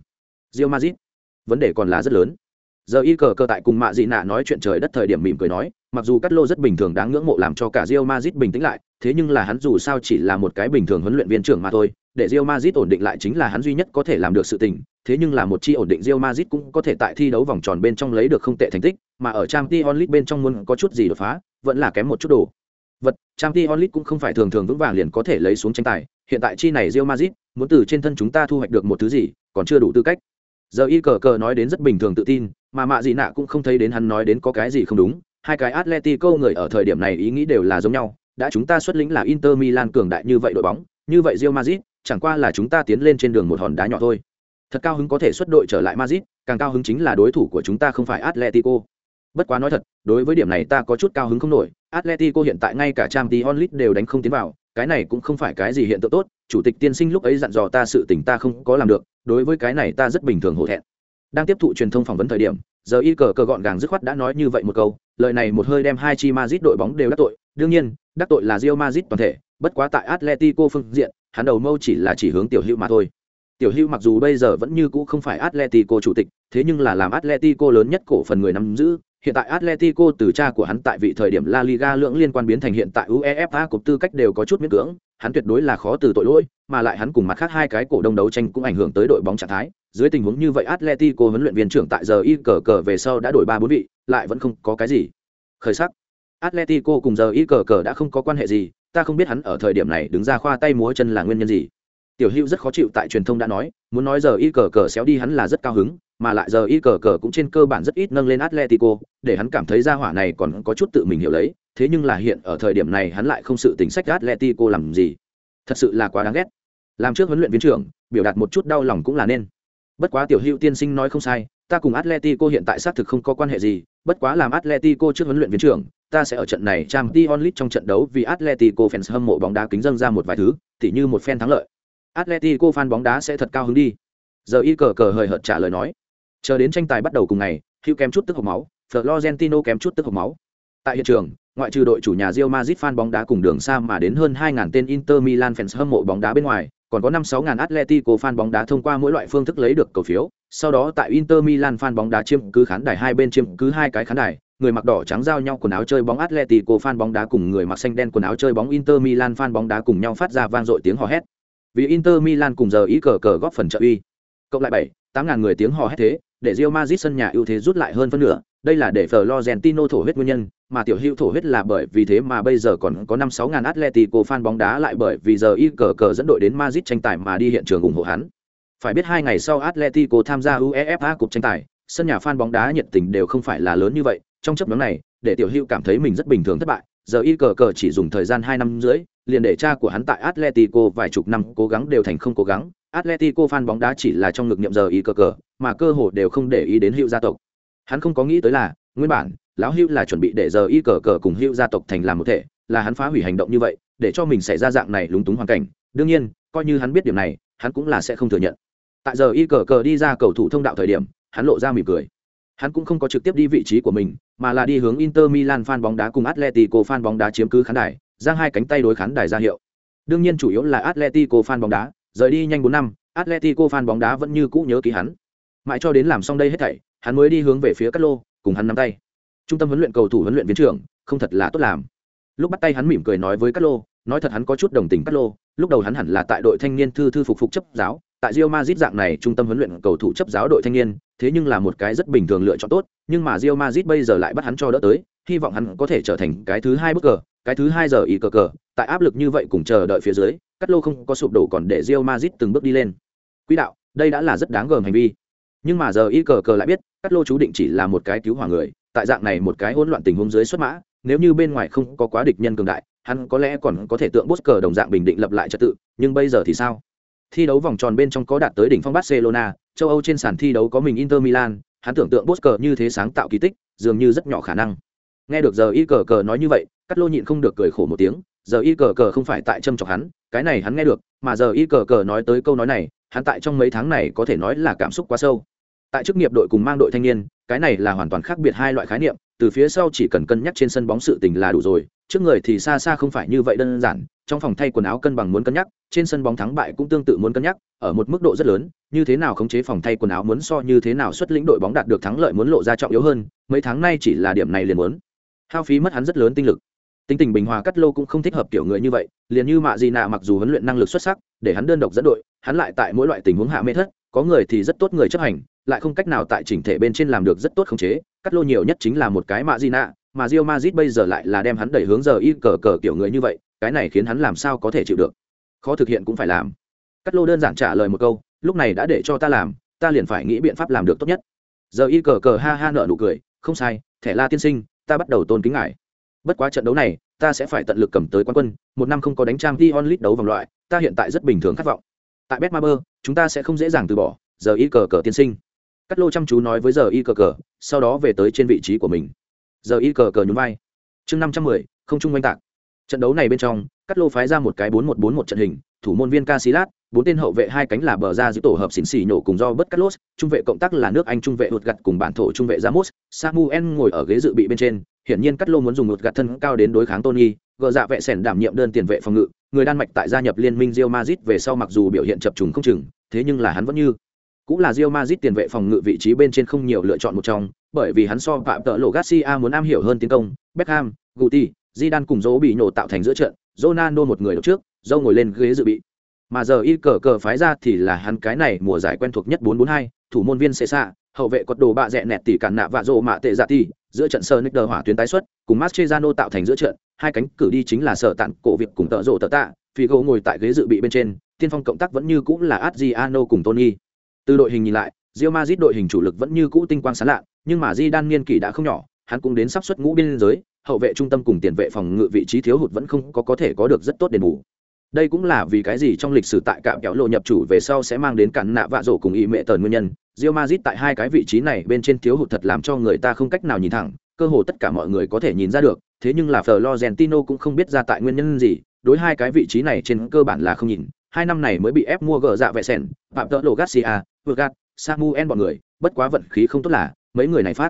Real Madrid, vấn đề còn là rất lớn. Giờ y cờ cờ tại cùng mạ dị nạ nói chuyện trời đất thời điểm mỉm cười nói, mặc dù Cắt Lô rất bình thường đáng ngưỡng mộ làm cho cả Real Madrid bình tĩnh lại, thế nhưng là hắn dù sao chỉ là một cái bình thường huấn luyện viên trưởng mà thôi, để Real Madrid ổn định lại chính là hắn duy nhất có thể làm được sự tình, thế nhưng là một chi ổn định Real Madrid cũng có thể tại thi đấu vòng tròn bên trong lấy được không tệ thành tích, mà ở Champions League bên trong muốn có chút gì đột phá, vẫn là kém một chút đồ. Vật, Champions League cũng không phải thường thường vững vàng liền có thể lấy xuống tranh tài, hiện tại chi này Real Madrid, muốn từ trên thân chúng ta thu hoạch được một thứ gì, còn chưa đủ tư cách. Giờ y cờ cờ nói đến rất bình thường tự tin, mà mạ gì nạ cũng không thấy đến hắn nói đến có cái gì không đúng, hai cái Atletico người ở thời điểm này ý nghĩ đều là giống nhau, đã chúng ta xuất lĩnh là Inter Milan cường đại như vậy đội bóng, như vậy Real Madrid, chẳng qua là chúng ta tiến lên trên đường một hòn đá nhỏ thôi. Thật cao hứng có thể xuất đội trở lại Madrid, càng cao hứng chính là đối thủ của chúng ta không phải Atletico. Bất quá nói thật, đối với điểm này ta có chút cao hứng không nổi, Atletico hiện tại ngay cả Champions League đều đánh không tiến vào, cái này cũng không phải cái gì hiện tượng tốt, chủ tịch tiên sinh lúc ấy dặn dò ta sự tình ta không có làm được, đối với cái này ta rất bình thường hổ thẹn. Đang tiếp thụ truyền thông phỏng vấn thời điểm, giờ y cờ cờ gọn gàng dứt khoát đã nói như vậy một câu, lời này một hơi đem hai chi Madrid đội bóng đều đắc tội, đương nhiên, đắc tội là Real Madrid toàn thể, bất quá tại Atletico phương diện, hắn đầu mâu chỉ là chỉ hướng tiểu hữu mà thôi. Tiểu hữu mặc dù bây giờ vẫn như cũ không phải Atletico chủ tịch, thế nhưng là làm Atletico lớn nhất cổ phần người nắm giữ, hiện tại Atletico từ cha của hắn tại vị thời điểm La Liga lưỡng liên quan biến thành hiện tại UEFA cục tư cách đều có chút miễn cưỡng, hắn tuyệt đối là khó từ tội lỗi, mà lại hắn cùng mặt khác hai cái cổ đông đấu tranh cũng ảnh hưởng tới đội bóng trạng thái. Dưới tình huống như vậy Atletico huấn luyện viên trưởng tại giờ y cờ cờ về sau đã đổi ba bốn vị, lại vẫn không có cái gì. Khởi sắc. Atletico cùng giờ y cờ cờ đã không có quan hệ gì, ta không biết hắn ở thời điểm này đứng ra khoa tay múa chân là nguyên nhân gì. Tiểu Hữu rất khó chịu tại truyền thông đã nói, muốn nói giờ y cờ cờ xéo đi hắn là rất cao hứng, mà lại giờ y cờ cờ cũng trên cơ bản rất ít nâng lên Atletico, để hắn cảm thấy ra hỏa này còn có chút tự mình hiểu lấy, thế nhưng là hiện ở thời điểm này hắn lại không sự tính sách Atletico làm gì. Thật sự là quá đáng ghét. Làm trước huấn luyện viên trưởng, biểu đạt một chút đau lòng cũng là nên. Bất quá tiểu Hữu tiên sinh nói không sai, ta cùng Atletico hiện tại xác thực không có quan hệ gì, bất quá làm Atletico trước huấn luyện viên trưởng, ta sẽ ở trận này trang t onlit trong trận đấu vì Atletico fans hâm mộ bóng đá kính dâng ra một vài thứ, tỉ như một phen thắng lợi. Atletico fan bóng đá sẽ thật cao hứng đi. Giờ y cờ cờ hời hợt trả lời nói. Chờ đến tranh tài bắt đầu cùng ngày, hữu kém chút tức hộc máu, Florentino kém chút tức hộc máu. Tại hiện trường, ngoại trừ đội chủ nhà Real Madrid fan bóng đá cùng đường xa mà đến hơn 2000 tên Inter Milan fans hâm mộ bóng đá bên ngoài, còn có 5-6000 Atletico fan bóng đá thông qua mỗi loại phương thức lấy được cầu phiếu. Sau đó tại Inter Milan fan bóng đá chiếm cứ khán đài hai bên chiếm cứ hai cái khán đài, người mặc đỏ trắng giao nhau quần áo chơi bóng Atletico fan bóng đá cùng người mặc xanh đen quần áo chơi bóng Inter Milan fan bóng đá cùng nhau phát ra vang dội tiếng hò hét. Vì Inter Milan cùng giờ ý cờ cờ góp phần trợ uy. Cộng lại 7, 8000 người tiếng hò hét thế, để Real Madrid sân nhà ưu thế rút lại hơn phân nửa, đây là để Florentino thổ huyết nguyên nhân, mà tiểu hữu thổ huyết là bởi vì thế mà bây giờ còn có 5 6000 Atletico fan bóng đá lại bởi vì giờ y cờ cờ dẫn đội đến Madrid tranh tài mà đi hiện trường ủng hộ hắn. Phải biết hai ngày sau Atletico tham gia UEFA cuộc tranh tài, sân nhà fan bóng đá nhiệt tình đều không phải là lớn như vậy, trong chấp nhóm này, để tiểu hữu cảm thấy mình rất bình thường thất bại, giờ y cờ cờ chỉ dùng thời gian 2 năm rưỡi, liền để cha của hắn tại Atletico vài chục năm cố gắng đều thành không cố gắng, Atletico fan bóng đá chỉ là trong ngực niệm giờ y cờ cờ, mà cơ hồ đều không để ý đến hữu gia tộc. Hắn không có nghĩ tới là, nguyên bản, lão hữu là chuẩn bị để giờ y cờ cờ cùng hữu gia tộc thành làm một thể, là hắn phá hủy hành động như vậy, để cho mình xảy ra dạng này lúng túng hoàn cảnh. Đương nhiên, coi như hắn biết điểm này, hắn cũng là sẽ không thừa nhận. Tại giờ y cờ cờ đi ra cầu thủ thông đạo thời điểm, hắn lộ ra mỉm cười. Hắn cũng không có trực tiếp đi vị trí của mình, mà là đi hướng Inter Milan fan bóng đá cùng Atletico fan bóng đá chiếm cứ khán đài, giang hai cánh tay đối khán đài ra hiệu. Đương nhiên chủ yếu là Atletico fan bóng đá, rời đi nhanh bốn năm, Atletico fan bóng đá vẫn như cũ nhớ ký hắn. Mãi cho đến làm xong đây hết thảy, hắn mới đi hướng về phía Cát Lô, cùng hắn nắm tay. Trung tâm huấn luyện cầu thủ huấn luyện viên trưởng, không thật là tốt làm. Lúc bắt tay hắn mỉm cười nói với Cát Lô, nói thật hắn có chút đồng tình Cát Lô, lúc đầu hắn hẳn là tại đội thanh niên thư thư phục phục chấp giáo, tại Real Madrid dạng này trung tâm huấn luyện cầu thủ chấp giáo đội thanh niên, thế nhưng là một cái rất bình thường lựa chọn tốt, nhưng mà Real Madrid bây giờ lại bắt hắn cho đỡ tới, hy vọng hắn có thể trở thành cái thứ hai bước cờ, cái thứ hai giờ ý cờ cờ, tại áp lực như vậy cùng chờ đợi phía dưới, Cát Lô không có sụp đổ còn để Real Madrid từng bước đi lên. Quỹ đạo, đây đã là rất đáng gờm hành vi. Nhưng mà giờ y cờ cờ lại biết, Cát Lô chú định chỉ là một cái cứu hỏa người, tại dạng này một cái hỗn loạn tình huống dưới xuất mã, nếu như bên ngoài không có quá địch nhân cường đại, hắn có lẽ còn có thể tượng bút cờ đồng dạng bình định lập lại trật tự, nhưng bây giờ thì sao? Thi đấu vòng tròn bên trong có đạt tới đỉnh phong Barcelona, châu Âu trên sàn thi đấu có mình Inter Milan, hắn tưởng tượng Bốt cờ như thế sáng tạo kỳ tích, dường như rất nhỏ khả năng. Nghe được giờ y cờ cờ nói như vậy, Cát Lô nhịn không được cười khổ một tiếng, giờ y cờ cờ không phải tại châm chọc hắn, cái này hắn nghe được, mà giờ y cờ cờ nói tới câu nói này, hắn tại trong mấy tháng này có thể nói là cảm xúc quá sâu. Tại chức nghiệp đội cùng mang đội thanh niên cái này là hoàn toàn khác biệt hai loại khái niệm từ phía sau chỉ cần cân nhắc trên sân bóng sự tình là đủ rồi trước người thì xa xa không phải như vậy đơn giản trong phòng thay quần áo cân bằng muốn cân nhắc trên sân bóng thắng bại cũng tương tự muốn cân nhắc ở một mức độ rất lớn như thế nào khống chế phòng thay quần áo muốn so như thế nào xuất lĩnh đội bóng đạt được thắng lợi muốn lộ ra trọng yếu hơn mấy tháng nay chỉ là điểm này liền muốn. Hao phí mất hắn rất lớn tinh lực tính tình bình hòa cắt lô cũng không thích hợp kiểu người như vậy, liền như mạ di nạ mặc dù huấn luyện năng lực xuất sắc, để hắn đơn độc dẫn đội, hắn lại tại mỗi loại tình huống hạ mê thất, có người thì rất tốt người chấp hành, lại không cách nào tại chỉnh thể bên trên làm được rất tốt khống chế, cắt lô nhiều nhất chính là một cái mạ di nạ, mà rio mazit bây giờ lại là đem hắn đẩy hướng giờ y cờ cờ kiểu người như vậy, cái này khiến hắn làm sao có thể chịu được? Khó thực hiện cũng phải làm. Cắt lô đơn giản trả lời một câu, lúc này đã để cho ta làm, ta liền phải nghĩ biện pháp làm được tốt nhất. Giờ y cờ cờ ha ha nợ nụ cười, không sai, thẻ la tiên sinh, ta bắt đầu tôn kính ngài bất quá trận đấu này ta sẽ phải tận lực cầm tới quán quân một năm không có đánh trang t onlit đấu vòng loại ta hiện tại rất bình thường khát vọng. Tại betmaber chúng ta sẽ không dễ dàng từ bỏ giờ y cờ cờ tiên sinh. Cắt lô chăm chú nói với giờ y cờ cờ sau đó về tới trên vị trí của mình. Giờ y cờ cờ nhún vai. Chương năm trăm mười không trung oanh tạc. Trận đấu này bên trong cắt lô phái ra một cái bốn một bốn một trận hình thủ môn viên Casillas, bốn tên hậu vệ hai cánh là bờ ra giữ tổ hợp xỉn xỉ nổ cùng do bất cắt lốt, trung vệ cộng tác là nước Anh trung vệ hụt gặt cùng bản thổ trung vệ Ramos, Samuel ngồi ở ghế dự bị bên trên, hiển nhiên cắt lô muốn dùng một gạt thân cao đến đối kháng Tony, gờ dạ vệ sẻn đảm nhiệm đơn tiền vệ phòng ngự, người Đan Mạch tại gia nhập liên minh Real Madrid về sau mặc dù biểu hiện chập trùng không chừng, thế nhưng là hắn vẫn như cũng là Real Madrid tiền vệ phòng ngự vị trí bên trên không nhiều lựa chọn một trong, bởi vì hắn so phạm tợ lộ Garcia muốn am hiểu hơn tiến công, Beckham, Guti, Di Đan cùng dỗ bị nổ tạo thành giữa trận, Ronaldo một người đầu trước, dâu ngồi lên ghế dự bị. Mà giờ y cờ cờ phái ra thì là hắn cái này mùa giải quen thuộc nhất 442, thủ môn viên xệ xạ hậu vệ cột đồ bạ rẽ nẹt tỉ cản nạ vạ rộ mạ tệ dạ tỉ giữa trận sơ nick hỏa tuyến tái xuất, cùng mastrejano tạo thành giữa trận, hai cánh cử đi chính là sở tặng cổ việc cùng tợ rộ tợ tạ, figo ngồi tại ghế dự bị bên trên, tiên phong cộng tác vẫn như cũ là adriano cùng tony. Từ đội hình nhìn lại, Real Madrid đội hình chủ lực vẫn như cũ tinh quang sáng lạ nhưng mà di đan niên kỷ đã không nhỏ, hắn cũng đến sắp xuất ngũ biên giới, hậu vệ trung tâm cùng tiền vệ phòng ngự vị trí thiếu hụt vẫn không có có thể có được rất tốt đền bù. Đây cũng là vì cái gì trong lịch sử tại cạm kéo lộ nhập chủ về sau sẽ mang đến cản nạ vạ rổ cùng y mẹ tờn nguyên nhân Real Madrid tại hai cái vị trí này bên trên thiếu hụt thật làm cho người ta không cách nào nhìn thẳng cơ hồ tất cả mọi người có thể nhìn ra được thế nhưng là florentino cũng không biết ra tại nguyên nhân gì đối hai cái vị trí này trên cơ bản là không nhìn hai năm này mới bị ép mua gỡ dạ vệ sèn, phạm tợ lộ garcia Vergat, samuel bọn người bất quá vận khí không tốt là mấy người này phát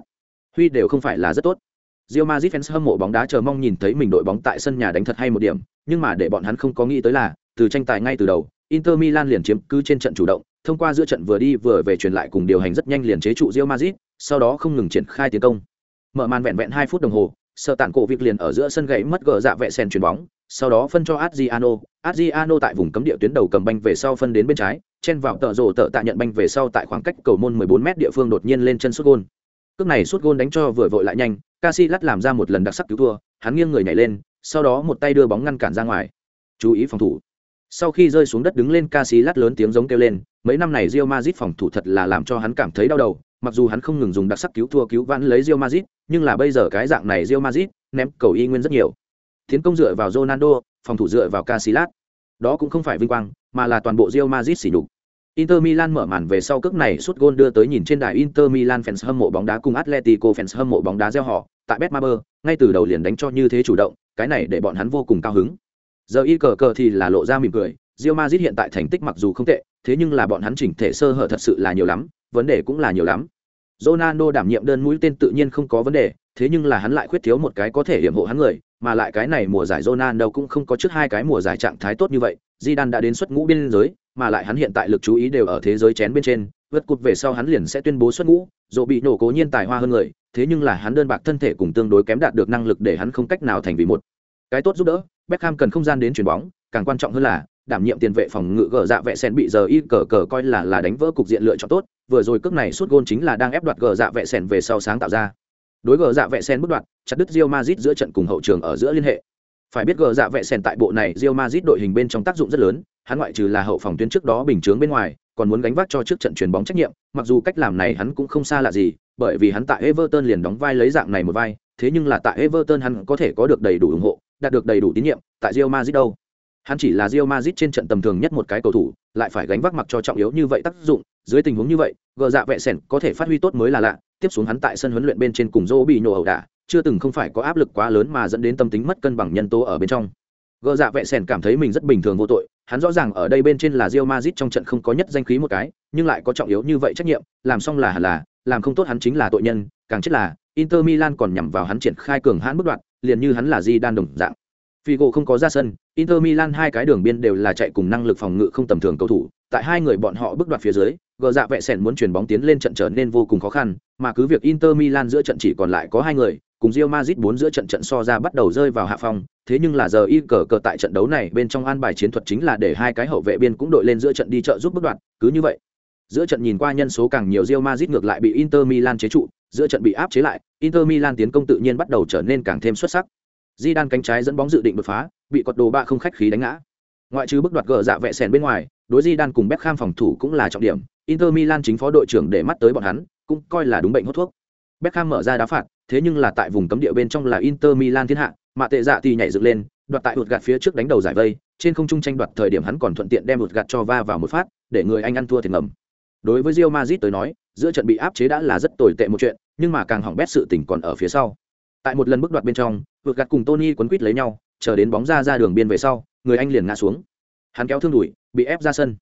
huy đều không phải là rất tốt. Real Madrid fans hâm mộ bóng đá chờ mong nhìn thấy mình đội bóng tại sân nhà đánh thật hay một điểm, nhưng mà để bọn hắn không có nghĩ tới là, từ tranh tài ngay từ đầu, Inter Milan liền chiếm cứ trên trận chủ động, thông qua giữa trận vừa đi vừa về truyền lại cùng điều hành rất nhanh liền chế trụ Real Madrid, sau đó không ngừng triển khai tiến công. Mở màn vẹn vẹn 2 phút đồng hồ, sợ tản cổ việc liền ở giữa sân gãy mất gờ dạ vệ sen chuyền bóng, sau đó phân cho Adriano, Adriano tại vùng cấm địa tuyến đầu cầm banh về sau phân đến bên trái, chen vào tợ rồ tợ tạ nhận banh về sau tại khoảng cách cầu môn 14m địa phương đột nhiên lên chân sút gôn. Cước này sút gôn đánh cho vừa vội lại nhanh, Casillas làm ra một lần đặc sắc cứu thua, hắn nghiêng người nhảy lên, sau đó một tay đưa bóng ngăn cản ra ngoài. Chú ý phòng thủ. Sau khi rơi xuống đất đứng lên Casillas lớn tiếng giống kêu lên, mấy năm này Real Madrid phòng thủ thật là làm cho hắn cảm thấy đau đầu, mặc dù hắn không ngừng dùng đặc sắc cứu thua cứu vãn lấy Real Madrid, nhưng là bây giờ cái dạng này Real Madrid ném cầu y nguyên rất nhiều. Tiến công dựa vào Ronaldo, phòng thủ dựa vào Casillas. Đó cũng không phải vinh quang, mà là toàn bộ Real Madrid sỉ nhục. Inter Milan mở màn về sau cước này suốt gôn đưa tới nhìn trên đài Inter Milan fans hâm mộ bóng đá cùng Atletico fans hâm mộ bóng đá reo họ, tại Betmaber, ngay từ đầu liền đánh cho như thế chủ động, cái này để bọn hắn vô cùng cao hứng. Giờ y cờ cờ thì là lộ ra mỉm cười, Real Madrid hiện tại thành tích mặc dù không tệ, thế nhưng là bọn hắn chỉnh thể sơ hở thật sự là nhiều lắm, vấn đề cũng là nhiều lắm. Ronaldo đảm nhiệm đơn mũi tên tự nhiên không có vấn đề, thế nhưng là hắn lại khuyết thiếu một cái có thể hiểm hộ hắn người, mà lại cái này mùa giải Ronaldo cũng không có trước hai cái mùa giải trạng thái tốt như vậy, Zidane đã đến xuất ngũ biên giới, mà lại hắn hiện tại lực chú ý đều ở thế giới chén bên trên, vượt cột về sau hắn liền sẽ tuyên bố xuất ngũ, dù bị nổ cố nhiên tài hoa hơn người, thế nhưng là hắn đơn bạc thân thể cùng tương đối kém đạt được năng lực để hắn không cách nào thành vì một cái tốt giúp đỡ. Beckham cần không gian đến chuyển bóng, càng quan trọng hơn là đảm nhiệm tiền vệ phòng ngự gờ dạ vệ sen bị giờ y cờ cờ coi là là đánh vỡ cục diện lựa chọn tốt, vừa rồi cước này suốt gôn chính là đang ép đoạt gờ dạ vệ sen về sau sáng tạo ra. Đối gờ dạ vệ sen bất đoạn, chặt đứt Real Madrid giữa trận cùng hậu trường ở giữa liên hệ. Phải biết gờ dạ vệ sen tại bộ này Real Madrid đội hình bên trong tác dụng rất lớn, hắn ngoại trừ là hậu phòng tuyến trước đó bình chướng bên ngoài, còn muốn gánh vác cho trước trận chuyền bóng trách nhiệm, mặc dù cách làm này hắn cũng không xa lạ gì, bởi vì hắn tại Everton liền đóng vai lấy dạng này một vai, thế nhưng là tại Everton hắn có thể có được đầy đủ ủng hộ, đạt được đầy đủ tín nhiệm, tại Real Madrid đâu? Hắn chỉ là Real Madrid trên trận tầm thường nhất một cái cầu thủ, lại phải gánh vác mặc cho trọng yếu như vậy tác dụng, dưới tình huống như vậy, gờ dạ vệ sèn có thể phát huy tốt mới là lạ, tiếp xuống hắn tại sân huấn luyện bên trên cùng Zô bị nhổ ẩu đả, chưa từng không phải có áp lực quá lớn mà dẫn đến tâm tính mất cân bằng nhân tố ở bên trong. Gờ dạ vệ sèn cảm thấy mình rất bình thường vô tội, hắn rõ ràng ở đây bên trên là Real Madrid trong trận không có nhất danh khí một cái, nhưng lại có trọng yếu như vậy trách nhiệm, làm xong là hẳn là, làm không tốt hắn chính là tội nhân, càng chết là Inter Milan còn nhằm vào hắn triển khai cường hãn bất đoạn, liền như hắn là Di đan đồng dạng. Figo không có ra sân, Inter Milan hai cái đường biên đều là chạy cùng năng lực phòng ngự không tầm thường cầu thủ, tại hai người bọn họ bước đoạt phía dưới, gờ dạ vẹ sèn muốn chuyển bóng tiến lên trận trở nên vô cùng khó khăn, mà cứ việc Inter Milan giữa trận chỉ còn lại có hai người, cùng Real Madrid bốn giữa trận trận so ra bắt đầu rơi vào hạ phong, thế nhưng là giờ y cờ cờ tại trận đấu này bên trong an bài chiến thuật chính là để hai cái hậu vệ biên cũng đội lên giữa trận đi trợ giúp bước đoạt, cứ như vậy. Giữa trận nhìn qua nhân số càng nhiều Real Madrid ngược lại bị Inter Milan chế trụ, giữa trận bị áp chế lại, Inter Milan tiến công tự nhiên bắt đầu trở nên càng thêm xuất sắc. Di đan cánh trái dẫn bóng dự định đột phá, bị cột đồ bạ không khách khí đánh ngã. Ngoại trừ bước đoạt gỡ dạ vẽ sèn bên ngoài, đối Di đan cùng Beckham phòng thủ cũng là trọng điểm. Inter Milan chính phó đội trưởng để mắt tới bọn hắn, cũng coi là đúng bệnh hốt thuốc. Beckham mở ra đá phạt, thế nhưng là tại vùng cấm địa bên trong là Inter Milan thiên hạ, mạ tệ dạ thì nhảy dựng lên, đoạt tại hụt gạt phía trước đánh đầu giải vây, trên không trung tranh đoạt thời điểm hắn còn thuận tiện đem hụt gạt cho va vào một phát, để người anh ăn thua thì ngầm. Đối với Real Madrid tới nói, giữa trận bị áp chế đã là rất tồi tệ một chuyện, nhưng mà càng hỏng bét sự tình còn ở phía sau. Tại một lần bước đoạt bên trong, vượt gạt cùng Tony quấn quýt lấy nhau, chờ đến bóng ra ra đường biên về sau, người anh liền ngã xuống. Hắn kéo thương đuổi, bị ép ra sân.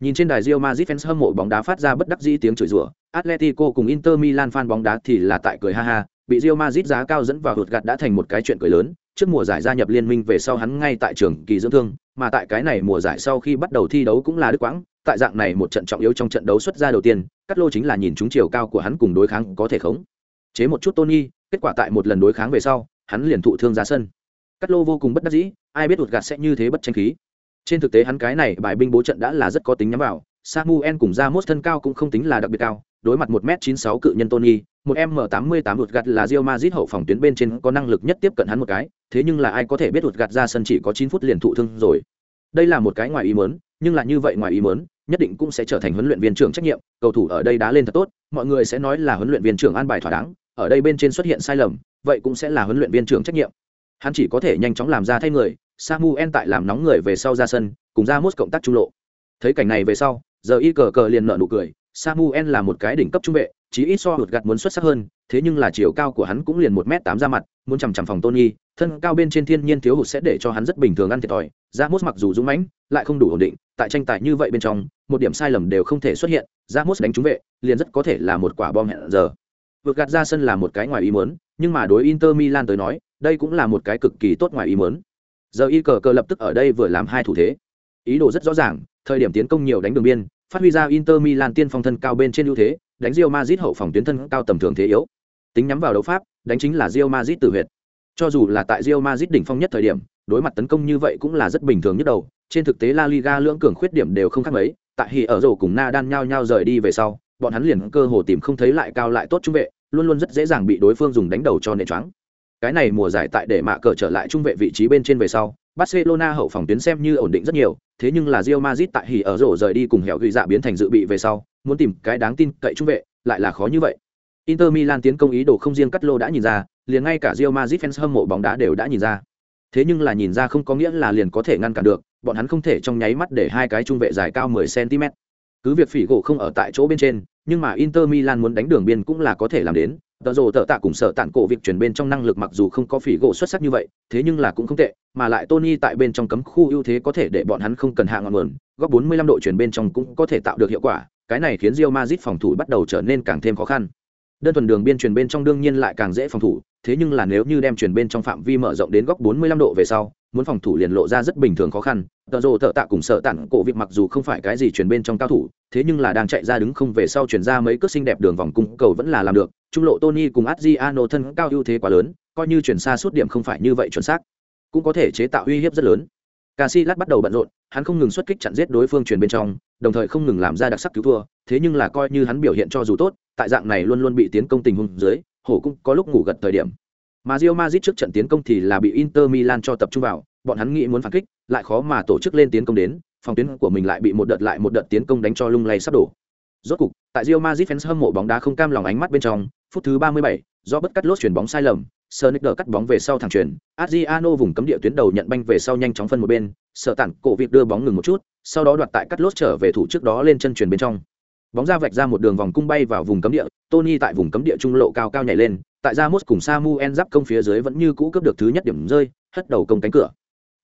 Nhìn trên đài Real Madrid fans hâm mộ bóng đá phát ra bất đắc dĩ tiếng chửi rủa, Atletico cùng Inter Milan fan bóng đá thì là tại cười ha ha, bị Real Madrid giá cao dẫn vào vượt gạt đã thành một cái chuyện cười lớn. Trước mùa giải gia nhập liên minh về sau hắn ngay tại trường kỳ dưỡng thương, mà tại cái này mùa giải sau khi bắt đầu thi đấu cũng là đức quãng, tại dạng này một trận trọng yếu trong trận đấu xuất ra đầu tiên, cắt lô chính là nhìn chúng chiều cao của hắn cùng đối kháng có thể khống. Chế một chút Tony, kết quả tại một lần đối kháng về sau, hắn liền thụ thương ra sân. Cắt lô vô cùng bất đắc dĩ, ai biết đột gạt sẽ như thế bất tranh khí. Trên thực tế hắn cái này bài binh bố trận đã là rất có tính nhắm vào, Samuel cùng Ramos thân cao cũng không tính là đặc biệt cao, đối mặt 1m96 cự nhân Tony, một M88 đột gạt là Real Madrid hậu phòng tuyến bên trên có năng lực nhất tiếp cận hắn một cái, thế nhưng là ai có thể biết đột gạt ra sân chỉ có 9 phút liền thụ thương rồi. Đây là một cái ngoài ý muốn, nhưng là như vậy ngoài ý muốn, nhất định cũng sẽ trở thành huấn luyện viên trưởng trách nhiệm, cầu thủ ở đây đá lên thật tốt, mọi người sẽ nói là huấn luyện viên trưởng an bài thỏa đáng, ở đây bên trên xuất hiện sai lầm, vậy cũng sẽ là huấn luyện viên trưởng trách nhiệm. Hắn chỉ có thể nhanh chóng làm ra thay người, Samuel tại làm nóng người về sau ra sân, cùng ra mốt cộng tác trung lộ. Thấy cảnh này về sau, giờ y cờ cờ liền nợ nụ cười, Samuel là một cái đỉnh cấp trung vệ, chí ít so hụt gạt muốn xuất sắc hơn, thế nhưng là chiều cao của hắn cũng liền một m tám ra mặt, muốn chằm chằm phòng Tony, thân cao bên trên thiên nhiên thiếu hụt sẽ để cho hắn rất bình thường ăn thiệt thòi. Ramos mặc dù dũng mãnh, lại không đủ ổn định, tại tranh tài như vậy bên trong, một điểm sai lầm đều không thể xuất hiện, Ramos đánh trúng vệ, liền rất có thể là một quả bom hẹn giờ. Vượt gạt ra sân là một cái ngoài ý muốn, nhưng mà đối Inter Milan tới nói, đây cũng là một cái cực kỳ tốt ngoài ý muốn. Giờ y cờ cờ lập tức ở đây vừa làm hai thủ thế. Ý đồ rất rõ ràng, thời điểm tiến công nhiều đánh đường biên, phát huy ra Inter Milan tiên phong thân cao bên trên ưu thế, đánh Real Madrid hậu phòng tuyến thân cao tầm thường thế yếu. Tính nhắm vào đấu pháp, đánh chính là Real Madrid tự huyệt. Cho dù là tại Real Madrid đỉnh phong nhất thời điểm, đối mặt tấn công như vậy cũng là rất bình thường nhất đầu. Trên thực tế La Liga lưỡng cường khuyết điểm đều không khác mấy, tại hỉ ở rổ cùng Nadal nhau nhau rời đi về sau, bọn hắn liền cơ hồ tìm không thấy lại cao lại tốt trung vệ, luôn luôn rất dễ dàng bị đối phương dùng đánh đầu cho nệ choáng. Cái này mùa giải tại để mạ cờ trở lại trung vệ vị trí bên trên về sau, Barcelona hậu phòng tuyến xem như ổn định rất nhiều, thế nhưng là Real Madrid tại hỉ ở rổ rời đi cùng hẻo ghi dạ biến thành dự bị về sau, muốn tìm cái đáng tin cậy trung vệ, lại là khó như vậy. Inter Milan tiến công ý đồ không riêng cắt lô đã nhìn ra, liền ngay cả Real Madrid fans hâm mộ bóng đá đều đã nhìn ra. Thế nhưng là nhìn ra không có nghĩa là liền có thể ngăn cản được, bọn hắn không thể trong nháy mắt để hai cái trung vệ dài cao 10 cm. Cứ việc phỉ gỗ không ở tại chỗ bên trên, nhưng mà Inter Milan muốn đánh đường biên cũng là có thể làm đến, tờ rồ tờ tạ cùng sở tản cổ việc chuyển bên trong năng lực mặc dù không có phỉ gỗ xuất sắc như vậy thế nhưng là cũng không tệ mà lại tony tại bên trong cấm khu ưu thế có thể để bọn hắn không cần hạ ngọn nguồn góc 45 độ chuyển bên trong cũng có thể tạo được hiệu quả cái này khiến Real Madrid phòng thủ bắt đầu trở nên càng thêm khó khăn đơn thuần đường biên truyền bên trong đương nhiên lại càng dễ phòng thủ thế nhưng là nếu như đem truyền bên trong phạm vi mở rộng đến góc 45 độ về sau muốn phòng thủ liền lộ ra rất bình thường khó khăn. Tờ rồ thợ tạ cùng sợ tặng cổ việc mặc dù không phải cái gì truyền bên trong cao thủ thế nhưng là đang chạy ra đứng không về sau chuyển ra mấy cước xinh đẹp đường vòng cung cầu vẫn là làm được. Trung lộ tony cùng adriano thân cao ưu thế quá lớn coi như chuyển xa suốt điểm không phải như vậy chuẩn xác cũng có thể chế tạo uy hiếp rất lớn. Casillas bắt đầu bận rộn, hắn không ngừng xuất kích chặn giết đối phương truyền bên trong, đồng thời không ngừng làm ra đặc sắc cứu thua, thế nhưng là coi như hắn biểu hiện cho dù tốt, tại dạng này luôn luôn bị tiến công tình huống dưới, hổ cũng có lúc ngủ gật thời điểm. Mà Real Madrid trước trận tiến công thì là bị Inter Milan cho tập trung vào, bọn hắn nghĩ muốn phản kích, lại khó mà tổ chức lên tiến công đến, phòng tuyến của mình lại bị một đợt lại một đợt tiến công đánh cho lung lay sắp đổ. Rốt cục, tại Real Madrid fans hâm mộ bóng đá không cam lòng ánh mắt bên trong, phút thứ 37, do bất cắt lốt chuyển bóng sai lầm, Sonic cắt bóng về sau thẳng chuyền, Adriano vùng cấm địa tuyến đầu nhận banh về sau nhanh chóng phân một bên, sợ tản cổ việc đưa bóng ngừng một chút, sau đó đoạt tại cắt lốt trở về thủ trước đó lên chân chuyền bên trong. Bóng ra vạch ra một đường vòng cung bay vào vùng cấm địa, Tony tại vùng cấm địa trung lộ cao cao nhảy lên, tại Ramos cùng Samuel giáp công phía dưới vẫn như cũ cướp được thứ nhất điểm rơi, hất đầu công cánh cửa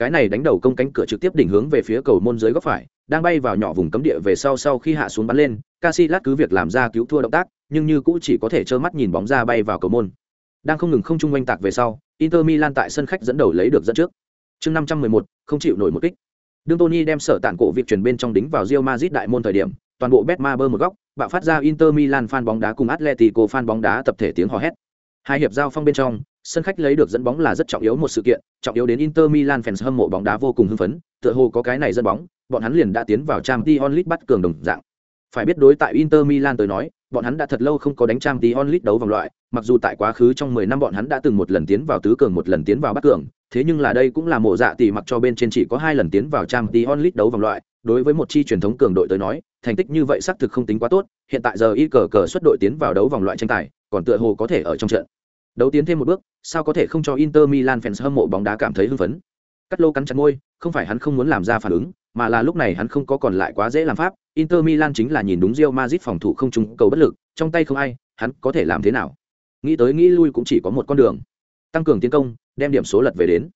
cái này đánh đầu công cánh cửa trực tiếp đỉnh hướng về phía cầu môn dưới góc phải đang bay vào nhỏ vùng cấm địa về sau sau khi hạ xuống bắn lên Casillas cứ việc làm ra cứu thua động tác nhưng như cũ chỉ có thể trơ mắt nhìn bóng ra bay vào cầu môn đang không ngừng không trung oanh tạc về sau Inter Milan tại sân khách dẫn đầu lấy được dẫn trước. Chương năm trăm mười một không chịu nổi một kích. Đương Tony đem sở tản cổ việc chuyển bên trong đính vào Real Madrid đại môn thời điểm toàn bộ Betmaber một góc bạo phát ra Inter Milan fan bóng đá cùng Atletico fan bóng đá tập thể tiếng hò hét. Hai hiệp giao phong bên trong sân khách lấy được dẫn bóng là rất trọng yếu một sự kiện, trọng yếu đến Inter Milan fans hâm mộ bóng đá vô cùng hưng phấn, tựa hồ có cái này dẫn bóng, bọn hắn liền đã tiến vào Champions League bắt cường đồng dạng. Phải biết đối tại Inter Milan tới nói, bọn hắn đã thật lâu không có đánh trang tí onlit đấu vòng loại, mặc dù tại quá khứ trong 10 năm bọn hắn đã từng một lần tiến vào tứ cường một lần tiến vào bát cường, thế nhưng là đây cũng là mộ dạ tỷ mặc cho bên trên chỉ có hai lần tiến vào trang tí onlit đấu vòng loại, đối với một chi truyền thống cường đội tới nói, thành tích như vậy xác thực không tính quá tốt, hiện tại giờ y cờ cờ xuất đội tiến vào đấu vòng loại tranh tài, còn tựa hồ có thể ở trong trận. Đấu tiến thêm một bước sao có thể không cho inter milan fans hâm mộ bóng đá cảm thấy hưng phấn? Cắt lô cắn chặt môi, không phải hắn không muốn làm ra phản ứng, mà là lúc này hắn không có còn lại quá dễ làm pháp, inter milan chính là nhìn đúng rio mazit phòng thủ không trúng cầu bất lực, trong tay không ai, hắn có thể làm thế nào? Nghĩ tới nghĩ lui cũng chỉ có một con đường. Tăng cường tiến công, đem điểm số lật về đến.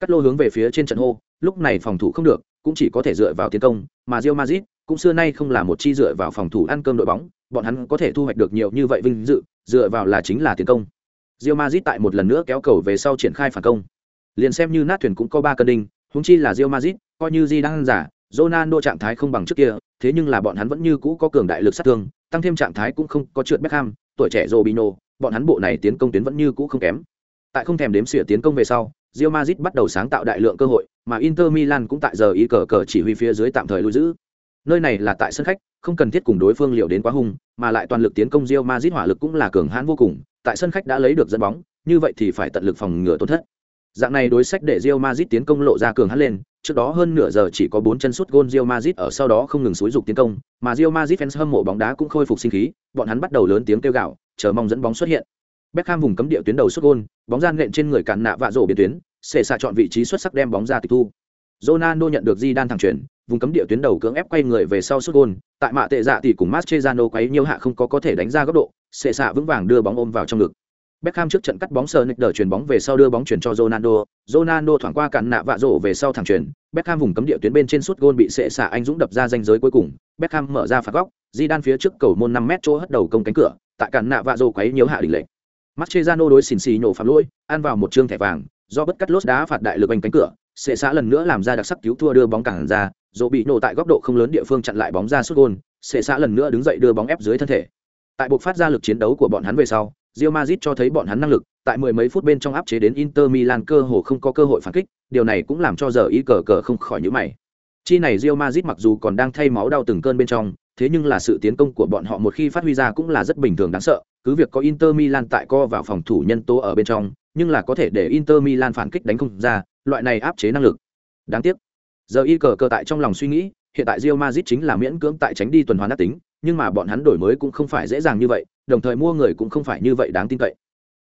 Cắt lô hướng về phía trên trận hô, lúc này phòng thủ không được, cũng chỉ có thể dựa vào tiến công, mà rio mazit cũng xưa nay không là một chi dựa vào phòng thủ ăn cơm đội bóng, bọn hắn có thể thu hoạch được nhiều như vậy vinh dự, dựa vào là chính là tiến công. Rio mazit tại một lần nữa kéo cầu về sau triển khai phản công liền xem như nát thuyền cũng có ba cân đinh húng chi là rio mazit coi như di đang giả Ronaldo trạng thái không bằng trước kia, thế nhưng là bọn hắn vẫn như cũ có cường đại lực sát thương, tăng thêm trạng thái cũng không có trượt Beckham, tuổi trẻ Robinho, bọn hắn bộ này tiến công tuyến vẫn như cũ không kém. Tại không thèm đếm xỉa tiến công về sau, Real Madrid bắt đầu sáng tạo đại lượng cơ hội, mà Inter Milan cũng tại giờ y cờ cờ chỉ huy phía dưới tạm thời lưu giữ. Nơi này là tại sân khách, không cần thiết cùng đối phương liệu đến quá hung, mà lại toàn lực tiến công Real Madrid hỏa lực cũng là cường hãn vô cùng, tại sân khách đã lấy được dẫn bóng, như vậy thì phải tận lực phòng ngừa tổn thất. Dạng này đối sách để Real Madrid tiến công lộ ra cường hắn lên, trước đó hơn nửa giờ chỉ có bốn chân sút gôn Real Madrid ở sau đó không ngừng xúi dục tiến công, mà Real Madrid fans hâm mộ bóng đá cũng khôi phục sinh khí, bọn hắn bắt đầu lớn tiếng kêu gào, chờ mong dẫn bóng xuất hiện. Beckham vùng cấm địa tuyến đầu sút gôn, bóng gian nện trên người cản nạ vạ rổ biến tuyến, xệ xạ chọn vị trí xuất sắc đem bóng ra tịch thu. Ronaldo nhận được di đan thẳng chuyển, vùng cấm địa tuyến đầu cưỡng ép quay người về sau sút gôn, tại mạ tệ dạ thì cùng Mascherano quấy nhiều hạ không có có thể đánh ra góc độ, xệ xạ vững vàng đưa bóng ôm vào trong ngực. Beckham trước trận cắt bóng sờ nịch đỡ chuyển bóng về sau đưa bóng chuyển cho Ronaldo, Ronaldo thoảng qua cản nạ vạ rổ về sau thẳng chuyển, Beckham vùng cấm địa tuyến bên trên sút gôn bị sệ xả anh dũng đập ra danh giới cuối cùng, Beckham mở ra phạt góc, Zidane phía trước cầu môn 5 mét chỗ hất đầu công cánh cửa, tại cản nạ vạ rổ quấy nhiều hạ đỉnh lệnh. Mascherano đối xỉn xì nhổ phạm lỗi, ăn vào một trương thẻ vàng, do bất cắt lốt đá phạt đại lực anh cánh cửa, sệ xả lần nữa làm ra đặc sắc cứu thua đưa bóng cản ra, rổ bị nổ tại góc độ không lớn địa phương chặn lại bóng ra sút gôn, sệ xả lần nữa đứng dậy đưa bóng ép dưới thân thể. Tại buộc phát ra lực chiến đấu của bọn hắn về sau, Real Madrid cho thấy bọn hắn năng lực, tại mười mấy phút bên trong áp chế đến Inter Milan cơ hồ không có cơ hội phản kích, điều này cũng làm cho giờ ý cờ cờ không khỏi nhíu mày. Chi này Real Madrid mặc dù còn đang thay máu đau từng cơn bên trong, thế nhưng là sự tiến công của bọn họ một khi phát huy ra cũng là rất bình thường đáng sợ, cứ việc có Inter Milan tại co vào phòng thủ nhân tố ở bên trong, nhưng là có thể để Inter Milan phản kích đánh không ra, loại này áp chế năng lực. Đáng tiếc. Giờ y cờ cờ tại trong lòng suy nghĩ, hiện tại Real Madrid chính là miễn cưỡng tại tránh đi tuần hoàn ác tính, nhưng mà bọn hắn đổi mới cũng không phải dễ dàng như vậy, đồng thời mua người cũng không phải như vậy đáng tin cậy.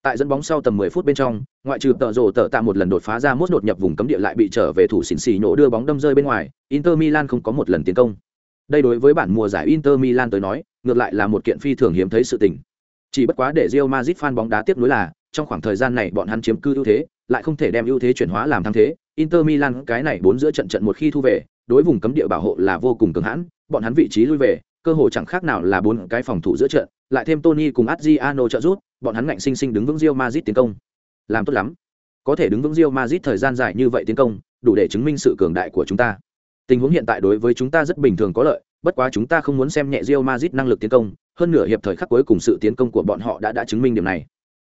Tại dẫn bóng sau tầm 10 phút bên trong, ngoại trừ tợ rồ tợ tạ một lần đột phá ra mốt đột nhập vùng cấm địa lại bị trở về thủ xỉn xì nhổ đưa bóng đâm rơi bên ngoài, Inter Milan không có một lần tiến công. Đây đối với bản mùa giải Inter Milan tới nói, ngược lại là một kiện phi thường hiếm thấy sự tình. Chỉ bất quá để Real Madrid fan bóng đá tiếp nối là, trong khoảng thời gian này bọn hắn chiếm cư ưu thế, lại không thể đem ưu thế chuyển hóa làm thắng thế. Inter Milan cái này bốn giữa trận trận một khi thu về, đối vùng cấm địa bảo hộ là vô cùng cứng hãn, bọn hắn vị trí lui về, cơ hội chẳng khác nào là bốn cái phòng thủ giữa trận, lại thêm Tony cùng Adriano trợ giúp, bọn hắn ngạnh sinh sinh đứng vững Real Madrid tiến công. Làm tốt lắm. Có thể đứng vững Real Madrid thời gian dài như vậy tiến công, đủ để chứng minh sự cường đại của chúng ta. Tình huống hiện tại đối với chúng ta rất bình thường có lợi, bất quá chúng ta không muốn xem nhẹ Real Madrid năng lực tiến công, hơn nửa hiệp thời khắc cuối cùng sự tiến công của bọn họ đã đã chứng minh điểm này.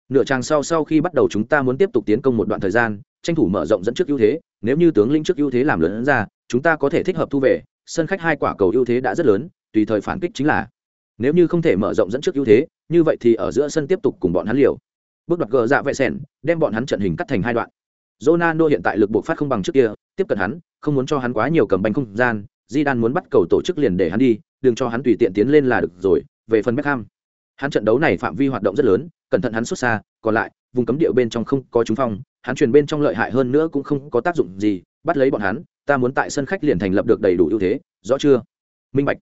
Nửa trang sau sau khi bắt đầu chúng ta muốn tiếp tục tiến công một đoạn thời gian, tranh thủ mở rộng dẫn trước ưu thế, nếu như tướng lĩnh trước ưu thế làm lớn ra, chúng ta có thể thích hợp thu về, sân khách hai quả cầu ưu thế đã rất lớn, tùy thời phản kích chính là nếu như không thể mở rộng dẫn trước ưu thế, như vậy thì ở giữa sân tiếp tục cùng bọn hắn liều. Bước đoạt gờ dạ vệ sẻn, đem bọn hắn trận hình cắt thành hai đoạn. Ronaldo hiện tại lực buộc phát không bằng trước kia, tiếp cận hắn, không muốn cho hắn quá nhiều cầm bánh không gian di đan muốn bắt cầu tổ chức liền để hắn đi, đừng cho hắn tùy tiện tiến lên là được rồi, về phần Beckham. Hắn trận đấu này phạm vi hoạt động rất lớn, cẩn thận hắn xuất xa, còn lại, vùng cấm địa bên trong không có trúng phong, hắn truyền bên trong lợi hại hơn nữa cũng không có tác dụng gì, bắt lấy bọn hắn, ta muốn tại sân khách liền thành lập được đầy đủ ưu thế, rõ chưa? Minh bạch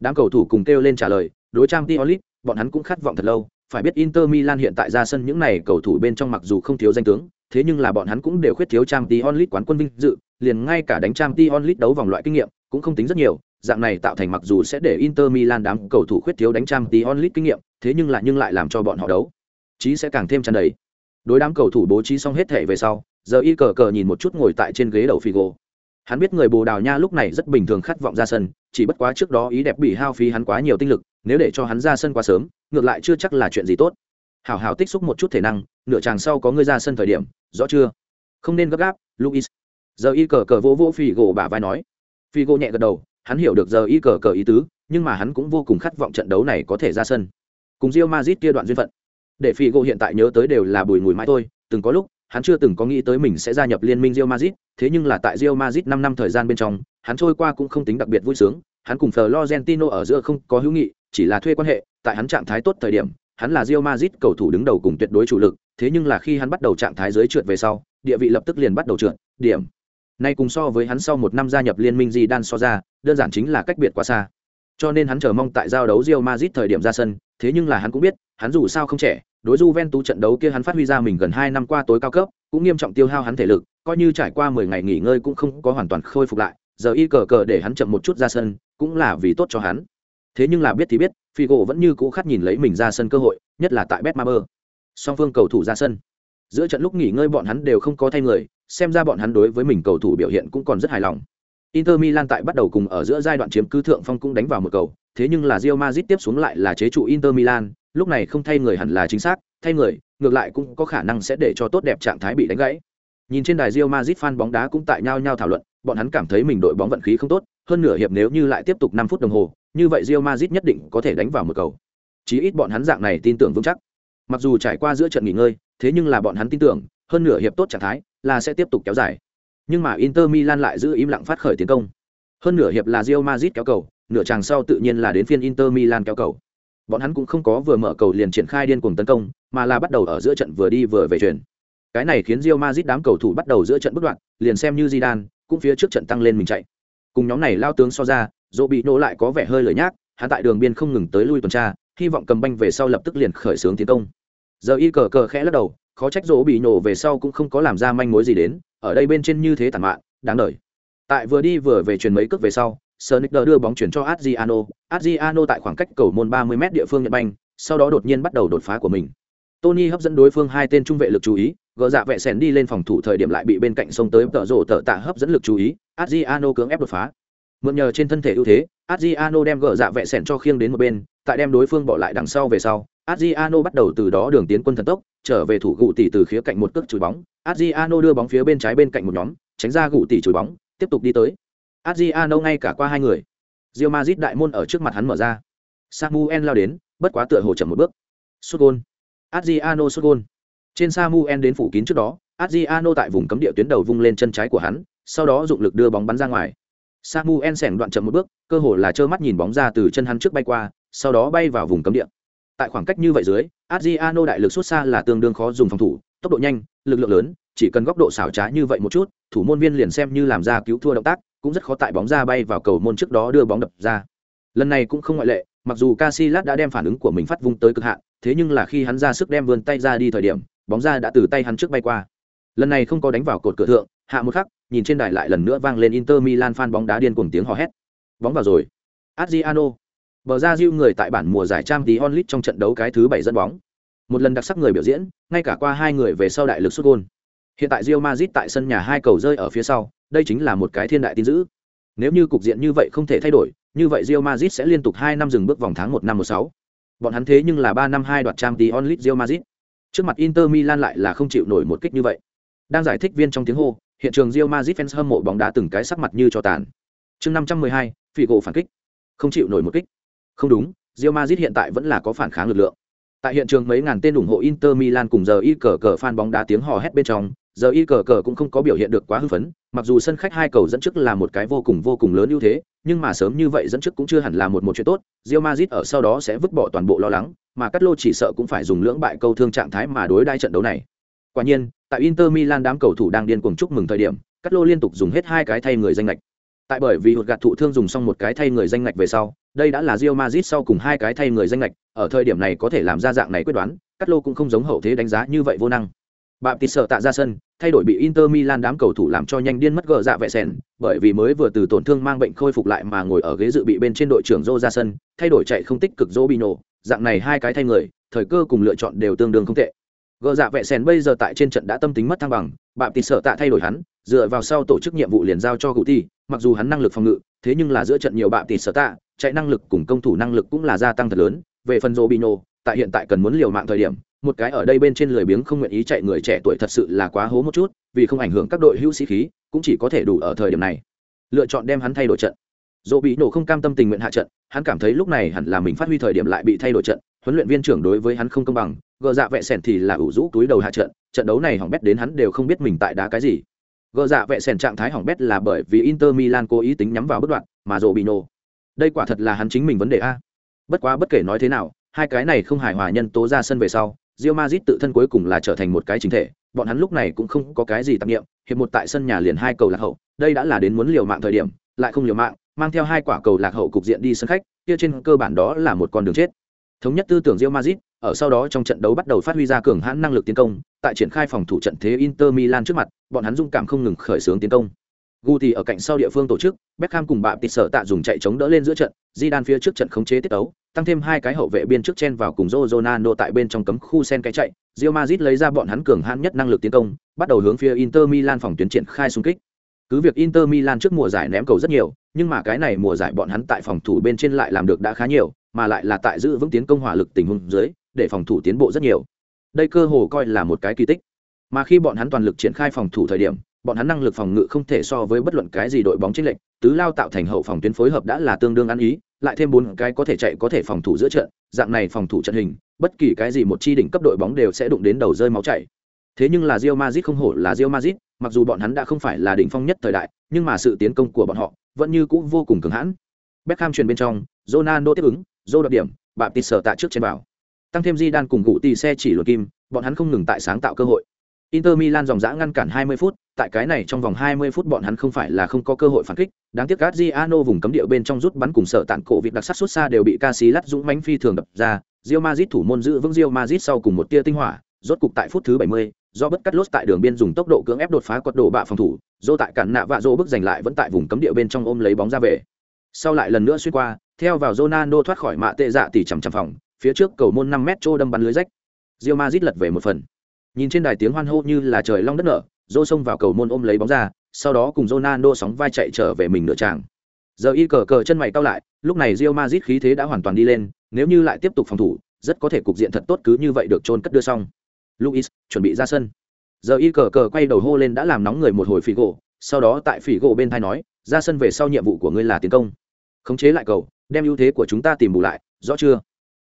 đám cầu thủ cùng kêu lên trả lời đối trang Tiolit, bọn hắn cũng khát vọng thật lâu. Phải biết Inter Milan hiện tại ra sân những này cầu thủ bên trong mặc dù không thiếu danh tướng thế nhưng là bọn hắn cũng đều khuyết thiếu trang Tiolit quán quân vinh dự liền ngay cả đánh trang Tiolit đấu vòng loại kinh nghiệm cũng không tính rất nhiều. Dạng này tạo thành mặc dù sẽ để Inter Milan đám cầu thủ khuyết thiếu đánh trang Tiolit kinh nghiệm thế nhưng lại nhưng lại làm cho bọn họ đấu. Chí sẽ càng thêm tràn đầy. Đối đám cầu thủ bố trí xong hết thể về sau giờ y cờ cờ nhìn một chút ngồi tại trên ghế đầu Figo hắn biết người bồ đào nha lúc này rất bình thường khát vọng ra sân, chỉ bất quá trước đó ý đẹp bị hao phí hắn quá nhiều tinh lực, nếu để cho hắn ra sân quá sớm, ngược lại chưa chắc là chuyện gì tốt. Hảo hảo tích xúc một chút thể năng, nửa chàng sau có ngươi ra sân thời điểm, rõ chưa? Không nên gấp gáp, luis. Giờ y cờ cờ vỗ vỗ phi gỗ bả vai nói. Phi gỗ nhẹ gật đầu, hắn hiểu được giờ y cờ cờ ý tứ, nhưng mà hắn cũng vô cùng khát vọng trận đấu này có thể ra sân. Cùng rio mazit kia đoạn duyên phận. Để phi gỗ hiện tại nhớ tới đều là bùi ngùi mãi thôi, từng có lúc hắn chưa từng có nghĩ tới mình sẽ gia nhập liên minh Real Madrid, thế nhưng là tại Real Madrid 5 năm thời gian bên trong, hắn trôi qua cũng không tính đặc biệt vui sướng, hắn cùng Florentino ở giữa không có hữu nghị, chỉ là thuê quan hệ, tại hắn trạng thái tốt thời điểm, hắn là Real Madrid cầu thủ đứng đầu cùng tuyệt đối chủ lực, thế nhưng là khi hắn bắt đầu trạng thái dưới trượt về sau địa vị lập tức liền bắt đầu trượt điểm. Nay cùng so với hắn sau một năm gia nhập liên minh di đan so ra đơn giản chính là cách biệt quá xa. Cho nên hắn chờ mong tại giao đấu Real Madrid thời điểm ra sân thế nhưng là hắn cũng biết hắn dù sao không trẻ đối Juventus trận đấu kia hắn phát huy ra mình gần hai năm qua tối cao cấp cũng nghiêm trọng tiêu hao hắn thể lực coi như trải qua mười ngày nghỉ ngơi cũng không có hoàn toàn khôi phục lại giờ y cờ cờ để hắn chậm một chút ra sân cũng là vì tốt cho hắn. Thế nhưng là biết thì biết Figo vẫn như cũ khát nhìn lấy mình ra sân cơ hội nhất là tại Betmaber song phương cầu thủ ra sân. Giữa trận lúc nghỉ ngơi bọn hắn đều không có thay người xem ra bọn hắn đối với mình cầu thủ biểu hiện cũng còn rất hài lòng. Inter Milan tại bắt đầu cùng ở giữa giai đoạn chiếm cứ thượng phong cũng đánh vào một cầu, thế nhưng là Real Madrid tiếp xuống lại là chế trụ Inter Milan, lúc này không thay người hẳn là chính xác, thay người, ngược lại cũng có khả năng sẽ để cho tốt đẹp trạng thái bị đánh gãy. Nhìn trên đài Real Madrid fan bóng đá cũng tại nhau nhau thảo luận, bọn hắn cảm thấy mình đội bóng vận khí không tốt, hơn nửa hiệp nếu như lại tiếp tục 5 phút đồng hồ, như vậy Real Madrid nhất định có thể đánh vào một cầu. Chí ít bọn hắn dạng này tin tưởng vững chắc. Mặc dù trải qua giữa trận nghỉ ngơi, thế nhưng là bọn hắn tin tưởng, hơn nửa hiệp tốt trạng thái là sẽ tiếp tục kéo dài. Nhưng mà Inter Milan lại giữ im lặng phát khởi tiến công. Hơn nửa hiệp là Real Madrid kéo cầu, nửa chàng sau tự nhiên là đến phiên Inter Milan kéo cầu. Bọn hắn cũng không có vừa mở cầu liền triển khai điên cuồng tấn công, mà là bắt đầu ở giữa trận vừa đi vừa về chuyển. Cái này khiến Real Madrid đám cầu thủ bắt đầu giữa trận bất đoạn, liền xem như Zidane, cũng phía trước trận tăng lên mình chạy. Cùng nhóm này lao tướng so ra, dỗ bị nổ lại có vẻ hơi lười nhác hắn tại đường biên không ngừng tới lui tuần tra hy vọng cầm banh về sau lập tức liền khởi xướng tiến công giờ y cờ cờ khẽ lắc đầu khó trách dỗ bị nổ về sau cũng không có làm ra manh mối gì đến ở đây bên trên như thế tàn mạn đáng đời tại vừa đi vừa về truyền mấy cước về sau Sonic đưa bóng chuyển cho Adriano, Adriano tại khoảng cách cầu môn 30 m địa phương nhận banh, sau đó đột nhiên bắt đầu đột phá của mình. Tony hấp dẫn đối phương hai tên trung vệ lực chú ý, gỡ dạ vệ sèn đi lên phòng thủ thời điểm lại bị bên cạnh sông tới tợ rổ tợ tạ hấp dẫn lực chú ý, Adriano cưỡng ép đột phá. Mượn nhờ trên thân thể ưu thế adriano đem gỡ dạ vẹ sèn cho khiêng đến một bên tại đem đối phương bỏ lại đằng sau về sau adriano bắt đầu từ đó đường tiến quân thần tốc trở về thủ gụ tỷ từ khía cạnh một cước chùi bóng. Adriano đưa bóng phía bên trái bên cạnh một nhóm tránh ra gụ tỷ chùi bóng tiếp tục đi tới adriano ngay cả qua hai người Real Madrid đại môn ở trước mặt hắn mở ra samuel lao đến bất quá tựa hồ chậm một bước sút gol. adriano sút gol. trên samuel đến phủ kín trước đó adriano tại vùng cấm địa tuyến đầu vung lên chân trái của hắn sau đó dụng lực đưa bóng bắn ra ngoài Samuel sèn đoạn chậm một bước, cơ hồ là trơ mắt nhìn bóng ra từ chân hắn trước bay qua, sau đó bay vào vùng cấm địa. Tại khoảng cách như vậy dưới, Adriano đại lực xuất xa là tương đương khó dùng phòng thủ, tốc độ nhanh, lực lượng lớn, chỉ cần góc độ xảo trá như vậy một chút, thủ môn viên liền xem như làm ra cứu thua động tác, cũng rất khó tại bóng ra bay vào cầu môn trước đó đưa bóng đập ra. Lần này cũng không ngoại lệ, mặc dù Casillas đã đem phản ứng của mình phát vung tới cực hạn, thế nhưng là khi hắn ra sức đem vươn tay ra đi thời điểm, bóng ra đã từ tay hắn trước bay qua. Lần này không có đánh vào cột cửa thượng, hạ một khắc, nhìn trên đài lại lần nữa vang lên Inter Milan fan bóng đá điên cuồng tiếng hò hét. Bóng vào rồi. Adriano. Bờ ra diêu người tại bản mùa giải Champions League trong trận đấu cái thứ bảy dẫn bóng. Một lần đặc sắc người biểu diễn, ngay cả qua hai người về sau đại lực sút gol. Hiện tại Real Madrid tại sân nhà hai cầu rơi ở phía sau, đây chính là một cái thiên đại tin dữ. Nếu như cục diện như vậy không thể thay đổi, như vậy Real Madrid sẽ liên tục hai năm dừng bước vòng tháng một năm một sáu. Bọn hắn thế nhưng là ba năm hai đoạt Champions League Real Madrid. Trước mặt Inter Milan lại là không chịu nổi một kích như vậy. Đang giải thích viên trong tiếng hô, hiện trường Real Madrid fans hâm mộ bóng đá từng cái sắc mặt như cho tàn. Chương 512, Figo phản kích. Không chịu nổi một kích. Không đúng, Real Madrid hiện tại vẫn là có phản kháng lực lượng. Tại hiện trường mấy ngàn tên ủng hộ Inter Milan cùng giờ y cờ cờ fan bóng đá tiếng hò hét bên trong, giờ y cờ cờ cũng không có biểu hiện được quá hưng phấn, mặc dù sân khách hai cầu dẫn trước là một cái vô cùng vô cùng lớn ưu thế, nhưng mà sớm như vậy dẫn trước cũng chưa hẳn là một một chuyện tốt, rio mazit ở sau đó sẽ vứt bỏ toàn bộ lo lắng, mà Cắt Lô chỉ sợ cũng phải dùng lưỡng bại câu thương trạng thái mà đối đai trận đấu này. Quả nhiên, tại Inter Milan đám cầu thủ đang điên cuồng chúc mừng thời điểm, Cắt Lô liên tục dùng hết hai cái thay người danh lệch. Tại bởi vì hụt gạt thụ thương dùng xong một cái thay người danh lệch về sau, đây đã là rio mazit sau cùng hai cái thay người danh lệch, ở thời điểm này có thể làm ra dạng này quyết đoán, Cắt Lô cũng không giống hậu thế đánh giá như vậy vô năng. Bạm tịt sợ tạ ra sân, thay đổi bị Inter Milan đám cầu thủ làm cho nhanh điên mất gờ dạ vẻ sèn, bởi vì mới vừa từ tổn thương mang bệnh khôi phục lại mà ngồi ở ghế dự bị bên trên đội trưởng Rô ra sân, thay đổi chạy không tích cực Robinho, dạng này hai cái thay người, thời cơ cùng lựa chọn đều tương đương không tệ. Gờ dạ vệ sèn bây giờ tại trên trận đã tâm tính mất thăng bằng bạm tịt sợ tạ thay đổi hắn dựa vào sau tổ chức nhiệm vụ liền giao cho cụ ti mặc dù hắn năng lực phòng ngự thế nhưng là giữa trận nhiều bạm tịt sợ tạ chạy năng lực cùng công thủ năng lực cũng là gia tăng thật lớn. Về phần rô bino tại hiện tại cần muốn liều mạng thời điểm một cái ở đây bên trên lười biếng không nguyện ý chạy người trẻ tuổi thật sự là quá hố một chút, vì không ảnh hưởng các đội hữu sĩ khí, cũng chỉ có thể đủ ở thời điểm này. Lựa chọn đem hắn thay đổi trận. Dỗ bị nổ không cam tâm tình nguyện hạ trận, hắn cảm thấy lúc này hẳn là mình phát huy thời điểm lại bị thay đổi trận, huấn luyện viên trưởng đối với hắn không công bằng, gờ dạ vẹ sẻn thì là ủ rũ túi đầu hạ trận trận đấu này hỏng bét đến hắn đều không biết mình tại đá cái gì. Gờ dạ vẹ sẻn trạng thái hỏng bét là bởi vì inter milan cố ý tính nhắm vào bất đoạn, mà dỗ bị nổ. Đây quả thật là hắn chính mình vấn đề a. Bất quá bất kể nói thế nào, hai cái này không hài hòa nhân tố ra sân về sau Real Madrid tự thân cuối cùng là trở thành một cái chính thể, bọn hắn lúc này cũng không có cái gì tạp niệm, hiệp một tại sân nhà liền hai cầu lạc hậu, đây đã là đến muốn liều mạng thời điểm, lại không liều mạng, mang theo hai quả cầu lạc hậu cục diện đi sân khách, kia trên cơ bản đó là một con đường chết. Thống nhất tư tưởng Real Madrid, ở sau đó trong trận đấu bắt đầu phát huy ra cường hãn năng lực tiến công, tại triển khai phòng thủ trận thế Inter Milan trước mặt, bọn hắn dung cảm không ngừng khởi xướng tiến công. Guti ở cạnh sau địa phương tổ chức, Beckham cùng bạn tịt sở tạ dùng chạy chống đỡ lên giữa trận, Zidane phía trước trận khống chế tiết tấu, tăng thêm hai cái hậu vệ biên trước chen vào cùng Ronaldo tại bên trong cấm khu sen cái chạy, Real Madrid lấy ra bọn hắn cường hãn nhất năng lực tiến công, bắt đầu hướng phía Inter Milan phòng tuyến triển khai xung kích. Cứ việc Inter Milan trước mùa giải ném cầu rất nhiều, nhưng mà cái này mùa giải bọn hắn tại phòng thủ bên trên lại làm được đã khá nhiều, mà lại là tại giữ vững tiến công hỏa lực tình huống dưới, để phòng thủ tiến bộ rất nhiều. Đây cơ hồ coi là một cái kỳ tích. Mà khi bọn hắn toàn lực triển khai phòng thủ thời điểm, bọn hắn năng lực phòng ngự không thể so với bất luận cái gì đội bóng chênh lệch, tứ lao tạo thành hậu phòng tuyến phối hợp đã là tương đương ăn ý, lại thêm bốn cái có thể chạy có thể phòng thủ giữa trận, dạng này phòng thủ trận hình, bất kỳ cái gì một chi đỉnh cấp đội bóng đều sẽ đụng đến đầu rơi máu chảy. Thế nhưng là Real Madrid không hổ là Real Madrid, mặc dù bọn hắn đã không phải là đỉnh phong nhất thời đại, nhưng mà sự tiến công của bọn họ vẫn như cũ vô cùng cứng hãn. Beckham truyền bên trong, Ronaldo tiếp ứng, Zô đoạt điểm, bạn tịt sở tạ trước trên bảo. Tăng thêm Zidane cùng gụ tỷ xe chỉ luật kim, bọn hắn không ngừng tại sáng tạo cơ hội. Inter Milan dòng dã ngăn cản 20 phút, tại cái này trong vòng 20 phút bọn hắn không phải là không có cơ hội phản kích, đáng tiếc Adriano vùng cấm địa bên trong rút bắn cùng sợ tạn cổ việc đặc sắc xuất xa đều bị Casillas dũng mãnh phi thường đập ra, Real Madrid thủ môn giữ vững Real Madrid sau cùng một tia tinh hỏa, rốt cục tại phút thứ 70, do bất cắt lốt tại đường biên dùng tốc độ cưỡng ép đột phá quật độ bạ phòng thủ, dô tại cản nạ vạ dô bước giành lại vẫn tại vùng cấm địa bên trong ôm lấy bóng ra về. Sau lại lần nữa xuyên qua, theo vào Ronaldo thoát khỏi mạ tệ dạ tỷ chằm chằm phòng, phía trước cầu môn 5 mét chô đâm bắn lưới rách. Real Madrid lật về một phần. Nhìn trên đài tiếng hoan hô như là trời long đất nở, Dô xông vào cầu môn ôm lấy bóng ra, sau đó cùng Ronaldo sóng vai chạy trở về mình nửa tràng. Giờ y cờ cờ chân mày cau lại, lúc này Real Madrid khí thế đã hoàn toàn đi lên, nếu như lại tiếp tục phòng thủ, rất có thể cục diện thật tốt cứ như vậy được chôn cất đưa xong. Luis chuẩn bị ra sân. Giờ y cờ cờ quay đầu hô lên đã làm nóng người một hồi phỉ gỗ, sau đó tại phỉ gỗ bên thay nói, ra sân về sau nhiệm vụ của ngươi là tiến công. Khống chế lại cầu, đem ưu thế của chúng ta tìm bù lại, rõ chưa?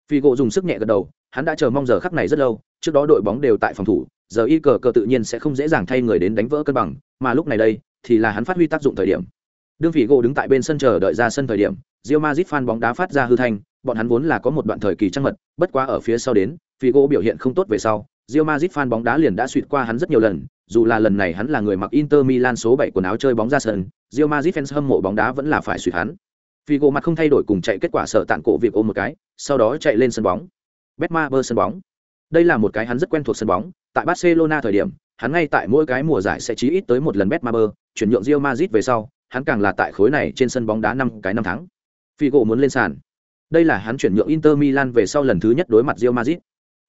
Phỉ gỗ dùng sức nhẹ gật đầu, hắn đã chờ mong giờ khắc này rất lâu, trước đó đội bóng đều tại phòng thủ, giờ y cờ cờ tự nhiên sẽ không dễ dàng thay người đến đánh vỡ cân bằng, mà lúc này đây thì là hắn phát huy tác dụng thời điểm. Đương Phỉ gỗ đứng tại bên sân chờ đợi ra sân thời điểm, Real Madrid fan bóng đá phát ra hư thanh, bọn hắn vốn là có một đoạn thời kỳ trăng mật, bất quá ở phía sau đến, Phỉ gỗ biểu hiện không tốt về sau, Real Madrid fan bóng đá liền đã suýt qua hắn rất nhiều lần, dù là lần này hắn là người mặc Inter Milan số 7 quần áo chơi bóng ra sân, Real Madrid fans hâm mộ bóng đá vẫn là phải suýt hắn. Figo mặt không thay đổi cùng chạy kết quả sợ tạng cổ việc ôm một cái, sau đó chạy lên sân bóng. Betmaber sân bóng. Đây là một cái hắn rất quen thuộc sân bóng, tại Barcelona thời điểm, hắn ngay tại mỗi cái mùa giải sẽ chí ít tới một lần Betmaber, chuyển nhượng Real Madrid về sau, hắn càng là tại khối này trên sân bóng đá năm cái năm tháng. Figo muốn lên sàn. Đây là hắn chuyển nhượng Inter Milan về sau lần thứ nhất đối mặt Real Madrid.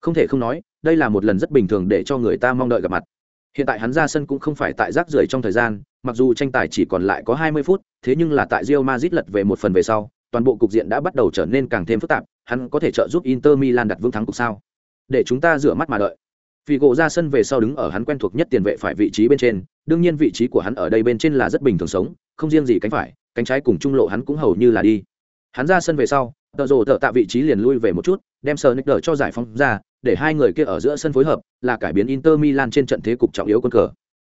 Không thể không nói, đây là một lần rất bình thường để cho người ta mong đợi gặp mặt. Hiện tại hắn ra sân cũng không phải tại rác rưởi trong thời gian, mặc dù tranh tài chỉ còn lại có 20 phút, thế nhưng là tại Real Madrid lật về một phần về sau, toàn bộ cục diện đã bắt đầu trở nên càng thêm phức tạp, hắn có thể trợ giúp Inter Milan đặt vững thắng cục sao? Để chúng ta rửa mắt mà đợi. Figo ra sân về sau đứng ở hắn quen thuộc nhất tiền vệ phải vị trí bên trên, đương nhiên vị trí của hắn ở đây bên trên là rất bình thường sống, không riêng gì cánh phải, cánh trái cùng trung lộ hắn cũng hầu như là đi. Hắn ra sân về sau, tờ rồ tờ tạ vị trí liền lui về một chút, đem sờ cho giải phóng ra, để hai người kia ở giữa sân phối hợp, là cải biến Inter Milan trên trận thế cục trọng yếu quân cờ.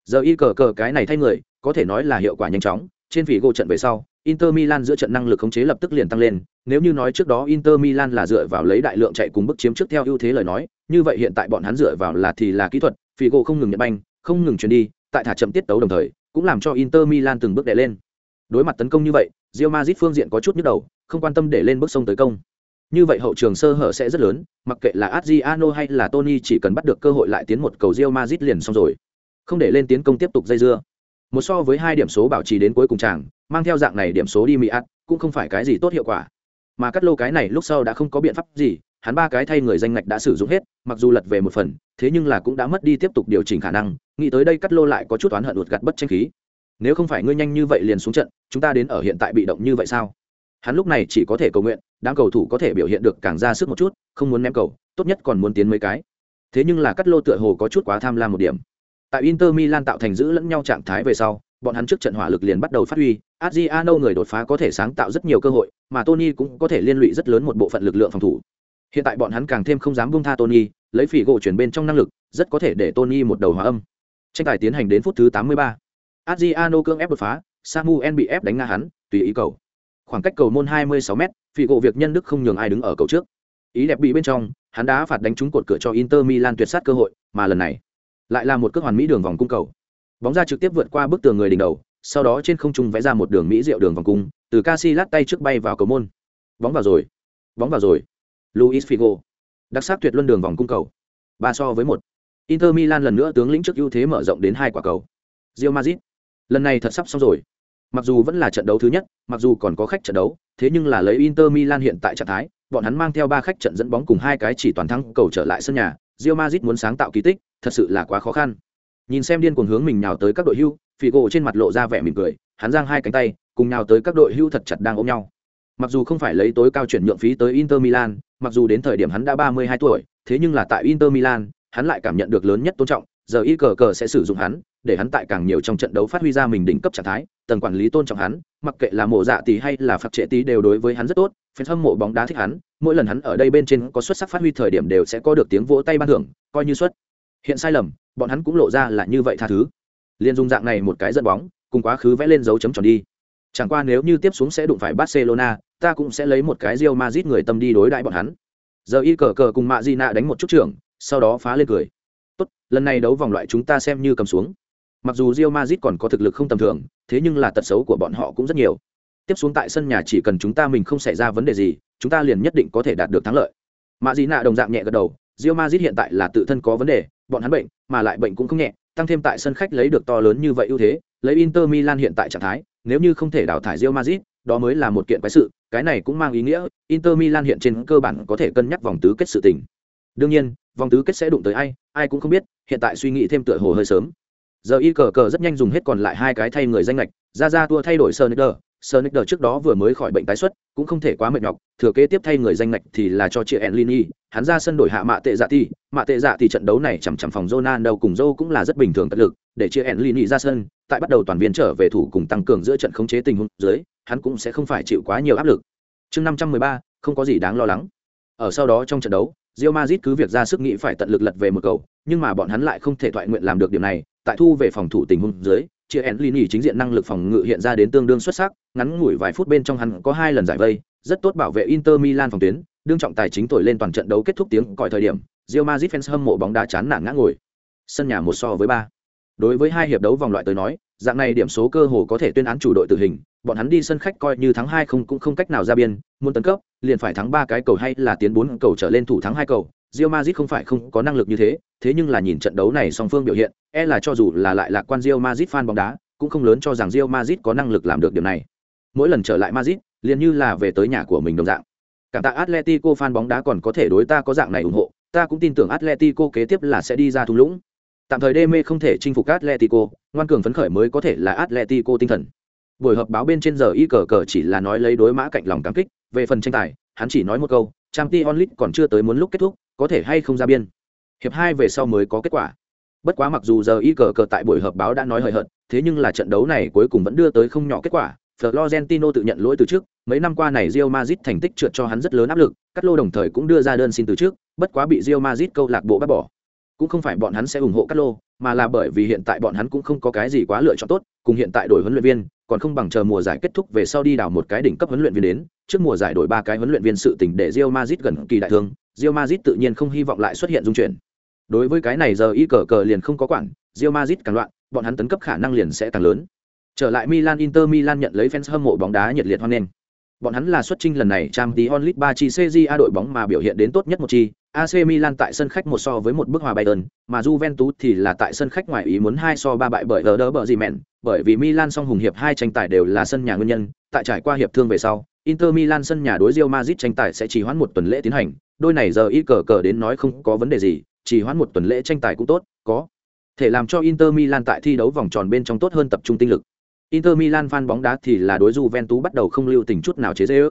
Giờ y cờ cờ cái này thay người, có thể nói là hiệu quả nhanh chóng, trên vị gỗ trận về sau, Inter Milan giữa trận năng lực khống chế lập tức liền tăng lên, nếu như nói trước đó Inter Milan là dựa vào lấy đại lượng chạy cùng bức chiếm trước theo ưu thế lời nói, như vậy hiện tại bọn hắn dựa vào là thì là kỹ thuật, Figo không ngừng nhận banh, không ngừng chuyển đi, tại thả chậm tiết tấu đồng thời, cũng làm cho Inter Milan từng bước đè lên. Đối mặt tấn công như vậy, Real Madrid phương diện có chút nhức đầu, không quan tâm để lên bước sông tới công. Như vậy hậu trường sơ hở sẽ rất lớn, mặc kệ là Adriano hay là Tony chỉ cần bắt được cơ hội lại tiến một cầu Real Madrid liền xong rồi. Không để lên tiến công tiếp tục dây dưa. Một so với hai điểm số bảo trì đến cuối cùng chàng, mang theo dạng này điểm số đi mỹ Miat, cũng không phải cái gì tốt hiệu quả. Mà cắt lô cái này lúc sau đã không có biện pháp gì, hắn ba cái thay người danh ngạch đã sử dụng hết, mặc dù lật về một phần, thế nhưng là cũng đã mất đi tiếp tục điều chỉnh khả năng, nghĩ tới đây cắt lô lại có chút oán hận đột gặt bất tranh khí. Nếu không phải ngươi nhanh như vậy liền xuống trận, chúng ta đến ở hiện tại bị động như vậy sao? Hắn lúc này chỉ có thể cầu nguyện, đám cầu thủ có thể biểu hiện được càng ra sức một chút, không muốn ném cầu, tốt nhất còn muốn tiến mấy cái. Thế nhưng là cắt lô tựa hồ có chút quá tham lam một điểm. Tại Inter Milan tạo thành giữ lẫn nhau trạng thái về sau, bọn hắn trước trận hỏa lực liền bắt đầu phát huy, Adriano người đột phá có thể sáng tạo rất nhiều cơ hội, mà Tony cũng có thể liên lụy rất lớn một bộ phận lực lượng phòng thủ. Hiện tại bọn hắn càng thêm không dám buông tha Tony, lấy phỉ gỗ chuyển bên trong năng lực, rất có thể để Tony một đầu hòa âm. Tranh tài tiến hành đến phút thứ 83. Adriano cương ép đột phá, Samuel bị ép đánh ngã hắn, tùy ý cầu. Khoảng cách cầu môn 26m, phỉ gỗ việc nhân đức không nhường ai đứng ở cầu trước. Ý đẹp bị bên trong, hắn đá phạt đánh trúng cột cửa cho Inter Milan tuyệt sát cơ hội, mà lần này lại là một cước hoàn mỹ đường vòng cung cầu. Bóng ra trực tiếp vượt qua bức tường người đỉnh đầu, sau đó trên không trung vẽ ra một đường mỹ diệu đường vòng cung, từ Casillas tay trước bay vào cầu môn. Bóng vào rồi. Bóng vào rồi. Luis Figo. Đặc sắc tuyệt luân đường vòng cung cầu. Ba so với một. Inter Milan lần nữa tướng lĩnh trước ưu thế mở rộng đến hai quả cầu. rio mazit Lần này thật sắp xong rồi. Mặc dù vẫn là trận đấu thứ nhất, mặc dù còn có khách trận đấu, thế nhưng là lấy Inter Milan hiện tại trạng thái, bọn hắn mang theo ba khách trận dẫn bóng cùng hai cái chỉ toàn thắng cầu trở lại sân nhà, rio mazit muốn sáng tạo kỳ tích, thật sự là quá khó khăn. Nhìn xem điên cuồng hướng mình nhào tới các đội hưu, phỉ gỗ trên mặt lộ ra vẻ mỉm cười, hắn giang hai cánh tay, cùng nhào tới các đội hưu thật chặt đang ôm nhau. Mặc dù không phải lấy tối cao chuyển nhượng phí tới Inter Milan, mặc dù đến thời điểm hắn đã 32 tuổi, thế nhưng là tại Inter Milan, hắn lại cảm nhận được lớn nhất tôn trọng, giờ y cờ cờ sẽ sử dụng hắn, để hắn tại càng nhiều trong trận đấu phát huy ra mình đỉnh cấp trạng thái, tầng quản lý tôn trọng hắn, mặc kệ là mộ dạ tí hay là phạt trệ tí đều đối với hắn rất tốt, fan hâm mộ bóng đá thích hắn, mỗi lần hắn ở đây bên trên có xuất sắc phát huy thời điểm đều sẽ có được tiếng vỗ tay ban thưởng, coi như xuất. Hiện sai lầm, bọn hắn cũng lộ ra là như vậy tha thứ. Liên dung dạng này một cái dẫn bóng, cùng quá khứ vẽ lên dấu chấm tròn đi. Chẳng qua nếu như tiếp xuống sẽ đụng phải Barcelona, ta cũng sẽ lấy một cái Real Madrid người tâm đi đối đãi bọn hắn. Giờ y cờ cờ cùng Mạ Gina đánh một chút trưởng, sau đó phá lên cười. Tốt, lần này đấu vòng loại chúng ta xem như cầm xuống. Mặc dù Real Madrid còn có thực lực không tầm thường, thế nhưng là tật xấu của bọn họ cũng rất nhiều. Tiếp xuống tại sân nhà chỉ cần chúng ta mình không xảy ra vấn đề gì, chúng ta liền nhất định có thể đạt được thắng lợi. Mạ Gina đồng dạng nhẹ gật đầu, Real Madrid hiện tại là tự thân có vấn đề, bọn hắn bệnh, mà lại bệnh cũng không nhẹ, tăng thêm tại sân khách lấy được to lớn như vậy ưu thế, lấy Inter Milan hiện tại trạng thái, nếu như không thể đào thải Real Madrid, đó mới là một kiện quái sự, cái này cũng mang ý nghĩa Inter Milan hiện trên cơ bản có thể cân nhắc vòng tứ kết sự tình. Đương nhiên, vòng tứ kết sẽ đụng tới ai, ai cũng không biết, hiện tại suy nghĩ thêm tựa hồ hơi sớm. Giờ y cờ cờ rất nhanh dùng hết còn lại hai cái thay người danh lệch, ra ra tua thay đổi Sonicer, Sonic trước đó vừa mới khỏi bệnh tái xuất, cũng không thể quá mệt nhọc, thừa kế tiếp thay người danh ngạch thì là cho chia Enlini, hắn ra sân đổi hạ mạ tệ dạ thì, mạ tệ dạ thì trận đấu này chằm chằm phòng Ronaldo cùng Zhou cũng là rất bình thường tất lực, để chia Enlini ra sân, tại bắt đầu toàn viên trở về thủ cùng tăng cường giữa trận khống chế tình huống dưới, hắn cũng sẽ không phải chịu quá nhiều áp lực. Chương 513, không có gì đáng lo lắng. Ở sau đó trong trận đấu, Real Madrid cứ việc ra sức nghĩ phải tận lực lật về một cầu, nhưng mà bọn hắn lại không thể thoại nguyện làm được điểm này, tại thu về phòng thủ tình huống dưới, chia Enlini chính diện năng lực phòng ngự hiện ra đến tương đương xuất sắc, ngắn ngủi vài phút bên trong hắn có hai lần giải vây, rất tốt bảo vệ Inter Milan phòng tuyến, đương trọng tài chính thổi lên toàn trận đấu kết thúc tiếng còi thời điểm, Real Madrid fans hâm mộ bóng đá chán nản ngã ngồi. Sân nhà một so với ba. Đối với hai hiệp đấu vòng loại tới nói, dạng này điểm số cơ hồ có thể tuyên án chủ đội tử hình, bọn hắn đi sân khách coi như thắng hai không cũng không cách nào ra biên, muốn tấn cấp, liền phải thắng ba cái cầu hay là tiến bốn cầu trở lên thủ thắng hai cầu. Real Madrid không phải không có năng lực như thế, thế nhưng là nhìn trận đấu này song phương biểu hiện, e là cho dù là lại lạc quan Real Madrid fan bóng đá, cũng không lớn cho rằng Real Madrid có năng lực làm được điều này. Mỗi lần trở lại Madrid, liền như là về tới nhà của mình đồng dạng. Cảm tạ Atletico fan bóng đá còn có thể đối ta có dạng này ủng hộ, ta cũng tin tưởng Atletico kế tiếp là sẽ đi ra thung lũng. Tạm thời đê không thể chinh phục Atletico, ngoan cường phấn khởi mới có thể là Atletico tinh thần. Buổi họp báo bên trên giờ y cờ cờ chỉ là nói lấy đối mã cạnh lòng cảm kích, về phần tranh tài, hắn chỉ nói một câu, Champions League còn chưa tới muốn lúc kết thúc, có thể hay không ra biên. Hiệp hai về sau mới có kết quả. Bất quá mặc dù giờ y cờ cờ tại buổi họp báo đã nói hời hợt, thế nhưng là trận đấu này cuối cùng vẫn đưa tới không nhỏ kết quả. Florentino tự nhận lỗi từ trước, mấy năm qua này Real Madrid thành tích trượt cho hắn rất lớn áp lực, Cắt Lô đồng thời cũng đưa ra đơn xin từ trước, bất quá bị Real Madrid câu lạc bộ bác bỏ. Cũng không phải bọn hắn sẽ ủng hộ Cát Lô, mà là bởi vì hiện tại bọn hắn cũng không có cái gì quá lựa chọn tốt, cùng hiện tại đổi huấn luyện viên, còn không bằng chờ mùa giải kết thúc về sau đi đào một cái đỉnh cấp huấn luyện viên đến, trước mùa giải đổi ba cái huấn luyện viên sự tình để Real Madrid gần kỳ đại thương, Real Madrid tự nhiên không hy vọng lại xuất hiện dung chuyển. Đối với cái này giờ y cờ cờ liền không có quản, Real Madrid càng loạn, bọn hắn tấn cấp khả năng liền sẽ càng lớn. Trở lại Milan Inter Milan nhận lấy fans hâm mộ bóng đá nhiệt liệt hoan nghênh. Bọn hắn là xuất trình lần này trang tí onlit ba chi CJA đội bóng mà biểu hiện đến tốt nhất một chi, AC Milan tại sân khách một so với một bức hòa Bayern, mà Juventus thì là tại sân khách ngoài ý muốn hai so ba bại bởi Werder Bremen, bởi vì Milan song hùng hiệp hai tranh tài đều là sân nhà nguyên nhân, tại trải qua hiệp thương về sau, Inter Milan sân nhà đối Real Madrid tranh tài sẽ chỉ hoãn một tuần lễ tiến hành, đôi này giờ ít cờ cờ đến nói không có vấn đề gì, chỉ hoãn một tuần lễ tranh tài cũng tốt, có thể làm cho Inter Milan tại thi đấu vòng tròn bên trong tốt hơn tập trung tinh lực. Inter Milan fan bóng đá thì là đối Juventus bắt đầu không lưu tình chút nào chế giễu.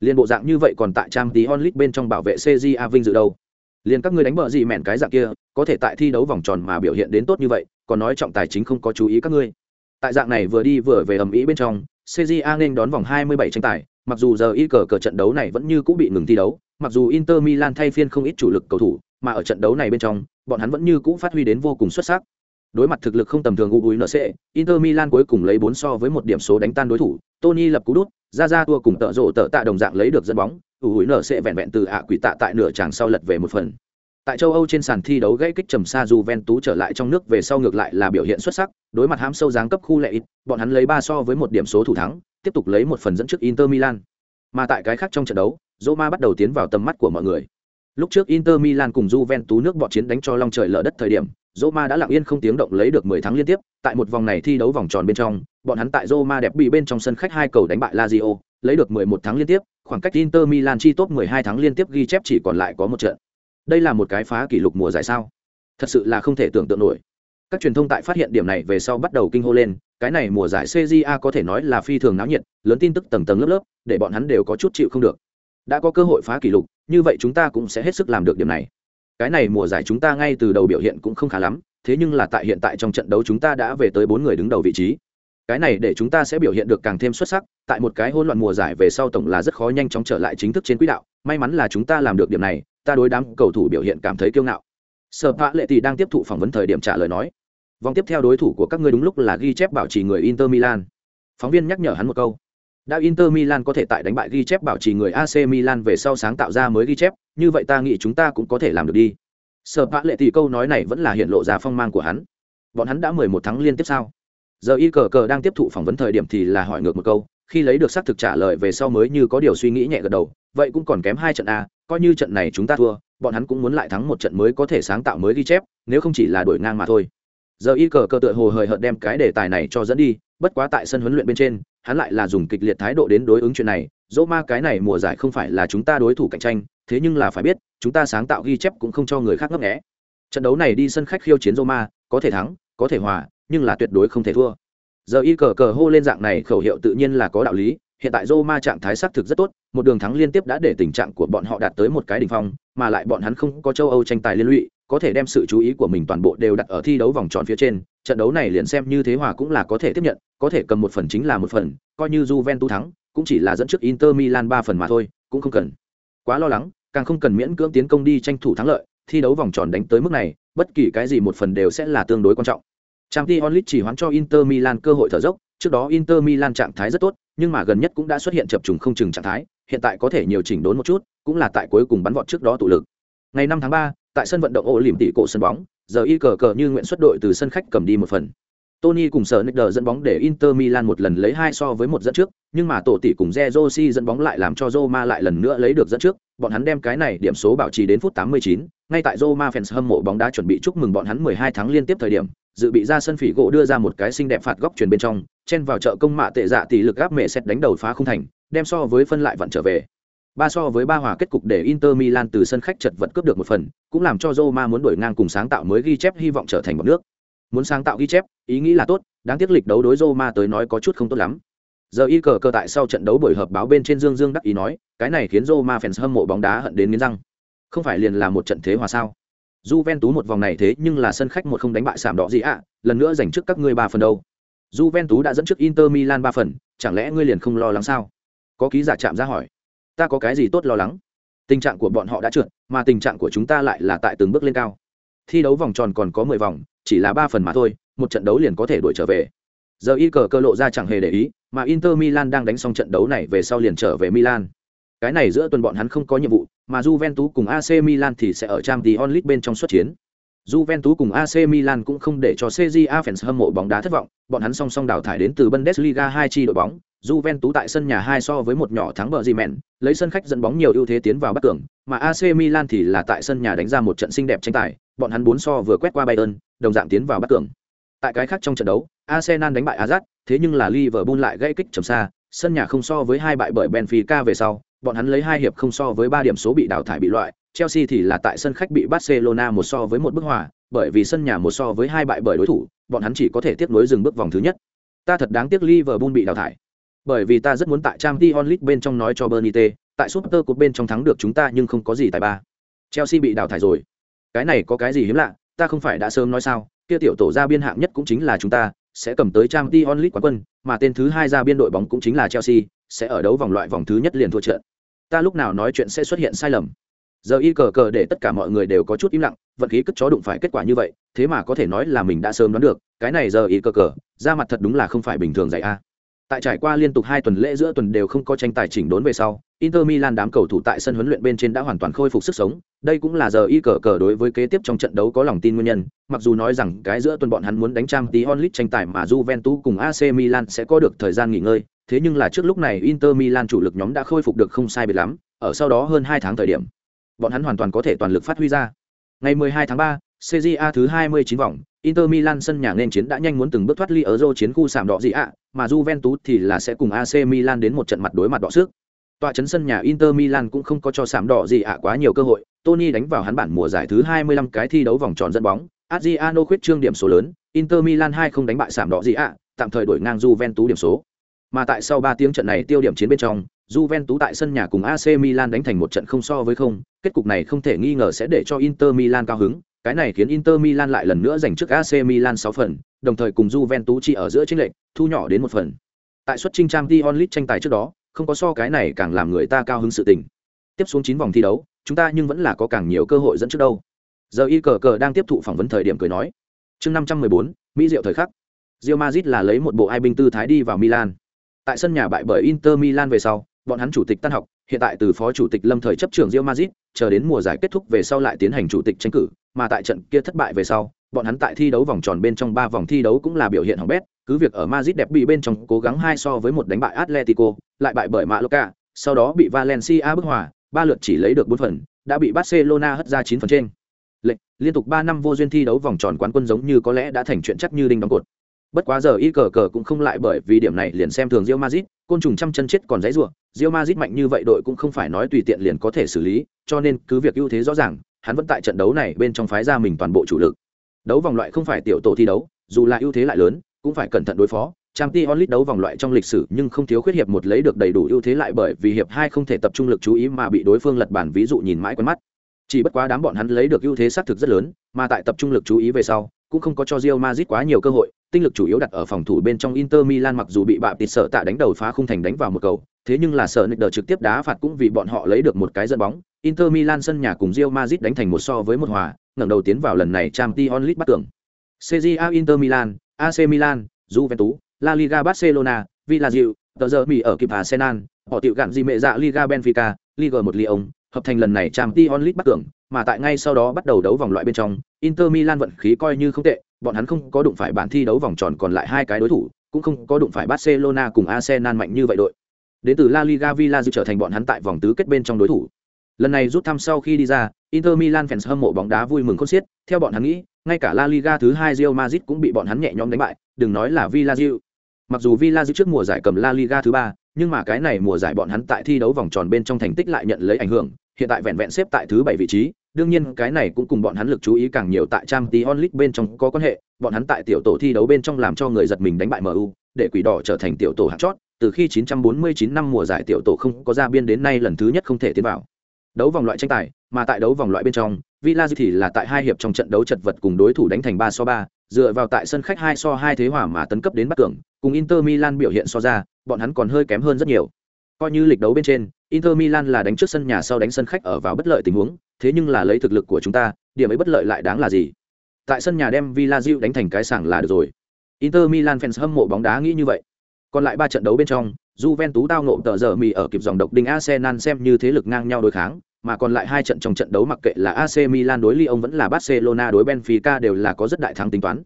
Liên bộ dạng như vậy còn tại Champions League bên trong bảo vệ CJA vinh dự đâu liền các ngươi đánh bờ gì mẹn cái dạng kia, có thể tại thi đấu vòng tròn mà biểu hiện đến tốt như vậy, còn nói trọng tài chính không có chú ý các ngươi. Tại dạng này vừa đi vừa về ầm ĩ bên trong, CJA nên đón vòng 27 tranh tài, mặc dù giờ y cờ cờ trận đấu này vẫn như cũ bị ngừng thi đấu, mặc dù Inter Milan thay phiên không ít chủ lực cầu thủ, mà ở trận đấu này bên trong, bọn hắn vẫn như cũ phát huy đến vô cùng xuất sắc. Đối mặt thực lực không tầm thường UNC, Inter Milan cuối cùng lấy 4 so với một điểm số đánh tan đối thủ, Tony lập cú đút, ra ra tua cùng tợ rộ tợ tạ đồng dạng lấy được dẫn bóng, ủi nở sẽ vẹn vẹn từ ạ quỷ tạ tại nửa tràng sau lật về một phần. Tại châu âu trên sàn thi đấu gãy kích trầm xa tú trở lại trong nước về sau ngược lại là biểu hiện xuất sắc đối mặt hãm sâu giáng cấp khu lệ ít bọn hắn lấy ba so với một điểm số thủ thắng tiếp tục lấy một phần dẫn trước inter milan. Mà tại cái khác trong trận đấu roma bắt đầu tiến vào tầm mắt của mọi người. Lúc trước inter milan cùng Juventus nước bọn chiến đánh cho long trời lở đất thời điểm Roma đã lặng yên không tiếng động lấy được 10 tháng liên tiếp, tại một vòng này thi đấu vòng tròn bên trong, bọn hắn tại Roma đẹp bị bên trong sân khách hai cầu đánh bại Lazio, lấy được 11 tháng liên tiếp, khoảng cách Inter Milan chi top 12 tháng liên tiếp ghi chép chỉ còn lại có một trận. Đây là một cái phá kỷ lục mùa giải sao? Thật sự là không thể tưởng tượng nổi. Các truyền thông tại phát hiện điểm này về sau bắt đầu kinh hô lên, cái này mùa giải CJA có thể nói là phi thường náo nhiệt, lớn tin tức tầng tầng lớp lớp, để bọn hắn đều có chút chịu không được. Đã có cơ hội phá kỷ lục, như vậy chúng ta cũng sẽ hết sức làm được điểm này cái này mùa giải chúng ta ngay từ đầu biểu hiện cũng không khá lắm thế nhưng là tại hiện tại trong trận đấu chúng ta đã về tới bốn người đứng đầu vị trí cái này để chúng ta sẽ biểu hiện được càng thêm xuất sắc, tại một cái hỗn loạn mùa giải về sau tổng là rất khó nhanh chóng trở lại chính thức trên quỹ đạo, may mắn là chúng ta làm được điểm này, ta đối đám cầu thủ biểu hiện cảm thấy kiêu ngạo. Sở vạ lệ tỷ đang tiếp thụ phỏng vấn thời điểm trả lời nói, vòng tiếp theo đối thủ của các ngươi đúng lúc là ghi chép bảo trì người inter milan. Phóng viên nhắc nhở hắn một câu, đã inter milan có thể tại đánh bại ghi chép bảo trì người ac milan về sau sáng tạo ra mới ghi chép, như vậy ta nghĩ chúng ta cũng có thể làm được đi. Sợ vạ lệ tỷ câu nói này vẫn là hiện lộ ra phong mang của hắn. Bọn hắn đã mười một tháng liên tiếp sao? Giờ y cờ cờ đang tiếp thụ phỏng vấn thời điểm thì là hỏi ngược một câu, khi lấy được xác thực trả lời về sau mới như có điều suy nghĩ nhẹ gật đầu, vậy cũng còn kém hai trận a, coi như trận này chúng ta thua, bọn hắn cũng muốn lại thắng một trận mới có thể sáng tạo mới ghi chép, nếu không chỉ là đổi ngang mà thôi. Giờ y cờ cờ tựa hồ hời hợt đem cái đề tài này cho dẫn đi, bất quá tại sân huấn luyện bên trên, hắn lại là dùng kịch liệt thái độ đến đối ứng chuyện này, dỗ ma, cái này mùa giải không phải là chúng ta đối thủ cạnh tranh, thế nhưng là phải biết, chúng ta sáng tạo ghi chép cũng không cho người khác ngấp nghẽ trận đấu này đi sân khách khiêu chiến roma có thể thắng, có thể hòa nhưng là tuyệt đối không thể thua. Giờ y cờ cờ hô lên dạng này khẩu hiệu tự nhiên là có đạo lý, hiện tại roma trạng thái xác thực rất tốt, một đường thắng liên tiếp đã để tình trạng của bọn họ đạt tới một cái đỉnh phong, mà lại bọn hắn không có châu âu tranh tài liên lụy, có thể đem sự chú ý của mình toàn bộ đều đặt ở thi đấu vòng tròn phía trên, trận đấu này liền xem như thế hòa cũng là có thể tiếp nhận, có thể cầm một phần chính là một phần, coi như Juventus thắng, cũng chỉ là dẫn trước Inter Milan ba phần mà thôi, cũng không cần. Quá lo lắng, càng không cần miễn cưỡng tiến công đi tranh thủ thắng lợi, thi đấu vòng tròn đánh tới mức này, bất kỳ cái gì một phần đều sẽ là tương đối quan trọng. Champions League chỉ hoán cho Inter Milan cơ hội thở dốc trước đó Inter Milan trạng thái rất tốt nhưng mà gần nhất cũng đã xuất hiện chập trùng không chừng trạng thái hiện tại có thể nhiều chỉnh đốn một chút cũng là tại cuối cùng bắn vọt trước đó tụ lực. Ngày 5 tháng 3, tại sân vận động ổ tỷ cổ sân bóng giờ y cờ cờ như nguyện xuất đội từ sân khách cầm đi một phần. Tony cùng sở Nick dẫn bóng để Inter Milan một lần lấy hai so với một dẫn trước, nhưng mà tổ tỷ cùng Zerosi dẫn bóng lại làm cho Roma lại lần nữa lấy được dẫn trước, bọn hắn đem cái này điểm số bảo trì đến phút 89, ngay tại Roma fans hâm mộ bóng đá chuẩn bị chúc mừng bọn hắn 12 tháng liên tiếp thời điểm, dự bị ra sân phỉ gỗ đưa ra một cái xinh đẹp phạt góc truyền bên trong, chen vào chợ công mạ tệ dạ tỷ lực gáp mẹ xét đánh đầu phá không thành, đem so với phân lại vận trở về. Ba so với ba hòa kết cục để Inter Milan từ sân khách chật vật cướp được một phần, cũng làm cho Roma muốn đổi ngang cùng sáng tạo mới ghi chép hy vọng trở thành một nước. Muốn sáng tạo ghi chép, ý nghĩ là tốt, đáng tiếc lịch đấu đối Roma tới nói có chút không tốt lắm. Giờ y cờ cờ tại sau trận đấu buổi họp báo bên trên Dương Dương đắc ý nói, cái này khiến Roma fans hâm mộ bóng đá hận đến nghiến răng. Không phải liền là một trận thế hòa sao? Juventus một vòng này thế nhưng là sân khách một không đánh bại sạm đỏ gì ạ, lần nữa giành trước các ngươi ba phần đâu. Juventus đã dẫn trước Inter Milan ba phần, chẳng lẽ ngươi liền không lo lắng sao? Có ký giả chạm ra hỏi. Ta có cái gì tốt lo lắng? Tình trạng của bọn họ đã trượt, mà tình trạng của chúng ta lại là tại từng bước lên cao. Thi đấu vòng tròn còn có mười vòng, chỉ là ba phần mà thôi, một trận đấu liền có thể đuổi trở về. Giờ y cờ cơ lộ ra chẳng hề để ý, mà Inter Milan đang đánh xong trận đấu này về sau liền trở về Milan. Cái này giữa tuần bọn hắn không có nhiệm vụ, mà Juventus cùng AC Milan thì sẽ ở Champions League bên trong xuất chiến. Juventus cùng AC Milan cũng không để cho CJA fans hâm mộ bóng đá thất vọng, bọn hắn song song đào thải đến từ Bundesliga hai chi đội bóng, Juventus tại sân nhà hai so với một nhỏ thắng bờ gì mẹn, lấy sân khách dẫn bóng nhiều ưu thế tiến vào bắt tường, mà AC Milan thì là tại sân nhà đánh ra một trận xinh đẹp tranh tài, bọn hắn bốn so vừa quét qua Bayern, đồng dạng tiến vào bắt tường. Tại cái khác trong trận đấu, Arsenal đánh bại Ajax, thế nhưng là Liverpool lại gây kích trầm xa, sân nhà không so với hai bại bởi Benfica về sau, bọn hắn lấy hai hiệp không so với ba điểm số bị đào thải bị loại, Chelsea thì là tại sân khách bị Barcelona một so với một bức hòa, bởi vì sân nhà một so với hai bại bởi đối thủ, bọn hắn chỉ có thể tiếp nối dừng bước vòng thứ nhất. Ta thật đáng tiếc Liverpool bị đào thải. Bởi vì ta rất muốn tại Champions League bên trong nói cho Bernite, tại Super Cup bên trong thắng được chúng ta nhưng không có gì tại ba. Chelsea bị đào thải rồi. Cái này có cái gì hiếm lạ, ta không phải đã sớm nói sao, kia tiểu tổ ra biên hạng nhất cũng chính là chúng ta, sẽ cầm tới Champions League quán quân, mà tên thứ hai ra biên đội bóng cũng chính là Chelsea, sẽ ở đấu vòng loại vòng thứ nhất liền thua trận. Ta lúc nào nói chuyện sẽ xuất hiện sai lầm. Giờ y cờ cờ để tất cả mọi người đều có chút im lặng, vận khí cất chó đụng phải kết quả như vậy, thế mà có thể nói là mình đã sớm đoán được, cái này giờ y cờ cờ, ra mặt thật đúng là không phải bình thường dạy a. Tại trải qua liên tục hai tuần lễ giữa tuần đều không có tranh tài chỉnh đốn về sau, Inter Milan đám cầu thủ tại sân huấn luyện bên trên đã hoàn toàn khôi phục sức sống, đây cũng là giờ y cờ cờ đối với kế tiếp trong trận đấu có lòng tin nguyên nhân, mặc dù nói rằng cái giữa tuần bọn hắn muốn đánh trang tí onlit tranh tài mà Juventus cùng AC Milan sẽ có được thời gian nghỉ ngơi, thế nhưng là trước lúc này Inter Milan chủ lực nhóm đã khôi phục được không sai biệt lắm, ở sau đó hơn 2 tháng thời điểm, bọn hắn hoàn toàn có thể toàn lực phát huy ra. Ngày 12 tháng 3, Serie A thứ 29 vòng, Inter Milan sân nhà nên chiến đã nhanh muốn từng bước thoát ly ở Euro chiến khu sạm đỏ gì ạ, mà Juventus thì là sẽ cùng AC Milan đến một trận mặt đối mặt đỏ sức. Tọa chấn sân nhà Inter Milan cũng không có cho sạm đỏ gì ạ quá nhiều cơ hội, Tony đánh vào hắn bản mùa giải thứ 25 cái thi đấu vòng tròn dẫn bóng, Adriano khuyết trương điểm số lớn, Inter Milan 2 không đánh bại sạm đỏ gì ạ, tạm thời đổi ngang Juventus điểm số. Mà tại sau 3 tiếng trận này tiêu điểm chiến bên trong, Juventus tại sân nhà cùng AC Milan đánh thành một trận không so với không, kết cục này không thể nghi ngờ sẽ để cho Inter Milan cao hứng, cái này khiến Inter Milan lại lần nữa giành trước AC Milan 6 phần, đồng thời cùng Juventus chỉ ở giữa chiến lệch, thu nhỏ đến một phần. Tại suất chinh Champions League tranh tài trước đó, không có so cái này càng làm người ta cao hứng sự tình. Tiếp xuống 9 vòng thi đấu, chúng ta nhưng vẫn là có càng nhiều cơ hội dẫn trước đâu. Giờ y cờ cờ đang tiếp thụ phỏng vấn thời điểm cười nói. Chương 514, Mỹ diệu thời khắc. Real Madrid là lấy một bộ ai binh tư thái đi vào Milan. Tại sân nhà bại bởi Inter Milan về sau, bọn hắn chủ tịch tan học, hiện tại từ phó chủ tịch Lâm thời chấp trưởng Real Madrid, chờ đến mùa giải kết thúc về sau lại tiến hành chủ tịch tranh cử, mà tại trận kia thất bại về sau, bọn hắn tại thi đấu vòng tròn bên trong ba vòng thi đấu cũng là biểu hiện hỏng bét, cứ việc ở Madrid đẹp bị bên trong cố gắng hai so với một đánh bại Atletico, lại bại bởi Mallorca, sau đó bị Valencia bức hòa, ba lượt chỉ lấy được bốn phần, đã bị Barcelona hất ra chín phần trên. Lệnh, liên tục ba năm vô duyên thi đấu vòng tròn quán quân giống như có lẽ đã thành chuyện chắc như đinh đóng cột. Bất quá giờ y cờ cờ cũng không lại bởi vì điểm này liền xem thường rio mazit côn trùng trăm chân chết còn dãy rủa, rio mazit mạnh như vậy đội cũng không phải nói tùy tiện liền có thể xử lý, cho nên cứ việc ưu thế rõ ràng, hắn vẫn tại trận đấu này bên trong phái ra mình toàn bộ chủ lực. Đấu vòng loại không phải tiểu tổ thi đấu, dù là ưu thế lại lớn, cũng phải cẩn thận đối phó. trang t onlit đấu vòng loại trong lịch sử nhưng không thiếu khuyết hiệp một lấy được đầy đủ ưu thế lại bởi vì hiệp hai không thể tập trung lực chú ý mà bị đối phương lật bản ví dụ nhìn mãi quen mắt. Chỉ bất quá đám bọn hắn lấy được ưu thế xác thực rất lớn, mà tại tập trung lực chú ý về sau, cũng không có cho Real Madrid quá nhiều cơ hội, tinh lực chủ yếu đặt ở phòng thủ bên trong Inter Milan mặc dù bị bạ tịt sợ tạ đánh đầu phá khung thành đánh vào một cầu, thế nhưng là sợ đờ trực tiếp đá phạt cũng vì bọn họ lấy được một cái dẫn bóng. Inter Milan sân nhà cùng Real Madrid đánh thành một so với một hòa, ngẩng đầu tiến vào lần này Champions League bắt tưởng. CJA Inter Milan, AC Milan, Juventus, La Liga Barcelona, Villarreal, tờ giờ Mỹ ở kịp Arsenal, họ tiểu gạn gì mẹ dạ Liga Benfica, Liga 1 Lyon, hợp thành lần này Champions League bắt tưởng, mà tại ngay sau đó bắt đầu đấu vòng loại bên trong, Inter Milan vận khí coi như không tệ, bọn hắn không có đụng phải bản thi đấu vòng tròn còn lại hai cái đối thủ, cũng không có đụng phải Barcelona cùng Arsenal mạnh như vậy đội. Đến từ La Liga Villarreal trở thành bọn hắn tại vòng tứ kết bên trong đối thủ. Lần này rút thăm sau khi đi ra, Inter Milan fans hâm mộ bóng đá vui mừng khôn xiết, theo bọn hắn nghĩ, ngay cả La Liga thứ hai Real Madrid cũng bị bọn hắn nhẹ nhõm đánh bại, đừng nói là Villarreal. Mặc dù Villarreal trước mùa giải cầm La Liga thứ ba, nhưng mà cái này mùa giải bọn hắn tại thi đấu vòng tròn bên trong thành tích lại nhận lấy ảnh hưởng, hiện tại vẹn vẹn xếp tại thứ bảy vị trí, đương nhiên cái này cũng cùng bọn hắn lực chú ý càng nhiều tại trang tí onlit bên trong có quan hệ, bọn hắn tại tiểu tổ thi đấu bên trong làm cho người giật mình đánh bại MU, để quỷ đỏ trở thành tiểu tổ hạng chót, từ khi 949 năm mùa giải tiểu tổ không có ra biên đến nay lần thứ nhất không thể tiến vào. Đấu vòng loại tranh tài, mà tại đấu vòng loại bên trong, Villa thì là tại hai hiệp trong trận đấu chật vật cùng đối thủ đánh thành ba so ba, dựa vào tại sân khách hai so hai thế hòa mà tấn cấp đến bắt cường, cùng Inter Milan biểu hiện so ra, bọn hắn còn hơi kém hơn rất nhiều. Coi như lịch đấu bên trên, Inter Milan là đánh trước sân nhà sau đánh sân khách ở vào bất lợi tình huống, thế nhưng là lấy thực lực của chúng ta, điểm ấy bất lợi lại đáng là gì? Tại sân nhà đem Villa Real đánh thành cái sảng là được rồi. Inter Milan fans hâm mộ bóng đá nghĩ như vậy. Còn lại ba trận đấu bên trong, Juventus tao ngộ tờ giờ mì ở kịp dòng độc đinh Arsenal xem như thế lực ngang nhau đối kháng, mà còn lại hai trận trong trận đấu mặc kệ là AC Milan đối Lyon vẫn là Barcelona đối Benfica đều là có rất đại thắng tính toán.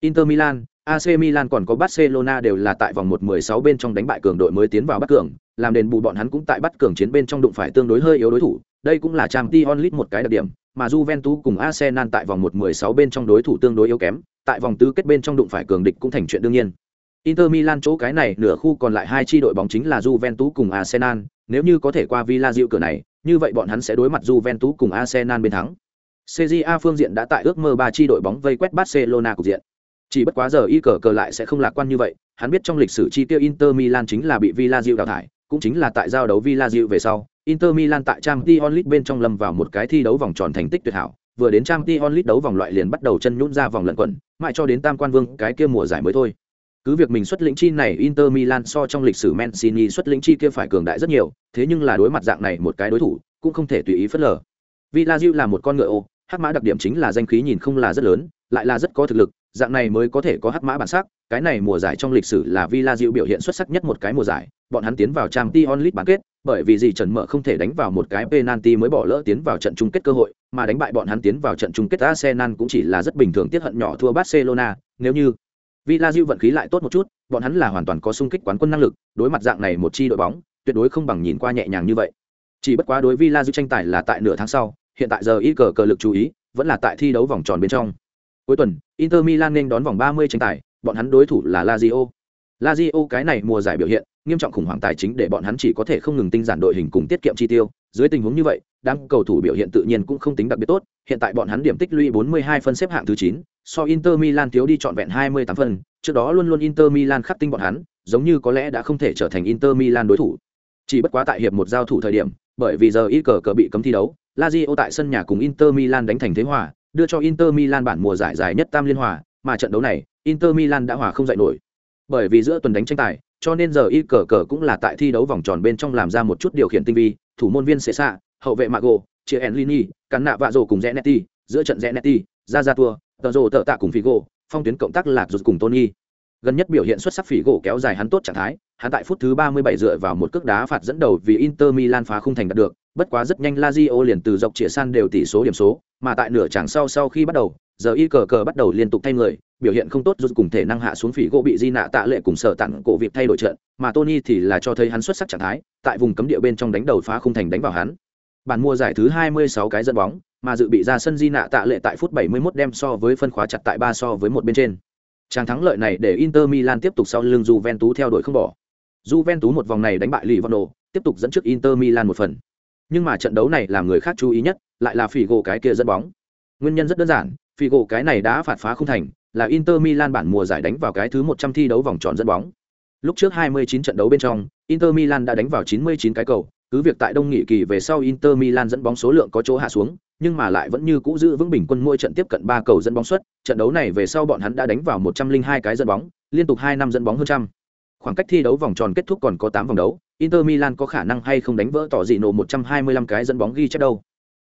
Inter Milan, AC Milan còn có Barcelona đều là tại vòng 1-16 bên trong đánh bại cường đội mới tiến vào bắt cường, làm đền bù bọn hắn cũng tại bắt cường chiến bên trong đụng phải tương đối hơi yếu đối thủ, đây cũng là Champions League một cái đặc điểm, mà Juventus cùng Arsenal tại vòng 1-16 bên trong đối thủ tương đối yếu kém, tại vòng tứ kết bên trong đụng phải cường địch cũng thành chuyện đương nhiên. Inter Milan chỗ cái này nửa khu còn lại hai chi đội bóng chính là Juventus cùng Arsenal, nếu như có thể qua Villa Real cửa này, như vậy bọn hắn sẽ đối mặt Juventus cùng Arsenal bên thắng. CJA phương diện đã tại ước mơ ba chi đội bóng vây quét Barcelona cục diện. Chỉ bất quá giờ y cờ cờ lại sẽ không lạc quan như vậy, hắn biết trong lịch sử chi tiêu Inter Milan chính là bị Villa Real đào thải, cũng chính là tại giao đấu Villa Real về sau, Inter Milan tại Champions League bên trong lâm vào một cái thi đấu vòng tròn thành tích tuyệt hảo, vừa đến Champions League đấu vòng loại liền bắt đầu chân nhũn ra vòng lẩn quẩn, mãi cho đến Tam Quan Vương cái kia mùa giải mới thôi. Cứ việc mình xuất lĩnh chi này Inter Milan so trong lịch sử Mancini xuất lĩnh chi kia phải cường đại rất nhiều, thế nhưng là đối mặt dạng này một cái đối thủ, cũng không thể tùy ý phớt lờ. Villarreal là một con ngựa ô, hắc mã đặc điểm chính là danh khí nhìn không là rất lớn, lại là rất có thực lực, dạng này mới có thể có hắc mã bản sắc, cái này mùa giải trong lịch sử là Villa Diệu biểu hiện xuất sắc nhất một cái mùa giải, bọn hắn tiến vào Champions League bán kết, bởi vì gì Trần Mở không thể đánh vào một cái penalty mới bỏ lỡ tiến vào trận chung kết cơ hội, mà đánh bại bọn hắn tiến vào trận chung kết Arsenal cũng chỉ là rất bình thường tiết hận nhỏ thua Barcelona, nếu như Villa Diệu vận khí lại tốt một chút, bọn hắn là hoàn toàn có xung kích quán quân năng lực, đối mặt dạng này một chi đội bóng, tuyệt đối không bằng nhìn qua nhẹ nhàng như vậy. Chỉ bất quá đối Villa Diệu tranh tài là tại nửa tháng sau, hiện tại giờ y cờ cờ lực chú ý, vẫn là tại thi đấu vòng tròn bên trong cuối tuần inter milan nên đón vòng 30 tranh tài bọn hắn đối thủ là lazio. Lazio cái này mùa giải biểu hiện nghiêm trọng khủng hoảng tài chính để bọn hắn chỉ có thể không ngừng tinh giản đội hình cùng tiết kiệm chi tiêu. Dưới tình huống như vậy đám cầu thủ biểu hiện tự nhiên cũng không tính đặc biệt tốt. Hiện tại bọn hắn điểm tích lũy 42 phân xếp hạng thứ 9, so inter milan thiếu đi trọn vẹn 28 phân. Trước đó luôn luôn inter milan khắc tinh bọn hắn giống như có lẽ đã không thể trở thành inter milan đối thủ. Chỉ bất quá tại hiệp một giao thủ thời điểm bởi vì giờ ít cờ cờ bị cấm thi đấu Lazio tại sân nhà cùng Inter Milan đánh thành thế hòa, đưa cho Inter Milan bản mùa giải dài nhất tam liên hòa, mà trận đấu này, Inter Milan đã hòa không dậy nổi. Bởi vì giữa tuần đánh tranh tài, cho nên giờ y cờ cờ cũng là tại thi đấu vòng tròn bên trong làm ra một chút điều khiển tinh vi, thủ môn viên Cesa, hậu vệ Mago, chia Enlini, cắn nạ vạ rồ cùng Zanetti, giữa trận Zanetti, ra ra tua, tờ rồ tờ tạ cùng Figo, phong tuyến cộng tác lạc rụt cùng Tony. Gần nhất biểu hiện xuất sắc phỉ gỗ kéo dài hắn tốt trạng thái, hắn tại phút thứ 37 dựa vào một cước đá phạt dẫn đầu vì Inter Milan phá khung thành đạt được, bất quá rất nhanh Lazio liền từ dọc chĩa san đều tỷ số điểm số, mà tại nửa chặng sau sau khi bắt đầu, giờ y cờ cờ bắt đầu liên tục thay người, biểu hiện không tốt rút cùng thể năng hạ xuống phỉ gỗ bị di nạ tạ lệ cùng sở tặng cổ việc thay đổi trận, mà Tony thì là cho thấy hắn xuất sắc trạng thái, tại vùng cấm địa bên trong đánh đầu phá khung thành đánh vào hắn. Bản mua giải thứ 26 cái dẫn bóng, mà dự bị ra sân di nạ tạ lệ tại phút 71 đem so với phân khóa chặt tại ba so với một bên trên tràng thắng lợi này để Inter Milan tiếp tục sau lưng Juventus theo đuổi không bỏ. Juventus một vòng này đánh bại Livorno, tiếp tục dẫn trước Inter Milan một phần. Nhưng mà trận đấu này làm người khác chú ý nhất lại là Figo cái kia dẫn bóng. Nguyên nhân rất đơn giản Figo cái này đã phạt phá không thành là inter milan bản mùa giải đánh vào cái thứ 100 thi đấu vòng tròn dẫn bóng. Lúc trước 29 trận đấu bên trong inter milan đã đánh vào 99 cái cầu cứ việc tại đông nghị kỳ về sau inter milan dẫn bóng số lượng có chỗ hạ xuống nhưng mà lại vẫn như cũ giữ vững bình quân mỗi trận tiếp cận ba cầu dẫn bóng suất trận đấu này về sau bọn hắn đã đánh vào 102 cái dẫn bóng liên tục hai năm dẫn bóng hơn trăm khoảng cách thi đấu vòng tròn kết thúc còn có 8 vòng đấu Inter Milan có khả năng hay không đánh vỡ tỏ dị nổ 125 cái dẫn bóng ghi chép đâu.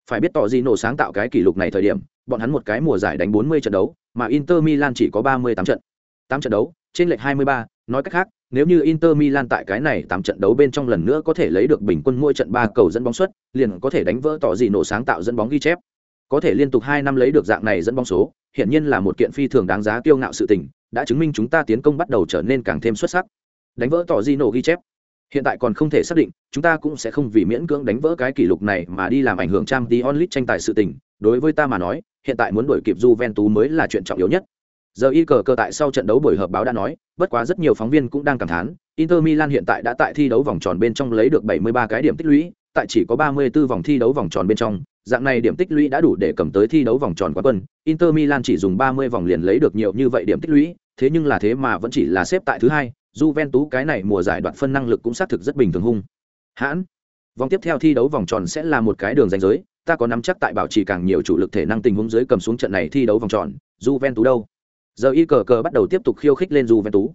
Phải biết tỏ dị nổ sáng tạo cái kỷ lục này thời điểm, bọn hắn một cái mùa giải đánh 40 trận đấu, mà Inter Milan chỉ có 38 trận. 8 trận đấu, trên lệch 23, nói cách khác, nếu như Inter Milan tại cái này 8 trận đấu bên trong lần nữa có thể lấy được bình quân mỗi trận 3 cầu dẫn bóng suất, liền có thể đánh vỡ tỏ gì nổ sáng tạo dẫn bóng ghi chép. Có thể liên tục 2 năm lấy được dạng này dẫn bóng số, hiện nhiên là một kiện phi thường đáng giá kiêu ngạo sự tình, đã chứng minh chúng ta tiến công bắt đầu trở nên càng thêm xuất sắc. Đánh vỡ tỏ gì nổ ghi chép hiện tại còn không thể xác định chúng ta cũng sẽ không vì miễn cưỡng đánh vỡ cái kỷ lục này mà đi làm ảnh hưởng trang tí onlit tranh tài sự tình đối với ta mà nói hiện tại muốn đuổi kịp Juventus mới là chuyện trọng yếu nhất giờ y cờ cơ tại sau trận đấu buổi họp báo đã nói bất quá rất nhiều phóng viên cũng đang cảm thán inter milan hiện tại đã tại thi đấu vòng tròn bên trong lấy được 73 cái điểm tích lũy tại chỉ có 34 vòng thi đấu vòng tròn bên trong dạng này điểm tích lũy đã đủ để cầm tới thi đấu vòng tròn quá quân inter milan chỉ dùng 30 vòng liền lấy được nhiều như vậy điểm tích lũy thế nhưng là thế mà vẫn chỉ là xếp tại thứ hai Juventus cái này mùa giải đoạt phân năng lực cũng xác thực rất bình thường hung. Hãn. Vòng tiếp theo thi đấu vòng tròn sẽ là một cái đường ranh giới, ta có nắm chắc tại bảo trì càng nhiều chủ lực thể năng tình huống dưới cầm xuống trận này thi đấu vòng tròn, Juventus đâu? Giờ y cờ cờ bắt đầu tiếp tục khiêu khích lên Juventus.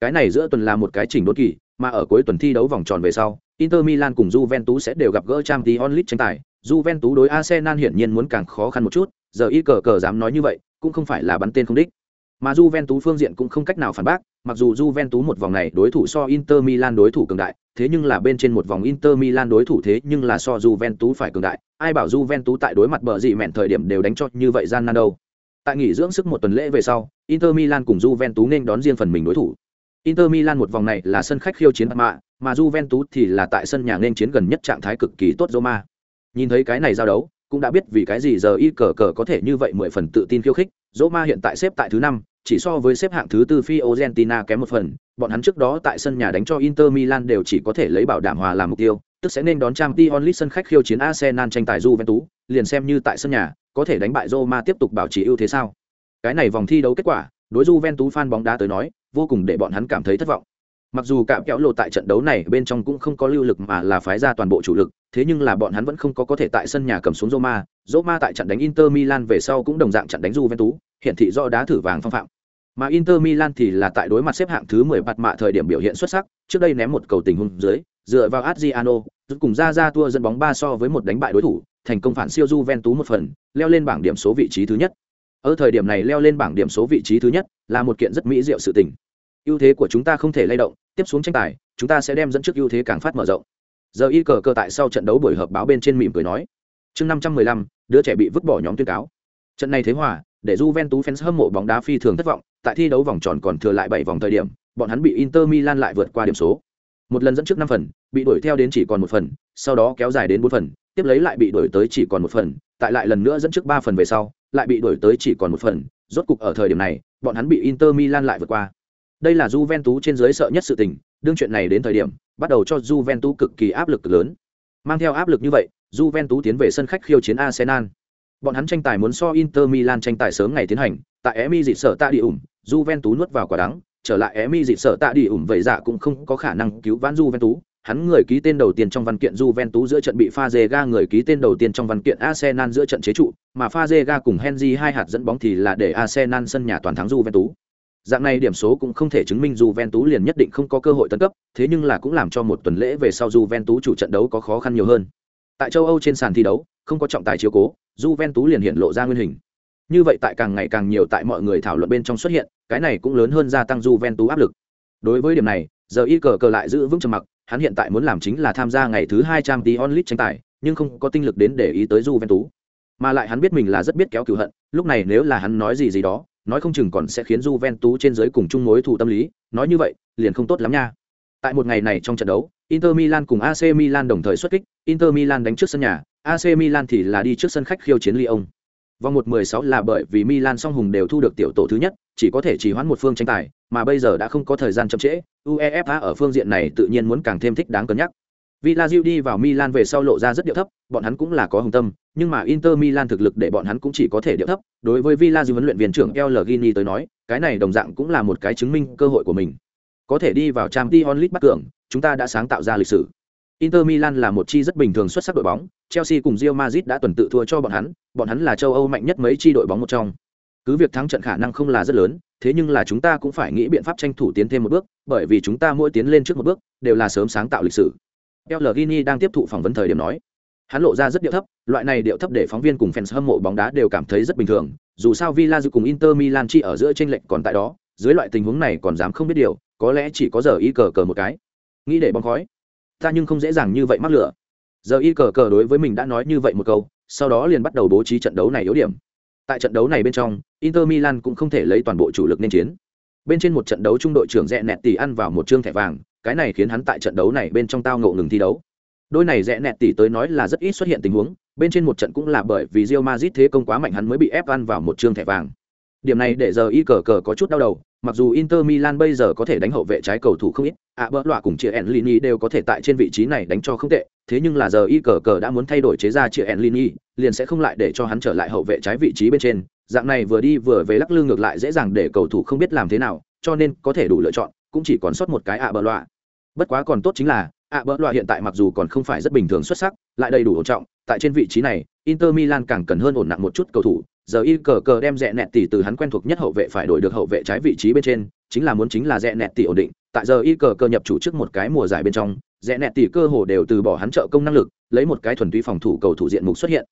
Cái này giữa tuần là một cái chỉnh đốn kỳ, mà ở cuối tuần thi đấu vòng tròn về sau, Inter Milan cùng Juventus sẽ đều gặp gỡ Tramti Onlit tranh tài. Juventus đối Arsenal hiển nhiên muốn càng khó khăn một chút, giờ y cờ cờ dám nói như vậy, cũng không phải là bắn tên không đích. Mà Juventus phương diện cũng không cách nào phản bác, mặc dù Juventus một vòng này đối thủ so Inter Milan đối thủ cường đại, thế nhưng là bên trên một vòng Inter Milan đối thủ thế nhưng là so Juventus phải cường đại, ai bảo Juventus tại đối mặt bờ gì mẹn thời điểm đều đánh cho như vậy gian nan đâu. Tại nghỉ dưỡng sức một tuần lễ về sau, Inter Milan cùng Juventus nên đón riêng phần mình đối thủ. Inter Milan một vòng này là sân khách khiêu chiến Parma, mà Juventus thì là tại sân nhà nên chiến gần nhất trạng thái cực kỳ tốt Roma. Nhìn thấy cái này giao đấu, cũng đã biết vì cái gì giờ y cờ cờ có thể như vậy mười phần tự tin khiêu khích. Roma hiện tại xếp tại thứ năm, chỉ so với xếp hạng thứ tư Fiorentina kém một phần, bọn hắn trước đó tại sân nhà đánh cho Inter Milan đều chỉ có thể lấy bảo đảm hòa làm mục tiêu, tức sẽ nên đón Champions League sân khách khiêu chiến Arsenal tranh tài Juventus, liền xem như tại sân nhà, có thể đánh bại Roma tiếp tục bảo trì ưu thế sao? Cái này vòng thi đấu kết quả, đối Juventus fan bóng đá tới nói, vô cùng để bọn hắn cảm thấy thất vọng. Mặc dù cạm kéo lộ tại trận đấu này bên trong cũng không có lưu lực mà là phái ra toàn bộ chủ lực, thế nhưng là bọn hắn vẫn không có có thể tại sân nhà cầm xuống Roma, Roma tại trận đánh Inter Milan về sau cũng đồng dạng trận đánh Juventus, hiện thị do đá thử vàng phong phạm. Mà Inter Milan thì là tại đối mặt xếp hạng thứ 10 bạt mạ thời điểm biểu hiện xuất sắc, trước đây ném một cầu tình huống dưới, dựa vào Adriano, giúp cùng ra ra tua dẫn bóng 3 so với một đánh bại đối thủ, thành công phản siêu Juventus một phần, leo lên bảng điểm số vị trí thứ nhất. ở thời điểm này leo lên bảng điểm số vị trí thứ nhất là một kiện rất mỹ diệu sự tình. Ưu thế của chúng ta không thể lay động tiếp xuống tranh tài chúng ta sẽ đem dẫn trước ưu thế càng phát mở rộng. Giờ y cờ cờ tại sau trận đấu buổi họp báo bên trên mỉm cười nói chương năm trăm mười lăm đứa trẻ bị vứt bỏ nhóm tuyên cáo. Trận này thế hòa để Juventus fans hâm mộ bóng đá phi thường thất vọng tại thi đấu vòng tròn còn thừa lại bảy vòng thời điểm bọn hắn bị Inter Milan lại vượt qua điểm số một lần dẫn trước năm phần, bị đuổi theo đến chỉ còn một phần, sau đó kéo dài đến bốn phần, tiếp lấy lại bị đuổi tới chỉ còn một phần, tại lại lần nữa dẫn trước ba phần về sau, lại bị đuổi tới chỉ còn một phần, rốt cục ở thời điểm này, bọn hắn bị Inter Milan lại vượt qua. Đây là Juventus trên dưới sợ nhất sự tình, đương chuyện này đến thời điểm, bắt đầu cho Juventus cực kỳ áp lực cực lớn. Mang theo áp lực như vậy, Juventus tiến về sân khách khiêu chiến Arsenal. Bọn hắn tranh tài muốn so Inter Milan tranh tài sớm ngày tiến hành, tại Emi dị sở ta đi ủng, Juventus nuốt vào quả đắng trở lại Emi dị sợ tạ đi ủng vậy dạ cũng không có khả năng cứu vãn Juventus. Hắn người ký tên đầu tiên trong văn kiện Juventus giữa trận bị Fazega người ký tên đầu tiên trong văn kiện Arsenal giữa trận chế trụ, mà Fazega cùng Henry hai hạt dẫn bóng thì là để Arsenal sân nhà toàn thắng Juventus. Dạng này điểm số cũng không thể chứng minh Juventus liền nhất định không có cơ hội tấn cấp, thế nhưng là cũng làm cho một tuần lễ về sau Juventus chủ trận đấu có khó khăn nhiều hơn. Tại châu Âu trên sàn thi đấu, không có trọng tài chiếu cố, Juventus liền hiện lộ ra nguyên hình như vậy tại càng ngày càng nhiều tại mọi người thảo luận bên trong xuất hiện, cái này cũng lớn hơn gia tăng Juventus áp lực. Đối với điểm này, giờ y cờ cờ lại giữ vững trầm mặc, hắn hiện tại muốn làm chính là tham gia ngày thứ hai trăm tí onlit tranh tài, nhưng không có tinh lực đến để ý tới Juventus. Mà lại hắn biết mình là rất biết kéo cửu hận, lúc này nếu là hắn nói gì gì đó, nói không chừng còn sẽ khiến Juventus trên dưới cùng chung mối thù tâm lý, nói như vậy, liền không tốt lắm nha. Tại một ngày này trong trận đấu, Inter Milan cùng AC Milan đồng thời xuất kích, Inter Milan đánh trước sân nhà AC Milan thì là đi trước sân khách khiêu chiến Lyon. Vòng 1-16 là bởi vì Milan song hùng đều thu được tiểu tổ thứ nhất, chỉ có thể chỉ hoãn một phương tranh tài, mà bây giờ đã không có thời gian chậm trễ, UEFA ở phương diện này tự nhiên muốn càng thêm thích đáng cân nhắc. Villarreal đi vào Milan về sau lộ ra rất điệu thấp, bọn hắn cũng là có hùng tâm, nhưng mà Inter Milan thực lực để bọn hắn cũng chỉ có thể điệu thấp. Đối với Villarreal huấn luyện viên trưởng El Gini tới nói, cái này đồng dạng cũng là một cái chứng minh cơ hội của mình. Có thể đi vào Champions League bắt cường, chúng ta đã sáng tạo ra lịch sử. Inter Milan là một chi rất bình thường xuất sắc đội bóng, Chelsea cùng Real Madrid đã tuần tự thua cho bọn hắn, bọn hắn là châu Âu mạnh nhất mấy chi đội bóng một trong. Cứ việc thắng trận khả năng không là rất lớn, thế nhưng là chúng ta cũng phải nghĩ biện pháp tranh thủ tiến thêm một bước, bởi vì chúng ta mỗi tiến lên trước một bước đều là sớm sáng tạo lịch sử. Pellegrini đang tiếp thụ phỏng vấn thời điểm nói, hắn lộ ra rất điệu thấp, loại này điệu thấp để phóng viên cùng fans hâm mộ bóng đá đều cảm thấy rất bình thường, dù sao Villa cùng Inter Milan chi ở giữa chênh lệch còn tại đó, dưới loại tình huống này còn dám không biết điều, có lẽ chỉ có giờ ý cờ cờ một cái. Nghĩ để bóng khói, ta nhưng không dễ dàng như vậy mắc lửa. Giờ y cờ cờ đối với mình đã nói như vậy một câu, sau đó liền bắt đầu bố trí trận đấu này yếu điểm. Tại trận đấu này bên trong, inter milan cũng không thể lấy toàn bộ chủ lực nên chiến. Bên trên một trận đấu trung đội trưởng rẽ nẹt tỷ ăn vào một chương thẻ vàng, cái này khiến hắn tại trận đấu này bên trong tao ngộ ngừng thi đấu. Đôi này rẽ nẹt tỷ tới nói là rất ít xuất hiện tình huống, bên trên một trận cũng là bởi vì rio mazit thế công quá mạnh hắn mới bị ép ăn vào một chương thẻ vàng điểm này để giờ y cờ cờ có chút đau đầu, mặc dù inter milan bây giờ có thể đánh hậu vệ trái cầu thủ không ít, ạ, bỡ loạ cùng chị enlini đều có thể tại trên vị trí này đánh cho không tệ, thế nhưng là giờ y cờ cờ đã muốn thay đổi chế ra chị enlini, liền sẽ không lại để cho hắn trở lại hậu vệ trái vị trí bên trên. Dạng này vừa đi vừa về lắc lư ngược lại dễ dàng để cầu thủ không biết làm thế nào, cho nên có thể đủ lựa chọn, cũng chỉ còn sót một cái ạ, bỡ loạ bất quá còn tốt chính là ạ, bỡ loạ hiện tại mặc dù còn không phải rất bình thường xuất sắc, lại đầy đủ ổn trọng, tại trên vị trí này, inter milan càng cần hơn ổn nặng một chút cầu thủ. Giờ y cờ cờ đem rẽ nẹt tỷ từ hắn quen thuộc nhất hậu vệ phải đổi được hậu vệ trái vị trí bên trên, chính là muốn chính là rẽ nẹt tỷ ổn định. Tại giờ y cờ cờ nhập chủ trước một cái mùa giải bên trong, rẽ nẹt tỷ cơ hồ đều từ bỏ hắn trợ công năng lực, lấy một cái thuần túy phòng thủ cầu thủ diện mục xuất hiện.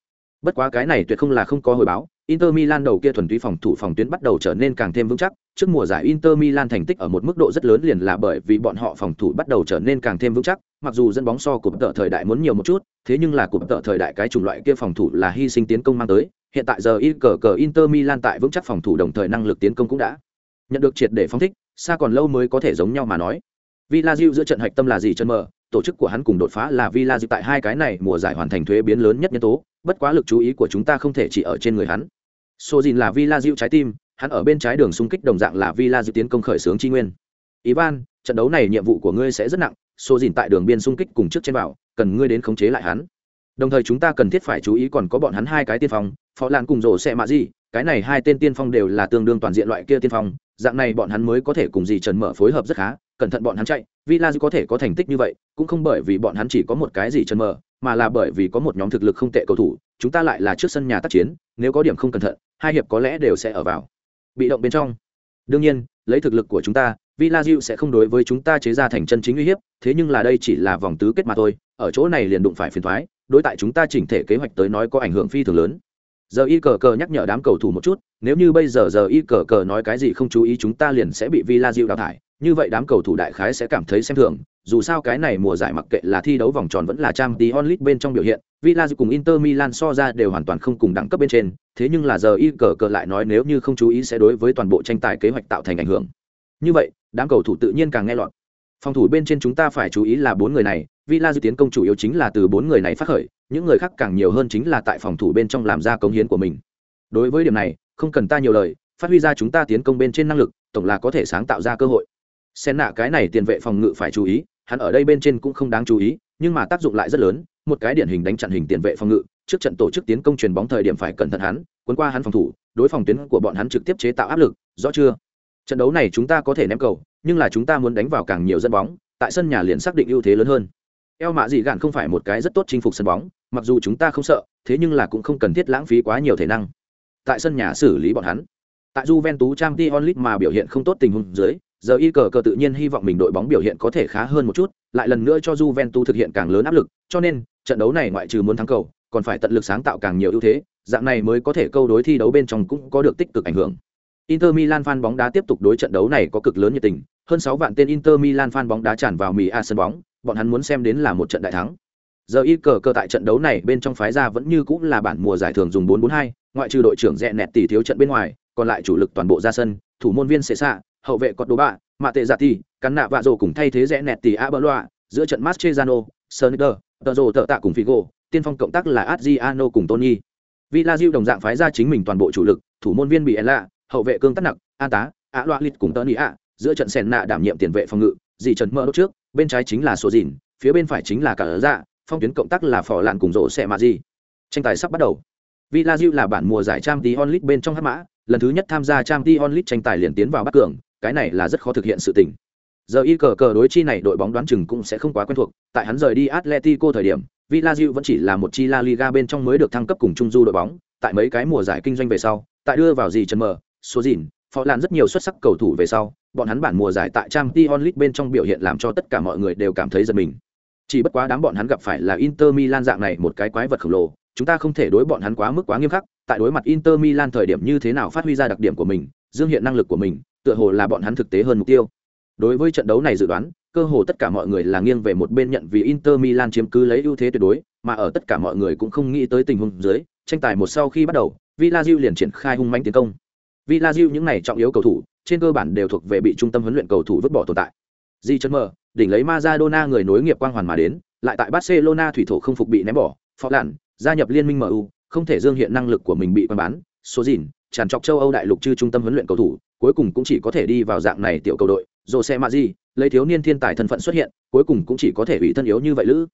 Bất quá cái này tuyệt không là không có hồi báo Inter Milan đầu kia thuần túy phòng thủ phòng tuyến bắt đầu trở nên càng thêm vững chắc, trước mùa giải Inter Milan thành tích ở một mức độ rất lớn liền là bởi vì bọn họ phòng thủ bắt đầu trở nên càng thêm vững chắc, mặc dù dẫn bóng so của tợ thời đại muốn nhiều một chút, thế nhưng là cụm tợ thời đại cái chủng loại kia phòng thủ là hy sinh tiến công mang tới, hiện tại giờ y cờ cờ Inter Milan tại vững chắc phòng thủ đồng thời năng lực tiến công cũng đã nhận được triệt để phóng thích, xa còn lâu mới có thể giống nhau mà nói. Villa giữa trận hạch tâm là gì chân mờ, tổ chức của hắn cùng đột phá là Villa tại hai cái này mùa giải hoàn thành thuế biến lớn nhất nhân tố, bất quá lực chú ý của chúng ta không thể chỉ ở trên người hắn. Sojin là Villa trái tim, hắn ở bên trái đường xung kích đồng dạng là Villa tiến công khởi xướng chi nguyên. Ivan, trận đấu này nhiệm vụ của ngươi sẽ rất nặng, Sojin tại đường biên xung kích cùng trước trên vào, cần ngươi đến khống chế lại hắn. Đồng thời chúng ta cần thiết phải chú ý còn có bọn hắn hai cái tiên phong, phó lan cùng rổ sẽ mạ gì cái này hai tên tiên phong đều là tương đương toàn diện loại kia tiên phong dạng này bọn hắn mới có thể cùng gì trần mở phối hợp rất khá cẩn thận bọn hắn chạy villa có thể có thành tích như vậy cũng không bởi vì bọn hắn chỉ có một cái gì chân mở mà là bởi vì có một nhóm thực lực không tệ cầu thủ chúng ta lại là trước sân nhà tác chiến nếu có điểm không cẩn thận hai hiệp có lẽ đều sẽ ở vào. Bị động bên trong. Đương nhiên lấy thực lực của chúng ta Villa sẽ không đối với chúng ta chế ra thành chân chính uy hiếp, thế nhưng là đây chỉ là vòng tứ kết mà thôi, ở chỗ này liền đụng phải phiền thoái, đối tại chúng ta chỉnh thể kế hoạch tới nói có ảnh hưởng phi thường lớn. Giờ y cờ cờ nhắc nhở đám cầu thủ một chút nếu như bây giờ giờ y cờ cờ nói cái gì không chú ý chúng ta liền sẽ bị villa diệu đào thải như vậy đám cầu thủ đại khái sẽ cảm thấy xem thường, dù sao cái này mùa giải mặc kệ là thi đấu vòng tròn vẫn là trang tí onlit bên trong biểu hiện villa cùng inter milan so ra đều hoàn toàn không cùng đẳng cấp bên trên, thế nhưng là giờ y cờ cờ lại nói nếu như không chú ý sẽ đối với toàn bộ tranh tài kế hoạch tạo thành ảnh hưởng. Như vậy, đám cầu thủ tự nhiên càng nghe loạn. phòng thủ bên trên chúng ta phải chú ý là bốn người này villa tiến công chủ yếu chính là từ bốn người này phát khởi, những người khác càng nhiều hơn chính là tại phòng thủ bên trong làm ra cống hiến của mình. Đối với điểm này, không cần ta nhiều lời, phát huy ra chúng ta tiến công bên trên năng lực, tổng là có thể sáng tạo ra cơ hội xen nạ cái này tiền vệ phòng ngự phải chú ý, hắn ở đây bên trên cũng không đáng chú ý, nhưng mà tác dụng lại rất lớn, một cái điển hình đánh chặn hình tiền vệ phòng ngự, trước trận tổ chức tiến công truyền bóng thời điểm phải cẩn thận hắn, cuốn qua hắn phòng thủ, đối phòng tuyến của bọn hắn trực tiếp chế tạo áp lực, rõ chưa? Trận đấu này chúng ta có thể ném cầu, nhưng là chúng ta muốn đánh vào càng nhiều dân bóng, tại sân nhà liền xác định ưu thế lớn hơn. Eo mạ dị gạn không phải một cái rất tốt chinh phục sân bóng, mặc dù chúng ta không sợ, thế nhưng là cũng không cần thiết lãng phí quá nhiều thể năng. Tại sân nhà xử lý bọn hắn. Tại Juventus Champions League mà biểu hiện không tốt tình huống dưới giờ y cờ cờ tự nhiên hy vọng mình đội bóng biểu hiện có thể khá hơn một chút lại lần nữa cho Juventus thực hiện càng lớn áp lực cho nên trận đấu này ngoại trừ muốn thắng cầu còn phải tận lực sáng tạo càng nhiều ưu thế dạng này mới có thể câu đối thi đấu bên trong cũng có được tích cực ảnh hưởng. Inter Milan fan bóng đá tiếp tục đối trận đấu này có cực lớn nhiệt tình hơn sáu vạn tên Inter Milan fan bóng đá tràn vào Mỹ A sân bóng bọn hắn muốn xem đến là một trận đại thắng. Giờ y cờ cờ tại trận đấu này bên trong phái ra vẫn như cũng là bản mùa giải thường dùng 4-4-2, ngoại trừ đội trưởng rẽ nẹt tỷ thiếu trận bên ngoài còn lại chủ lực toàn bộ ra sân thủ môn viên sẽ xạ hậu vệ cọt đồ bạ mạ tệ giả tỷ cắn nạ vạ rồ cùng thay thế rẽ nẹt tỷ a bỡ loa giữa trận mastrezano sonicer tờ rồ tờ tạ cùng figo tiên phong cộng tác là adriano cùng tony villa diêu đồng dạng phái ra chính mình toàn bộ chủ lực thủ môn viên bị lạ. hậu vệ cương tắc nặng A tá a loa lịt cùng tony a giữa trận sèn nạ đảm nhiệm tiền vệ phòng ngự dì trần mơ đốt trước bên trái chính là số dìn phía bên phải chính là cả dạ phong tuyến cộng tác là phò lạn cùng rổ xẻ mạ gì tranh tài sắp bắt đầu Villa diêu là bản mùa giải Champions League bên trong hát mã, lần thứ nhất tham gia Champions League tranh tài liền tiến vào bắt cường, cái này là rất khó thực hiện sự tình. Giờ y cờ cờ đối chi này đội bóng đoán chừng cũng sẽ không quá quen thuộc, tại hắn rời đi Atletico thời điểm, Villa vẫn chỉ là một chi La Liga bên trong mới được thăng cấp cùng trung du đội bóng, tại mấy cái mùa giải kinh doanh về sau, tại đưa vào gì chân mờ, số dìn, phó làn rất nhiều xuất sắc cầu thủ về sau, bọn hắn bản mùa giải tại Champions League bên trong biểu hiện làm cho tất cả mọi người đều cảm thấy giật mình. Chỉ bất quá đám bọn hắn gặp phải là Inter Milan dạng này một cái quái vật khổng lồ, chúng ta không thể đối bọn hắn quá mức quá nghiêm khắc, tại đối mặt Inter Milan thời điểm như thế nào phát huy ra đặc điểm của mình, dương hiện năng lực của mình, tựa hồ là bọn hắn thực tế hơn mục tiêu. Đối với trận đấu này dự đoán, cơ hồ tất cả mọi người là nghiêng về một bên nhận vì Inter Milan chiếm cứ lấy ưu thế tuyệt đối, mà ở tất cả mọi người cũng không nghĩ tới tình huống dưới, tranh tài một sau khi bắt đầu, Villa liền triển khai hung mãnh tiến công. Villa những này trọng yếu cầu thủ, trên cơ bản đều thuộc về bị trung tâm huấn luyện cầu thủ vứt bỏ tồn tại. Di chân mờ, đỉnh lấy Maradona người nối nghiệp quang hoàn mà đến, lại tại Barcelona thủy thổ không phục bị ném bỏ, phó lạn, gia nhập liên minh MU, không thể dương hiện năng lực của mình bị bán bán, số gìn, tràn trọc châu Âu đại lục chư trung tâm huấn luyện cầu thủ, cuối cùng cũng chỉ có thể đi vào dạng này tiểu cầu đội, dồ xe mạ gì lấy thiếu niên thiên tài thân phận xuất hiện, cuối cùng cũng chỉ có thể bị thân yếu như vậy lữ.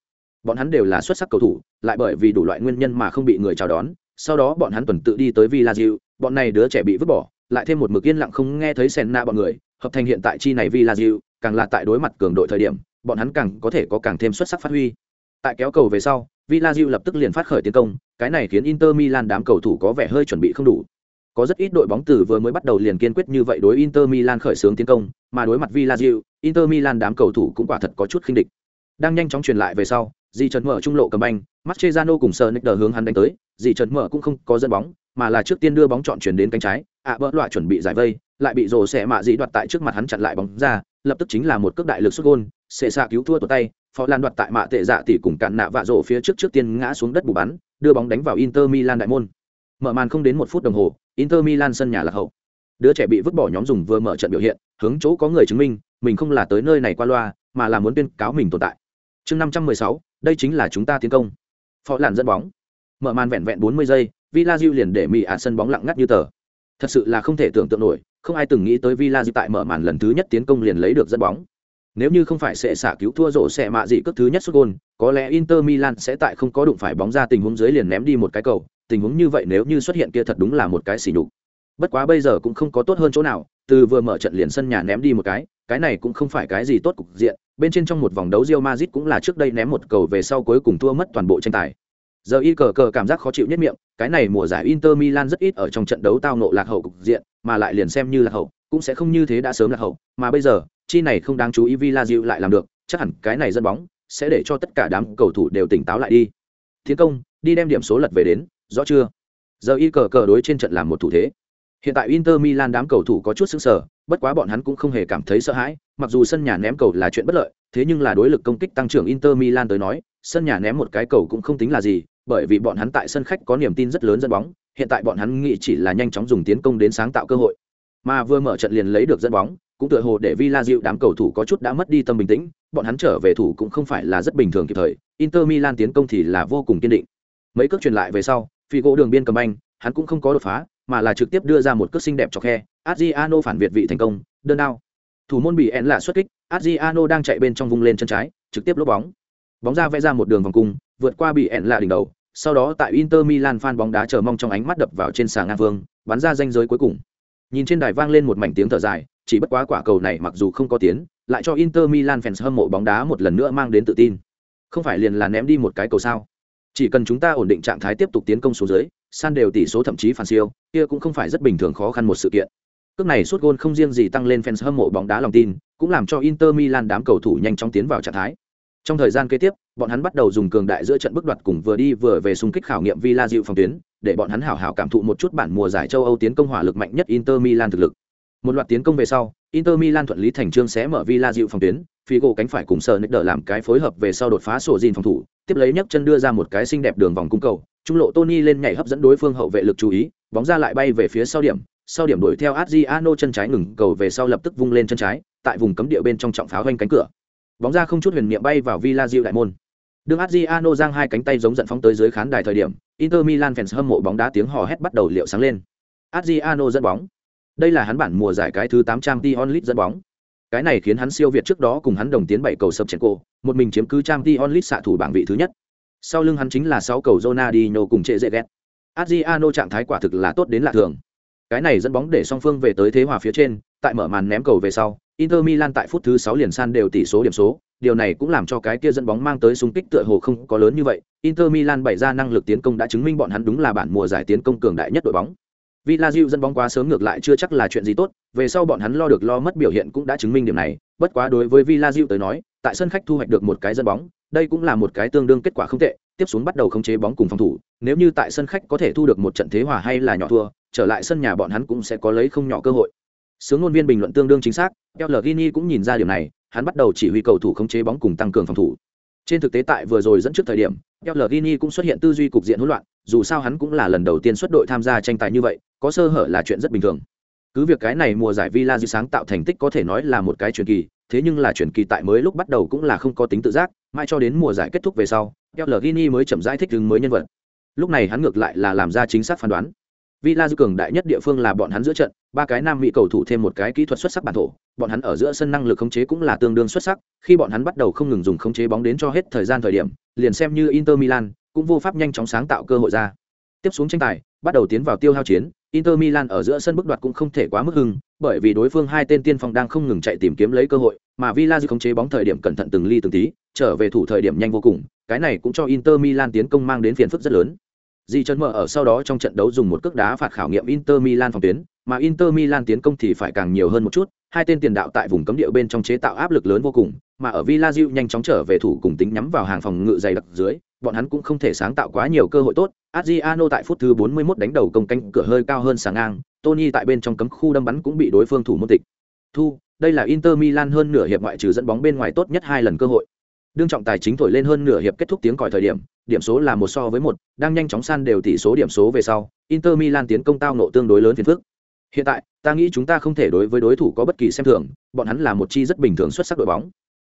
Bọn hắn đều là xuất sắc cầu thủ, lại bởi vì đủ loại nguyên nhân mà không bị người chào đón, sau đó bọn hắn tuần tự đi tới Villa bọn này đứa trẻ bị vứt bỏ, lại thêm một mực yên lặng không nghe thấy Senna bọn người, hợp thành hiện tại chi này Villa càng là tại đối mặt cường đội thời điểm, bọn hắn càng có thể có càng thêm xuất sắc phát huy. Tại kéo cầu về sau, Villa lập tức liền phát khởi tiến công, cái này khiến Inter Milan đám cầu thủ có vẻ hơi chuẩn bị không đủ. Có rất ít đội bóng từ vừa mới bắt đầu liền kiên quyết như vậy đối Inter Milan khởi xướng tiến công, mà đối mặt Villa Inter Milan đám cầu thủ cũng quả thật có chút khinh địch. Đang nhanh chóng truyền lại về sau, Di Trần mở trung lộ cầm banh, Mascherano cùng Sonicer hướng hắn đánh tới, Di Trần mở cũng không có dẫn bóng, mà là trước tiên đưa bóng chọn chuyển đến cánh trái, ạ à, bỡ loại chuẩn bị giải vây, lại bị rồ xẻ mạ dĩ đoạt tại trước mặt hắn chặn lại bóng ra, lập tức chính là một cước đại lực sút gôn, xệ xạ cứu thua tuột tay, phó lan đoạt tại mạ tệ dạ tỷ cùng cạn nạ vạ rổ phía trước trước tiên ngã xuống đất bù bắn đưa bóng đánh vào inter milan đại môn mở màn không đến một phút đồng hồ inter milan sân nhà lạc hậu. Đứa trẻ bị vứt bỏ nhóm dùng vừa mở trận biểu hiện hướng chỗ có người chứng minh mình không là tới nơi này qua loa mà là muốn tuyên cáo mình tồn tại. Chương năm trăm mười sáu đây chính là chúng ta tiến công. Phó làn dẫn bóng. Mở màn vẹn vẹn bốn mươi giây villa liền để mỹ à sân bóng lặng ngắt như tờ. Thật sự là không thể tưởng tượng nổi không ai từng nghĩ tới villa tại mở màn lần thứ nhất tiến công liền lấy được dẫn bóng. Nếu như không phải sẽ xả cứu thua rổ sẽ mạ gì cướp thứ nhất sút gôn, có lẽ Inter Milan sẽ tại không có đụng phải bóng ra tình huống dưới liền ném đi một cái cầu, tình huống như vậy nếu như xuất hiện kia thật đúng là một cái xỉ nhục. Bất quá bây giờ cũng không có tốt hơn chỗ nào, từ vừa mở trận liền sân nhà ném đi một cái, cái này cũng không phải cái gì tốt cục diện, bên trên trong một vòng đấu Real Madrid cũng là trước đây ném một cầu về sau cuối cùng thua mất toàn bộ tranh tài. Giờ y cờ cờ cảm giác khó chịu nhất miệng, cái này mùa giải Inter Milan rất ít ở trong trận đấu tao nộ lạc hậu cục diện, mà lại liền xem như lạc hậu, cũng sẽ không như thế đã sớm lạc hậu, mà bây giờ, chi này không đáng chú ý Villa Diu lại làm được, chắc hẳn cái này dẫn bóng sẽ để cho tất cả đám cầu thủ đều tỉnh táo lại đi. Tiến công, đi đem điểm số lật về đến, rõ chưa? giờ y cờ cờ đối trên trận làm một thủ thế hiện tại inter milan đám cầu thủ có chút sững sở, bất quá bọn hắn cũng không hề cảm thấy sợ hãi mặc dù sân nhà ném cầu là chuyện bất lợi thế nhưng là đối lực công kích tăng trưởng inter milan tới nói sân nhà ném một cái cầu cũng không tính là gì bởi vì bọn hắn tại sân khách có niềm tin rất lớn dẫn bóng hiện tại bọn hắn nghĩ chỉ là nhanh chóng dùng tiến công đến sáng tạo cơ hội mà vừa mở trận liền lấy được dẫn bóng cũng tựa hồ để Villa Dịu đám cầu thủ có chút đã mất đi tâm bình tĩnh, bọn hắn trở về thủ cũng không phải là rất bình thường kịp thời, Inter Milan tiến công thì là vô cùng kiên định. Mấy cước truyền lại về sau, Figo đường biên cầm anh, hắn cũng không có đột phá, mà là trực tiếp đưa ra một cước xinh đẹp cho khe, Adriano phản việt vị thành công, đơn đao. Thủ môn bị ẹn là xuất kích, Adriano đang chạy bên trong vùng lên chân trái, trực tiếp lốp bóng. Bóng ra vẽ ra một đường vòng cung, vượt qua bị ẹn là đỉnh đầu, sau đó tại Inter Milan fan bóng đá chờ mong trong ánh mắt đập vào trên sàn ngang vương, bắn ra danh giới cuối cùng. Nhìn trên đài vang lên một mảnh tiếng thở dài, chỉ bất quá quả cầu này mặc dù không có tiến, lại cho Inter Milan fans hâm mộ bóng đá một lần nữa mang đến tự tin. Không phải liền là ném đi một cái cầu sao? Chỉ cần chúng ta ổn định trạng thái tiếp tục tiến công xuống dưới, san đều tỷ số thậm chí phản siêu, kia cũng không phải rất bình thường khó khăn một sự kiện. Cước này suốt gôn không riêng gì tăng lên fans hâm mộ bóng đá lòng tin, cũng làm cho Inter Milan đám cầu thủ nhanh chóng tiến vào trạng thái. Trong thời gian kế tiếp, bọn hắn bắt đầu dùng cường đại giữa trận bước đoạt cùng vừa đi vừa về xung kích khảo nghiệm Villa dịu phòng tuyến, để bọn hắn hảo hảo cảm thụ một chút bản mùa giải châu Âu tiến công hỏa lực mạnh nhất Inter Milan thực lực. Một loạt tiến công về sau, Inter Milan thuận lý thành trương sẽ mở Villa dịu phòng tuyến, Figo cánh phải cùng Sơ đỡ làm cái phối hợp về sau đột phá sổ dìn phòng thủ, tiếp lấy nhấc chân đưa ra một cái xinh đẹp đường vòng cung cầu, trung lộ Tony lên nhảy hấp dẫn đối phương hậu vệ lực chú ý, bóng ra lại bay về phía sau điểm, sau điểm đuổi theo Adriano chân trái ngừng cầu về sau lập tức vung lên chân trái, tại vùng cấm địa bên trong trọng pháo hoành cánh cửa. Bóng ra không chút huyền niệm bay vào Villa diệu đại môn. Đường Adriano giang hai cánh tay giống giận phóng tới dưới khán đài thời điểm, Inter Milan fans hâm mộ bóng đá tiếng hò hét bắt đầu liệu sáng lên. Adriano dẫn bóng. Đây là hắn bản mùa giải cái thứ 800 t onlit dẫn bóng. Cái này khiến hắn siêu việt trước đó cùng hắn đồng tiến bảy cầu sập cổ, một mình chiếm cứ Champions onlit xạ thủ bảng vị thứ nhất. Sau lưng hắn chính là sáu cầu Ronaldinho cùng trệ dễ ghét. Adriano trạng thái quả thực là tốt đến lạ thường. Cái này dẫn bóng để song phương về tới thế hòa phía trên, tại mở màn ném cầu về sau, Inter Milan tại phút thứ 6 liền san đều tỷ số điểm số, điều này cũng làm cho cái kia dẫn bóng mang tới xung kích tựa hồ không có lớn như vậy. Inter Milan bày ra năng lực tiến công đã chứng minh bọn hắn đúng là bản mùa giải tiến công cường đại nhất đội bóng. Villa Diu dẫn bóng quá sớm ngược lại chưa chắc là chuyện gì tốt, về sau bọn hắn lo được lo mất biểu hiện cũng đã chứng minh điểm này, bất quá đối với Villa Diu tới nói, tại sân khách thu hoạch được một cái dẫn bóng, đây cũng là một cái tương đương kết quả không tệ, tiếp xuống bắt đầu khống chế bóng cùng phòng thủ, nếu như tại sân khách có thể thu được một trận thế hòa hay là nhỏ thua, trở lại sân nhà bọn hắn cũng sẽ có lấy không nhỏ cơ hội. Sướng ngôn viên bình luận tương đương chính xác, Pellegrini cũng nhìn ra điều này, hắn bắt đầu chỉ huy cầu thủ khống chế bóng cùng tăng cường phòng thủ. Trên thực tế tại vừa rồi dẫn trước thời điểm, Pellegrini cũng xuất hiện tư duy cục diện hỗn loạn, dù sao hắn cũng là lần đầu tiên xuất đội tham gia tranh tài như vậy, có sơ hở là chuyện rất bình thường. Cứ việc cái này mùa giải Villa sáng tạo thành tích có thể nói là một cái truyền kỳ, thế nhưng là truyền kỳ tại mới lúc bắt đầu cũng là không có tính tự giác, mãi cho đến mùa giải kết thúc về sau, Pellegrini mới chậm rãi thích ứng mới nhân vật. Lúc này hắn ngược lại là làm ra chính xác phán đoán. Villa cường đại nhất địa phương là bọn hắn giữa trận, ba cái nam mỹ cầu thủ thêm một cái kỹ thuật xuất sắc bản thổ, bọn hắn ở giữa sân năng lực khống chế cũng là tương đương xuất sắc, khi bọn hắn bắt đầu không ngừng dùng khống chế bóng đến cho hết thời gian thời điểm, liền xem như Inter Milan, cũng vô pháp nhanh chóng sáng tạo cơ hội ra. Tiếp xuống tranh tài, bắt đầu tiến vào tiêu hao chiến, Inter Milan ở giữa sân bước đoạt cũng không thể quá mức hưng, bởi vì đối phương hai tên tiên phong đang không ngừng chạy tìm kiếm lấy cơ hội, mà Villa khống chế bóng thời điểm cẩn thận từng ly từng tí, trở về thủ thời điểm nhanh vô cùng, cái này cũng cho Inter Milan tiến công mang đến phiền phức rất lớn. Di chân mở ở sau đó trong trận đấu dùng một cước đá phạt khảo nghiệm Inter Milan phòng tuyến, mà Inter Milan tiến công thì phải càng nhiều hơn một chút, hai tên tiền đạo tại vùng cấm địa bên trong chế tạo áp lực lớn vô cùng, mà ở Villa nhanh chóng trở về thủ cùng tính nhắm vào hàng phòng ngự dày đặc dưới, bọn hắn cũng không thể sáng tạo quá nhiều cơ hội tốt. Adriano tại phút thứ 41 đánh đầu công cánh cửa hơi cao hơn sáng ngang, Tony tại bên trong cấm khu đâm bắn cũng bị đối phương thủ môn tịch. Thu, đây là Inter Milan hơn nửa hiệp ngoại trừ dẫn bóng bên ngoài tốt nhất hai lần cơ hội. Đương trọng tài chính thổi lên hơn nửa hiệp kết thúc tiếng còi thời điểm, điểm số là một so với một, đang nhanh chóng san đều tỷ số điểm số về sau, Inter Milan tiến công tao nộ tương đối lớn phiền phức. Hiện tại, ta nghĩ chúng ta không thể đối với đối thủ có bất kỳ xem thường, bọn hắn là một chi rất bình thường xuất sắc đội bóng.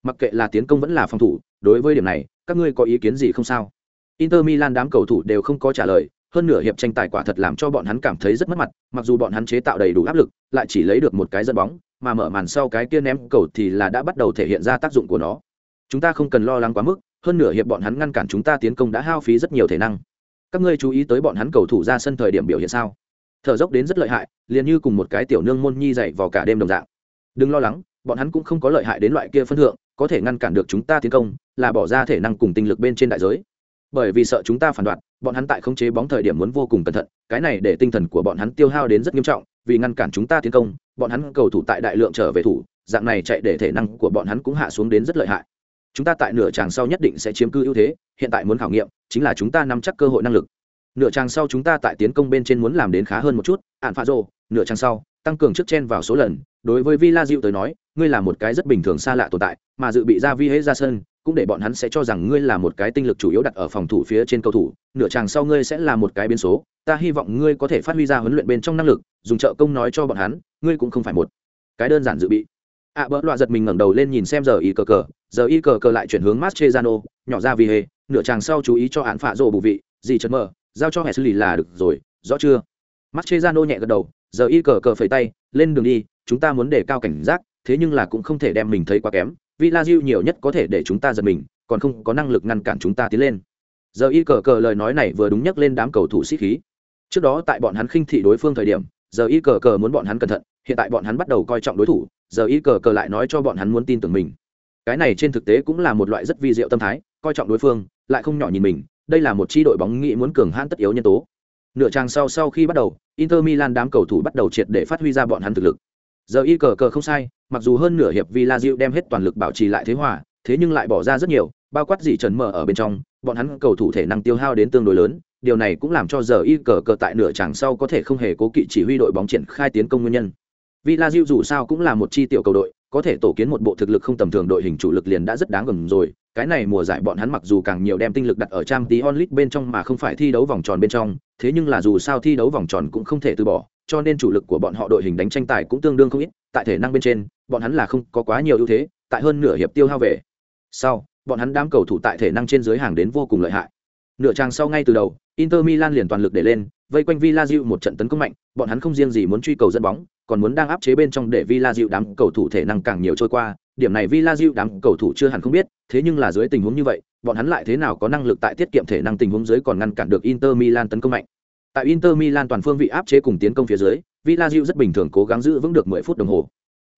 Mặc kệ là tiến công vẫn là phòng thủ, đối với điểm này, các ngươi có ý kiến gì không sao? Inter Milan đám cầu thủ đều không có trả lời, hơn nửa hiệp tranh tài quả thật làm cho bọn hắn cảm thấy rất mất mặt, mặc dù bọn hắn chế tạo đầy đủ áp lực, lại chỉ lấy được một cái dẫn bóng, mà mở màn sau cái kia ném cầu thì là đã bắt đầu thể hiện ra tác dụng của nó. Chúng ta không cần lo lắng quá mức, hơn nửa hiệp bọn hắn ngăn cản chúng ta tiến công đã hao phí rất nhiều thể năng. Các ngươi chú ý tới bọn hắn cầu thủ ra sân thời điểm biểu hiện sao? Thở dốc đến rất lợi hại, liền như cùng một cái tiểu nương môn nhi dậy vào cả đêm đồng dạng. Đừng lo lắng, bọn hắn cũng không có lợi hại đến loại kia phân thượng, có thể ngăn cản được chúng ta tiến công, là bỏ ra thể năng cùng tinh lực bên trên đại giới. Bởi vì sợ chúng ta phản đoạn bọn hắn tại khống chế bóng thời điểm muốn vô cùng cẩn thận cái này để tinh thần của bọn hắn tiêu hao đến rất nghiêm trọng vì ngăn cản chúng ta tiến công bọn hắn cầu thủ tại đại lượng trở về thủ dạng này chạy để thể năng của bọn hắn cũng hạ xuống đến rất lợi hại. Chúng ta tại nửa tràng sau nhất định sẽ chiếm cư ưu thế hiện tại muốn khảo nghiệm chính là chúng ta nắm chắc cơ hội năng lực. Nửa tràng sau chúng ta tại tiến công bên trên muốn làm đến khá hơn một chút ạn pha rô nửa tràng sau tăng cường trước chen vào số lần đối với villa diệu tới nói ngươi là một cái rất bình thường xa lạ tồn tại mà dự bị ra vi hễ ra sân cũng để bọn hắn sẽ cho rằng ngươi là một cái tinh lực chủ yếu đặt ở phòng thủ phía trên cầu thủ nửa chàng sau ngươi sẽ là một cái biến số ta hy vọng ngươi có thể phát huy ra huấn luyện bên trong năng lực dùng trợ công nói cho bọn hắn ngươi cũng không phải một cái đơn giản dự bị. Ạ à, bỡ loạ giật mình ngẩng đầu lên nhìn xem giờ y cờ cờ giờ y cờ cờ lại chuyển hướng mastrezano nhỏ ra vì hề nửa chàng sau chú ý cho án phạ rộ bù vị gì chật mờ giao cho hệ xử lý là được rồi rõ chưa? Mastrezano nhẹ gật đầu giờ y cờ cờ phẩy tay lên đường đi chúng ta muốn đề cao cảnh giác thế nhưng là cũng không thể đem mình thấy quá kém Villa Diu nhiều nhất có thể để chúng ta giật mình, còn không có năng lực ngăn cản chúng ta tiến lên. Giờ y cờ cờ lời nói này vừa đúng nhắc lên đám cầu thủ sĩ khí. Trước đó tại bọn hắn khinh thị đối phương thời điểm, giờ y cờ cờ muốn bọn hắn cẩn thận, hiện tại bọn hắn bắt đầu coi trọng đối thủ, giờ y cờ cờ lại nói cho bọn hắn muốn tin tưởng mình. Cái này trên thực tế cũng là một loại rất vi diệu tâm thái, coi trọng đối phương, lại không nhỏ nhìn mình, đây là một chi đội bóng nghĩ muốn cường hãn tất yếu nhân tố. Nửa trang sau sau khi bắt đầu, Inter Milan đám cầu thủ bắt đầu triệt để phát huy ra bọn hắn thực lực. Giờ y cờ cờ không sai, mặc dù hơn nửa hiệp Villa diệu đem hết toàn lực bảo trì lại thế hòa, thế nhưng lại bỏ ra rất nhiều, bao quát gì trần mở ở bên trong, bọn hắn cầu thủ thể năng tiêu hao đến tương đối lớn, điều này cũng làm cho giờ y cờ cờ tại nửa chặng sau có thể không hề cố kỵ chỉ huy đội bóng triển khai tiến công nguyên nhân. Villa diệu dù sao cũng là một chi tiểu cầu đội, có thể tổ kiến một bộ thực lực không tầm thường đội hình chủ lực liền đã rất đáng gầm rồi. Cái này mùa giải bọn hắn mặc dù càng nhiều đem tinh lực đặt ở trang tí onlit bên trong mà không phải thi đấu vòng tròn bên trong, thế nhưng là dù sao thi đấu vòng tròn cũng không thể từ bỏ, cho nên chủ lực của bọn họ đội hình đánh tranh tài cũng tương đương không ít, tại thể năng bên trên, bọn hắn là không có quá nhiều ưu thế, tại hơn nửa hiệp tiêu hao về. Sau, bọn hắn đám cầu thủ tại thể năng trên dưới hàng đến vô cùng lợi hại. Nửa trang sau ngay từ đầu, Inter Milan liền toàn lực để lên, vây quanh Villa Diệu một trận tấn công mạnh, bọn hắn không riêng gì muốn truy cầu dẫn bóng, còn muốn đang áp chế bên trong để Villa Diệu đám cầu thủ thể năng càng nhiều trôi qua, điểm này Villa Diệu đám cầu thủ chưa hẳn không biết, thế nhưng là dưới tình huống như vậy, bọn hắn lại thế nào có năng lực tại tiết kiệm thể năng tình huống dưới còn ngăn cản được Inter Milan tấn công mạnh. Tại Inter Milan toàn phương vị áp chế cùng tiến công phía dưới, Villa rất bình thường cố gắng giữ vững được 10 phút đồng hồ.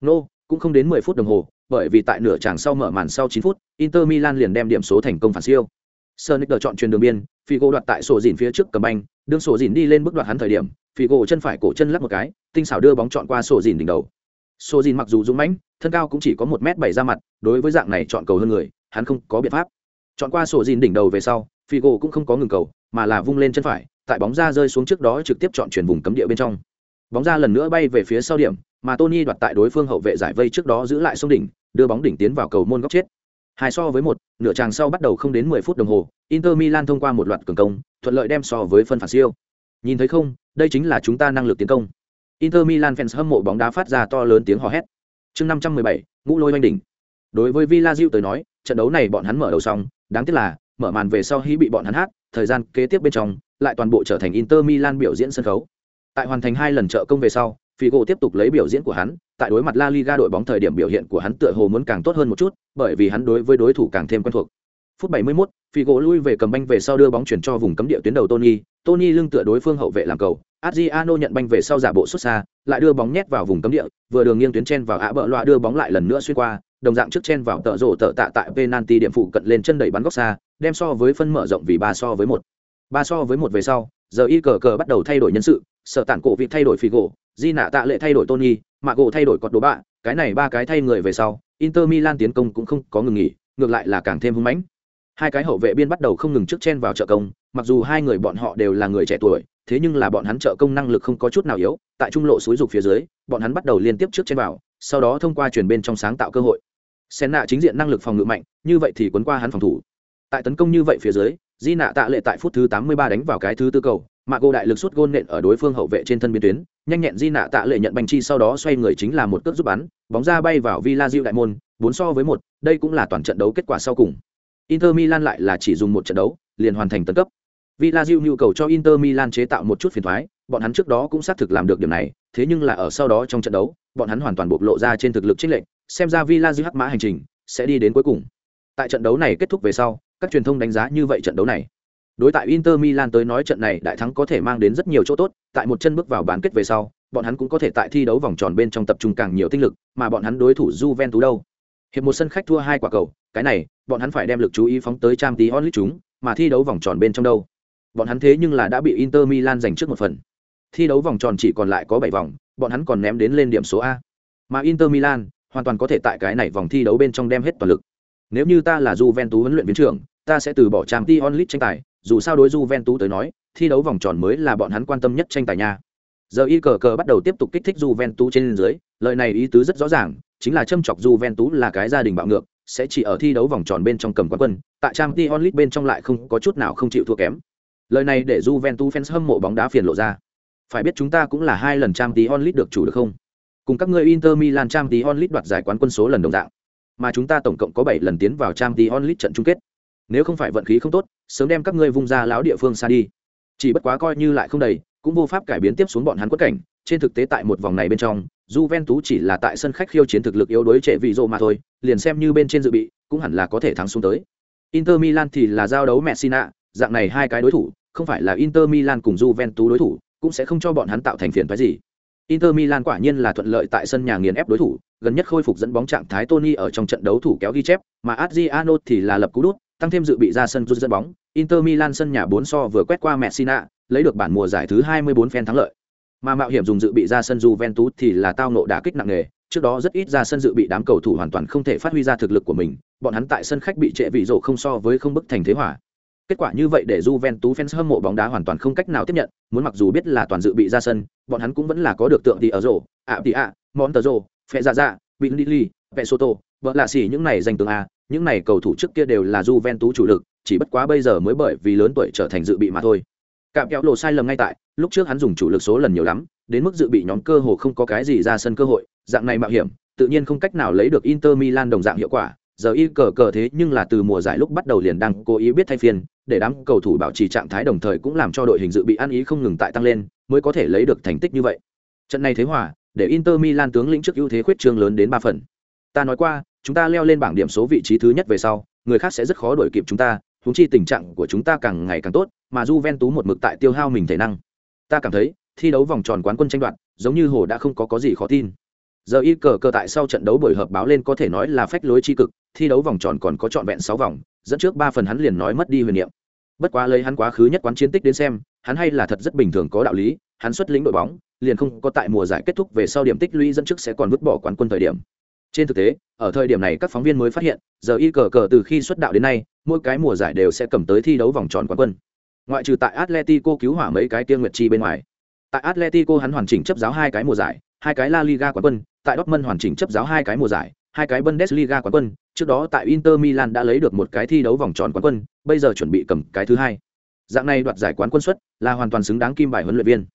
Nô, cũng không đến 10 phút đồng hồ, bởi vì tại nửa chàng sau mở màn sau 9 phút, Inter Milan liền đem điểm số thành công phản siêu. Sonic chọn truyền đường biên, Figo đoạt tại sổ dỉn phía trước cầm banh, đương sổ dỉn đi lên bước đoạt hắn thời điểm, Figo chân phải cổ chân lắc một cái, tinh xảo đưa bóng chọn qua sổ dỉn đỉnh đầu. Sổ dỉn mặc dù dũng mãnh, thân cao cũng chỉ có 1m7 ra mặt, đối với dạng này chọn cầu hơn người, hắn không có biện pháp. Chọn qua sổ dỉn đỉnh đầu về sau, Figo cũng không có ngừng cầu, mà là vung lên chân phải, tại bóng ra rơi xuống trước đó trực tiếp chọn chuyển vùng cấm địa bên trong. Bóng ra lần nữa bay về phía sau điểm, mà Tony đoạt tại đối phương hậu vệ giải vây trước đó giữ lại sông đỉnh, đưa bóng đỉnh tiến vào cầu môn góc chết. Hai so với một, nửa chàng sau bắt đầu không đến 10 phút đồng hồ, Inter Milan thông qua một loạt cường công, thuận lợi đem so với phân phản siêu. Nhìn thấy không, đây chính là chúng ta năng lực tiến công. Inter Milan fans hâm mộ bóng đá phát ra to lớn tiếng hò hét. Chương 517, ngũ lôi oanh đỉnh. Đối với Villa Diu tới nói, trận đấu này bọn hắn mở đầu xong, đáng tiếc là mở màn về sau hí bị bọn hắn hát, thời gian kế tiếp bên trong lại toàn bộ trở thành Inter Milan biểu diễn sân khấu. Tại hoàn thành hai lần trợ công về sau, Figo tiếp tục lấy biểu diễn của hắn, tại đối mặt La Liga đội bóng thời điểm biểu hiện của hắn tựa hồ muốn càng tốt hơn một chút, bởi vì hắn đối với đối thủ càng thêm quen thuộc. Phút 71, Figo lui về cầm banh về sau đưa bóng chuyển cho vùng cấm địa tuyến đầu Tony, Tony lưng tựa đối phương hậu vệ làm cầu, Adriano nhận banh về sau giả bộ xuất xa, lại đưa bóng nhét vào vùng cấm địa, vừa đường nghiêng tuyến chen vào ạ bợ loa đưa bóng lại lần nữa xuyên qua, đồng dạng trước chen vào tợ rổ tợ tạ tại penalty điểm phụ cận lên chân đẩy bắn góc xa, đem so với phân mở rộng vì ba so với một ba so với một về sau, giờ y cờ cờ bắt đầu thay đổi nhân sự sợ tản cổ vị thay đổi figo, di nạ tạ lệ thay đổi tony, mạ gỗ thay đổi cọt đồ bạ, cái này ba cái thay người về sau, inter milan tiến công cũng không có ngừng nghỉ, ngược lại là càng thêm hưng mãnh. Hai cái hậu vệ biên bắt đầu không ngừng trước chen vào trợ công, mặc dù hai người bọn họ đều là người trẻ tuổi, thế nhưng là bọn hắn trợ công năng lực không có chút nào yếu, tại trung lộ suối rục phía dưới, bọn hắn bắt đầu liên tiếp trước chen vào, sau đó thông qua chuyển bên trong sáng tạo cơ hội. Sen nạ chính diện năng lực phòng ngự mạnh, như vậy thì quấn qua hắn phòng thủ. Tại tấn công như vậy phía dưới di nạ tạ lệ tại phút thứ 83 đánh vào cái thứ tư cầu mạ gỗ đại lực suốt gôn nện ở đối phương hậu vệ trên thân biên tuyến. Nhanh nhẹn di nạ tạ lệ nhận banh chi sau đó xoay người chính là một cước giúp bắn, bóng ra bay vào villa diệu đại môn, bốn so với một, đây cũng là toàn trận đấu kết quả sau cùng. Inter milan lại là chỉ dùng một trận đấu, liền hoàn thành tấn cấp. Villa diệu nhu cầu cho inter milan chế tạo một chút phiền thoái, bọn hắn trước đó cũng xác thực làm được điểm này, thế nhưng là ở sau đó trong trận đấu, bọn hắn hoàn toàn bộc lộ ra trên thực lực trích lệnh xem ra villa diệu hắc mã hành trình sẽ đi đến cuối cùng. Tại trận đấu này kết thúc về sau các truyền thông đánh giá như vậy trận đấu này. Đối tại inter milan tới nói trận này đại thắng có thể mang đến rất nhiều chỗ tốt, tại một chân bước vào bán kết về sau, bọn hắn cũng có thể tại thi đấu vòng tròn bên trong tập trung càng nhiều tinh lực, mà bọn hắn đối thủ Juventus đâu? Hiệp một sân khách thua hai quả cầu, cái này, bọn hắn phải đem lực chú ý phóng tới trang tí onlit chúng, mà thi đấu vòng tròn bên trong đâu? Bọn hắn thế nhưng là đã bị inter milan giành trước một phần. Thi đấu vòng tròn chỉ còn lại có bảy vòng, bọn hắn còn ném đến lên điểm số a. Mà inter milan hoàn toàn có thể tại cái này vòng thi đấu bên trong đem hết toàn lực nếu như ta là Juventus huấn luyện viên trưởng, ta sẽ từ bỏ Champions League tranh tài, dù sao đối Juventus tới nói, thi đấu vòng tròn mới là bọn hắn quan tâm nhất tranh tài nha. Giờ y cờ cờ bắt đầu tiếp tục kích thích Juventus trên dưới, lời này ý tứ rất rõ ràng, chính là châm chọc Juventus là cái gia đình bạo ngược, sẽ chỉ ở thi đấu vòng tròn bên trong cầm quán quân, tại Champions League bên trong lại không có chút nào không chịu thua kém. Lời này để Juventus fans hâm mộ bóng đá phiền lộ ra. Phải biết chúng ta cũng là hai lần Champions League được chủ được không? Cùng các ngươi Inter Milan Champions League đoạt giải quán quân số lần đồng dạng. Mà chúng ta tổng cộng có 7 lần tiến vào Champions League trận chung kết. Nếu không phải vận khí không tốt, sớm đem các ngươi vung ra lão địa phương xa đi. Chỉ bất quá coi như lại không đầy, cũng vô pháp cải biến tiếp xuống bọn hắn quất cảnh. Trên thực tế tại một vòng này bên trong, Juventus chỉ là tại sân khách khiêu chiến thực lực yếu đối trẻ vị rồ mà thôi, liền xem như bên trên dự bị, cũng hẳn là có thể thắng xuống tới. Inter Milan thì là giao đấu Messina, dạng này hai cái đối thủ, không phải là Inter Milan cùng Juventus đối thủ, cũng sẽ không cho bọn hắn tạo thành phiền phức gì. Inter Milan quả nhiên là thuận lợi tại sân nhà nghiền ép đối thủ, gần nhất khôi phục dẫn bóng trạng thái Tony ở trong trận đấu thủ kéo ghi chép, mà Adriano thì là lập cú đút, tăng thêm dự bị ra sân rút dẫn bóng, Inter Milan sân nhà 4 so vừa quét qua Messina, lấy được bản mùa giải thứ 24 phen thắng lợi. Mà mạo hiểm dùng dự bị ra sân Juventus thì là tao nộ đả kích nặng nề, trước đó rất ít ra sân dự bị đám cầu thủ hoàn toàn không thể phát huy ra thực lực của mình, bọn hắn tại sân khách bị trệ vị rộ không so với không bức thành thế hỏa. Kết quả như vậy để Juventus fans hâm mộ bóng đá hoàn toàn không cách nào tiếp nhận, muốn mặc dù biết là toàn dự bị ra sân, bọn hắn cũng vẫn là có được tượng thì ở rổ, ạ tỷ ạ, Montero, Phệ Dạ Dạ, Binlili, tô. vợ lạ xỉ những này danh tướng a, những này cầu thủ trước kia đều là Juventus chủ lực, chỉ bất quá bây giờ mới bởi vì lớn tuổi trở thành dự bị mà thôi. Cạm kéo lộ sai lầm ngay tại, lúc trước hắn dùng chủ lực số lần nhiều lắm, đến mức dự bị nhóm cơ hồ không có cái gì ra sân cơ hội, dạng này mạo hiểm, tự nhiên không cách nào lấy được Inter Milan đồng dạng hiệu quả, giờ y cờ cờ thế nhưng là từ mùa giải lúc bắt đầu liền đang cố ý biết thay phiên, để đám cầu thủ bảo trì trạng thái đồng thời cũng làm cho đội hình dự bị ăn ý không ngừng tại tăng lên, mới có thể lấy được thành tích như vậy. Trận này thế hòa, để inter milan tướng lĩnh trước ưu thế khuyết trương lớn đến ba phần. Ta nói qua, chúng ta leo lên bảng điểm số vị trí thứ nhất về sau, người khác sẽ rất khó đuổi kịp chúng ta húng chi tình trạng của chúng ta càng ngày càng tốt, mà Juventus một mực tại tiêu hao mình thể năng. Ta cảm thấy, thi đấu vòng tròn quán quân tranh đoạt, giống như hồ đã không có có gì khó tin giờ y cờ cờ tại sau trận đấu buổi họp báo lên có thể nói là phách lối tri cực, thi đấu vòng tròn còn có trọn vẹn sáu vòng, dẫn trước ba phần hắn liền nói mất đi huyền niệm. Bất quá lấy hắn quá khứ nhất quán chiến tích đến xem, hắn hay là thật rất bình thường có đạo lý, hắn xuất lĩnh đội bóng, liền không có tại mùa giải kết thúc về sau điểm tích lũy dẫn trước sẽ còn vứt bỏ quán quân thời điểm. Trên thực tế, ở thời điểm này các phóng viên mới phát hiện, giờ y cờ cờ từ khi xuất đạo đến nay, mỗi cái mùa giải đều sẽ cầm tới thi đấu vòng tròn quán quân. Ngoại trừ tại atletico cứu hỏa mấy cái tiên nguyệt chi bên ngoài. Tại atletico hắn hoàn chỉnh chấp giáo hai cái mùa giải hai cái la liga quán quân tại Dortmund hoàn chỉnh chấp giáo hai cái mùa giải, hai cái Bundesliga quán quân, trước đó tại Inter Milan đã lấy được một cái thi đấu vòng tròn quán quân, bây giờ chuẩn bị cầm cái thứ hai. Dạng này đoạt giải quán quân suất là hoàn toàn xứng đáng kim bài huấn luyện viên.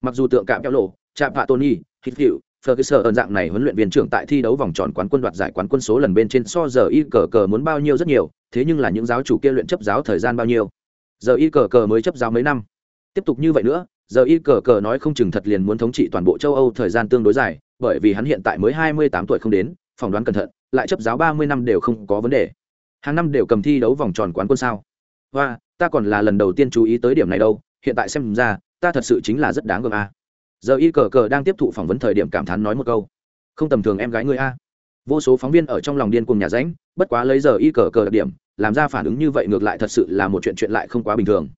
Mặc dù tượng cạm kéo lộ, chạm vạ Tony, Hitfield, Ferguson ở dạng này huấn luyện viên trưởng tại thi đấu vòng tròn quán quân đoạt giải quán quân số lần bên trên so giờ y cờ cờ muốn bao nhiêu rất nhiều, thế nhưng là những giáo chủ kia luyện chấp giáo thời gian bao nhiêu? Giờ y cờ cờ mới chấp giáo mấy năm. Tiếp tục như vậy nữa, giờ y cờ cờ nói không chừng thật liền muốn thống trị toàn bộ châu Âu thời gian tương đối dài, bởi vì hắn hiện tại mới hai mươi tám tuổi không đến phỏng đoán cẩn thận lại chấp giáo ba mươi năm đều không có vấn đề. Hàng năm đều cầm thi đấu vòng tròn quán quân sao. Và ta còn là lần đầu tiên chú ý tới điểm này đâu hiện tại xem ra ta thật sự chính là rất đáng gờm a. Giờ y cờ cờ đang tiếp thụ phỏng vấn thời điểm cảm thán nói một câu. Không tầm thường em gái người a. Vô số phóng viên ở trong lòng điên cùng nhà ránh bất quá lấy giờ y cờ cờ đặc điểm làm ra phản ứng như vậy ngược lại thật sự là một chuyện chuyện lại không quá bình thường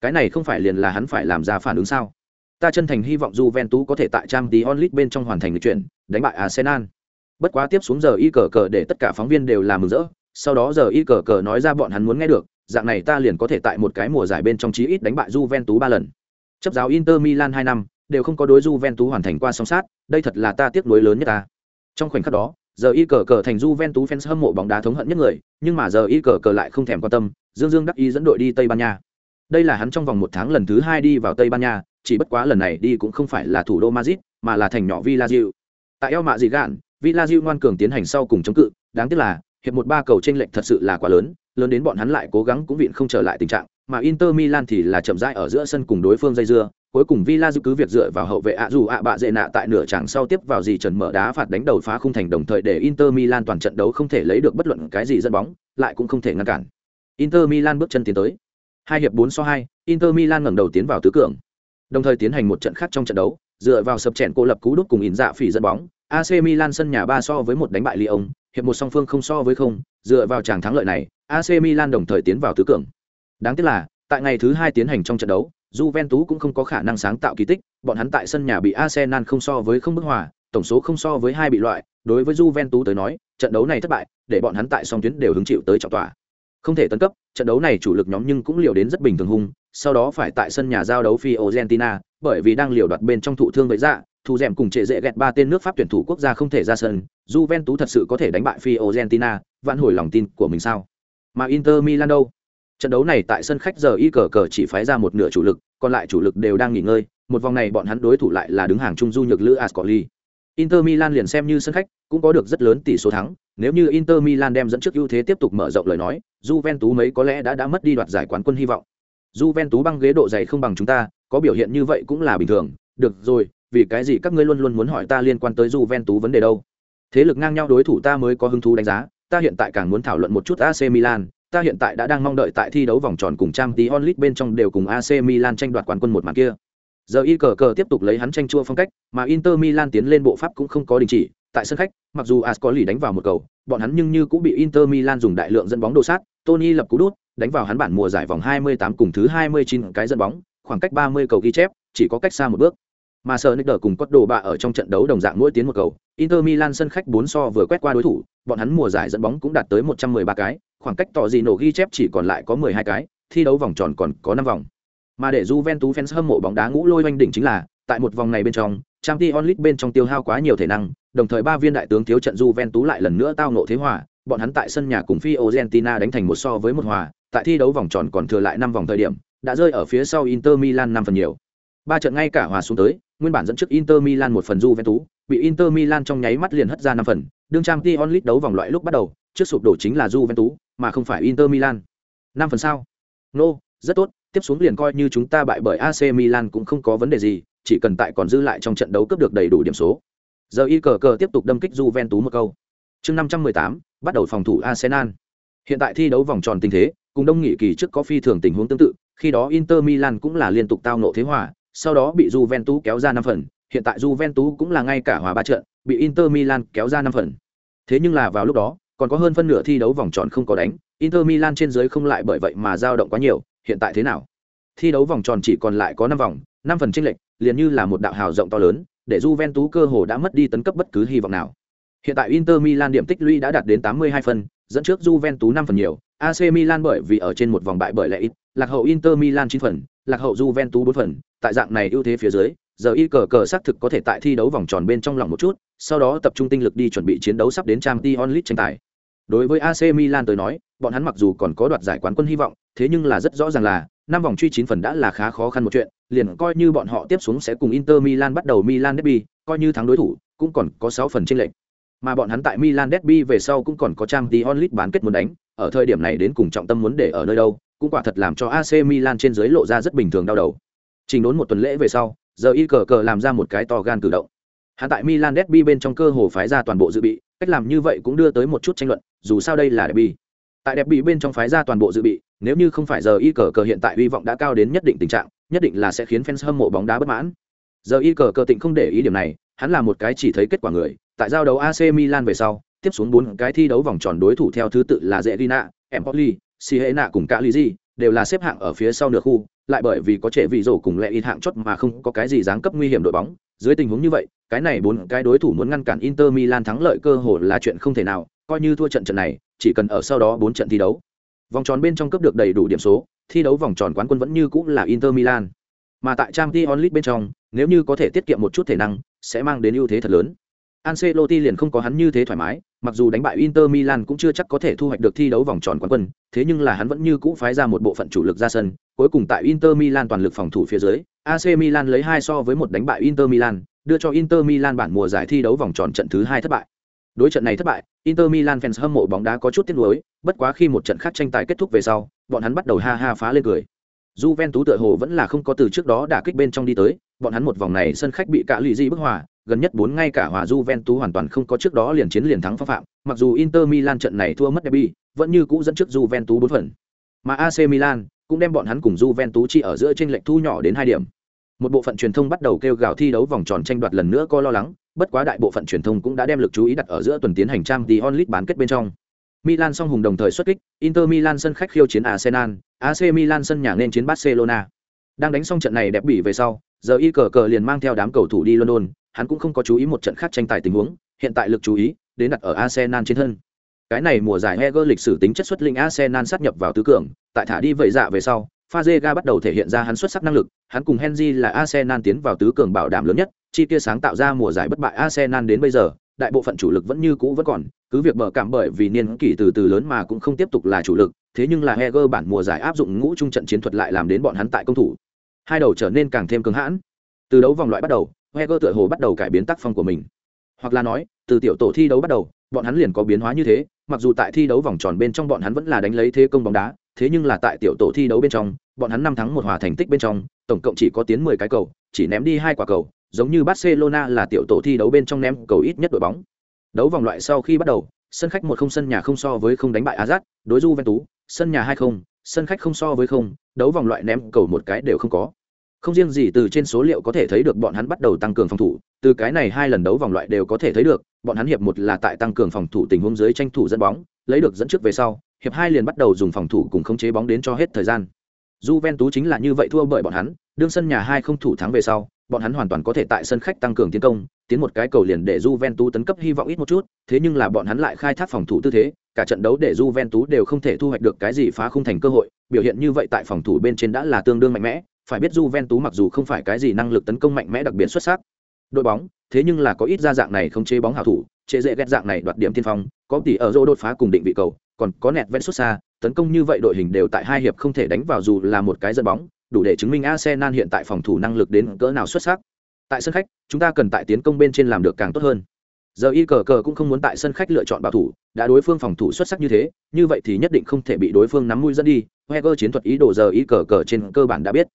cái này không phải liền là hắn phải làm ra phản ứng sao Ta chân thành hy vọng Juventus có thể tại Champions League bên trong hoàn thành lịch chuyển, đánh bại Arsenal. Bất quá tiếp xuống giờ y cờ cờ để tất cả phóng viên đều làm mừng rỡ, sau đó giờ y cờ cờ nói ra bọn hắn muốn nghe được, dạng này ta liền có thể tại một cái mùa giải bên trong chí ít đánh bại Juventus ba lần. Chấp giáo Inter Milan hai năm, đều không có đối Juventus hoàn thành qua song sát, đây thật là ta tiếc nuối lớn nhất ta. Trong khoảnh khắc đó, giờ y cờ cờ thành Juventus fans hâm mộ bóng đá thống hận nhất người, nhưng mà giờ y cờ cờ lại không thèm quan tâm, Dương Dương đắc ý dẫn đội đi Tây Ban Nha. Đây là hắn trong vòng một tháng lần thứ hai đi vào Tây Ban Nha, chỉ bất quá lần này đi cũng không phải là thủ đô Madrid, mà là thành nhỏ Villa diệu Tại eo Mạ Dị Gạn, Villa diệu ngoan cường tiến hành sau cùng chống cự, đáng tiếc là hiệp một ba cầu tranh lệch thật sự là quá lớn, lớn đến bọn hắn lại cố gắng cũng viện không trở lại tình trạng, mà Inter Milan thì là chậm rãi ở giữa sân cùng đối phương dây dưa, cuối cùng Villa diệu cứ việc dựa vào hậu vệ ạ dù ạ bạ dệ nạ tại nửa tràng sau tiếp vào gì trần mở đá phạt đánh đầu phá khung thành đồng thời để Inter Milan toàn trận đấu không thể lấy được bất luận cái gì dẫn bóng, lại cũng không thể ngăn cản. Inter Milan bước chân tiến tới. Hai hiệp 4 so 2, Inter Milan ngẩng đầu tiến vào tứ cường đồng thời tiến hành một trận khác trong trận đấu dựa vào sập chèn cô lập cú đút cùng ỉn dạ phỉ dẫn bóng AC Milan sân nhà ba so với một đánh bại Lyon, hiệp một song phương không so với không, dựa vào tràng thắng lợi này, AC Milan đồng thời tiến vào tứ cường. Đáng tiếc là, tại ngày thứ hai tiến hành trong trận đấu, Juventus cũng không có khả năng sáng tạo kỳ tích, bọn hắn tại sân nhà bị Arsenal không so với không bức hòa, tổng số không so với hai bị loại, đối với Juventus tới nói, trận đấu này thất bại, để bọn hắn tại song tuyến đều hứng chịu tới trọng tòa. Không thể tấn cấp, trận đấu này chủ lực nhóm nhưng cũng liều đến rất bình thường hung, sau đó phải tại sân nhà giao đấu Fiorentina, bởi vì đang liều đoạt bên trong thụ thương với dạ, thủ dẻm cùng trệ dễ ghẹt ba tên nước Pháp tuyển thủ quốc gia không thể ra sân, Juventus thật sự có thể đánh bại Fiorentina, vạn hồi lòng tin của mình sao? Mà Inter Milan đâu? Trận đấu này tại sân khách giờ y cờ cờ chỉ phái ra một nửa chủ lực, còn lại chủ lực đều đang nghỉ ngơi, một vòng này bọn hắn đối thủ lại là đứng hàng trung du nhược lữ Ascoli. Inter Milan liền xem như sân khách, cũng có được rất lớn tỷ số thắng, nếu như Inter Milan đem dẫn trước ưu thế tiếp tục mở rộng lời nói, Juventus mấy có lẽ đã đã mất đi đoạt giải quán quân hy vọng. Juventus băng ghế độ dày không bằng chúng ta, có biểu hiện như vậy cũng là bình thường. Được rồi, vì cái gì các ngươi luôn luôn muốn hỏi ta liên quan tới Juventus vấn đề đâu? Thế lực ngang nhau đối thủ ta mới có hứng thú đánh giá, ta hiện tại càng muốn thảo luận một chút AC Milan, ta hiện tại đã đang mong đợi tại thi đấu vòng tròn cùng Champions League bên trong đều cùng AC Milan tranh đoạt quán quân một màn kia. Giờ y cờ cờ tiếp tục lấy hắn tranh chua phong cách, mà Inter Milan tiến lên bộ pháp cũng không có đình chỉ, tại sân khách, mặc dù Ascoli đánh vào một cầu, bọn hắn nhưng như cũng bị Inter Milan dùng đại lượng dẫn bóng đồ sát, Tony lập cú đút, đánh vào hắn bản mùa giải vòng 28 cùng thứ 29 cái dẫn bóng, khoảng cách 30 cầu ghi chép, chỉ có cách xa một bước. Mà sở Nick cùng Cốt Đồ bạ ở trong trận đấu đồng dạng mỗi tiến một cầu, Inter Milan sân khách 4 so vừa quét qua đối thủ, bọn hắn mùa giải dẫn bóng cũng đạt tới 113 cái, khoảng cách tỏ gì nổ ghi chép chỉ còn lại có 12 cái, thi đấu vòng tròn còn có 5 vòng. Mà để Juventus fans hâm mộ bóng đá ngũ lôi oanh đỉnh chính là, tại một vòng này bên trong, Champions League bên trong tiêu hao quá nhiều thể năng, đồng thời ba viên đại tướng thiếu trận Juventus lại lần nữa tao ngộ thế hòa, bọn hắn tại sân nhà cùng Fiorentina đánh thành một so với một hòa, tại thi đấu vòng tròn còn thừa lại năm vòng thời điểm, đã rơi ở phía sau Inter Milan năm phần nhiều. Ba trận ngay cả hòa xuống tới, nguyên bản dẫn trước Inter Milan một phần Juventus, bị Inter Milan trong nháy mắt liền hất ra năm phần, đương Champions League đấu vòng loại lúc bắt đầu, trước sụp đổ chính là Juventus, mà không phải Inter Milan. Năm phần sao? Nô, no, rất tốt, tiếp xuống liền coi như chúng ta bại bởi AC Milan cũng không có vấn đề gì, chỉ cần tại còn giữ lại trong trận đấu cướp được đầy đủ điểm số. Giờ y cờ cờ tiếp tục đâm kích Juventus một câu. Chương 518, bắt đầu phòng thủ Arsenal. Hiện tại thi đấu vòng tròn tình thế, cùng đông nghị kỳ trước có phi thường tình huống tương tự, khi đó Inter Milan cũng là liên tục tao nộ thế hòa, sau đó bị Juventus kéo ra 5 phần, hiện tại Juventus cũng là ngay cả hòa ba trận, bị Inter Milan kéo ra 5 phần. Thế nhưng là vào lúc đó, còn có hơn phân nửa thi đấu vòng tròn không có đánh, Inter Milan trên dưới không lại bởi vậy mà dao động quá nhiều, hiện tại thế nào? Thi đấu vòng tròn chỉ còn lại có 5 vòng, 5 phần chênh lệch, liền như là một đạo hào rộng to lớn, để Juventus cơ hồ đã mất đi tấn cấp bất cứ hy vọng nào. Hiện tại Inter Milan điểm tích lũy đã đạt đến 82 phần, dẫn trước Juventus 5 phần nhiều, AC Milan bởi vì ở trên một vòng bại bởi lệ ít, lạc hậu Inter Milan 9 phần, lạc hậu Juventus 4 phần, tại dạng này ưu thế phía dưới, giờ y cờ cờ xác thực có thể tại thi đấu vòng tròn bên trong lòng một chút, sau đó tập trung tinh lực đi chuẩn bị chiến đấu sắp đến Champions League tranh tài. Đối với AC Milan tới nói, bọn hắn mặc dù còn có đoạt giải quán quân hy vọng, thế nhưng là rất rõ ràng là năm vòng truy chín phần đã là khá khó khăn một chuyện, liền coi như bọn họ tiếp xuống sẽ cùng Inter Milan bắt đầu Milan derby, coi như thắng đối thủ, cũng còn có 6 phần chênh lệch. Mà bọn hắn tại Milan derby về sau cũng còn có Champions League bán kết muốn đánh, ở thời điểm này đến cùng trọng tâm muốn để ở nơi đâu, cũng quả thật làm cho AC Milan trên dưới lộ ra rất bình thường đau đầu. Trình đốn một tuần lễ về sau, giờ y cờ cờ làm ra một cái to gan cử động. Hắn tại Milan derby bên trong cơ hồ phái ra toàn bộ dự bị, cách làm như vậy cũng đưa tới một chút tranh luận, dù sao đây là derby. Tại derby bên trong phái ra toàn bộ dự bị, nếu như không phải giờ y cờ cờ hiện tại hy vọng đã cao đến nhất định tình trạng, nhất định là sẽ khiến fans hâm mộ bóng đá bất mãn. Giờ y cờ cờ tịnh không để ý điểm này, hắn là một cái chỉ thấy kết quả người, tại giao đấu AC Milan về sau, tiếp xuống bốn cái thi đấu vòng tròn đối thủ theo thứ tự là Zerina, Empoli, Siena cùng Cagliari, đều là xếp hạng ở phía sau nửa khu, lại bởi vì có trẻ vị rổ cùng lệ ít hạng chót mà không có cái gì dáng cấp nguy hiểm đội bóng. Dưới tình huống như vậy, cái này bốn cái đối thủ muốn ngăn cản Inter Milan thắng lợi cơ hội là chuyện không thể nào, coi như thua trận trận này, chỉ cần ở sau đó bốn trận thi đấu. Vòng tròn bên trong cấp được đầy đủ điểm số, thi đấu vòng tròn quán quân vẫn như cũng là Inter Milan. Mà tại Champions League bên trong, nếu như có thể tiết kiệm một chút thể năng, sẽ mang đến ưu thế thật lớn. Ancelotti liền không có hắn như thế thoải mái, mặc dù đánh bại Inter Milan cũng chưa chắc có thể thu hoạch được thi đấu vòng tròn quán quân, thế nhưng là hắn vẫn như cũ phái ra một bộ phận chủ lực ra sân, cuối cùng tại Inter Milan toàn lực phòng thủ phía dưới, AC Milan lấy hai so với một đánh bại Inter Milan, đưa cho Inter Milan bản mùa giải thi đấu vòng tròn trận thứ hai thất bại. Đối trận này thất bại, Inter Milan fans hâm mộ bóng đá có chút tiếc nuối, bất quá khi một trận khác tranh tài kết thúc về sau, bọn hắn bắt đầu ha ha phá lên cười. Juventus tựa hồ vẫn là không có từ trước đó đả kích bên trong đi tới, bọn hắn một vòng này sân khách bị cả lì gì bức hòa, gần nhất bốn ngay cả hòa Juventus hoàn toàn không có trước đó liền chiến liền thắng phong phạm, mặc dù Inter Milan trận này thua mất derby, vẫn như cũ dẫn trước Juventus 4 phần. Mà AC Milan cũng đem bọn hắn cùng Juventus chỉ ở giữa chênh lệch thu nhỏ đến 2 điểm. Một bộ phận truyền thông bắt đầu kêu gào thi đấu vòng tròn tranh đoạt lần nữa có lo lắng, bất quá đại bộ phận truyền thông cũng đã đem lực chú ý đặt ở giữa tuần tiến hành trang The Onlit bán kết bên trong. Milan song hùng đồng thời xuất kích, Inter Milan sân khách khiêu chiến Arsenal, AC Milan sân nhà nên chiến Barcelona. Đang đánh xong trận này đẹp bỉ về sau, giờ y cờ cờ liền mang theo đám cầu thủ đi London, hắn cũng không có chú ý một trận khác tranh tài tình huống, hiện tại lực chú ý đến đặt ở Arsenal trên thân. Cái này mùa giải Heger lịch sử tính chất xuất linh Arsenal sát nhập vào tứ cường, tại thả đi vậy dạ về sau, Fazega bắt đầu thể hiện ra hắn xuất sắc năng lực, hắn cùng Henry là Arsenal tiến vào tứ cường bảo đảm lớn nhất, chi kia sáng tạo ra mùa giải bất bại Arsenal đến bây giờ, đại bộ phận chủ lực vẫn như cũ vẫn còn, cứ việc bở cảm bởi vì niên kỷ từ từ lớn mà cũng không tiếp tục là chủ lực, thế nhưng là Heger bản mùa giải áp dụng ngũ trung trận chiến thuật lại làm đến bọn hắn tại công thủ. Hai đầu trở nên càng thêm cứng hãn. Từ đấu vòng loại bắt đầu, Heger tựa hồ bắt đầu cải biến tác phong của mình. Hoặc là nói, từ tiểu tổ thi đấu bắt đầu, bọn hắn liền có biến hóa như thế, mặc dù tại thi đấu vòng tròn bên trong bọn hắn vẫn là đánh lấy thế công bóng đá, thế nhưng là tại tiểu tổ thi đấu bên trong, bọn hắn năm thắng một hòa thành tích bên trong, tổng cộng chỉ có tiến 10 cái cầu, chỉ ném đi hai quả cầu, giống như Barcelona là tiểu tổ thi đấu bên trong ném cầu ít nhất đội bóng. Đấu vòng loại sau khi bắt đầu, sân khách một không sân nhà không so với không đánh bại Ajax, đối Juventus, sân nhà hai không, sân khách không so với không, đấu vòng loại ném cầu một cái đều không có. Không riêng gì từ trên số liệu có thể thấy được bọn hắn bắt đầu tăng cường phòng thủ, từ cái này hai lần đấu vòng loại đều có thể thấy được, bọn hắn hiệp một là tại tăng cường phòng thủ tình huống dưới tranh thủ dẫn bóng, lấy được dẫn trước về sau, hiệp hai liền bắt đầu dùng phòng thủ cùng khống chế bóng đến cho hết thời gian. Juventus chính là như vậy thua bởi bọn hắn, đương sân nhà hai không thủ thắng về sau, bọn hắn hoàn toàn có thể tại sân khách tăng cường tiến công, tiến một cái cầu liền để Juventus tấn cấp hy vọng ít một chút, thế nhưng là bọn hắn lại khai thác phòng thủ tư thế, cả trận đấu để Juventus đều không thể thu hoạch được cái gì phá không thành cơ hội, biểu hiện như vậy tại phòng thủ bên trên đã là tương đương mạnh mẽ, phải biết Juventus mặc dù không phải cái gì năng lực tấn công mạnh mẽ đặc biệt xuất sắc. Đội bóng, thế nhưng là có ít ra dạng này không chế bóng hảo thủ, chế dễ ghét dạng này đoạt điểm tiên phong, có tỷ ở rô đột phá cùng định vị cầu, còn có nẹt ven xuất xa, tấn công như vậy đội hình đều tại hai hiệp không thể đánh vào dù là một cái dẫn bóng, đủ để chứng minh Arsenal hiện tại phòng thủ năng lực đến cỡ nào xuất sắc. Tại sân khách, chúng ta cần tại tiến công bên trên làm được càng tốt hơn. Giờ y cờ cờ cũng không muốn tại sân khách lựa chọn bảo thủ, đã đối phương phòng thủ xuất sắc như thế, như vậy thì nhất định không thể bị đối phương nắm mũi dẫn đi. Wenger chiến thuật ý đồ giờ y cờ cờ trên cơ bản đã biết,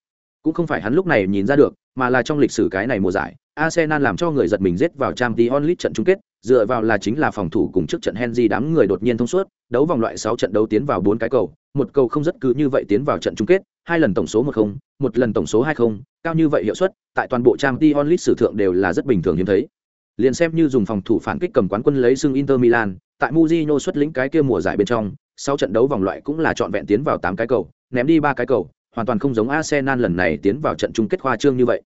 cũng không phải hắn lúc này nhìn ra được, mà là trong lịch sử cái này mùa giải, Arsenal làm cho người giật mình giết vào Champions League trận chung kết, dựa vào là chính là phòng thủ cùng trước trận Henry đám người đột nhiên thông suốt, đấu vòng loại 6 trận đấu tiến vào 4 cái cầu, một cầu không rất cứ như vậy tiến vào trận chung kết, hai lần tổng số 1-0, một lần tổng số 2-0, cao như vậy hiệu suất, tại toàn bộ Champions League sử thượng đều là rất bình thường hiếm thấy. Liên xem như dùng phòng thủ phản kích cầm quán quân lấy xưng Inter Milan, tại Mourinho xuất lĩnh cái kia mùa giải bên trong, 6 trận đấu vòng loại cũng là chọn vẹn tiến vào 8 cái cầu, ném đi 3 cái cầu, hoàn toàn không giống Arsenal lần này tiến vào trận chung kết khoa trương như vậy.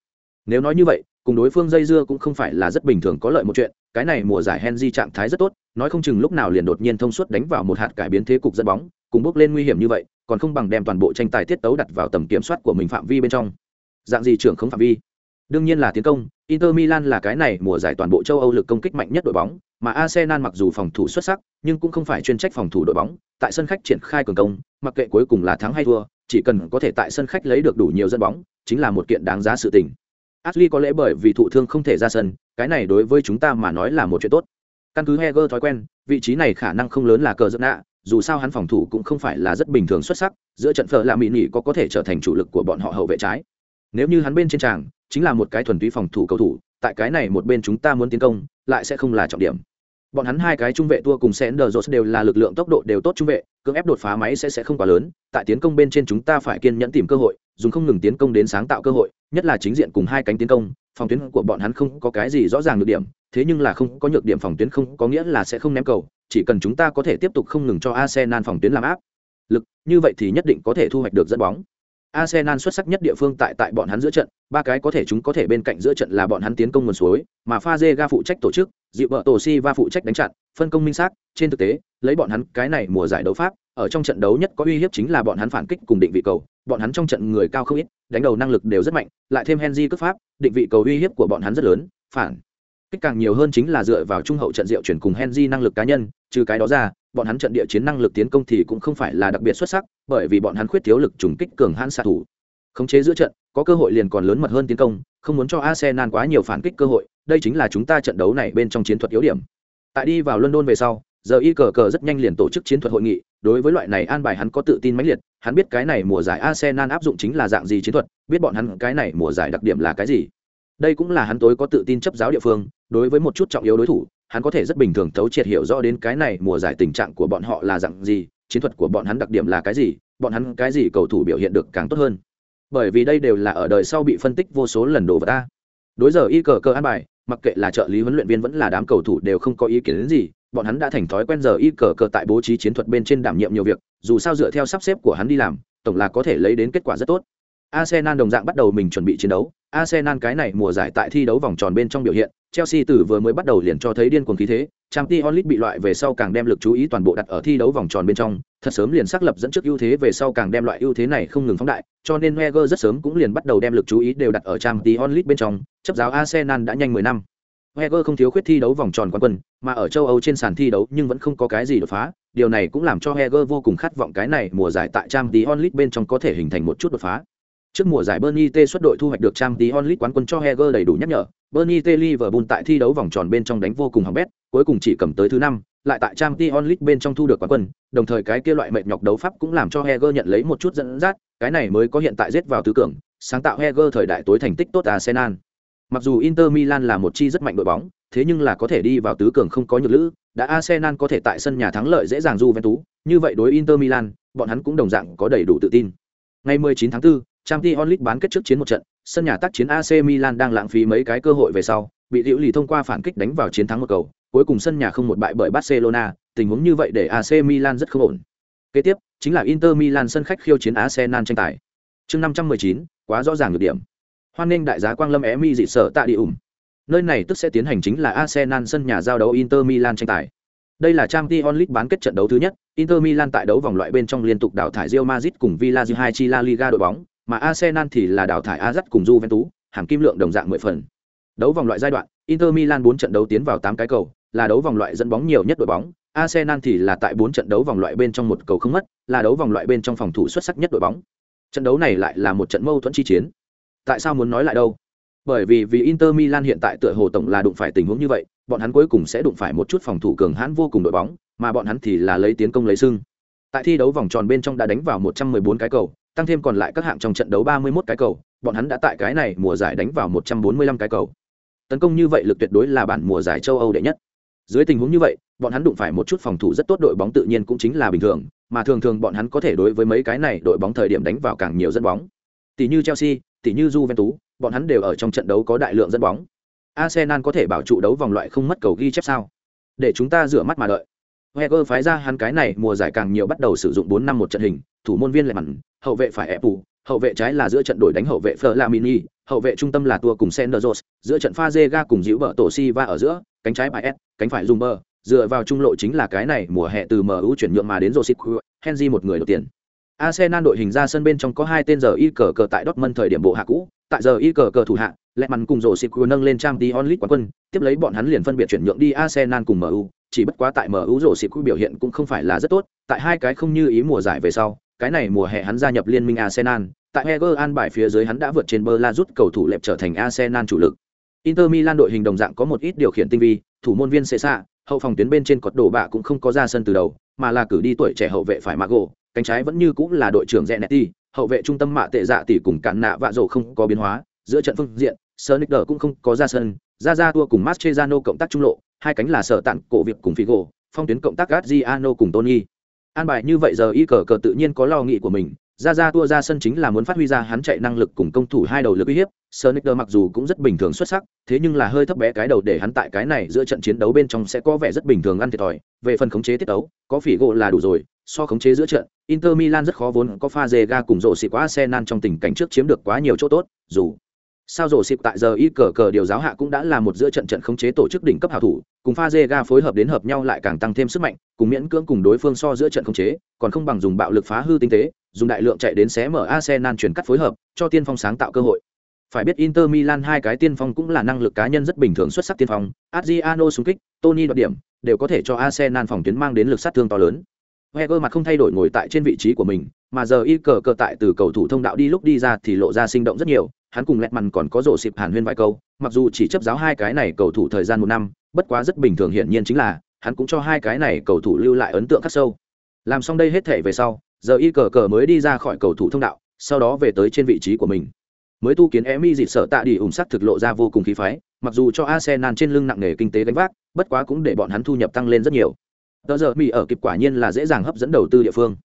Nếu nói như vậy, cùng đối phương dây dưa cũng không phải là rất bình thường có lợi một chuyện, cái này mùa giải Henry trạng thái rất tốt, nói không chừng lúc nào liền đột nhiên thông suốt đánh vào một hạt cải biến thế cục dẫn bóng, cùng bước lên nguy hiểm như vậy, còn không bằng đem toàn bộ tranh tài tiết tấu đặt vào tầm kiểm soát của mình phạm vi bên trong. Dạng gì trưởng không phạm vi? Đương nhiên là tiến công, Inter Milan là cái này mùa giải toàn bộ châu Âu lực công kích mạnh nhất đội bóng, mà Arsenal mặc dù phòng thủ xuất sắc, nhưng cũng không phải chuyên trách phòng thủ đội bóng, tại sân khách triển khai cường công, mặc kệ cuối cùng là thắng hay thua, chỉ cần có thể tại sân khách lấy được đủ nhiều dẫn bóng, chính là một kiện đáng giá sự tình. Ashley có lẽ bởi vì thụ thương không thể ra sân, cái này đối với chúng ta mà nói là một chuyện tốt. Căn cứ Heger thói quen, vị trí này khả năng không lớn là cờ giận nạ, dù sao hắn phòng thủ cũng không phải là rất bình thường xuất sắc, giữa trận phở là mỹ nỉ có có thể trở thành chủ lực của bọn họ hậu vệ trái. Nếu như hắn bên trên tràng, chính là một cái thuần túy phòng thủ cầu thủ, tại cái này một bên chúng ta muốn tiến công, lại sẽ không là trọng điểm. Bọn hắn hai cái trung vệ tua cùng Sanders đều là lực lượng tốc độ đều tốt trung vệ, cưỡng ép đột phá máy sẽ sẽ không quá lớn, tại tiến công bên trên chúng ta phải kiên nhẫn tìm cơ hội, dùng không ngừng tiến công đến sáng tạo cơ hội, nhất là chính diện cùng hai cánh tiến công, phòng tuyến của bọn hắn không có cái gì rõ ràng nhược điểm, thế nhưng là không có nhược điểm phòng tuyến không có nghĩa là sẽ không ném cầu, chỉ cần chúng ta có thể tiếp tục không ngừng cho Arsenal phòng tuyến làm áp lực, như vậy thì nhất định có thể thu hoạch được dẫn bóng. Arsenal xuất sắc nhất địa phương tại tại bọn hắn giữa trận, ba cái có thể chúng có thể bên cạnh giữa trận là bọn hắn tiến công nguồn suối, mà Fazega phụ trách tổ chức, dịu vợ tổ si và phụ trách đánh chặn, phân công minh xác, trên thực tế, lấy bọn hắn cái này mùa giải đấu pháp, ở trong trận đấu nhất có uy hiếp chính là bọn hắn phản kích cùng định vị cầu, bọn hắn trong trận người cao không ít, đánh đầu năng lực đều rất mạnh, lại thêm Henry cướp pháp, định vị cầu uy hiếp của bọn hắn rất lớn, phản kích càng nhiều hơn chính là dựa vào trung hậu trận diệu chuyển cùng Henry năng lực cá nhân, trừ cái đó ra, bọn hắn trận địa chiến năng lực tiến công thì cũng không phải là đặc biệt xuất sắc, bởi vì bọn hắn khuyết thiếu lực trùng kích cường hãn xạ thủ. Khống chế giữa trận, có cơ hội liền còn lớn mật hơn tiến công, không muốn cho Arsenal quá nhiều phản kích cơ hội, đây chính là chúng ta trận đấu này bên trong chiến thuật yếu điểm. Tại đi vào London về sau, giờ y cờ cờ rất nhanh liền tổ chức chiến thuật hội nghị, đối với loại này an bài hắn có tự tin mãnh liệt, hắn biết cái này mùa giải Arsenal áp dụng chính là dạng gì chiến thuật, biết bọn hắn cái này mùa giải đặc điểm là cái gì. Đây cũng là hắn tối có tự tin chấp giáo địa phương, đối với một chút trọng yếu đối thủ, hắn có thể rất bình thường thấu triệt hiểu rõ đến cái này mùa giải tình trạng của bọn họ là dạng gì, chiến thuật của bọn hắn đặc điểm là cái gì, bọn hắn cái gì cầu thủ biểu hiện được càng tốt hơn. Bởi vì đây đều là ở đời sau bị phân tích vô số lần đồ vật ta. Đối giờ y cờ cờ an bài, mặc kệ là trợ lý huấn luyện viên vẫn là đám cầu thủ đều không có ý kiến đến gì, bọn hắn đã thành thói quen giờ y cờ cờ tại bố trí chiến thuật bên trên đảm nhiệm nhiều việc, dù sao dựa theo sắp xếp của hắn đi làm, tổng là có thể lấy đến kết quả rất tốt. Arsenal đồng dạng bắt đầu mình chuẩn bị chiến đấu, Arsenal cái này mùa giải tại thi đấu vòng tròn bên trong biểu hiện, Chelsea từ vừa mới bắt đầu liền cho thấy điên cuồng khí thế, Champions League bị loại về sau càng đem lực chú ý toàn bộ đặt ở thi đấu vòng tròn bên trong, thật sớm liền xác lập dẫn trước ưu thế về sau càng đem loại ưu thế này không ngừng phóng đại, cho nên Wenger rất sớm cũng liền bắt đầu đem lực chú ý đều đặt ở Champions League bên trong, chấp giáo Arsenal đã nhanh 10 năm. Wenger không thiếu khuyết thi đấu vòng tròn quán quân, mà ở châu Âu trên sàn thi đấu nhưng vẫn không có cái gì đột phá, điều này cũng làm cho Wenger vô cùng khát vọng cái này mùa giải tại Champions League bên trong có thể hình thành một chút đột phá. Trước mùa giải Bernie T xuất đội thu hoạch được trang tí onlit quán quân cho Heger đầy đủ nhắc nhở, Bernie T Liverpool tại thi đấu vòng tròn bên trong đánh vô cùng hỏng bét, cuối cùng chỉ cầm tới thứ năm, lại tại trang tí onlit bên trong thu được quán quân, đồng thời cái kia loại mệt nhọc đấu pháp cũng làm cho Heger nhận lấy một chút dẫn dắt, cái này mới có hiện tại giết vào tứ cường, sáng tạo Heger thời đại tối thành tích tốt Arsenal. Mặc dù Inter Milan là một chi rất mạnh đội bóng, thế nhưng là có thể đi vào tứ cường không có nhược lữ, đã Arsenal có thể tại sân nhà thắng lợi dễ dàng Juventus, như vậy đối Inter Milan, bọn hắn cũng đồng dạng có đầy đủ tự tin. Ngày 19 tháng 4, Champions League bán kết trước chiến một trận, sân nhà tác chiến AC Milan đang lãng phí mấy cái cơ hội về sau, bị Diệu Lì thông qua phản kích đánh vào chiến thắng một cầu, cuối cùng sân nhà không một bại bởi Barcelona, tình huống như vậy để AC Milan rất không ổn. Kế tiếp, chính là Inter Milan sân khách khiêu chiến Arsenal tranh tài. Chương 519, quá rõ ràng được điểm. Hoan nghênh đại giá Quang Lâm Emi dị sở tại địa ủng. Nơi này tức sẽ tiến hành chính là Arsenal sân nhà giao đấu Inter Milan tranh tài. Đây là Champions League bán kết trận đấu thứ nhất, Inter Milan tại đấu vòng loại bên trong liên tục đào thải Real Madrid cùng Villarreal hai chi La Liga đội bóng, mà Arsenal thì là đào thải Ajax cùng Juventus, hàm kim lượng đồng dạng 10 phần. Đấu vòng loại giai đoạn, Inter Milan 4 trận đấu tiến vào 8 cái cầu, là đấu vòng loại dẫn bóng nhiều nhất đội bóng. Arsenal thì là tại 4 trận đấu vòng loại bên trong một cầu không mất, là đấu vòng loại bên trong phòng thủ xuất sắc nhất đội bóng. Trận đấu này lại là một trận mâu thuẫn chi chiến. Tại sao muốn nói lại đâu? Bởi vì vì Inter Milan hiện tại tựa hồ tổng là đụng phải tình huống như vậy, bọn hắn cuối cùng sẽ đụng phải một chút phòng thủ cường hãn vô cùng đội bóng, mà bọn hắn thì là lấy tiến công lấy sưng. Tại thi đấu vòng tròn bên trong đã đánh vào 114 cái cầu, tăng thêm còn lại các hạng trong trận đấu 31 cái cầu, bọn hắn đã tại cái này mùa giải đánh vào 145 cái cầu. Tấn công như vậy lực tuyệt đối là bản mùa giải châu Âu đệ nhất. Dưới tình huống như vậy, bọn hắn đụng phải một chút phòng thủ rất tốt đội bóng tự nhiên cũng chính là bình thường, mà thường thường bọn hắn có thể đối với mấy cái này đội bóng thời điểm đánh vào càng nhiều dẫn bóng. Tỷ như Chelsea, tỷ như Juventus, bọn hắn đều ở trong trận đấu có đại lượng dẫn bóng. Arsenal có thể bảo trụ đấu vòng loại không mất cầu ghi chép sao? Để chúng ta rửa mắt mà đợi. Wenger phái ra hắn cái này mùa giải càng nhiều bắt đầu sử dụng 4 năm một trận hình, thủ môn viên lại mặn, hậu vệ phải ép hậu vệ trái là giữa trận đổi đánh hậu vệ Flamini, hậu vệ trung tâm là tua cùng Senderos, giữa trận Fazega cùng Diệu vợ Tổ Silva ở giữa, cánh trái Paes, cánh phải Zumber, dựa vào trung lộ chính là cái này mùa hè từ MU chuyển nhượng mà đến Josip Henry một người đầu tiên. Arsenal đội hình ra sân bên trong có hai tên giờ y cờ cờ tại Dortmund thời điểm bộ hạ cũ, tại giờ y cờ cờ thủ hạ, lẹ mặn cùng Josip nâng lên trang tí onlit quán quân, tiếp lấy bọn hắn liền phân biệt chuyển nhượng đi Arsenal cùng MU, chỉ bất quá tại MU Josip biểu hiện cũng không phải là rất tốt, tại hai cái không như ý mùa giải về sau, cái này mùa hè hắn gia nhập liên minh Arsenal, tại Heger an bài phía dưới hắn đã vượt trên Bơ rút cầu thủ lẹp trở thành Arsenal chủ lực. Inter Milan đội hình đồng dạng có một ít điều khiển tinh vi, thủ môn viên Cesa, hậu phòng tuyến bên trên cột đổ bạ cũng không có ra sân từ đầu, mà là cử đi tuổi trẻ hậu vệ phải Mago, cánh trái vẫn như cũng là đội trưởng Zanetti, hậu vệ trung tâm mạ tệ dạ tỷ cùng cản nạ vạ rổ không có biến hóa, giữa trận phương diện, Sonicer cũng không có ra sân, ra ra tua cùng Mascherano cộng tác trung lộ, hai cánh là sở tặng cổ việc cùng Figo, phong tuyến cộng tác Gazziano cùng Tony. An bài như vậy giờ y cờ cờ tự nhiên có lo nghĩ của mình, ra ra tua ra sân chính là muốn phát huy ra hắn chạy năng lực cùng công thủ hai đầu lực uy hiếp. Sonicer mặc dù cũng rất bình thường xuất sắc, thế nhưng là hơi thấp bé cái đầu để hắn tại cái này giữa trận chiến đấu bên trong sẽ có vẻ rất bình thường ăn thiệt thòi. Về phần khống chế tiết đấu, có phỉ gỗ là đủ rồi, so khống chế giữa trận, Inter Milan rất khó vốn có pha dê ga cùng rộ xị quá Arsenal trong tình cảnh trước chiếm được quá nhiều chỗ tốt, dù sao rổ xịp tại giờ y cờ cờ điều giáo hạ cũng đã là một giữa trận trận khống chế tổ chức đỉnh cấp hảo thủ, cùng pha dê ga phối hợp đến hợp nhau lại càng tăng thêm sức mạnh, cùng miễn cưỡng cùng đối phương so giữa trận khống chế, còn không bằng dùng bạo lực phá hư tinh tế, dùng đại lượng chạy đến xé mở Arsenal chuyển cắt phối hợp, cho tiên phong sáng tạo cơ hội. Phải biết Inter Milan hai cái tiên phong cũng là năng lực cá nhân rất bình thường xuất sắc tiên phong, Adriano xung kích, Tony đoạt điểm, đều có thể cho Arsenal phòng tuyến mang đến lực sát thương to lớn. Heger mặt không thay đổi ngồi tại trên vị trí của mình, mà giờ y cờ cờ tại từ cầu thủ thông đạo đi lúc đi ra thì lộ ra sinh động rất nhiều. Hắn cùng lẹt mằn còn có rổ xịp hàn huyên vài câu, mặc dù chỉ chấp giáo hai cái này cầu thủ thời gian một năm, bất quá rất bình thường hiển nhiên chính là hắn cũng cho hai cái này cầu thủ lưu lại ấn tượng khắc sâu. Làm xong đây hết thể về sau, giờ y cờ cờ mới đi ra khỏi cầu thủ thông đạo, sau đó về tới trên vị trí của mình. Mới tu kiến Emi dịt sợ tạ đi ủng sắc thực lộ ra vô cùng khí phái, mặc dù cho Arsenal trên lưng nặng nề kinh tế gánh vác, bất quá cũng để bọn hắn thu nhập tăng lên rất nhiều. Tờ giờ Mỹ ở kịp quả nhiên là dễ dàng hấp dẫn đầu tư địa phương.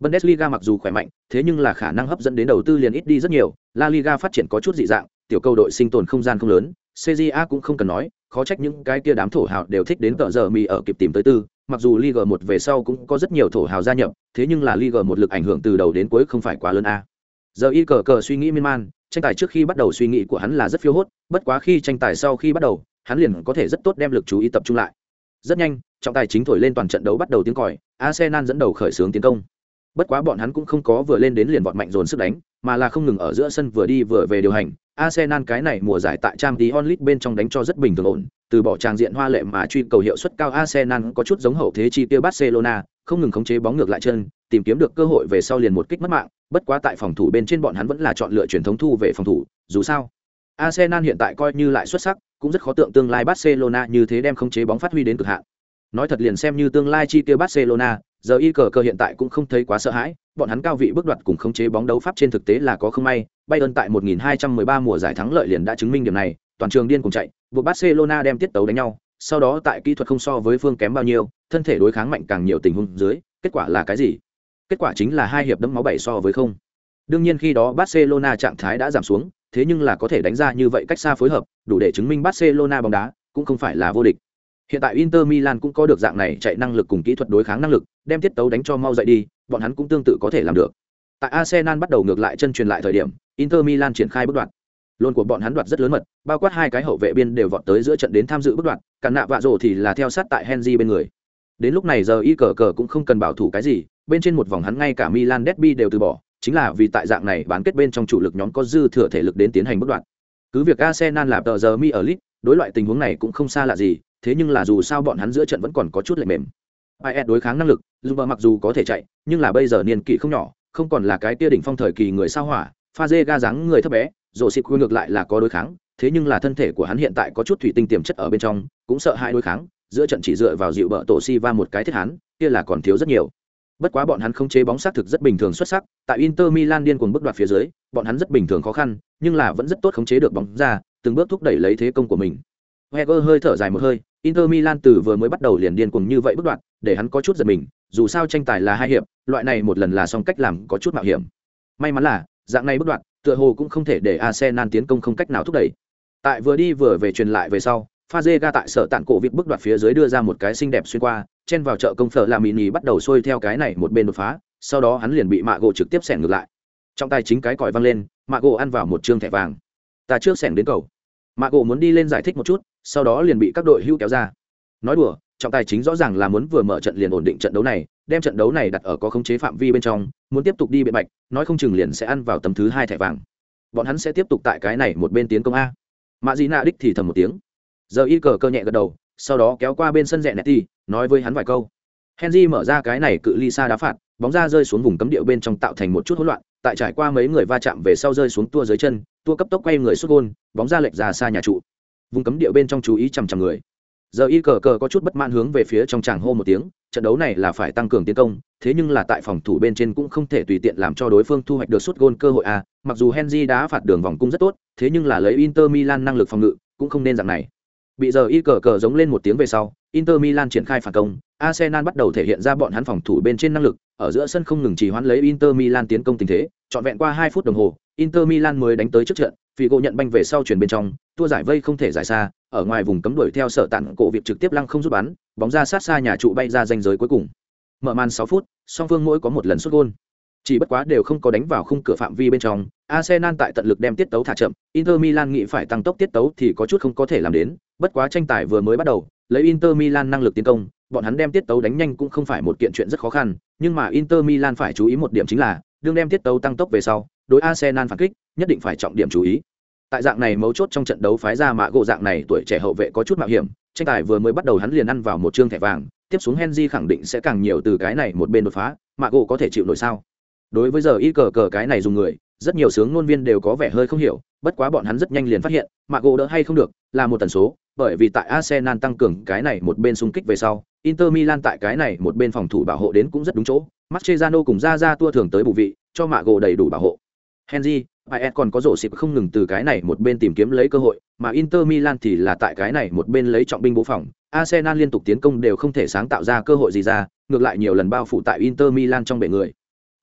Bundesliga mặc dù khỏe mạnh, thế nhưng là khả năng hấp dẫn đến đầu tư liền ít đi rất nhiều. La Liga phát triển có chút dị dạng, tiểu câu đội sinh tồn không gian không lớn, CJA cũng không cần nói, khó trách những cái kia đám thổ hào đều thích đến tờ giờ Mỹ ở kịp tìm tới tư. Mặc dù Liga 1 về sau cũng có rất nhiều thổ hào gia nhập, thế nhưng là Liga 1 lực ảnh hưởng từ đầu đến cuối không phải quá lớn a. Giờ y cờ cờ suy nghĩ miên man, tranh tài trước khi bắt đầu suy nghĩ của hắn là rất phiêu hốt, bất quá khi tranh tài sau khi bắt đầu, hắn liền có thể rất tốt đem lực chú ý tập trung lại rất nhanh, trọng tài chính thổi lên toàn trận đấu bắt đầu tiếng còi, Arsenal dẫn đầu khởi xướng tiến công. Bất quá bọn hắn cũng không có vừa lên đến liền vọt mạnh dồn sức đánh, mà là không ngừng ở giữa sân vừa đi vừa về điều hành. Arsenal cái này mùa giải tại Champions League bên trong đánh cho rất bình thường ổn, từ bỏ trang diện hoa lệ mà truy cầu hiệu suất cao Arsenal có chút giống hậu thế chi tiêu Barcelona, không ngừng khống chế bóng ngược lại chân, tìm kiếm được cơ hội về sau liền một kích mất mạng, bất quá tại phòng thủ bên trên bọn hắn vẫn là chọn lựa truyền thống thu về phòng thủ, dù sao, Arsenal hiện tại coi như lại xuất sắc, cũng rất khó tượng tương lai Barcelona như thế đem khống chế bóng phát huy đến cực hạn. Nói thật liền xem như tương lai chi tiêu Barcelona, giờ y cờ cờ hiện tại cũng không thấy quá sợ hãi, bọn hắn cao vị bước đoạt cùng khống chế bóng đấu pháp trên thực tế là có không may, Bayern tại 1213 mùa giải thắng lợi liền đã chứng minh điểm này, toàn trường điên cùng chạy, buộc Barcelona đem tiết tấu đánh nhau, sau đó tại kỹ thuật không so với phương kém bao nhiêu, thân thể đối kháng mạnh càng nhiều tình huống dưới, kết quả là cái gì? Kết quả chính là hai hiệp đấm máu bảy so với không. Đương nhiên khi đó Barcelona trạng thái đã giảm xuống, thế nhưng là có thể đánh ra như vậy cách xa phối hợp, đủ để chứng minh Barcelona bóng đá cũng không phải là vô địch. Hiện tại Inter Milan cũng có được dạng này chạy năng lực cùng kỹ thuật đối kháng năng lực, đem tiết tấu đánh cho mau dậy đi, bọn hắn cũng tương tự có thể làm được. Tại Arsenal bắt đầu ngược lại chân truyền lại thời điểm, Inter Milan triển khai bước đoạn. Luôn của bọn hắn đoạt rất lớn mật, bao quát hai cái hậu vệ biên đều vọt tới giữa trận đến tham dự bước đoạn, cản nạ vạ rồ thì là theo sát tại Henry bên người. Đến lúc này giờ y cờ cờ cũng không cần bảo thủ cái gì, bên trên một vòng hắn ngay cả Milan Derby đều từ bỏ, chính là vì tại dạng này bán kết bên trong chủ lực nhóm có dư thừa thể lực đến tiến hành bước đoạn. Cứ việc Arsenal là tờ giờ mi ở lit, đối loại tình huống này cũng không xa lạ gì, thế nhưng là dù sao bọn hắn giữa trận vẫn còn có chút lệch mềm. IS đối kháng năng lực, Zuma mặc dù có thể chạy, nhưng là bây giờ niên kỷ không nhỏ, không còn là cái tia đỉnh phong thời kỳ người sao hỏa, pha dê ga dáng người thấp bé, rồ xịt ngược lại là có đối kháng, thế nhưng là thân thể của hắn hiện tại có chút thủy tinh tiềm chất ở bên trong, cũng sợ hai đối kháng, giữa trận chỉ dựa vào dịu bợ tổ si va một cái thiết hắn, kia là còn thiếu rất nhiều. Bất quá bọn hắn không chế bóng sát thực rất bình thường xuất sắc, tại Inter Milan điên cuồng bước đoạt phía dưới, bọn hắn rất bình thường khó khăn, nhưng là vẫn rất tốt khống chế được bóng ra, từng bước thúc đẩy lấy thế công của mình. Wenger hơi thở dài một hơi, Inter Milan từ vừa mới bắt đầu liền điên cuồng như vậy bước đoạt, để hắn có chút giật mình, dù sao tranh tài là hai hiệp, loại này một lần là xong cách làm có chút mạo hiểm. May mắn là, dạng này bước đoạt, tựa hồ cũng không thể để Arsenal tiến công không cách nào thúc đẩy. Tại vừa đi vừa về truyền lại về sau, Fazega tại sở tạn cổ việc bước đoạt phía dưới đưa ra một cái xinh đẹp xuyên qua, chen vào chợ công phở làm mini bắt đầu xuôi theo cái này một bên đột phá, sau đó hắn liền bị Mạ gỗ trực tiếp xẻng ngược lại. Trong tay chính cái còi văng lên, Mạ gỗ ăn vào một trương thẻ vàng. Ta trước xẻng đến cầu. Mạ gỗ muốn đi lên giải thích một chút, sau đó liền bị các đội hưu kéo ra. Nói đùa, trọng tài chính rõ ràng là muốn vừa mở trận liền ổn định trận đấu này, đem trận đấu này đặt ở có khống chế phạm vi bên trong, muốn tiếp tục đi biện bạch, nói không chừng liền sẽ ăn vào tấm thứ hai thẻ vàng. Bọn hắn sẽ tiếp tục tại cái này một bên tiến công a. Mạ Dị Nạ đích thì thầm một tiếng. Giờ y cờ cơ nhẹ gật đầu, sau đó kéo qua bên sân rẽ nẹt nói với hắn vài câu. Henry mở ra cái này cự ly xa đá phạt, bóng ra rơi xuống vùng cấm địa bên trong tạo thành một chút hỗn loạn, tại trải qua mấy người va chạm về sau rơi xuống tua dưới chân, tua cấp tốc quay người xuất gôn, bóng ra lệch ra xa nhà trụ. Vùng cấm địa bên trong chú ý chằm chằm người giờ y cờ cờ có chút bất mãn hướng về phía trong tràng hô một tiếng trận đấu này là phải tăng cường tiến công thế nhưng là tại phòng thủ bên trên cũng không thể tùy tiện làm cho đối phương thu hoạch được sút gôn cơ hội à. mặc dù henry đã phạt đường vòng cung rất tốt thế nhưng là lấy inter milan năng lực phòng ngự cũng không nên dạng này bị giờ y cờ cờ giống lên một tiếng về sau, inter milan triển khai phản công, arsenal bắt đầu thể hiện ra bọn hắn phòng thủ bên trên năng lực, ở giữa sân không ngừng chỉ hoãn lấy inter milan tiến công tình thế, trọn vẹn qua hai phút đồng hồ, inter milan mới đánh tới trước trận vì gỗ nhận banh về sau chuyển bên trong tua giải vây không thể giải xa, ở ngoài vùng cấm đuổi theo sở tản cổ việc trực tiếp lăng không rút bắn, bóng ra sát xa nhà trụ bay ra danh giới cuối cùng. Mở màn sáu phút, song phương mỗi có một lần xuất gôn chỉ bất quá đều không có đánh vào khung cửa phạm vi bên trong, arsenal tại tận lực đem tiết tấu thả chậm, inter milan nghĩ phải tăng tốc tiết tấu thì có chút không có thể làm đến, bất quá tranh tài vừa mới bắt đầu, lấy inter milan năng lực tiến công, bọn hắn đem tiết tấu đánh nhanh cũng không phải một kiện chuyện rất khó khăn, nhưng mà inter milan phải chú ý một điểm chính là, đương đem tiết tấu tăng tốc về sau, đối arsenal phản kích, nhất định phải trọng điểm chú ý. Tại dạng này mấu chốt trong trận đấu phái ra mạ gỗ dạng này tuổi trẻ hậu vệ có chút mạo hiểm, tranh tài vừa mới bắt đầu hắn liền ăn vào một chương thẻ vàng, tiếp xuống henry khẳng định sẽ càng nhiều từ cái này một bên đột phá mạ gỗ có thể chịu nổi sao? Đối với giờ y cờ cờ cái này dùng người rất nhiều sướng ngôn viên đều có vẻ hơi không hiểu bất quá bọn hắn rất nhanh liền phát hiện mạ gỗ đỡ hay không được là một tần số bởi vì tại arsenal tăng cường cái này một bên xung kích về sau inter milan tại cái này một bên phòng thủ bảo hộ đến cũng rất đúng chỗ Mascherano cùng ra ra tua thường tới bù vị cho mạ gỗ đầy đủ bảo hộ henry AE còn có rổ xịp không ngừng từ cái này một bên tìm kiếm lấy cơ hội, mà Inter Milan thì là tại cái này một bên lấy trọng binh bố phòng. Arsenal liên tục tiến công đều không thể sáng tạo ra cơ hội gì ra, ngược lại nhiều lần bao phủ tại Inter Milan trong bể người.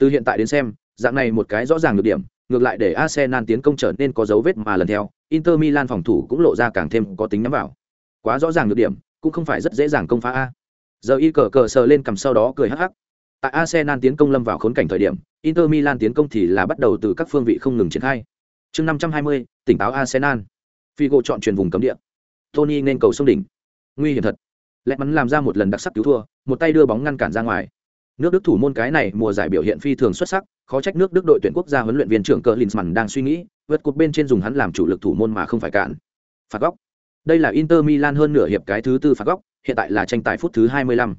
Từ hiện tại đến xem, dạng này một cái rõ ràng được điểm, ngược lại để Arsenal tiến công trở nên có dấu vết mà lần theo, Inter Milan phòng thủ cũng lộ ra càng thêm có tính nhắm vào. Quá rõ ràng được điểm, cũng không phải rất dễ dàng công phá a. Giờ y cờ cờ sờ lên cầm sau đó cười hắc hắc. Tại Arsenal tiến công lâm vào khốn cảnh thời điểm, Inter Milan tiến công thì là bắt đầu từ các phương vị không ngừng triển khai. Chương 520, tỉnh táo Arsenal. Figo chọn truyền vùng cấm địa. Tony nên cầu sông đỉnh. Nguy hiểm thật. lẹt mắn làm ra một lần đặc sắc cứu thua một tay đưa bóng ngăn cản ra ngoài nước đức thủ môn cái này mùa giải biểu hiện phi thường xuất sắc, khó trách nước đức đội tuyển quốc gia huấn luyện viên trưởng cờ linsman đang suy nghĩ, vượt cột bên trên dùng hắn làm chủ lực thủ môn mà không phải cản. Phạt góc. Đây là inter milan hơn nửa hiệp cái thứ tư phạt góc, hiện tại là tranh tài phút thứ 25.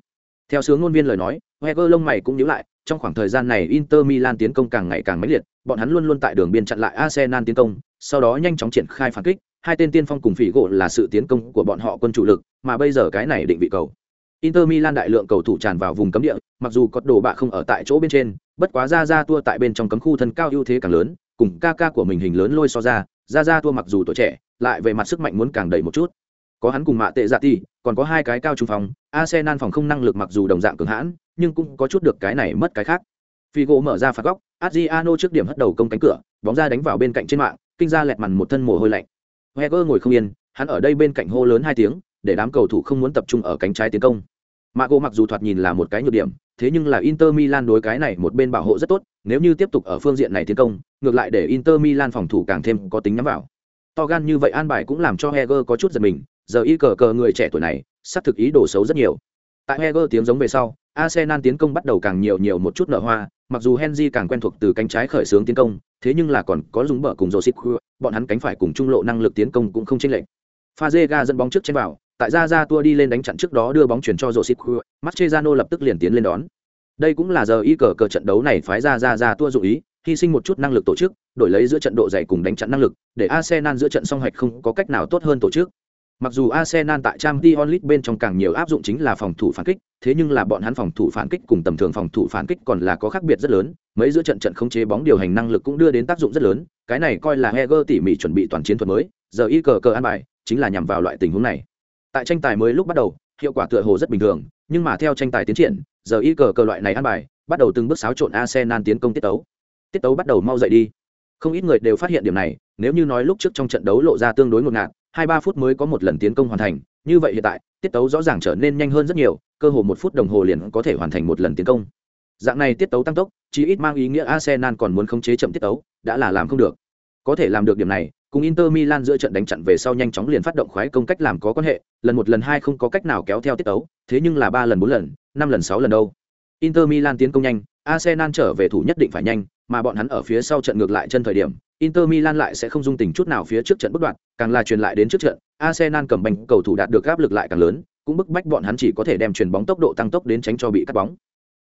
theo sướng ngôn viên lời nói heger lông mày cũng nhíu lại, trong khoảng thời gian này inter milan tiến công càng ngày càng mãnh liệt, bọn hắn luôn luôn tại đường biên chặn lại arsenal tiến công, sau đó nhanh chóng triển khai phản kích, hai tên tiên phong cùng phỉ gỗ là sự tiến công của bọn họ quân chủ lực, mà bây giờ cái này định vị cầu. Inter Milan đại lượng cầu thủ tràn vào vùng cấm địa, mặc dù có đồ bạ không ở tại chỗ bên trên, bất quá ra ra tua tại bên trong cấm khu thân cao ưu thế càng lớn, cùng ca ca của mình hình lớn lôi so ra, ra ra tua mặc dù tuổi trẻ, lại về mặt sức mạnh muốn càng đầy một chút. Có hắn cùng mạ tệ dạ tỷ, còn có hai cái cao trung phòng, Arsenal phòng không năng lực mặc dù đồng dạng cường hãn, nhưng cũng có chút được cái này mất cái khác. Figo mở ra phạt góc, Adriano trước điểm hất đầu công cánh cửa, bóng ra đánh vào bên cạnh trên mạng, kinh ra lẹt màn một thân mồ hôi lạnh. Wenger ngồi không yên, hắn ở đây bên cạnh hô lớn hai tiếng, để đám cầu thủ không muốn tập trung ở cánh trái tiến công. Mago mặc dù thoạt nhìn là một cái nhược điểm, thế nhưng là Inter Milan đối cái này một bên bảo hộ rất tốt, nếu như tiếp tục ở phương diện này tiến công, ngược lại để Inter Milan phòng thủ càng thêm có tính nhắm vào. To gan như vậy an bài cũng làm cho Heger có chút giật mình, giờ y cờ cờ người trẻ tuổi này, sắp thực ý đồ xấu rất nhiều. Tại Heger tiếng giống về sau, Arsenal tiến công bắt đầu càng nhiều nhiều một chút nở hoa, mặc dù Henry càng quen thuộc từ cánh trái khởi xướng tiến công, thế nhưng là còn có dũng bờ cùng Joseph bọn hắn cánh phải cùng trung lộ năng lực tiến công cũng không chênh lệch. Fazega dẫn bóng trước trên vào, tại ra ra tua đi lên đánh chặn trước đó đưa bóng chuyển cho Joseph Mascherano lập tức liền tiến lên đón. Đây cũng là giờ y cờ cờ trận đấu này phái ra ra ra tua dụ ý, hy sinh một chút năng lực tổ chức, đổi lấy giữa trận độ dày cùng đánh chặn năng lực, để Arsenal giữa trận song hoạch không có cách nào tốt hơn tổ chức. Mặc dù Arsenal tại Champions League bên trong càng nhiều áp dụng chính là phòng thủ phản kích, thế nhưng là bọn hắn phòng thủ phản kích cùng tầm thường phòng thủ phản kích còn là có khác biệt rất lớn, mấy giữa trận trận khống chế bóng điều hành năng lực cũng đưa đến tác dụng rất lớn, cái này coi là Heger tỉ mỉ chuẩn bị toàn chiến thuật mới, giờ y cờ cờ an bài chính là nhằm vào loại tình huống này. Tại tranh tài mới lúc bắt đầu, hiệu quả tựa hồ rất bình thường, nhưng mà theo tranh tài tiến triển, giờ y cờ cờ loại này ăn bài, bắt đầu từng bước xáo trộn Arsenal tiến công tiết tấu. Tiết tấu bắt đầu mau dậy đi. Không ít người đều phát hiện điểm này, nếu như nói lúc trước trong trận đấu lộ ra tương đối ngột ngạt, hai ba phút mới có một lần tiến công hoàn thành như vậy hiện tại tiết tấu rõ ràng trở nên nhanh hơn rất nhiều cơ hồ một phút đồng hồ liền có thể hoàn thành một lần tiến công dạng này tiết tấu tăng tốc chỉ ít mang ý nghĩa arsenal còn muốn khống chế chậm tiết tấu đã là làm không được có thể làm được điểm này cùng inter milan giữa trận đánh chặn về sau nhanh chóng liền phát động khoái công cách làm có quan hệ lần một lần hai không có cách nào kéo theo tiết tấu thế nhưng là ba lần bốn lần năm lần sáu lần đâu inter milan tiến công nhanh arsenal trở về thủ nhất định phải nhanh mà bọn hắn ở phía sau trận ngược lại chân thời điểm Inter Milan lại sẽ không dung tình chút nào phía trước trận bất đoạn, càng là truyền lại đến trước trận, Arsenal cầm bành cầu thủ đạt được áp lực lại càng lớn, cũng bức bách bọn hắn chỉ có thể đem chuyền bóng tốc độ tăng tốc đến tránh cho bị cắt bóng.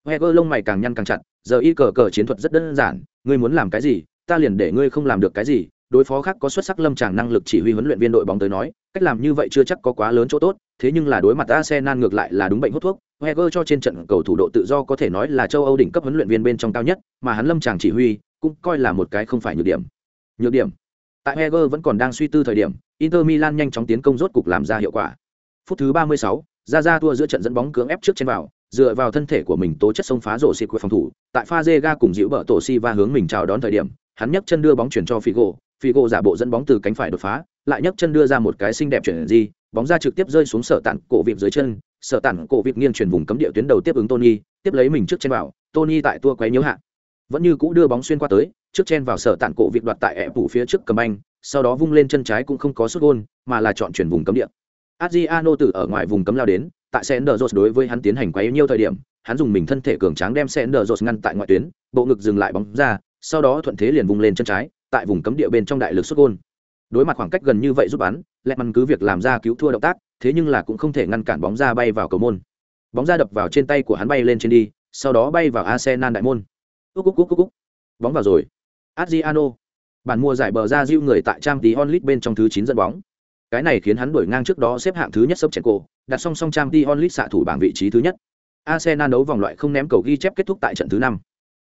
Wenger lông mày càng nhăn càng chặt, giờ y cờ cờ chiến thuật rất đơn giản, ngươi muốn làm cái gì, ta liền để ngươi không làm được cái gì, đối phó khác có xuất sắc lâm tràng năng lực chỉ huy huấn luyện viên đội bóng tới nói, cách làm như vậy chưa chắc có quá lớn chỗ tốt, thế nhưng là đối mặt Arsenal ngược lại là đúng bệnh hút thuốc, Wenger cho trên trận cầu thủ độ tự do có thể nói là châu Âu đỉnh cấp huấn luyện viên bên trong cao nhất, mà hắn lâm tràng chỉ huy cũng coi là một cái không phải nhược điểm. Nhược điểm. Tại Heger vẫn còn đang suy tư thời điểm, Inter Milan nhanh chóng tiến công rốt cục làm ra hiệu quả. Phút thứ 36, ra ra thua giữa trận dẫn bóng cưỡng ép trước trên vào, dựa vào thân thể của mình tố chất sông phá rổ xịt của phòng thủ, tại pha Zega cùng dịu bờ tổ Silva hướng mình chào đón thời điểm, hắn nhấc chân đưa bóng chuyển cho Figo, Figo giả bộ dẫn bóng từ cánh phải đột phá, lại nhấc chân đưa ra một cái xinh đẹp chuyển gì, bóng ra trực tiếp rơi xuống sở tản cổ vịt dưới chân, sở tản cổ vịt nghiêng chuyển vùng cấm địa tuyến đầu tiếp ứng Tony, tiếp lấy mình trước trên vào, Tony tại tua quấy nhớ hạ, vẫn như cũ đưa bóng xuyên qua tới, trước chen vào sở tản cổ vịp đoạt tại ẹ phủ phía trước cầm anh sau đó vung lên chân trái cũng không có xuất gôn mà là chọn chuyển vùng cấm địa. Adriano từ ở ngoài vùng cấm lao đến tại sender đối với hắn tiến hành quấy nhiều thời điểm hắn dùng mình thân thể cường tráng đem sender ngăn tại ngoại tuyến bộ ngực dừng lại bóng ra sau đó thuận thế liền vung lên chân trái tại vùng cấm địa bên trong đại lực xuất gôn đối mặt khoảng cách gần như vậy giúp bắn lẹ mắn cứ việc làm ra cứu thua động tác thế nhưng là cũng không thể ngăn cản bóng ra bay vào cầu môn bóng ra đập vào trên tay của hắn bay lên trên đi sau đó bay vào arsenal đại môn úc úc úc úc úc bóng vào rồi Adriano. Bản mua giải bờ ra diêu người tại trang tí onlit bên trong thứ chín dẫn bóng. Cái này khiến hắn đuổi ngang trước đó xếp hạng thứ nhất sấp chèn cổ, đặt song song trang tí onlit xạ thủ bảng vị trí thứ nhất. Arsenal đấu vòng loại không ném cầu ghi chép kết thúc tại trận thứ năm.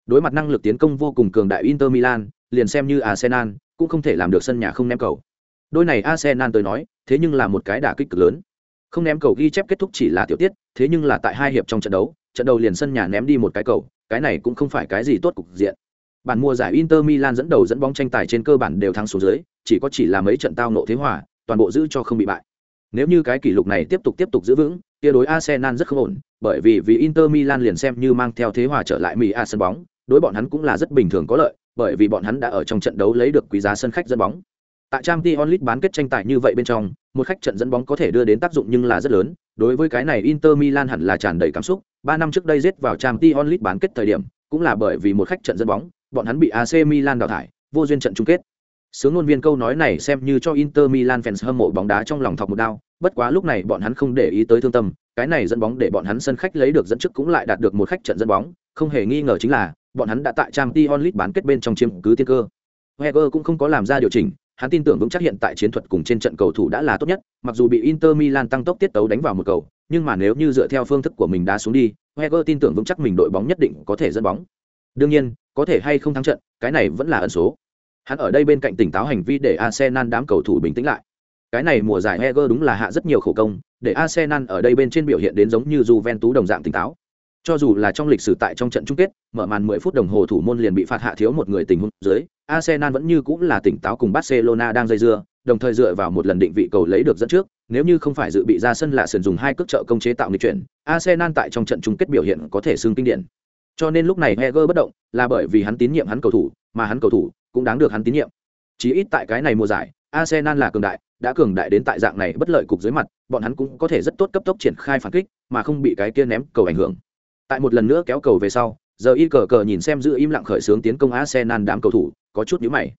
Đối mặt năng lực tiến công vô cùng cường đại Inter Milan, liền xem như Arsenal cũng không thể làm được sân nhà không ném cầu. Đôi này Arsenal tới nói, thế nhưng là một cái đả kích cực lớn. Không ném cầu ghi chép kết thúc chỉ là tiểu tiết, thế nhưng là tại hai hiệp trong trận đấu, trận đầu liền sân nhà ném đi một cái cầu, cái này cũng không phải cái gì tốt cục diện. Bản mùa giải Inter Milan dẫn đầu dẫn bóng tranh tài trên cơ bản đều thắng xuống dưới, chỉ có chỉ là mấy trận tao nộ thế hòa, toàn bộ giữ cho không bị bại. Nếu như cái kỷ lục này tiếp tục tiếp tục giữ vững, kia đối Arsenal rất không ổn, bởi vì vì Inter Milan liền xem như mang theo thế hòa trở lại Mỹ A sân bóng, đối bọn hắn cũng là rất bình thường có lợi, bởi vì bọn hắn đã ở trong trận đấu lấy được quý giá sân khách dẫn bóng. Tại Champions League bán kết tranh tài như vậy bên trong, một khách trận dẫn bóng có thể đưa đến tác dụng nhưng là rất lớn, đối với cái này Inter Milan hẳn là tràn đầy cảm xúc, Ba năm trước đây giết vào Champions League bán kết thời điểm, cũng là bởi vì một khách trận dẫn bóng, bọn hắn bị AC Milan đào thải, vô duyên trận chung kết. Sướng ngôn viên câu nói này xem như cho Inter Milan fans hâm mộ bóng đá trong lòng thọc một đao, bất quá lúc này bọn hắn không để ý tới thương tâm, cái này dẫn bóng để bọn hắn sân khách lấy được dẫn trước cũng lại đạt được một khách trận dẫn bóng, không hề nghi ngờ chính là bọn hắn đã tại Champions League bán kết bên trong chiếm cứ tiên cơ. Wenger cũng không có làm ra điều chỉnh, hắn tin tưởng vững chắc hiện tại chiến thuật cùng trên trận cầu thủ đã là tốt nhất, mặc dù bị Inter Milan tăng tốc tiết tấu đánh vào một cầu, nhưng mà nếu như dựa theo phương thức của mình đá xuống đi, Wenger tin tưởng vững chắc mình đội bóng nhất định có thể dẫn bóng. Đương nhiên, có thể hay không thắng trận, cái này vẫn là ẩn số. Hắn ở đây bên cạnh tỉnh táo hành vi để Arsenal đám cầu thủ bình tĩnh lại. Cái này mùa giải Wenger đúng là hạ rất nhiều khổ công, để Arsenal ở đây bên trên biểu hiện đến giống như Juventus đồng dạng tỉnh táo. Cho dù là trong lịch sử tại trong trận chung kết, mở màn 10 phút đồng hồ thủ môn liền bị phạt hạ thiếu một người tình huống dưới, Arsenal vẫn như cũng là tỉnh táo cùng Barcelona đang dây dưa, đồng thời dựa vào một lần định vị cầu lấy được dẫn trước, nếu như không phải dự bị ra sân là sử dụng hai cước trợ công chế tạo nghịch chuyển, Arsenal tại trong trận chung kết biểu hiện có thể xưng kinh điển. Cho nên lúc này Heger bất động, là bởi vì hắn tín nhiệm hắn cầu thủ, mà hắn cầu thủ cũng đáng được hắn tín nhiệm. chí ít tại cái này mùa giải, Arsenal là cường đại, đã cường đại đến tại dạng này bất lợi cục dưới mặt, bọn hắn cũng có thể rất tốt cấp tốc triển khai phản kích, mà không bị cái kia ném cầu ảnh hưởng. Tại một lần nữa kéo cầu về sau, giờ y cờ cờ nhìn xem giữ im lặng khởi xướng tiến công Arsenal đám cầu thủ, có chút nhíu mày.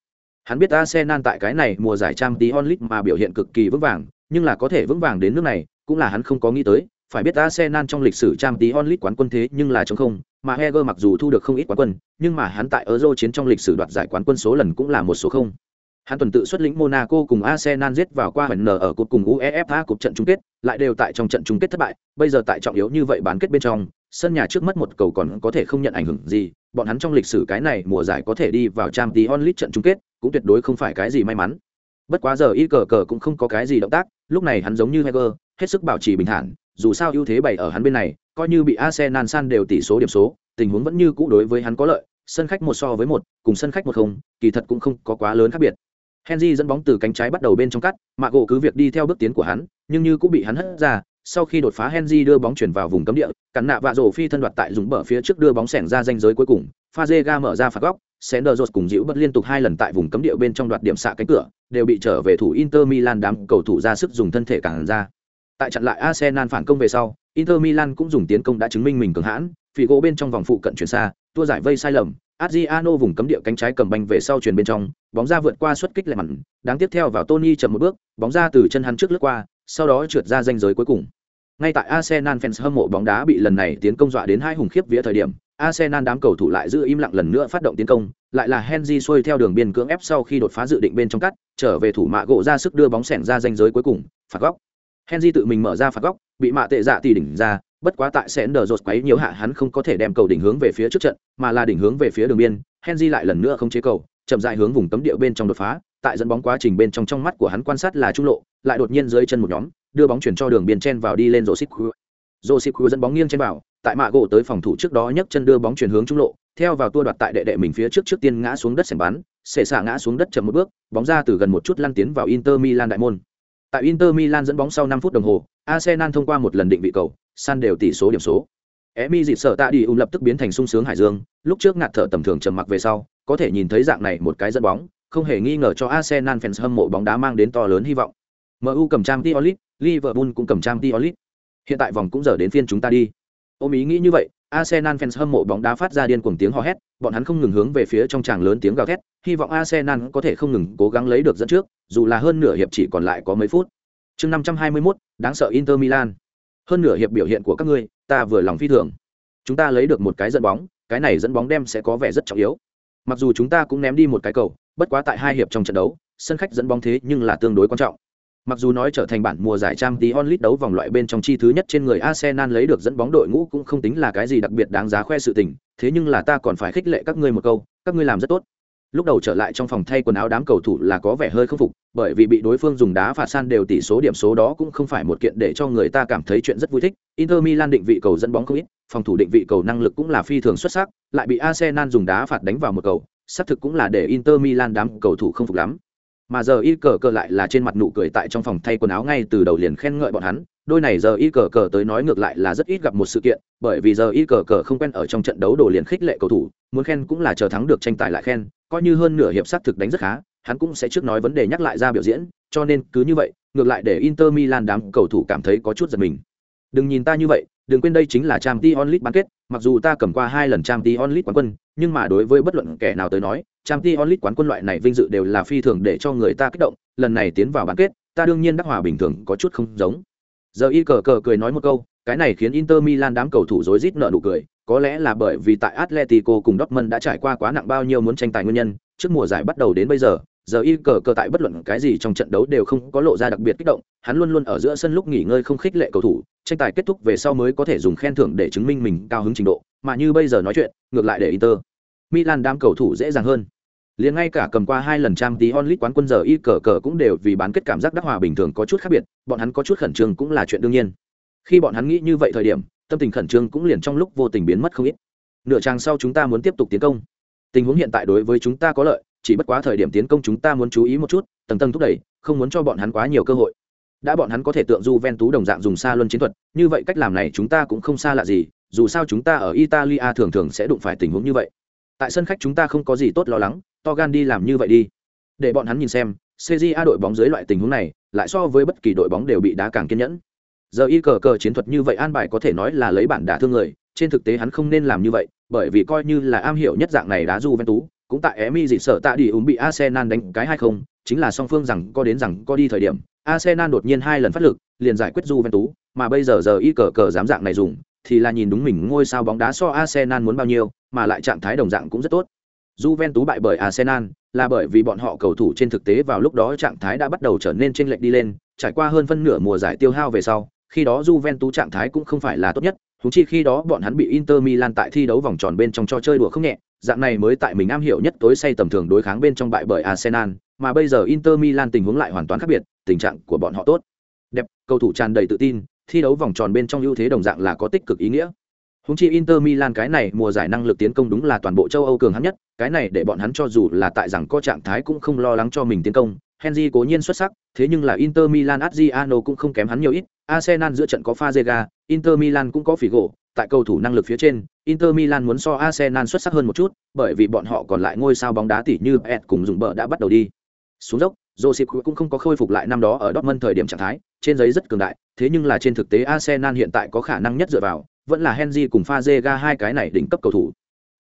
Hắn biết Arsenal tại cái này mùa giải Champions League mà biểu hiện cực kỳ vững vàng, nhưng là có thể vững vàng đến nước này, cũng là hắn không có nghĩ tới. Phải biết Arsenal trong lịch sử Champions League quán quân thế nhưng là trống không, mà Heger mặc dù thu được không ít quán quân, nhưng mà hắn tại Euro chiến trong lịch sử đoạt giải quán quân số lần cũng là một số không. Hắn tuần tự xuất lĩnh Monaco cùng Arsenal giết vào qua phần N ở cuộc cùng UEFA cuộc trận chung kết, lại đều tại trong trận chung kết thất bại, bây giờ tại trọng yếu như vậy bán kết bên trong, sân nhà trước mất một cầu còn có thể không nhận ảnh hưởng gì, bọn hắn trong lịch sử cái này mùa giải có thể đi vào Champions League trận chung kết, cũng tuyệt đối không phải cái gì may mắn. Bất quá giờ y cờ cờ cũng không có cái gì động tác, lúc này hắn giống như Heger, hết sức bảo trì bình thản, dù sao ưu thế bày ở hắn bên này, coi như bị Arsenal san đều tỷ số điểm số, tình huống vẫn như cũ đối với hắn có lợi, sân khách một so với một, cùng sân khách một không, kỳ thật cũng không có quá lớn khác biệt. Henry dẫn bóng từ cánh trái bắt đầu bên trong cắt, Mạc cứ việc đi theo bước tiến của hắn, nhưng như cũng bị hắn hất ra. Sau khi đột phá Henry đưa bóng chuyển vào vùng cấm địa, cắn nạ vạ rổ phi thân đoạt tại dùng bờ phía trước đưa bóng sẻn ra danh giới cuối cùng. Fazega mở ra phạt góc, Senderos cùng dịu bất liên tục hai lần tại vùng cấm địa bên trong đoạt điểm xạ cánh cửa, đều bị trở về thủ Inter Milan đám cầu thủ ra sức dùng thân thể cản ra. Tại trận lại Arsenal phản công về sau, Inter Milan cũng dùng tiến công đã chứng minh mình cường hãn, gỗ bên trong vòng phụ cận chuyển xa, tua giải vây sai lầm, Adriano vùng cấm địa cánh trái cầm banh về sau chuyển bên trong, bóng ra vượt qua xuất kích lại mặn, đáng tiếp theo vào Tony chậm một bước, bóng ra từ chân hắn trước lướt qua, sau đó trượt ra ranh giới cuối cùng. Ngay tại Arsenal fans hâm mộ bóng đá bị lần này tiến công dọa đến hai hùng khiếp vía thời điểm, Arsenal đám cầu thủ lại giữ im lặng lần nữa phát động tiến công, lại là Henry xuôi theo đường biên cưỡng ép sau khi đột phá dự định bên trong cắt, trở về thủ mạ gỗ ra sức đưa bóng xẻn ra ranh giới cuối cùng, phạt góc. Henry tự mình mở ra phạt góc, bị mạ tệ dạ tỷ đỉnh ra, bất quá tại sẽ đờ rột quấy nhiều hạ hắn không có thể đem cầu đỉnh hướng về phía trước trận, mà là đỉnh hướng về phía đường biên, Henry lại lần nữa không chế cầu, chậm rãi hướng vùng cấm địa bên trong đột phá, tại dẫn bóng quá trình bên trong trong mắt của hắn quan sát là trung lộ, lại đột nhiên dưới chân một nhóm, đưa bóng chuyển cho đường biên chen vào đi lên Josip Josip dẫn bóng nghiêng trên vào, tại mạ gỗ tới phòng thủ trước đó nhấc chân đưa bóng chuyển hướng trung lộ, theo vào tua đoạt tại đệ đệ mình phía trước trước tiên ngã xuống đất sảnh bắn, xệ xả ngã xuống đất chậm một bước, bóng ra từ gần một chút lăn tiến vào Inter Milan đại môn. Tại Inter Milan dẫn bóng sau năm phút đồng hồ, Arsenal thông qua một lần định vị cầu, san đều tỷ số điểm số. Emi dịp sở tạ đi ung lập tức biến thành sung sướng hải dương, lúc trước ngạt thở tầm thường trầm mặc về sau, có thể nhìn thấy dạng này một cái dẫn bóng, không hề nghi ngờ cho Arsenal fans hâm mộ bóng đá mang đến to lớn hy vọng. MU cầm trang League, Liverpool cũng cầm trang League. Hiện tại vòng cũng giờ đến phiên chúng ta đi. Ôm ý nghĩ như vậy, Arsenal fans hâm mộ bóng đá phát ra điên cuồng tiếng hò hét, bọn hắn không ngừng hướng về phía trong tràng lớn tiếng gào thét, hy vọng Arsenal có thể không ngừng cố gắng lấy được dẫn trước, dù là hơn nửa hiệp chỉ còn lại có mấy phút. Chương 521, đáng sợ Inter Milan. Hơn nửa hiệp biểu hiện của các ngươi, ta vừa lòng phi thường. Chúng ta lấy được một cái dẫn bóng, cái này dẫn bóng đem sẽ có vẻ rất trọng yếu. Mặc dù chúng ta cũng ném đi một cái cầu, bất quá tại hai hiệp trong trận đấu, sân khách dẫn bóng thế nhưng là tương đối quan trọng. Mặc dù nói trở thành bản mùa giải Champions League đấu vòng loại bên trong chi thứ nhất trên người Arsenal lấy được dẫn bóng đội ngũ cũng không tính là cái gì đặc biệt đáng giá khoe sự tình, thế nhưng là ta còn phải khích lệ các ngươi một câu, các ngươi làm rất tốt. Lúc đầu trở lại trong phòng thay quần áo đám cầu thủ là có vẻ hơi không phục, bởi vì bị đối phương dùng đá phạt san đều tỷ số điểm số đó cũng không phải một kiện để cho người ta cảm thấy chuyện rất vui thích. Inter Milan định vị cầu dẫn bóng không ít, phòng thủ định vị cầu năng lực cũng là phi thường xuất sắc, lại bị Arsenal dùng đá phạt đánh vào một cầu, xác thực cũng là để Inter Milan đám cầu thủ không phục lắm mà giờ y cờ cờ lại là trên mặt nụ cười tại trong phòng thay quần áo ngay từ đầu liền khen ngợi bọn hắn đôi này giờ y cờ cờ tới nói ngược lại là rất ít gặp một sự kiện bởi vì giờ y cờ cờ không quen ở trong trận đấu đồ liền khích lệ cầu thủ muốn khen cũng là chờ thắng được tranh tài lại khen coi như hơn nửa hiệp xác thực đánh rất khá hắn cũng sẽ trước nói vấn đề nhắc lại ra biểu diễn, cho nên cứ như vậy, ngược lại để Inter Milan đám cầu thủ cảm thấy có chút giật mình. Đừng nhìn ta như vậy, đừng quên đây chính là Champions League bán kết, mặc dù ta cầm qua hai lần Champions League quán quân, nhưng mà đối với bất luận kẻ nào tới nói, Champions onlit quán quân loại này vinh dự đều là phi thường để cho người ta kích động, lần này tiến vào bán kết, ta đương nhiên đắc hòa bình thường có chút không giống. Giờ y cờ cờ cười nói một câu, cái này khiến Inter Milan đám cầu thủ rối rít nở nụ cười, có lẽ là bởi vì tại Atletico cùng Dortmund đã trải qua quá nặng bao nhiêu muốn tranh tài nguyên nhân, trước mùa giải bắt đầu đến bây giờ, giờ y cờ cờ tại bất luận cái gì trong trận đấu đều không có lộ ra đặc biệt kích động, hắn luôn luôn ở giữa sân lúc nghỉ ngơi không khích lệ cầu thủ, tranh tài kết thúc về sau mới có thể dùng khen thưởng để chứng minh mình cao hứng trình độ, mà như bây giờ nói chuyện, ngược lại để Inter Milan đám cầu thủ dễ dàng hơn. Liền ngay cả cầm qua hai lần trang tí onlit quán quân giờ y cờ cờ cũng đều vì bán kết cảm giác đắc hòa bình thường có chút khác biệt, bọn hắn có chút khẩn trương cũng là chuyện đương nhiên. Khi bọn hắn nghĩ như vậy thời điểm, tâm tình khẩn trương cũng liền trong lúc vô tình biến mất không ít. Nửa trang sau chúng ta muốn tiếp tục tiến công. Tình huống hiện tại đối với chúng ta có lợi, chỉ bất quá thời điểm tiến công chúng ta muốn chú ý một chút, tầng tầng thúc đẩy, không muốn cho bọn hắn quá nhiều cơ hội. Đã bọn hắn có thể tượng tú đồng dạng dùng xa luân chiến thuật, như vậy cách làm này chúng ta cũng không xa lạ gì, dù sao chúng ta ở Italia thường thường sẽ đụng phải tình huống như vậy. Tại sân khách chúng ta không có gì tốt lo lắng, to gan đi làm như vậy đi. Để bọn hắn nhìn xem, A đội bóng dưới loại tình huống này, lại so với bất kỳ đội bóng đều bị đá càng kiên nhẫn. Giờ y cờ cờ chiến thuật như vậy an bài có thể nói là lấy bản đả thương người, trên thực tế hắn không nên làm như vậy, bởi vì coi như là am hiểu nhất dạng này đá Juventus, cũng tại Emi dị sợ tạ đi ủng bị Arsenal đánh cái hay không, chính là song phương rằng có đến rằng có đi thời điểm, Arsenal đột nhiên hai lần phát lực, liền giải quyết Juventus, mà bây giờ giờ y cờ cờ dám dạng này dùng, thì là nhìn đúng mình ngôi sao bóng đá so Arsenal muốn bao nhiêu, mà lại trạng thái đồng dạng cũng rất tốt. Juventus bại bởi Arsenal là bởi vì bọn họ cầu thủ trên thực tế vào lúc đó trạng thái đã bắt đầu trở nên chênh lệch đi lên, trải qua hơn phân nửa mùa giải tiêu hao về sau, khi đó Juventus trạng thái cũng không phải là tốt nhất, huống chi khi đó bọn hắn bị Inter Milan tại thi đấu vòng tròn bên trong cho chơi đùa không nhẹ, dạng này mới tại mình am hiểu nhất tối say tầm thường đối kháng bên trong bại bởi Arsenal, mà bây giờ Inter Milan tình huống lại hoàn toàn khác biệt, tình trạng của bọn họ tốt. Đẹp, cầu thủ tràn đầy tự tin, thi đấu vòng tròn bên trong ưu thế đồng dạng là có tích cực ý nghĩa. Húng chi Inter Milan cái này mùa giải năng lực tiến công đúng là toàn bộ châu Âu cường hãn nhất, cái này để bọn hắn cho dù là tại rằng có trạng thái cũng không lo lắng cho mình tiến công. Henry cố nhiên xuất sắc, thế nhưng là Inter Milan Adriano cũng không kém hắn nhiều ít. Arsenal giữa trận có Fazega, Inter Milan cũng có Figo, tại cầu thủ năng lực phía trên, Inter Milan muốn so Arsenal xuất sắc hơn một chút, bởi vì bọn họ còn lại ngôi sao bóng đá tỷ như Ed cùng dùng bờ đã bắt đầu đi. Xuống dốc, Josip cũng không có khôi phục lại năm đó ở Dortmund thời điểm trạng thái, trên giấy rất cường đại, thế nhưng là trên thực tế Arsenal hiện tại có khả năng nhất dựa vào, vẫn là Henry cùng Fazega hai cái này đỉnh cấp cầu thủ.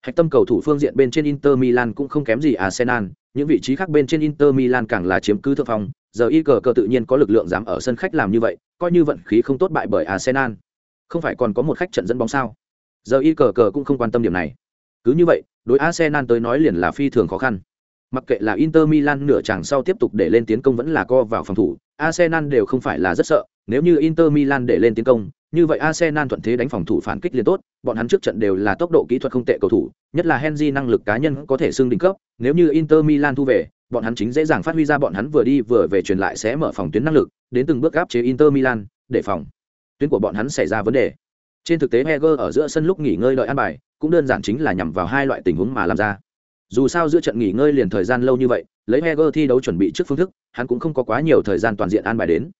Hạch tâm cầu thủ phương diện bên trên Inter Milan cũng không kém gì Arsenal, những vị trí khác bên trên Inter Milan càng là chiếm cứ thượng phong, giờ y cờ cờ tự nhiên có lực lượng dám ở sân khách làm như vậy, coi như vận khí không tốt bại bởi Arsenal. Không phải còn có một khách trận dẫn bóng sao? Giờ y cờ cờ cũng không quan tâm điểm này. Cứ như vậy, đối Arsenal tới nói liền là phi thường khó khăn. Mặc kệ là Inter Milan nửa chẳng sau tiếp tục để lên tiến công vẫn là co vào phòng thủ, Arsenal đều không phải là rất sợ, nếu như Inter Milan để lên tiến công, như vậy Arsenal thuận thế đánh phòng thủ phản kích liền tốt, bọn hắn trước trận đều là tốc độ kỹ thuật không tệ cầu thủ, nhất là Henry năng lực cá nhân có thể xưng đỉnh cấp, nếu như Inter Milan thu về, bọn hắn chính dễ dàng phát huy ra bọn hắn vừa đi vừa về truyền lại sẽ mở phòng tuyến năng lực, đến từng bước áp chế Inter Milan, để phòng tuyến của bọn hắn xảy ra vấn đề. Trên thực tế Heger ở giữa sân lúc nghỉ ngơi đợi an bài, cũng đơn giản chính là nhằm vào hai loại tình huống mà làm ra. Dù sao giữa trận nghỉ ngơi liền thời gian lâu như vậy, lấy Heger thi đấu chuẩn bị trước phương thức, hắn cũng không có quá nhiều thời gian toàn diện an bài đến.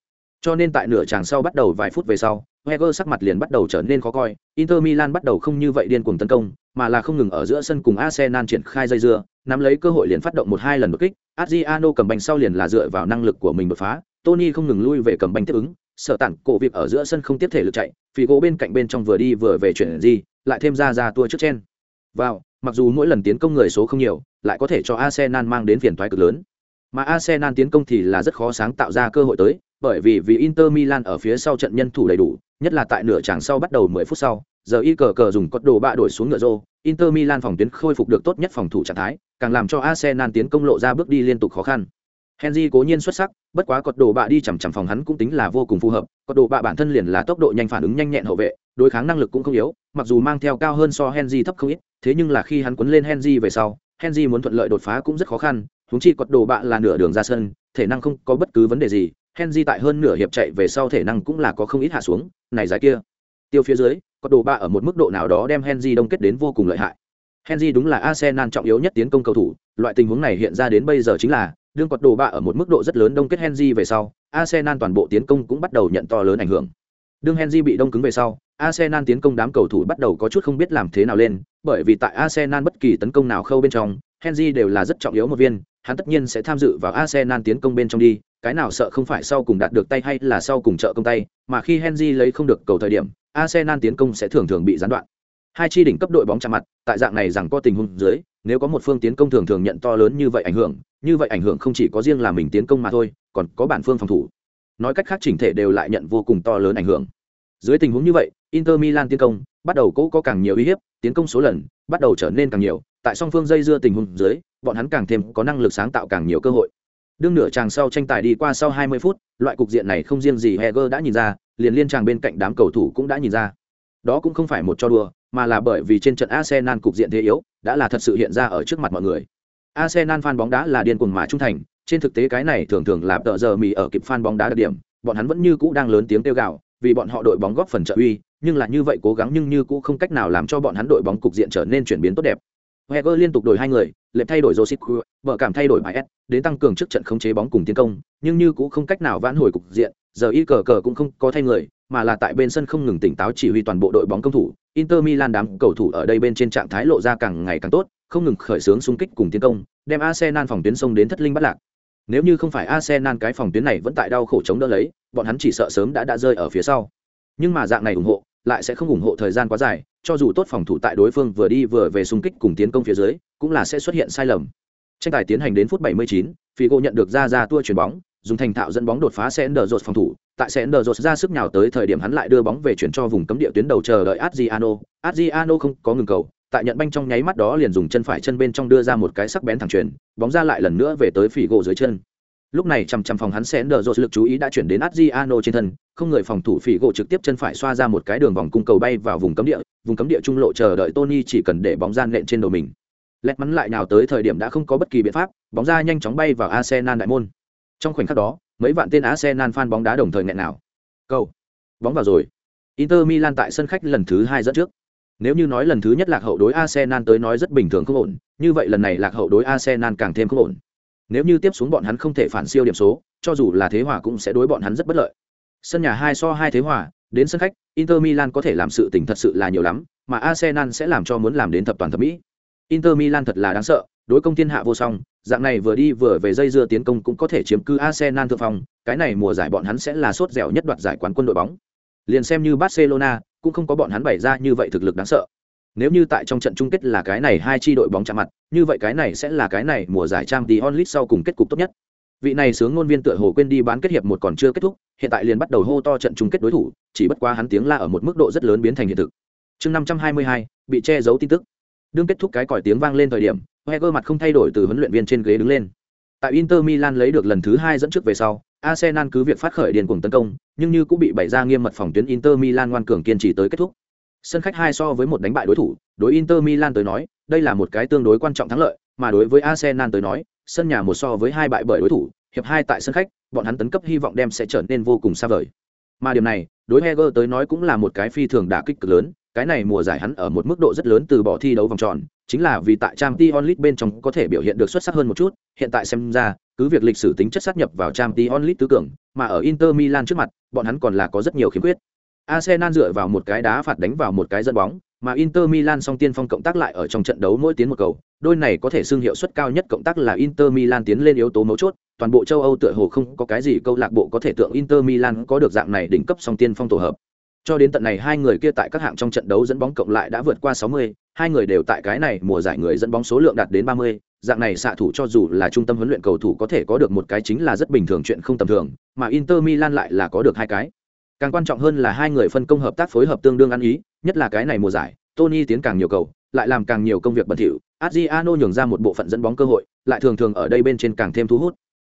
Cho nên tại nửa tràng sau bắt đầu vài phút về sau, heger sắc mặt liền bắt đầu trở nên khó coi, Inter Milan bắt đầu không như vậy điên cuồng tấn công, mà là không ngừng ở giữa sân cùng Arsenal triển khai dây dưa, nắm lấy cơ hội liền phát động một hai lần đột kích, Adriano cầm bành sau liền là dựa vào năng lực của mình đột phá, Tony không ngừng lui về cầm bành tiếp ứng, sợ tản cổ việc ở giữa sân không tiếp thể lực chạy, Figo bên cạnh bên trong vừa đi vừa về chuyển gì, lại thêm ra ra tua trước trên. Vào, mặc dù mỗi lần tiến công người số không nhiều, lại có thể cho Arsenal mang đến phiền toái cực lớn. Mà Arsenal tiến công thì là rất khó sáng tạo ra cơ hội tới, bởi vì vì Inter Milan ở phía sau trận nhân thủ đầy đủ, nhất là tại nửa chặng sau bắt đầu 10 phút sau, giờ y cờ cờ dùng cốt đồ bạ đổi xuống ngựa rô, Inter Milan phòng tuyến khôi phục được tốt nhất phòng thủ trạng thái, càng làm cho Arsenal tiến công lộ ra bước đi liên tục khó khăn. Henry cố nhiên xuất sắc, bất quá cột đồ bạ đi chằm chằm phòng hắn cũng tính là vô cùng phù hợp, cột đồ bạ bản thân liền là tốc độ nhanh phản ứng nhanh nhẹn hậu vệ, đối kháng năng lực cũng không yếu, mặc dù mang theo cao hơn so Henry thấp không ít, thế nhưng là khi hắn quấn lên Henry về sau, Henry muốn thuận lợi đột phá cũng rất khó khăn, huống chi cột đồ bạ là nửa đường ra sân, thể năng không có bất cứ vấn đề gì, Henry tại hơn nửa hiệp chạy về sau thể năng cũng là có không ít hạ xuống, này giải kia. Tiêu phía dưới, có đồ bạ ở một mức độ nào đó đem Henry đông kết đến vô cùng lợi hại. Henry đúng là Arsenal trọng yếu nhất tiến công cầu thủ, loại tình huống này hiện ra đến bây giờ chính là đương quật đồ bạ ở một mức độ rất lớn đông kết Henry về sau, Arsenal toàn bộ tiến công cũng bắt đầu nhận to lớn ảnh hưởng. Đương Henry bị đông cứng về sau, Arsenal tiến công đám cầu thủ bắt đầu có chút không biết làm thế nào lên, bởi vì tại Arsenal bất kỳ tấn công nào khâu bên trong, Henry đều là rất trọng yếu một viên, hắn tất nhiên sẽ tham dự vào Arsenal tiến công bên trong đi, cái nào sợ không phải sau cùng đạt được tay hay là sau cùng trợ công tay, mà khi Henry lấy không được cầu thời điểm, Arsenal tiến công sẽ thường thường bị gián đoạn. Hai chi đỉnh cấp đội bóng chạm mặt, tại dạng này rằng có tình huống dưới, nếu có một phương tiến công thường thường nhận to lớn như vậy ảnh hưởng, như vậy ảnh hưởng không chỉ có riêng là mình tiến công mà thôi, còn có bản phương phòng thủ. Nói cách khác chỉnh thể đều lại nhận vô cùng to lớn ảnh hưởng. Dưới tình huống như vậy, Inter Milan tiến công, bắt đầu cố có càng nhiều uy hiếp, tiến công số lần bắt đầu trở nên càng nhiều, tại song phương dây dưa tình huống dưới, bọn hắn càng thêm có năng lực sáng tạo càng nhiều cơ hội. Đương nửa chàng sau tranh tài đi qua sau 20 phút, loại cục diện này không riêng gì Heger đã nhìn ra, liền liên chàng bên cạnh đám cầu thủ cũng đã nhìn ra. Đó cũng không phải một cho đùa, mà là bởi vì trên trận Arsenal cục diện thế yếu, đã là thật sự hiện ra ở trước mặt mọi người. Arsenal fan bóng đá là điên cuồng mà trung thành, trên thực tế cái này thường thường là tợ giờ mì ở kịp fan bóng đá đặc điểm, bọn hắn vẫn như cũ đang lớn tiếng kêu gào, vì bọn họ đội bóng góp phần trợ uy, nhưng là như vậy cố gắng nhưng như cũng không cách nào làm cho bọn hắn đội bóng cục diện trở nên chuyển biến tốt đẹp. Wenger liên tục đổi hai người, lệp thay đổi Josip vợ cảm thay đổi Baez, đến tăng cường trước trận khống chế bóng cùng tiến công, nhưng như cũng không cách nào vãn hồi cục diện, giờ y cờ cờ cũng không có thay người, mà là tại bên sân không ngừng tỉnh táo chỉ huy toàn bộ đội bóng công thủ. Inter Milan đám cầu thủ ở đây bên trên trạng thái lộ ra càng ngày càng tốt, không ngừng khởi xướng xung kích cùng tiến công, đem Arsenal phòng tuyến sông đến thất linh bắt lạc. Nếu như không phải Arsenal cái phòng tuyến này vẫn tại đau khổ chống đỡ lấy, bọn hắn chỉ sợ sớm đã đã rơi ở phía sau. Nhưng mà dạng này ủng hộ, lại sẽ không ủng hộ thời gian quá dài, cho dù tốt phòng thủ tại đối phương vừa đi vừa về xung kích cùng tiến công phía dưới, cũng là sẽ xuất hiện sai lầm. Tranh tài tiến hành đến phút 79, Figo nhận được ra ra tua chuyển bóng, dùng thành thạo dẫn bóng đột phá Senderos phòng thủ, tại Senderos ra sức nhào tới thời điểm hắn lại đưa bóng về chuyển cho vùng cấm địa tuyến đầu chờ đợi Adriano, Adriano không có ngừng cầu, tại nhận banh trong nháy mắt đó liền dùng chân phải chân bên trong đưa ra một cái sắc bén thẳng chuyền, bóng ra lại lần nữa về tới phỉ gỗ dưới chân. Lúc này chằm chằm phòng hắn Senderos lực chú ý đã chuyển đến Adriano trên thân, không người phòng thủ phỉ gỗ trực tiếp chân phải xoa ra một cái đường vòng cung cầu bay vào vùng cấm địa, vùng cấm địa trung lộ chờ đợi Tony chỉ cần để bóng gian nện trên đầu mình. Lẹt mắn lại nào tới thời điểm đã không có bất kỳ biện pháp, bóng ra nhanh chóng bay vào Arsenal đại môn. Trong khoảnh khắc đó, mấy vạn tên Arsenal fan bóng đá đồng thời nghẹn nào. Cầu, bóng vào rồi. Inter Milan tại sân khách lần thứ hai dẫn trước. Nếu như nói lần thứ nhất lạc hậu đối Arsenal tới nói rất bình thường không ổn, như vậy lần này lạc hậu đối Arsenal càng thêm không ổn. Nếu như tiếp xuống bọn hắn không thể phản siêu điểm số, cho dù là thế hòa cũng sẽ đối bọn hắn rất bất lợi. Sân nhà hai so hai thế hòa, đến sân khách, Inter Milan có thể làm sự tình thật sự là nhiều lắm, mà Arsenal sẽ làm cho muốn làm đến thập toàn thập mỹ. Inter Milan thật là đáng sợ, đối công thiên hạ vô song, dạng này vừa đi vừa về dây dưa tiến công cũng có thể chiếm cứ Arsenal thượng phong, cái này mùa giải bọn hắn sẽ là sốt dẻo nhất đoạt giải quán quân đội bóng. Liền xem như Barcelona, cũng không có bọn hắn bày ra như vậy thực lực đáng sợ. Nếu như tại trong trận chung kết là cái này hai chi đội bóng chạm mặt, như vậy cái này sẽ là cái này mùa giải trang Champions League sau cùng kết cục tốt nhất. Vị này sướng ngôn viên tựa hồ quên đi bán kết hiệp một còn chưa kết thúc, hiện tại liền bắt đầu hô to trận chung kết đối thủ, chỉ bất quá hắn tiếng la ở một mức độ rất lớn biến thành hiện thực. Chương 522, bị che giấu tin tức. Đương kết thúc cái còi tiếng vang lên thời điểm, heger mặt không thay đổi từ huấn luyện viên trên ghế đứng lên. Tại Inter Milan lấy được lần thứ hai dẫn trước về sau, Arsenal cứ việc phát khởi điên cuồng tấn công, nhưng như cũng bị bày ra nghiêm mật phòng tuyến Inter Milan ngoan cường kiên trì tới kết thúc. Sân khách hai so với một đánh bại đối thủ, đối Inter Milan tới nói, đây là một cái tương đối quan trọng thắng lợi, mà đối với Arsenal tới nói, sân nhà một so với hai bại bởi đối thủ, hiệp hai tại sân khách, bọn hắn tấn cấp hy vọng đem sẽ trở nên vô cùng xa vời. Mà điểm này, đối Heger tới nói cũng là một cái phi thường đả kích cực lớn, cái này mùa giải hắn ở một mức độ rất lớn từ bỏ thi đấu vòng tròn, chính là vì tại Champions League bên trong có thể biểu hiện được xuất sắc hơn một chút, hiện tại xem ra, cứ việc lịch sử tính chất sát nhập vào Champions League tứ cường, mà ở Inter Milan trước mặt, bọn hắn còn là có rất nhiều khiếm khuyết. Arsenal dựa vào một cái đá phạt đánh vào một cái dẫn bóng, mà Inter Milan song tiên phong cộng tác lại ở trong trận đấu mỗi tiến một cầu, đôi này có thể xưng hiệu suất cao nhất cộng tác là Inter Milan tiến lên yếu tố mấu chốt, toàn bộ châu Âu tựa hồ không có cái gì câu lạc bộ có thể tượng Inter Milan có được dạng này đỉnh cấp song tiên phong tổ hợp. Cho đến tận này hai người kia tại các hạng trong trận đấu dẫn bóng cộng lại đã vượt qua 60, hai người đều tại cái này mùa giải người dẫn bóng số lượng đạt đến 30, dạng này xạ thủ cho dù là trung tâm huấn luyện cầu thủ có thể có được một cái chính là rất bình thường chuyện không tầm thường, mà Inter Milan lại là có được hai cái. Càng quan trọng hơn là hai người phân công hợp tác phối hợp tương đương ăn ý, nhất là cái này mùa giải, Tony tiến càng nhiều cầu, lại làm càng nhiều công việc bẩn thỉu, Adriano nhường ra một bộ phận dẫn bóng cơ hội, lại thường thường ở đây bên trên càng thêm thu hút.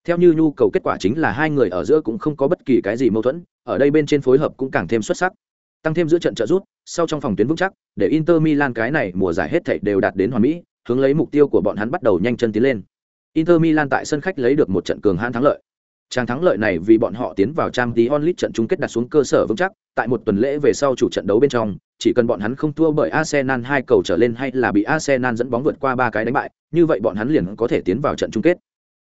Theo như nhu cầu kết quả chính là hai người ở giữa cũng không có bất kỳ cái gì mâu thuẫn, ở đây bên trên phối hợp cũng càng thêm xuất sắc. Tăng thêm giữa trận trợ rút, sau trong phòng tuyến vững chắc, để Inter Milan cái này mùa giải hết thảy đều đạt đến hoàn mỹ, hướng lấy mục tiêu của bọn hắn bắt đầu nhanh chân tiến lên. Inter Milan tại sân khách lấy được một trận cường hãn thắng lợi. Trang thắng lợi này vì bọn họ tiến vào Champions League trận chung kết đặt xuống cơ sở vững chắc, tại một tuần lễ về sau chủ trận đấu bên trong, chỉ cần bọn hắn không thua bởi Arsenal hai cầu trở lên hay là bị Arsenal dẫn bóng vượt qua ba cái đánh bại, như vậy bọn hắn liền có thể tiến vào trận chung kết.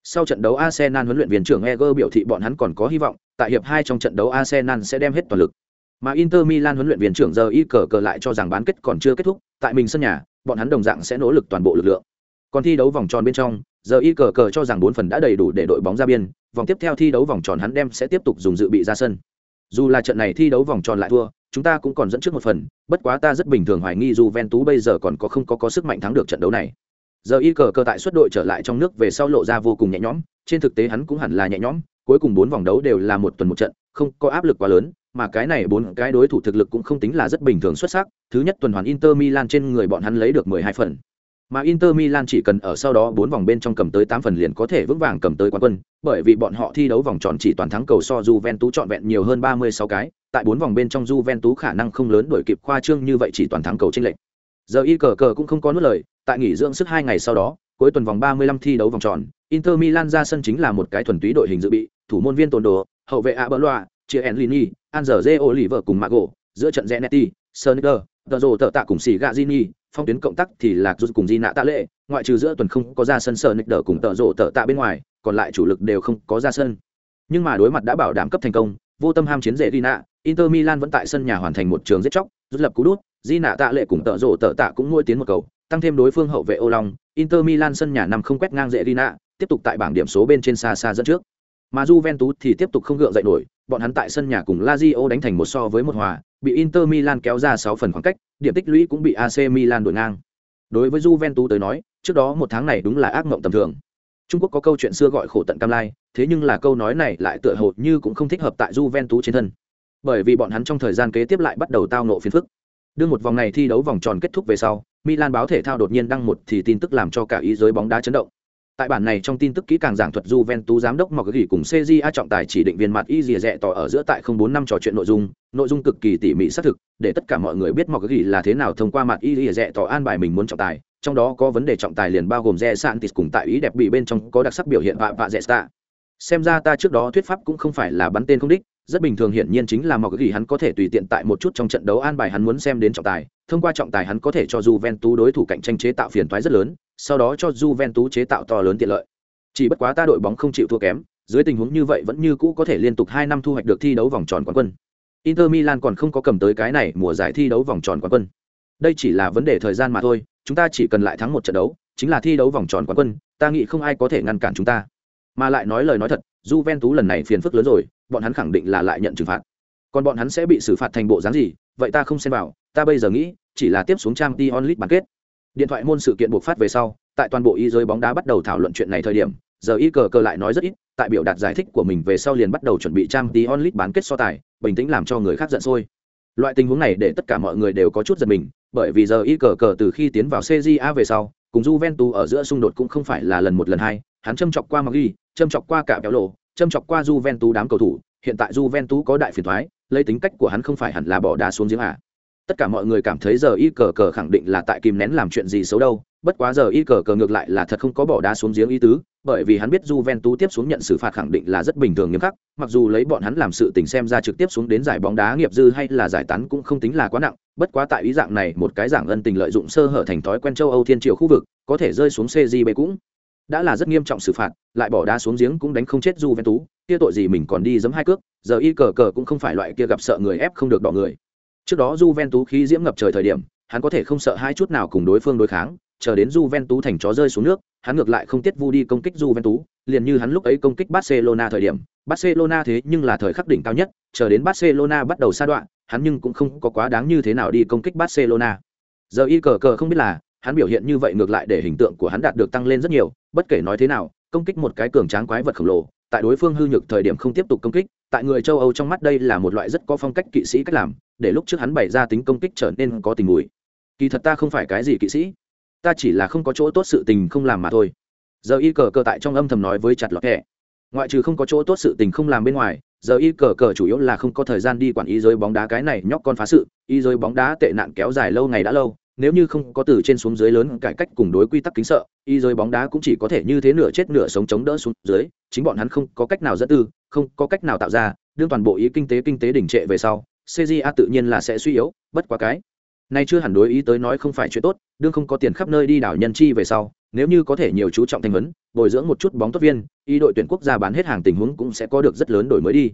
Sau trận đấu Arsenal huấn luyện viên trưởng Eger biểu thị bọn hắn còn có hy vọng, tại hiệp hai trong trận đấu Arsenal sẽ đem hết toàn lực. Mà Inter Milan huấn luyện viên trưởng giờ y cờ cờ lại cho rằng bán kết còn chưa kết thúc, tại mình sân nhà, bọn hắn đồng dạng sẽ nỗ lực toàn bộ lực lượng. Còn thi đấu vòng tròn bên trong, giờ y cờ cờ cho rằng bốn phần đã đầy đủ để đội bóng ra biên vòng tiếp theo thi đấu vòng tròn hắn đem sẽ tiếp tục dùng dự bị ra sân dù là trận này thi đấu vòng tròn lại thua chúng ta cũng còn dẫn trước một phần bất quá ta rất bình thường hoài nghi Juventus bây giờ còn có không có có sức mạnh thắng được trận đấu này giờ y cờ cờ tại xuất đội trở lại trong nước về sau lộ ra vô cùng nhẹ nhõm trên thực tế hắn cũng hẳn là nhẹ nhõm cuối cùng bốn vòng đấu đều là một tuần một trận không có áp lực quá lớn mà cái này bốn cái đối thủ thực lực cũng không tính là rất bình thường xuất sắc thứ nhất tuần hoàn inter milan trên người bọn hắn lấy được mười hai phần mà Inter Milan chỉ cần ở sau đó 4 vòng bên trong cầm tới 8 phần liền có thể vững vàng cầm tới quán quân, bởi vì bọn họ thi đấu vòng tròn chỉ toàn thắng cầu so Juventus trọn vẹn nhiều hơn 36 cái, tại 4 vòng bên trong Juventus khả năng không lớn đổi kịp khoa trương như vậy chỉ toàn thắng cầu chênh lệch. Giờ y cờ cờ cũng không có nuốt lời, tại nghỉ dưỡng sức hai ngày sau đó, cuối tuần vòng 35 thi đấu vòng tròn, Inter Milan ra sân chính là một cái thuần túy đội hình dự bị, thủ môn viên tồn đồ, hậu vệ Abelloa, chia Enlini, Anzer Oliver cùng Mago, giữa trận Zanetti, Sonicer, Tờ rồ tờ tạ cùng xì gạ phong tuyến cộng tác thì lạc rút cùng di nạ tạ lệ ngoại trừ giữa tuần không có ra sân sờ đỡ cùng tờ rồ tờ tạ bên ngoài còn lại chủ lực đều không có ra sân. Nhưng mà đối mặt đã bảo đảm cấp thành công vô tâm ham chiến dễ di nạ inter milan vẫn tại sân nhà hoàn thành một trường giết chóc rút lập cú đút di nạ tạ lệ cùng tợ rổ tợ tạ cũng ngôi tiến một cầu tăng thêm đối phương hậu vệ ô long inter milan sân nhà nằm không quét ngang dễ di tiếp tục tại bảng điểm số bên trên xa xa dẫn trước mà Juventus thì tiếp tục không gượng dậy nổi, bọn hắn tại sân nhà cùng Lazio đánh thành một so với một hòa, bị Inter Milan kéo ra 6 phần khoảng cách, điểm tích lũy cũng bị AC Milan đuổi ngang. Đối với Juventus tới nói, trước đó một tháng này đúng là ác mộng tầm thường. Trung Quốc có câu chuyện xưa gọi khổ tận cam lai, thế nhưng là câu nói này lại tựa hồ như cũng không thích hợp tại Juventus trên thân. Bởi vì bọn hắn trong thời gian kế tiếp lại bắt đầu tao ngộ phiền phức. Đưa một vòng này thi đấu vòng tròn kết thúc về sau, Milan báo thể thao đột nhiên đăng một thì tin tức làm cho cả ý giới bóng đá chấn động. Tại bản này trong tin tức kỹ càng giảng thuật Juventus giám đốc Mọc gỉ cùng CJA trọng tài chỉ định viên mặt y rìa rẽ tỏ ở giữa tại 04 năm trò chuyện nội dung, nội dung cực kỳ tỉ mỉ xác thực, để tất cả mọi người biết Mọc gỉ là thế nào thông qua mặt y rìa rẽ tỏ an bài mình muốn trọng tài, trong đó có vấn đề trọng tài liền bao gồm Rẽ Santis cùng tại ý đẹp bị bên trong có đặc sắc biểu hiện vạ vạ Resta. Xem ra ta trước đó thuyết pháp cũng không phải là bắn tên không đích, rất bình thường hiển nhiên chính là Mọc gỉ hắn có thể tùy tiện tại một chút trong trận đấu an bài hắn muốn xem đến trọng tài, thông qua trọng tài hắn có thể cho Juventus đối thủ cạnh tranh chế tạo phiền toái rất lớn, sau đó cho Juventus chế tạo to lớn tiện lợi. Chỉ bất quá ta đội bóng không chịu thua kém, dưới tình huống như vậy vẫn như cũ có thể liên tục hai năm thu hoạch được thi đấu vòng tròn quán quân. Inter Milan còn không có cầm tới cái này mùa giải thi đấu vòng tròn quán quân. Đây chỉ là vấn đề thời gian mà thôi, chúng ta chỉ cần lại thắng một trận đấu, chính là thi đấu vòng tròn quán quân, ta nghĩ không ai có thể ngăn cản chúng ta. Mà lại nói lời nói thật, Juventus lần này phiền phức lớn rồi, bọn hắn khẳng định là lại nhận trừng phạt. Còn bọn hắn sẽ bị xử phạt thành bộ dáng gì, vậy ta không xem vào, ta bây giờ nghĩ, chỉ là tiếp xuống trang Champions League bán kết. Điện thoại môn sự kiện buộc phát về sau, tại toàn bộ y giới bóng đá bắt đầu thảo luận chuyện này thời điểm, giờ y cờ cờ lại nói rất ít, tại biểu đạt giải thích của mình về sau liền bắt đầu chuẩn bị trang Champions League bán kết so tài, bình tĩnh làm cho người khác giận sôi. Loại tình huống này để tất cả mọi người đều có chút giật mình, bởi vì giờ y cờ cờ từ khi tiến vào CJA về sau, cùng Juventus ở giữa xung đột cũng không phải là lần một lần hai, hắn châm chọc qua Maggi, châm chọc qua cả kéo lộ, châm chọc qua Juventus đám cầu thủ, hiện tại Juventus có đại phiền toái, lấy tính cách của hắn không phải hẳn là bỏ đá xuống giếng à. Tất cả mọi người cảm thấy giờ y cờ cờ khẳng định là tại kìm nén làm chuyện gì xấu đâu bất quá giờ y cờ cờ ngược lại là thật không có bỏ đá xuống giếng ý tứ bởi vì hắn biết Juventus tiếp xuống nhận xử phạt khẳng định là rất bình thường nghiêm khắc mặc dù lấy bọn hắn làm sự tình xem ra trực tiếp xuống đến giải bóng đá nghiệp dư hay là giải tán cũng không tính là quá nặng bất quá tại ý dạng này một cái dạng ân tình lợi dụng sơ hở thành thói quen châu âu thiên triều khu vực có thể rơi xuống CJB cũng đã là rất nghiêm trọng xử phạt lại bỏ đá xuống giếng cũng đánh không chết Juventus kia tội gì mình còn đi giấm hai cước giờ y cờ cờ cũng không phải loại kia gặp sợ người ép không được đỏ người Trước đó Juventus khí diễm ngập trời thời điểm, hắn có thể không sợ hai chút nào cùng đối phương đối kháng, chờ đến Juventus thành chó rơi xuống nước, hắn ngược lại không tiết vu đi công kích Juventus, liền như hắn lúc ấy công kích Barcelona thời điểm, Barcelona thế nhưng là thời khắc đỉnh cao nhất, chờ đến Barcelona bắt đầu sa đoạn, hắn nhưng cũng không có quá đáng như thế nào đi công kích Barcelona. Giờ y cờ cờ không biết là, hắn biểu hiện như vậy ngược lại để hình tượng của hắn đạt được tăng lên rất nhiều, bất kể nói thế nào, công kích một cái cường tráng quái vật khổng lồ, tại đối phương hư nhược thời điểm không tiếp tục công kích, tại người châu Âu trong mắt đây là một loại rất có phong cách kỵ sĩ cách làm, để lúc trước hắn bày ra tính công kích trở nên có tình mùi. Kỳ thật ta không phải cái gì kỵ sĩ ta chỉ là không có chỗ tốt sự tình không làm mà thôi. Giờ y cờ cờ tại trong âm thầm nói với chặt lọt kẻ ngoại trừ không có chỗ tốt sự tình không làm bên ngoài giờ y cờ cờ chủ yếu là không có thời gian đi quản ý giới bóng đá cái này nhóc con phá sự y giới bóng đá tệ nạn kéo dài lâu ngày đã lâu nếu như không có từ trên xuống dưới lớn cải cách cùng đối quy tắc kính sợ y giới bóng đá cũng chỉ có thể như thế nửa chết nửa sống chống đỡ xuống dưới chính bọn hắn không có cách nào dẫn tư không có cách nào tạo ra đương toàn bộ ý kinh tế kinh tế đỉnh trệ về sau CJA tự nhiên là sẽ suy yếu, bất quá cái. Này chưa hẳn đối ý tới nói không phải chuyện tốt, đương không có tiền khắp nơi đi đảo nhân chi về sau, nếu như có thể nhiều chú trọng thành vấn, bồi dưỡng một chút bóng tốt viên, ý đội tuyển quốc gia bán hết hàng tình huống cũng sẽ có được rất lớn đổi mới đi.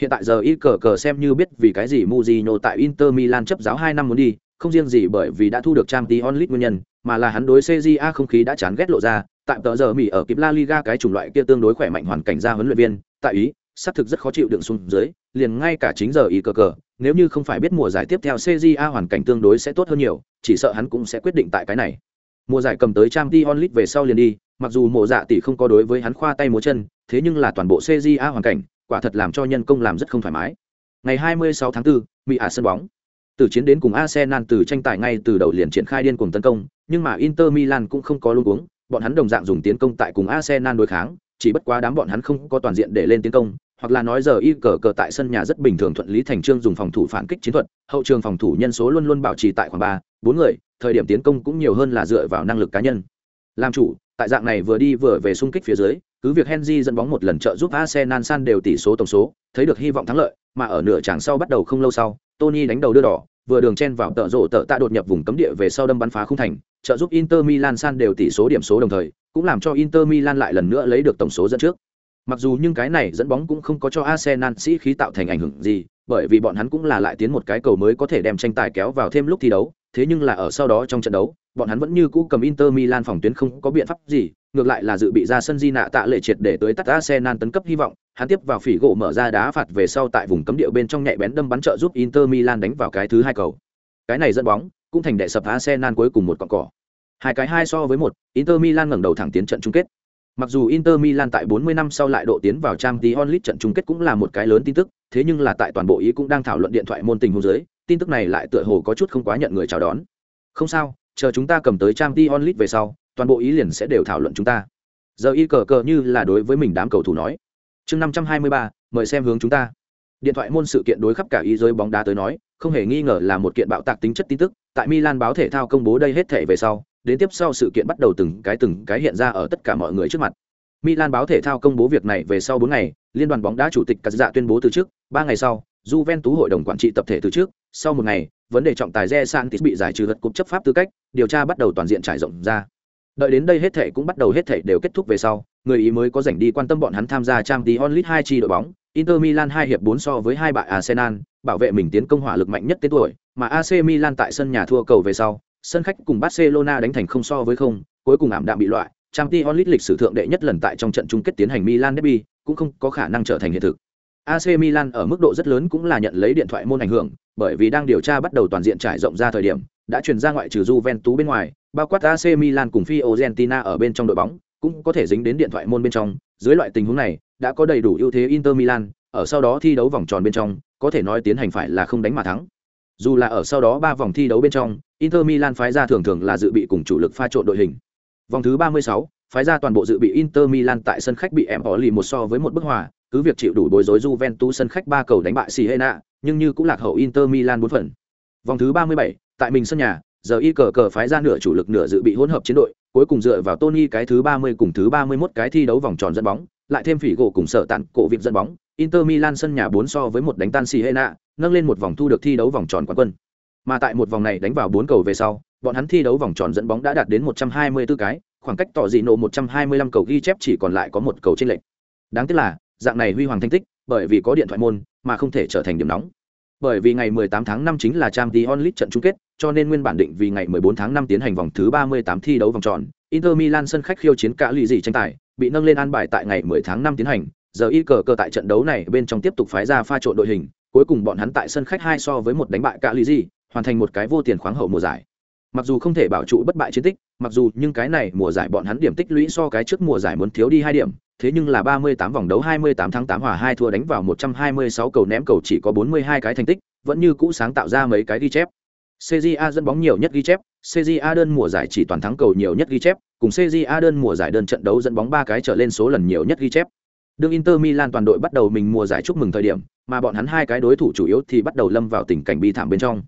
Hiện tại giờ y cờ cờ xem như biết vì cái gì Mujino tại Inter Milan chấp giáo 2 năm muốn đi, không riêng gì bởi vì đã thu được trang tí onlit nguyên nhân mà là hắn đối cja không khí đã chán ghét lộ ra tại tờ giờ mỹ ở kịp la liga cái chủng loại kia tương đối khỏe mạnh hoàn cảnh ra huấn luyện viên tại ý xác thực rất khó chịu đựng xuống dưới liền ngay cả chính giờ ý cờ cờ nếu như không phải biết mùa giải tiếp theo cja hoàn cảnh tương đối sẽ tốt hơn nhiều chỉ sợ hắn cũng sẽ quyết định tại cái này. Mùa giải cầm tới trang tí onlit về sau liền đi mặc dù mộ dạ tỷ không có đối với hắn khoa tay múa chân thế nhưng là toàn bộ cja hoàn cảnh quả thật làm cho nhân công làm rất không thoải mái. Ngày 26 tháng 4, bị ả sân bóng từ chiến đến cùng arsenal từ tranh tài ngay từ đầu liền triển khai điên cuồng tấn công nhưng mà inter milan cũng không có luống cuống, bọn hắn đồng dạng dùng tiến công tại cùng arsenal đối kháng chỉ bất quá đám bọn hắn không có toàn diện để lên tiến công hoặc là nói giờ y cờ cờ tại sân nhà rất bình thường thuận lý thành trương dùng phòng thủ phản kích chiến thuật hậu trường phòng thủ nhân số luôn luôn bảo trì tại khoảng ba bốn người thời điểm tiến công cũng nhiều hơn là dựa vào năng lực cá nhân. Làm chủ tại dạng này vừa đi vừa về xung kích phía dưới cứ việc Henry dẫn bóng một lần trợ giúp Arsenal san đều tỷ số tổng số thấy được hy vọng thắng lợi mà ở nửa chặng sau bắt đầu không lâu sau Tony đánh đầu đưa đỏ vừa đường chen vào tợ rổ tợ tạ đột nhập vùng cấm địa về sau đâm bắn phá không thành trợ giúp Inter Milan san đều tỷ số điểm số đồng thời cũng làm cho Inter Milan lại lần nữa lấy được tổng số dẫn trước. Mặc dù nhưng cái này dẫn bóng cũng không có cho Arsenal sĩ khí tạo thành ảnh hưởng gì, bởi vì bọn hắn cũng là lại tiến một cái cầu mới có thể đem tranh tài kéo vào thêm lúc thi đấu, thế nhưng là ở sau đó trong trận đấu, bọn hắn vẫn như cũ cầm Inter Milan phòng tuyến không có biện pháp gì, ngược lại là dự bị ra sân Di nạ tạ lệ triệt để tới tắt Arsenal tấn cấp hy vọng, hắn tiếp vào phỉ gỗ mở ra đá phạt về sau tại vùng cấm địa bên trong nhạy bén đâm bắn trợ giúp Inter Milan đánh vào cái thứ hai cầu. Cái này dẫn bóng, cũng thành đệ sập Arsenal cuối cùng một cọng cỏ. Hai cái hai so với một, Inter Milan ngẩng đầu thẳng tiến trận chung kết. Mặc dù Inter Milan tại 40 năm sau lại độ tiến vào Champions League trận chung kết cũng là một cái lớn tin tức, thế nhưng là tại toàn bộ ý cũng đang thảo luận điện thoại môn tình huống dưới, tin tức này lại tựa hồ có chút không quá nhận người chào đón. Không sao, chờ chúng ta cầm tới Champions League về sau, toàn bộ ý liền sẽ đều thảo luận chúng ta. Giờ y cờ cờ như là đối với mình đám cầu thủ nói. Chương 523, mời xem hướng chúng ta. Điện thoại môn sự kiện đối khắp cả ý giới bóng đá tới nói, không hề nghi ngờ là một kiện bạo tạc tính chất tin tức, tại Milan báo thể thao công bố đây hết thể về sau, đến tiếp sau sự kiện bắt đầu từng cái từng cái hiện ra ở tất cả mọi người trước mặt. Milan báo thể thao công bố việc này về sau bốn ngày, liên đoàn bóng đá chủ tịch cắt dạ tuyên bố từ trước, ba ngày sau, Juventus hội đồng quản trị tập thể từ trước, sau một ngày, vấn đề trọng tài Re Santis bị giải trừ vật cục chấp pháp tư cách, điều tra bắt đầu toàn diện trải rộng ra. Đợi đến đây hết thể cũng bắt đầu hết thể đều kết thúc về sau, người ý mới có rảnh đi quan tâm bọn hắn tham gia Champions League 2 chi đội bóng, Inter Milan hai hiệp bốn so với hai bại Arsenal, bảo vệ mình tiến công hỏa lực mạnh nhất tên tuổi, mà AC Milan tại sân nhà thua cầu về sau, sân khách cùng Barcelona đánh thành không so với không, cuối cùng ảm đạm bị loại, trang Champions onlit lịch sử thượng đệ nhất lần tại trong trận chung kết tiến hành Milan derby, cũng không có khả năng trở thành hiện thực. AC Milan ở mức độ rất lớn cũng là nhận lấy điện thoại môn ảnh hưởng, bởi vì đang điều tra bắt đầu toàn diện trải rộng ra thời điểm, đã chuyển ra ngoại trừ Juventus bên ngoài, bao quát AC Milan cùng Fiorentina ở bên trong đội bóng, cũng có thể dính đến điện thoại môn bên trong, dưới loại tình huống này, đã có đầy đủ ưu thế Inter Milan, ở sau đó thi đấu vòng tròn bên trong, có thể nói tiến hành phải là không đánh mà thắng. Dù là ở sau đó ba vòng thi đấu bên trong, Inter Milan phái ra thường thường là dự bị cùng chủ lực pha trộn đội hình. Vòng thứ 36, phái ra toàn bộ dự bị Inter Milan tại sân khách bị em bỏ lì một so với một bức hòa, cứ việc chịu đủ bối rối Juventus sân khách ba cầu đánh bại Siena, nhưng như cũng lạc hậu Inter Milan 4 phần. Vòng thứ 37, tại mình sân nhà, giờ y cờ cờ phái ra nửa chủ lực nửa dự bị hỗn hợp chiến đội, cuối cùng dựa vào Tony cái thứ 30 cùng thứ 31 cái thi đấu vòng tròn dẫn bóng, lại thêm phỉ gỗ cùng sở tạn cổ việc dẫn bóng, Inter Milan sân nhà 4 so với một đánh tan Siena, nâng lên một vòng thu được thi đấu vòng tròn quán quân. Mà tại một vòng này đánh vào 4 cầu về sau, bọn hắn thi đấu vòng tròn dẫn bóng đã đạt đến 124 cái, khoảng cách tỏ dị nổ 125 cầu ghi chép chỉ còn lại có một cầu trên lệch. Đáng tiếc là, dạng này huy hoàng thành tích, bởi vì có điện thoại môn, mà không thể trở thành điểm nóng. Bởi vì ngày 18 tháng 5 chính là Champions League trận chung kết, cho nên nguyên bản định vì ngày 14 tháng 5 tiến hành vòng thứ 38 thi đấu vòng tròn, Inter Milan sân khách khiêu chiến cả lì gì tranh tài, bị nâng lên an bài tại ngày 10 tháng 5 tiến hành, giờ y cờ cờ tại trận đấu này bên trong tiếp tục phái ra pha trộn đội hình, cuối cùng bọn hắn tại sân khách hai so với một đánh bại cả lì gì, hoàn thành một cái vô tiền khoáng hậu mùa giải. Mặc dù không thể bảo trụ bất bại chiến tích, mặc dù nhưng cái này mùa giải bọn hắn điểm tích lũy so cái trước mùa giải muốn thiếu đi hai điểm, thế nhưng là 38 vòng đấu 28 tháng 8 hòa 2 thua đánh vào 126 cầu ném cầu chỉ có 42 cái thành tích, vẫn như cũ sáng tạo ra mấy cái ghi chép. CJA dẫn bóng nhiều nhất ghi chép, CJA đơn mùa giải chỉ toàn thắng cầu nhiều nhất ghi chép, cùng CJA đơn mùa giải đơn trận đấu dẫn bóng ba cái trở lên số lần nhiều nhất ghi chép. Đương Inter Milan toàn đội bắt đầu mình mùa giải chúc mừng thời điểm, mà bọn hắn hai cái đối thủ chủ yếu thì bắt đầu lâm vào tình cảnh bi thảm bên trong.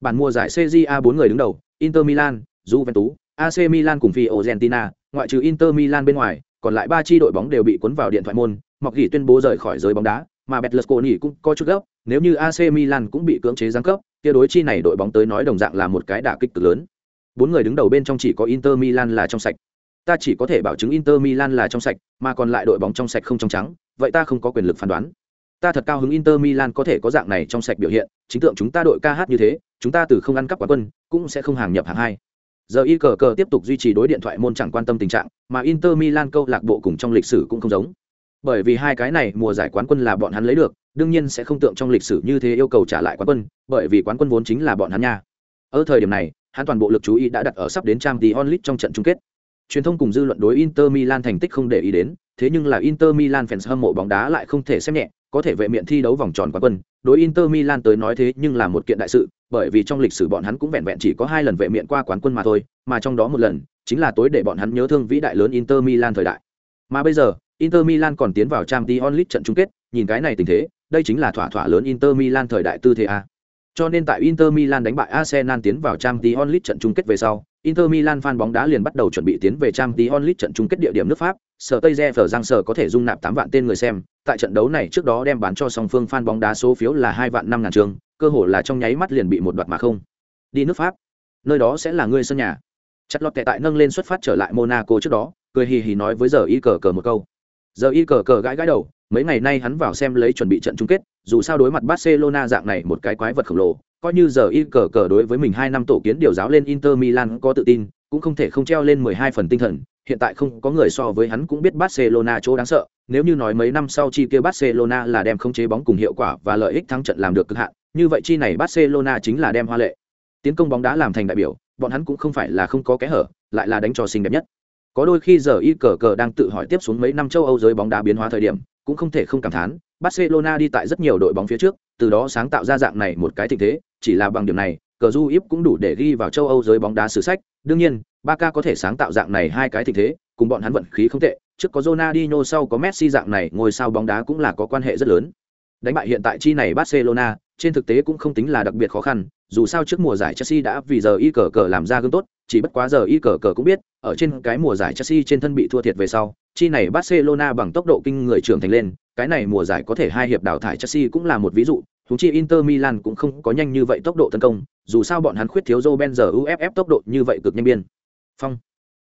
Bản mùa giải CJA bốn người đứng đầu, Inter Milan, Juventus, AC Milan cùng Fiorentina, ngoại trừ Inter Milan bên ngoài, còn lại ba chi đội bóng đều bị cuốn vào điện thoại môn, Mọc Gỉ tuyên bố rời khỏi giới bóng đá, mà Betlesconi cũng có chút gấp, nếu như AC Milan cũng bị cưỡng chế giáng cấp, kia đối chi này đội bóng tới nói đồng dạng là một cái đả kích cực lớn. Bốn người đứng đầu bên trong chỉ có Inter Milan là trong sạch. Ta chỉ có thể bảo chứng Inter Milan là trong sạch, mà còn lại đội bóng trong sạch không trong trắng, vậy ta không có quyền lực phán đoán. ta thật cao hứng Inter Milan có thể có dạng này trong sạch biểu hiện, chính tượng chúng ta đội ca hát như thế, chúng ta từ không ăn cắp quán quân, cũng sẽ không hàng nhập hàng hai. Giờ y cờ cờ tiếp tục duy trì đối điện thoại môn chẳng quan tâm tình trạng, mà Inter Milan câu lạc bộ cùng trong lịch sử cũng không giống. Bởi vì hai cái này mùa giải quán quân là bọn hắn lấy được, đương nhiên sẽ không tượng trong lịch sử như thế yêu cầu trả lại quán quân, bởi vì quán quân vốn chính là bọn hắn nha. Ở thời điểm này, hắn toàn bộ lực chú ý đã đặt ở sắp đến trang Champions onlit trong trận chung kết. Truyền thông cùng dư luận đối Inter Milan thành tích không để ý đến, thế nhưng là Inter Milan fans hâm mộ bóng đá lại không thể xem nhẹ, có thể vệ miệng thi đấu vòng tròn quán quân, đối Inter Milan tới nói thế nhưng là một kiện đại sự, bởi vì trong lịch sử bọn hắn cũng vẹn vẹn chỉ có hai lần vệ miệng qua quán quân mà thôi, mà trong đó một lần chính là tối để bọn hắn nhớ thương vĩ đại lớn Inter Milan thời đại. Mà bây giờ, Inter Milan còn tiến vào Champions League trận chung kết, nhìn cái này tình thế, đây chính là thỏa thỏa lớn Inter Milan thời đại tư thế a. Cho nên tại Inter Milan đánh bại Arsenal tiến vào Champions League trận chung kết về sau, Inter Milan fan bóng đá liền bắt đầu chuẩn bị tiến về Champions League trận chung kết địa điểm nước Pháp, sở Tây Re Giang sở có thể dung nạp 8 vạn tên người xem, tại trận đấu này trước đó đem bán cho song phương fan bóng đá số phiếu là 2 vạn 5 ngàn trường, cơ hội là trong nháy mắt liền bị một đoạt mà không. Đi nước Pháp, nơi đó sẽ là người sân nhà. Chặt lọt kẻ tại nâng lên xuất phát trở lại Monaco trước đó, cười hì hì nói với giờ y cờ cờ một câu. Giờ y cờ cờ gãi gãi đầu, mấy ngày nay hắn vào xem lấy chuẩn bị trận chung kết, dù sao đối mặt Barcelona dạng này một cái quái vật khổng lồ, coi như giờ y cờ cờ đối với mình hai năm tổ kiến điều giáo lên Inter Milan có tự tin, cũng không thể không treo lên 12 phần tinh thần, hiện tại không có người so với hắn cũng biết Barcelona chỗ đáng sợ, nếu như nói mấy năm sau chi kia Barcelona là đem không chế bóng cùng hiệu quả và lợi ích thắng trận làm được cực hạn, như vậy chi này Barcelona chính là đem hoa lệ. Tiến công bóng đá làm thành đại biểu, bọn hắn cũng không phải là không có kẽ hở, lại là đánh trò xinh đẹp nhất. Có đôi khi giờ y cờ cờ đang tự hỏi tiếp xuống mấy năm châu Âu giới bóng đá biến hóa thời điểm, cũng không thể không cảm thán, Barcelona đi tại rất nhiều đội bóng phía trước, từ đó sáng tạo ra dạng này một cái tình thế, chỉ là bằng điểm này, cờ du íp cũng đủ để ghi vào châu Âu giới bóng đá sử sách. Đương nhiên, Barca có thể sáng tạo dạng này hai cái tình thế, cùng bọn hắn vận khí không tệ, trước có Ronaldinho sau có Messi dạng này, ngôi sao bóng đá cũng là có quan hệ rất lớn. Đánh bại hiện tại chi này Barcelona, trên thực tế cũng không tính là đặc biệt khó khăn, dù sao trước mùa giải Chelsea đã vì giờ y cờ cờ làm ra gương tốt, chỉ bất quá giờ y cờ cờ cũng biết, ở trên cái mùa giải Chelsea trên thân bị thua thiệt về sau, chi này Barcelona bằng tốc độ kinh người trưởng thành lên, cái này mùa giải có thể hai hiệp đào thải Chelsea cũng là một ví dụ, huống chi Inter Milan cũng không có nhanh như vậy tốc độ tấn công, dù sao bọn hắn khuyết thiếu Joe giờ UFF tốc độ như vậy cực nhanh biên. Phong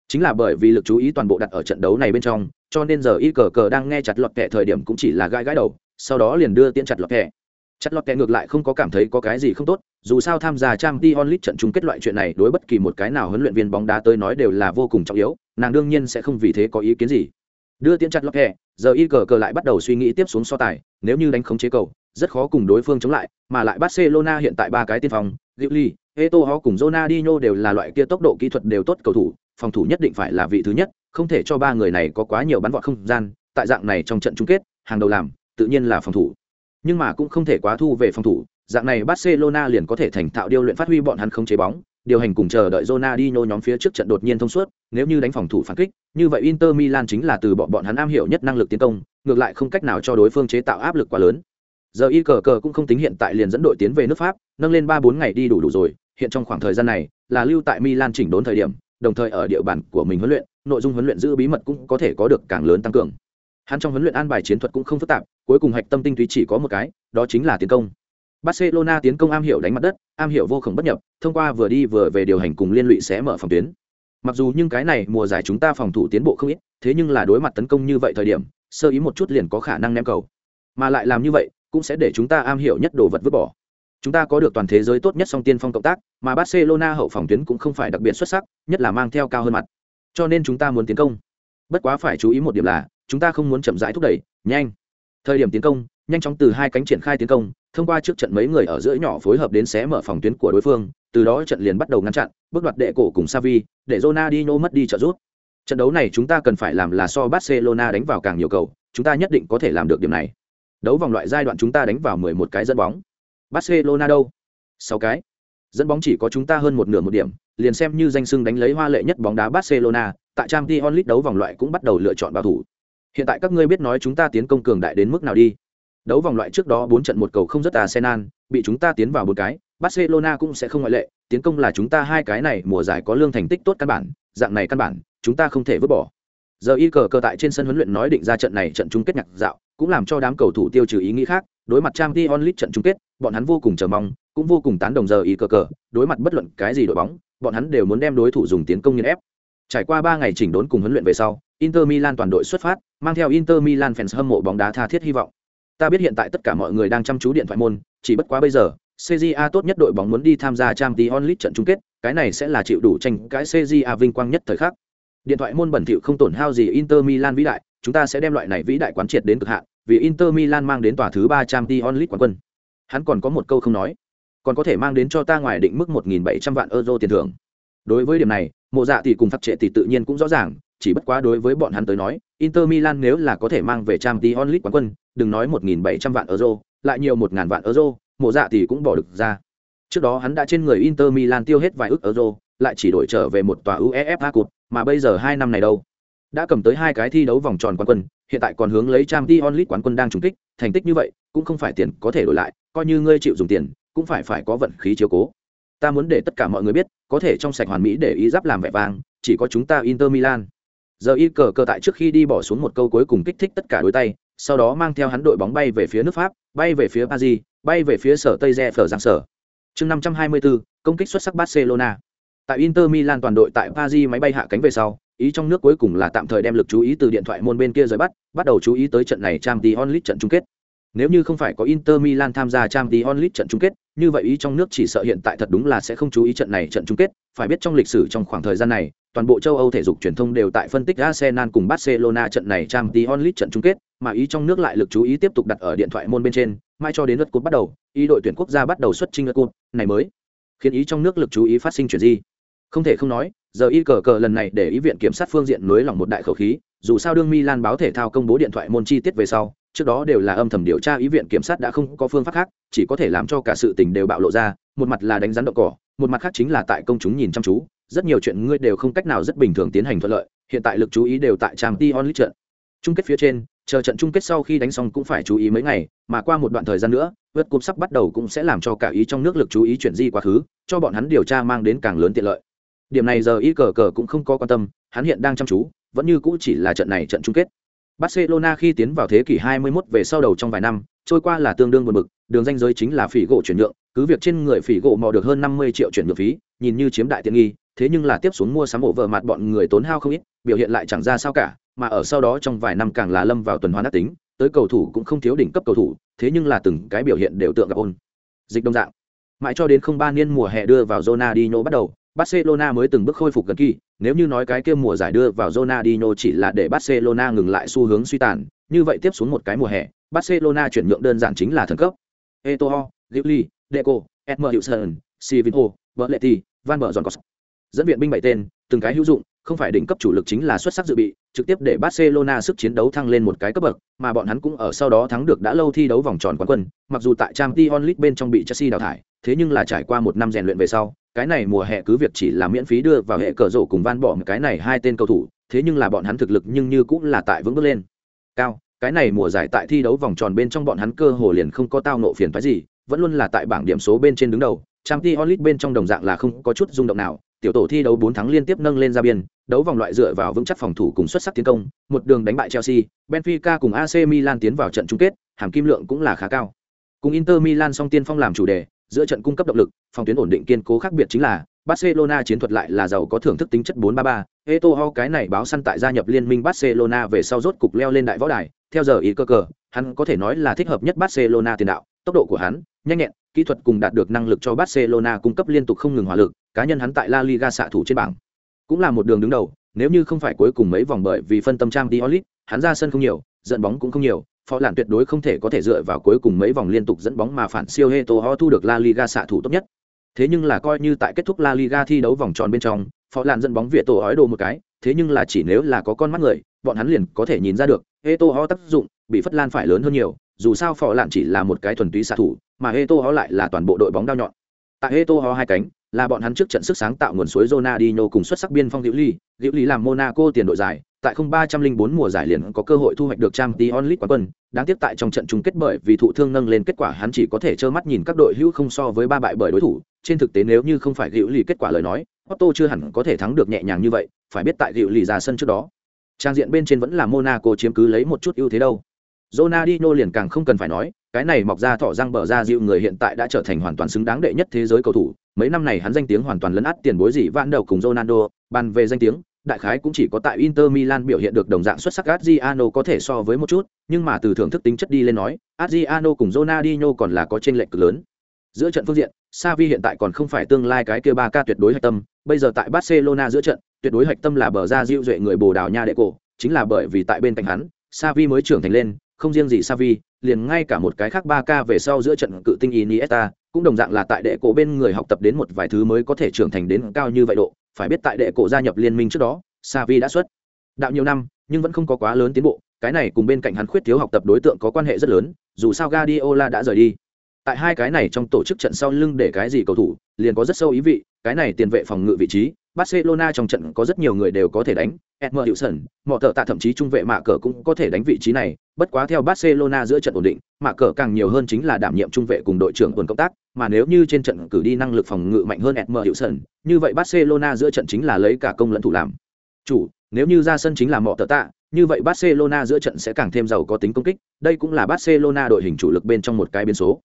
chính là bởi vì lực chú ý toàn bộ đặt ở trận đấu này bên trong, cho nên giờ y cờ cờ đang nghe chặt lọt kẻ thời điểm cũng chỉ là gãi gãi đầu, sau đó liền đưa tiễn chặt lọt kẻ. Chất lọt kẻ ngược lại không có cảm thấy có cái gì không tốt, dù sao tham gia Champions League trận chung kết loại chuyện này đối bất kỳ một cái nào huấn luyện viên bóng đá tới nói đều là vô cùng trọng yếu, nàng đương nhiên sẽ không vì thế có ý kiến gì. Đưa tiến chặt lọt kẻ, giờ y cờ cờ lại bắt đầu suy nghĩ tiếp xuống so tài, nếu như đánh khống chế cầu, rất khó cùng đối phương chống lại, mà lại Barcelona hiện tại ba cái tiên phòng, Gigli, Eto'o cùng Ronaldinho đều là loại kia tốc độ kỹ thuật đều tốt cầu thủ, phòng thủ nhất định phải là vị thứ nhất, không thể cho ba người này có quá nhiều bắn vọt không gian, tại dạng này trong trận chung kết, hàng đầu làm, tự nhiên là phòng thủ. Nhưng mà cũng không thể quá thu về phòng thủ, dạng này Barcelona liền có thể thành thạo điều luyện phát huy bọn hắn không chế bóng, điều hành cùng chờ đợi Ronaldinho nhóm phía trước trận đột nhiên thông suốt, nếu như đánh phòng thủ phản kích, như vậy Inter Milan chính là từ bọn bọn hắn am hiểu nhất năng lực tiến công, ngược lại không cách nào cho đối phương chế tạo áp lực quá lớn. Giờ y cờ cờ cũng không tính hiện tại liền dẫn đội tiến về nước Pháp, nâng lên 3 4 ngày đi đủ đủ rồi, hiện trong khoảng thời gian này là lưu tại Milan chỉnh đốn thời điểm, đồng thời ở địa bàn của mình huấn luyện, nội dung huấn luyện giữ bí mật cũng có thể có được càng lớn tăng cường. Hắn trong huấn luyện an bài chiến thuật cũng không phức tạp, cuối cùng hạch tâm tinh túy chỉ có một cái, đó chính là tiến công. Barcelona tiến công am hiểu đánh mặt đất, am hiểu vô cùng bất nhập, thông qua vừa đi vừa về điều hành cùng liên lụy sẽ mở phòng tuyến. Mặc dù nhưng cái này mùa giải chúng ta phòng thủ tiến bộ không ít, thế nhưng là đối mặt tấn công như vậy thời điểm, sơ ý một chút liền có khả năng ném cầu. Mà lại làm như vậy, cũng sẽ để chúng ta am hiểu nhất đồ vật vứt bỏ. Chúng ta có được toàn thế giới tốt nhất song tiên phong cộng tác, mà Barcelona hậu phòng tuyến cũng không phải đặc biệt xuất sắc, nhất là mang theo cao hơn mặt. Cho nên chúng ta muốn tiến công. Bất quá phải chú ý một điểm là, chúng ta không muốn chậm rãi thúc đẩy, nhanh. Thời điểm tiến công, nhanh chóng từ hai cánh triển khai tiến công, thông qua trước trận mấy người ở giữa nhỏ phối hợp đến xé mở phòng tuyến của đối phương, từ đó trận liền bắt đầu ngăn chặn, bước đoạt đệ cổ cùng Savi, để Ronaldinho mất đi trợ giúp. Trận đấu này chúng ta cần phải làm là so Barcelona đánh vào càng nhiều cầu, chúng ta nhất định có thể làm được điểm này. Đấu vòng loại giai đoạn chúng ta đánh vào 11 cái dẫn bóng. Barcelona đâu? 6 cái. Dẫn bóng chỉ có chúng ta hơn một nửa một điểm, liền xem như danh sưng đánh lấy hoa lệ nhất bóng đá Barcelona, tại trang t onlit đấu vòng loại cũng bắt đầu lựa chọn bảo thủ. Hiện tại các ngươi biết nói chúng ta tiến công cường đại đến mức nào đi. Đấu vòng loại trước đó bốn trận một cầu không rất Arsenal, bị chúng ta tiến vào một cái, Barcelona cũng sẽ không ngoại lệ, tiến công là chúng ta hai cái này mùa giải có lương thành tích tốt căn bản, dạng này căn bản, chúng ta không thể vứt bỏ. Giờ y cờ cờ tại trên sân huấn luyện nói định ra trận này trận chung kết nhạc dạo, cũng làm cho đám cầu thủ tiêu trừ ý nghĩ khác, đối mặt Champions League trận chung kết, bọn hắn vô cùng chờ mong, cũng vô cùng tán đồng giờ y cờ cờ, đối mặt bất luận cái gì đội bóng, bọn hắn đều muốn đem đối thủ dùng tiến công nghiền ép. Trải qua ba ngày chỉnh đốn cùng huấn luyện về sau, Inter Milan toàn đội xuất phát, mang theo Inter Milan fans hâm mộ bóng đá tha thiết hy vọng. Ta biết hiện tại tất cả mọi người đang chăm chú điện thoại môn, chỉ bất quá bây giờ, CJA tốt nhất đội bóng muốn đi tham gia Champions League trận chung kết, cái này sẽ là chịu đủ tranh cái CJA vinh quang nhất thời khắc. Điện thoại môn bẩn thỉu không tổn hao gì Inter Milan vĩ đại, chúng ta sẽ đem loại này vĩ đại quán triệt đến cực hạn, vì Inter Milan mang đến tòa thứ 3 Champions League quán quân. Hắn còn có một câu không nói, còn có thể mang đến cho ta ngoài định mức 1700 vạn euro tiền thưởng. Đối với điểm này, Mộ Dạ tỷ cùng Phật trệ tỷ tự nhiên cũng rõ ràng, chỉ bất quá đối với bọn hắn tới nói, Inter Milan nếu là có thể mang về Champions League quán quân, đừng nói 1700 vạn euro, lại nhiều 1000 vạn euro, Mộ Dạ thì cũng bỏ được ra. Trước đó hắn đã trên người Inter Milan tiêu hết vài ức euro, lại chỉ đổi trở về một tòa UEFA Cup, mà bây giờ hai năm này đâu? Đã cầm tới hai cái thi đấu vòng tròn quán quân, hiện tại còn hướng lấy Champions League quán quân đang trùng kích, thành tích như vậy, cũng không phải tiền có thể đổi lại, coi như ngươi chịu dùng tiền, cũng phải phải có vận khí chiếu cố. Ta muốn để tất cả mọi người biết, có thể trong sạch hoàn mỹ để ý giáp làm vẻ vang, chỉ có chúng ta Inter Milan. Giờ y cờ cờ tại trước khi đi bỏ xuống một câu cuối cùng kích thích tất cả đôi tay, sau đó mang theo hắn đội bóng bay về phía nước Pháp, bay về phía Paris, bay về phía sở Tây Re phở giang sở. Chương 524, công kích xuất sắc Barcelona. Tại Inter Milan toàn đội tại Paris máy bay hạ cánh về sau, ý trong nước cuối cùng là tạm thời đem lực chú ý từ điện thoại môn bên kia rời bắt, bắt đầu chú ý tới trận này Champions League trận chung kết. Nếu như không phải có Inter Milan tham gia Champions League trận chung kết, như vậy ý trong nước chỉ sợ hiện tại thật đúng là sẽ không chú ý trận này trận chung kết, phải biết trong lịch sử trong khoảng thời gian này, toàn bộ châu Âu thể dục truyền thông đều tại phân tích Arsenal cùng Barcelona trận này Champions League trận chung kết, mà ý trong nước lại lực chú ý tiếp tục đặt ở điện thoại môn bên trên, mai cho đến lượt cuộc bắt đầu, ý đội tuyển quốc gia bắt đầu xuất trình lượt cúp, này mới khiến ý trong nước lực chú ý phát sinh chuyện gì. Không thể không nói, giờ y cờ cờ lần này để ý viện kiểm sát phương diện nối lòng một đại khẩu khí, dù sao đương Milan báo thể thao công bố điện thoại môn chi tiết về sau, trước đó đều là âm thầm điều tra ý viện kiểm sát đã không có phương pháp khác, chỉ có thể làm cho cả sự tình đều bạo lộ ra, một mặt là đánh rắn động cỏ, một mặt khác chính là tại công chúng nhìn chăm chú, rất nhiều chuyện ngươi đều không cách nào rất bình thường tiến hành thuận lợi, hiện tại lực chú ý đều tại trang t onlit trận. Chung kết phía trên, chờ trận chung kết sau khi đánh xong cũng phải chú ý mấy ngày, mà qua một đoạn thời gian nữa, vượt cúp sắp bắt đầu cũng sẽ làm cho cả ý trong nước lực chú ý chuyển di quá khứ, cho bọn hắn điều tra mang đến càng lớn tiện lợi. Điểm này giờ ý cờ cờ cũng không có quan tâm, hắn hiện đang chăm chú, vẫn như cũ chỉ là trận này trận chung kết. Barcelona khi tiến vào thế kỷ 21 về sau đầu trong vài năm, trôi qua là tương đương buồn bực, đường danh giới chính là phỉ gỗ chuyển nhượng, cứ việc trên người phỉ gỗ mò được hơn 50 triệu chuyển nhượng phí, nhìn như chiếm đại tiện nghi, thế nhưng là tiếp xuống mua sắm bộ vợ mặt bọn người tốn hao không ít, biểu hiện lại chẳng ra sao cả, mà ở sau đó trong vài năm càng là lâm vào tuần hoàn ác tính, tới cầu thủ cũng không thiếu đỉnh cấp cầu thủ, thế nhưng là từng cái biểu hiện đều tượng gặp ôn. Dịch đông dạng. Mãi cho đến không ba niên mùa hè đưa vào Ronaldinho bắt đầu, Barcelona mới từng bước khôi phục gần kỳ, nếu như nói cái kia mùa giải đưa vào Ronaldinho chỉ là để Barcelona ngừng lại xu hướng suy tàn, như vậy tiếp xuống một cái mùa hè, Barcelona chuyển nhượng đơn giản chính là thần cấp. Eto'o, Giuli, Deco, Edmerson, Sivinho, Berletti, Van Berzon Dẫn viện binh bảy tên, từng cái hữu dụng, không phải đỉnh cấp chủ lực chính là xuất sắc dự bị, trực tiếp để Barcelona sức chiến đấu thăng lên một cái cấp bậc, mà bọn hắn cũng ở sau đó thắng được đã lâu thi đấu vòng tròn quán quân, mặc dù tại Champions League bên trong bị Chelsea đào thải, thế nhưng là trải qua một năm rèn luyện về sau, cái này mùa hè cứ việc chỉ là miễn phí đưa vào hệ cờ rổ cùng van bỏ một cái này hai tên cầu thủ, thế nhưng là bọn hắn thực lực nhưng như cũng là tại vững bước lên. Cao, cái này mùa giải tại thi đấu vòng tròn bên trong bọn hắn cơ hồ liền không có tao nộ phiền phái gì, vẫn luôn là tại bảng điểm số bên trên đứng đầu trang t onlit bên trong đồng dạng là không có chút rung động nào, tiểu tổ thi đấu bốn tháng liên tiếp nâng lên ra biên, đấu vòng loại dựa vào vững chắc phòng thủ cùng xuất sắc tiến công, một đường đánh bại chelsea, benfica cùng ac milan tiến vào trận chung kết, hàm kim lượng cũng là khá cao. Cùng inter milan song tiên phong làm chủ đề giữa trận cung cấp động lực, phòng tuyến ổn định kiên cố khác biệt chính là Barcelona chiến thuật lại là giàu có thưởng thức tính chất 4-3-3. Eto'o cái này báo săn tại gia nhập liên minh Barcelona về sau rốt cục leo lên đại võ đài, theo giờ ý cơ cờ, hắn có thể nói là thích hợp nhất Barcelona tiền đạo, tốc độ của hắn, nhanh nhẹn, kỹ thuật cùng đạt được năng lực cho Barcelona cung cấp liên tục không ngừng hỏa lực, cá nhân hắn tại La Liga xạ thủ trên bảng, cũng là một đường đứng đầu, nếu như không phải cuối cùng mấy vòng bởi vì phân tâm trang Diolit, hắn ra sân không nhiều, dẫn bóng cũng không nhiều, phó lạn tuyệt đối không thể có thể dựa vào cuối cùng mấy vòng liên tục dẫn bóng mà phản siêu Heto ho thu được La Liga xạ thủ tốt nhất. Thế nhưng là coi như tại kết thúc La Liga thi đấu vòng tròn bên trong, phó lạn dẫn bóng Việt tổ ói đồ một cái, thế nhưng là chỉ nếu là có con mắt người, bọn hắn liền có thể nhìn ra được, Heto ho tác dụng bị phất lan phải lớn hơn nhiều, dù sao phó lạn chỉ là một cái thuần túy xạ thủ, mà Heto ho lại là toàn bộ đội bóng đao nhọn. Tại Heto ho hai cánh, là bọn hắn trước trận sức sáng tạo nguồn suối Ronaldinho cùng xuất sắc biên phong Diệu Ly, Diệu Ly làm Monaco tiền đội giải, tại không ba trăm linh bốn mùa giải liền có cơ hội thu hoạch được trang League quán quân. Đáng tiếc tại trong trận chung kết bởi vì thụ thương nâng lên kết quả hắn chỉ có thể trơ mắt nhìn các đội hữu không so với ba bại bởi đối thủ. Trên thực tế nếu như không phải Diệu Ly kết quả lời nói Otto chưa hẳn có thể thắng được nhẹ nhàng như vậy phải biết tại Diệu Ly ra sân trước đó. Trang diện bên trên vẫn là Monaco chiếm cứ lấy một chút ưu thế đâu. Ronaldinho liền càng không cần phải nói cái này mọc ra thỏ răng bờ ra dịu người hiện tại đã trở thành hoàn toàn xứng đáng đệ nhất thế giới cầu thủ mấy năm này hắn danh tiếng hoàn toàn lấn át tiền bối gì vãn đầu cùng Ronaldo bàn về danh tiếng đại khái cũng chỉ có tại Inter Milan biểu hiện được đồng dạng xuất sắc Adriano có thể so với một chút, nhưng mà từ thưởng thức tính chất đi lên nói, Adriano cùng Ronaldinho còn là có chênh lệch cực lớn. Giữa trận phương diện, Xavi hiện tại còn không phải tương lai cái kia ba ca tuyệt đối hạch tâm, bây giờ tại Barcelona giữa trận, tuyệt đối hạch tâm là bờ ra diệu duệ người Bồ Đào Nha đệ cổ, chính là bởi vì tại bên cạnh hắn, Xavi mới trưởng thành lên, không riêng gì Savi, liền ngay cả một cái khác 3K về sau giữa trận cự tinh Iniesta, cũng đồng dạng là tại đệ cổ bên người học tập đến một vài thứ mới có thể trưởng thành đến cao như vậy độ, phải biết tại đệ cổ gia nhập liên minh trước đó, Savi đã xuất đạo nhiều năm, nhưng vẫn không có quá lớn tiến bộ, cái này cùng bên cạnh hắn khuyết thiếu học tập đối tượng có quan hệ rất lớn, dù sao Guardiola đã rời đi. Tại hai cái này trong tổ chức trận sau lưng để cái gì cầu thủ, liền có rất sâu ý vị, cái này tiền vệ phòng ngự vị trí, Barcelona trong trận có rất nhiều người đều có thể đánh, Edmer Hudson, mọ tờ tạ thậm chí trung vệ mạ cờ cũng có thể đánh vị trí này, bất quá theo Barcelona giữa trận ổn định, mạ cờ càng nhiều hơn chính là đảm nhiệm trung vệ cùng đội trưởng tuần công tác, mà nếu như trên trận cử đi năng lực phòng ngự mạnh hơn Edmer Hudson, như vậy Barcelona giữa trận chính là lấy cả công lẫn thủ làm. Chủ, nếu như ra sân chính là mọ tờ tạ, như vậy Barcelona giữa trận sẽ càng thêm giàu có tính công kích, đây cũng là Barcelona đội hình chủ lực bên trong một cái biến số.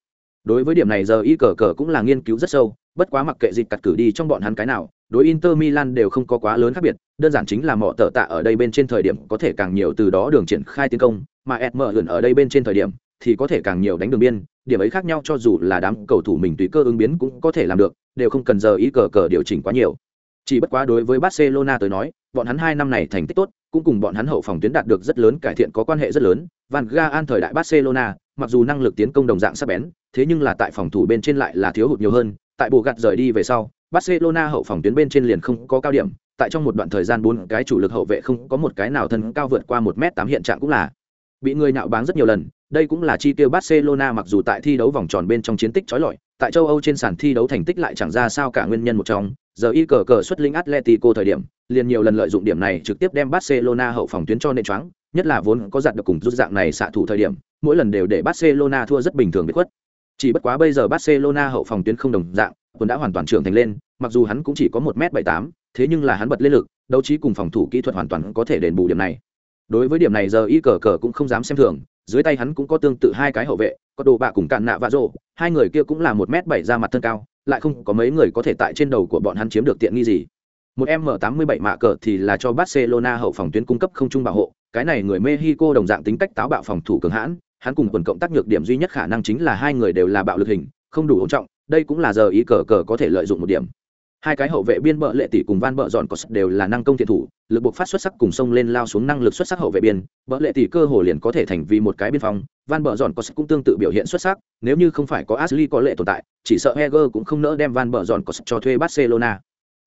Đối với điểm này giờ y cờ cờ cũng là nghiên cứu rất sâu, bất quá mặc kệ dịch cắt cử đi trong bọn hắn cái nào, đối Inter Milan đều không có quá lớn khác biệt, đơn giản chính là mọ tờ tạ ở đây bên trên thời điểm có thể càng nhiều từ đó đường triển khai tiến công, mà Edmer ở đây bên trên thời điểm thì có thể càng nhiều đánh đường biên, điểm ấy khác nhau cho dù là đám cầu thủ mình tùy cơ ứng biến cũng có thể làm được, đều không cần giờ ý cờ cờ điều chỉnh quá nhiều. Chỉ bất quá đối với Barcelona tới nói, bọn hắn hai năm này thành tích tốt, cũng cùng bọn hắn hậu phòng tuyến đạt được rất lớn cải thiện có quan hệ rất lớn. Van Gaal thời đại Barcelona, mặc dù năng lực tiến công đồng dạng sắc bén, thế nhưng là tại phòng thủ bên trên lại là thiếu hụt nhiều hơn, tại bộ gạt rời đi về sau, Barcelona hậu phòng tuyến bên trên liền không có cao điểm, tại trong một đoạn thời gian bốn cái chủ lực hậu vệ không có một cái nào thân cao vượt qua một m tám hiện trạng cũng là bị người nhạo báng rất nhiều lần, đây cũng là chi tiêu Barcelona mặc dù tại thi đấu vòng tròn bên trong chiến tích chói lọi, tại châu Âu trên sàn thi đấu thành tích lại chẳng ra sao cả nguyên nhân một trong, giờ y cờ cờ xuất linh Atletico thời điểm, liền nhiều lần lợi dụng điểm này trực tiếp đem Barcelona hậu phòng tuyến cho nện choáng, nhất là vốn có giặt được cùng rút dạng này xạ thủ thời điểm, mỗi lần đều để Barcelona thua rất bình thường biệt khuất. Chỉ bất quá bây giờ Barcelona hậu phòng tuyến không đồng dạng, quân đã hoàn toàn trưởng thành lên, mặc dù hắn cũng chỉ có một m bảy tám, thế nhưng là hắn bật lên lực, đấu trí cùng phòng thủ kỹ thuật hoàn toàn có thể đền bù điểm này. Đối với điểm này giờ y cờ cờ cũng không dám xem thường, dưới tay hắn cũng có tương tự hai cái hậu vệ, có đồ bạ cùng cạn nạ và rồ, hai người kia cũng là một m bảy ra mặt thân cao, lại không có mấy người có thể tại trên đầu của bọn hắn chiếm được tiện nghi gì. Một m tám mươi bảy mạ cờ thì là cho Barcelona hậu phòng tuyến cung cấp không trung bảo hộ, cái này người Mexico đồng dạng tính cách táo bạo phòng thủ cường hãn, hắn cùng quần cộng tác nhược điểm duy nhất khả năng chính là hai người đều là bạo lực hình, không đủ ổn trọng, đây cũng là giờ ý cờ cờ có thể lợi dụng một điểm. Hai cái hậu vệ biên bợ lệ tỷ cùng van bợ dọn có đều là năng công thiện thủ lực buộc phát xuất sắc cùng sông lên lao xuống năng lực xuất sắc hậu vệ biên bợ lệ tỷ cơ hồ liền có thể thành vì một cái biên phòng van bợ dọn có cũng tương tự biểu hiện xuất sắc nếu như không phải có ashley có lệ tồn tại chỉ sợ heger cũng không nỡ đem van bợ dọn có cho thuê barcelona.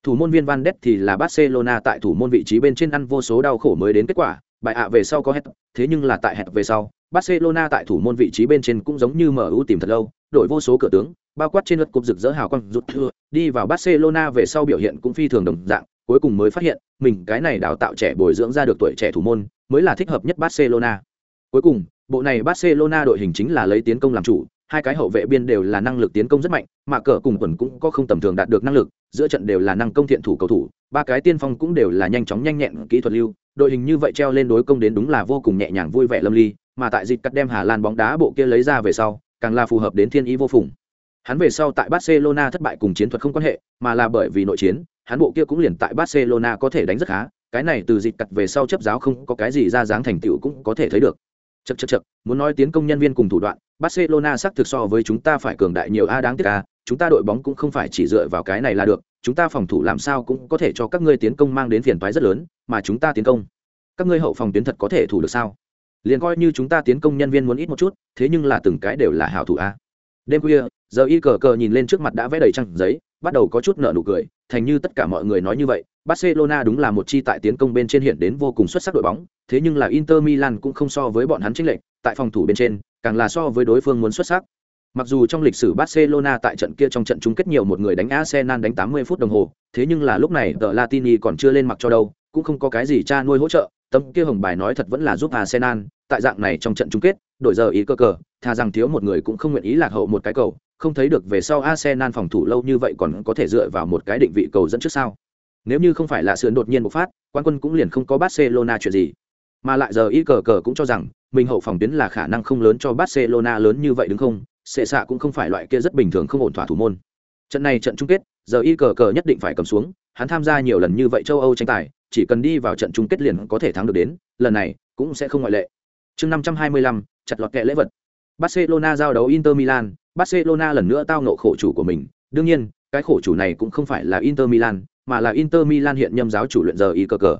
Thủ môn viên van đét thì là barcelona tại thủ môn vị trí bên trên ăn vô số đau khổ mới đến kết quả bại ạ về sau có hết, thế nhưng là tại hẹp về sau, barcelona tại thủ môn vị trí bên trên cũng giống như mu tìm thật lâu đội vô số cửa tướng, bao quát trên lượt cục rực rỡ hào quang rút thưa, đi vào barcelona về sau biểu hiện cũng phi thường đồng dạng, cuối cùng mới phát hiện, mình cái này đào tạo trẻ bồi dưỡng ra được tuổi trẻ thủ môn, mới là thích hợp nhất barcelona. Cuối cùng, bộ này barcelona đội hình chính là lấy tiến công làm chủ, hai cái hậu vệ biên đều là năng lực tiến công rất mạnh, mà cờ cùng quần cũng có không tầm thường đạt được năng lực, giữa trận đều là năng công thiện thủ cầu thủ, ba cái tiên phong cũng đều là nhanh chóng nhanh nhẹn kỹ thuật lưu đội hình như vậy treo lên đối công đến đúng là vô cùng nhẹ nhàng vui vẻ lâm ly, mà tại dịp cắt đem hà lan bóng đá bộ kia lấy ra về sau, càng là phù hợp đến thiên ý vô phùng. Hắn về sau tại barcelona thất bại cùng chiến thuật không quan hệ, mà là bởi vì nội chiến, hắn bộ kia cũng liền tại barcelona có thể đánh rất khá, cái này từ dịp cắt về sau chấp giáo không có cái gì ra dáng thành tựu cũng có thể thấy được chật chật chật muốn nói tiến công nhân viên cùng thủ đoạn, barcelona xác thực so với chúng ta phải cường đại nhiều a, đáng tiếc a, chúng ta đội bóng cũng không phải chỉ dựa vào cái này là được, chúng ta phòng thủ làm sao cũng có thể cho các ngươi tiến công mang đến phiền toái rất lớn, mà chúng ta tiến công, các ngươi hậu phòng tuyến thật có thể thủ được sao? Liền coi như chúng ta tiến công nhân viên muốn ít một chút, thế nhưng là từng cái đều là hảo thủ a. Đêm khuya, giờ y cờ cờ nhìn lên trước mặt đã vẽ đầy trăng giấy bắt đầu có chút nợ nụ cười thành như tất cả mọi người nói như vậy barcelona đúng là một chi tại tiến công bên trên hiện đến vô cùng xuất sắc đội bóng thế nhưng là inter milan cũng không so với bọn hắn chính lệnh tại phòng thủ bên trên càng là so với đối phương muốn xuất sắc. Mặc dù trong lịch sử Barcelona tại trận kia trong trận chung kết nhiều một người đánh Arsenal đánh 80 phút đồng hồ, thế nhưng là lúc này The Latini còn chưa lên mặc cho đâu, cũng không có cái gì cha nuôi hỗ trợ, tấm kia hồng bài nói thật vẫn là giúp Arsenal, tại dạng này trong trận chung kết, đổi giờ ý cơ cờ, thà rằng thiếu một người cũng không nguyện ý lạc hậu một cái cầu, không thấy được về sau Arsenal phòng thủ lâu như vậy còn có thể dựa vào một cái định vị cầu dẫn trước sao? Nếu như không phải là sườn đột nhiên một phát, quan quân cũng liền không có Barcelona chuyện gì. Mà lại giờ ý cờ cờ cũng cho rằng, mình hậu phòng tuyến là khả năng không lớn cho Barcelona lớn như vậy đúng không? Sệ xạ cũng không phải loại kia rất bình thường không ổn thỏa thủ môn. Trận này trận chung kết, giờ y cờ cờ nhất định phải cầm xuống, hắn tham gia nhiều lần như vậy châu Âu tranh tài, chỉ cần đi vào trận chung kết liền có thể thắng được đến, lần này cũng sẽ không ngoại lệ. Chương năm trăm hai mươi lăm, chặt lọt kẻ lễ vật. Barcelona giao đấu inter milan. Barcelona lần nữa tao ngộ khổ chủ của mình. Đương nhiên, cái khổ chủ này cũng không phải là inter milan, mà là inter milan hiện nhâm giáo chủ luyện giờ y cờ cờ.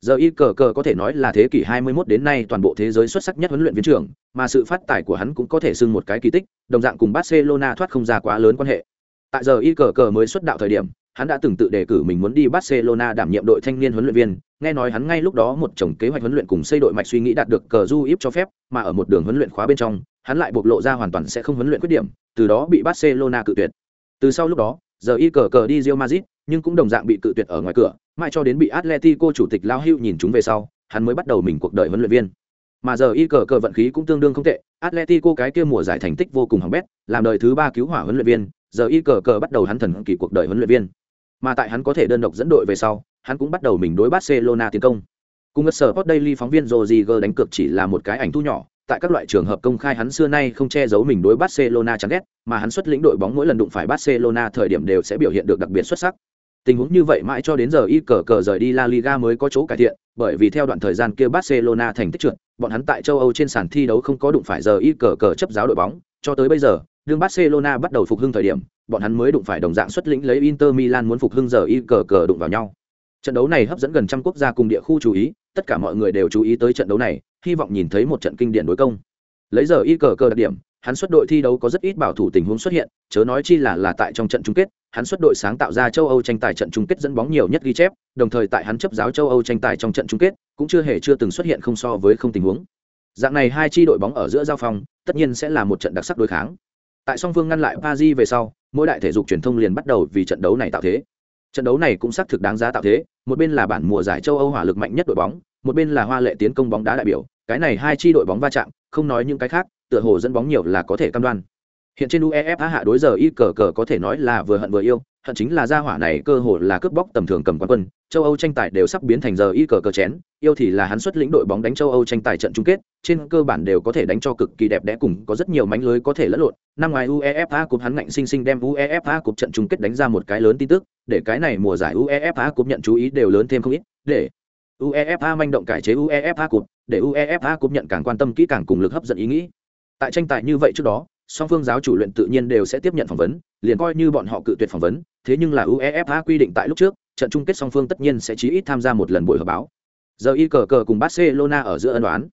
Giờ y cờ cờ có thể nói là thế kỷ 21 đến nay toàn bộ thế giới xuất sắc nhất huấn luyện viên trưởng, mà sự phát tài của hắn cũng có thể xưng một cái kỳ tích, đồng dạng cùng barcelona thoát không ra quá lớn quan hệ. Tại giờ y cờ cờ mới xuất đạo thời điểm hắn đã từng tự đề cử mình muốn đi barcelona đảm nhiệm đội thanh niên huấn luyện viên nghe nói hắn ngay lúc đó một chồng kế hoạch huấn luyện cùng xây đội mạch suy nghĩ đạt được cờ du íp cho phép mà ở một đường huấn luyện khóa bên trong hắn lại bộc lộ ra hoàn toàn sẽ không huấn luyện khuyết điểm từ đó bị barcelona cự tuyệt từ sau lúc đó giờ y cờ cờ đi Real Madrid, nhưng cũng đồng dạng bị cự tuyệt ở ngoài cửa, mãi cho đến bị Atletico chủ tịch Lao Hưu nhìn chúng về sau, hắn mới bắt đầu mình cuộc đời huấn luyện viên. Mà giờ y cờ cờ vận khí cũng tương đương không tệ, Atletico cái kia mùa giải thành tích vô cùng hỏng bét, làm đời thứ ba cứu hỏa huấn luyện viên, giờ y cờ cờ bắt đầu hắn thần kỳ cuộc đời huấn luyện viên. Mà tại hắn có thể đơn độc dẫn đội về sau, hắn cũng bắt đầu mình đối Barcelona tiến công. Cùng ngất sở post Daily phóng viên Rodriguez đánh cược chỉ là một cái ảnh thu nhỏ, tại các loại trường hợp công khai hắn xưa nay không che giấu mình đối Barcelona chán ghét, mà hắn xuất lĩnh đội bóng mỗi lần đụng phải Barcelona thời điểm đều sẽ biểu hiện được đặc biệt xuất sắc. Tình huống như vậy mãi cho đến giờ y cờ cờ rời đi La Liga mới có chỗ cải thiện, bởi vì theo đoạn thời gian kia Barcelona thành tích trượt, bọn hắn tại châu Âu trên sàn thi đấu không có đụng phải giờ y cờ cờ chấp giáo đội bóng, cho tới bây giờ, đương Barcelona bắt đầu phục hưng thời điểm, bọn hắn mới đụng phải đồng dạng xuất lĩnh lấy Inter Milan muốn phục hưng giờ y cờ cờ đụng vào nhau. Trận đấu này hấp dẫn gần trăm quốc gia cùng địa khu chú ý, tất cả mọi người đều chú ý tới trận đấu này, hy vọng nhìn thấy một trận kinh điển đối công. Lấy giờ y cờ cờ đặc điểm, hắn xuất đội thi đấu có rất ít bảo thủ tình huống xuất hiện, chớ nói chi là là tại trong trận chung kết, hắn xuất đội sáng tạo ra châu Âu tranh tài trận chung kết dẫn bóng nhiều nhất ghi chép, đồng thời tại hắn chấp giáo châu Âu tranh tài trong trận chung kết, cũng chưa hề chưa từng xuất hiện không so với không tình huống. Dạng này hai chi đội bóng ở giữa giao phong, tất nhiên sẽ là một trận đặc sắc đối kháng. Tại song phương ngăn lại Paris về sau, mỗi đại thể dục truyền thông liền bắt đầu vì trận đấu này tạo thế. Trận đấu này cũng xác thực đáng giá tạo thế, một bên là bản mùa giải châu Âu hỏa lực mạnh nhất đội bóng, một bên là hoa lệ tiến công bóng đá đại biểu, cái này hai chi đội bóng va chạm, không nói những cái khác, tựa hồ dẫn bóng nhiều là có thể cam đoan. Hiện trên UEFA hạ đối giờ y cờ cờ có thể nói là vừa hận vừa yêu, hận chính là gia hỏa này cơ hồ là cướp bóc tầm thường cầm quán quân, châu Âu tranh tài đều sắp biến thành giờ y cờ cờ chén, yêu thì là hắn xuất lĩnh đội bóng đánh châu Âu tranh tài trận chung kết, trên cơ bản đều có thể đánh cho cực kỳ đẹp đẽ cùng có rất nhiều mánh lưới có thể lẫn lộn. Năm ngoài UEFA Cup hắn ngạnh sinh sinh đem UEFA Cup trận chung kết đánh ra một cái lớn tin tức, để cái này mùa giải UEFA Cup nhận chú ý đều lớn thêm không ít, để UEFA manh động cải chế UEFA Cup, để UEFA Cup nhận càng quan tâm kỹ càng cùng lực hấp dẫn ý nghĩ. Tại tranh tài như vậy trước đó, song phương giáo chủ luyện tự nhiên đều sẽ tiếp nhận phỏng vấn, liền coi như bọn họ cự tuyệt phỏng vấn, thế nhưng là UEFA quy định tại lúc trước, trận chung kết song phương tất nhiên sẽ chí ít tham gia một lần buổi họp báo. Giờ y cờ cờ cùng Barcelona ở giữa ân đoán.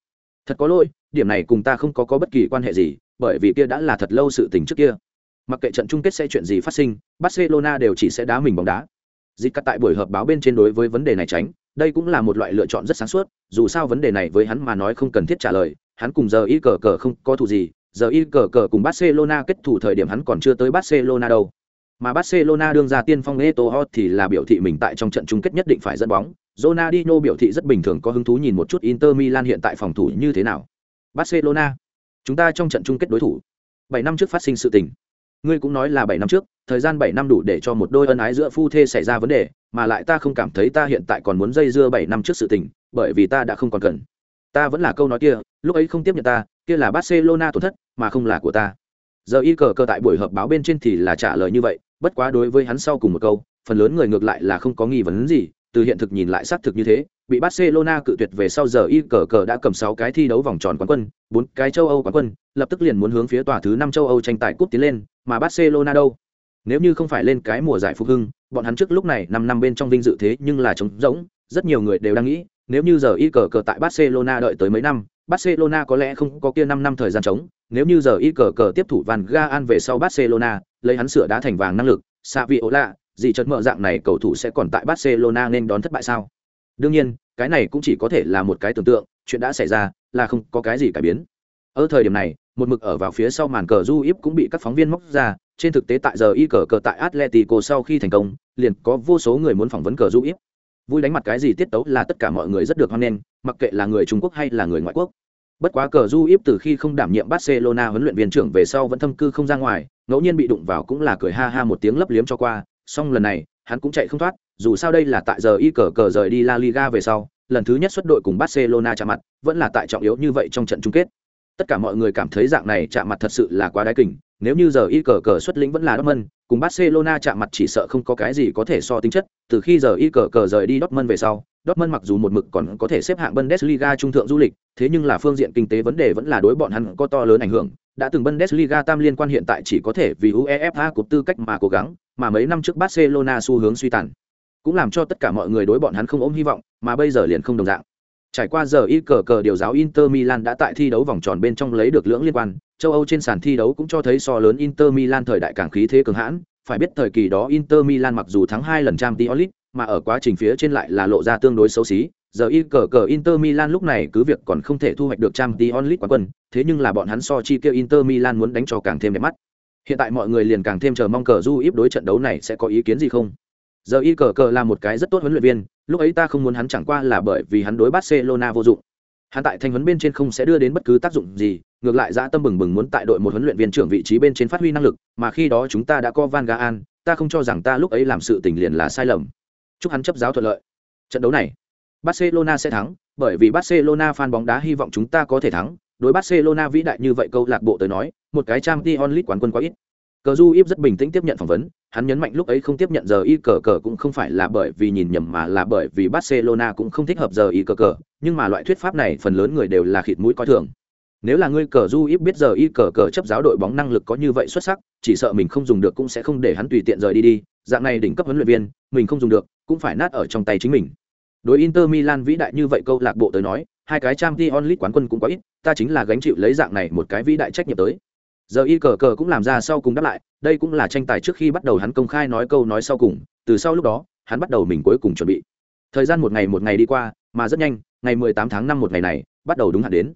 Thật có lỗi, điểm này cùng ta không có có bất kỳ quan hệ gì, bởi vì kia đã là thật lâu sự tình trước kia. Mặc kệ trận chung kết sẽ chuyện gì phát sinh, Barcelona đều chỉ sẽ đá mình bóng đá. Dịch cắt tại buổi họp báo bên trên đối với vấn đề này tránh, đây cũng là một loại lựa chọn rất sáng suốt, dù sao vấn đề này với hắn mà nói không cần thiết trả lời, hắn cùng giờ y cờ cờ không có thù gì, giờ y cờ cờ cùng Barcelona kết thủ thời điểm hắn còn chưa tới Barcelona đâu. Mà Barcelona đương ra tiên phong Eto'o thì là biểu thị mình tại trong trận chung kết nhất định phải dẫn bóng. Ronaldinho biểu thị rất bình thường có hứng thú nhìn một chút Inter Milan hiện tại phòng thủ như thế nào. Barcelona, chúng ta trong trận chung kết đối thủ. 7 năm trước phát sinh sự tình. Ngươi cũng nói là 7 năm trước, thời gian 7 năm đủ để cho một đôi ân ái giữa phu thê xảy ra vấn đề, mà lại ta không cảm thấy ta hiện tại còn muốn dây dưa 7 năm trước sự tình, bởi vì ta đã không còn cần. Ta vẫn là câu nói kia, lúc ấy không tiếp nhận ta, kia là Barcelona tổn thất, mà không là của ta. Giờ y cờ cờ tại buổi họp báo bên trên thì là trả lời như vậy, bất quá đối với hắn sau cùng một câu, phần lớn người ngược lại là không có nghi vấn gì, từ hiện thực nhìn lại xác thực như thế, bị Barcelona cự tuyệt về sau giờ y cờ cờ đã cầm 6 cái thi đấu vòng tròn quán quân, 4 cái châu Âu quán quân, lập tức liền muốn hướng phía tòa thứ 5 châu Âu tranh tài cúp tiến lên, mà Barcelona đâu? Nếu như không phải lên cái mùa giải phục hưng, bọn hắn trước lúc này 5 năm bên trong vinh dự thế nhưng là trống rỗng, rất nhiều người đều đang nghĩ, nếu như giờ y cờ cờ tại Barcelona đợi tới mấy năm, Barcelona có lẽ không có kia 5 năm thời gian trống, nếu như giờ y cờ cờ tiếp thủ Van Gaal về sau Barcelona, lấy hắn sửa đá thành vàng năng lực, Saviola, gì chợt mở dạng này cầu thủ sẽ còn tại Barcelona nên đón thất bại sao? Đương nhiên, cái này cũng chỉ có thể là một cái tưởng tượng, chuyện đã xảy ra, là không có cái gì cải biến. Ở thời điểm này, một mực ở vào phía sau màn cờ du íp cũng bị các phóng viên móc ra, trên thực tế tại giờ y cờ cờ tại Atletico sau khi thành công, liền có vô số người muốn phỏng vấn cờ du íp. Vui đánh mặt cái gì tiết tấu là tất cả mọi người rất được hoan nghênh, mặc kệ là người Trung Quốc hay là người ngoại quốc. Bất quá cờ du íp từ khi không đảm nhiệm Barcelona huấn luyện viên trưởng về sau vẫn thâm cư không ra ngoài, ngẫu nhiên bị đụng vào cũng là cười ha ha một tiếng lấp liếm cho qua, song lần này, hắn cũng chạy không thoát, dù sao đây là tại giờ y cờ cờ rời đi La Liga về sau, lần thứ nhất xuất đội cùng Barcelona chạm mặt, vẫn là tại trọng yếu như vậy trong trận chung kết. Tất cả mọi người cảm thấy dạng này chạm mặt thật sự là quá đái kình, nếu như giờ y cờ cờ xuất lĩnh vẫn là Dortmund, cùng Barcelona chạm mặt chỉ sợ không có cái gì có thể so tính chất, từ khi giờ y cờ cờ rời đi Dortmund về sau, Dortmund mặc dù một mực còn có thể xếp hạng Bundesliga trung thượng du lịch, thế nhưng là phương diện kinh tế vấn đề vẫn là đối bọn hắn có to lớn ảnh hưởng. Đã từng Bundesliga tam liên quan hiện tại chỉ có thể vì UEFA cúp tư cách mà cố gắng, mà mấy năm trước Barcelona xu hướng suy tàn, cũng làm cho tất cả mọi người đối bọn hắn không ôm hy vọng, mà bây giờ liền không đồng dạng. Trải qua giờ y cờ cờ điều giáo Inter Milan đã tại thi đấu vòng tròn bên trong lấy được lưỡng liên quan, châu Âu trên sàn thi đấu cũng cho thấy so lớn Inter Milan thời đại càng khí thế cường hãn, phải biết thời kỳ đó Inter Milan mặc dù thắng hai lần Champions League, mà ở quá trình phía trên lại là lộ ra tương đối xấu xí. Giờ y cờ cờ Inter Milan lúc này cứ việc còn không thể thu hoạch được Champions League quán quân, thế nhưng là bọn hắn so chi kia Inter Milan muốn đánh cho càng thêm đẹp mắt. Hiện tại mọi người liền càng thêm chờ mong cờ du íp đối trận đấu này sẽ có ý kiến gì không? Giờ y cờ cờ là một cái rất tốt huấn luyện viên, lúc ấy ta không muốn hắn chẳng qua là bởi vì hắn đối Barcelona vô dụng. Hắn tại thanh huấn bên trên không sẽ đưa đến bất cứ tác dụng gì, ngược lại dã tâm bừng bừng muốn tại đội một huấn luyện viên trưởng vị trí bên trên phát huy năng lực, mà khi đó chúng ta đã có Van Gaal, ta không cho rằng ta lúc ấy làm sự tình liền là sai lầm. Chúc hắn chấp giáo thuận lợi. Trận đấu này, Barcelona sẽ thắng, bởi vì Barcelona fan bóng đá hy vọng chúng ta có thể thắng, đối Barcelona vĩ đại như vậy câu lạc bộ tới nói, một cái trang t onlit quán quân quá ít. Cờ Du Íp rất bình tĩnh tiếp nhận phỏng vấn, hắn nhấn mạnh lúc ấy không tiếp nhận giờ y cờ cờ cũng không phải là bởi vì nhìn nhầm mà là bởi vì Barcelona cũng không thích hợp giờ y cờ cờ, nhưng mà loại thuyết pháp này phần lớn người đều là khịt mũi coi thường. Nếu là ngươi cờ Du ít biết giờ y cờ cờ chấp giáo đội bóng năng lực có như vậy xuất sắc, chỉ sợ mình không dùng được cũng sẽ không để hắn tùy tiện rời đi đi, dạng này đỉnh cấp huấn luyện viên, mình không dùng được, cũng phải nát ở trong tay chính mình. Đối Inter Milan vĩ đại như vậy câu lạc bộ tới nói, hai cái trang t onlit quán quân cũng có ít, ta chính là gánh chịu lấy dạng này một cái vĩ đại trách nhiệm tới giờ y cờ cờ cũng làm ra sau cùng đáp lại, đây cũng là tranh tài trước khi bắt đầu hắn công khai nói câu nói sau cùng, từ sau lúc đó, hắn bắt đầu mình cuối cùng chuẩn bị. Thời gian một ngày một ngày đi qua, mà rất nhanh, ngày 18 tháng 5 một ngày này, bắt đầu đúng hạn đến.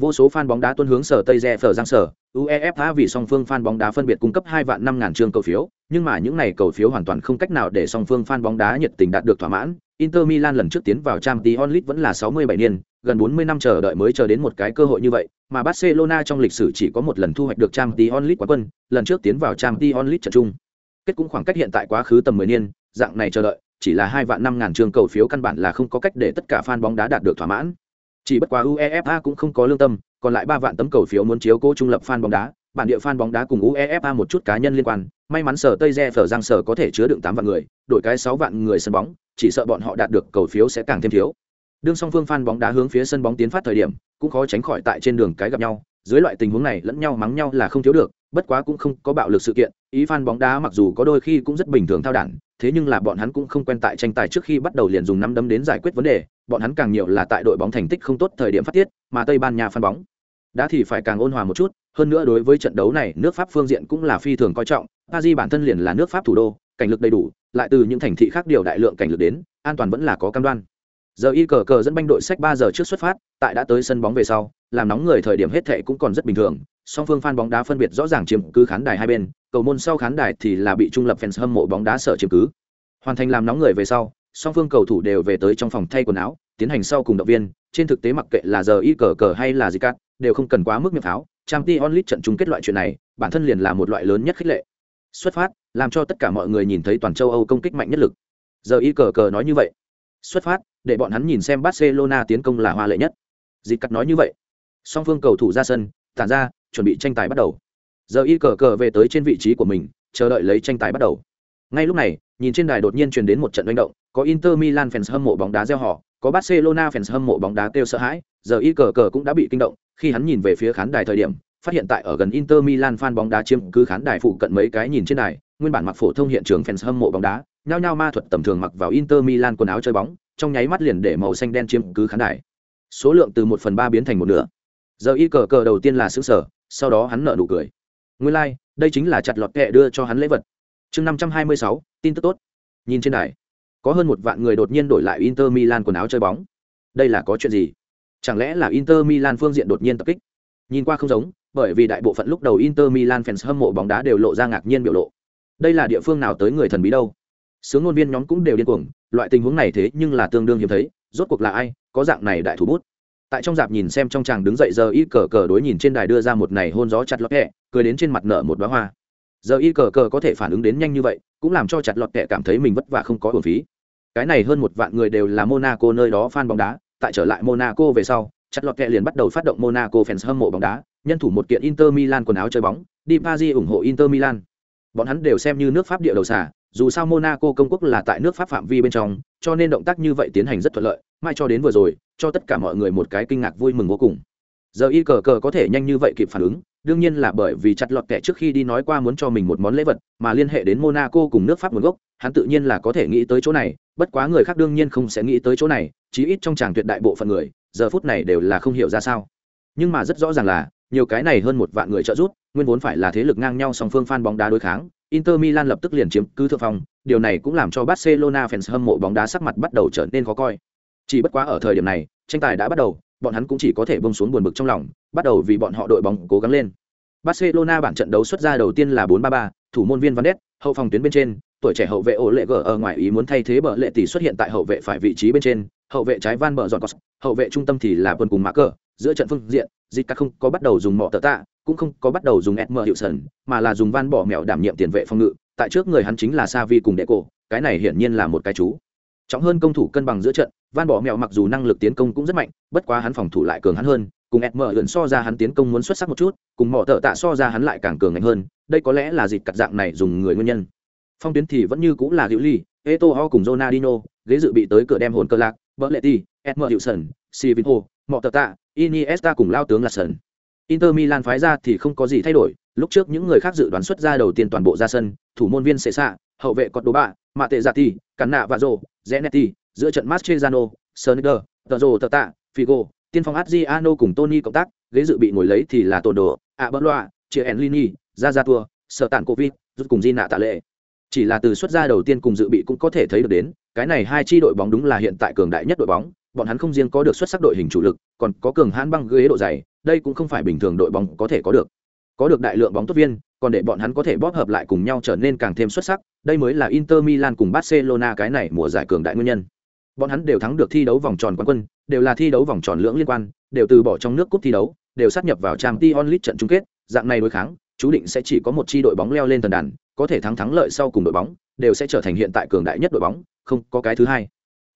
Vô số fan bóng đá tuân hướng sở tây re phở giang sở, uefa vì song phương fan bóng đá phân biệt cung cấp hai vạn năm ngàn chương cầu phiếu, nhưng mà những này cầu phiếu hoàn toàn không cách nào để song phương fan bóng đá nhiệt tình đạt được thỏa mãn. Inter milan lần trước tiến vào trang t onlit vẫn là 67 niên gần 40 năm chờ đợi mới chờ đến một cái cơ hội như vậy, mà barcelona trong lịch sử chỉ có một lần thu hoạch được Champions League quán quân, lần trước tiến vào Champions League trận chung. Kết cũng khoảng cách hiện tại quá khứ tầm 10 niên, dạng này chờ đợi, chỉ là hai vạn năm ngàn cầu phiếu căn bản là không có cách để tất cả fan bóng đá đạt được thỏa mãn. Chỉ bất quá uefa cũng không có lương tâm, còn lại ba vạn tấm cầu phiếu muốn chiếu cố trung lập fan bóng đá, bản địa fan bóng đá cùng uefa một chút cá nhân liên quan. May mắn sở tây re phở giang sở có thể chứa đựng 8 vạn người, đổi cái 6 vạn người sân bóng, chỉ sợ bọn họ đạt được cầu phiếu sẽ càng thêm thiếu đương song phương phan bóng đá hướng phía sân bóng tiến phát thời điểm, cũng khó tránh khỏi tại trên đường cái gặp nhau, dưới loại tình huống này lẫn nhau mắng nhau là không thiếu được, bất quá cũng không có bạo lực sự kiện, ý phan bóng đá mặc dù có đôi khi cũng rất bình thường thao đản, thế nhưng là bọn hắn cũng không quen tại tranh tài trước khi bắt đầu liền dùng nắm đấm đến giải quyết vấn đề, bọn hắn càng nhiều là tại đội bóng thành tích không tốt thời điểm phát tiết, mà tây ban nha phan bóng. Đã thì phải càng ôn hòa một chút, hơn nữa đối với trận đấu này, nước pháp phương diện cũng là phi thường coi trọng, paris bản thân liền là nước pháp thủ đô, cảnh lực đầy đủ, lại từ những thành thị khác điều đại lượng cảnh lực đến, an toàn vẫn là có cam đoan giờ y cờ cờ dẫn banh đội sách ba giờ trước xuất phát, tại đã tới sân bóng về sau, làm nóng người thời điểm hết thệ cũng còn rất bình thường. Song phương phan bóng đá phân biệt rõ ràng chiếm cứ khán đài hai bên, cầu môn sau khán đài thì là bị trung lập fans hâm mộ bóng đá sở chiếm cứ. Hoàn thành làm nóng người về sau, song phương cầu thủ đều về tới trong phòng thay quần áo, tiến hành sau cùng động viên. Trên thực tế mặc kệ là giờ y cờ cờ hay là gì cắt đều không cần quá mức miệng pháo. Trang t onlit trận chung kết loại chuyện này, bản thân liền là một loại lớn nhất khích lệ. Xuất phát, làm cho tất cả mọi người nhìn thấy toàn châu âu công kích mạnh nhất lực. Giờ y cờ cờ nói như vậy. Xuất phát để bọn hắn nhìn xem barcelona tiến công là hoa lệ nhất. Dịch cắt nói như vậy. Song phương cầu thủ ra sân tản ra chuẩn bị tranh tài bắt đầu. Giờ y cờ cờ về tới trên vị trí của mình chờ đợi lấy tranh tài bắt đầu. Ngay lúc này nhìn trên đài đột nhiên truyền đến một trận manh động có inter milan fans hâm mộ bóng đá reo hò, có barcelona fans hâm mộ bóng đá kêu sợ hãi giờ y cờ cờ cũng đã bị kinh động khi hắn nhìn về phía khán đài thời điểm phát hiện tại ở gần inter milan fan bóng đá chiếm cứ khán đài phụ cận mấy cái nhìn trên đài nguyên bản mặc phổ thông hiện trường fans hâm mộ bóng đá nhao nhao ma thuật tầm thường mặc vào inter milan quần áo chơi bóng trong nháy mắt liền để màu xanh đen chiếm cứ khán đài. Số lượng từ một phần ba biến thành một nửa. Giờ y cờ cờ đầu tiên là xứ sở sau đó hắn nợ nụ cười. Nguyên lai、like, đây chính là chặt lọt kệ đưa cho hắn lễ vật. Chương năm trăm hai mươi sáu tin tức tốt. Nhìn trên đài có hơn một vạn người đột nhiên đổi lại inter milan quần áo chơi bóng. Đây là có chuyện gì? Chẳng lẽ là inter milan phương diện đột nhiên tập kích? Nhìn qua không giống bởi vì đại bộ phận lúc đầu inter milan fans hâm mộ bóng đá đều lộ ra ngạc nhiên biểu lộ. Đây là địa phương nào tới người thần bí đâu? Sướng ngôn viên nhóm cũng đều điên cuồng loại tình huống này thế nhưng là tương đương hiếm thấy rốt cuộc là ai có dạng này đại thủ bút. Tại trong dạp nhìn xem trong chàng đứng dậy giờ y cờ cờ đối nhìn trên đài đưa ra một này hôn gió chặt lọt kẹ cười đến trên mặt nợ một đoá hoa. Giờ y cờ cờ có thể phản ứng đến nhanh như vậy cũng làm cho chặt lọt kẹ cảm thấy mình vất vả không có hồn phí. Cái này hơn một vạn người đều là monaco nơi đó fan bóng đá tại trở lại monaco về sau chặt lọt kẹ liền bắt đầu phát động monaco fans hâm mộ bóng đá nhân thủ một kiện Inter Milan quần áo chơi bóng, đi Paris ủng hộ Inter Milan. Bọn hắn đều xem như nước Pháp địa đầu xà, dù sao Monaco công quốc là tại nước Pháp phạm vi bên trong, cho nên động tác như vậy tiến hành rất thuận lợi, mai cho đến vừa rồi, cho tất cả mọi người một cái kinh ngạc vui mừng vô cùng. Giờ y cờ cờ có thể nhanh như vậy kịp phản ứng, đương nhiên là bởi vì chặt lọt kẻ trước khi đi nói qua muốn cho mình một món lễ vật, mà liên hệ đến Monaco cùng nước Pháp nguồn gốc, hắn tự nhiên là có thể nghĩ tới chỗ này, bất quá người khác đương nhiên không sẽ nghĩ tới chỗ này, chí ít trong chàng tuyệt đại bộ phận người, giờ phút này đều là không hiểu ra sao. Nhưng mà rất rõ ràng là, nhiều cái này hơn một vạn người trợ giúp, nguyên vốn phải là thế lực ngang nhau song phương fan bóng đá đối kháng, Inter Milan lập tức liền chiếm cứ thượng phong, điều này cũng làm cho Barcelona fans hâm mộ bóng đá sắc mặt bắt đầu trở nên khó coi. Chỉ bất quá ở thời điểm này, tranh tài đã bắt đầu, bọn hắn cũng chỉ có thể bông xuống buồn bực trong lòng, bắt đầu vì bọn họ đội bóng cố gắng lên. Barcelona bản trận đấu xuất ra đầu tiên là 4-3-3, thủ môn viên Van Ness, hậu phòng tuyến bên trên, tuổi trẻ hậu vệ ổ lệ gở ở ngoài ý muốn thay thế bờ lệ tỷ xuất hiện tại hậu vệ phải vị trí bên trên, hậu vệ trái Van bờ dọn cos, hậu vệ trung tâm thì là quân cùng Marker giữa trận phương diện, dịch các không có bắt đầu dùng mỏ tờ tạ, cũng không có bắt đầu dùng Edmer hiệu sần, mà là dùng Van bỏ mèo đảm nhiệm tiền vệ phòng ngự, tại trước người hắn chính là sa vi cùng đệ cổ cái này hiển nhiên là một cái chú. Trọng hơn công thủ cân bằng giữa trận, Van bỏ mèo mặc dù năng lực tiến công cũng rất mạnh, bất quá hắn phòng thủ lại cường hắn hơn, cùng Edmer lượn so ra hắn tiến công muốn xuất sắc một chút, cùng mỏ tờ tạ so ra hắn lại càng cường mạnh hơn, đây có lẽ là dịch cặt dạng này dùng người nguyên nhân. Phong tuyến thì vẫn như cũng là hữu Ly, eto ho cùng jonadino ghế dự bị tới cửa đem hồn cơ lạc, Berletti, Edmer Wilson, Sivinho, mỏ tờ tạ, Iniesta cùng lao tướng là sân. Inter Milan phái ra thì không có gì thay đổi, lúc trước những người khác dự đoán xuất ra đầu tiên toàn bộ ra sân, thủ môn viên Sesa, hậu vệ Cordoba, Mạ Tệ Zati, Cắn Nạ và Rồ, Zanetti, giữa trận Mascherano, Sonicer, Toro Tata, Figo, tiên phong Adriano cùng Tony cộng tác, ghế dự bị ngồi lấy thì là Tồn Đồ, Aberloa, Chiellini, Zazatua, Sở Tản Covid, rút cùng Gina Tạ Lệ. Chỉ là từ xuất ra đầu tiên cùng dự bị cũng có thể thấy được đến, cái này hai chi đội bóng đúng là hiện tại cường đại nhất đội bóng, bọn hắn không riêng có được xuất sắc đội hình chủ lực, còn có cường hãn băng ghế độ dày, đây cũng không phải bình thường đội bóng có thể có được. Có được đại lượng bóng tốt viên, còn để bọn hắn có thể bóp hợp lại cùng nhau trở nên càng thêm xuất sắc, đây mới là Inter Milan cùng Barcelona cái này mùa giải cường đại nguyên nhân. Bọn hắn đều thắng được thi đấu vòng tròn quán quân, đều là thi đấu vòng tròn lưỡng liên quan, đều từ bỏ trong nước cúp thi đấu, đều sát nhập vào Champions League trận chung kết, dạng này đối kháng, chú định sẽ chỉ có một chi đội bóng leo lên tần đàn, có thể thắng thắng lợi sau cùng đội bóng, đều sẽ trở thành hiện tại cường đại nhất đội bóng, không có cái thứ hai.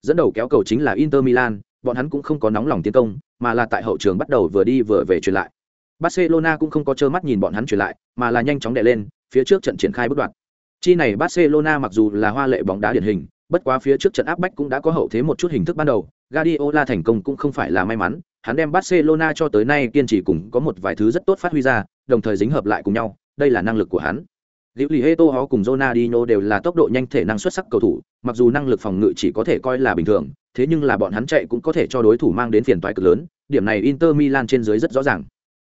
Dẫn đầu kéo cầu chính là Inter Milan, bọn hắn cũng không có nóng lòng tiến công, mà là tại hậu trường bắt đầu vừa đi vừa về chuyển lại. Barcelona cũng không có trơ mắt nhìn bọn hắn chuyển lại, mà là nhanh chóng đè lên, phía trước trận triển khai bước đoạn. Chi này Barcelona mặc dù là hoa lệ bóng đá điển hình, bất quá phía trước trận áp bách cũng đã có hậu thế một chút hình thức ban đầu, Guardiola thành công cũng không phải là may mắn, hắn đem Barcelona cho tới nay kiên trì cùng có một vài thứ rất tốt phát huy ra, đồng thời dính hợp lại cùng nhau, đây là năng lực của hắn. Liễu Lì Heto Hó cùng Ronaldinho đều là tốc độ nhanh thể năng xuất sắc cầu thủ, mặc dù năng lực phòng ngự chỉ có thể coi là bình thường, thế nhưng là bọn hắn chạy cũng có thể cho đối thủ mang đến phiền toái cực lớn, điểm này Inter Milan trên dưới rất rõ ràng.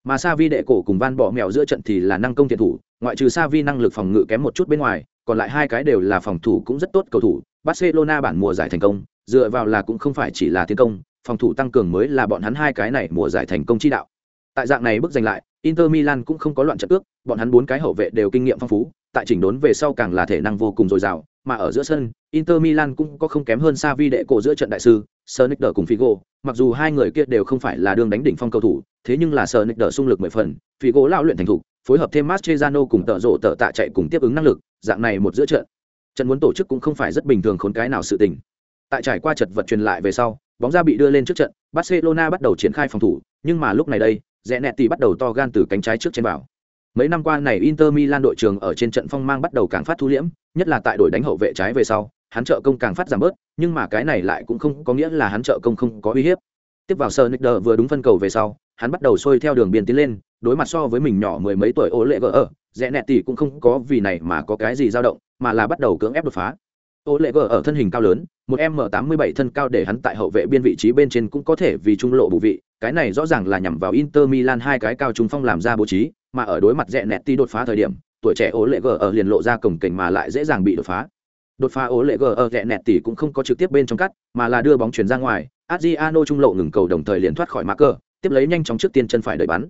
Mà Savi đệ cổ cùng Van bỏ mèo giữa trận thì là năng công tiền thủ, ngoại trừ Savi năng lực phòng ngự kém một chút bên ngoài, còn lại hai cái đều là phòng thủ cũng rất tốt cầu thủ. Barcelona bản mùa giải thành công, dựa vào là cũng không phải chỉ là tiến công, phòng thủ tăng cường mới là bọn hắn hai cái này mùa giải thành công chi đạo. Tại dạng này bước giành lại, Inter Milan cũng không có loạn trận cước, bọn hắn bốn cái hậu vệ đều kinh nghiệm phong phú, tại chỉnh đốn về sau càng là thể năng vô cùng dồi dào, mà ở giữa sân, Inter Milan cũng có không kém hơn Xavi đệ cổ giữa trận đại sư, Sonicer cùng Figo, mặc dù hai người kia đều không phải là đường đánh đỉnh phong cầu thủ, thế nhưng là Sonicer xung lực mười phần, Figo lão luyện thành thục, phối hợp thêm Mascherano cùng tợ rộ tợ tạ chạy cùng tiếp ứng năng lực, dạng này một giữa trận. Trận muốn tổ chức cũng không phải rất bình thường khốn cái nào sự tình. Tại trải qua chật vật truyền lại về sau, bóng ra bị đưa lên trước trận, Barcelona bắt đầu triển khai phòng thủ, nhưng mà lúc này đây, Rẽ nẹt tỷ bắt đầu to gan từ cánh trái trước trên vào. Mấy năm qua này Inter Milan đội trường ở trên trận phong mang bắt đầu càng phát thu liễm, nhất là tại đội đánh hậu vệ trái về sau, hắn trợ công càng phát giảm bớt, nhưng mà cái này lại cũng không có nghĩa là hắn trợ công không có uy hiếp. Tiếp vào Sonicer vừa đúng phân cầu về sau, hắn bắt đầu xuôi theo đường biên tiến lên, đối mặt so với mình nhỏ mười mấy tuổi ô lệ gỡ ở, rẽ nẹt tỷ cũng không có vì này mà có cái gì dao động, mà là bắt đầu cưỡng ép đột phá. Ô lệ gờ ở thân hình cao lớn, một m tám mươi bảy thân cao để hắn tại hậu vệ biên vị trí bên trên cũng có thể vì trung lộ bù vị, cái này rõ ràng là nhằm vào Inter Milan hai cái cao trung phong làm ra bố trí, mà ở đối mặt rẽ nẹt ti đột phá thời điểm tuổi trẻ ố lệ gờ ở liền lộ ra cổng cảnh mà lại dễ dàng bị đột phá. Đột phá ố lệ gờ ở rẽ nẹt tỷ cũng không có trực tiếp bên trong cắt mà là đưa bóng chuyển ra ngoài adriano trung lộ ngừng cầu đồng thời liền thoát khỏi marker, tiếp lấy nhanh chóng trước tiên chân phải đợi bắn.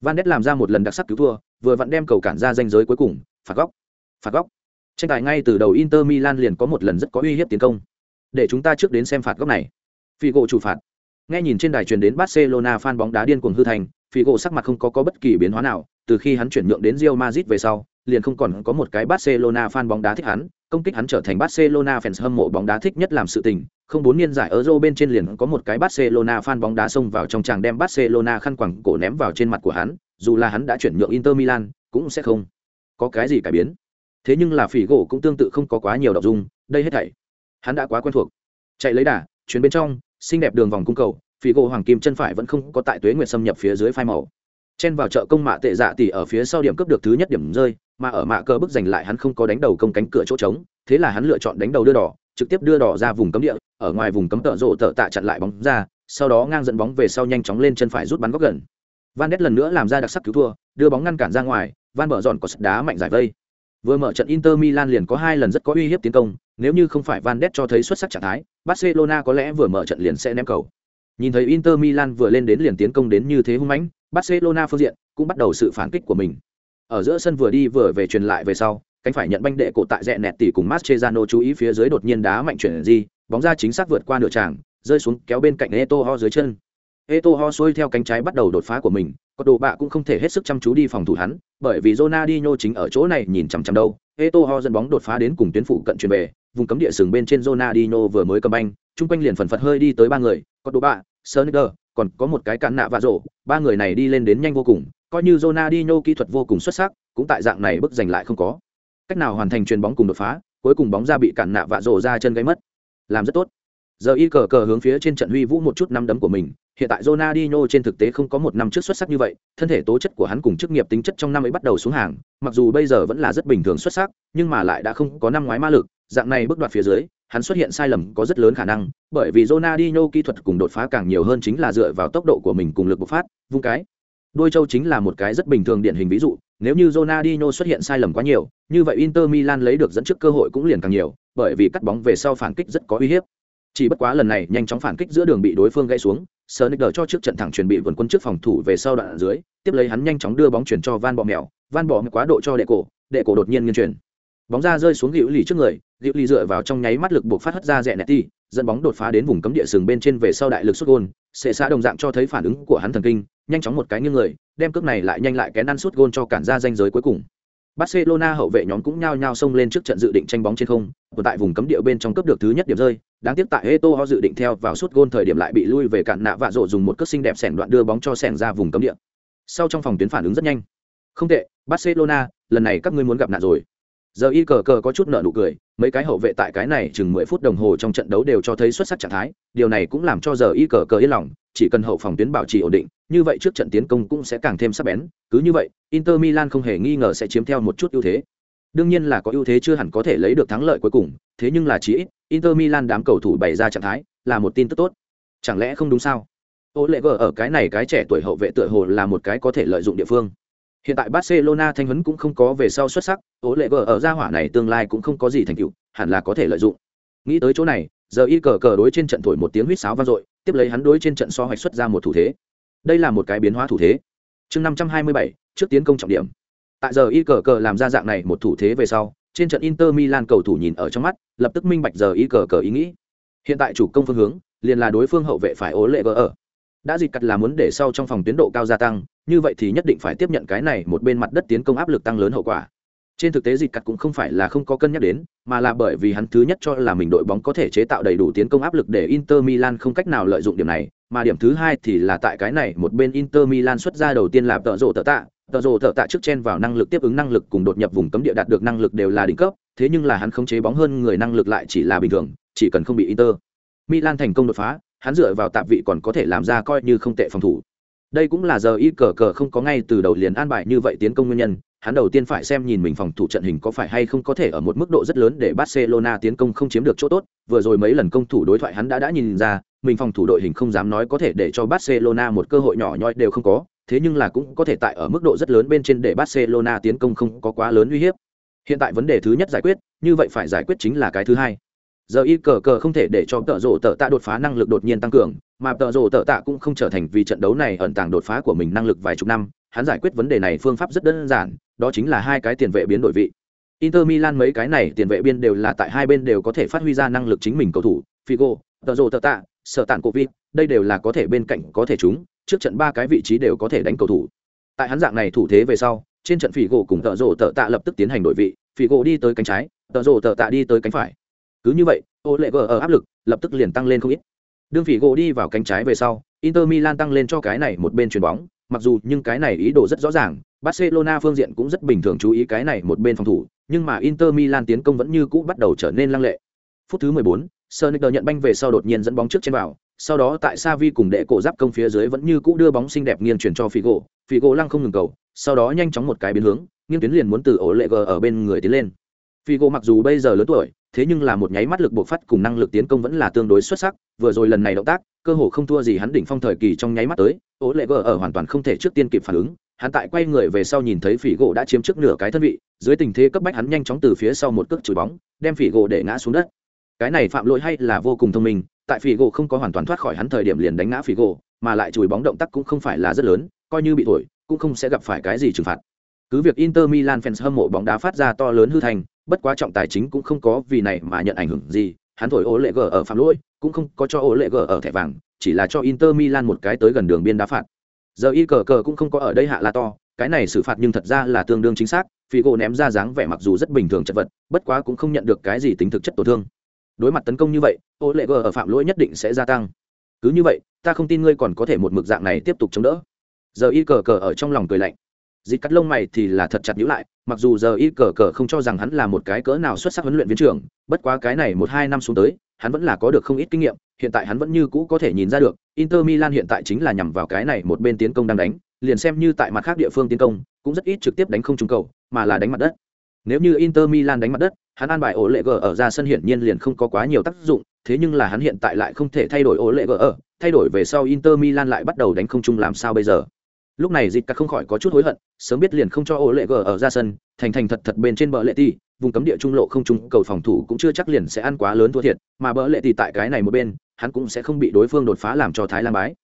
Van Ness làm ra một lần đặc sắc cứu thua vừa vặn đem cầu cản ra danh giới cuối cùng phạt góc phạt góc. Tranh tài ngay từ đầu inter milan liền có một lần rất có uy hiếp tiến công. Để chúng ta trước đến xem phạt góc này. Phi chủ phạt nghe nhìn trên đài truyền đến barcelona fan bóng đá điên cuồng hư thành Figo gỗ sắc mặt không có, có bất kỳ biến hóa nào từ khi hắn chuyển nhượng đến Real Madrid về sau, liền không còn có một cái Barcelona fan bóng đá thích hắn, công kích hắn trở thành Barcelona fans hâm mộ bóng đá thích nhất làm sự tình, không bốn niên giải Euro bên trên liền có một cái Barcelona fan bóng đá xông vào trong tràng đem Barcelona khăn quàng cổ ném vào trên mặt của hắn, dù là hắn đã chuyển nhượng Inter Milan, cũng sẽ không có cái gì cải biến. Thế nhưng là phỉ gỗ cũng tương tự không có quá nhiều động dung, đây hết thảy. Hắn đã quá quen thuộc. Chạy lấy đà, chuyến bên trong, xinh đẹp đường vòng cung cầu, phỉ gỗ hoàng kim chân phải vẫn không có tại tuế nguyệt xâm nhập phía dưới phai màu. Chen vào chợ công mạ tệ dạ tỷ ở phía sau điểm cướp được thứ nhất điểm rơi, mà ở mạ cơ bức giành lại hắn không có đánh đầu công cánh cửa chỗ trống, thế là hắn lựa chọn đánh đầu đưa đỏ, trực tiếp đưa đỏ ra vùng cấm địa, ở ngoài vùng cấm tợ rộ tợ tạ chặn lại bóng ra, sau đó ngang dẫn bóng về sau nhanh chóng lên chân phải rút bắn góc gần. Van Ness lần nữa làm ra đặc sắc cứu thua, đưa bóng ngăn cản ra ngoài, Van mở dọn có sức đá mạnh giải vây. Vừa mở trận Inter Milan liền có hai lần rất có uy hiếp tiến công, nếu như không phải Van Ness cho thấy xuất sắc trạng thái, Barcelona có lẽ vừa mở trận liền sẽ ném cầu. Nhìn thấy Inter Milan vừa lên đến liền tiến công đến như thế hung mãnh, Barcelona phương diện cũng bắt đầu sự phản kích của mình. Ở giữa sân vừa đi vừa về truyền lại về sau, cánh phải nhận banh đệ cổ tại rẽ nẹt tỉ cùng Mascherano chú ý phía dưới đột nhiên đá mạnh chuyển gì, bóng ra chính xác vượt qua nửa tràng, rơi xuống kéo bên cạnh Eto'o dưới chân. Eto'o xuôi theo cánh trái bắt đầu đột phá của mình, có đồ bạ cũng không thể hết sức chăm chú đi phòng thủ hắn, bởi vì Ronaldinho chính ở chỗ này nhìn chằm chằm đâu. Eto'o dẫn bóng đột phá đến cùng tuyến phụ cận chuyển về, vùng cấm địa sừng bên trên Ronaldinho vừa mới cầm banh, chung quanh liền phần phật hơi đi tới ba người, có Đỗ bạ, Sonicer, còn có một cái cản nạ và rổ, ba người này đi lên đến nhanh vô cùng, coi như Ronaldinho kỹ thuật vô cùng xuất sắc, cũng tại dạng này bức giành lại không có. Cách nào hoàn thành chuyền bóng cùng đột phá, cuối cùng bóng ra bị cản nạ và rổ ra chân gáy mất. Làm rất tốt giờ y cờ cờ hướng phía trên trận huy vũ một chút năm đấm của mình hiện tại Ronaldinho trên thực tế không có một năm trước xuất sắc như vậy thân thể tố chất của hắn cùng chức nghiệp tính chất trong năm ấy bắt đầu xuống hàng mặc dù bây giờ vẫn là rất bình thường xuất sắc nhưng mà lại đã không có năm ngoái ma lực dạng này bước đoạt phía dưới, hắn xuất hiện sai lầm có rất lớn khả năng, bởi vì Ronaldinho kỹ thuật cùng đột phá càng nhiều hơn chính là dựa vào tốc độ của mình cùng lực bộc phát, vung cái. Đôi châu chính là một cái rất bình thường điển hình ví dụ, nếu như Ronaldinho xuất hiện sai lầm quá nhiều, như vậy Inter Milan lấy được dẫn trước cơ hội cũng liền càng nhiều, bởi vì cắt bóng về sau phản kích rất có uy hiếp. Chỉ bất quá lần này nhanh chóng phản kích giữa đường bị đối phương gãy xuống, Sonic cho trước trận thẳng chuẩn bị vườn quân trước phòng thủ về sau đoạn dưới, tiếp lấy hắn nhanh chóng đưa bóng chuyển cho van bọ mèo van bọ quá độ cho đệ cổ đệ cổ đột nhiên nghiêng chuyển bóng ra rơi xuống hữu lì trước người hữu lì dựa vào trong nháy mắt lực buộc phát hất ra rẽ nẹt đi dẫn bóng đột phá đến vùng cấm địa sừng bên trên về sau đại lực xuất gôn sệ xã đồng dạng cho thấy phản ứng của hắn thần kinh nhanh chóng một cái nghiêng người đem cước này lại nhanh lại kén ăn suốt gôn cho cản ra danh giới cuối cùng Barcelona hậu vệ nhóm cũng nhao nhao xông lên trước trận dự định tranh bóng trên không, vừa tại vùng cấm địa bên trong cấp được thứ nhất điểm rơi, đáng tiếc tại Eto'o dự định theo vào suốt gôn thời điểm lại bị lui về cản nạ vạ rộ dùng một cước xinh đẹp sẻn đoạn đưa bóng cho sẻn ra vùng cấm địa. Sau trong phòng tuyến phản ứng rất nhanh. Không tệ, Barcelona, lần này các ngươi muốn gặp nạn rồi. Giờ y cờ cờ có chút nợ nụ cười, mấy cái hậu vệ tại cái này chừng mười phút đồng hồ trong trận đấu đều cho thấy xuất sắc trạng thái, điều này cũng làm cho giờ y cờ cờ yên lòng, chỉ cần hậu phòng tuyến bảo trì ổn định, như vậy trước trận tiến công cũng sẽ càng thêm sắc bén, cứ như vậy, Inter Milan không hề nghi ngờ sẽ chiếm theo một chút ưu thế. Đương nhiên là có ưu thế chưa hẳn có thể lấy được thắng lợi cuối cùng, thế nhưng là chỉ ít, Inter Milan đám cầu thủ bày ra trạng thái, là một tin tức tốt. Chẳng lẽ không đúng sao? Ô lệ gở ở cái này cái trẻ tuổi hậu vệ tựa hồ là một cái có thể lợi dụng địa phương. Hiện tại Barcelona thanh huấn cũng không có về sau xuất sắc, ố lệ vợ ở gia hỏa này tương lai cũng không có gì thành tựu, hẳn là có thể lợi dụng. Nghĩ tới chỗ này, giờ y cờ cờ đối trên trận thổi một tiếng huýt sáo vang dội, tiếp lấy hắn đối trên trận so hoạch xuất ra một thủ thế. Đây là một cái biến hóa thủ thế. Chương 527, trước tiến công trọng điểm. Tại giờ y cờ cờ làm ra dạng này một thủ thế về sau, trên trận Inter Milan cầu thủ nhìn ở trong mắt, lập tức minh bạch giờ y cờ cờ ý nghĩ. Hiện tại chủ công phương hướng, liền là đối phương hậu vệ phải ố lệ vợ ở. Đã dịch cắt là muốn để sau trong phòng tiến độ cao gia tăng, như vậy thì nhất định phải tiếp nhận cái này một bên mặt đất tiến công áp lực tăng lớn hậu quả. Trên thực tế dịch cắt cũng không phải là không có cân nhắc đến mà là bởi vì hắn thứ nhất cho là mình đội bóng có thể chế tạo đầy đủ tiến công áp lực để inter milan không cách nào lợi dụng điểm này mà điểm thứ hai thì là tại cái này một bên inter milan xuất ra đầu tiên là tợ rộ tợ tạ. Tợ rộ tợ tạ trước chen vào năng lực tiếp ứng năng lực cùng đột nhập vùng cấm địa đạt được năng lực đều là đỉnh cấp thế nhưng là hắn không chế bóng hơn người năng lực lại chỉ là bình thường chỉ cần không bị inter milan thành công đột phá hắn dựa vào tạp vị còn có thể làm ra coi như không tệ phòng thủ. Đây cũng là giờ y cờ cờ không có ngay từ đầu liền an bài như vậy tiến công nguyên nhân, hắn đầu tiên phải xem nhìn mình phòng thủ trận hình có phải hay không có thể ở một mức độ rất lớn để barcelona tiến công không chiếm được chỗ tốt, vừa rồi mấy lần công thủ đối thoại hắn đã đã nhìn ra, mình phòng thủ đội hình không dám nói có thể để cho barcelona một cơ hội nhỏ nhoi đều không có, thế nhưng là cũng có thể tại ở mức độ rất lớn bên trên để barcelona tiến công không có quá lớn uy hiếp. Hiện tại vấn đề thứ nhất giải quyết, như vậy phải giải quyết chính là cái thứ hai giờ y cờ cờ không thể để cho tợ rộ tợ tạ đột phá năng lực đột nhiên tăng cường mà tợ rộ tợ tạ cũng không trở thành vì trận đấu này ẩn tàng đột phá của mình năng lực vài chục năm. Hắn giải quyết vấn đề này phương pháp rất đơn giản đó chính là hai cái tiền vệ biến đổi vị. Inter milan mấy cái này tiền vệ biên đều là tại hai bên đều có thể phát huy ra năng lực chính mình cầu thủ figo tợ rộ tợ tạ sở tản vi, đây đều là có thể bên cạnh có thể chúng trước trận ba cái vị trí đều có thể đánh cầu thủ. Tại hắn dạng này thủ thế về sau trên trận figo cùng tợ rộ tợ tạ lập tức tiến hành đổi vị. Figo đi tới cánh trái tợ rộ tợ tạ đi tới cánh phải cứ như vậy ô lệ gờ ở áp lực lập tức liền tăng lên không ít đương phỉ gỗ đi vào cánh trái về sau inter milan tăng lên cho cái này một bên chuyền bóng mặc dù nhưng cái này ý đồ rất rõ ràng, Barcelona phương diện cũng rất bình thường chú ý cái này một bên phòng thủ, nhưng mà Inter Milan tiến công vẫn như cũ bắt đầu trở nên lăng lệ. Phút thứ 14, Sonic nhận banh về sau đột nhiên dẫn bóng trước trên vào, sau đó tại Savi cùng đệ cổ giáp công phía dưới vẫn như cũ đưa bóng xinh đẹp nghiêng chuyển cho Figo, Figo lăng không ngừng cầu, sau đó nhanh chóng một cái biến hướng, nghiêng tuyến liền muốn từ ổ lệ gờ ở bên người tiến lên. Figo mặc dù bây giờ lớn tuổi, thế nhưng là một nháy mắt lực bộc phát cùng năng lực tiến công vẫn là tương đối xuất sắc, vừa rồi lần này động tác, cơ hồ không thua gì hắn đỉnh phong thời kỳ trong nháy mắt tới, ố lệ g ở hoàn toàn không thể trước tiên kịp phản ứng, hắn tại quay người về sau nhìn thấy phỉ gỗ đã chiếm trước nửa cái thân vị dưới tình thế cấp bách hắn nhanh chóng từ phía sau một cước chùi bóng đem phỉ gỗ để ngã xuống đất. Cái này phạm lỗi hay là vô cùng thông minh tại phỉ gỗ không có hoàn toàn thoát khỏi hắn thời điểm liền đánh ngã phỉ gỗ mà lại chùi bóng động tác cũng không phải là rất lớn coi như bị thổi cũng không sẽ gặp phải cái gì trừng phạt. Cứ việc inter milan fans hâm mộ bóng đá phát ra to lớn hư thành bất quá trọng tài chính cũng không có vì này mà nhận ảnh hưởng gì, hắn thổi ố lệ g ở phạm lỗi, cũng không có cho ố lệ g ở thẻ vàng, chỉ là cho inter milan một cái tới gần đường biên đá phạt. Giờ y cờ cờ cũng không có ở đây hạ la to, cái này xử phạt nhưng thật ra là tương đương chính xác phi gỗ ném ra dáng vẻ mặc dù rất bình thường chật vật, bất quá cũng không nhận được cái gì tính thực chất tổn thương. Đối mặt tấn công như vậy, ô lệ g ở phạm lỗi nhất định sẽ gia tăng. Cứ như vậy, ta không tin ngươi còn có thể một mực dạng này tiếp tục chống đỡ. Giờ y cờ cờ ở trong lòng cười lạnh dịch cắt lông mày thì là thật chặt nhữ lại, mặc dù giờ y cờ cờ không cho rằng hắn là một cái cỡ nào xuất sắc huấn luyện viên trưởng, bất quá cái này một hai năm xuống tới, hắn vẫn là có được không ít kinh nghiệm, hiện tại hắn vẫn như cũ có thể nhìn ra được, inter milan hiện tại chính là nhằm vào cái này một bên tiến công đang đánh, liền xem như tại mặt khác địa phương tiến công, cũng rất ít trực tiếp đánh không trúng cầu, mà là đánh mặt đất. Nếu như inter milan đánh mặt đất, hắn an bài ổ lệ g ở ra sân hiển nhiên liền không có quá nhiều tác dụng, thế nhưng là hắn hiện tại lại không thể thay đổi ổ lệ g ở thay đổi về sau inter milan lại bắt đầu đánh không chung làm sao bây giờ? Lúc này dịch cắt không khỏi có chút hối hận, sớm biết liền không cho ô lệ g ở ra sân, thành thành thật thật bên trên bờ lệ ti vùng cấm địa trung lộ không trung, cầu phòng thủ cũng chưa chắc liền sẽ ăn quá lớn thua thiệt, mà bờ lệ ti tại cái này một bên, hắn cũng sẽ không bị đối phương đột phá làm cho thái lan bái.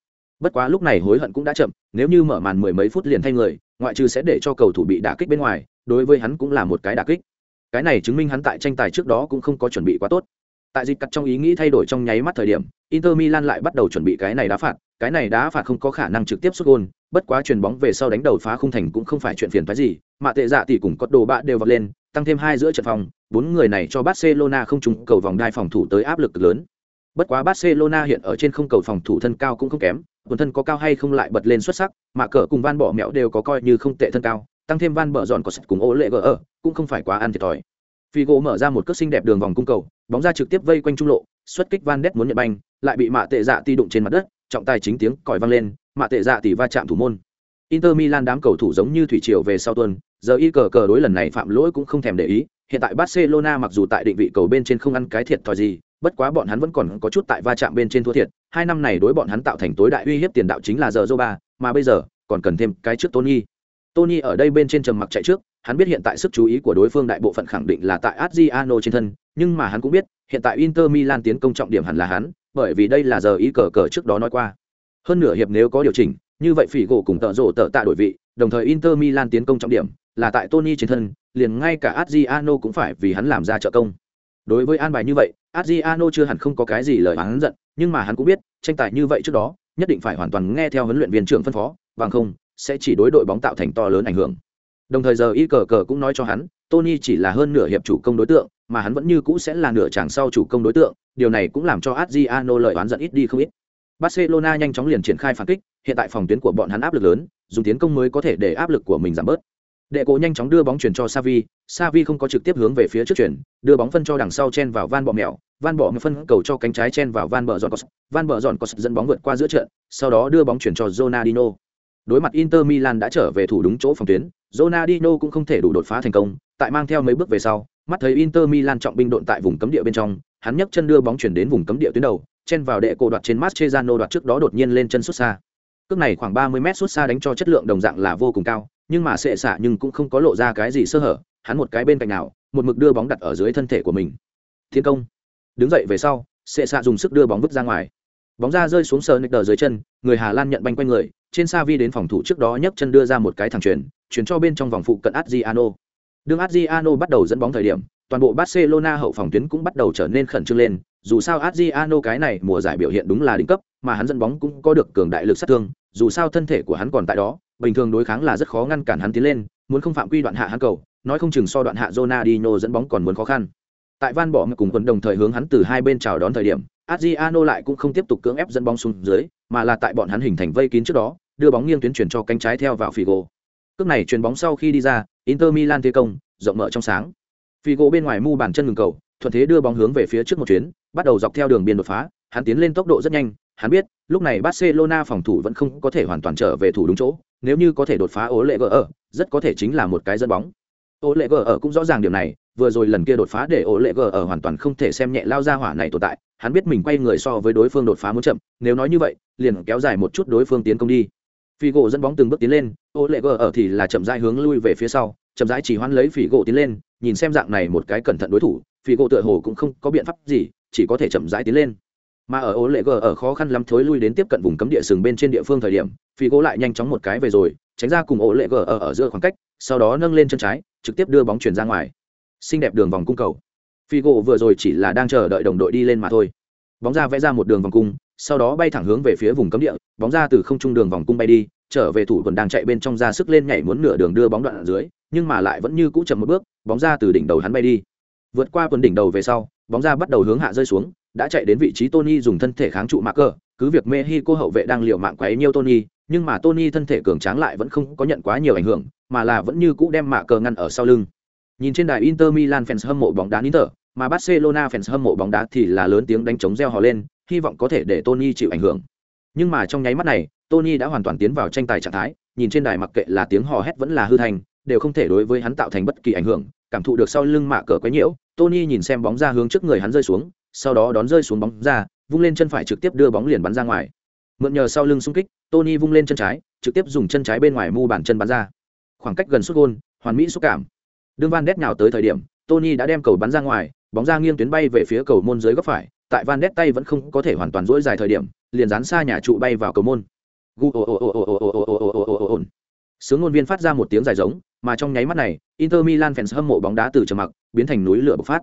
Bất quá lúc này hối hận cũng đã chậm, nếu như mở màn mười mấy phút liền thay người, ngoại trừ sẽ để cho cầu thủ bị đả kích bên ngoài, đối với hắn cũng là một cái đả kích. Cái này chứng minh hắn tại tranh tài trước đó cũng không có chuẩn bị quá tốt tại dịch cắt trong ý nghĩ thay đổi trong nháy mắt thời điểm inter milan lại bắt đầu chuẩn bị cái này đá phạt. Cái này đá phạt không có khả năng trực tiếp xuất gôn bất quá chuyền bóng về sau đánh đầu phá khung thành cũng không phải chuyện phiền phái gì. Mà tệ dạ thì cùng có đồ bạ đều vọt lên tăng thêm hai giữa trận phòng bốn người này cho barcelona không trúng cầu vòng đai phòng thủ tới áp lực lớn. Bất quá barcelona hiện ở trên không cầu phòng thủ thân cao cũng không kém quần thân có cao hay không lại bật lên xuất sắc mà cờ cùng van bỏ mẹo đều có coi như không tệ thân cao tăng thêm van Bở dọn có sạch cùng ô lệ gỡ ở cũng không phải quá ăn thiệt thòi. Figo mở ra một cước xinh đẹp đường vòng cung cầu, bóng ra trực tiếp vây quanh trung lộ, xuất kích Van Ness muốn nhận banh, lại bị Mạ Tệ Dạ ti đụng trên mặt đất, trọng tài chính tiếng còi vang lên, Mạ Tệ Dạ tỷ va chạm thủ môn. Inter Milan đám cầu thủ giống như thủy triều về sau tuần, giờ y cờ cờ đối lần này phạm lỗi cũng không thèm để ý, hiện tại Barcelona mặc dù tại định vị cầu bên trên không ăn cái thiệt thòi gì, bất quá bọn hắn vẫn còn có chút tại va chạm bên trên thua thiệt, hai năm này đối bọn hắn tạo thành tối đại uy hiếp tiền đạo chính là giờ Zoba, mà bây giờ còn cần thêm cái trước Tony. Tony ở đây bên trên trầm mặc chạy trước, hắn biết hiện tại sức chú ý của đối phương đại bộ phận khẳng định là tại Adriano trên thân, nhưng mà hắn cũng biết, hiện tại Inter Milan tiến công trọng điểm hẳn là hắn, bởi vì đây là giờ ý cờ cờ trước đó nói qua. Hơn nửa hiệp nếu có điều chỉnh, như vậy phỉ gỗ cùng tợ rổ tợ tạ đổi vị, đồng thời Inter Milan tiến công trọng điểm là tại Tony trên thân, liền ngay cả Adriano cũng phải vì hắn làm ra trợ công. Đối với an bài như vậy, Adriano chưa hẳn không có cái gì lời hắn giận, nhưng mà hắn cũng biết, tranh tài như vậy trước đó, nhất định phải hoàn toàn nghe theo huấn luyện viên trưởng phân phó, bằng không sẽ chỉ đối đội bóng tạo thành to lớn ảnh hưởng. Đồng thời giờ y cờ cờ cũng nói cho hắn, Tony chỉ là hơn nửa hiệp chủ công đối tượng, mà hắn vẫn như cũ sẽ là nửa chàng sau chủ công đối tượng, điều này cũng làm cho Adriano lợi oán giận ít đi không ít. Barcelona nhanh chóng liền triển khai phản kích, hiện tại phòng tuyến của bọn hắn áp lực lớn, dùng tiến công mới có thể để áp lực của mình giảm bớt. Đệ cổ nhanh chóng đưa bóng chuyển cho Savi, Savi không có trực tiếp hướng về phía trước chuyển, đưa bóng phân cho đằng sau chen vào Van Bọ Mèo, Van Bọ Mèo phân cầu cho cánh trái chen vào Van Bờ Giòn Cos, Van Bờ Giòn Cos dẫn bóng vượt qua giữa trận, sau đó đưa bóng chuyển cho Ronaldinho. Đối mặt Inter Milan đã trở về thủ đúng chỗ phòng tuyến, Ronaldinho cũng không thể đủ đột phá thành công, tại mang theo mấy bước về sau, mắt thấy Inter Milan trọng binh độn tại vùng cấm địa bên trong, hắn nhấc chân đưa bóng chuyển đến vùng cấm địa tuyến đầu, chen vào đệ cổ đoạt trên Mascherano đoạt trước đó đột nhiên lên chân xuất xa. Cước này khoảng 30 mét xuất xa đánh cho chất lượng đồng dạng là vô cùng cao, nhưng mà sệ xả nhưng cũng không có lộ ra cái gì sơ hở, hắn một cái bên cạnh nào, một mực đưa bóng đặt ở dưới thân thể của mình. Thiên công. Đứng dậy về sau, sệ xạ dùng sức đưa bóng vứt ra ngoài. Bóng ra rơi xuống sờ nịch dưới chân, người Hà Lan nhận banh quanh người, trên xa vi đến phòng thủ trước đó nhấc chân đưa ra một cái thẳng chuyển, chuyển cho bên trong vòng phụ cận Adriano. Đường Adriano bắt đầu dẫn bóng thời điểm, toàn bộ Barcelona hậu phòng tuyến cũng bắt đầu trở nên khẩn trương lên, dù sao Adriano cái này mùa giải biểu hiện đúng là đỉnh cấp, mà hắn dẫn bóng cũng có được cường đại lực sát thương, dù sao thân thể của hắn còn tại đó, bình thường đối kháng là rất khó ngăn cản hắn tiến lên, muốn không phạm quy đoạn hạ hắn cầu, nói không chừng so đoạn hạ Ronaldinho dẫn bóng còn muốn khó khăn. Tại Van Bommel cùng quần đồng thời hướng hắn từ hai bên chào đón thời điểm, Adriano lại cũng không tiếp tục cưỡng ép dẫn bóng xuống dưới, mà là tại bọn hắn hình thành vây kín trước đó, đưa bóng nghiêng tuyến chuyển cho cánh trái theo vào Figo. Cước này chuyền bóng sau khi đi ra, Inter Milan thế công, rộng mở trong sáng. Figo bên ngoài mu bàn chân ngừng cầu, thuận thế đưa bóng hướng về phía trước một chuyến, bắt đầu dọc theo đường biên đột phá, hắn tiến lên tốc độ rất nhanh, hắn biết, lúc này Barcelona phòng thủ vẫn không có thể hoàn toàn trở về thủ đúng chỗ, nếu như có thể đột phá ố lệ gỡ ở, rất có thể chính là một cái dẫn bóng. Ố lệ gỡ ở cũng rõ ràng điểm này, vừa rồi lần kia đột phá để ố lệ gỡ ở hoàn toàn không thể xem nhẹ lao ra hỏa này tồn tại, hắn biết mình quay người so với đối phương đột phá muốn chậm, nếu nói như vậy, liền kéo dài một chút đối phương tiến công đi. Figo dẫn bóng từng bước tiến lên, ô lệ gờ ở thì là chậm rãi hướng lui về phía sau, chậm rãi chỉ hoãn lấy Figo tiến lên, nhìn xem dạng này một cái cẩn thận đối thủ, Figo tựa hồ cũng không có biện pháp gì, chỉ có thể chậm rãi tiến lên. Mà ở ô lệ gờ ở khó khăn lắm thối lui đến tiếp cận vùng cấm địa sừng bên trên địa phương thời điểm phi gỗ lại nhanh chóng một cái về rồi tránh ra cùng ô lệ gờ ở ở giữa khoảng cách sau đó nâng lên chân trái trực tiếp đưa bóng chuyển ra ngoài. Xinh đẹp đường vòng cung cầu. Phi gỗ vừa rồi chỉ là đang chờ đợi đồng đội đi lên mà thôi. Bóng ra vẽ ra một đường vòng cung sau đó bay thẳng hướng về phía vùng cấm địa bóng ra từ không trung đường vòng cung bay đi trở về thủ quần đang chạy bên trong ra sức lên nhảy muốn nửa đường đưa bóng đoạn ở dưới nhưng mà lại vẫn như cũ chậm một bước bóng ra từ đỉnh đầu hắn bay đi vượt qua quần đỉnh đầu về sau bóng ra bắt đầu hướng hạ rơi xuống đã chạy đến vị trí Tony dùng thân thể kháng trụ mạc cờ, cứ việc Mexico hậu vệ đang liều mạng quấy nhiêu Tony, nhưng mà Tony thân thể cường tráng lại vẫn không có nhận quá nhiều ảnh hưởng, mà là vẫn như cũ đem mạc cờ ngăn ở sau lưng. Nhìn trên đài Inter Milan fans hâm mộ bóng đá Inter, mà Barcelona fans hâm mộ bóng đá thì là lớn tiếng đánh chống reo hò lên, hy vọng có thể để Tony chịu ảnh hưởng. Nhưng mà trong nháy mắt này, Tony đã hoàn toàn tiến vào tranh tài trạng thái, nhìn trên đài mặc kệ là tiếng hò hét vẫn là hư thành, đều không thể đối với hắn tạo thành bất kỳ ảnh hưởng, cảm thụ được sau lưng mạ cờ quấy nhiễu, Tony nhìn xem bóng ra hướng trước người hắn rơi xuống, sau đó đón rơi xuống bóng ra, vung lên chân phải trực tiếp đưa bóng liền bắn ra ngoài. Mượn nhờ sau lưng xung kích, Tony vung lên chân trái, trực tiếp dùng chân trái bên ngoài mu bàn chân bắn ra. Khoảng cách gần sút gôn, hoàn mỹ xúc cảm. Đương Van Ness nhào tới thời điểm, Tony đã đem cầu bắn ra ngoài, bóng ra nghiêng tuyến bay về phía cầu môn dưới góc phải, tại Van đét tay vẫn không có thể hoàn toàn dỗi dài thời điểm, liền dán xa nhà trụ bay vào cầu môn. Sướng ngôn viên phát ra một tiếng dài giống, mà trong nháy mắt này, Inter Milan fans hâm mộ bóng đá từ trầm mặc biến thành núi lửa bộc phát